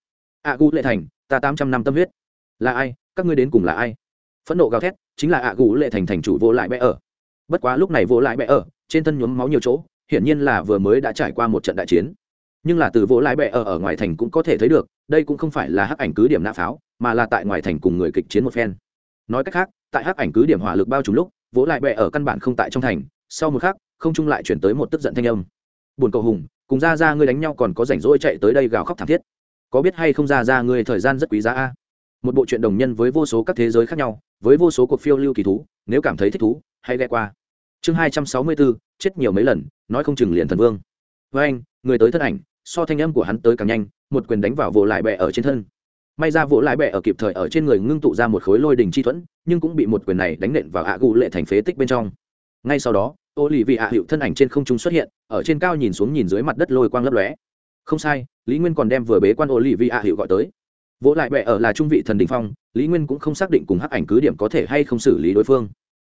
Ạ gù lệ thành, ta tám trăm năm tâm huyết. Là ai? Các ngươi đến cùng là ai? Phẫn nộ gào thét, chính là ạ gù lệ thành thành chủ vô lại bẽ ở. Bất quá lúc này vô lại bẽ ở, trên thân nhuốm máu nhiều chỗ, hiển nhiên là vừa mới đã trải qua một trận đại chiến. Nhưng là từ vô lại bẽ ở ở ngoài thành cũng có thể thấy được, đây cũng không phải là hắc ảnh cứ điểm nã pháo, mà là tại ngoài thành cùng người kịch chiến một phen. Nói cách khác, tại hắc ảnh cứ điểm hỏa lực bao trùm lúc vỗ lại bẹ ở căn bản không tại trong thành, sau một khắc không trung lại chuyển tới một tức giận thanh âm. Buồn cầu hùng, cùng ra ra ngươi đánh nhau còn có rảnh rỗi chạy tới đây gào khóc thảm thiết. Có biết hay không ra ra ngươi thời gian rất quý giá a? Một bộ truyện đồng nhân với vô số các thế giới khác nhau, với vô số cuộc phiêu lưu kỳ thú, nếu cảm thấy thích thú, hãy ghé qua. Chương hai trăm sáu mươi bốn, chết nhiều mấy lần, nói không chừng liền thần vương. Với anh, người tới thân ảnh, so thanh âm của hắn tới càng nhanh, một quyền đánh vào vỗ lại bẹ ở trên thân. May ra vỗ lại bẹ ở kịp thời ở trên người ngưng tụ ra một khối lôi đình chi thuẫn, nhưng cũng bị một quyền này đánh nện vào ạ gù lệ thành phế tích bên trong. Ngay sau đó ô lì vị ạ hiệu thân ảnh trên không trung xuất hiện, ở trên cao nhìn xuống nhìn dưới mặt đất lôi quang lấp lóe. Không sai, lý nguyên còn đem vừa bế quan ô lì vị ạ hiệu gọi tới. Vỗ lại bệ ở là trung vị thần đình phong, lý nguyên cũng không xác định cùng hắc ảnh cứ điểm có thể hay không xử lý đối phương.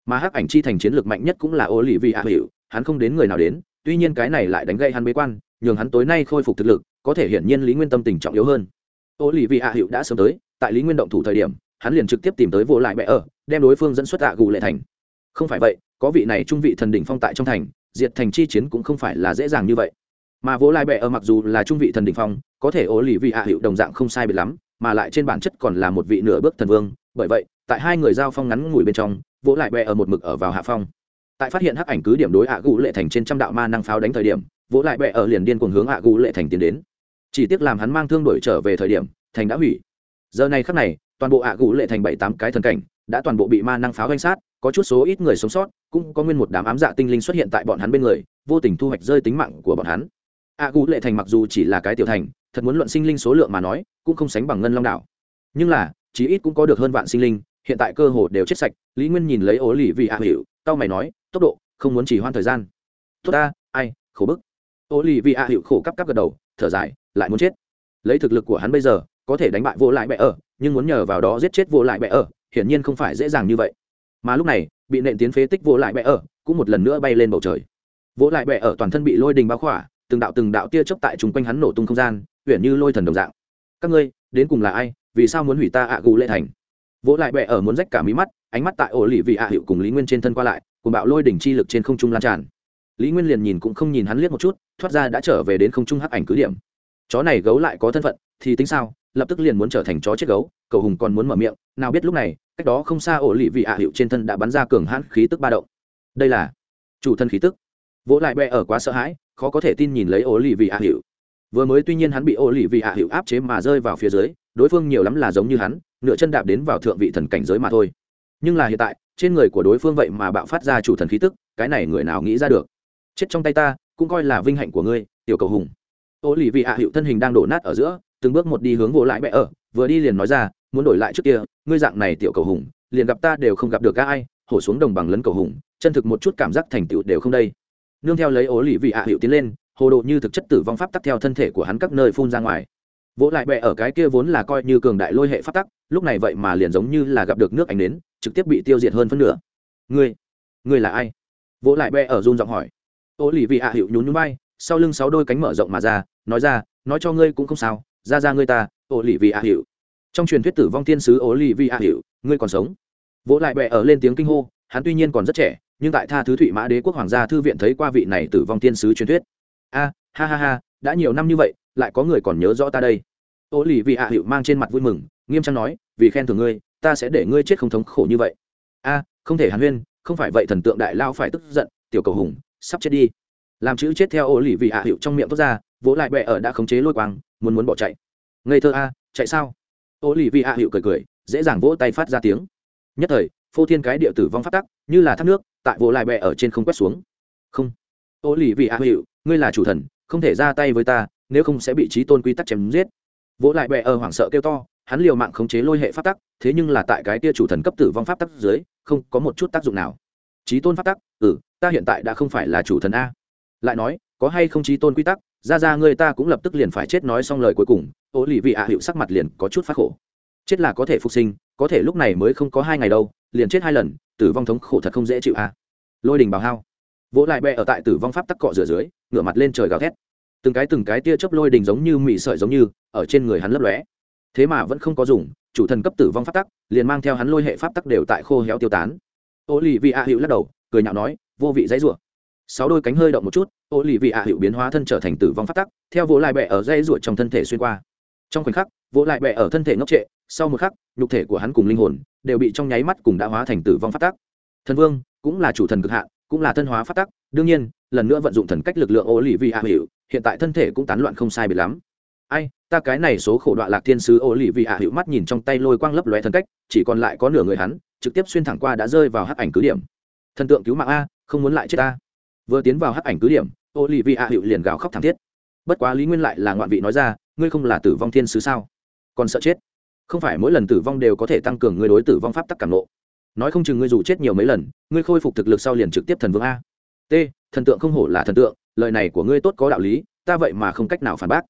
Mà hắc ảnh chi thành chiến lược mạnh nhất cũng là ô lì vị ạ hiệu, hắn không đến người nào đến, tuy nhiên cái này lại đánh gây hắn bế quan, nhường hắn tối nay khôi phục thực lực, có thể hiển nhiên lý nguyên tâm tình trọng yếu hơn. Ô lì vị ạ hiệu đã sớm tới, tại lý nguyên động thủ thời điểm, hắn liền trực tiếp tìm tới vỗ lại bệ ở, đem đối phương dẫn xuất ạ gù lệ thành không phải vậy, có vị này trung vị thần đỉnh phong tại trong thành, diệt thành chi chiến cũng không phải là dễ dàng như vậy. Mà vỗ lai bệ ở mặc dù là trung vị thần đỉnh phong, có thể ố lì vị hạ hiệu đồng dạng không sai biệt lắm, mà lại trên bản chất còn là một vị nửa bước thần vương. Bởi vậy, tại hai người giao phong ngắn ngủi bên trong vỗ lại bệ ở một mực ở vào hạ phong. Tại phát hiện hắc ảnh cứ điểm đối hạ gũ lệ thành trên trăm đạo ma năng pháo đánh thời điểm vỗ lại bệ ở liền điên cuồng hướng hạ gũ lệ thành tiến đến. Chỉ tiếc làm hắn mang thương đổi trở về thời điểm, thành đã hủy. Giờ này khắc này, toàn bộ hạ gũ lệ thành bảy tám cái thần cảnh, đã toàn bộ bị ma năng pháo danh sát có chút số ít người sống sót, cũng có nguyên một đám ám dạ tinh linh xuất hiện tại bọn hắn bên người, vô tình thu hoạch rơi tính mạng của bọn hắn. A gu lệ thành mặc dù chỉ là cái tiểu thành, thật muốn luận sinh linh số lượng mà nói, cũng không sánh bằng ngân long đảo. Nhưng là, chí ít cũng có được hơn vạn sinh linh, hiện tại cơ hồ đều chết sạch, lý nguyên nhìn lấy ố lì vì a hiệu tao mày nói, tốc độ, không muốn chỉ hoan thời gian. Tốt ta, ai, khổ bức. Ố lì vì a hiệu khổ cắp cắp gật đầu, thở dài, lại muốn chết. Lấy thực lực của hắn bây giờ, có thể đánh bại vô lại bệ ở, nhưng muốn nhờ vào đó giết chết vô lại bệ ở, hiển nhiên không phải dễ dàng như vậy mà lúc này, bị nện tiến phế tích vỗ lại bệ ở, cũng một lần nữa bay lên bầu trời. Vỗ lại bệ ở toàn thân bị lôi đình bao khỏa, từng đạo từng đạo tia chớp tại chung quanh hắn nổ tung không gian huyện như lôi thần đồng dạng. Các ngươi, đến cùng là ai, vì sao muốn hủy ta ạ gù lệ thành? Vỗ lại bệ ở muốn rách cả mí mắt, ánh mắt tại ổ lì vị ạ hiệu cùng lý nguyên trên thân qua lại, cùng bạo lôi đỉnh chi lực trên không trung lan tràn. Lý nguyên liền nhìn cũng không nhìn hắn liếc một chút, thoát ra đã trở về đến không trung hắc ảnh cứ điểm. Chó này gấu lại có thân phận, thì tính sao? Lập tức liền muốn trở thành chó chết gấu cầu hùng còn muốn mở miệng, nào biết lúc này cách đó không xa ổ lì vị ạ hiệu trên thân đã bắn ra cường hãn khí tức ba động. Đây là chủ thân khí tức. Vỗ lại bẹ ở quá sợ hãi, khó có thể tin nhìn lấy ổ lì vị ạ hiệu. Vừa mới tuy nhiên hắn bị ổ lì vị ạ hiệu áp chế mà rơi vào phía dưới, đối phương nhiều lắm là giống như hắn, nửa chân đạp đến vào thượng vị thần cảnh giới mà thôi. Nhưng là hiện tại, trên người của đối phương vậy mà bạo phát ra chủ thần khí tức, cái này người nào nghĩ ra được? Chết trong tay ta, cũng coi là vinh hạnh của ngươi, tiểu cầu hùng. Ô lì vị ạ hiệu thân hình đang đổ nát ở giữa từng bước một đi hướng vô lại bẽ ở, vừa đi liền nói ra, muốn đổi lại trước kia, ngươi dạng này tiểu cầu hùng, liền gặp ta đều không gặp được ai, hổ xuống đồng bằng lấn cầu hùng, chân thực một chút cảm giác thành tựu đều không đây. Nương theo lấy ố lì vị hạ hiệu tiến lên, hồ độ như thực chất tử vong pháp tắc theo thân thể của hắn các nơi phun ra ngoài. Vỗ lại bẹ ở cái kia vốn là coi như cường đại lôi hệ pháp tắc, lúc này vậy mà liền giống như là gặp được nước ánh đến trực tiếp bị tiêu diệt hơn phân nửa. Ngươi ngươi là ai? Vỗ lại bẹ ở run giọng hỏi. Ô lì vị hạ hiệu nhún nhún bay sau lưng sáu đôi cánh mở rộng mà ra, nói ra, nói cho ngươi cũng không sao ra ra ngươi ta ô lì Vi A hiệu trong truyền thuyết tử vong thiên sứ ô lì Vi A hiệu ngươi còn sống. Vỗ lại bẹ ở lên tiếng kinh hô, hắn tuy nhiên còn rất trẻ, nhưng tại tha thứ thụy mã đế quốc hoàng gia thư viện thấy qua vị này tử vong thiên sứ truyền thuyết. A, ha ha ha, đã nhiều năm như vậy, lại có người còn nhớ rõ ta đây. Ô lì Vi A hiệu mang trên mặt vui mừng, nghiêm trang nói, vì khen thưởng ngươi, ta sẽ để ngươi chết không thống khổ như vậy. A, không thể hàn huyên, không phải vậy thần tượng đại lao phải tức giận, tiểu cầu hùng, sắp chết đi. Làm chữ chết theo ô lì Vi A hiệu trong miệng thoát ra, vỗ lại bẹ ở đã khống chế lôi quang muốn muốn bỏ chạy. Ngây thơ a, chạy sao? Ô lì Vi hạ hiệu cười cười, dễ dàng vỗ tay phát ra tiếng. Nhất thời, phô thiên cái địa tử vong phát tắc, như là thác nước, tại vỗ lại bẹ ở trên không quét xuống. Không. Ô lì Vi hạ hiệu ngươi là chủ thần, không thể ra tay với ta, nếu không sẽ bị trí tôn quy tắc chém giết. Vỗ lại bẹ ở hoảng sợ kêu to, hắn liều mạng khống chế lôi hệ pháp tắc, thế nhưng là tại cái tia chủ thần cấp tử vong pháp tắc dưới, không có một chút tác dụng nào. Trí tôn pháp tắc ừ ta hiện tại đã không phải là chủ thần a. Lại nói có hay không trí tôn quy tắc, ra ra người ta cũng lập tức liền phải chết nói xong lời cuối cùng, ô lì vị ạ hiệu sắc mặt liền có chút phát khổ. Chết là có thể phục sinh, có thể lúc này mới không có hai ngày đâu, liền chết hai lần, tử vong thống khổ thật không dễ chịu a lôi đình bào hao. Vỗ lại bẹ ở tại tử vong pháp tắc cọ rửa dưới, ngửa mặt lên trời gào thét. Từng cái từng cái tia chớp lôi đình giống như mị sợi giống như, ở trên người hắn lấp lóe. Thế mà vẫn không có dùng, chủ thần cấp tử vong pháp tắc, liền mang theo hắn lôi hệ pháp tắc đều tại khô héo tiêu tán. Ô lì vị a hữu lắc đầu, cười nhạo nói, vô vị dãy rủa sáu đôi cánh hơi động một chút ô lì vị a hiệu biến hóa thân trở thành tử vong phát tắc theo vỗ lại bẹ ở dây ruột trong thân thể xuyên qua. Trong khoảnh khắc vỗ lại bẹ ở thân thể ngốc trệ sau một khắc nhục thể của hắn cùng linh hồn đều bị trong nháy mắt cùng đã hóa thành tử vong phát tắc. Thần vương cũng là chủ thần cực hạn cũng là thân hóa phát tắc đương nhiên lần nữa vận dụng thần cách lực lượng ô lì vị a hiệu, hiện tại thân thể cũng tán loạn không sai biệt lắm. Ai ta cái này số khổ đoạn lạc thiên sứ ô lì vị ạ hiệu mắt nhìn trong tay lôi quang lấp lóe thần cách chỉ còn lại có nửa người hắn trực tiếp xuyên thẳng qua đã rơi vào hắc ảnh cứ điểm. Thần tượng cứu mạng a không muốn lại chết ta vừa tiến vào hắc ảnh cứ điểm ô lì vị ạ hiệu liền gào khóc thảm thiết. Bất quá lý nguyên lại là ngoạn vị nói ra, ngươi không là tử vong thiên sứ sao? Còn sợ chết? Không phải mỗi lần tử vong đều có thể tăng cường ngươi đối tử vong pháp tắc cảm nộ nói không chừng ngươi dù chết nhiều mấy lần, ngươi khôi phục thực lực sau liền trực tiếp thần vương a. T, thần tượng không hổ là thần tượng, lời này của ngươi tốt có đạo lý, ta vậy mà không cách nào phản bác.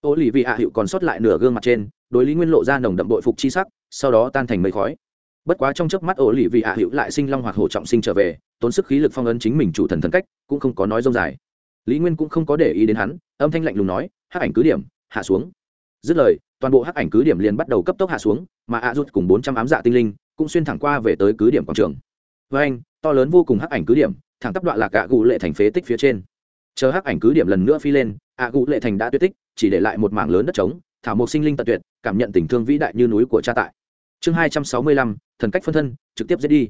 Ô lì vị ạ hiệu còn sót lại nửa gương mặt trên, đối lý nguyên lộ ra nồng đậm bội phục chi sắc, sau đó tan thành mây khói bất quá trong chớp mắt ổ lì vị hạ hữu lại sinh long hoặc hổ trọng sinh trở về, tốn sức khí lực phong ấn chính mình chủ thần thần cách, cũng không có nói dông dài. Lý nguyên cũng không có để ý đến hắn, âm thanh lạnh lùng nói, hắc ảnh cứ điểm, hạ xuống. Dứt lời, toàn bộ hắc ảnh cứ điểm liền bắt đầu cấp tốc hạ xuống, mà ạ rút cùng bốn trăm ám dạ tinh linh cũng xuyên thẳng qua về tới cứ điểm quảng trường. Với anh, to lớn vô cùng hắc ảnh cứ điểm, thẳng tắp đoạn lạc gạ gù lệ thành phế tích phía trên. Chờ hắc ảnh cứ điểm lần nữa phi lên, ạ gù lệ thành đã tuyệt tích, chỉ để lại một mảng lớn đất trống, thảo mộc sinh linh tận tuyệt, cảm nhận tình thương vĩ đại như núi của cha tại. Chương hai trăm sáu mươi lăm thần cách phân thân, trực tiếp giết đi.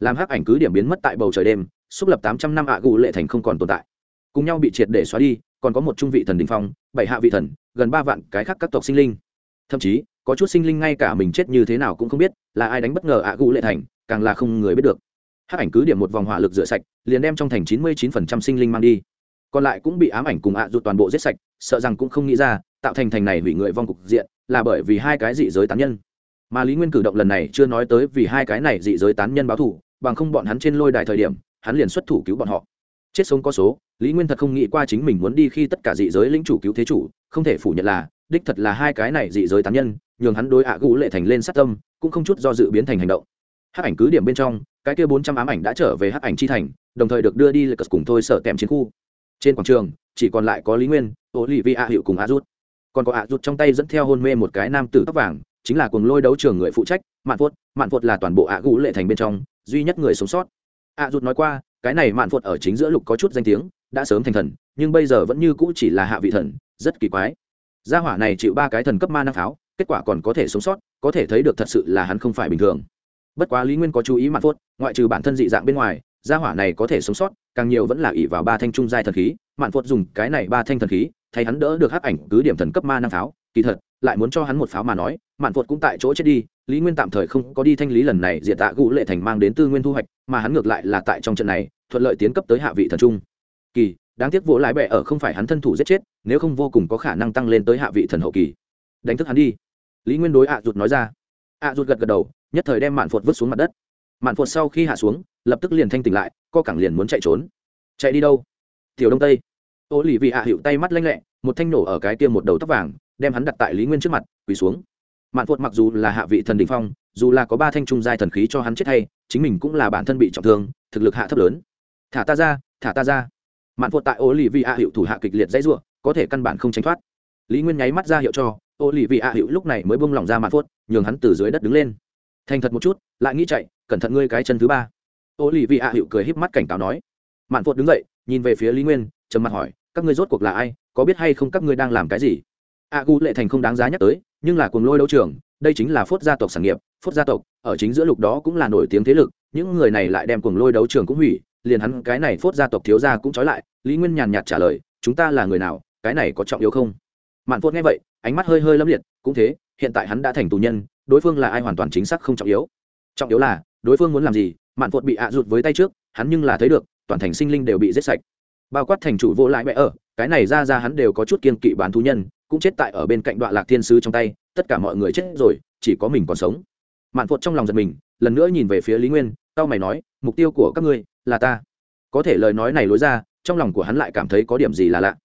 Làm hắc ảnh cứ điểm biến mất tại bầu trời đêm, xúc lập tám trăm năm ạ gù lệ thành không còn tồn tại. Cùng nhau bị triệt để xóa đi, còn có một trung vị thần đình phong, bảy hạ vị thần, gần ba vạn cái khác các tộc sinh linh. Thậm chí, có chút sinh linh ngay cả mình chết như thế nào cũng không biết, là ai đánh bất ngờ ạ gù lệ thành, càng là không người biết được. Hắc ảnh cứ điểm một vòng hỏa lực rửa sạch, liền đem trong thành chín mươi chín phần trăm sinh linh mang đi. Còn lại cũng bị ám ảnh cùng ạ à toàn bộ giết sạch, sợ rằng cũng không nghĩ ra, tạo thành thành này hủy người vong cục diện, là bởi vì hai cái dị giới tán nhân mà lý nguyên cử động lần này chưa nói tới vì hai cái này dị giới tán nhân báo thủ bằng không bọn hắn trên lôi đài thời điểm, hắn liền xuất thủ cứu bọn họ. Chết sống có số, lý nguyên thật không nghĩ qua chính mình muốn đi khi tất cả dị giới lĩnh chủ cứu thế chủ, không thể phủ nhận là, đích thật là hai cái này dị giới tán nhân, nhường hắn đối ạ gũ lệ thành lên sát tâm, cũng không chút do dự biến thành hành động. Hắc ảnh cứ điểm bên trong, cái kia bốn trăm ám ảnh đã trở về hắc ảnh chi thành, đồng thời được đưa đi lệ cất cùng thôi sở tèm chiến khu. Trên quảng trường, chỉ còn lại có lý nguyên ô lì vi ạ hiệu cùng ạ rút. Còn có ạ rút trong tay dẫn theo hôn mê một cái nam tử tóc vàng chính là cuồng lôi đấu trường người phụ trách, mạn phốt mạn phốt là toàn bộ ạ gũ lệ thành bên trong, duy nhất người sống sót. Ạ rụt nói qua, cái này mạn phốt ở chính giữa lục có chút danh tiếng, đã sớm thành thần, nhưng bây giờ vẫn như cũ chỉ là hạ vị thần, rất kỳ quái. Gia hỏa này chịu ba cái thần cấp ma năng pháo, kết quả còn có thể sống sót, có thể thấy được thật sự là hắn không phải bình thường. Bất quá lý nguyên có chú ý mạn phốt, ngoại trừ bản thân dị dạng bên ngoài, gia hỏa này có thể sống sót, càng nhiều vẫn là ỷ vào ba thanh trung giai thần khí. Mạn phốt dùng cái này ba thanh thần khí, thay hắn đỡ được hắc ảnh cứ điểm thần cấp ma năng pháo, kỳ thật, lại muốn cho hắn một pháo mà nói mạn phột cũng tại chỗ chết đi, lý nguyên tạm thời không có đi thanh lý lần này diệt tạ gũ lệ thành mang đến tư nguyên thu hoạch, mà hắn ngược lại là tại trong trận này, thuận lợi tiến cấp tới hạ vị thần trung. Kỳ, đáng tiếc vỗ lái bẹ ở không phải hắn thân thủ giết chết, nếu không vô cùng có khả năng tăng lên tới hạ vị thần hậu kỳ. Đánh thức hắn đi. Lý nguyên đối ạ à nói ra. ạ à rụt gật gật đầu, nhất thời đem mạn phột vứt xuống mặt đất. Mạn phột sau khi hạ xuống, lập tức liền thanh tỉnh lại, co cẳng liền muốn chạy trốn. Chạy đi đâu? Tiểu đông tây. Ô lì vị hạ hiệu tay mắt lanh lẹ, một thanh nổ ở cái tiêm một đầu tóc vàng, đem hắn đặt tại lý nguyên trước mặt, quỳ xuống mạn phụt mặc dù là hạ vị thần đình phong, dù là có ba thanh trung giai thần khí cho hắn chết hay chính mình cũng là bản thân bị trọng thương, thực lực hạ thấp lớn. Thả ta ra, thả ta ra. Mạn phụt tại ô lì vị hạ hiệu thủ hạ kịch liệt dãy ruộng có thể căn bản không tránh thoát. Lý nguyên nháy mắt ra hiệu cho ô lì vị hạ hiệu lúc này mới bông lỏng ra mạn phụt, nhường hắn từ dưới đất đứng lên. Thành thật một chút, lại nghĩ chạy, cẩn thận ngươi cái chân thứ ba. Ô lì vị hạ hiệu cười híp mắt cảnh cáo nói. Mạn phụt đứng dậy, nhìn về phía lý nguyên, trầm mặt hỏi, các ngươi rốt cuộc là ai, có biết hay không các ngươi đang làm cái gì? A gu lệ thành không đáng giá nhắc tới, nhưng là cuồng lôi đấu trường, đây chính là phốt gia tộc sản nghiệp, phốt gia tộc, ở chính giữa lục đó cũng là nổi tiếng thế lực, những người này lại đem cuồng lôi đấu trường cũng hủy, liền hắn cái này phốt gia tộc thiếu gia cũng trói lại, lý nguyên nhàn nhạt trả lời, chúng ta là người nào, cái này có trọng yếu không? Mạn phốt nghe vậy, ánh mắt hơi hơi lâm liệt, cũng thế, hiện tại hắn đã thành tù nhân, đối phương là ai hoàn toàn chính xác không trọng yếu. Trọng yếu là, đối phương muốn làm gì, mạn phốt bị ạ rụt với tay trước, hắn nhưng là thấy được, toàn thành sinh linh đều bị giết sạch. Bao quát thành chủ vô lại mẹ ở, cái này ra ra hắn đều có chút kiên kỵ bán thú nhân cũng chết tại ở bên cạnh đoạn lạc thiên sứ trong tay, tất cả mọi người chết rồi, chỉ có mình còn sống. Mạn phột trong lòng giật mình, lần nữa nhìn về phía lý nguyên tao mày nói, mục tiêu của các ngươi là ta. Có thể lời nói này lối ra, trong lòng của hắn lại cảm thấy có điểm gì là lạ.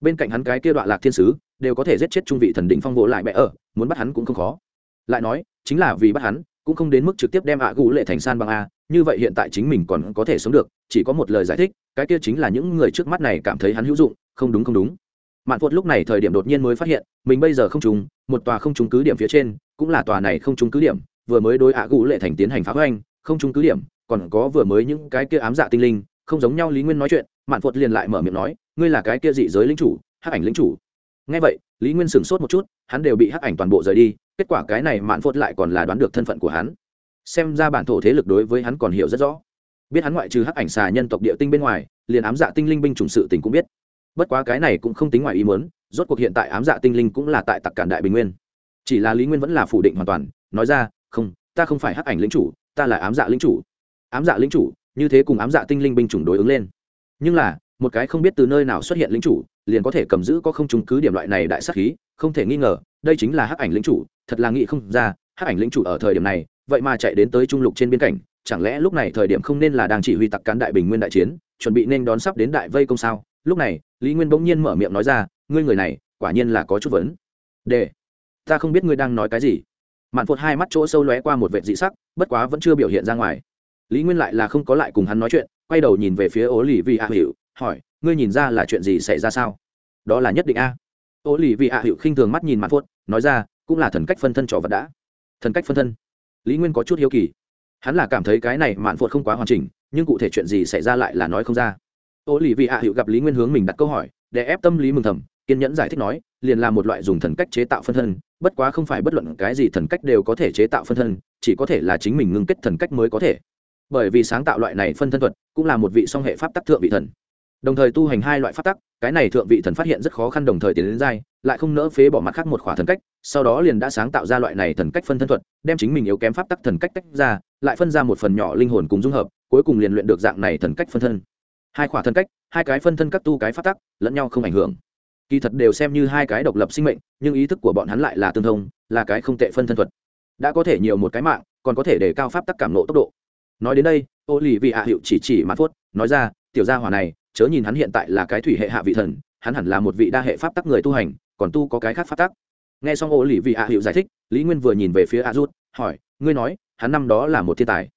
Bên cạnh hắn cái kia đoạn lạc thiên sứ, đều có thể giết chết trung vị thần định phong vỗ lại mẹ ở, muốn bắt hắn cũng không khó. Lại nói, chính là vì bắt hắn, cũng không đến mức trực tiếp đem ạ gũ lệ thành san bằng a, như vậy hiện tại chính mình còn có thể sống được, chỉ có một lời giải thích, cái kia chính là những người trước mắt này cảm thấy hắn hữu dụng, không đúng không đúng mạn phụt lúc này thời điểm đột nhiên mới phát hiện, mình bây giờ không trùng một tòa không trúng cứ điểm phía trên, cũng là tòa này không trúng cứ điểm, vừa mới đối ạ gũ lệ thành tiến hành phá hoành, không trúng cứ điểm, còn có vừa mới những cái kia ám dạ tinh linh, không giống nhau lý nguyên nói chuyện, mạn phụt liền lại mở miệng nói, ngươi là cái kia dị giới lính chủ, hắc ảnh lính chủ. Ngay vậy, lý nguyên sửng sốt một chút, hắn đều bị hắc ảnh toàn bộ rời đi, kết quả cái này mạn phụt lại còn là đoán được thân phận của hắn. Xem ra bản thổ thế lực đối với hắn còn hiểu rất rõ. Biết hắn ngoại trừ hắc ảnh xà nhân tộc địa tinh bên ngoài, liền ám dạ tinh linh binh chủng sự tình cũng biết bất quá cái này cũng không tính ngoài ý muốn, rốt cuộc hiện tại ám dạ tinh linh cũng là tại tặc cản đại bình nguyên. Chỉ là lý nguyên vẫn là phủ định hoàn toàn, nói ra, không, ta không phải hắc ảnh lính chủ, ta là ám dạ lính chủ. Ám dạ lính chủ, như thế cùng ám dạ tinh linh binh chủng đối ứng lên. Nhưng là, một cái không biết từ nơi nào xuất hiện lính chủ, liền có thể cầm giữ có không chứng cứ điểm loại này đại sắc khí, không thể nghi ngờ, đây chính là hắc ảnh lính chủ, thật là nghĩ không ra, hắc ảnh lính chủ ở thời điểm này, vậy mà chạy đến tới trung lục trên biên cảnh, chẳng lẽ lúc này thời điểm không nên là đang chỉ huy tặc cán đại bình nguyên đại chiến, chuẩn bị nên đón sắp đến đại vây công sao? Lúc này, lý nguyên bỗng nhiên mở miệng nói ra, ngươi người này, quả nhiên là có chút vấn. Đề ta không biết ngươi đang nói cái gì. Mạn phụt hai mắt chỗ sâu lóe qua một vệ dị sắc, bất quá vẫn chưa biểu hiện ra ngoài. Lý nguyên lại là không có lại cùng hắn nói chuyện, quay đầu nhìn về phía ố lì vì a hiệu hỏi, ngươi nhìn ra là chuyện gì xảy ra sao? Đó là nhất định a. Ố lì vì a hiệu khinh thường mắt nhìn mạn phụt, nói ra, cũng là thần cách phân thân trò vật đã. Thần cách phân thân? Lý nguyên có chút hiếu kỳ. Hắn là cảm thấy cái này mạn phụt không quá hoàn chỉnh, nhưng cụ thể chuyện gì xảy ra lại là nói không ra ô lì vị hạ hiệu gặp lý nguyên hướng mình đặt câu hỏi, để ép tâm lý mừng thầm, kiên nhẫn giải thích nói, liền là một loại dùng thần cách chế tạo phân thân, bất quá không phải bất luận cái gì thần cách đều có thể chế tạo phân thân, chỉ có thể là chính mình ngưng kết thần cách mới có thể. Bởi vì sáng tạo loại này phân thân thuật, cũng là một vị song hệ pháp tắc thượng vị thần. Đồng thời tu hành hai loại pháp tắc, cái này thượng vị thần phát hiện rất khó khăn đồng thời tiến đến giai lại không nỡ phế bỏ mặt khác một khỏa thần cách, sau đó liền đã sáng tạo ra loại này thần cách phân thân thuật, đem chính mình yếu kém pháp tắc thần cách tách ra, lại phân ra một phần nhỏ linh hồn cùng dung hợp, cuối cùng liền luyện được dạng này thần cách phân thân hai khỏa thân cách, hai cái phân thân các tu cái phát tắc, lẫn nhau không ảnh hưởng. Kỳ thật đều xem như hai cái độc lập sinh mệnh, nhưng ý thức của bọn hắn lại là tương thông, là cái không tệ phân thân thuật. Đã có thể nhiều một cái mạng, còn có thể để cao pháp tắc cảm nộ tốc độ. Nói đến đây, ô lì vị hạ hiệu chỉ chỉ mặt phốt, nói ra, tiểu gia hỏa này, chớ nhìn hắn hiện tại là cái thủy hệ hạ vị thần, hắn hẳn là một vị đa hệ pháp tắc người tu hành, còn tu có cái khác pháp tắc. Nghe xong ô lì vị hạ hiệu giải thích, lý nguyên vừa nhìn về phía a rút, hỏi, ngươi nói, hắn năm đó là một thiên tài.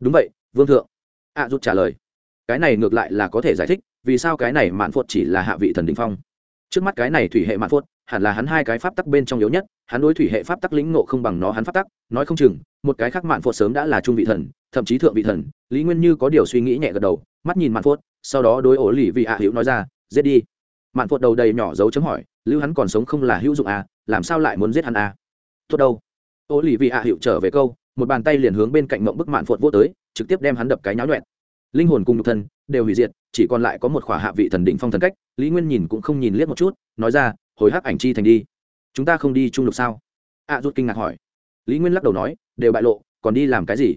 Đúng vậy, vương thượng. A rút trả lời cái này ngược lại là có thể giải thích, vì sao cái này mạn phốt chỉ là hạ vị thần đình phong. Trước mắt cái này thủy hệ mạn phốt, hẳn là hắn hai cái pháp tắc bên trong yếu nhất, hắn đối thủy hệ pháp tắc lĩnh ngộ không bằng nó hắn pháp tắc, nói không chừng, một cái khác mạn phốt sớm đã là trung vị thần, thậm chí thượng vị thần, lý nguyên như có điều suy nghĩ nhẹ gật đầu, mắt nhìn mạn phốt, sau đó đối ổ lì vị hạ hữu nói ra, giết đi. Mạn phốt đầu đầy nhỏ dấu chấm hỏi, lưu hắn còn sống không là hữu dụng à làm sao lại muốn giết hắn à? Tốt đâu. Ổ lì vị hạ hữu trở về câu, một bàn tay liền hướng bên cạnh mộng bức mạn phốt vô tới, trực tiếp đem hắn đập cái nháo nhuẹn linh hồn cùng nhục thân đều hủy diệt chỉ còn lại có một khỏa hạ vị thần đỉnh phong thần cách lý nguyên nhìn cũng không nhìn liếc một chút nói ra hồi hắc ảnh chi thành đi. Chúng ta không đi trung lục sao? À, rút kinh ngạc hỏi. Lý nguyên lắc đầu nói đều bại lộ còn đi làm cái gì?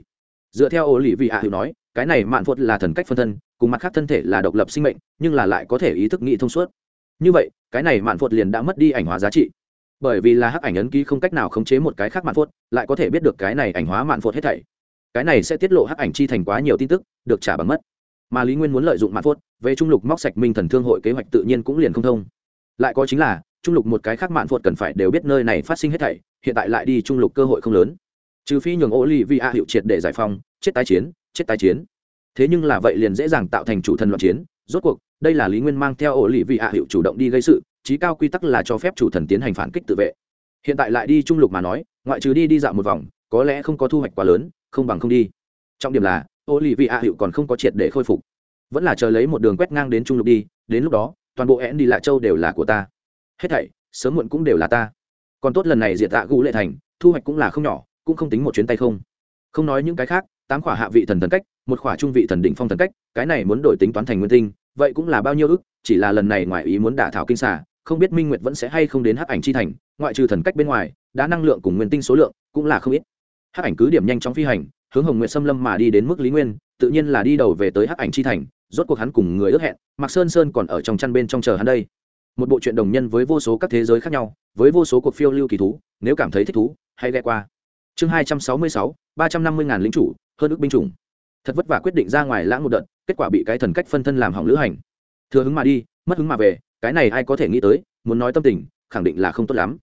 Dựa theo ô lì vị ạ hữu nói cái này mạn phốt là thần cách phân thân cùng mặt khác thân thể là độc lập sinh mệnh nhưng là lại có thể ý thức nghĩ thông suốt. Như vậy cái này mạn phốt liền đã mất đi ảnh hóa giá trị. Bởi vì là hắc ảnh ấn ký không cách nào khống chế một cái khác mạn phốt lại có thể biết được cái này ảnh hóa mạn phốt hết thảy cái này sẽ tiết lộ hắc ảnh chi thành quá nhiều tin tức, được trả bằng mất. Mà lý nguyên muốn lợi dụng mạn phốt, về trung lục móc sạch minh thần thương hội kế hoạch tự nhiên cũng liền không thông. Lại có chính là, trung lục một cái khác mạn phốt cần phải đều biết nơi này phát sinh hết thảy, hiện tại lại đi trung lục cơ hội không lớn. Trừ phi nhường ô li vi a hiệu triệt để giải phong chết tái chiến, chết tái chiến. Thế nhưng là vậy liền dễ dàng tạo thành chủ thần loạn chiến. Rốt cuộc, đây là lý nguyên mang theo ổ lì vị a hiệu chủ động đi gây sự trí cao quy tắc là cho phép chủ thần tiến hành phản kích tự vệ. Hiện tại lại đi trung lục mà nói, ngoại trừ đi đi dạo một vòng, có lẽ không có thu hoạch quá lớn không bằng không đi. Trọng điểm là ổ lì vị hiệu còn không có triệt để khôi phục. Vẫn là chờ lấy một đường quét ngang đến trung lục đi, đến lúc đó, toàn bộ én đi lạ châu đều là của ta. Hết thảy, sớm muộn cũng đều là ta. Còn tốt lần này diệt tạ gũ lệ thành, thu hoạch cũng là không nhỏ, cũng không tính một chuyến tay không. Không nói những cái khác, tám khỏa hạ vị thần thần cách, một khỏa trung vị thần đỉnh phong thần cách, cái này muốn đổi tính toán thành nguyên tinh, vậy cũng là bao nhiêu ức, chỉ là lần này ngoài ý muốn đả thảo kinh xả không biết minh nguyệt vẫn sẽ hay không đến hắc ảnh chi thành, ngoại trừ thần cách bên ngoài đã năng lượng cùng nguyên tinh số lượng cũng là không ít hắc ảnh cứ điểm nhanh chóng phi hành, hướng hồng nguyệt xâm lâm mà đi đến mức lý nguyên, tự nhiên là đi đầu về tới hắc ảnh chi thành, rốt cuộc hắn cùng người ước hẹn, mạc sơn sơn còn ở trong chăn bên trong chờ hắn đây. Một bộ truyện đồng nhân với vô số các thế giới khác nhau, với vô số cuộc phiêu lưu kỳ thú, nếu cảm thấy thích thú, hãy ghe qua. Chương hai trăm sáu mươi sáu, ba trăm năm mươi ngàn lính chủ, hơn ước binh chủng. Thật vất vả quyết định ra ngoài lãng một đợt, kết quả bị cái thần cách phân thân làm hỏng lữ hành. Thừa hứng mà đi, mất hứng mà về, cái này ai có thể nghĩ tới, muốn nói tâm tình, khẳng định là không tốt lắm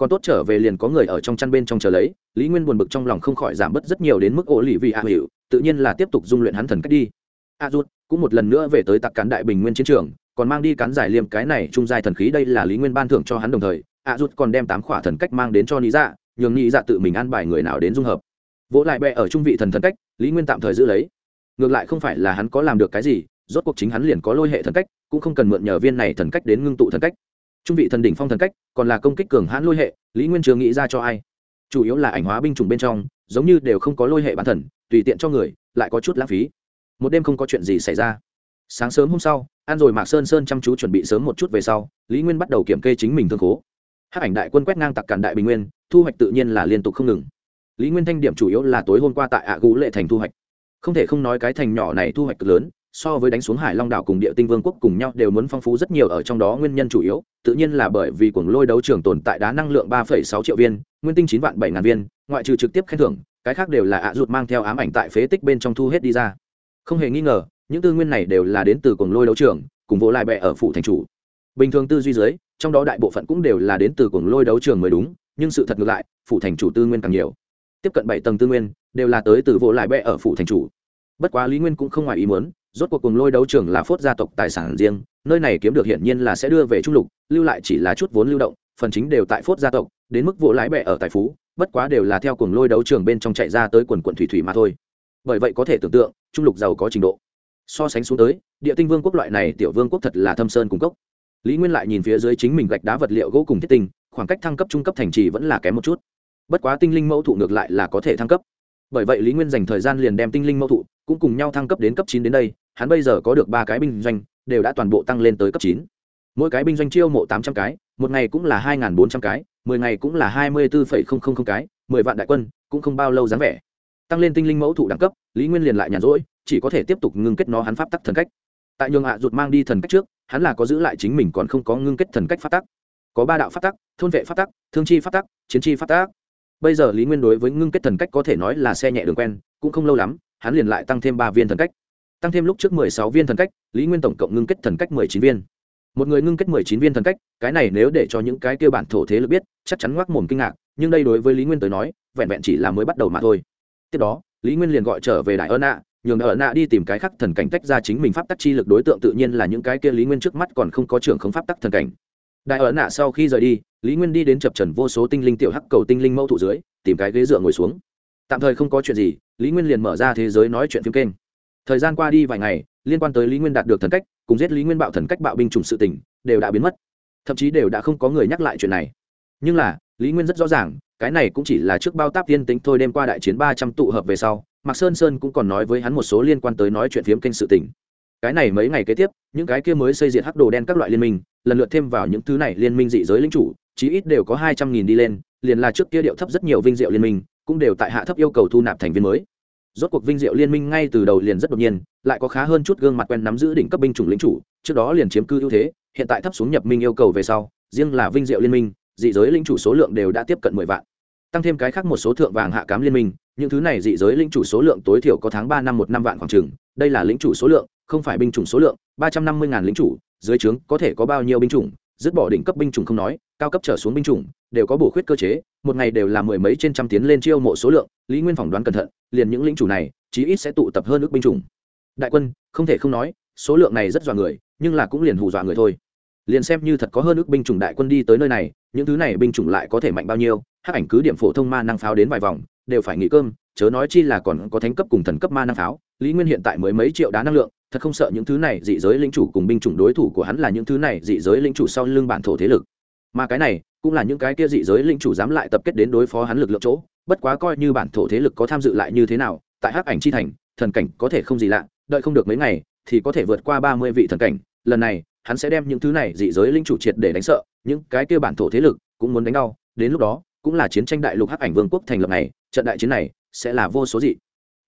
còn tốt trở về liền có người ở trong chăn bên trong chờ lấy, lý nguyên buồn bực trong lòng không khỏi giảm bớt rất nhiều đến mức ổ lì vì a hiệu tự nhiên là tiếp tục dung luyện hắn thần cách đi. À, a rút cũng một lần nữa về tới tặc cán đại bình nguyên chiến trường, còn mang đi cán giải liêm, cái này trung giai thần khí đây là lý nguyên ban thưởng cho hắn đồng thời à, a rút còn đem tám khỏa thần cách mang đến cho lý dạ nhường nhị dạ tự mình ăn bài người nào đến dung hợp. Vỗ lại bẹ ở trung vị thần thần cách, lý nguyên tạm thời giữ lấy. Ngược lại không phải là hắn có làm được cái gì, rốt cuộc chính hắn liền có lôi hệ thần cách, cũng không cần mượn nhờ viên này thần cách đến ngưng tụ thần cách trung vị thần đỉnh phong thần cách, còn là công kích cường hãn lôi hệ, lý nguyên trường nghĩ ra cho ai. Chủ yếu là ảnh hóa binh chủng bên trong, giống như đều không có lôi hệ bản thần, tùy tiện cho người, lại có chút lãng phí. Một đêm không có chuyện gì xảy ra. Sáng sớm hôm sau ăn rồi mạc sơn sơn chăm chú chuẩn bị sớm một chút về sau, lý nguyên bắt đầu kiểm kê chính mình thương khố. Hát ảnh đại quân quét ngang tặc cản đại bình nguyên, thu hoạch tự nhiên là liên tục không ngừng. Lý nguyên thanh điểm chủ yếu là tối hôm qua tại ạ gũ lệ thành thu hoạch. Không thể không nói cái thành nhỏ này thu hoạch cực lớn so với đánh xuống hải long đảo cùng địa tinh vương quốc cùng nhau đều muốn phong phú rất nhiều ở trong đó nguyên nhân chủ yếu, tự nhiên là bởi vì cuồng lôi đấu trường tồn tại đá năng lượng ba sáu triệu viên, nguyên tinh chín vạn bảy ngàn viên, ngoại trừ trực tiếp khen thưởng, cái khác đều là ạ ruột mang theo ám ảnh tại phế tích bên trong thu hết đi ra. Không hề nghi ngờ, những tư nguyên này đều là đến từ cuồng lôi đấu trường, cùng vỗ lại bệ ở phủ thành chủ. Bình thường tư duy dưới, trong đó đại bộ phận cũng đều là đến từ cuồng lôi đấu trường mới đúng, nhưng sự thật ngược lại, phủ thành chủ tư nguyên càng nhiều. Tiếp cận bảy tầng tư nguyên, đều là tới từ vỗ lại bệ ở phủ thành chủ. Bất quá lý nguyên cũng không ngoài ý muốn rốt cuộc cùng lôi đấu trường là phốt gia tộc tài sản riêng, nơi này kiếm được hiển nhiên là sẽ đưa về trung lục, lưu lại chỉ là chút vốn lưu động, phần chính đều tại phốt gia tộc, đến mức vỗ lái bẹ ở tài phú, bất quá đều là theo cùng lôi đấu trường bên trong chạy ra tới quần quận thủy thủy mà thôi. Bởi vậy có thể tưởng tượng, trung lục giàu có trình độ. So sánh xuống tới, địa tinh vương quốc loại này tiểu vương quốc thật là thâm sơn cung cấp lý nguyên lại nhìn phía dưới chính mình gạch đá vật liệu gỗ cùng thiết tinh, khoảng cách thăng cấp trung cấp thành trì vẫn là kém một chút. Bất quá tinh linh mẫu thụ ngược lại là có thể thăng cấp. Bởi vậy lý nguyên dành thời gian liền đem tinh linh mẫu thụ cũng cùng nhau thăng cấp đến cấp chín đến đây hắn bây giờ có được ba cái binh doanh, đều đã toàn bộ tăng lên tới cấp chín. Mỗi cái binh doanh chiêu mộ tám trăm cái, một ngày cũng là hai bốn trăm cái, mười ngày cũng là hai mươi bốn cái, mười vạn đại quân cũng không bao lâu dáng vẻ. Tăng lên tinh linh mẫu thụ đẳng cấp, lý nguyên liền lại nhàn rỗi, chỉ có thể tiếp tục ngưng kết nó hắn pháp tắc thần cách. Tại nhường hạ à mang đi thần cách trước, hắn là có giữ lại chính mình còn không có ngưng kết thần cách pháp tắc. Có ba đạo pháp tắc, thôn vệ pháp tắc, thương chi pháp tắc, chiến chi pháp tắc. Bây giờ lý nguyên đối với ngưng kết thần cách có thể nói là xe nhẹ đường quen, cũng không lâu lắm, hắn liền lại tăng thêm ba viên thần cách tăng thêm lúc trước mười sáu viên thần cách, lý nguyên tổng cộng ngưng kết thần cách mười chín viên. Một người ngưng kết mười chín viên thần cách, cái này nếu để cho những cái kia bản thổ thế lực biết, chắc chắn ngoác mồm kinh ngạc, nhưng đây đối với lý nguyên tới nói, vẹn vẹn chỉ là mới bắt đầu mà thôi. Tiếp đó, lý nguyên liền gọi trở về đại ơn ạ nhường đại ơn ạ đi tìm cái khắc thần cảnh tách ra chính mình pháp tắc chi lực đối tượng tự nhiên là những cái kia lý nguyên trước mắt còn không có trưởng không pháp tắc thần cảnh. Đại ơn ạ sau khi rời đi, lý nguyên đi đến chập trần vô số tinh linh tiểu hắc cầu tinh linh mẫu thụ dưới, tìm cái ghế dựa ngồi xuống. Tạm thời không có chuyện gì, lý nguyên liền mở ra thế giới nói chuyện phim kênh thời gian qua đi vài ngày liên quan tới lý nguyên đạt được thần cách cùng giết lý nguyên bạo thần cách bạo binh chủng sự tỉnh, đều đã biến mất. Thậm chí đều đã không có người nhắc lại chuyện này. Nhưng là lý nguyên rất rõ ràng cái này cũng chỉ là trước bao táp tiên tính thôi đêm qua đại chiến ba trăm tụ hợp về sau mạc sơn sơn cũng còn nói với hắn một số liên quan tới nói chuyện phiếm kênh sự tỉnh. cái này mấy ngày kế tiếp những cái kia mới xây diệt hắc đồ đen các loại liên minh lần lượt thêm vào những thứ này liên minh dị giới lính chủ chí ít đều có hai trăm nghìn đi lên liền là trước kia điệu thấp rất nhiều vinh diệu liên minh cũng đều tại hạ thấp yêu cầu thu nạp thành viên mới rốt cuộc vinh diệu liên minh ngay từ đầu liền rất đột nhiên, lại có khá hơn chút gương mặt quen nắm giữ đỉnh cấp binh chủng lính chủ, trước đó liền chiếm cư ưu thế, hiện tại thấp xuống nhập minh yêu cầu về sau, riêng là vinh diệu liên minh, dị giới lính chủ số lượng đều đã tiếp cận mười vạn. Tăng thêm cái khác một số thượng vàng hạ cám liên minh, những thứ này dị giới lính chủ số lượng tối thiểu có tháng ba năm một năm vạn khoảng trừng đây là lính chủ số lượng, không phải binh chủng số lượng, ba trăm năm mươi ngàn lính chủ, dưới trướng có thể có bao nhiêu binh chủng dứt bỏ đỉnh cấp binh chủng không nói, cao cấp trở xuống binh chủng, đều có bổ khuyết cơ chế, một ngày đều là mười mấy trên trăm tiến lên chiêu mộ số lượng, lý nguyên phỏng đoán cẩn thận, liền những lính chủ này, chí ít sẽ tụ tập hơn ước binh chủng. Đại quân, không thể không nói, số lượng này rất dọa người, nhưng là cũng liền hù dọa người thôi. Liền xem như thật có hơn ước binh chủng đại quân đi tới nơi này, những thứ này binh chủng lại có thể mạnh bao nhiêu, hắc ảnh cứ điểm phổ thông ma năng pháo đến vài vòng, đều phải nghỉ cơm, chớ nói chi là còn có thánh cấp cùng thần cấp ma năng pháo, lý nguyên hiện tại mới mấy triệu đá năng lượng thật không sợ những thứ này dị giới linh chủ cùng binh chủng đối thủ của hắn là những thứ này dị giới linh chủ sau lưng bản thổ thế lực. Mà cái này, cũng là những cái kia dị giới linh chủ dám lại tập kết đến đối phó hắn lực lượng chỗ, bất quá coi như bản thổ thế lực có tham dự lại như thế nào, tại hắc ảnh chi thành, thần cảnh có thể không gì lạ, đợi không được mấy ngày, thì có thể vượt qua ba mươi vị thần cảnh, lần này, hắn sẽ đem những thứ này dị giới linh chủ triệt để đánh sợ, những cái kia bản thổ thế lực cũng muốn đánh đau, đến lúc đó, cũng là chiến tranh đại lục hắc ảnh vương quốc thành lập này, trận đại chiến này sẽ là vô số dị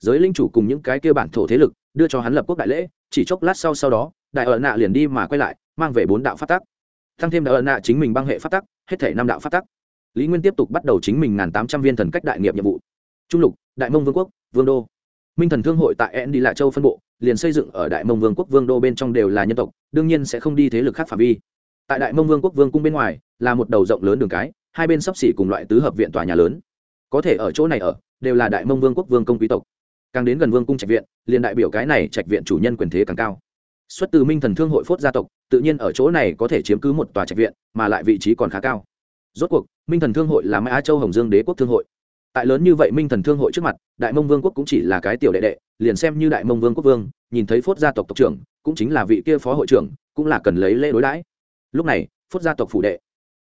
giới linh chủ cùng những cái kia bản thổ thế lực đưa cho hắn lập quốc đại lễ, chỉ chốc lát sau sau đó, đại ở nạ liền đi mà quay lại, mang về bốn đạo phát tắc. Tăng thêm đại ở nạ chính mình băng hệ phát tắc, hết thể năm đạo phát tắc. Lý nguyên tiếp tục bắt đầu chính mình ngàn tám trăm viên thần cách đại nghiệp nhiệm vụ. Trung lục, đại mông vương quốc, vương đô. Minh thần thương hội tại en đi lại châu phân bộ, liền xây dựng ở đại mông vương quốc vương đô bên trong đều là nhân tộc, đương nhiên sẽ không đi thế lực khác phạm vi. Tại đại mông vương quốc vương cung bên ngoài, là một đầu rộng lớn đường cái, hai bên sắp xỉ cùng loại tứ hợp viện tòa nhà lớn. Có thể ở chỗ này ở, đều là đại mông vương quốc vương công quý tộc càng đến gần vương cung trạch viện, liền đại biểu cái này trạch viện chủ nhân quyền thế càng cao. Xuất từ minh thần thương hội phốt gia tộc, tự nhiên ở chỗ này có thể chiếm cứ một tòa trạch viện, mà lại vị trí còn khá cao. Rốt cuộc, minh thần thương hội là mã châu hồng dương đế quốc thương hội. Tại lớn như vậy minh thần thương hội trước mặt, đại mông vương quốc cũng chỉ là cái tiểu đệ đệ, liền xem như đại mông vương quốc vương, nhìn thấy phốt gia tộc tộc trưởng, cũng chính là vị kia phó hội trưởng, cũng là cần lấy lễ đối đãi. Lúc này, phốt gia tộc phủ đệ,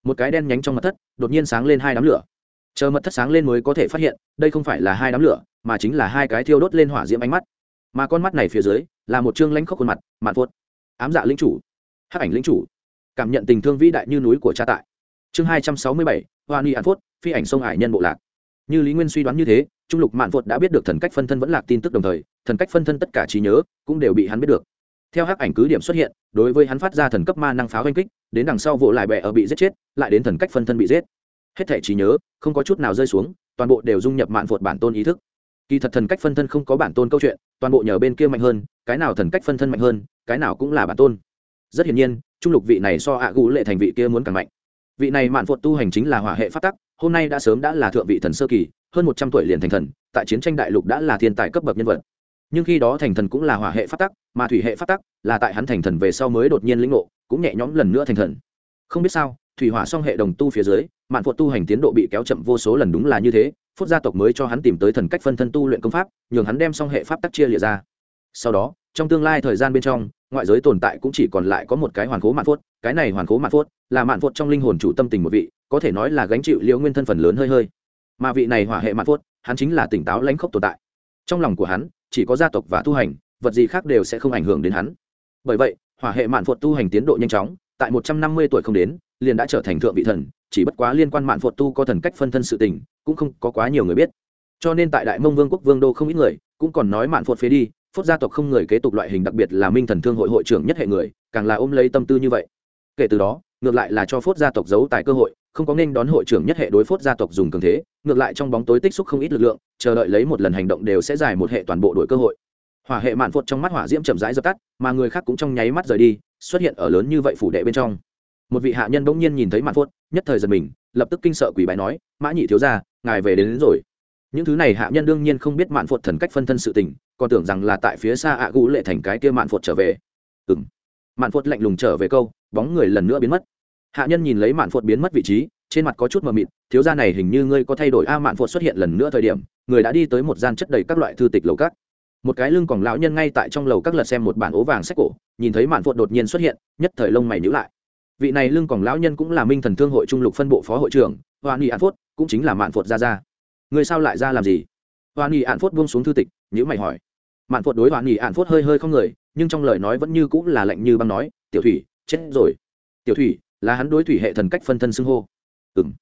một cái đen nhánh trong mặt thất, đột nhiên sáng lên hai đám lửa chờ mật thất sáng lên mới có thể phát hiện, đây không phải là hai đám lửa, mà chính là hai cái thiêu đốt lên hỏa diễm ánh mắt. Mà con mắt này phía dưới, là một chương lãnh khốc khuôn mặt, mạn phốt ám dạ lính chủ. Hắc ảnh lính chủ. Cảm nhận tình thương vĩ đại như núi của cha tại. Chương hai trăm sáu mươi bảy, hoa ni an phốt, phi ảnh sông hải nhân bộ lạc. Như lý nguyên suy đoán như thế, trung lục mạn phốt đã biết được thần cách phân thân vẫn lạc tin tức đồng thời, thần cách phân thân tất cả trí nhớ cũng đều bị hắn biết được. Theo hắc ảnh cứ điểm xuất hiện, đối với hắn phát ra thần cấp ma năng pháo oanh kích, đến đằng sau vụ lại bẹ ở bị giết chết, lại đến thần cách phân thân bị giết hết thể trí nhớ, không có chút nào rơi xuống, toàn bộ đều dung nhập mạn phột bản tôn ý thức. Kỳ thật thần cách phân thân không có bản tôn câu chuyện, toàn bộ nhờ bên kia mạnh hơn, cái nào thần cách phân thân mạnh hơn, cái nào cũng là bản tôn. Rất hiển nhiên, trung lục vị này so ạ gũ lệ thành vị kia muốn càng mạnh. Vị này mạn phột tu hành chính là hỏa hệ phát tắc, hôm nay đã sớm đã là thượng vị thần sơ kỳ, hơn một trăm tuổi liền thành thần, tại chiến tranh đại lục đã là thiên tài cấp bậc nhân vật. Nhưng khi đó thành thần cũng là hỏa hệ phát tắc, mà thủy hệ phát tắc là tại hắn thành thần về sau mới đột nhiên lĩnh ngộ, cũng nhẹ nhõm lần nữa thành thần. Không biết sao thủy hỏa song hệ đồng tu phía dưới, mạn phột tu hành tiến độ bị kéo chậm vô số lần đúng là như thế phút gia tộc mới cho hắn tìm tới thần cách phân thân tu luyện công pháp, nhường hắn đem song hệ pháp tắc chia lịa ra. Sau đó, trong tương lai thời gian bên trong, ngoại giới tồn tại cũng chỉ còn lại có một cái hoàn cố mạn phốt, cái này hoàn cố mạn phốt là mạn phốt trong linh hồn chủ tâm tình một vị, có thể nói là gánh chịu liễu nguyên thân phần lớn hơi hơi. Mà vị này hỏa hệ mạn phốt, hắn chính là tỉnh táo lãnh khốc tồn tại. Trong lòng của hắn, chỉ có gia tộc và tu hành, vật gì khác đều sẽ không ảnh hưởng đến hắn. Bởi vậy, hỏa hệ mạn phốt tu hành tiến độ nhanh chóng, tại một trăm năm mươi tuổi không đến liền đã trở thành thượng vị thần, chỉ bất quá liên quan mạn phột tu có thần cách phân thân sự tình, cũng không có quá nhiều người biết. Cho nên tại đại mông vương quốc vương đô không ít người cũng còn nói mạn phột phế đi phốt gia tộc không người kế tục loại hình đặc biệt là minh thần thương hội hội trưởng nhất hệ người, càng là ôm lấy tâm tư như vậy. Kể từ đó, ngược lại là cho phốt gia tộc giấu tài cơ hội, không có nên đón hội trưởng nhất hệ đối phốt gia tộc dùng cường thế, ngược lại trong bóng tối tích xúc không ít lực lượng, chờ đợi lấy một lần hành động đều sẽ giải một hệ toàn bộ đổi cơ hội. Hỏa hệ mạn phột trong mắt hỏa diễm chậm rãi dập tắt, mà người khác cũng trong nháy mắt rời đi, xuất hiện ở lớn như vậy phủ đệ bên trong một vị hạ nhân bỗng nhiên nhìn thấy mạn phốt nhất thời giật mình lập tức kinh sợ quỷ bài nói mã nhị thiếu ra ngài về đến, đến rồi. Những thứ này hạ nhân đương nhiên không biết mạn phột thần cách phân thân sự tình còn tưởng rằng là tại phía xa ạ à gũ lệ thành cái kia mạn phột trở về. Ừ m mạn phột lạnh lùng trở về câu bóng người lần nữa biến mất. Hạ nhân nhìn lấy mạn phột biến mất vị trí trên mặt có chút mờ mịt thiếu gia này hình như ngươi có thay đổi a mạn phột xuất hiện lần nữa thời điểm người đã đi tới một gian chất đầy các loại thư tịch lầu cát một cái lưng còn lão nhân ngay tại trong lầu các lật xem một bản ố vàng sách cổ nhìn thấy mạn phột đột nhiên xuất hiện nhất thời lông mày nhữ lại vị này lưng còn lão nhân cũng là minh thần thương hội trung lục phân bộ phó hội trưởng, hoa nghị an phốt, cũng chính là mạn phột ra ra người sao lại ra làm gì? Hoa nghị an phốt buông xuống thư tịch nhữ mày hỏi. Mạn phột đối hoa nghị an phốt hơi hơi không người, nhưng trong lời nói vẫn như cũng là lạnh như băng nói, tiểu thủy, chết rồi. Tiểu thủy, là hắn đối thủy hệ thần cách phân thân xưng hô. Ừng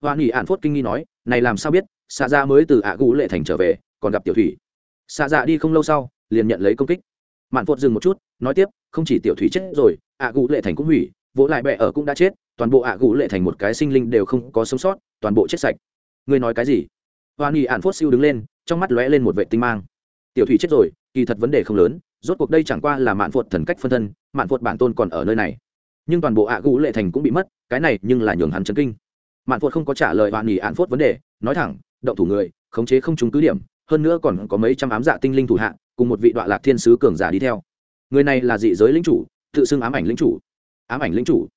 hoa nghị an phốt kinh nghi nói, này làm sao biết xạ ra mới từ ạ gũ lệ thành trở về, còn gặp tiểu thủy. Xạ dạ đi không lâu sau, liền nhận lấy công kích. Mạn phốt dừng một chút, nói tiếp, không chỉ tiểu thủy chết rồi, ạ gũ lệ thành cũng hủy vỗ lại bẹ ở cũng đã chết, toàn bộ ạ gũ lệ thành một cái sinh linh đều không có sống sót, toàn bộ chết sạch. Ngươi nói cái gì? Hoa nghỉ ạn phốt siêu đứng lên, trong mắt lóe lên một vệ tinh mang. Tiểu thủy chết rồi, kỳ thật vấn đề không lớn, rốt cuộc đây chẳng qua là mạn phột thần cách phân thân, mạn phột bản tôn còn ở nơi này. Nhưng toàn bộ ạ gũ lệ thành cũng bị mất, cái này nhưng là nhường hắn chấn kinh. Mạn phột không có trả lời hoa nghỉ ạn phốt vấn đề, nói thẳng, động thủ người, khống chế không trúng cứ điểm, hơn nữa còn có mấy trăm ám dạ tinh linh thủ hạ, cùng một vị đoạn lạc thiên sứ cường giả đi theo. Người này là dị giới lính chủ, tự xưng ám ảnh lính chủ ám ảnh lính chủ.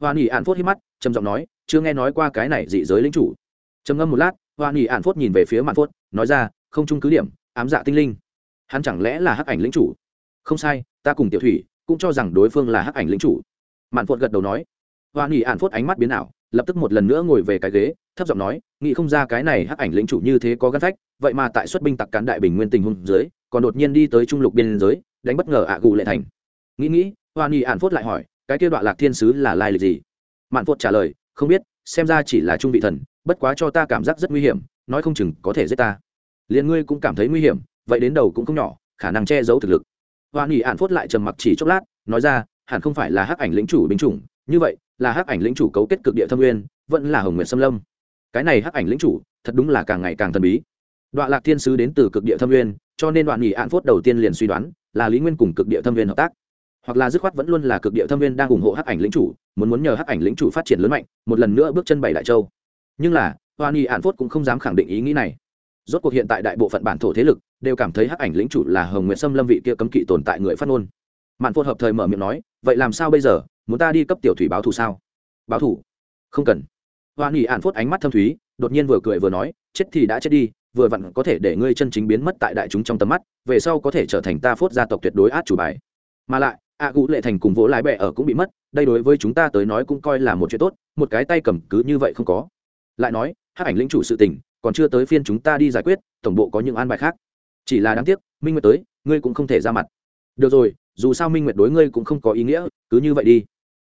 Hoa nghỉ ạn phốt hít mắt, trầm giọng nói, chưa nghe nói qua cái này dị giới lính chủ. Trầm ngâm một lát hoa nghỉ ạn phốt nhìn về phía mạn phốt, nói ra, không trung cứ điểm, ám dạ tinh linh. Hắn chẳng lẽ là hắc ảnh lính chủ? Không sai, ta cùng tiểu thủy cũng cho rằng đối phương là hắc ảnh lính chủ. Mạn phốt gật đầu nói. Hoa nghỉ ạn phốt ánh mắt biến ảo, lập tức một lần nữa ngồi về cái ghế, thấp giọng nói, nghĩ không ra cái này hắc ảnh lính chủ như thế có gắn phách, vậy mà tại xuất binh tặc cán đại bình nguyên tình hùng dưới, còn đột nhiên đi tới trung lục biên giới, đánh bất ngờ ạ gù lệ thành. Nghĩ nghĩ hoa nghỉ ạn phốt lại hỏi cái kia đoạn lạc thiên sứ là lai lịch gì? Mạn phốt trả lời, không biết, xem ra chỉ là trung vị thần, bất quá cho ta cảm giác rất nguy hiểm, nói không chừng có thể giết ta. Liền ngươi cũng cảm thấy nguy hiểm, vậy đến đầu cũng không nhỏ, khả năng che giấu thực lực. Hoa nghỉ ạn phốt lại trầm mặc chỉ chốc lát, nói ra, hẳn không phải là hắc ảnh lĩnh chủ binh chủng, như vậy, là hắc ảnh lĩnh chủ cấu kết cực địa thâm nguyên, vẫn là hồng nguyện xâm lâm. Cái này hắc ảnh lĩnh chủ, thật đúng là càng ngày càng thần bí. Đoạn lạc thiên sứ đến từ cực địa thâm nguyên, cho nên đoạn nghỉ ạn phốt đầu tiên liền suy đoán, là lý nguyên cùng cực địa thâm nguyên hợp tác hoặc là dứt khoát vẫn luôn là cực địa thâm viên đang ủng hộ hắc ảnh lĩnh chủ, muốn muốn nhờ hắc ảnh lĩnh chủ phát triển lớn mạnh, một lần nữa bước chân bảy đại châu. Nhưng là, hoa nghi ạn phốt cũng không dám khẳng định ý nghĩ này. Rốt cuộc hiện tại đại bộ phận bản thổ thế lực đều cảm thấy hắc ảnh lĩnh chủ là hồng nguyện sâm lâm vị kia cấm kỵ tồn tại người phát ngôn. Mạn phốt hợp thời mở miệng nói, vậy làm sao bây giờ? Muốn ta đi cấp tiểu thủy báo thù sao? Báo thù? Không cần. Hoa nghỉ ạn phốt ánh mắt thâm thúy, đột nhiên vừa cười vừa nói, chết thì đã chết đi, vừa vặn có thể để ngươi chân chính biến mất tại đại chúng trong tầm mắt, về sau có thể trở thành ta phốt gia tộc tuyệt đối át chủ bài. Mà lại ạ à, lệ thành cùng vỗ lái bẹ ở cũng bị mất đây đối với chúng ta tới nói cũng coi là một chuyện tốt một cái tay cầm cứ như vậy không có. Lại nói hát ảnh lĩnh chủ sự tình còn chưa tới phiên chúng ta đi giải quyết tổng bộ có những an bài khác. Chỉ là đáng tiếc minh nguyệt tới ngươi cũng không thể ra mặt. Được rồi dù sao minh nguyệt đối ngươi cũng không có ý nghĩa cứ như vậy đi.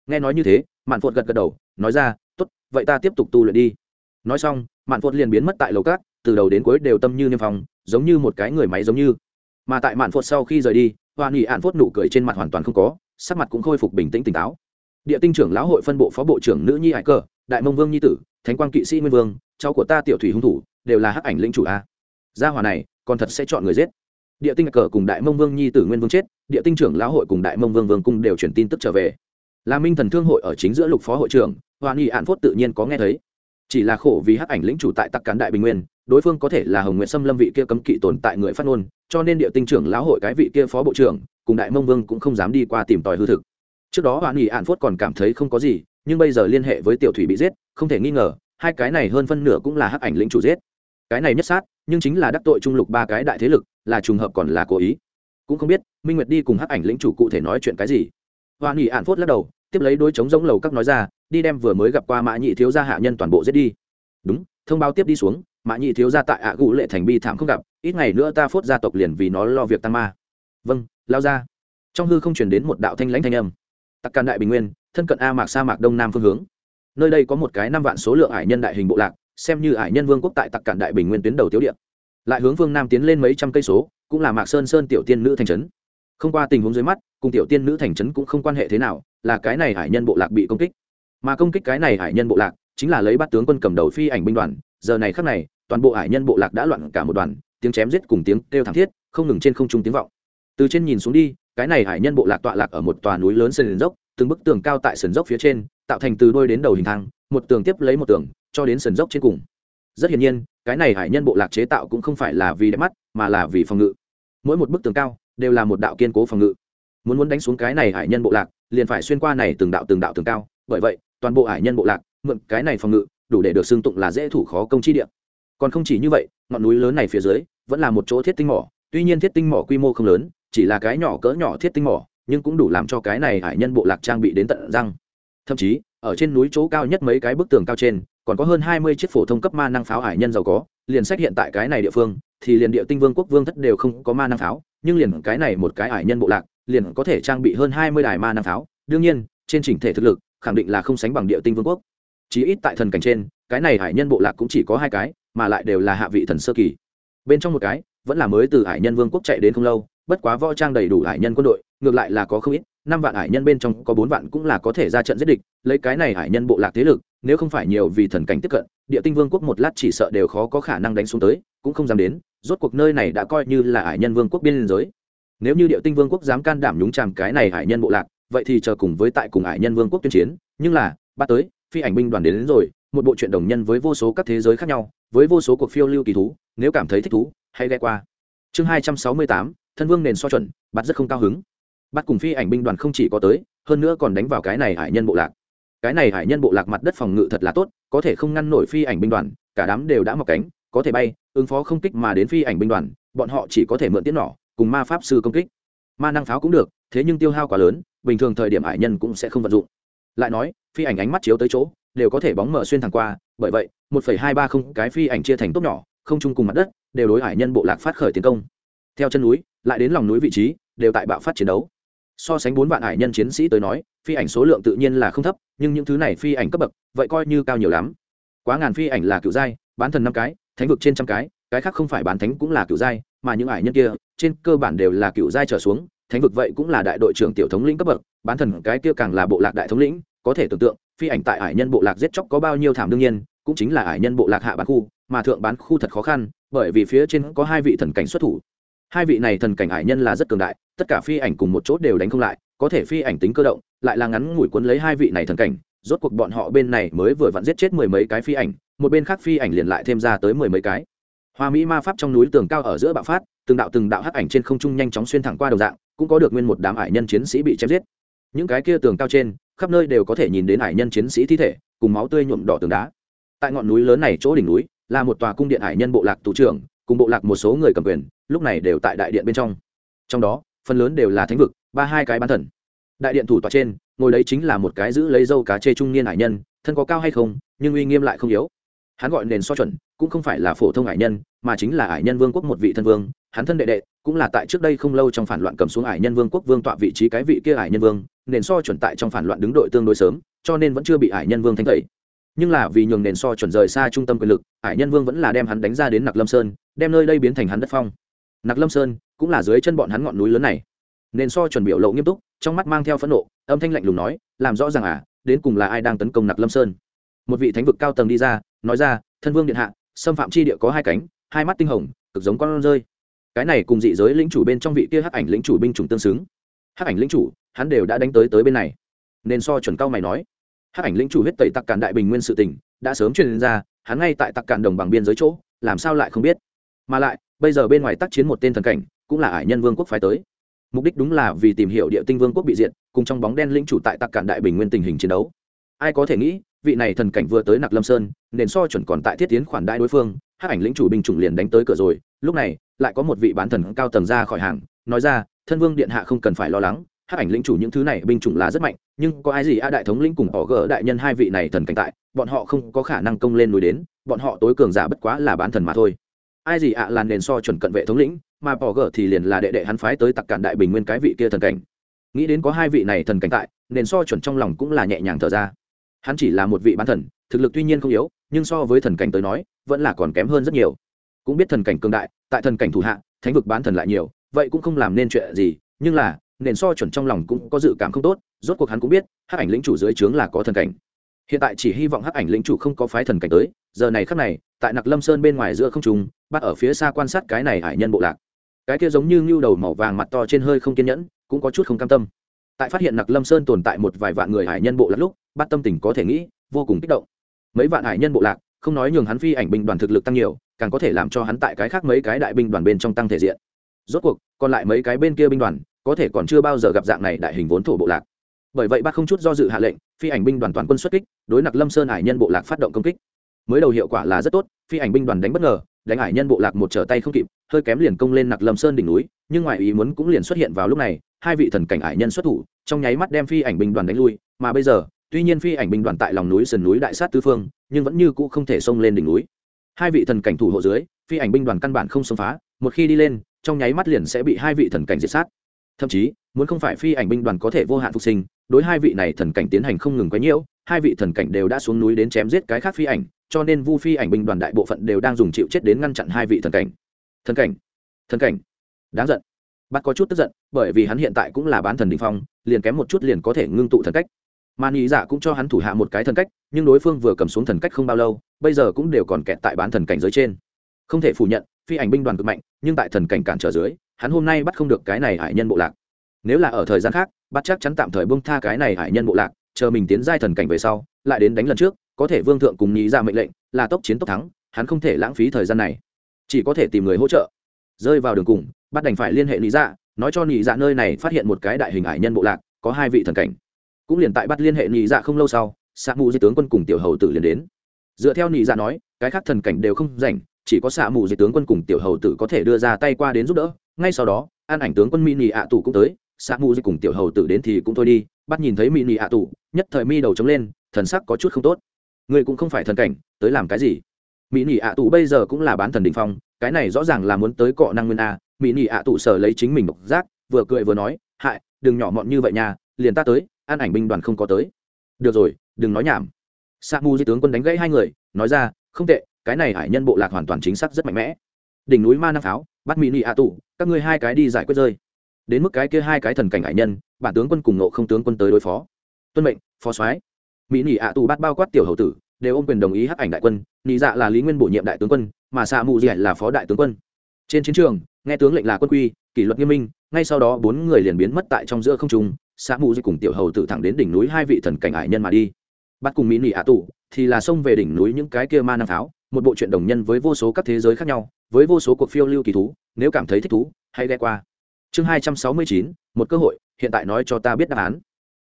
Nghe nói như thế mạn phột gật gật đầu nói ra t ố t vậy ta tiếp tục tu luyện đi. Nói xong mạn phột liền biến mất tại lầu cát từ đầu đến cuối đều tâm như niêm phòng giống như một cái người máy giống như. Mà tại mạn phột sau khi rời đi hoa nghị ạn phốt nụ cười trên mặt hoàn toàn không có, sắc mặt cũng khôi phục bình tĩnh tỉnh táo. Địa tinh trưởng lão hội phân bộ phó bộ trưởng nữ nhi hải cờ, đại mông vương nhi tử, thánh quan kỵ sĩ nguyên vương, cháu của ta tiểu thủy hung thủ, đều là hắc ảnh lĩnh chủ a. Gia hòa này, còn thật sẽ chọn người giết. Địa tinh cờ cùng đại mông vương nhi tử nguyên vương chết, địa tinh trưởng lão hội cùng đại mông vương vương cung đều chuyển tin tức trở về. Là minh thần thương hội ở chính giữa lục phó hội trưởng, hoa nghị ạn phốt tự nhiên có nghe thấy. Chỉ là khổ vì hắc ảnh lĩnh chủ tại tắc cán đại bình nguyên, đối phương có thể là hồng nguyện xâm lâm vị kia cấm kỵ tồn tại người phát ngôn cho nên địa tinh trưởng lão hội cái vị kia phó bộ trưởng, cùng đại mông vương cũng không dám đi qua tìm tòi hư thực. Trước đó hoàn nghi ạn phốt còn cảm thấy không có gì, nhưng bây giờ liên hệ với tiểu thủy bị giết, không thể nghi ngờ, hai cái này hơn phân nửa cũng là hắc ảnh lĩnh chủ giết. Cái này nhất sát, nhưng chính là đắc tội trung lục ba cái đại thế lực, là trùng hợp còn là cố ý. Cũng không biết, minh nguyệt đi cùng hắc ảnh lĩnh chủ cụ thể nói chuyện cái gì. Hoàn nghỉ ạn phốt lắc đầu, tiếp lấy đôi chống giống lầu các nói ra, đi đem vừa mới gặp qua mã nhị thiếu gia hạ nhân toàn bộ giết đi. Đúng, thông báo tiếp đi xuống, mã nhị thiếu gia tại ạ gũ lệ thành bi thảm không gặp ít ngày nữa ta phốt gia tộc liền vì nó lo việc tăng ma. Vâng lao ra. Trong hư không chuyển đến một đạo thanh lãnh thanh âm. Tặc càn đại bình nguyên, thân cận a mạc sa mạc đông nam phương hướng. Nơi đây có một cái năm vạn số lượng ải nhân đại hình bộ lạc, xem như ải nhân vương quốc tại tặc cản đại bình nguyên tuyến đầu tiếu điện lại hướng phương nam tiến lên mấy trăm cây số, cũng là mạc sơn sơn tiểu tiên nữ thành trấn. Không qua tình huống dưới mắt, cùng tiểu tiên nữ thành trấn cũng không quan hệ thế nào, là cái này hải nhân bộ lạc bị công kích. Mà công kích cái này hải nhân bộ lạc, chính là lấy bắt tướng quân cầm đầu phi ảnh binh đoàn. Giờ này khắc này, toàn bộ hải nhân bộ lạc đã loạn cả một đoàn tiếng chém giết cùng tiếng kêu thảm thiết, không ngừng trên không trung tiếng vọng. Từ trên nhìn xuống đi, cái này hải nhân bộ lạc tọa lạc ở một tòa núi lớn sườn dốc, từng bức tường cao tại sườn dốc phía trên, tạo thành từ đôi đến đầu hình thang, một tường tiếp lấy một tường, cho đến sườn dốc trên cùng. Rất hiển nhiên, cái này hải nhân bộ lạc chế tạo cũng không phải là vì đẹp mắt, mà là vì phòng ngự. Mỗi một bức tường cao đều là một đạo kiên cố phòng ngự. Muốn muốn đánh xuống cái này hải nhân bộ lạc, liền phải xuyên qua này từng đạo từng đạo tường cao. Bởi vậy, toàn bộ hải nhân bộ lạc, mượn cái này phòng ngự, đủ để được xưng tụng là dễ thủ khó công chi địa còn không chỉ như vậy, ngọn núi lớn này phía dưới vẫn là một chỗ thiết tinh mỏ. Tuy nhiên thiết tinh mỏ quy mô không lớn, chỉ là cái nhỏ cỡ nhỏ thiết tinh mỏ, nhưng cũng đủ làm cho cái này hải nhân bộ lạc trang bị đến tận răng. Thậm chí, ở trên núi chỗ cao nhất mấy cái bức tường cao trên, còn có hơn hai mươi chiếc phổ thông cấp ma năng pháo hải nhân giàu có. Liền sách hiện tại cái này địa phương, thì liền địa tinh vương quốc vương thất đều không có ma năng pháo, nhưng liền cái này một cái hải nhân bộ lạc, liền có thể trang bị hơn hai mươi đài ma năng pháo. Đương nhiên, trên chỉnh thể thực lực, khẳng định là không sánh bằng địa tinh vương quốc. Chí ít tại thần cảnh trên, cái này hải nhân bộ lạc cũng chỉ có hai cái mà lại đều là hạ vị thần sơ kỳ. Bên trong một cái vẫn là mới từ hải nhân vương quốc chạy đến không lâu bất quá võ trang đầy đủ hải nhân quân đội ngược lại là có không ít năm vạn hải nhân bên trong có bốn vạn cũng là có thể ra trận giết địch lấy cái này hải nhân bộ lạc thế lực nếu không phải nhiều vì thần cảnh tiếp cận địa tinh vương quốc một lát chỉ sợ đều khó có khả năng đánh xuống tới cũng không dám đến rốt cuộc nơi này đã coi như là hải nhân vương quốc biên giới. Nếu như địa tinh vương quốc dám can đảm nhúng chàm cái này hải nhân bộ lạc vậy thì chờ cùng với tại cùng hải nhân vương quốc tuyên chiến nhưng là ba tới phi ảnh binh đoàn đến, đến rồi một bộ truyện đồng nhân với vô số các thế giới khác nhau với vô số cuộc phiêu lưu kỳ thú, nếu cảm thấy thích thú, hãy ghé qua. Chương hai trăm sáu mươi tám, thân vương nền so chuẩn bắt rất không cao hứng. Bắt cùng phi ảnh binh đoàn không chỉ có tới, hơn nữa còn đánh vào cái này hải nhân bộ lạc. Cái này hải nhân bộ lạc mặt đất phòng ngự thật là tốt, có thể không ngăn nổi phi ảnh binh đoàn, cả đám đều đã mọc cánh, có thể bay, ứng phó không kích mà đến phi ảnh binh đoàn, bọn họ chỉ có thể mượn tiếng nỏ, cùng ma pháp sư công kích. Ma năng pháo cũng được, thế nhưng tiêu hao quá lớn, bình thường thời điểm hải nhân cũng sẽ không vận dụng. Lại nói, phi ảnh ánh mắt chiếu tới chỗ đều có thể bóng mở xuyên thẳng qua, bởi vậy, một phẩy hai ba không cái phi ảnh chia thành tốt nhỏ, không chung cùng mặt đất, đều đối hải nhân bộ lạc phát khởi tiến công. Theo chân núi, lại đến lòng núi vị trí, đều tại bạo phát chiến đấu. So sánh bốn vạn hải nhân chiến sĩ tới nói, phi ảnh số lượng tự nhiên là không thấp, nhưng những thứ này phi ảnh cấp bậc, vậy coi như cao nhiều lắm. Quá ngàn phi ảnh là cựu giai, bán thần năm cái, thánh vực trên trăm cái cái khác không phải bán thánh cũng là cựu giai, mà những ải nhân kia, trên cơ bản đều là cựu giai trở xuống, thánh vực vậy cũng là đại đội trưởng tiểu thống lĩnh cấp bậc, bán thần cái kia càng là bộ lạc đại thống lĩnh, có thể tưởng tượng phi ảnh tại ải nhân bộ lạc giết chóc có bao nhiêu thảm đương nhiên, cũng chính là ải nhân bộ lạc hạ bán khu, mà thượng bán khu thật khó khăn, bởi vì phía trên có hai vị thần cảnh xuất thủ. Hai vị này thần cảnh ải nhân là rất cường đại, tất cả phi ảnh cùng một chốt đều đánh không lại, có thể phi ảnh tính cơ động, lại là ngắn ngủi cuốn lấy hai vị này thần cảnh, rốt cuộc bọn họ bên này mới vừa vặn giết chết mười mấy cái phi ảnh, một bên khác phi ảnh liền lại thêm ra tới mười mấy cái. Hoa mỹ ma pháp trong núi tường cao ở giữa bạo phát, từng đạo từng đạo hắc ảnh trên không trung nhanh chóng xuyên thẳng qua đầu dạng, cũng có được nguyên một đám ải nhân chiến sĩ bị chém giết. Những cái kia tường cao trên khắp nơi đều có thể nhìn đến hải nhân chiến sĩ thi thể, cùng máu tươi nhuộm đỏ tường đá. Tại ngọn núi lớn này chỗ đỉnh núi, là một tòa cung điện hải nhân bộ lạc tù trưởng, cùng bộ lạc một số người cầm quyền, lúc này đều tại đại điện bên trong. Trong đó, phần lớn đều là thánh vực, ba hai cái bán thần. Đại điện thủ tòa trên, ngồi đấy chính là một cái giữ lấy dâu cá chê trung niên hải nhân, thân có cao hay không, nhưng uy nghiêm lại không yếu. Hắn gọi nền so chuẩn, cũng không phải là phổ thông hải nhân, mà chính là hải nhân vương quốc một vị thân vương. Hắn thân đệ đệ, cũng là tại trước đây không lâu trong phản loạn cầm xuống hải nhân vương quốc vương tọa vị trí cái vị kia hải nhân vương nền so chuẩn tại trong phản loạn đứng đội tương đối sớm, cho nên vẫn chưa bị hải nhân vương thanh tẩy. Nhưng là vì nhường nền so chuẩn rời xa trung tâm quyền lực, hải nhân vương vẫn là đem hắn đánh ra đến nặc lâm sơn, đem nơi đây biến thành hắn đất phong. Nặc lâm sơn cũng là dưới chân bọn hắn ngọn núi lớn này. Nền so chuẩn biểu lộ nghiêm túc, trong mắt mang theo phẫn nộ, âm thanh lạnh lùng nói, làm rõ ràng à đến cùng là ai đang tấn công nặc lâm sơn? Một vị thánh vực cao tầng đi ra, nói ra, thân vương điện hạ, xâm phạm chi địa có hai cánh, hai mắt tinh hồng, cực giống con rơi. Cái này cùng dị giới lĩnh chủ bên trong vị kia hắc ảnh lĩnh chủ binh chủng tương xứng. Hắc ảnh lĩnh chủ hắn đều đã đánh tới tới bên này. Nên so chuẩn cao mày nói. Hắc ảnh lĩnh chủ huyết tẩy tặc cản đại bình nguyên sự tình, đã sớm truyền ra, hắn ngay tại tặc cản đồng bằng biên giới chỗ, làm sao lại không biết? Mà lại, bây giờ bên ngoài tác chiến một tên thần cảnh, cũng là ải nhân vương quốc phái tới. Mục đích đúng là vì tìm hiểu địa tinh vương quốc bị diện cùng trong bóng đen lĩnh chủ tại tặc cản đại bình nguyên tình hình chiến đấu. Ai có thể nghĩ, vị này thần cảnh vừa tới nặc lâm sơn nền so chuẩn còn tại thiết tiến khoản đại đối phương, hắc ảnh lĩnh chủ binh chủng liền đánh tới cửa rồi, lúc này, lại có một vị bán thần cao tầng ra khỏi hàng, nói ra, thân vương điện hạ không cần phải lo lắng hắc ảnh lĩnh chủ những thứ này binh chủng là rất mạnh, nhưng có ai gì a đại thống lĩnh cùng họ gỡ đại nhân hai vị này thần cảnh tại, bọn họ không có khả năng công lên núi đến, bọn họ tối cường giả bất quá là bán thần mà thôi. Ai gì ạ à là nền so chuẩn cận vệ thống lĩnh, mà bỏ gỡ thì liền là đệ đệ hắn phái tới tặc cản đại bình nguyên cái vị kia thần cảnh. Nghĩ đến có hai vị này thần cảnh tại, nền so chuẩn trong lòng cũng là nhẹ nhàng thở ra. Hắn chỉ là một vị bán thần, thực lực tuy nhiên không yếu, nhưng so với thần cảnh tới nói, vẫn là còn kém hơn rất nhiều. Cũng biết thần cảnh cường đại, tại thần cảnh thủ hạ, thánh vực bán thần lại nhiều, vậy cũng không làm nên chuyện gì, nhưng là nền so chuẩn trong lòng cũng có dự cảm không tốt, rốt cuộc hắn cũng biết, hắc ảnh lĩnh chủ dưới trướng là có thần cảnh. Hiện tại chỉ hy vọng hắc ảnh lĩnh chủ không có phái thần cảnh tới, giờ này khắc này, tại nặc lâm sơn bên ngoài giữa không trùng bắt ở phía xa quan sát cái này hải nhân bộ lạc. Cái kia giống như ngưu đầu màu vàng mặt to trên hơi không kiên nhẫn, cũng có chút không cam tâm. Tại phát hiện nặc lâm sơn tồn tại một vài vạn người hải nhân bộ lạc lúc, bắt tâm tình có thể nghĩ, vô cùng kích động. Mấy vạn hải nhân bộ lạc, không nói nhường hắn phi ảnh binh đoàn thực lực tăng nhiều, càng có thể làm cho hắn tại cái khác mấy cái đại binh đoàn bên trong tăng thể diện. Rốt cuộc, còn lại mấy cái bên kia binh đoàn có thể còn chưa bao giờ gặp dạng này đại hình vốn thổ bộ lạc. Bởi vậy bác không chút do dự hạ lệnh, phi ảnh binh đoàn toàn quân xuất kích, đối nặc lâm sơn hải nhân bộ lạc phát động công kích. Mới đầu hiệu quả là rất tốt, phi ảnh binh đoàn đánh bất ngờ, đánh hải nhân bộ lạc một trở tay không kịp, hơi kém liền công lên nặc lâm sơn đỉnh núi, nhưng ngoài ý muốn cũng liền xuất hiện vào lúc này, hai vị thần cảnh hải nhân xuất thủ, trong nháy mắt đem phi ảnh binh đoàn đánh lui, mà bây giờ, tuy nhiên phi ảnh binh đoàn tại lòng núi sườn núi đại sát tứ phương, nhưng vẫn như cũ không thể xông lên đỉnh núi. Hai vị thần cảnh thủ hộ dưới, phi ảnh binh đoàn căn bản không xông phá, một khi đi lên, trong nháy mắt liền sẽ bị hai vị thần cảnh diệt sát thậm chí, muốn không phải phi ảnh binh đoàn có thể vô hạn phục sinh, đối hai vị này thần cảnh tiến hành không ngừng quấy nhiễu, hai vị thần cảnh đều đã xuống núi đến chém giết cái khác phi ảnh, cho nên vu phi ảnh binh đoàn đại bộ phận đều đang dùng chịu chết đến ngăn chặn hai vị thần cảnh. Thần cảnh thần cảnh. Đáng giận. Bắt có chút tức giận, bởi vì hắn hiện tại cũng là bán thần đình phong, liền kém một chút liền có thể ngưng tụ thần cách. Mà nghĩ giả dạ cũng cho hắn thủ hạ một cái thần cách, nhưng đối phương vừa cầm xuống thần cách không bao lâu, bây giờ cũng đều còn kẹt tại bán thần cảnh giới trên. Không thể phủ nhận, phi ảnh binh đoàn cực mạnh, nhưng tại thần cảnh cản trở dưới hắn hôm nay bắt không được cái này hải nhân bộ lạc. Nếu là ở thời gian khác, bắt chắc chắn tạm thời bông tha cái này hải nhân bộ lạc, chờ mình tiến giai thần cảnh về sau, lại đến đánh lần trước, có thể vương thượng cùng nhị ra mệnh lệnh, là tốc chiến tốc thắng, hắn không thể lãng phí thời gian này. Chỉ có thể tìm người hỗ trợ. Rơi vào đường cùng, bắt đành phải liên hệ lý dạ nói cho nhị dạ nơi này phát hiện một cái đại hình hải nhân bộ lạc, có hai vị thần cảnh. Cũng liền tại bắt liên hệ nhị dạ không lâu sau xạ mù di tướng quân cùng tiểu hầu tử liền đến. Dựa theo nhị dạ nói, cái khác thần cảnh đều không rảnh, chỉ có xạ mù di tướng quân cùng tiểu hầu tử có thể đưa ra tay qua đến giúp đỡ ngay sau đó, an ảnh tướng quân mini ạ tù cũng tới xạ mù di cùng tiểu hầu tử đến thì cũng thôi đi, bắt nhìn thấy mini ạ tù, nhất thời mi đầu trống lên, thần sắc có chút không tốt. Người cũng không phải thần cảnh, tới làm cái gì? Mỹ Nỉ ạ tù bây giờ cũng là bán thần đình phong, cái này rõ ràng là muốn tới cọ năng nguyên a. Mỹ Nỉ ạ tù sở lấy chính mình độc giác, vừa cười vừa nói, hại, đừng nhỏ mọn như vậy nha, liền ta tới, an ảnh binh đoàn không có tới. Được rồi, đừng nói nhảm. Sa mu di tướng quân đánh gãy hai người, nói ra, không tệ, cái này hải nhân bộ lạc hoàn toàn chính xác rất mạnh mẽ. Đỉnh núi ma năng pháo, bắt mỹ nị ạ tù các ngươi hai cái đi giải quyết rơi. Đến mức cái kia hai cái thần cảnh hải nhân, bản tướng quân cùng nộ không tướng quân tới đối phó. Tuân mệnh, phó soái. Mỹ nỉ ạ tù bắt bao quát tiểu hậu tử, đều ôm quyền đồng ý hắc ảnh đại quân. Nỉ dạ là lý nguyên bổ nhiệm đại tướng quân, mà xạ mù dì là phó đại tướng quân. Trên chiến trường, nghe tướng lệnh là quân quy, kỷ luật nghiêm minh, ngay sau đó bốn người liền biến mất tại trong giữa không trung. Xạ mù di cùng tiểu hầu tử thẳng đến đỉnh núi hai vị thần cảnh ải nhân mà đi. Bắt cùng mỹ nỉ ạ tù, thì là xông về đỉnh núi những cái kia ma năng pháo một bộ truyện đồng nhân với vô số các thế giới khác nhau với vô số cuộc phiêu lưu kỳ thú, nếu cảm thấy thích thú, hãy ghé qua. Chương hai trăm sáu mươi chín, một cơ hội, hiện tại nói cho ta biết đáp án.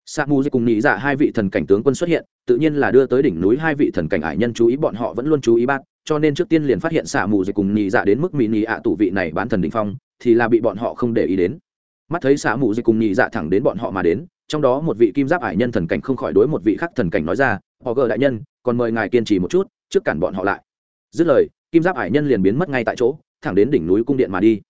Sa mù di cùng nghĩ dạ hai vị thần cảnh tướng quân xuất hiện, tự nhiên là đưa tới đỉnh núi hai vị thần cảnh ải nhân chú ý, bọn họ vẫn luôn chú ý bác, cho nên trước tiên liền phát hiện sa mù di cùng nghĩ dạ đến mức mỹ nghĩ ạ tụ vị này bán thần đ phong, thì là bị bọn họ không để ý đến. Mắt thấy sa mù di cùng nhị dạ thẳng đến bọn họ mà đến, trong đó một vị kim giáp ải nhân thần cảnh không khỏi đối một vị khác thần cảnh nói ra, họ gờ đại nhân, còn mời ngài kiên trì một chút, trước cản bọn họ lại. Dứt lời kim giáp hải nhân liền biến mất ngay tại chỗ, thẳng đến đỉnh núi cung điện mà đi.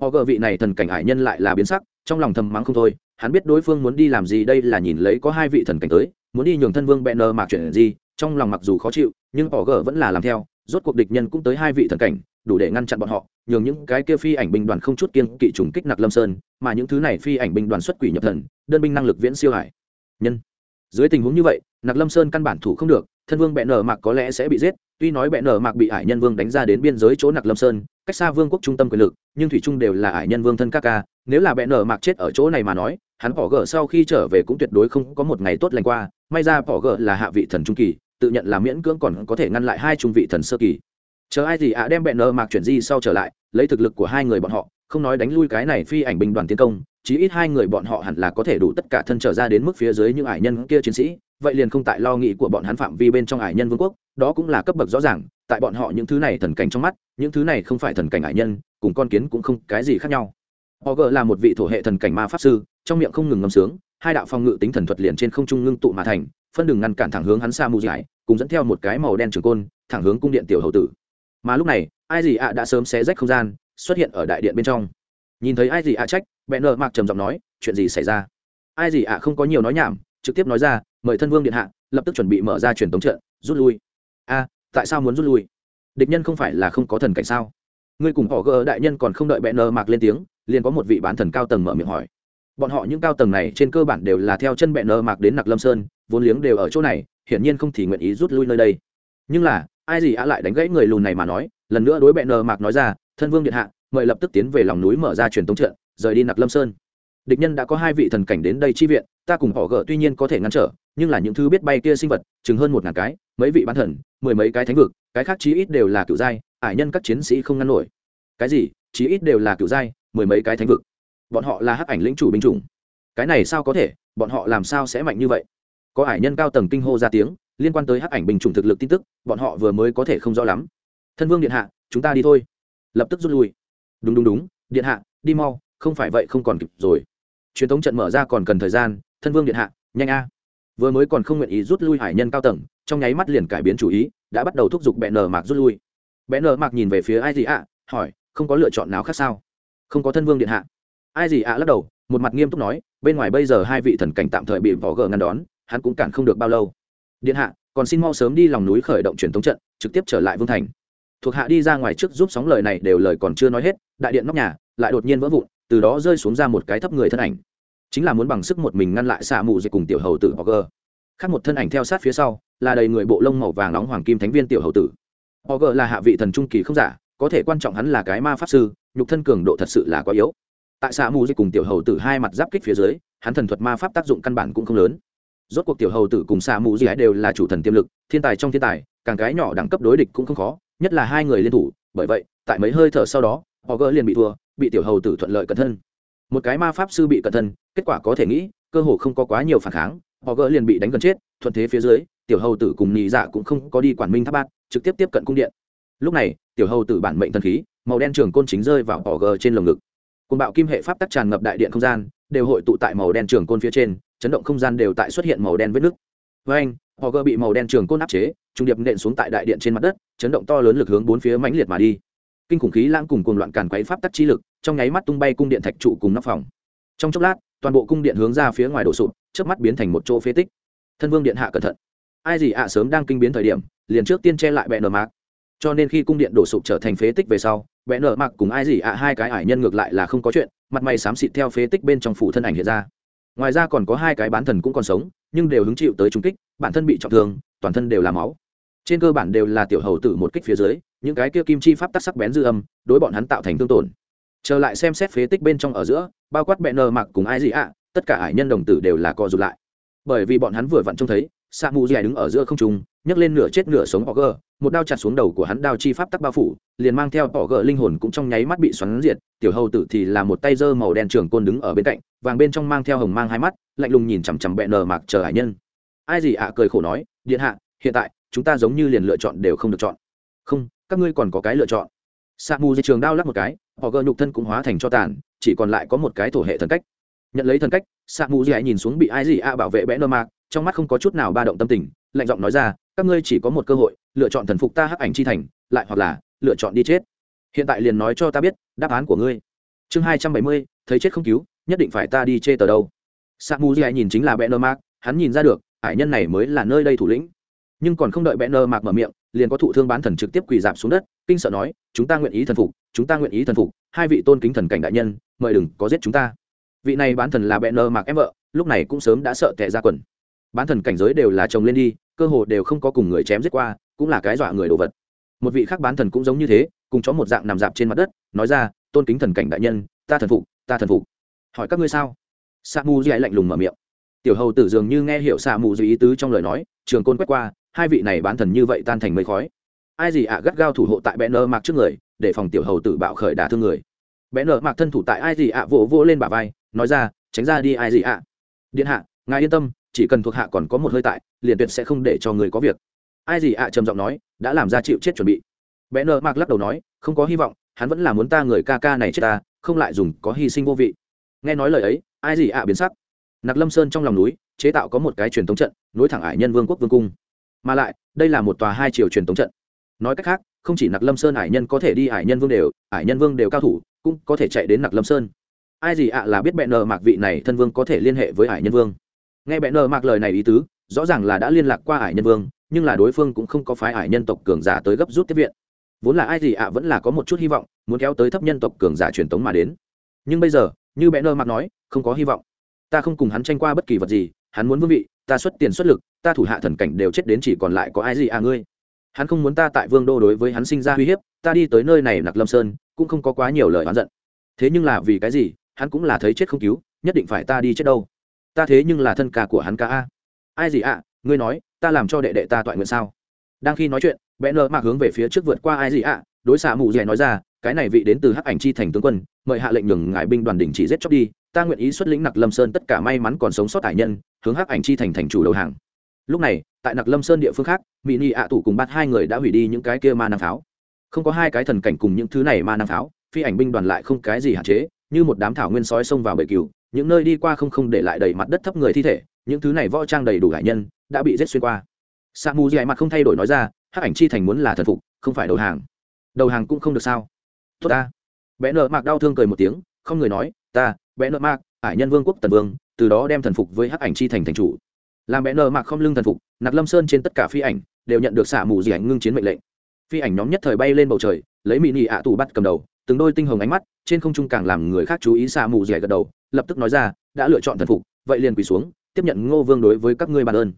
Họ gờ vị này thần cảnh hải nhân lại là biến sắc, trong lòng thầm mắng không thôi, hắn biết đối phương muốn đi làm gì đây là nhìn lấy có hai vị thần cảnh tới, muốn đi nhường thân vương bẹn nơ mạc chuyện gì, trong lòng mặc dù khó chịu, nhưng họ gờ vẫn là làm theo, rốt cuộc địch nhân cũng tới hai vị thần cảnh, đủ để ngăn chặn bọn họ, nhường những cái kia phi ảnh binh đoàn không chút kiên kỵ trùng kích nặc lâm sơn, mà những thứ này phi ảnh binh đoàn xuất quỷ nhập thần, đơn binh năng lực viễn siêu hải. Nhân. Dưới tình huống như vậy, nặc lâm sơn căn bản thủ không được, thân vương bệ nở mạc có lẽ sẽ bị giết tuy nói bệ nở mạc bị ải nhân vương đánh ra đến biên giới chỗ nặc lâm sơn, cách xa vương quốc trung tâm quyền lực, nhưng thủy trung đều là ải nhân vương thân các ca. Nếu là bệ nở mạc chết ở chỗ này mà nói, hắn bỏ gỡ sau khi trở về cũng tuyệt đối không có một ngày tốt lành qua. May ra bỏ gỡ là hạ vị thần trung kỳ, tự nhận là miễn cưỡng còn có thể ngăn lại hai trung vị thần sơ kỳ. Chờ ai gì ạ, đem bẹn nở mạc chuyển di sau trở lại, lấy thực lực của hai người bọn họ, không nói đánh lui cái này phi ảnh binh đoàn tiến công, chí ít hai người bọn họ hẳn là có thể đủ tất cả thân trở ra đến mức phía dưới những ải nhân kia chiến sĩ vậy liền không tại lo nghĩ của bọn hắn phạm vi bên trong ải nhân vương quốc, đó cũng là cấp bậc rõ ràng, tại bọn họ những thứ này thần cảnh trong mắt, những thứ này không phải thần cảnh ải nhân, cùng con kiến cũng không cái gì khác nhau. Họ gợ là một vị thổ hệ thần cảnh ma pháp sư, trong miệng không ngừng ngâm sướng, hai đạo phong ngự tính thần thuật liền trên không trung ngưng tụ mà thành, phân đường ngăn cản thẳng hướng hắn xa mù giải cùng dẫn theo một cái màu đen trường côn, thẳng hướng cung điện tiểu hậu tử. Mà lúc này, ai gì ạ đã sớm xé rách không gian, xuất hiện ở đại điện bên trong. Nhìn thấy ai gì ạ trách, bẹn nợ mạc trầm giọng nói, chuyện gì xảy ra? Ai gì ạ không có nhiều nói nhảm, trực tiếp nói ra mời thân vương điện hạ, lập tức chuẩn bị mở ra truyền tống trận, rút lui. A, tại sao muốn rút lui? Địch nhân không phải là không có thần cảnh sao? Ngươi cùng họ gỡ đại nhân còn không đợi bẹn nờ mạc lên tiếng, liền có một vị bán thần cao tầng mở miệng hỏi. Bọn họ những cao tầng này trên cơ bản đều là theo chân bẹn nờ mạc đến nặc lâm sơn, vốn liếng đều ở chỗ này, hiển nhiên không thì nguyện ý rút lui nơi đây. Nhưng là, ai gì ạ lại đánh gãy người lùn này mà nói, lần nữa đối bệ nờ mạc nói ra, thân vương điện hạ, mời lập tức tiến về lòng núi mở ra truyền tống trận, rời đi nặc lâm sơn. Địch nhân đã có hai vị thần cảnh đến đây chi viện, ta cùng họ gỡ tuy nhiên có thể ngăn trở nhưng là những thứ biết bay kia sinh vật, chừng hơn một ngàn cái, mấy vị bán thần, mười mấy cái thánh vực, cái khác chí ít đều là cựu giai, ải nhân các chiến sĩ không ngăn nổi. Cái gì? Chí ít đều là cựu giai, mười mấy cái thánh vực. Bọn họ là hắc ảnh lĩnh chủ binh chủng. Cái này sao có thể? Bọn họ làm sao sẽ mạnh như vậy? Có ải nhân cao tầng kinh hô ra tiếng, liên quan tới hắc ảnh binh chủng thực lực tin tức, bọn họ vừa mới có thể không rõ lắm. Thân vương điện hạ, chúng ta đi thôi. Lập tức rút lui. Đúng đúng đúng, điện hạ, đi mau, không phải vậy không còn kịp rồi. Truyền thống trận mở ra còn cần thời gian, thân vương điện hạ, nhanh a vừa mới còn không nguyện ý rút lui hải nhân cao tầng, trong nháy mắt liền cải biến chủ ý, đã bắt đầu thúc giục bẹn nờ mạc rút lui. Bẹn nờ mạc nhìn về phía ai gì ạ, hỏi, không có lựa chọn nào khác sao? Không có thân vương điện hạ. Ai gì ạ lắc đầu, một mặt nghiêm túc nói, bên ngoài bây giờ hai vị thần cảnh tạm thời bị vỏ gờ ngăn đón, hắn cũng cản không được bao lâu. Điện hạ, còn xin mau sớm đi lòng núi khởi động truyền thống trận, trực tiếp trở lại vương thành. Thuộc hạ đi ra ngoài trước giúp sóng lời này đều lời còn chưa nói hết, đại điện nóc nhà lại đột nhiên vỡ vụn, từ đó rơi xuống ra một cái thấp người thân ảnh chính là muốn bằng sức một mình ngăn lại xạ mù dịch cùng tiểu hầu tử Hogger. khác một thân ảnh theo sát phía sau, là đầy người bộ lông màu vàng nóng hoàng kim thánh viên tiểu hầu tử. Hogger là hạ vị thần trung kỳ không giả, có thể quan trọng hắn là cái ma pháp sư, nhục thân cường độ thật sự là quá yếu. Tại xạ mù dịch cùng tiểu hầu tử hai mặt giáp kích phía dưới, hắn thần thuật ma pháp tác dụng căn bản cũng không lớn. Rốt cuộc tiểu hầu tử cùng xạ mù dịch đều là chủ thần tiềm lực, thiên tài trong thiên tài, càng cái nhỏ đẳng cấp đối địch cũng không khó, nhất là hai người liên thủ, bởi vậy, tại mấy hơi thở sau đó họ gỡ liền bị thua, bị tiểu hầu tử thuận lợi cẩn thân một cái ma pháp sư bị cẩn thân, kết quả có thể nghĩ, cơ hồ không có quá nhiều phản kháng, họ gỡ liền bị đánh gần chết, thuận thế phía dưới, tiểu hầu tử cùng nhị dạ cũng không có đi quản minh tháp bát, trực tiếp tiếp cận cung điện. Lúc này, tiểu hầu tử bản mệnh thần khí, màu đen trường côn chính rơi vào họ gỡ trên lồng ngực. Côn bạo kim hệ pháp tắc tràn ngập đại điện không gian, đều hội tụ tại màu đen trường côn phía trên, chấn động không gian đều tại xuất hiện màu đen vết nứt. Với anh, họ gỡ bị màu đen trường côn áp chế, trung điệp nện xuống tại đại điện trên mặt đất, chấn động to lớn lực hướng bốn phía mãnh liệt mà đi. Kinh khủng khí lãng cùng cuồng loạn càn quấy pháp tắc chi lực trong nháy mắt tung bay cung điện thạch trụ cùng nóc phòng. Trong chốc lát, toàn bộ cung điện hướng ra phía ngoài đổ sụp trước mắt biến thành một chỗ phế tích. Thân vương điện hạ cẩn thận. Ai gì ạ, sớm đang kinh biến thời điểm, liền trước tiên che lại bệ nở mạc. Cho nên khi cung điện đổ sụp trở thành phế tích về sau, bệ nở mạc cùng ai gì ạ, hai cái ải nhân ngược lại là không có chuyện, mặt mày xám xịt theo phế tích bên trong phủ thân ảnh hiện ra. Ngoài ra còn có hai cái bán thần cũng còn sống, nhưng đều hứng chịu tới trung kích, bản thân bị trọng thương, toàn thân đều là máu. Trên cơ bản đều là tiểu hầu tử một kích phía dưới, những cái kia kim chi pháp tắc sắc bén dư âm, đối bọn hắn tạo thành thương tổn trở lại xem xét phế tích bên trong ở giữa, bao quát bẹ nờ mặc cùng ai gì ạ, tất cả hải nhân đồng tử đều là co rụt lại. Bởi vì bọn hắn vừa vặn trông thấy, sa mù dài đứng ở giữa không trung, nhấc lên nửa chết nửa sống bỏ gờ một đao chặt xuống đầu của hắn đao chi pháp tắc bao phủ, liền mang theo bỏ gờ linh hồn cũng trong nháy mắt bị xoắn diệt, tiểu hầu tử thì là một tay dơ màu đen trường côn đứng ở bên cạnh, vàng bên trong mang theo hồng mang hai mắt, lạnh lùng nhìn chằm chằm bẹ nờ mạc chờ hải nhân. Ai gì ạ cười khổ nói, điện hạ, hiện tại, chúng ta giống như liền lựa chọn đều không được chọn. Không, các ngươi còn có cái lựa chọn. Sa mù di trường đao lắc một cái họ gờ nhục thân cũng hóa thành cho tàn, chỉ còn lại có một cái thổ hệ thần cách. Nhận lấy thần cách sa mù di nhìn xuống bị ai gì a bảo vệ bẽ nơ mạc, trong mắt không có chút nào ba động tâm tình, lạnh giọng nói ra, các ngươi chỉ có một cơ hội, lựa chọn thần phục ta hắc ảnh chi thành, lại hoặc là lựa chọn đi chết. Hiện tại liền nói cho ta biết, đáp án của ngươi. Chương hai trăm bảy mươi, thấy chết không cứu, nhất định phải ta đi chê tờ đâu. Sa mù di nhìn chính là bẽ nơ mạc, hắn nhìn ra được hải nhân này mới là nơi đây thủ lĩnh. Nhưng còn không đợi bẽ nơ mạc mở miệng liền có thụ thương bán thần trực tiếp quỳ dạp xuống đất, kinh sợ nói, chúng ta nguyện ý thần phục, chúng ta nguyện ý thần phục, hai vị tôn kính thần cảnh đại nhân, mời đừng có giết chúng ta. Vị này bán thần là bẽ nơ mạc em vợ, lúc này cũng sớm đã sợ tệ ra quần. Bán thần cảnh giới đều là chồng lên đi, cơ hồ đều không có cùng người chém giết qua, cũng là cái dọa người đồ vật. Một vị khác bán thần cũng giống như thế, cùng chó một dạng nằm dạp trên mặt đất, nói ra, tôn kính thần cảnh đại nhân, ta thần phục, ta thần phục. Hỏi các ngươi sao? Sa mu dì lạnh lùng mở miệng. Tiểu hầu tử dường như nghe hiểu sa mu dì ý tứ trong lời nói, trường côn quét qua hai vị này bán thần như vậy tan thành mây khói. Ai gì ạ, gắt gao thủ hộ tại bẽ nơ mạc trước người, để phòng tiểu hầu tử bạo khởi đả thương người. Bẽ nơ mạc thân thủ tại ai gì ạ vỗ vỗ lên bả vai, nói ra, tránh ra đi, ai gì ạ. Điện hạ, ngài yên tâm, chỉ cần thuộc hạ còn có một hơi tại, liền tuyệt sẽ không để cho người có việc. Ai gì ạ trầm giọng nói, đã làm ra chịu chết chuẩn bị. Bẽ nơ mạc lắc đầu nói, không có hy vọng, hắn vẫn là muốn ta người ca ca này chết ta, không lại dùng có hy sinh vô vị. Nghe nói lời ấy, ai gì ạ biến sắc. Nặc lâm sơn trong lòng núi, chế tạo có một cái truyền thống trận, nối thẳng ải nhân vương quốc vương cung mà lại, đây là một tòa hai chiều truyền thống trận. Nói cách khác, không chỉ nặc lâm sơn Hải nhân có thể đi Hải nhân vương đều Hải nhân vương đều cao thủ, cũng có thể chạy đến nặc lâm sơn. Ai gì ạ à là biết bệ nờ mạc vị này thân vương có thể liên hệ với Hải nhân vương? Nghe bệ nờ mạc lời này ý tứ, rõ ràng là đã liên lạc qua Hải nhân vương, nhưng là đối phương cũng không có phái Hải nhân tộc cường giả tới gấp rút tiếp viện. Vốn là ai gì ạ à vẫn là có một chút hy vọng, muốn kéo tới thấp nhân tộc cường giả truyền tống mà đến. Nhưng bây giờ, như bệ nờ mạc nói, không có hy vọng. Ta không cùng hắn tranh qua bất kỳ vật gì, hắn muốn vương vị, ta xuất tiền xuất lực ta thủ hạ thần cảnh đều chết đến chỉ còn lại có ai gì à ngươi? Hắn không muốn ta tại vương đô đối với hắn sinh ra uy hiếp ta đi tới nơi này nặc lâm sơn cũng không có quá nhiều lời oán giận. Thế nhưng là vì cái gì hắn cũng là thấy chết không cứu nhất định phải ta đi chết đâu. Ta thế nhưng là thân ca của hắn ca a. Ai gì ạ? À, ngươi nói ta làm cho đệ đệ ta toại nguyện sao? Đang khi nói chuyện bẽ nơ mạc hướng về phía trước vượt qua ai gì ạ? À, đối xạ mù dẻ nói ra cái này vị đến từ hắc ảnh chi thành tướng quân mời hạ lệnh nhường ngại binh đoàn đình chỉ giết chóc đi. Ta nguyện ý xuất lĩnh nặc lâm sơn tất cả may mắn còn sống sót tài nhân hướng hắc ảnh chi thành thành chủ đầu hàng lúc này, tại nặc lâm sơn địa phương khác mỹ nị ạ tủ cùng bắt hai người đã hủy đi những cái kia ma năng pháo. Không có hai cái thần cảnh cùng những thứ này ma năng pháo, phi ảnh binh đoàn lại không cái gì hạn chế, như một đám thảo nguyên sói xông vào bể cừu, những nơi đi qua không không để lại đầy mặt đất thấp người thi thể, những thứ này võ trang đầy đủ hải nhân, đã bị giết xuyên qua. Sa mù dạy mặt không thay đổi nói ra, hắc ảnh chi thành muốn là thần phục, không phải đầu hàng. Đầu hàng cũng không được sao? Tốt ta. Bé nợ mạc đau thương cười một tiếng, không người nói, ta, bé nợ mạc, ải nhân vương quốc tần vương, từ đó đem thần phục với hắc ảnh chi thành thành chủ làm mẹ nờ mạc không lưng thần phục nặc lâm sơn trên tất cả phi ảnh, đều nhận được xả mù dị ảnh ngưng chiến mệnh lệnh. Phi ảnh nhóm nhất thời bay lên bầu trời, lấy mỹ nị ạ tù bắt cầm đầu, từng đôi tinh hồng ánh mắt, trên không trung càng làm người khác chú ý xả mù dị gật đầu, lập tức nói ra, đã lựa chọn thần phục, vậy liền quỳ xuống, tiếp nhận ngô vương đối với các ngươi bàn ơn.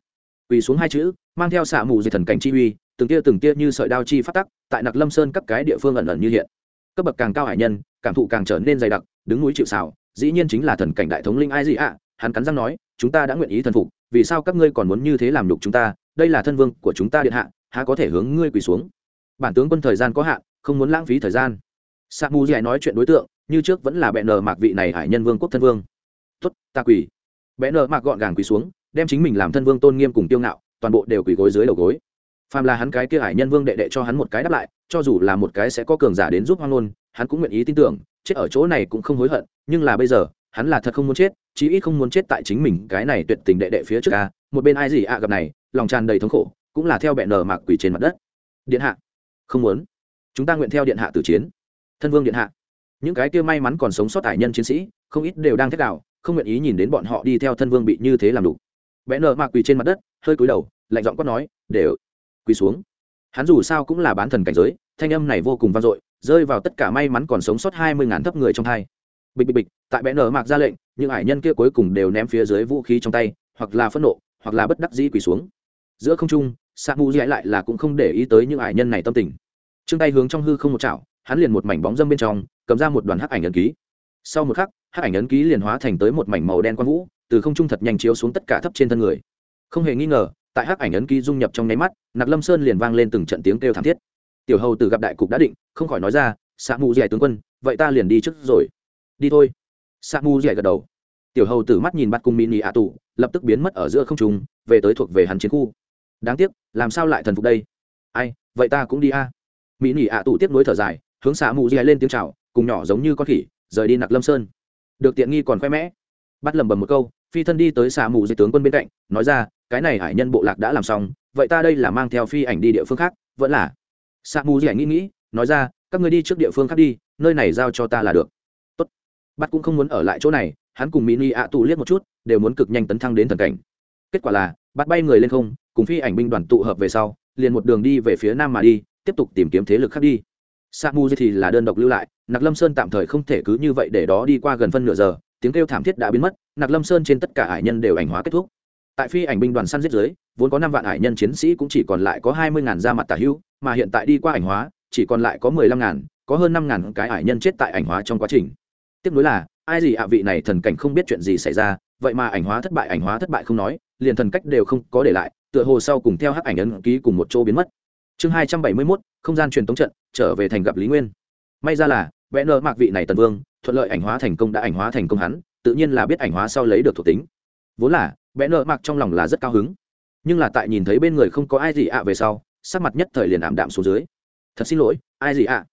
Quỳ xuống hai chữ, mang theo xả mù dị thần cảnh chi uy, từng tia từng tia như sợi đao chi phát tắc, tại nặc lâm sơn các cái địa phương ẩn ẩn như hiện. Cấp bậc càng cao hải nhân, cảm thụ càng trở nên dày đặc, đứng núi chịu xào dĩ nhiên chính là thần cảnh đại thống linh ai gì ạ hắn cắn răng nói, chúng ta đã nguyện ý thần phục, vì sao các ngươi còn muốn như thế làm nhục chúng ta? Đây là thân vương của chúng ta điện hạ, há có thể hướng ngươi quỳ xuống? Bản tướng quân thời gian có hạn, không muốn lãng phí thời gian. Sa mu dạy nói chuyện đối tượng, như trước vẫn là bệ nờ mạc vị này hải nhân vương quốc thân vương. Tuất ta quỳ. Bệ nờ mạc gọn gàng quỳ xuống, đem chính mình làm thân vương tôn nghiêm cùng tiêu ngạo, toàn bộ đều quỳ gối dưới đầu gối. Phàm là hắn cái kia hải nhân vương đệ đệ cho hắn một cái đáp lại, cho dù là một cái sẽ có cường giả đến giúp hoang nôn hắn cũng nguyện ý tin tưởng, chết ở chỗ này cũng không hối hận, nhưng là bây giờ, hắn là thật không muốn chết chí ít không muốn chết tại chính mình cái này tuyệt tình đệ đệ phía trước a, một bên ai gì ạ gặp này, lòng tràn đầy thống khổ, cũng là theo bẹn nở mạc quỷ trên mặt đất. Điện hạ, không muốn. Chúng ta nguyện theo điện hạ tử chiến. Thân vương điện hạ. Những cái kia may mắn còn sống sót tài nhân chiến sĩ, không ít đều đang thét đạo không nguyện ý nhìn đến bọn họ đi theo thân vương bị như thế làm đủ. Bệ nở mạc quỳ trên mặt đất, hơi cúi đầu, lạnh giọng quát nói, đều, quỳ xuống. Hắn dù sao cũng là bán thần cảnh giới, thanh âm này vô cùng vang dội, rơi vào tất cả may mắn còn sống sót hai mươi ngàn thấp người trong hai bịch bịch bịch, tại bẽ nở mạc ra lệnh, những ải nhân kia cuối cùng đều ném phía dưới vũ khí trong tay, hoặc là phẫn nộ, hoặc là bất đắc dĩ quỳ xuống. Giữa không trung sa mu dạy lại là cũng không để ý tới những ải nhân này tâm tình. Trương tay hướng trong hư không một chảo, hắn liền một mảnh bóng dâm bên trong, cầm ra một đoàn hắc ảnh ấn ký. Sau một khắc, hắc ảnh ấn ký liền hóa thành tới một mảnh màu đen quang vũ, từ không trung thật nhanh chiếu xuống tất cả thấp trên thân người. Không hề nghi ngờ, tại hắc ảnh ấn ký dung nhập trong nháy mắt, nặc lâm sơn liền vang lên từng trận tiếng kêu thảm thiết. Tiểu hầu từ gặp đại cục đã định, không khỏi nói ra sa mu dạy tướng quân, vậy ta liền đi trước rồi đi thôi. Sa mu dạy gật đầu. Tiểu hầu tử mắt nhìn bắt cung mini ạ tù lập tức biến mất ở giữa không trung, về tới thuộc về hắn chiến khu. Đáng tiếc, làm sao lại thần phục đây? Ai, vậy ta cũng đi a. À. mỹ ạ tù tiếp nối thở dài, hướng xạ mù dì lên tiếng chào, cùng nhỏ giống như con khỉ, rời đi nặc lâm sơn. Được tiện nghi còn khoe mẽ. Bắt lầm bầm một câu, phi thân đi tới xạ mù dì tướng quân bên cạnh, nói ra, cái này hải nhân bộ lạc đã làm xong, vậy ta đây là mang theo phi ảnh đi địa phương khác, vẫn là. Xạ mù dì nghĩ nghĩ, nói ra, các người đi trước địa phương khác đi, nơi này giao cho ta là được bắt cũng không muốn ở lại chỗ này, hắn cùng mini ạ tụ liếc một chút, đều muốn cực nhanh tấn thăng đến thần cảnh. Kết quả là, bắt bay người lên không, cùng phi ảnh binh đoàn tụ hợp về sau, liền một đường đi về phía nam mà đi, tiếp tục tìm kiếm thế lực khác đi. Sa mu thì là đơn độc lưu lại, nặc lâm sơn tạm thời không thể cứ như vậy để đó đi qua gần phân nửa giờ, tiếng kêu thảm thiết đã biến mất, nặc lâm sơn trên tất cả hải nhân đều ảnh hóa kết thúc. Tại phi ảnh binh đoàn săn giết giới vốn có năm vạn hải nhân chiến sĩ cũng chỉ còn lại có hai mươi ngàn ra mặt tả hữu, mà hiện tại đi qua ảnh hóa, chỉ còn lại có mười lăm ngàn, có hơn năm ngàn cái hải nhân chết tại ảnh hóa trong quá trình tiếp nối là, ai gì ạ, vị này thần cảnh không biết chuyện gì xảy ra, vậy mà ảnh hóa thất bại, ảnh hóa thất bại không nói, liền thần cách đều không có để lại, tựa hồ sau cùng theo hắc ảnh ấn ký cùng một chỗ biến mất. Chương hai trăm bảy mươi mốt, không gian truyền tống trận, trở về thành gặp lý nguyên. May ra là, vẽ nợ mạc vị này tần vương, thuận lợi ảnh hóa thành công, đã ảnh hóa thành công hắn, tự nhiên là biết ảnh hóa sau lấy được thuộc tính. Vốn là, vẽ nợ mạc trong lòng là rất cao hứng. Nhưng là tại nhìn thấy bên người không có ai gì ạ về sau, sắc mặt nhất thời liền ảm đạm xuống dưới. Thật xin lỗi, ai gì ạ?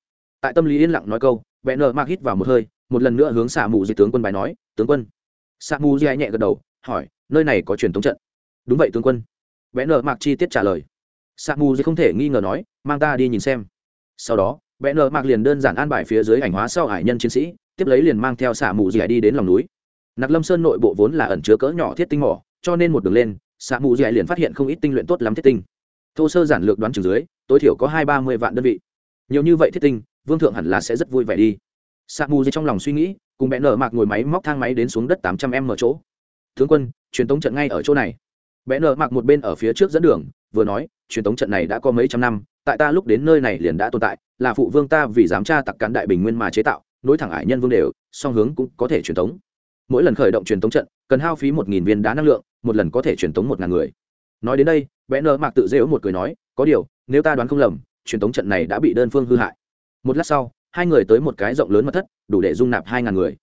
Tại tâm lý yên lặng nói câu, vẽ nợ mạc hít vào một hơi một lần nữa hướng xạ mù di tướng quân bài nói, tướng quân. Xạ mù di nhẹ gật đầu, hỏi, nơi này có truyền thống trận? Đúng vậy, tướng quân. Vẽ nợ mạc chi tiết trả lời. Xạ mù di không thể nghi ngờ nói, mang ta đi nhìn xem. Sau đó, vẽ nợ mạc liền đơn giản an bài phía dưới ảnh hóa sau hải nhân chiến sĩ, tiếp lấy liền mang theo xạ mù di đi đến lòng núi. Nặc lâm sơn nội bộ vốn là ẩn chứa cỡ nhỏ thiết tinh mỏ, cho nên một đường lên, xạ mù di liền phát hiện không ít tinh luyện tốt lắm thiết tinh. Thô sơ giản lược đoán chừng dưới, tối thiểu có hai ba mươi vạn đơn vị. Nhiều như vậy thiết tinh, vương thượng hẳn là sẽ rất vui vẻ đi sa mù trong lòng suy nghĩ, cùng bẽ nở mạc ngồi máy móc thang máy đến xuống đất tám trăm m ở chỗ. Tướng quân, truyền tống trận ngay ở chỗ này. Bẽ nở mạc một bên ở phía trước dẫn đường, vừa nói, truyền tống trận này đã có mấy trăm năm, tại ta lúc đến nơi này liền đã tồn tại, là phụ vương ta vì dám tra tặc cán đại bình nguyên mà chế tạo, nối thẳng ải nhân vương đều, song hướng cũng có thể truyền tống. Mỗi lần khởi động truyền tống trận, cần hao phí một nghìn viên đá năng lượng, một lần có thể truyền tống một ngàn người. Nói đến đây bẽ nở mạc tự dễu một cười nói, có điều, nếu ta đoán không lầm, truyền tống trận này đã bị đơn phương hư hại. Một lát sau hai người tới một cái rộng lớn mật thất, đủ để dung nạp hai ngàn người.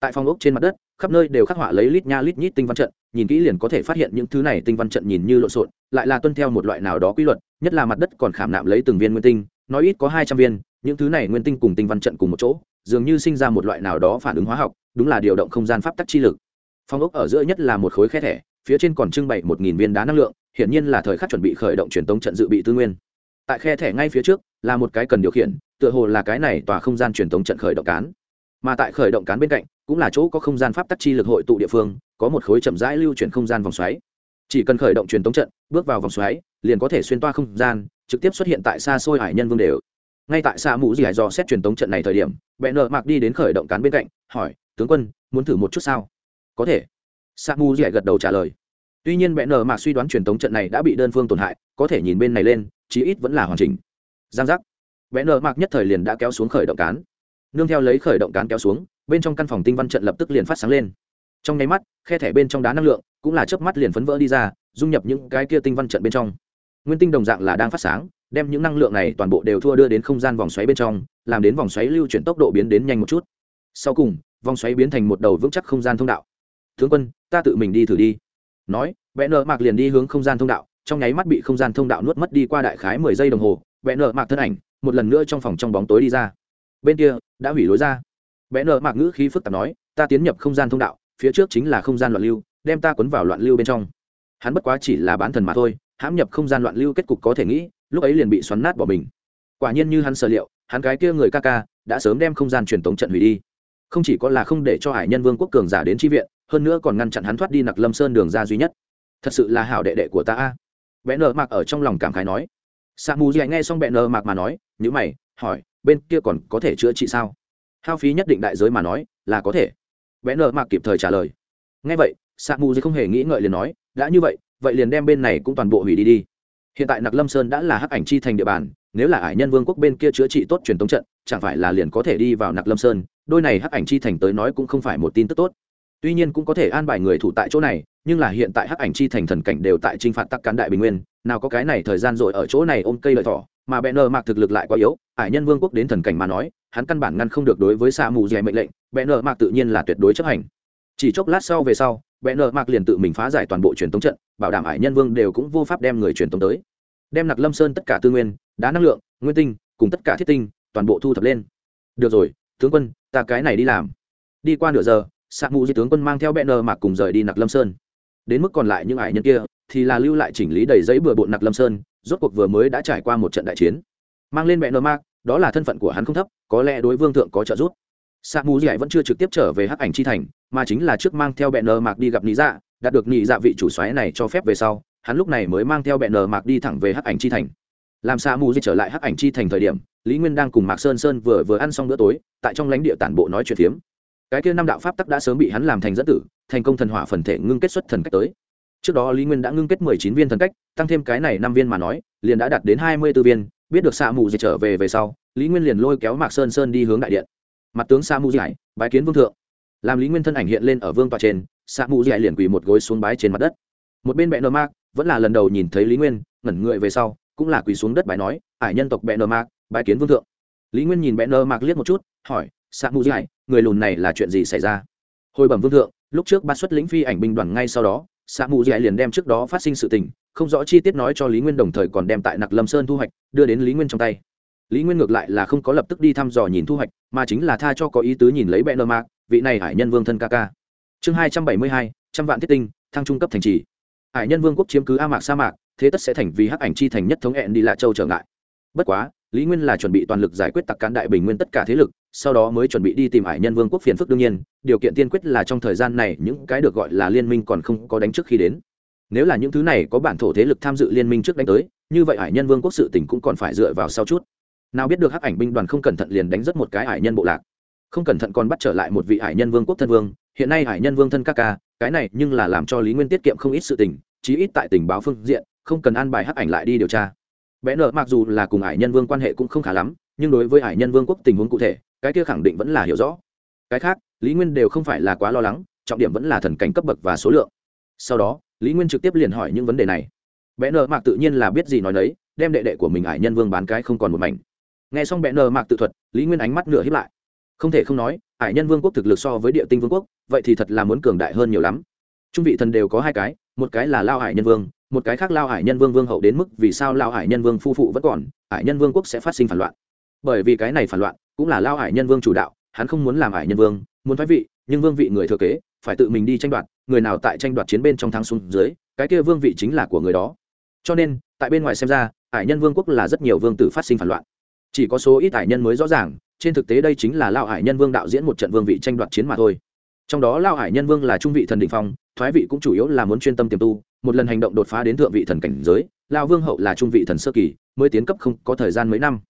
Tại phòng ốc trên mặt đất, khắp nơi đều khắc họa lấy lít nha lít nhít tinh văn trận, nhìn kỹ liền có thể phát hiện những thứ này tinh văn trận nhìn như lộn xộn, lại là tuân theo một loại nào đó quy luật, nhất là mặt đất còn khảm nạm lấy từng viên nguyên tinh, nói ít có hai trăm viên, những thứ này nguyên tinh cùng tinh văn trận cùng một chỗ, dường như sinh ra một loại nào đó phản ứng hóa học, đúng là điều động không gian pháp tắc chi lực. Phòng ốc ở giữa nhất là một khối khe thẻ, phía trên còn trưng bày một nghìn viên đá năng lượng, hiển nhiên là thời khắc chuẩn bị khởi động truyền tống trận dự bị tư nguyên. Tại khe thẻ ngay phía trước là một cái cần điều khiển tựa hồ là cái này tòa không gian truyền thống trận khởi động cán. Mà tại khởi động cán bên cạnh, cũng là chỗ có không gian pháp tắc chi lực hội tụ địa phương, có một khối chậm rãi lưu chuyển không gian vòng xoáy. Chỉ cần khởi động truyền thống trận, bước vào vòng xoáy, liền có thể xuyên toa không gian, trực tiếp xuất hiện tại xa xôi hải nhân vương đều. Ngay tại xa mũ dì hải do xét truyền thống trận này thời điểm bệ nợ mạc đi đến khởi động cán bên cạnh, hỏi, tướng quân, muốn thử một chút sao? Có thể. Sa mu dì gật đầu trả lời. Tuy nhiên bệ nợ mạc suy đoán truyền thống trận này đã bị đơn phương tổn hại, có thể nhìn bên này lên, chí ít vẫn là hoàn chỉnh. Giang giác vẽ nợ mạc nhất thời liền đã kéo xuống khởi động cán. Nương theo lấy khởi động cán kéo xuống, bên trong căn phòng tinh văn trận lập tức liền phát sáng lên. Trong nháy mắt, khe thẻ bên trong đá năng lượng, cũng là chớp mắt liền phấn vỡ đi ra, dung nhập những cái kia tinh văn trận bên trong. Nguyên tinh đồng dạng là đang phát sáng, đem những năng lượng này toàn bộ đều thua đưa đến không gian vòng xoáy bên trong, làm đến vòng xoáy lưu chuyển tốc độ biến đến nhanh một chút. Sau cùng, vòng xoáy biến thành một đầu vững chắc không gian thông đạo. Tướng quân, ta tự mình đi thử đi. Nói vẽ nợ mạc liền đi hướng không gian thông đạo, trong nháy mắt bị không gian thông đạo nuốt mất đi qua đại khái mười giây đồng hồ vẽ nợ mạc thân ảnh một lần nữa trong phòng trong bóng tối đi ra. Bên kia, đã hủy lối ra. Bé nợ mạc ngữ khí phức tạp nói, ta tiến nhập không gian thông đạo, phía trước chính là không gian loạn lưu, đem ta quấn vào loạn lưu bên trong. Hắn bất quá chỉ là bán thần mà thôi, hãm nhập không gian loạn lưu kết cục có thể nghĩ, lúc ấy liền bị xoắn nát bỏ mình. Quả nhiên như hắn sở liệu, hắn cái kia người ca ca, đã sớm đem không gian truyền tống trận hủy đi. Không chỉ có là không để cho hải nhân vương quốc cường giả đến tri viện, hơn nữa còn ngăn chặn hắn thoát đi nặc lâm sơn đường ra duy nhất. Thật sự là hảo đệ đệ của ta a. Bé nợ mạc ở trong lòng cảm khái nói. Sa mù dạy nghe xong bé nợ mạc mà nói nhữ mày, hỏi, bên kia còn có thể chữa trị sao? Hao phí nhất định đại giới mà nói, là có thể. Vẽ nợ mạc kịp thời trả lời. Ngay vậy sa mù dạy không hề nghĩ ngợi liền nói, đã như vậy vậy liền đem bên này cũng toàn bộ hủy đi đi. Hiện tại nặc lâm sơn đã là hắc ảnh chi thành địa bàn, nếu là ải nhân vương quốc bên kia chữa trị tốt truyền tống trận, chẳng phải là liền có thể đi vào nặc lâm sơn, đôi này hắc ảnh chi thành tới nói cũng không phải một tin tức tốt. Tuy nhiên cũng có thể an bài người thủ tại chỗ này, nhưng là hiện tại hắc ảnh chi thành thần cảnh đều tại t r i n h phạt tắc cán đại bình nguyên nào có cái này thời gian rồi ở chỗ này ôm cây lợi thỏ, mà bẹn nơ mạc thực lực lại quá yếu, ải nhân vương quốc đến thần cảnh mà nói, hắn căn bản ngăn không được đối với xa mù dè mệnh lệnh bẹn nơ mạc tự nhiên là tuyệt đối chấp hành. Chỉ chốc lát sau về sau bẹn nơ mạc liền tự mình phá giải toàn bộ truyền thống trận, bảo đảm ải nhân vương đều cũng vô pháp đem người truyền thống tới. Đem nặc lâm sơn tất cả tư nguyên, đá năng lượng, nguyên tinh, cùng tất cả thiết tinh, toàn bộ thu thập lên. Được rồi, tướng quân, ta cái này đi làm. Đi qua nửa giờ sạc mù di tướng quân mang theo bẹn nờ mạc cùng rời đi nặc lâm sơn. Đến mức còn lại những ải nhân kia thì là lưu lại chỉnh lý đầy giấy bừa bộn nặc lâm sơn, rốt cuộc vừa mới đã trải qua một trận đại chiến. Mang lên mẹ nơ mạc, đó là thân phận của hắn không thấp, có lẽ đối vương thượng có trợ giúp. Sa mù di vẫn chưa trực tiếp trở về hắc ảnh chi thành, mà chính là trước mang theo bẹ nờ mạc đi gặp nị dạ đạt được nị dạ vị chủ xoáy này cho phép về sau, hắn lúc này mới mang theo bẹ nờ mạc đi thẳng về hắc ảnh chi thành. Làm Sa mù di trở lại hắc ảnh chi thành thời điểm, lý nguyên đang cùng mạc sơn sơn vừa vừa ăn xong bữa tối, tại trong lãnh địa tản bộ nói chuyện phiếm. Cái kia năm đạo pháp tắc đã sớm bị hắn làm thành dẫn tử, thành công thần hỏa phần thể ngưng kết xuất thần cách tới trước đó lý nguyên đã ngưng kết mười chín viên thần cách, tăng thêm cái này năm viên mà nói, liền đã đạt đến hai mươi b ố viên, biết được xạ mù di trở về về sau, lý nguyên liền lôi kéo mạc sơn sơn đi hướng đại điện. Mặt tướng xạ mù di bái kiến vương thượng. Làm lý nguyên thân ảnh hiện lên ở vương tòa trên xạ mù di liền quỳ một gối xuống bái trên mặt đất. Một bên bệ nơ mạc vẫn là lần đầu nhìn thấy lý nguyên, ngẩn người về sau, cũng là quỳ xuống đất bài nói ải nhân tộc bệ nơ mạc, bái kiến vương thượng. Lý nguyên nhìn bệ nơ mạc liếc một chút, hỏi, sa Mù dạy người lùn này là chuyện gì xảy ra? Hồi bẩm vương thượng, lúc trước bắt xuất lĩnh phi ảnh binh đoàn ngay sau đó sa mu dạy liền đem trước đó phát sinh sự tình, không rõ chi tiết nói cho lý nguyên đồng thời còn đem tại nặc lâm sơn thu hoạch, đưa đến lý nguyên trong tay. Lý nguyên ngược lại là không có lập tức đi thăm dò nhìn thu hoạch, mà chính là tha cho có ý tứ nhìn lấy bệ nơ mạc, vị này hải nhân vương thân ca ca. Chương hai trăm bảy mươi hai, trăm vạn thiết tinh, thăng trung cấp thành trì. Hải nhân vương quốc chiếm cứ a mạc sa mạc, thế tất sẽ thành vì hắc ảnh chi thành nhất thống hẹn đi lạ châu trở ngại. Bất quá lý nguyên là chuẩn bị toàn lực giải quyết tặc cán đại bình nguyên tất cả thế lực, sau đó mới chuẩn bị đi tìm hải nhân vương quốc phiền phức đương nhiên, điều kiện tiên quyết là trong thời gian này những cái được gọi là liên minh còn không có đánh trước khi đến. Nếu là những thứ này có bản thổ thế lực tham dự liên minh trước đánh tới, như vậy hải nhân vương quốc sự tỉnh cũng còn phải dựa vào sau chút. Nào biết được hắc ảnh binh đoàn không cẩn thận liền đánh rất một cái hải nhân bộ lạc. Không cẩn thận còn bắt trở lại một vị hải nhân vương quốc thân vương, hiện nay hải nhân vương thân các ca, cái này nhưng là làm cho lý nguyên tiết kiệm không ít sự tình, chí ít tại tình báo phương diện, không cần an bài hắc ảnh lại đi điều tra bé nợ mặc dù là cùng ải nhân vương quan hệ cũng không khá lắm, nhưng đối với ải nhân vương quốc tình huống cụ thể, cái kia khẳng định vẫn là hiểu rõ. Cái khác, lý nguyên đều không phải là quá lo lắng, trọng điểm vẫn là thần cảnh cấp bậc và số lượng. Sau đó, lý nguyên trực tiếp liền hỏi những vấn đề này. Bé nợ mạc tự nhiên là biết gì nói đấy đem đệ đệ của mình ải nhân vương bán cái không còn một mảnh. N g h e xong bé nợ mạc tự thuật, lý nguyên ánh mắt nửa hiếp lại. Không thể không nói, ải nhân vương quốc thực lực so với địa tinh vương quốc, vậy thì thật là muốn cường đại hơn nhiều lắm. Trung vị thần đều có hai cái, một cái là lao ải nhân vương một cái khác lao hải nhân vương vương hậu đến mức vì sao lao hải nhân vương phu phụ vẫn còn, hải nhân vương quốc sẽ phát sinh phản loạn. Bởi vì cái này phản loạn cũng là lao hải nhân vương chủ đạo, hắn không muốn làm hải nhân vương, muốn thoái vị, nhưng vương vị người thừa kế, phải tự mình đi tranh đoạt, người nào tại tranh đoạt chiến bên trong thắng xuống dưới, cái kia vương vị chính là của người đó. Cho nên, tại bên ngoài xem ra, hải nhân vương quốc là rất nhiều vương tử phát sinh phản loạn. Chỉ có số ít hải nhân mới rõ ràng, trên thực tế đây chính là lao hải nhân vương đạo diễn một trận vương vị tranh đoạt chiến mà thôi. Trong đó lao hải nhân vương là trung vị thần đình phong, thoái vị cũng chủ yếu là muốn chuyên tâm tiềm tu một lần hành động đột phá đến thượng vị thần cảnh giới lao vương hậu là trung vị thần sơ kỳ mới tiến cấp không có thời gian mấy năm.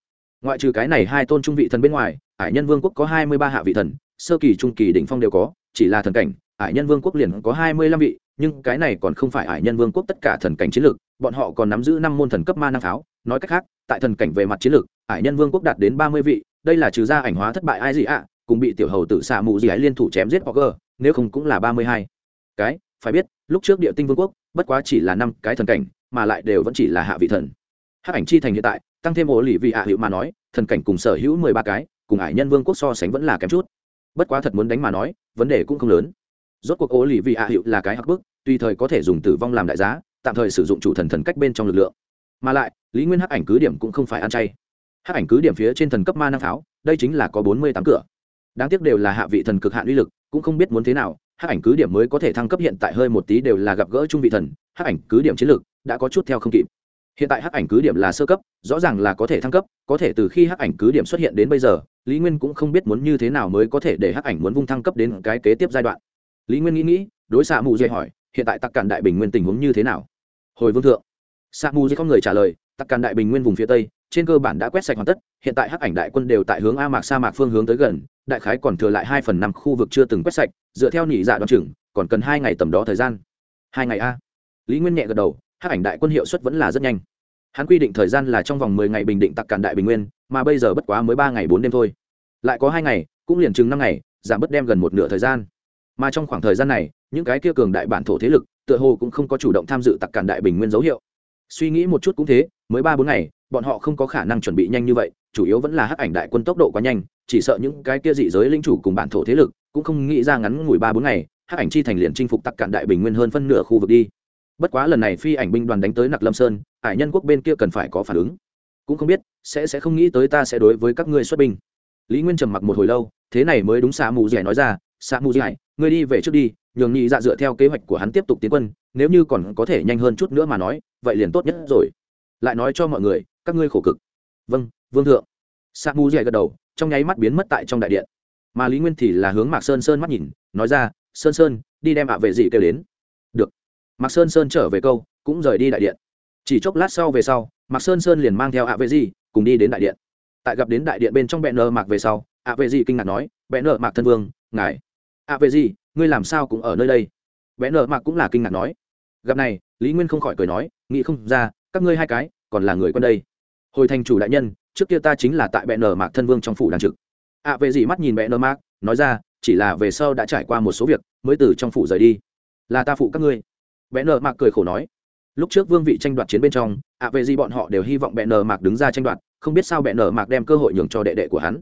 Ngoại trừ cái này hai tôn trung vị thần bên ngoài hải nhân vương quốc có hai mươi ba hạ vị thần sơ kỳ trung kỳ đỉnh phong đều có chỉ là thần cảnh hải nhân vương quốc liền có hai mươi lăm vị nhưng cái này còn không phải hải nhân vương quốc tất cả thần cảnh chiến lược bọn họ còn nắm giữ năm môn thần cấp ma năng pháo. Nói cách khác tại thần cảnh về mặt chiến lược hải nhân vương quốc đạt đến ba mươi vị đây là trừ ra ảnh hóa thất bại ai gì ạ cùng bị tiểu hầu tự xạ mụ gì ấy liên thủ chém giết Poker, nếu không cũng là ba mươi hai. Cái phải biết lúc trước địa tinh vương quốc bất quá chỉ là năm cái thần cảnh mà lại đều vẫn chỉ là hạ vị thần. Hắc ảnh chi thành hiện tại tăng thêm ổ lì vị hạ hữu mà nói thần cảnh cùng sở hữu mười ba cái cùng ải nhân vương quốc so sánh vẫn là kém chút. Bất quá thật muốn đánh mà nói vấn đề cũng không lớn. Rốt cuộc ổ lì vị hạ hữu là cái hắc bức tùy thời có thể dùng tử vong làm đại giá tạm thời sử dụng chủ thần thần cách bên trong lực lượng. Mà lại lý nguyên hắc ảnh cứ điểm cũng không phải ăn chay. Hắc ảnh cứ điểm phía trên thần cấp ma năng tháo, đây chính là có bốn mươi tám cửa. Đáng tiếc đều là hạ vị thần cực hạn uy lực cũng không biết muốn thế nào hắc ảnh cứ điểm mới có thể thăng cấp hiện tại hơi một tí đều là gặp gỡ trung vị thần, hắc ảnh cứ điểm chiến lược đã có chút theo không kịp. Hiện tại hắc ảnh cứ điểm là sơ cấp, rõ ràng là có thể thăng cấp, có thể từ khi hắc ảnh cứ điểm xuất hiện đến bây giờ, lý nguyên cũng không biết muốn như thế nào mới có thể để hắc ảnh muốn vung thăng cấp đến cái kế tiếp giai đoạn. Lý nguyên nghĩ nghĩ, đối xạ mù dây hỏi, hiện tại tặc cản đại bình nguyên tình huống như thế nào? Hồi vương thượng xạ mù dây không người trả lời, tặc cản đại bình nguyên vùng phía tây, trên cơ bản đã quét sạch hoàn tất, hiện tại hắc ảnh đại quân đều tại hướng a mạc sa mạc phương hướng tới gần đại khái còn thừa lại hai phần năm khu vực chưa từng quét sạch, dựa theo nhị dạ đoán chừng, còn cần hai ngày tầm đó thời gian. Hai ngày a. Lý nguyên nhẹ gật đầu, hắc ảnh đại quân hiệu suất vẫn là rất nhanh. Hắn quy định thời gian là trong vòng mười ngày bình định tặc cản đại bình nguyên, mà bây giờ bất quá mới ba ngày bốn đêm thôi. Lại có hai ngày, cũng liền chừng năm ngày, giảm bớt đem gần một nửa thời gian. Mà trong khoảng thời gian này, những cái kia cường đại bản thổ thế lực, tựa hồ cũng không có chủ động tham dự tặc cản đại bình nguyên dấu hiệu. Suy nghĩ một chút cũng thế, mới ba bốn ngày, bọn họ không có khả năng chuẩn bị nhanh như vậy chủ yếu vẫn là hắc ảnh đại quân tốc độ quá nhanh, chỉ sợ những cái kia dị giới linh chủ cùng bản thổ thế lực cũng không nghĩ ra ngắn ngủi ba bốn ngày, hắc ảnh chi thành liền chinh phục tặc cạn đại bình nguyên hơn phân nửa khu vực đi. Bất quá lần này phi ảnh binh đoàn đánh tới nặc lâm sơn, hải nhân quốc bên kia cần phải có phản ứng. Cũng không biết, sẽ sẽ không nghĩ tới ta sẽ đối với các ngươi xuất binh. Lý nguyên trầm mặc một hồi lâu, thế này mới đúng xạ mù dẻ nói ra xạ mù dẻ, ngươi đi về trước đi, nhường nhị dạ dựa theo kế hoạch của hắn tiếp tục tiến quân, nếu như còn có thể nhanh hơn chút nữa mà nói, vậy liền tốt nhất rồi. Lại nói cho mọi người, các ngươi khổ cực. Vâng vương thượng. Sa mu dẻ gật đầu, trong nháy mắt biến mất tại trong đại điện. Mà lý nguyên thì là hướng mạc sơn sơn mắt nhìn, nói ra, sơn sơn, đi đem ạ về gì kêu đến. Được. Mạc sơn sơn trở về câu, cũng rời đi đại điện. Chỉ chốc lát sau về sau, mạc sơn sơn liền mang theo ạ vệ gì cùng đi đến đại điện. Tại gặp đến đại điện bên trong bẹn nờ mạc về sau, ạ vệ gì kinh ngạc nói, bẹn nờ mạc thân vương, ngài. Ạ vệ gì ngươi làm sao cũng ở nơi đây? Bẹn nờ mạc cũng là kinh ngạc nói. Gặp này, lý nguyên không khỏi cười nói, nghĩ không ra, các ngươi hai cái còn là người quân đây hồi thành chủ đại nhân, trước kia ta chính là tại bệ nở mạc thân vương trong phủ đàn trực. Ạ về gì mắt nhìn bệ nở mạc, nói ra, chỉ là về sau đã trải qua một số việc, mới từ trong phủ rời đi. Là ta phụ các ngươi. Bệ nở mạc cười khổ nói. Lúc trước vương vị tranh đoạt chiến bên trong ạ về gì bọn họ đều hy vọng bệ nờ mạc đứng ra tranh đoạt, không biết sao bệ nờ mạc đem cơ hội nhường cho đệ đệ của hắn.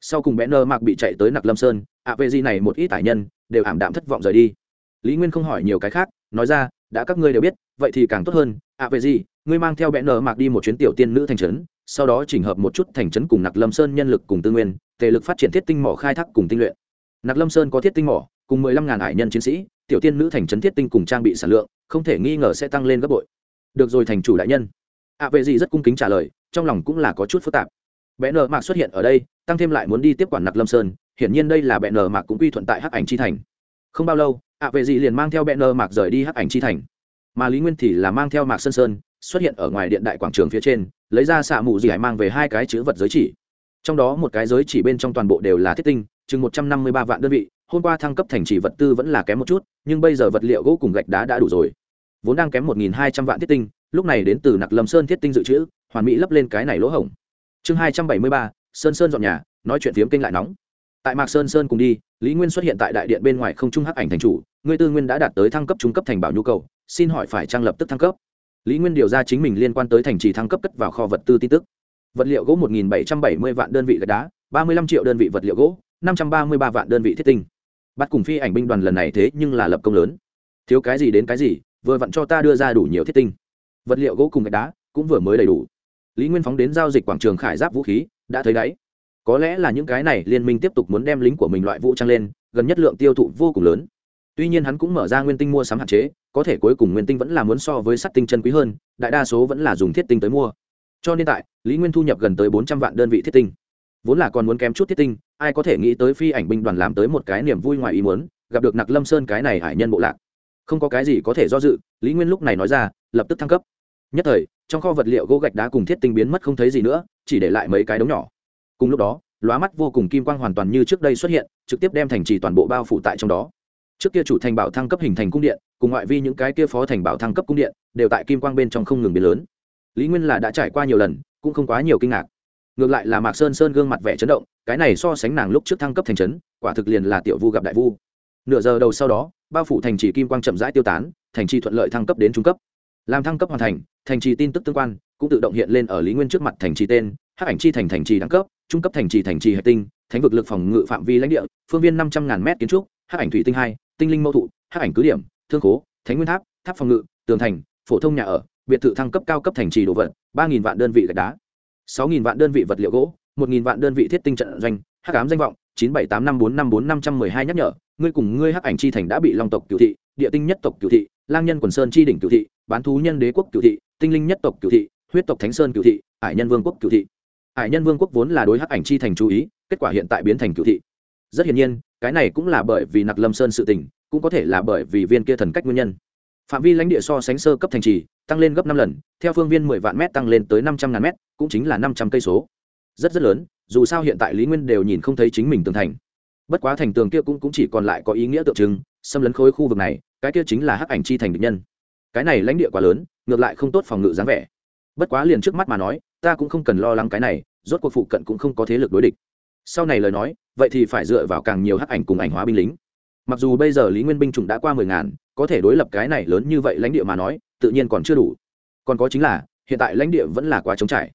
Sau cùng bệ nờ mạc bị chạy tới nặc lâm sơn ạ về gì này một ít tài nhân, đều ảm đạm thất vọng rời đi. Lý nguyên không hỏi nhiều cái khác, nói ra, đã các ngươi đều biết, vậy thì càng tốt hơn ạ về gì ngươi mang theo bẹn nở mạc đi một chuyến tiểu tiên nữ thành trấn, sau đó chỉnh hợp một chút thành trấn cùng nặc lâm sơn nhân lực cùng tư nguyên, tề lực phát triển thiết tinh mỏ khai thác cùng tinh luyện. Nặc lâm sơn có thiết tinh mỏ, cùng mười lăm ngàn hải nhân chiến sĩ, tiểu tiên nữ thành trấn thiết tinh cùng trang bị sản lượng, không thể nghi ngờ sẽ tăng lên gấp bội. Được rồi thành chủ đại nhân. Ạ vệ gì rất cung kính trả lời, trong lòng cũng là có chút phức tạp. Bé nở mạc xuất hiện ở đây, tăng thêm lại muốn đi tiếp quản nặc lâm sơn, hiển nhiên đây là bé nở mạc cũng quy thuận tại hắc ảnh chi thành. Không bao lâu, ạ vệ gì liền mang theo bé nở mạc rời đi hắc ảnh chi thành. Mà lý nguyên thì là mang theo mạc sơn sơn xuất hiện ở ngoài điện đại quảng trường phía trên, lấy ra xạ mù gì hải mang về hai cái chữ vật giới chỉ. Trong đó một cái giới chỉ bên trong toàn bộ đều là thiết tinh, chừng một trăm năm mươi ba vạn đơn vị, hôm qua thăng cấp thành chỉ vật tư vẫn là kém một chút, nhưng bây giờ vật liệu gỗ cùng gạch đá đã đủ rồi. Vốn đang kém một nghìn hai trăm vạn thiết tinh, lúc này đến từ nặc lâm sơn thiết tinh dự trữ, hoàn mỹ lấp lên cái này lỗ hổng. Chương hai trăm bảy mươi ba, sơn sơn dọn nhà, nói chuyện phiếm kinh lại nóng. Tại mạc sơn sơn cùng đi, lý nguyên xuất hiện tại đại điện bên ngoài không trung hắc ảnh thành chủ ngươi tư nguyên đã đạt tới thăng cấp trung cấp thành bảo nhu cầu, xin hỏi phải trang lập tức thăng cấp? Lý nguyên điều ra chính mình liên quan tới thành trì thăng cấp cất vào kho vật tư tin tức. Vật liệu gỗ một nghìn bảy trăm bảy mươi vạn đơn vị gạch đá, ba mươi lăm triệu đơn vị vật liệu gỗ, năm trăm ba mươi ba vạn đơn vị thiết tinh. Bắt cùng phi ảnh binh đoàn lần này thế nhưng là lập công lớn. Thiếu cái gì đến cái gì, vừa vặn cho ta đưa ra đủ nhiều thiết tinh. Vật liệu gỗ cùng gạch đá cũng vừa mới đầy đủ. Lý nguyên phóng đến giao dịch quảng trường khải giáp vũ khí, đã thấy đáy có lẽ là những cái này liên minh tiếp tục muốn đem lính của mình loại vũ trang lên, gần nhất lượng tiêu thụ vô cùng lớn. Tuy nhiên hắn cũng mở ra nguyên tinh mua sắm hạn chế có thể cuối cùng nguyên tinh vẫn là muốn so với sắt tinh chân quý hơn, đại đa số vẫn là dùng thiết tinh tới mua. Cho nên tại, lý nguyên thu nhập gần tới bốn trăm vạn đơn vị thiết tinh. Vốn là còn muốn kém chút thiết tinh, ai có thể nghĩ tới phi ảnh binh đoàn làm tới một cái niềm vui ngoài ý muốn, gặp được nặc lâm sơn cái này hải nhân bộ lạc. Không có cái gì có thể do dự, lý nguyên lúc này nói ra, lập tức thăng cấp. Nhất thời, trong kho vật liệu gỗ gạch đá cùng thiết tinh biến mất không thấy gì nữa, chỉ để lại mấy cái đống nhỏ. Cùng lúc đó, lóa mắt vô cùng kim quang hoàn toàn như trước đây xuất hiện, trực tiếp đem thành trì toàn bộ bao phủ tại trong đó. Trước kia chủ thành bảo thăng cấp hình thành cung điện cùng ngoại vi những cái kia phó thành bảo thăng cấp cung điện, đều tại kim quang bên trong không ngừng biến lớn. Lý nguyên là đã trải qua nhiều lần, cũng không quá nhiều kinh ngạc. Ngược lại là mạc sơn sơn gương mặt vẻ chấn động, cái này so sánh nàng lúc trước thăng cấp thành trấn, quả thực liền là tiểu vu gặp đại vu. Nửa giờ đầu sau đó, bao phủ thành trì kim quang chậm rãi tiêu tán, thành trì thuận lợi thăng cấp đến trung cấp. Làm thăng cấp hoàn thành thành trì tin tức tương quan cũng tự động hiện lên ở lý nguyên trước mặt thành trì tên, hắc ảnh chi thành thành trì đẳng cấp, trung cấp thành trì thành trì hệ tinh, thánh vực lực phòng ngự phạm vi lãnh địa, phương viên năm trăm ngàn m kiến trúc, hắc ảnh thủy tinh hai, tinh linh mâu thụ, hắc ảnh cứ điểm thương khố, thánh nguyên tháp tháp phòng ngự, tường thành, phổ thông nhà ở, biệt thự thăng cấp cao cấp thành trì đồ vật, ba nghìn vạn đơn vị gạch đá, sáu nghìn vạn đơn vị vật liệu gỗ, một nghìn vạn đơn vị thiết tinh trận doanh, hắc ám danh vọng, chín bảy tám năm bốn năm bốn năm trăm mười hai nhắc nhở, ngươi cùng ngươi hắc ảnh chi thành đã bị long tộc cựu thị, địa tinh nhất tộc cựu thị, lang nhân quần sơn chi đỉnh cựu thị, bán thú nhân đế quốc cựu thị, tinh linh nhất tộc cựu thị, huyết tộc thánh sơn cựu thị, ải nhân vương quốc cựu thị. Ải nhân vương quốc vốn là đối hắc ảnh chi thành chú ý, kết quả hiện tại biến thành cựu thị. Rất hiển nhiên, cái này cũng là bởi vì nặc lâm sơn sự tình cũng có thể là bởi vì viên kia thần cách nguyên nhân. Phạm vi lãnh địa so sánh sơ cấp thành trì tăng lên gấp năm lần theo phương viên mười vạn m tăng lên tới năm trăm ngàn m cũng chính là năm trăm cây số. Rất rất lớn dù sao hiện tại lý nguyên đều nhìn không thấy chính mình tường thành. Bất quá thành tường kia cũng, cũng chỉ còn lại có ý nghĩa tượng trưng xâm lấn khối khu vực này cái kia chính là hắc ảnh chi thành địch nhân. Cái này lãnh địa quá lớn ngược lại không tốt phòng ngự dáng vẻ. Bất quá liền trước mắt mà nói ta cũng không cần lo lắng cái này rốt cuộc phụ cận cũng không có thế lực đối địch. Sau này lời nói vậy thì phải dựa vào càng nhiều hắc ảnh cùng ảnh hóa binh lính mặc dù bây giờ lý nguyên binh chủng đã qua mười ngàn, có thể đối lập cái này lớn như vậy lãnh địa mà nói, tự nhiên còn chưa đủ. Còn có chính là, hiện tại lãnh địa vẫn là quá trống trải.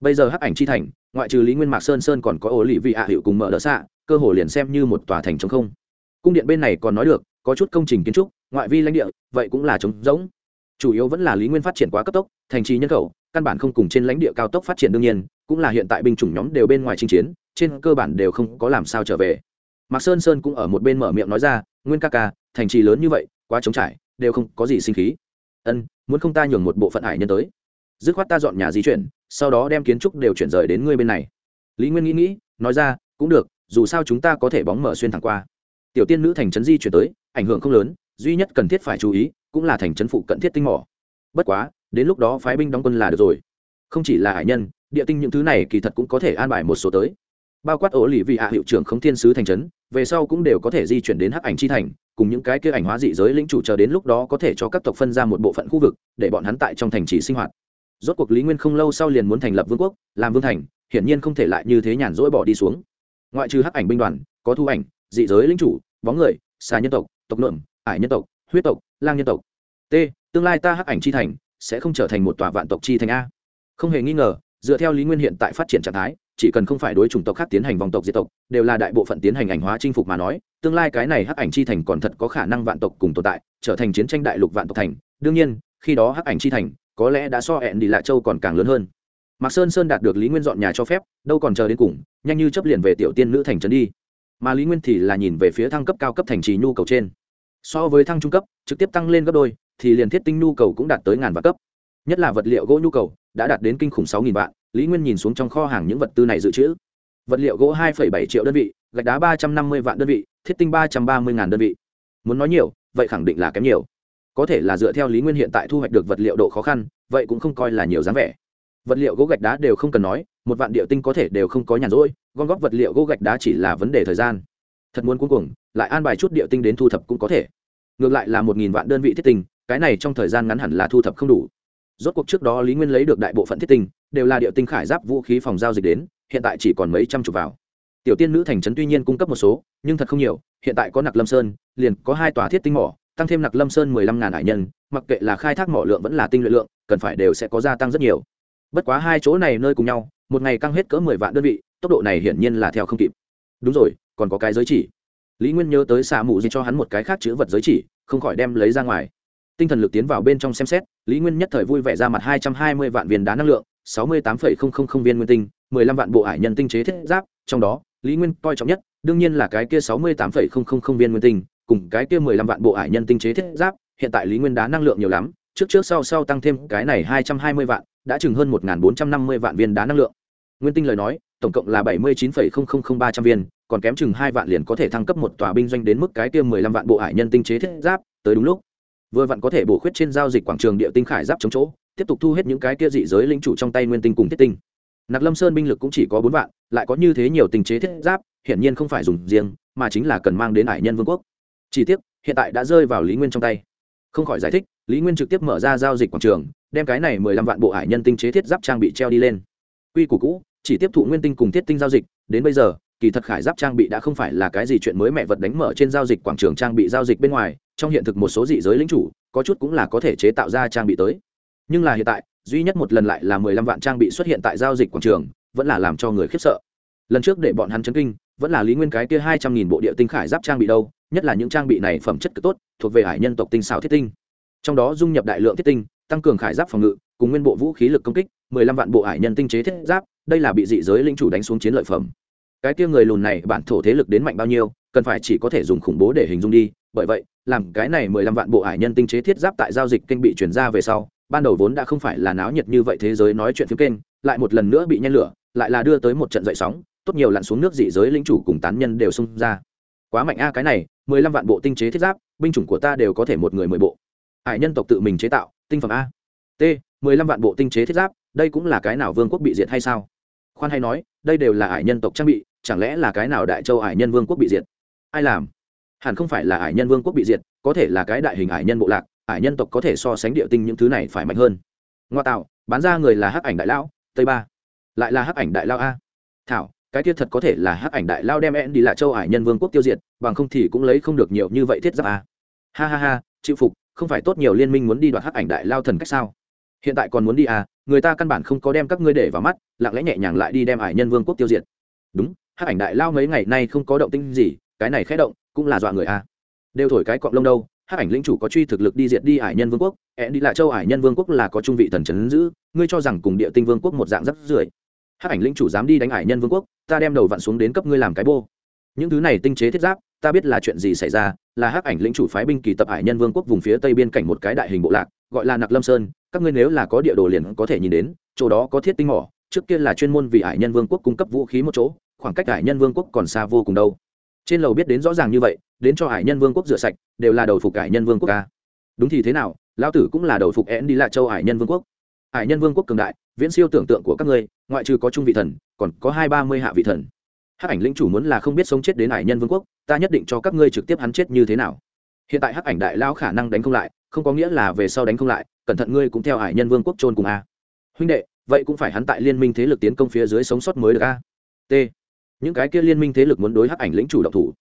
Bây giờ hắc ảnh chi thành, ngoại trừ lý nguyên mạc sơn sơn còn có ổ lì vị hạ hiệu cùng mở đỡ xạ, cơ hồ liền xem như một tòa thành trống không. Cung điện bên này còn nói được, có chút công trình kiến trúc, ngoại vi lãnh địa, vậy cũng là trống rỗng. Chủ yếu vẫn là lý nguyên phát triển quá cấp tốc, thành trì nhân khẩu, căn bản không cùng trên lãnh địa cao tốc phát triển đương nhiên, cũng là hiện tại binh chủng nhóm đều bên ngoài chinh chiến, trên cơ bản đều không có làm sao trở về mạc sơn sơn cũng ở một bên mở miệng nói ra, nguyên ca ca, thành trì lớn như vậy, quá trống trải, đều không có gì sinh khí. Ân, muốn không ta nhường một bộ phận hải nhân tới? Dứt khoát ta dọn nhà di chuyển, sau đó đem kiến trúc đều chuyển rời đến ngươi bên này. Lý nguyên nghĩ nghĩ, nói ra, cũng được, dù sao chúng ta có thể bóng mở xuyên thẳng qua. Tiểu tiên nữ thành trấn di chuyển tới, ảnh hưởng không lớn, duy nhất cần thiết phải chú ý, cũng là thành trấn phụ cận thiết tinh mỏ. Bất quá, đến lúc đó phái binh đóng quân là được rồi. Không chỉ là hải nhân, địa tinh những thứ này kỳ thật cũng có thể an bài một số tới. Bao quát ổ lì vị hạ hiệu trưởng không thiên sứ thành trấn về sau cũng đều có thể di chuyển đến hắc ảnh chi thành, cùng những cái kia ảnh hóa dị giới lĩnh chủ chờ đến lúc đó có thể cho các tộc phân ra một bộ phận khu vực, để bọn hắn tại trong thành trì sinh hoạt. Rốt cuộc lý nguyên không lâu sau liền muốn thành lập vương quốc, làm vương thành, hiển nhiên không thể lại như thế nhàn rỗi bỏ đi xuống. Ngoại trừ hắc ảnh binh đoàn, có thu ảnh, dị giới lĩnh chủ, bóng người, xà nhân tộc tộc nượm ải nhân tộc, huyết tộc, lang nhân tộc. T, tương lai ta hắc ảnh chi thành sẽ không trở thành một tòa vạn tộc chi thành a. Không hề nghi ngờ, dựa theo lý nguyên hiện tại phát triển trạng thái chỉ cần không phải đối chủng tộc khác tiến hành vòng tộc diệt tộc, đều là đại bộ phận tiến hành ảnh hóa chinh phục mà nói, tương lai cái này hắc ảnh chi thành còn thật có khả năng vạn tộc cùng tồn tại, trở thành chiến tranh đại lục vạn tộc thành. Đương nhiên, khi đó hắc ảnh chi thành, có lẽ đã so hẹn đi lại châu còn càng lớn hơn. Mạc sơn sơn đạt được lý nguyên dọn nhà cho phép, đâu còn chờ đến cùng, nhanh như chấp liền về tiểu tiên nữ thành trấn đi. Mà lý nguyên thì là nhìn về phía thăng cấp cao cấp thành trì nhu cầu trên. So với thăng trung cấp, trực tiếp tăng lên gấp đôi, thì liền thiết tinh nhu cầu cũng đạt tới ngàn vạn cấp. Nhất là vật liệu gỗ nhu cầu, đã đạt đến kinh khủng sáu nghìn vạn lý nguyên nhìn xuống trong kho hàng những vật tư này dự trữ. Vật liệu gỗ hai bảy triệu đơn vị, gạch đá ba trăm năm mươi vạn đơn vị, thiết tinh ba trăm ba mươi ngàn đơn vị. Muốn nói nhiều, vậy khẳng định là kém nhiều. Có thể là dựa theo lý nguyên hiện tại thu hoạch được vật liệu độ khó khăn, vậy cũng không coi là nhiều dáng vẻ. Vật liệu gỗ gạch đá đều không cần nói, một vạn địa tinh có thể đều không có nhàn rỗi, gom góp vật liệu gỗ gạch đá chỉ là vấn đề thời gian. Thật muốn cuối cùng lại an bài chút địa tinh đến thu thập cũng có thể. Ngược lại là một nghìn vạn đơn vị thiết tinh, cái này trong thời gian ngắn hẳn là thu thập không đủ rốt cuộc trước đó lý nguyên lấy được đại bộ phận thiết tinh, đều là địa tinh khải giáp vũ khí phòng giao dịch đến, hiện tại chỉ còn mấy trăm chục vào. Tiểu tiên nữ thành trấn tuy nhiên cung cấp một số, nhưng thật không nhiều, hiện tại có nặc lâm sơn, liền có hai tòa thiết tinh mỏ, tăng thêm nặc lâm sơn mười lăm ngàn hải nhân, mặc kệ là khai thác mỏ lượng vẫn là tinh luyện lượng, cần phải đều sẽ có gia tăng rất nhiều. Bất quá hai chỗ này nơi cùng nhau, một ngày căng hết cỡ mười vạn đơn vị, tốc độ này hiển nhiên là theo không kịp. Đúng rồi, còn có cái giới chỉ. Lý nguyên nhớ tới xạ mù gì cho hắn một cái khác chữ vật giới chỉ, không khỏi đem lấy ra ngoài tinh thần lực tiến vào bên trong xem xét, lý nguyên nhất thời vui vẻ ra mặt hai trăm hai mươi vạn viên đá năng lượng, sáu mươi tám viên nguyên tinh, mười lăm vạn bộ hải nhân tinh chế thiết giáp, trong đó, lý nguyên coi trọng nhất, đương nhiên là cái kia sáu mươi tám viên nguyên tinh, cùng cái kia mười lăm vạn bộ hải nhân tinh chế thiết giáp, hiện tại lý nguyên đá năng lượng nhiều lắm, trước trước sau sau tăng thêm cái này hai trăm hai mươi vạn, đã chừng hơn một bốn trăm năm mươi vạn viên đá năng lượng. Nguyên tinh lời nói, tổng cộng là bảy mươi chín ba trăm viên, còn kém chừng hai vạn liền có thể thăng cấp một tòa binh doanh đến mức cái kia mười lăm vạn bộ hải nhân tinh chế thiết giáp, tới đúng lúc vừa vặn có thể bổ khuyết trên giao dịch quảng trường địa tinh khải giáp chống chỗ, tiếp tục thu hết những cái kia dị giới linh chủ trong tay nguyên tinh cùng thiết tinh. Nặc lâm sơn binh lực cũng chỉ có bốn vạn, lại có như thế nhiều tình chế thiết giáp, hiển nhiên không phải dùng riêng, mà chính là cần mang đến hải nhân vương quốc. Chỉ tiếc, hiện tại đã rơi vào lý nguyên trong tay. Không khỏi giải thích, lý nguyên trực tiếp mở ra giao dịch quảng trường, đem cái này mười lăm vạn bộ hải nhân tinh chế thiết giáp trang bị treo đi lên. Quy củ cũ, chỉ tiếp thụ nguyên tinh cùng thiết tinh giao dịch, đến bây giờ, kỳ thật khải giáp trang bị đã không phải là cái gì chuyện mới mẹ vật đánh mở trên giao dịch quảng trường trang bị giao dịch bên ngoài trong hiện thực một số dị giới lính chủ, có chút cũng là có thể chế tạo ra trang bị tới. Nhưng là hiện tại, duy nhất một lần lại là mười lăm vạn trang bị xuất hiện tại giao dịch quảng trường, vẫn là làm cho người khiếp sợ. Lần trước để bọn hắn chấn kinh, vẫn là lý nguyên cái kia hai trăm nghìn bộ địa tinh khải giáp trang bị đâu, nhất là những trang bị này phẩm chất cực tốt, thuộc về hải nhân tộc tinh xào thiết tinh. Trong đó dung nhập đại lượng thiết tinh, tăng cường khải giáp phòng ngự, cùng nguyên bộ vũ khí lực công kích, mười lăm vạn bộ hải nhân tinh chế thiết giáp, đây là bị dị giới linh chủ đánh xuống chiến lợi phẩm. Cái kia người lùn này bản thổ thế lực đến mạnh bao nhiêu, cần phải chỉ có thể dùng khủng bố để hình dung đi bởi vậy, làm cái này mười lăm vạn bộ hải nhân tinh chế thiết giáp tại giao dịch kênh bị chuyển ra về sau, ban đầu vốn đã không phải là náo nhiệt như vậy thế giới nói chuyện phiếm kênh, lại một lần nữa bị nhen lửa, lại là đưa tới một trận dậy sóng, tốt nhiều lặn xuống nước dị giới lính chủ cùng tán nhân đều xung ra. Quá mạnh a, cái này, mười lăm vạn bộ tinh chế thiết giáp, binh chủng của ta đều có thể một người mười bộ. Hải nhân tộc tự mình chế tạo, tinh phẩm a. T, mười lăm vạn bộ tinh chế thiết giáp, đây cũng là cái nào vương quốc bị diệt hay sao? Khoan hay nói, đây đều là hải nhân tộc trang bị, chẳng lẽ là cái nào đại châu hải nhân vương quốc bị diệt? Ai làm? Hẳn không phải là ải nhân vương quốc bị diệt, có thể là cái đại hình ải nhân bộ lạc, ải nhân tộc có thể so sánh địa tinh những thứ này phải mạnh hơn. Ngoa tạo, bán ra người là hắc ảnh đại lão, tây ba. Lại là hắc ảnh đại lao a. Thảo, cái kia thật có thể là hắc ảnh đại lao đem en đi là châu ải nhân vương quốc tiêu diệt, bằng không thì cũng lấy không được nhiều như vậy thiết giáp a. Ha ha ha, chịu phục, không phải tốt nhiều liên minh muốn đi đoạt hắc ảnh đại lao thần cách sao? Hiện tại còn muốn đi à người ta căn bản không có đem các ngươi để vào mắt, lặng lẽ nhẹ nhàng lại đi đem ải nhân vương quốc tiêu diệt. Đúng, hắc ảnh đại lao mấy ngày nay không có động tinh gì, cái này khẽ động cũng là dọa người a. Đều thổi cái cọng lông đâu, hắc ảnh lĩnh chủ có truy thực lực đi diệt đi hải nhân vương quốc ẹ đi lại châu hải nhân vương quốc là có trung vị thần trấn giữ, ngươi cho rằng cùng địa tinh vương quốc một dạng rất rưởi. Hắc ảnh lĩnh chủ dám đi đánh hải nhân vương quốc, ta đem đầu vặn xuống đến cấp ngươi làm cái bô. Những thứ này tinh chế thiết giáp, ta biết là chuyện gì xảy ra, là hắc ảnh lĩnh chủ phái binh kỳ tập hải nhân vương quốc vùng phía tây biên cảnh một cái đại hình bộ lạc, gọi là nặc lâm sơn, các ngươi nếu là có địa đồ liền có thể nhìn đến, chỗ đó có thiết tinh mỏ, trước kia là chuyên môn vì hải nhân vương quốc cung cấp vũ khí một chỗ, khoảng cách hải nhân vương quốc còn xa vô cùng đâu trên lầu biết đến rõ ràng như vậy, đến cho hải nhân vương quốc rửa sạch, đều là đầu phục hải nhân vương quốc ca. Đúng thì thế nào lao tử cũng là đầu phục én đi lại châu hải nhân vương quốc. Hải nhân vương quốc cường đại, viễn siêu tưởng tượng của các ngươi, ngoại trừ có trung vị thần, còn có hai ba mươi hạ vị thần. Hắc ảnh lĩnh chủ muốn là không biết sống chết đến hải nhân vương quốc, ta nhất định cho các ngươi trực tiếp hắn chết như thế nào. Hiện tại hắc ảnh đại lao khả năng đánh không lại, không có nghĩa là về sau đánh không lại, cẩn thận ngươi cũng theo hải nhân vương quốc trôn cùng a. Huynh đệ, vậy cũng phải hắn tại liên minh thế lực tiến công phía dưới sống sót mới được a. T những cái kia liên minh thế lực muốn đối hắc ảnh lĩnh chủ động thủ.